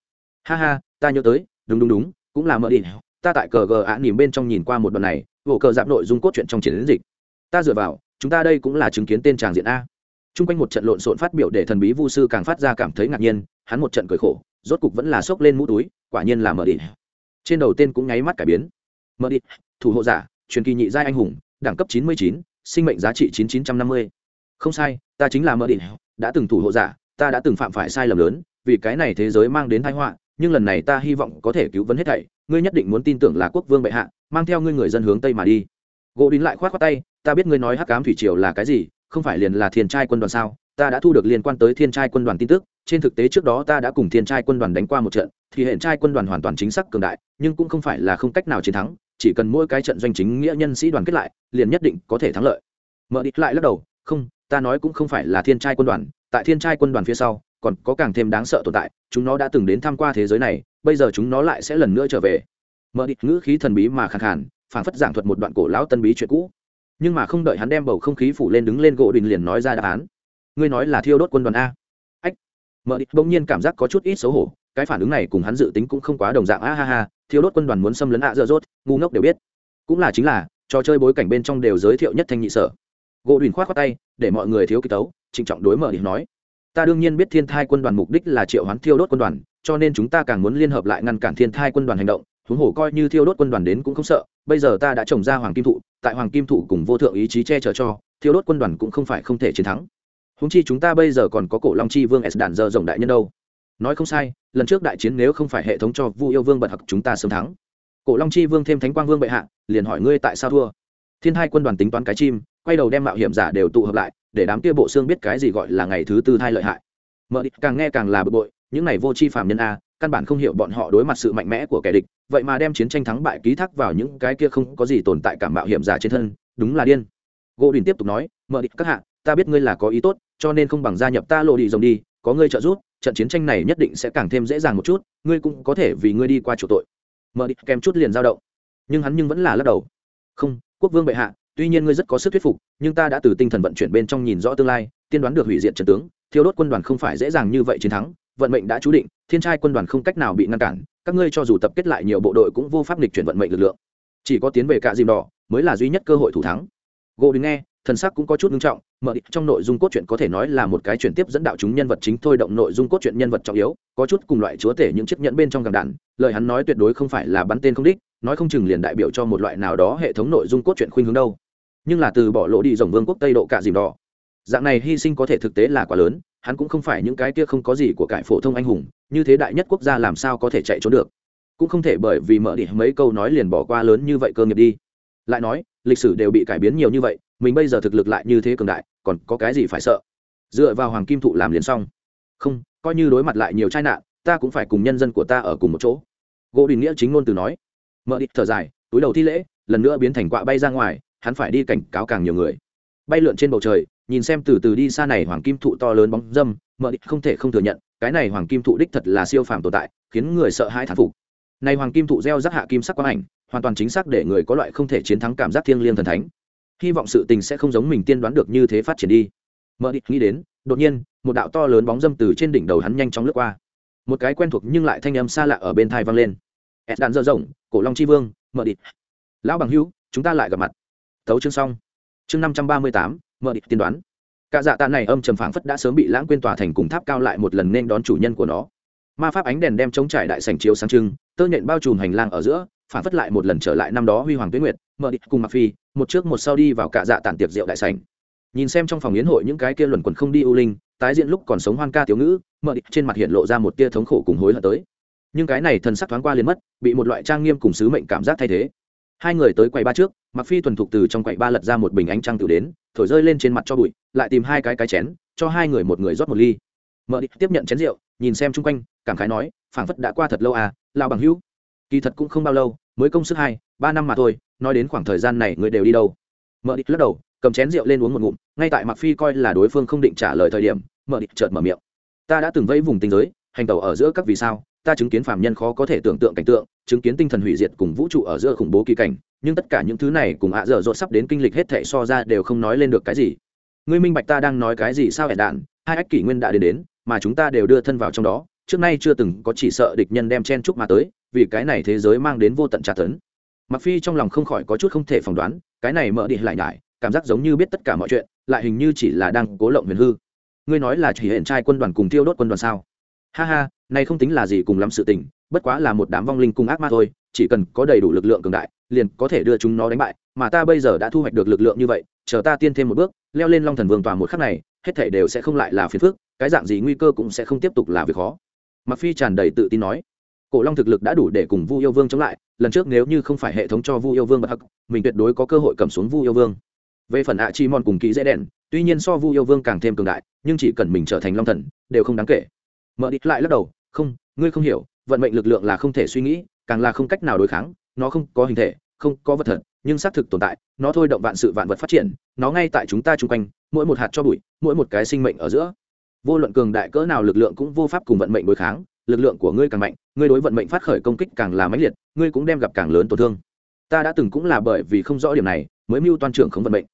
Ha ha, ta nhớ tới, đúng đúng đúng, cũng là mợ đi. Ta tại cờ gờ ạ nỉm bên trong nhìn qua một đoạn này bộ cờ dạp nội dung cốt truyện trong chiến dịch. Ta dựa vào, chúng ta đây cũng là chứng kiến tên tràng diện a. T r u n g quanh một trận lộn xộn phát biểu để thần bí vu sư càng phát ra cảm thấy ngạc nhiên, hắn một trận cười khổ, rốt cục vẫn là xốc lên mũ túi, quả nhiên là mờ đi trên đầu tên cũng nháy mắt cải biến. Mờ đi thủ hộ giả, truyền kỳ nhị giai anh hùng, đẳng cấp chín mươi chín, sinh mệnh giá trị chín chín trăm năm mươi. Không sai, ta chính là mờ đi đã từng thủ hộ giả, ta đã từng phạm phải sai lầm lớn, vì cái này thế giới mang đến thái họa nhưng lần này ta hy vọng có thể cứu vấn hết thảy, ngươi nhất định muốn tin tưởng là quốc vương bệ hạ, mang theo ngươi người dân hướng tây mà đi. Gỗ đín lại k h o á t khoác tay, ta biết ngươi nói hắc cám thủy triều là cái gì, không phải liền là thiên trai quân đoàn sao? Ta đã thu được liên quan tới thiên trai quân đoàn tin tức, trên thực tế trước đó ta đã cùng thiên trai quân đoàn đánh qua một trận, thì hệ trai quân đoàn hoàn toàn chính xác cường đại, nhưng cũng không phải là không cách nào chiến thắng, chỉ cần mỗi cái trận doanh chính nghĩa nhân sĩ đoàn kết lại, liền nhất định có thể thắng lợi. Mở địch lại lắc đầu, không, ta nói cũng không phải là thiên trai quân đoàn, tại thiên trai quân đoàn phía sau còn có càng thêm đáng sợ tồn tại, chúng nó đã từng đến tham q u a thế giới này, bây giờ chúng nó lại sẽ lần nữa trở về. Mở địch ngữ khí thần bí mà khẳng khản phản phất giảng thuật một đoạn cổ lão tân bí chuyện cũ. Nhưng mà không đợi hắn đem bầu không khí phủ lên đứng lên, gỗ đình liền nói ra đáp án. Ngươi nói là thiêu đốt quân đoàn a. Ách. Mở địch bỗng nhiên cảm giác có chút ít xấu hổ, cái phản ứng này cùng hắn dự tính cũng không quá đồng dạng. A ha ha, thiêu đốt quân đoàn muốn xâm lấn a dơ dốt ngu ngốc đều biết. Cũng là chính là, trò chơi bối cảnh bên trong đều giới thiệu nhất thanh nhị sở. Gỗ đình khoát khoát tay, để mọi người thiếu ký tấu, trịnh trọng đối mở địch nói ta đương nhiên biết thiên thai quân đoàn mục đích là triệu hoán thiêu đốt quân đoàn, cho nên chúng ta càng muốn liên hợp lại ngăn cản thiên thai quân đoàn hành động. Huống hồ coi như thiêu đốt quân đoàn đến cũng không sợ, bây giờ ta đã trồng ra hoàng kim thụ, tại hoàng kim thụ cùng vô thượng ý chí che chở cho, thiêu đốt quân đoàn cũng không phải không thể chiến thắng. Húng chi chúng ta bây giờ còn có cổ long chi vương s đạn dơ rồng đại nhân đâu. Nói không sai, lần trước đại chiến nếu không phải hệ thống cho vu yêu vương bật hặc chúng ta sớm thắng. Cổ long chi vương thêm thánh quang vương bệ hạ, liền hỏi ngươi tại sao thua. Thiên hai quân đoàn tính toán cái chim, quay đầu đem mạo hiểm giả đều tụ hợp lại để đám kia bộ xương biết cái gì gọi là ngày thứ tư thai lợi hại. Mợ càng nghe càng là bực bội, những này vô tri phàm nhân a, căn bản không hiểu bọn họ đối mặt sự mạnh mẽ của kẻ địch, vậy mà đem chiến tranh thắng bại ký thác vào những cái kia không có gì tồn tại cảm mạo hiểm giả trên thân, đúng là điên. Gỗ đình tiếp tục nói mợ địch các hạ, ta biết ngươi là có ý tốt, cho nên không bằng gia nhập ta lộ đi rồng đi, có ngươi trợ giúp, trận chiến tranh này nhất định sẽ càng thêm dễ dàng một chút, ngươi cũng có thể vì ngươi đi qua chủ tội. Mợ địch kèm chút liền dao động. Nhưng hắn nhưng vẫn là lắc đầu. Không, quốc vương bệ hạ tuy nhiên ngươi rất có sức thuyết phục, nhưng ta đã từ tinh thần vận chuyển bên trong nhìn rõ tương lai, tiên đoán được hủy diệt trận tướng, thiêu đốt quân đoàn không phải dễ dàng như vậy chiến thắng, vận mệnh đã chú định, thiên trai quân đoàn không cách nào bị ngăn cản, các ngươi cho dù tập kết lại nhiều bộ đội cũng vô pháp lịch chuyển vận mệnh lực lượng. Chỉ có tiến về cạ dìm đỏ mới là duy nhất cơ hội thủ thắng. Gỗ đứng nghe, thần sắc cũng có chút nghiêm trọng, mở trong nội dung cốt truyện có thể nói là một cái chuyển tiếp dẫn đạo chúng nhân vật chính thôi động nội dung cốt truyện nhân vật trọng yếu, có chút cùng loại chúa tể những chiếc nhẫn bên trong gàng đạn, lời hắn nói tuyệt đối không phải là bắn tên không đích, nói không chừng liền đại biểu cho một loại nào đó hệ thống nội dung cốt truyện khuynh hướng đâu nhưng là từ bỏ lộ đi dòng vương quốc tây độ cả dìm đỏ. Dạng này hy sinh có thể thực tế là quá lớn, hắn cũng không phải những cái kia không có gì của cải phổ thông anh hùng, như thế đại nhất quốc gia làm sao có thể chạy trốn được? Cũng không thể bởi vì mở đi mấy câu nói liền bỏ qua lớn như vậy cơ nghiệp đi. Lại nói, lịch sử đều bị cải biến nhiều như vậy, mình bây giờ thực lực lại như thế cường đại, còn có cái gì phải sợ? Dựa vào hoàng kim thụ làm liền xong. Không, coi như đối mặt lại nhiều tai nạn, ta cũng phải cùng nhân dân của ta ở cùng một chỗ. Gỗ đình nghĩa chính ngôn từ nói. Mở đi, thở dài, túi đầu thi lễ, lần nữa biến thành quạ bay ra ngoài hắn phải đi cảnh cáo càng nhiều người. Bay lượn trên bầu trời, nhìn xem từ từ đi xa này hoàng kim thụ to lớn bóng dâm mợ đích không thể không thừa nhận, cái này hoàng kim thụ đích thật là siêu phàm tồn tại, khiến người sợ hãi thán phục. Này hoàng kim thụ gieo rắc hạ kim sắc quang ảnh, hoàn toàn chính xác để người có loại không thể chiến thắng cảm giác thiêng liêng thần thánh. Hy vọng sự tình sẽ không giống mình tiên đoán được như thế phát triển đi. Mợ đích nghĩ đến, đột nhiên, một đạo to lớn bóng dâm từ trên đỉnh đầu hắn nhanh chóng lướt qua. Một cái quen thuộc nhưng lại thanh âm xa lạ ở bên thai vang lên. Ed đạn dơ rộng, cổ long chi vương mợ địch lão bằng hữu, chúng ta lại gặp mặt thấu chương xong. Chương năm trăm ba mươi tám, mở địch tiên đoán. Cả dạ tạ này âm trầm phảng phất đã sớm bị lãng quên tòa thành cùng tháp cao lại một lần nên đón chủ nhân của nó. Ma pháp ánh đèn đem chống trải đại sảnh chiếu sáng trưng, tơ nhện bao trùm hành lang ở giữa, phảng phất lại một lần trở lại năm đó huy hoàng tuyết nguyệt, mở địch cùng mặc phi, một trước một sau đi vào cả dạ tản tiệc rượu đại sảnh. Nhìn xem trong phòng yến hội những cái kia luẩn quẩn không đi u linh, tái diễn lúc còn sống hoan ca tiểu ngữ, mở địch trên mặt hiện lộ ra một tia thống khổ cùng hối hận tới. Nhưng cái này thần sắc thoáng qua liền mất, bị một loại trang nghiêm cùng sứ mệnh cảm giác thay thế hai người tới quầy ba trước mặc phi thuần thục từ trong quầy ba lật ra một bình ánh trăng tự đến, thổi rơi lên trên mặt cho bụi, lại tìm hai cái cái chén, cho hai người một người rót một ly. Mở địch tiếp nhận chén rượu, nhìn xem chung quanh, cảm khái nói, phảng phất đã qua thật lâu à lao bằng hữu. Kỳ thật cũng không bao lâu, mới công sức hai, ba năm mà thôi, nói đến khoảng thời gian này người đều đi đâu. Mở địch lắc đầu, cầm chén rượu lên uống một ngụm, ngay tại mặc phi coi là đối phương không định trả lời thời điểm, mở địch chợt mở miệng. Ta đã từng vẫy vùng tình giới, hành tẩu ở giữa các vì sao ta chứng kiến phàm nhân khó có thể tưởng tượng cảnh tượng, chứng kiến tinh thần hủy diệt cùng vũ trụ ở giữa khủng bố kỳ cảnh, nhưng tất cả những thứ này cùng ạ dở dột sắp đến kinh lịch hết thệ so ra đều không nói lên được cái gì. Ngươi minh bạch ta đang nói cái gì sao hẹn đạn, hai ách kỷ nguyên đã đến đến, mà chúng ta đều đưa thân vào trong đó, trước nay chưa từng có chỉ sợ địch nhân đem chen chúc mà tới, vì cái này thế giới mang đến vô tận tra tấn. Mặc phi trong lòng không khỏi có chút không thể phỏng đoán, cái này mở đi lại nhải cảm giác giống như biết tất cả mọi chuyện, lại hình như chỉ là đang cố lộng huyền hư. Ngươi nói là chỉ hiện trai quân đoàn cùng tiêu đốt quân đoàn sao? Ha ha này không tính là gì cùng lắm sự tình, bất quá là một đám vong linh cùng ác ma thôi, chỉ cần có đầy đủ lực lượng cường đại, liền có thể đưa chúng nó đánh bại, mà ta bây giờ đã thu hoạch được lực lượng như vậy, chờ ta tiên thêm một bước, leo lên long thần vương tòa một khắc này, hết thảy đều sẽ không lại là phiền phức, cái dạng gì nguy cơ cũng sẽ không tiếp tục là việc khó. Mặc phi tràn đầy tự tin nói, cổ long thực lực đã đủ để cùng vu yêu vương chống lại, lần trước nếu như không phải hệ thống cho vu yêu vương bật hắc, mình tuyệt đối có cơ hội cầm xuống vu yêu vương. Về phần ạ chi mòn cùng kỹ dễ đèn, tuy nhiên so vu yêu vương càng thêm cường đại, nhưng chỉ cần mình trở thành long thần, đều không đáng kể. Mở địch lại lắc đầu không, ngươi không hiểu, vận mệnh lực lượng là không thể suy nghĩ, càng là không cách nào đối kháng, nó không có hình thể, không có vật thật, nhưng xác thực tồn tại, nó thôi động vạn sự vạn vật phát triển, nó ngay tại chúng ta chung quanh, mỗi một hạt cho bụi, mỗi một cái sinh mệnh ở giữa. Vô luận cường đại cỡ nào lực lượng cũng vô pháp cùng vận mệnh đối kháng, lực lượng của ngươi càng mạnh, ngươi đối vận mệnh phát khởi công kích càng là mãnh liệt, ngươi cũng đem gặp càng lớn tổn thương. Ta đã từng cũng là bởi vì không rõ điểm này, mới mưu toan trưởng không vận mệnh.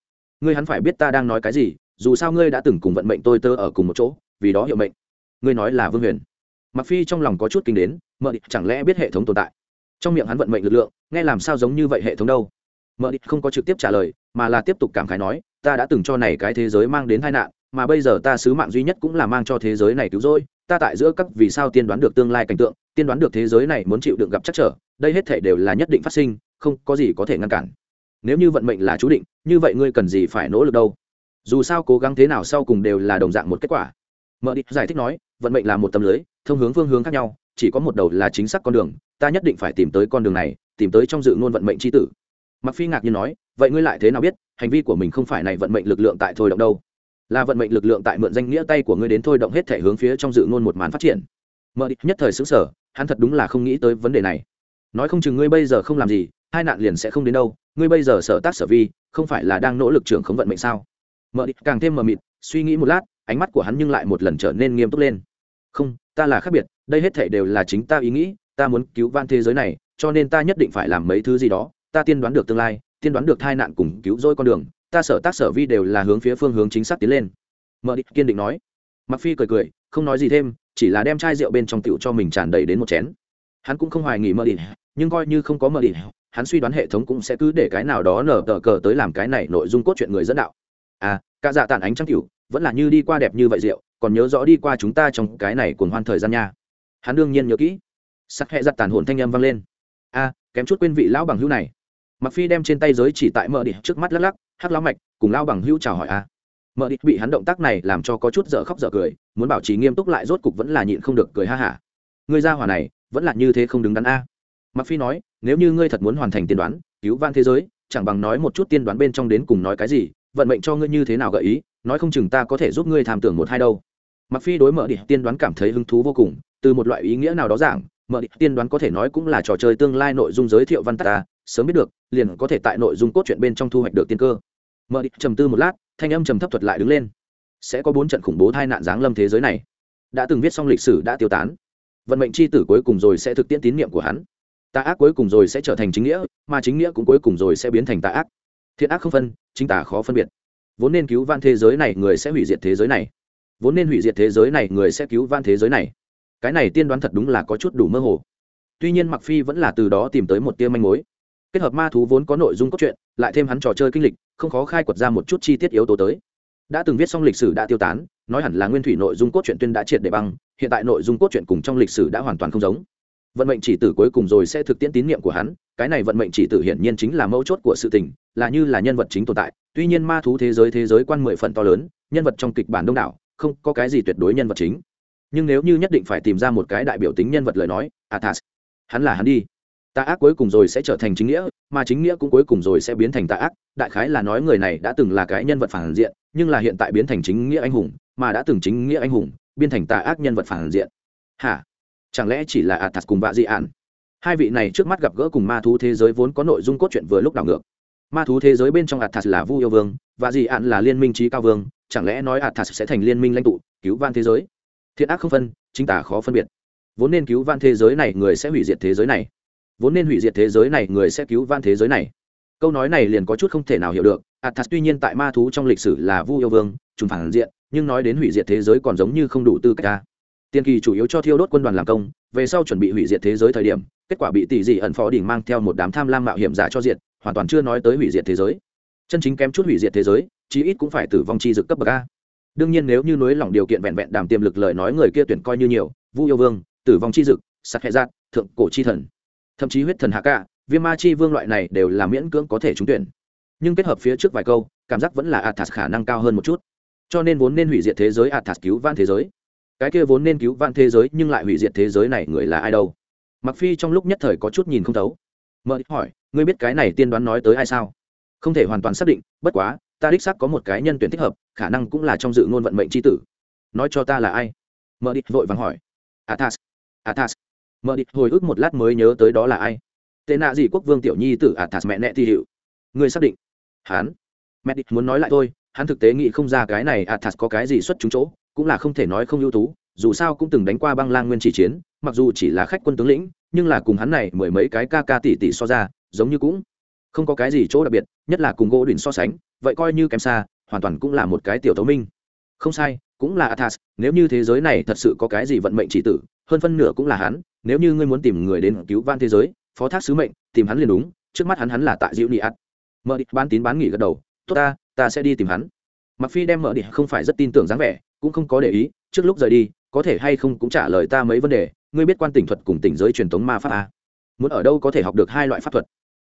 Ngươi hắn phải biết ta đang nói cái gì, dù sao ngươi đã từng cùng vận mệnh tôi tơ ở cùng một chỗ, vì đó hiệu mệnh. Ngươi nói là vương huyền mặc phi trong lòng có chút kinh đến, mợ địch, chẳng lẽ biết hệ thống tồn tại? Trong miệng hắn vận mệnh lực lượng, nghe làm sao giống như vậy hệ thống đâu? Mợ địch không có trực tiếp trả lời, mà là tiếp tục cảm khái nói, ta đã từng cho này cái thế giới mang đến tai nạn, mà bây giờ ta sứ mạng duy nhất cũng là mang cho thế giới này cứu rỗi. Ta tại giữa các vì sao tiên đoán được tương lai cảnh tượng, tiên đoán được thế giới này muốn chịu đựng gặp chắc trở, đây hết thể đều là nhất định phát sinh, không có gì có thể ngăn cản. Nếu như vận mệnh là chú định, như vậy ngươi cần gì phải nỗ lực đâu? Dù sao cố gắng thế nào sau cùng đều là đồng dạng một kết quả mợ địch giải thích nói, vận mệnh là một tấm lưới, thông hướng phương hướng khác nhau, chỉ có một đầu là chính xác con đường, ta nhất định phải tìm tới con đường này, tìm tới trong dự ngôn vận mệnh chi tử. Mặc phi ngạc nhiên nói, vậy ngươi lại thế nào biết, hành vi của mình không phải này vận mệnh lực lượng tại thôi động đâu? Là vận mệnh lực lượng tại mượn danh nghĩa tay của ngươi đến thôi động hết thể hướng phía trong dự ngôn một màn phát triển. Mợ địch nhất thời xứng sở hắn thật đúng là không nghĩ tới vấn đề này. Nói không chừng ngươi bây giờ không làm gì, hai nạn liền sẽ không đến đâu, ngươi bây giờ sở tác sở vi, không phải là đang nỗ lực trưởng khống vận mệnh sao? Mợ địch càng thêm mờ mịt, suy nghĩ một lát ánh mắt của hắn nhưng lại một lần trở nên nghiêm túc lên. Không, ta là khác biệt, đây hết thể đều là chính ta ý nghĩ, ta muốn cứu van thế giới này, cho nên ta nhất định phải làm mấy thứ gì đó, ta tiên đoán được tương lai, tiên đoán được tai nạn cùng cứu rỗi con đường, ta sở tác sở vi đều là hướng phía phương hướng chính xác tiến lên. Mợ địch kiên định nói. Mặc phi cười cười, không nói gì thêm, chỉ là đem chai rượu bên trong tiểu cho mình tràn đầy đến một chén. Hắn cũng không hoài nghỉ mơ địch nhưng coi như không có mơ địch hắn suy đoán hệ thống cũng sẽ cứ để cái nào đó nở tờ cờ tới làm cái này nội dung cốt truyện người dẫn đạo. À cả dạ tàn ánh trăng tiểu vẫn là như đi qua đẹp như vậy rượu, còn nhớ rõ đi qua chúng ta trong cái này cuồng hoan thời gian nha. Hắn đương nhiên nhớ kỹ. Sắc hẹ giặt tàn hồn thanh âm vang lên. A, kém chút quên vị lão bằng hữu này. Mặc phi đem trên tay giới chỉ tại mợ địch trước mắt lắc lắc, hắc lão mạch, cùng lão bằng hữu chào hỏi a. Mợ địch bị hắn động tác này làm cho có chút dở khóc dở cười, muốn bảo trì nghiêm túc lại rốt cục vẫn là nhịn không được cười ha hả. Ngươi ra hỏa này, vẫn là như thế không đứng đắn a. Mặc phi nói, nếu như ngươi thật muốn hoàn thành tiên đoán, cứu van thế giới, chẳng bằng nói một chút tiên đoán bên trong đến cùng nói cái gì, vận mệnh cho ngươi như thế nào gợi ý nói không chừng ta có thể giúp ngươi tham tưởng một hai đâu. Mặc phi đối mở đi tiên đoán cảm thấy hứng thú vô cùng, từ một loại ý nghĩa nào đó giảng mở đi tiên đoán có thể nói cũng là trò chơi tương lai nội dung giới thiệu văn tắt ta, sớm biết được, liền có thể tại nội dung cốt truyện bên trong thu hoạch được tiên cơ. Mở đi trầm tư một lát, thanh âm trầm thấp thuật lại đứng lên. Sẽ có bốn trận khủng bố tai nạn giáng lâm thế giới này. Đã từng viết xong lịch sử đã tiêu tán. Vận mệnh chi tử cuối cùng rồi sẽ thực tiễn tín niệm của hắn. Tà ác cuối cùng rồi sẽ trở thành chính nghĩa, mà chính nghĩa cũng cuối cùng rồi sẽ biến thành tà ác. Thiện ác không phân, chính tà khó phân biệt vốn nên cứu van thế giới này người sẽ hủy diệt thế giới này. Vốn nên hủy diệt thế giới này người sẽ cứu van thế giới này. Cái này tiên đoán thật đúng là có chút đủ mơ hồ. Tuy nhiên mặc phi vẫn là từ đó tìm tới một tia manh mối. Kết hợp ma thú vốn có nội dung cốt truyện, lại thêm hắn trò chơi kinh lịch, không khó khai quật ra một chút chi tiết yếu tố tới. Đã từng viết xong lịch sử đã tiêu tán, nói hẳn là nguyên thủy nội dung cốt truyện tuyên đã triệt để băng, hiện tại nội dung cốt truyện cùng trong lịch sử đã hoàn toàn không giống. Vận mệnh chỉ tử cuối cùng rồi sẽ thực tiễn tín nhiệm của hắn, cái này vận mệnh chỉ tử hiển nhiên chính là mấu chốt của sự tình là như là nhân vật chính tồn tại, tuy nhiên ma thú thế giới thế giới quan mười phần to lớn, nhân vật trong kịch bản đông đảo, không có cái gì tuyệt đối nhân vật chính. Nhưng nếu như nhất định phải tìm ra một cái đại biểu tính nhân vật lời nói, athas, hắn là hắn đi. Tà ác cuối cùng rồi sẽ trở thành chính nghĩa, mà chính nghĩa cũng cuối cùng rồi sẽ biến thành tà ác. Đại khái là nói người này đã từng là cái nhân vật phản diện, nhưng là hiện tại biến thành chính nghĩa anh hùng, mà đã từng chính nghĩa anh hùng, biến thành tà ác nhân vật phản diện. Hả? Chẳng lẽ chỉ là athas cùng vạ dị ạn hai vị này trước mắt gặp gỡ cùng ma thú thế giới vốn có nội dung cốt truyện vừa lúc đảo ngược ma thú thế giới bên trong athas là vu yêu vương, và dị ạn là liên minh trí cao vương, chẳng lẽ nói athas sẽ thành liên minh lãnh tụ, cứu van thế giới? Thiện ác không phân, chính tả khó phân biệt. Vốn nên cứu van thế giới này người sẽ hủy diệt thế giới này. Vốn nên hủy diệt thế giới này người sẽ cứu van thế giới này. Câu nói này liền có chút không thể nào hiểu được. Athas tuy nhiên tại ma thú trong lịch sử là vu yêu vương, trùng phản diện, nhưng nói đến hủy diệt thế giới còn giống như không đủ tư cách ta. Tiên kỳ chủ yếu cho thiêu đốt quân đoàn làm công, về sau chuẩn bị hủy diệt thế giới thời điểm, kết quả bị tỷ dị ẩn phó đỉnh mang theo một đám tham lam mạo hiểm giả cho diệt hoàn toàn chưa nói tới hủy diệt thế giới. Chân chính kém chút hủy diệt thế giới, chí ít cũng phải tử vong chi dực cấp bậc a. Đương nhiên nếu như nối lỏng điều kiện vẹn vẹn đàm tiềm lực lời nói người kia tuyển coi như nhiều, vu yêu vương, tử vong chi dực sặc hệ giác thượng cổ chi thần, thậm chí huyết thần hạ cả viêm ma chi vương loại này đều là miễn cưỡng có thể trúng tuyển. Nhưng kết hợp phía trước vài câu, cảm giác vẫn là athas khả năng cao hơn một chút. Cho nên vốn nên hủy diệt thế giới athas cứu van thế giới. Cái kia vốn nên cứu van thế giới nhưng lại hủy diệt thế giới này người là ai đâu? Mặc phi trong lúc nhất thời có chút nhìn không thấu. Mợ hỏi ngươi biết cái này tiên đoán nói tới ai sao? Không thể hoàn toàn xác định, bất quá, ta đích xác có một cái nhân tuyển thích hợp, khả năng cũng là trong dự ngôn vận mệnh c h i tử. Nói cho ta là ai? Mợ địch vội vàng hỏi. Athas athas. Mợ địch hồi ức một lát mới nhớ tới đó là ai? Tệ nạ gì quốc vương tiểu nhi tử athas mẹ nẹ thi hiệu. Người xác định? Hán. mẹ địch muốn nói lại thôi, hắn thực tế nghĩ không ra cái này athas có cái gì xuất chúng chỗ, cũng là không thể nói không ưu tú, dù sao cũng từng đánh qua băng lang nguyên chỉ chiến, mặc dù chỉ là khách quân tướng lĩnh, nhưng là cùng hắn này mười mấy cái ca ca tỷ tỷ so ra giống như cũng không có cái gì chỗ đặc biệt, nhất là cùng gỗ đỉnh so sánh, vậy coi như kém xa, hoàn toàn cũng là một cái tiểu thấu minh. Không sai, cũng là athas, nếu như thế giới này thật sự có cái gì vận mệnh chỉ tử, hơn phân nửa cũng là hắn, nếu như ngươi muốn tìm người đến cứu van thế giới, phó thác sứ mệnh, tìm hắn liền đúng, trước mắt hắn hắn là tại diệu nị ắt mở địch bán tín bán nghỉ gật đầu, tốt ta ta sẽ đi tìm hắn. Mặc phi đem mở địch không phải rất tin tưởng dáng vẻ, cũng không có để ý, trước lúc rời đi, có thể hay không cũng trả lời ta mấy vấn đề, ngươi biết quan tỉnh thuật cùng tỉnh giới truyền thống ma pháp à? muốn ở đâu có thể học được hai loại pháp thuật?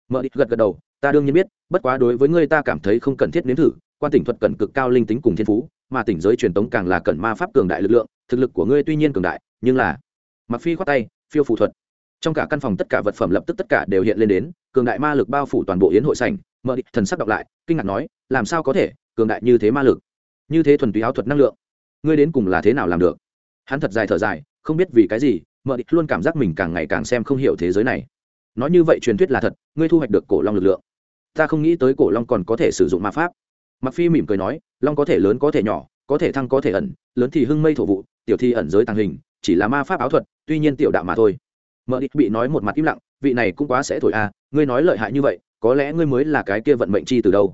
Mở địch gật gật đầu, ta đương nhiên biết, bất quá đối với ngươi ta cảm thấy không cần thiết nếm thử, quan tỉnh thuật cần cực cao linh tính cùng thiên phú, mà tỉnh giới truyền thống càng là cần ma pháp cường đại lực lượng, thực lực của ngươi tuy nhiên cường đại, nhưng là mặc phi khoát tay, phiêu phù thuật. Trong cả căn phòng tất cả vật phẩm lập tức tất cả đều hiện lên đến, cường đại ma lực bao phủ toàn bộ yến hội sảnh. Mở địch thần sắc đọc lại, kinh ngạc nói, làm sao có thể, cường đại như thế ma lực, như thế thuần túy áo thuật năng lượng, ngươi đến cùng là thế nào làm được? Hắn thật dài thở dài, không biết vì cái gì mợ địch luôn cảm giác mình càng ngày càng xem không hiểu thế giới này nói như vậy truyền thuyết là thật, ngươi thu hoạch được cổ long lực lượng. Ta không nghĩ tới cổ long còn có thể sử dụng ma pháp. Mặc phi mỉm cười nói, long có thể lớn có thể nhỏ, có thể thăng có thể ẩn, lớn thì hưng mây thổ vụ, tiểu thi ẩn giới tàng hình, chỉ là ma pháp áo thuật, tuy nhiên tiểu đạo mà thôi. Mợ địch bị nói một mặt im lặng, vị này cũng quá sẽ thổi à ngươi nói lợi hại như vậy, có lẽ ngươi mới là cái kia vận mệnh chi từ đâu.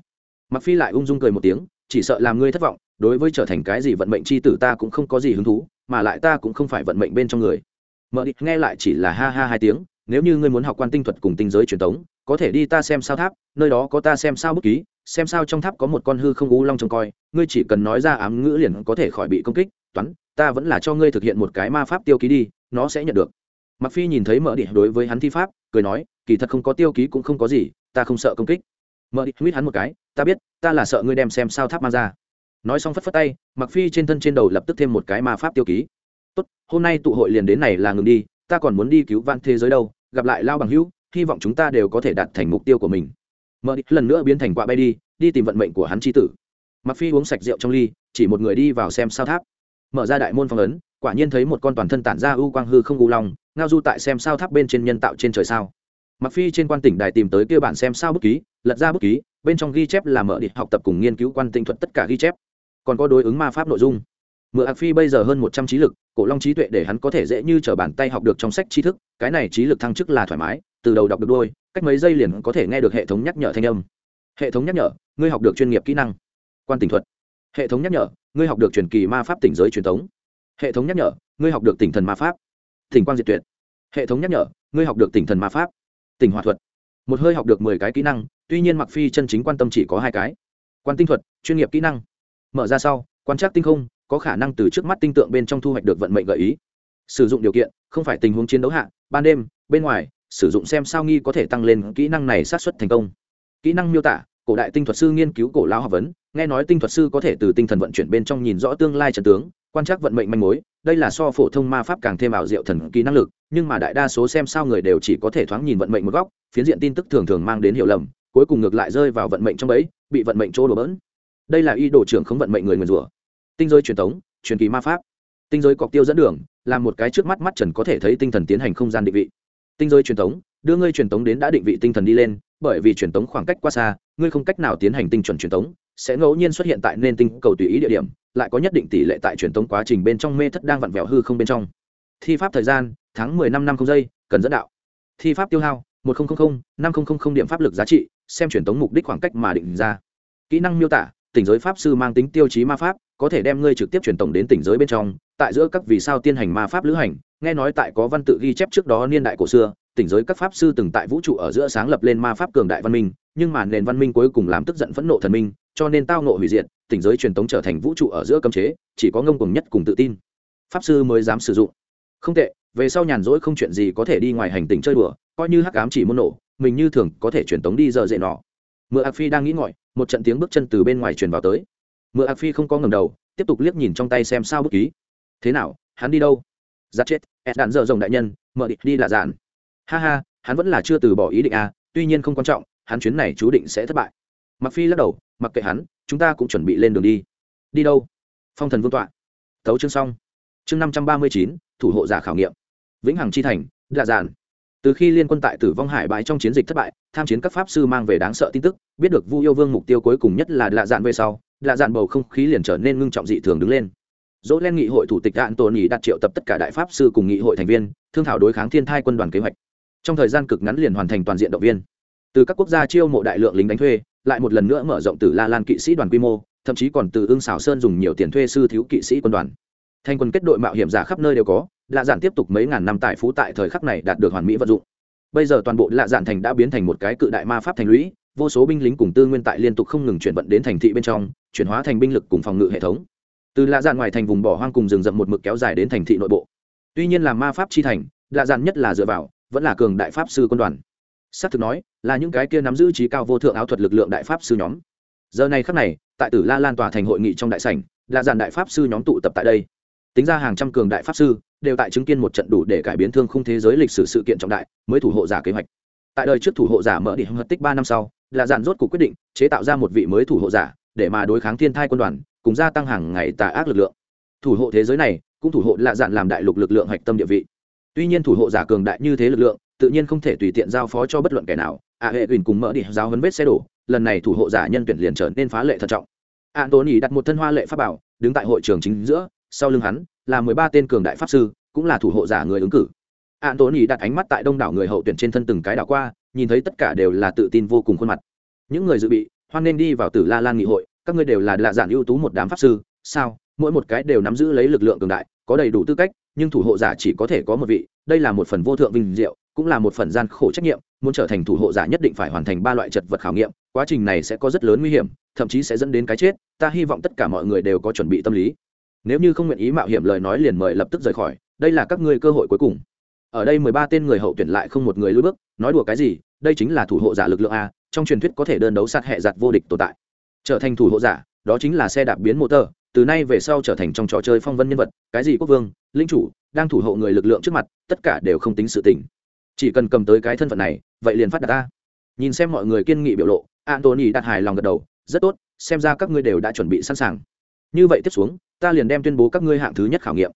Mặc phi lại ung dung cười một tiếng, chỉ sợ làm ngươi thất vọng, đối với trở thành cái gì vận mệnh chi tử ta cũng không có gì hứng thú, mà lại ta cũng không phải vận mệnh bên trong người. Mợ địch nghe lại chỉ là ha ha hai tiếng nếu như ngươi muốn học quan tinh thuật cùng tinh giới truyền thống có thể đi ta xem sao tháp, nơi đó có ta xem sao bút ký, xem sao trong tháp có một con hư không u long trông coi, ngươi chỉ cần nói ra ám ngữ liền có thể khỏi bị công kích, toán, ta vẫn là cho ngươi thực hiện một cái ma pháp tiêu ký đi, nó sẽ nhận được. Mặc phi nhìn thấy mở địch đối với hắn thi pháp, cười nói, kỳ thật không có tiêu ký cũng không có gì, ta không sợ công kích. Mở địch huýt hắn một cái, ta biết, ta là sợ ngươi đem xem sao tháp mang ra. Nói xong phất phất tay mặc phi trên thân trên đầu lập tức thêm một cái ma pháp tiêu ký. Tốt, hôm nay tụ hội liền đến này là ngừng đi, ta còn muốn đi cứu vãn thế giới đâu gặp lại lao bằng hữu, hy vọng chúng ta đều có thể đạt thành mục tiêu của mình. Mở đi, lần nữa biến thành quạ bay đi đi tìm vận mệnh của hắn chi tử. Mặc phi uống sạch rượu trong ly, chỉ một người đi vào xem sao tháp. Mở ra đại môn phong ấn, quả nhiên thấy một con toàn thân tản ra ưu quang hư không u long, ngao du tại xem sao tháp bên trên nhân tạo trên trời sao. Mặc phi trên quan tỉnh đài tìm tới kia bản xem sao bút ký, lật ra bút ký, bên trong ghi chép là mở địch học tập cùng nghiên cứu quan tinh thuật tất cả ghi chép. Còn có đối ứng ma pháp nội dung mượn ạc phi bây giờ hơn một trăm trí lực, cổ long trí tuệ để hắn có thể dễ như t r ở bàn tay học được trong sách tri thức, cái này trí lực thăng chức là thoải mái, từ đầu đọc được đôi, cách mấy giây liền có thể nghe được hệ thống nhắc nhở thanh âm. Hệ thống nhắc nhở, ngươi học được chuyên nghiệp kỹ năng. Quan tỉnh thuật. Hệ thống nhắc nhở, ngươi học được truyền kỳ ma pháp tỉnh giới truyền thống. Hệ thống nhắc nhở, ngươi học được tỉnh thần ma pháp. Tỉnh quan diệt tuyệt. Hệ thống nhắc nhở, ngươi học được tỉnh thần ma pháp. Tỉnh hòa thuật. Một hơi học được mười cái kỹ năng, tuy nhiên mặc phi chân chính quan tâm chỉ có hai cái. Quan tinh thuật, chuyên nghiệp kỹ năng. Mở ra sau, quan trắc tinh không có khả năng từ trước mắt tinh tượng bên trong thu hoạch được vận mệnh gợi ý. Sử dụng điều kiện, không phải tình huống chiến đấu hạ, ban đêm, bên ngoài, sử dụng xem sao nghi có thể tăng lên kỹ năng này sát xuất thành công. Kỹ năng miêu tả, cổ đại tinh thuật sư nghiên cứu cổ lao học vấn, nghe nói tinh thuật sư có thể từ tinh thần vận chuyển bên trong nhìn rõ tương lai trần tướng, quan trắc vận mệnh manh mối, đây là so phổ thông ma pháp càng thêm ảo diệu thần kỹ năng lực, nhưng mà đại đa số xem sao người đều chỉ có thể thoáng nhìn vận mệnh một góc, phiến diện tin tức thường thường mang đến hiểu lầm, cuối cùng ngược lại rơi vào vận mệnh trong ấy bị vận mệnh chỗ đổ bỡn. Đây là y đồ trưởng không vận mệnh người nguyền rủa tinh giới truyền thống, truyền kỳ ma pháp. Tinh giới cọc tiêu dẫn đường, là một cái trước mắt mắt trần có thể thấy tinh thần tiến hành không gian định vị. Tinh giới truyền thống, đưa ngươi truyền thống đến đã định vị tinh thần đi lên, bởi vì truyền thống khoảng cách quá xa, ngươi không cách nào tiến hành tinh chuẩn truyền thống, sẽ ngẫu nhiên xuất hiện tại nên tinh cầu tùy ý địa điểm, lại có nhất định tỷ lệ tại truyền thống quá trình bên trong mê thất đang vặn vẹo hư không bên trong. Thi pháp thời gian, tháng mười năm năm không giây, cần dẫn đạo. Thi pháp tiêu hao, một nghìn năm nghìn điểm pháp lực giá trị, xem truyền thống mục đích khoảng cách mà định ra. Kỹ năng miêu tả, tỉnh giới pháp sư mang tính tiêu chí ma pháp có thể đem ngươi trực tiếp truyền tổng đến tỉnh giới bên trong, tại giữa các vì sao tiên hành ma pháp lữ hành, nghe nói tại có văn tự ghi chép trước đó niên đại cổ xưa, tỉnh giới các pháp sư từng tại vũ trụ ở giữa sáng lập lên ma pháp cường đại văn minh, nhưng mà nền văn minh cuối cùng làm tức giận phẫn nộ thần minh, cho nên tao nộ hủy diệt, tỉnh giới truyền tống trở thành vũ trụ ở giữa cấm chế, chỉ có ngông cùng nhất cùng tự tin. Pháp sư mới dám sử dụng. Không tệ, về sau nhàn rỗi không chuyện gì có thể đi ngoài hành tinh chơi đùa, coi như hắc ám chỉ muốn nổ, mình như thường có thể truyền tống đi giờ dậy nọ. Mượn ạc phi đang nghĩ ngọi một trận tiếng bước chân từ bên ngoài truyền vào tới mượn ạc phi không có ngầm đầu, tiếp tục liếc nhìn trong tay xem sao bút ký. Thế nào, hắn đi đâu? Giặt chết ed đạn dở rồng đại nhân, mở địch đi là dạn. Ha ha, hắn vẫn là chưa từ bỏ ý định à tuy nhiên không quan trọng, hắn chuyến này chú định sẽ thất bại. Mặc phi lắc đầu, mặc kệ hắn, chúng ta cũng chuẩn bị lên đường đi. Đi đâu? Phong thần vương tọa. Thấu chương xong. Chương năm trăm ba mươi chín, thủ hộ giả khảo nghiệm. Vĩnh hằng chi thành đạ dạn. Từ khi liên quân tại tử vong hải bãi trong chiến dịch thất bại, tham chiến các pháp sư mang về đáng sợ tin tức, biết được vu yêu vương mục tiêu cuối cùng nhất là đạ dạn về sau lạ dạn bầu không khí liền trở nên ngưng trọng dị thường đứng lên. Dỗ lên nghị hội thủ tịch đạn tổ nhì đặt triệu tập tất cả đại pháp sư cùng nghị hội thành viên, thương thảo đối kháng thiên thai quân đoàn kế hoạch. Trong thời gian cực ngắn liền hoàn thành toàn diện động viên. Từ các quốc gia chiêu mộ đại lượng lính đánh thuê, lại một lần nữa mở rộng từ la lan kỵ sĩ đoàn quy mô, thậm chí còn từ ưng xảo sơn dùng nhiều tiền thuê sư thiếu kỵ sĩ quân đoàn. Thành quân kết đội mạo hiểm giả khắp nơi đều có, lạ dạn tiếp tục mấy ngàn năm tại phú tại thời khắc này đạt được hoàn mỹ vận dụng. Bây giờ toàn bộ lạ dạn thành đã biến thành một cái cự đại ma pháp thành lũy, vô số binh lính cùng tư nguyên tại liên tục không ngừng chuyển vận đến thành thị bên trong chuyển hóa thành binh lực cùng phòng ngự hệ thống. Từ lạ dạn ngoài thành vùng bỏ hoang cùng rừng rậm một mực kéo dài đến thành thị nội bộ. Tuy nhiên là ma pháp chi thành, lạ dạn nhất là dựa vào, vẫn là cường đại pháp sư quân đoàn. S á c thực nói, là những cái kia nắm giữ trí cao vô thượng áo thuật lực lượng đại pháp sư nhóm. Giờ này khắc này, tại tử la lan tòa thành hội nghị trong đại sảnh, lạ dạn đại pháp sư nhóm tụ tập tại đây. Tính ra hàng trăm cường đại pháp sư đều tại chứng kiến một trận đủ để cải biến thương khung thế giới lịch sử sự kiện trọng đại, mới thủ hộ giả kế hoạch. Tại đời trước thủ hộ giả mở đi hợp tích ba năm sau là dạn rốt cuộc quyết định chế tạo ra một vị mới thủ hộ giả để mà đối kháng thiên thai quân đoàn, cùng gia tăng hàng ngày tà ác lực lượng. Thủ hộ thế giới này, cũng thủ hộ lạ dạn làm đại lục lực lượng hạch tâm địa vị. Tuy nhiên thủ hộ giả cường đại như thế lực lượng, tự nhiên không thể tùy tiện giao phó cho bất luận kẻ nào. A hệ ủy cùng mở đi giáo hấn vết xe đổ, lần này thủ hộ giả nhân tuyển liền trở nên phá lệ thận trọng. Antony đặt một thân hoa lệ pháp bảo, đứng tại hội trường chính giữa, sau lưng hắn là mười ba tên cường đại pháp sư, cũng là thủ hộ giả người ứng cử. Antony đặt ánh mắt tại đông đảo người hậu tuyển trên thân từng cái đảo qua, nhìn thấy tất cả đều là tự tin vô cùng khuôn mặt. Những người dự bị hoan nên đi vào tử la lan nghị hội, các ngươi đều là lạ giản ưu tú một đám pháp sư, sao? Mỗi một cái đều nắm giữ lấy lực lượng cường đại, có đầy đủ tư cách, nhưng thủ hộ giả chỉ có thể có một vị, đây là một phần vô thượng vinh diệu, cũng là một phần gian khổ trách nhiệm, muốn trở thành thủ hộ giả nhất định phải hoàn thành ba loại chật vật khảo nghiệm, quá trình này sẽ có rất lớn nguy hiểm, thậm chí sẽ dẫn đến cái chết, ta hy vọng tất cả mọi người đều có chuẩn bị tâm lý. Nếu như không nguyện ý mạo hiểm lời nói liền mời lập tức rời khỏi, đây là các ngươi cơ hội cuối cùng ở đây mười ba tên người hậu tuyển lại không một người lùi bước, nói đùa cái gì, đây chính là thủ hộ giả lực lượng a, trong truyền thuyết có thể đơn đấu sát hệ giặt vô địch tồn tại. Trở thành thủ hộ giả, đó chính là xe đạp biến motor từ nay về sau trở thành trong trò chơi phong vân nhân vật, cái gì quốc vương, linh chủ, đang thủ hộ người lực lượng trước mặt, tất cả đều không tính sự tình. Chỉ cần cầm tới cái thân phận này, vậy liền phát đạt ta. Nhìn xem mọi người kiên nghị biểu lộ, Anthony đặt hài lòng gật đầu, rất tốt, xem ra các ngươi đều đã chuẩn bị sẵn sàng. Như vậy tiếp xuống, ta liền đem tuyên bố các ngươi hạng thứ nhất khảo nghiệm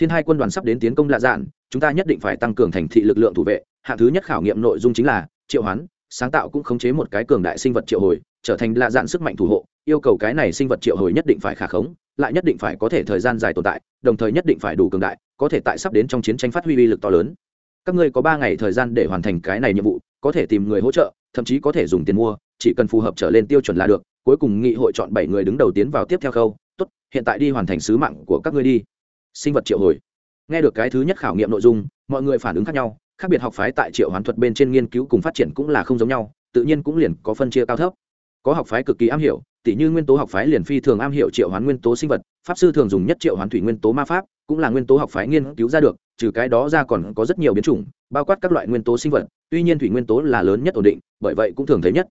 thiên hai quân đoàn sắp đến tiến công lạ dạn, chúng ta nhất định phải tăng cường thành thị lực lượng thủ vệ. Hạng thứ nhất khảo nghiệm nội dung chính là, triệu hoán, sáng tạo cũng khống chế một cái cường đại sinh vật triệu hồi, trở thành lạ dạn sức mạnh thủ hộ. Yêu cầu cái này sinh vật triệu hồi nhất định phải khả khống, lại nhất định phải có thể thời gian dài tồn tại, đồng thời nhất định phải đủ cường đại, có thể tại sắp đến trong chiến tranh phát huy uy lực to lớn. Các ngươi có ba ngày thời gian để hoàn thành cái này nhiệm vụ, có thể tìm người hỗ trợ, thậm chí có thể dùng tiền mua, chỉ cần phù hợp trở lên tiêu chuẩn là được. Cuối cùng nghị hội chọn bảy người đứng đầu tiến vào tiếp theo khâu. Tốt, hiện tại đi hoàn thành sứ mạng của các ngươi đi sinh vật triệu hồi. Nghe được cái thứ nhất khảo nghiệm nội dung, mọi người phản ứng khác nhau, khác biệt học phái tại triệu hoán thuật bên trên nghiên cứu cùng phát triển cũng là không giống nhau, tự nhiên cũng liền có phân chia cao thấp. Có học phái cực kỳ am hiểu, tỉ như nguyên tố học phái liền phi thường am hiểu triệu hoán nguyên tố sinh vật, pháp sư thường dùng nhất triệu hoán thủy nguyên tố ma pháp, cũng là nguyên tố học phái nghiên cứu ra được, trừ cái đó ra còn có rất nhiều biến chủng, bao quát các loại nguyên tố sinh vật, tuy nhiên thủy nguyên tố là lớn nhất ổn định, bởi vậy cũng thường thấy nhất.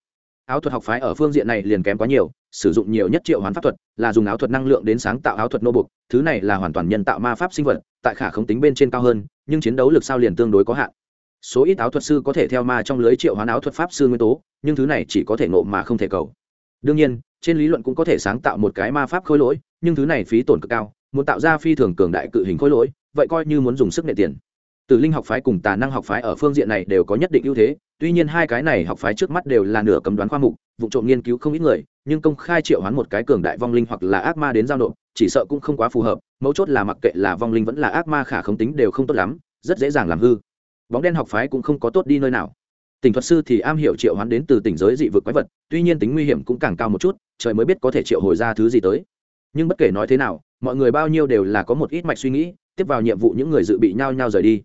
Áo thuật học phái ở phương diện này liền kém quá nhiều sử dụng nhiều nhất triệu hoán pháp thuật là dùng áo thuật năng lượng đến sáng tạo áo thuật nô bục, thứ này là hoàn toàn nhân tạo ma pháp sinh vật, tại khả không tính bên trên cao hơn, nhưng chiến đấu lực sao liền tương đối có hạn. Số ít áo thuật sư có thể theo ma trong lưới triệu hoán áo thuật pháp sư nguyên tố, nhưng thứ này chỉ có thể nộ mà không thể cầu. Đương nhiên, trên lý luận cũng có thể sáng tạo một cái ma pháp khối lỗi, nhưng thứ này phí tổn cực cao, muốn tạo ra phi thường cường đại cự hình khối lỗi, vậy coi như muốn dùng sức nệ tiền. Từ linh học phái cùng tà năng học phái ở phương diện này đều có nhất định ưu thế tuy nhiên hai cái này học phái trước mắt đều là nửa cấm đoán khoa mục, vụ trộm nghiên cứu không ít người, nhưng công khai triệu hoán một cái cường đại vong linh hoặc là ác ma đến giao nộp, chỉ sợ cũng không quá phù hợp, mấu chốt là mặc kệ là vong linh vẫn là ác ma khả không tính đều không tốt lắm, rất dễ dàng làm hư. Bóng đen học phái cũng không có tốt đi nơi nào. Tỉnh thuật sư thì am hiểu triệu hoán đến từ tỉnh giới dị vực quái vật, tuy nhiên tính nguy hiểm cũng càng cao một chút, trời mới biết có thể triệu hồi ra thứ gì tới. Nhưng bất kể nói thế nào, mọi người bao nhiêu đều là có một ít mạch suy nghĩ, tiếp vào nhiệm vụ những người dự bị nhao nhao rời đi.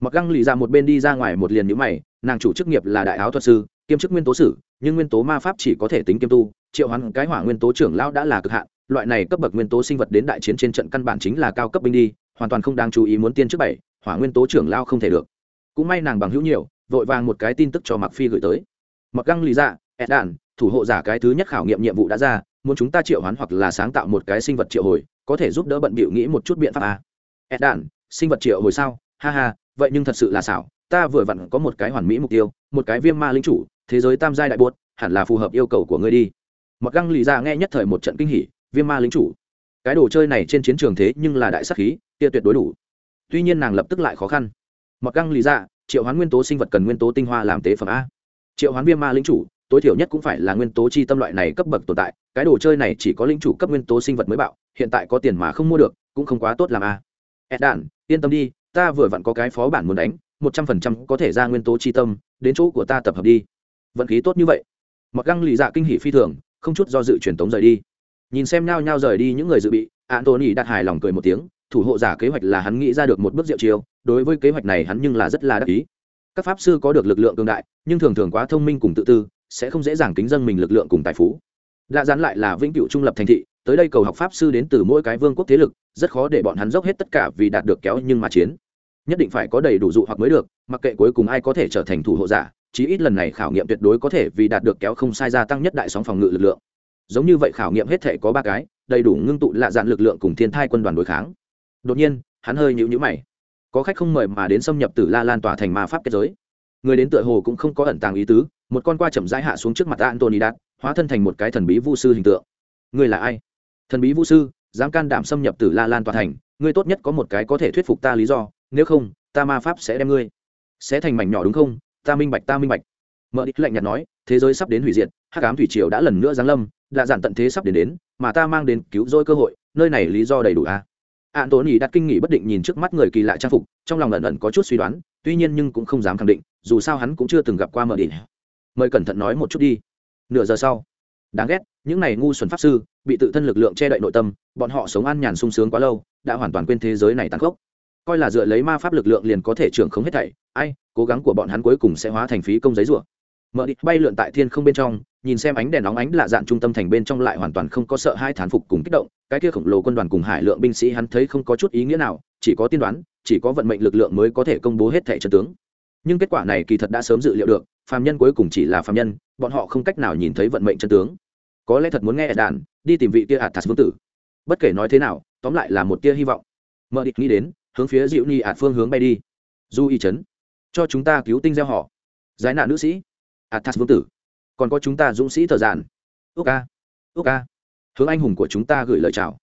Mặc găng lì ra một bên đi ra ngoài một liền nhữ mày nàng chủ chức nghiệp là đại áo thuật sư, kiêm chức nguyên tố sử, nhưng nguyên tố ma pháp chỉ có thể tính kiêm tu, triệu hoán cái hỏa nguyên tố trưởng lão đã là cực hạn, loại này cấp bậc nguyên tố sinh vật đến đại chiến trên trận căn bản chính là cao cấp binh đi, hoàn toàn không đáng chú ý muốn tiên trước bảy, hỏa nguyên tố trưởng lao không thể được. Cũng may nàng bằng hữu nhiều, vội vàng một cái tin tức cho mặc phi gửi tới. Mặc găng lì ra ed đàn thủ hộ giả cái thứ nhất khảo nghiệm nhiệm vụ đã ra, muốn chúng ta triệu hoán hoặc là sáng tạo một cái sinh vật triệu hồi, có thể giúp đỡ bận bịu nghĩ một chút biện pháp à. ed đàn sinh vật triệu hồi sao? Ha ha, vậy nhưng thật sự là xảo ta vừa vặn có một cái hoàn mỹ mục tiêu, một cái viêm ma linh chủ, thế giới tam giai đại buốt, hẳn là phù hợp yêu cầu của ngươi đi. Mặc găng lì ra nghe nhất thời một trận kinh hỉ, viêm ma lính chủ. Cái đồ chơi này trên chiến trường thế nhưng là đại sắc khí, kia tuyệt đối đủ. Tuy nhiên nàng lập tức lại khó khăn. Mặc găng lì ra, triệu hoán nguyên tố sinh vật cần nguyên tố tinh hoa làm tế phẩm a. Triệu hoán viêm ma lính chủ, tối thiểu nhất cũng phải là nguyên tố chi tâm loại này cấp bậc tồn tại, cái đồ chơi này chỉ có lính chủ cấp nguyên tố sinh vật mới bạo, hiện tại có tiền mà không mua được, cũng không quá tốt làm a. Ed đạn yên tâm đi, ta vừa vặn có cái phó bản muốn đánh một trăm phần trăm có thể ra nguyên tố chi tâm, đến chỗ của ta tập hợp đi. Vận khí tốt như vậy. Mặc găng lì dạ kinh hỷ phi thường, không chút do dự truyền tống rời đi. Nhìn xem nhao nhao rời đi những người dự bị antony đặt hài lòng cười một tiếng, thủ hộ giả kế hoạch là hắn nghĩ ra được một bước diệu chiêu, đối với kế hoạch này hắn nhưng là rất là đắc ý. Các pháp sư có được lực lượng cường đại, nhưng thường thường quá thông minh cùng tự tư, sẽ không dễ dàng kính dân mình lực lượng cùng tài phú. Lạ dán lại là vĩnh cựu trung lập thành thị, tới đây cầu học pháp sư đến từ mỗi cái vương quốc thế lực, rất khó để bọn hắn dốc hết tất cả vì đạt được kéo nhưng mà chiến nhất định phải có đầy đủ dụ hoặc mới được, mặc kệ cuối cùng ai có thể trở thành thủ hộ giả, chí ít lần này khảo nghiệm tuyệt đối có thể vì đạt được kéo không sai gia tăng nhất đại sóng phòng ngự lực lượng. Giống như vậy khảo nghiệm hết thể có ba cái, đầy đủ ngưng tụ lạ dạn lực lượng cùng thiên thai quân đoàn đối kháng. Đột nhiên, hắn hơi nhịu nhữ mày. Có khách không mời mà đến xâm nhập từ la lan tỏa thành ma pháp kết giới. Người đến tựa hồ cũng không có ẩn tàng ý tứ, một con qua chậm rãi hạ xuống trước mặt antony đạt hóa thân thành một cái thần bí vu sư hình tượng. Người là ai? Thần bí vu sư, dám can đảm xâm nhập từ la lan tòa thành ngươi tốt nhất có một cái có thể thuyết phục ta lý do nếu không, ta ma pháp sẽ đem ngươi. Sẽ thành mảnh nhỏ đúng không? Ta minh bạch, ta minh bạch. Mợ đích lạnh nhạt nói, thế giới sắp đến hủy diệt, hắc ám thủy triều đã lần nữa giáng lâm, đã giản tận thế sắp đến đến, mà ta mang đến cứu rỗi cơ hội, nơi này lý do đầy đủ à? Ạn tổn nhì đặt kinh nghỉ bất định nhìn trước mắt người kỳ lạ trang phục, trong lòng ẩn ẩn có chút suy đoán, tuy nhiên nhưng cũng không dám khẳng định, dù sao hắn cũng chưa từng gặp qua mợ đỉnh mời cẩn thận nói một chút đi. Nửa giờ sau. Đáng ghét, những này ngu xuẩn pháp sư, bị tự thân lực lượng che đậy nội tâm, bọn họ sống an nhàn sung sướng quá lâu, đã hoàn toàn quên thế giới này tàn khốc coi là dựa lấy ma pháp lực lượng liền có thể trưởng không hết thảy. Ai, cố gắng của bọn hắn cuối cùng sẽ hóa thành phí công giấy rủa. Mở đi, bay lượn tại thiên không bên trong, nhìn xem ánh đèn nóng ánh lạ dạn trung tâm thành bên trong lại hoàn toàn không có sợ hai thán phục cùng kích động. Cái kia khổng lồ quân đoàn cùng hải lượng binh sĩ hắn thấy không có chút ý nghĩa nào, chỉ có tiên đoán, chỉ có vận mệnh lực lượng mới có thể công bố hết thẻ chân tướng. Nhưng kết quả này kỳ thật đã sớm dự liệu được, phàm nhân cuối cùng chỉ là phàm nhân, bọn họ không cách nào nhìn thấy vận mệnh chân tướng. Có lẽ thật muốn nghe đàn đi tìm vị tia thạt vương tử. Bất kể nói thế nào, tóm lại là một tia hy vọng. Mở địch nghĩ đến hướng phía dịu ni ạt phương hướng bay đi. Du y chấn cho chúng ta cứu tinh gieo họ. Giải nạn nữ sĩ, athas vương tử. Còn có chúng ta dũng sĩ thờ giản. Ước ca ước ca hướng anh hùng của chúng ta gửi lời chào.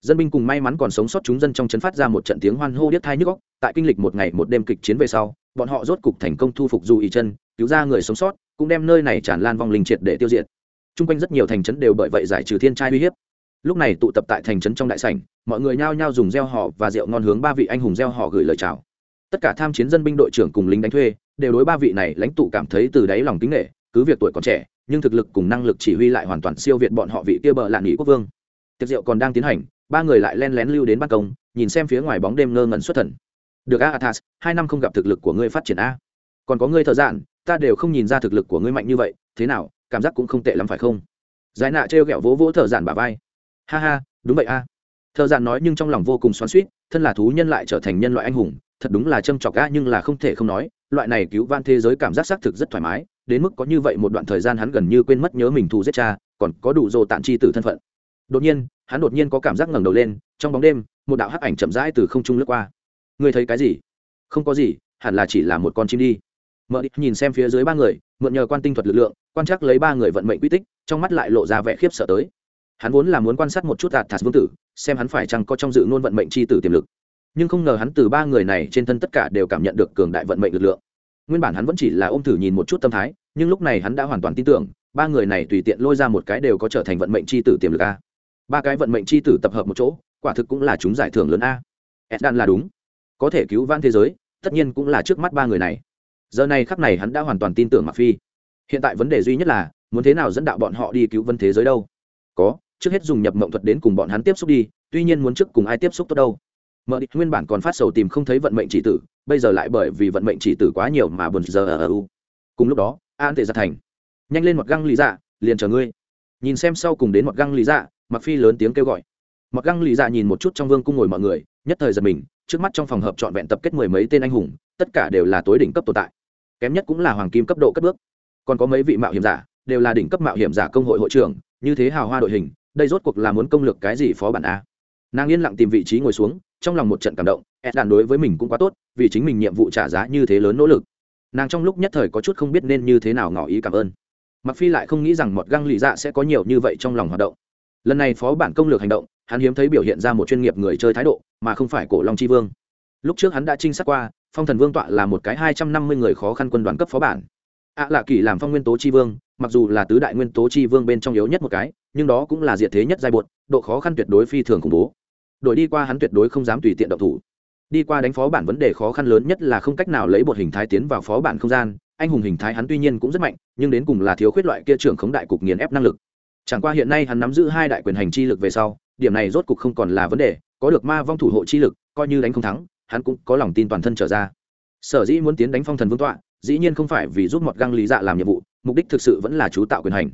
Dân binh cùng may mắn còn sống sót chúng dân trong chấn phát ra một trận tiếng hoan hô điếc thai nhức góc tại kinh lịch một ngày một đêm kịch chiến về sau, bọn họ rốt cục thành công thu phục du y chân cứu ra người sống sót, cũng đem nơi này tràn lan vong linh triệt để tiêu diệt. Chung quanh rất nhiều thành trấn đều bởi vậy giải trừ thiên trai uy hiếp lúc này tụ tập tại thành trấn trong đại sảnh, mọi người nhao nhao dùng gieo họ và rượu ngon hướng ba vị anh hùng gieo họ gửi lời chào. Tất cả tham chiến dân binh đội trưởng cùng lính đánh thuê đều đối ba vị này lãnh tụ cảm thấy từ đáy lòng kính nghệ cứ việc tuổi còn trẻ, nhưng thực lực cùng năng lực chỉ huy lại hoàn toàn siêu việt bọn họ vị kia bờ lạn nghỉ quốc vương. Tiệc rượu còn đang tiến hành, ba người lại len lén lưu đến ban công, nhìn xem phía ngoài bóng đêm ngơ ngẩn xuất thần. Được a, athas, hai năm không gặp thực lực của ngươi phát triển a. Còn có ngươi thợ giản ta đều không nhìn ra thực lực của ngươi mạnh như vậy, thế nào, cảm giác cũng không tệ lắm phải không? Giải nạ trêu ghẹo vỗ vỗ thợ giản bà vai ha ha, đúng vậy a. Thợ giản nói nhưng trong lòng vô cùng xoắn suýt thân là thú nhân lại trở thành nhân loại anh hùng, thật đúng là châm trọc a nhưng là không thể không nói, loại này cứu van thế giới cảm giác xác thực rất thoải mái, đến mức có như vậy một đoạn thời gian hắn gần như quên mất nhớ mình thù giết cha, còn có đủ dồ tạm chi tử thân phận. Đột nhiên, hắn đột nhiên có cảm giác ngẩng đầu lên, trong bóng đêm, một đạo hắc ảnh chậm rãi từ không trung lướt qua. Ngươi thấy cái gì? Không có gì, hẳn là chỉ là một con chim đi. Mợ đích nhìn xem phía dưới ba người, mượn nhờ quan tinh thuật lực lượng, quan trắc lấy ba người vận mệnh quy tích, trong mắt lại lộ ra vẻ khiếp sợ tới hắn vốn là muốn quan sát một chút ạt thạt vương tử, xem hắn phải chăng có trong dự ngôn vận mệnh c h i tử tiềm lực. Nhưng không ngờ hắn từ ba người này trên thân tất cả đều cảm nhận được cường đại vận mệnh lực lượng. Nguyên bản hắn vẫn chỉ là ôm thử nhìn một chút tâm thái, nhưng lúc này hắn đã hoàn toàn tin tưởng, ba người này tùy tiện lôi ra một cái đều có trở thành vận mệnh c h i tử tiềm lực a. Ba cái vận mệnh c h i tử tập hợp một chỗ, quả thực cũng là chúng giải thưởng lớn a. Eddan là đúng. Có thể cứu vãn thế giới, tất nhiên cũng là trước mắt ba người này. Giờ này khắc này hắn đã hoàn toàn tin tưởng mặc phi. Hiện tại vấn đề duy nhất là, muốn thế nào dẫn đạo bọn họ đi cứu vân thế giới đâu? Có, trước hết dùng nhập mộng thuật đến cùng bọn hắn tiếp xúc đi, tuy nhiên muốn trước cùng ai tiếp xúc tốt đâu. Mở địch nguyên bản còn phát sầu tìm không thấy vận mệnh chỉ tử, bây giờ lại bởi vì vận mệnh chỉ tử quá nhiều mà buồn giờ ở u cùng lúc đó, an tệ ra thành, nhanh lên một găng lý dạ liền chờ ngươi. Nhìn xem sau cùng đến một găng lý dạ mặc phi lớn tiếng kêu gọi. Mặc găng lý dạ nhìn một chút trong vương cung ngồi mọi người, nhất thời giật mình, trước mắt trong phòng hợp trọn vẹn tập kết mười mấy tên anh hùng, tất cả đều là tối đỉnh cấp tồn tại. Kém nhất cũng là hoàng kim cấp độ cất bước. Còn có mấy vị mạo hiểm giả đều là đỉnh cấp mạo hiểm giả công hội hội trưởng, như thế hào hoa đội hình, đây rốt cuộc là muốn công lược cái gì phó bản a? Nàng yên lặng tìm vị trí ngồi xuống, trong lòng một trận cảm động ed đàn đối với mình cũng quá tốt, vì chính mình nhiệm vụ trả giá như thế lớn nỗ lực. Nàng trong lúc nhất thời có chút không biết nên như thế nào ngỏ ý cảm ơn. Mặc phi lại không nghĩ rằng một găng lì dạ sẽ có nhiều như vậy trong lòng hoạt động. Lần này phó bản công lược hành động, hắn hiếm thấy biểu hiện ra một chuyên nghiệp người chơi thái độ, mà không phải cổ long chi vương. Lúc trước hắn đã trinh sát qua, phong thần vương tọa là một cái hai trăm năm mươi người khó khăn quân đoàn cấp phó bản ạ à lạ kỳ làm phong nguyên tố chi vương, mặc dù là tứ đại nguyên tố chi vương bên trong yếu nhất một cái, nhưng đó cũng là diện thế nhất giai bột độ khó khăn tuyệt đối phi thường khủng bố. Đội đi qua hắn tuyệt đối không dám tùy tiện động thủ. Đi qua đánh phó bản vấn đề khó khăn lớn nhất là không cách nào lấy bột hình thái tiến vào phó bản không gian, anh hùng hình thái hắn tuy nhiên cũng rất mạnh, nhưng đến cùng là thiếu khuyết loại kia trưởng khống đại cục nghiền ép năng lực. Chẳng qua hiện nay hắn nắm giữ hai đại quyền hành chi lực về sau, điểm này rốt cục không còn là vấn đề, có được ma vong thủ hộ chi lực, coi như đánh không thắng, hắn cũng có lòng tin toàn thân trở ra. Sở dĩ muốn tiến đánh phong thần vương tọa dĩ nhiên không phải vì giúp mọt găng lý dạ làm nhiệm vụ, mục đích thực sự vẫn là chú tạo quyền hành.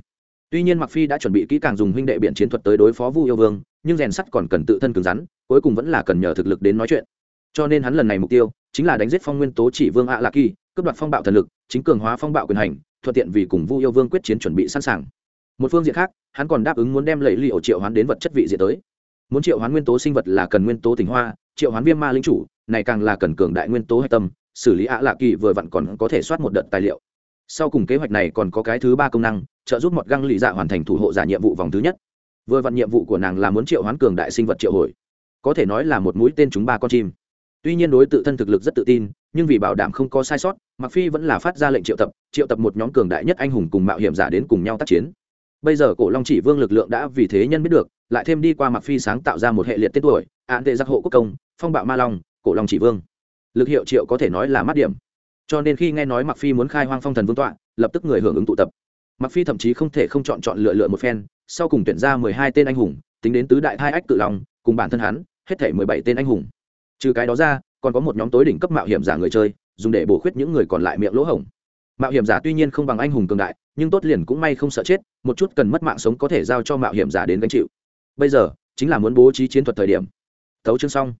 Tuy nhiên mặc phi đã chuẩn bị kỹ càng dùng huynh đệ biện chiến thuật tới đối phó vu yêu vương, nhưng rèn sắt còn cần tự thân cứng rắn, cuối cùng vẫn là cần nhờ thực lực đến nói chuyện. Cho nên hắn lần này mục tiêu chính là đánh giết phong nguyên tố chỉ vương ạ lạc kỳ, cướp đoạt phong bạo thần lực, chính cường hóa phong bạo quyền hành, thuận tiện vì cùng vu yêu vương quyết chiến chuẩn bị sẵn sàng. Một phương diện khác, hắn còn đáp ứng muốn đem lẫy li ổ triệu hoán đến vật chất vị diện tới. Muốn triệu hoán nguyên tố sinh vật là cần nguyên tố tình hoa, triệu hoán viêm ma linh chủ, này càng là cần cường đại nguyên tố hạch tâm xử lý ạ lạc kỳ vừa vặn còn có thể soát một đợt tài liệu. Sau cùng kế hoạch này còn có cái thứ ba công năng, trợ giúp một găng lì dạ hoàn thành thủ hộ giả nhiệm vụ vòng thứ nhất. Vừa vặn nhiệm vụ của nàng là muốn triệu hoán cường đại sinh vật triệu hồi. Có thể nói là một mũi tên chúng ba con chim. Tuy nhiên đối tự thân thực lực rất tự tin, nhưng vì bảo đảm không có sai sót mặc phi vẫn là phát ra lệnh triệu tập triệu tập một nhóm cường đại nhất anh hùng cùng mạo hiểm giả đến cùng nhau tác chiến. Bây giờ cổ long chỉ vương lực lượng đã vì thế nhân biết được, lại thêm đi qua mặc phi sáng tạo ra một hệ liệt tên tuổi án tệ giác hộ quốc công, phong bạo ma long, cổ long chỉ vương lực hiệu triệu có thể nói là mắt điểm. Cho nên khi nghe nói mặc phi muốn khai hoang phong thần vương tọa, lập tức người hưởng ứng tụ tập. Mặc phi thậm chí không thể không chọn chọn lựa lựa một phen, sau cùng tuyển ra mười hai tên anh hùng, tính đến tứ đại hai ách tự long, cùng bản thân hắn, hết thể mười bảy tên anh hùng. Trừ cái đó ra, còn có một nhóm tối đỉnh cấp mạo hiểm giả người chơi, dùng để bổ khuyết những người còn lại miệng lỗ hổng. Mạo hiểm giả tuy nhiên không bằng anh hùng cường đại, nhưng tốt liền cũng may không sợ chết, một chút cần mất mạng sống có thể giao cho mạo hiểm giả đến gánh chịu. Bây giờ, chính là muốn bố trí chiến thuật thời điểm. Tấu chương xong.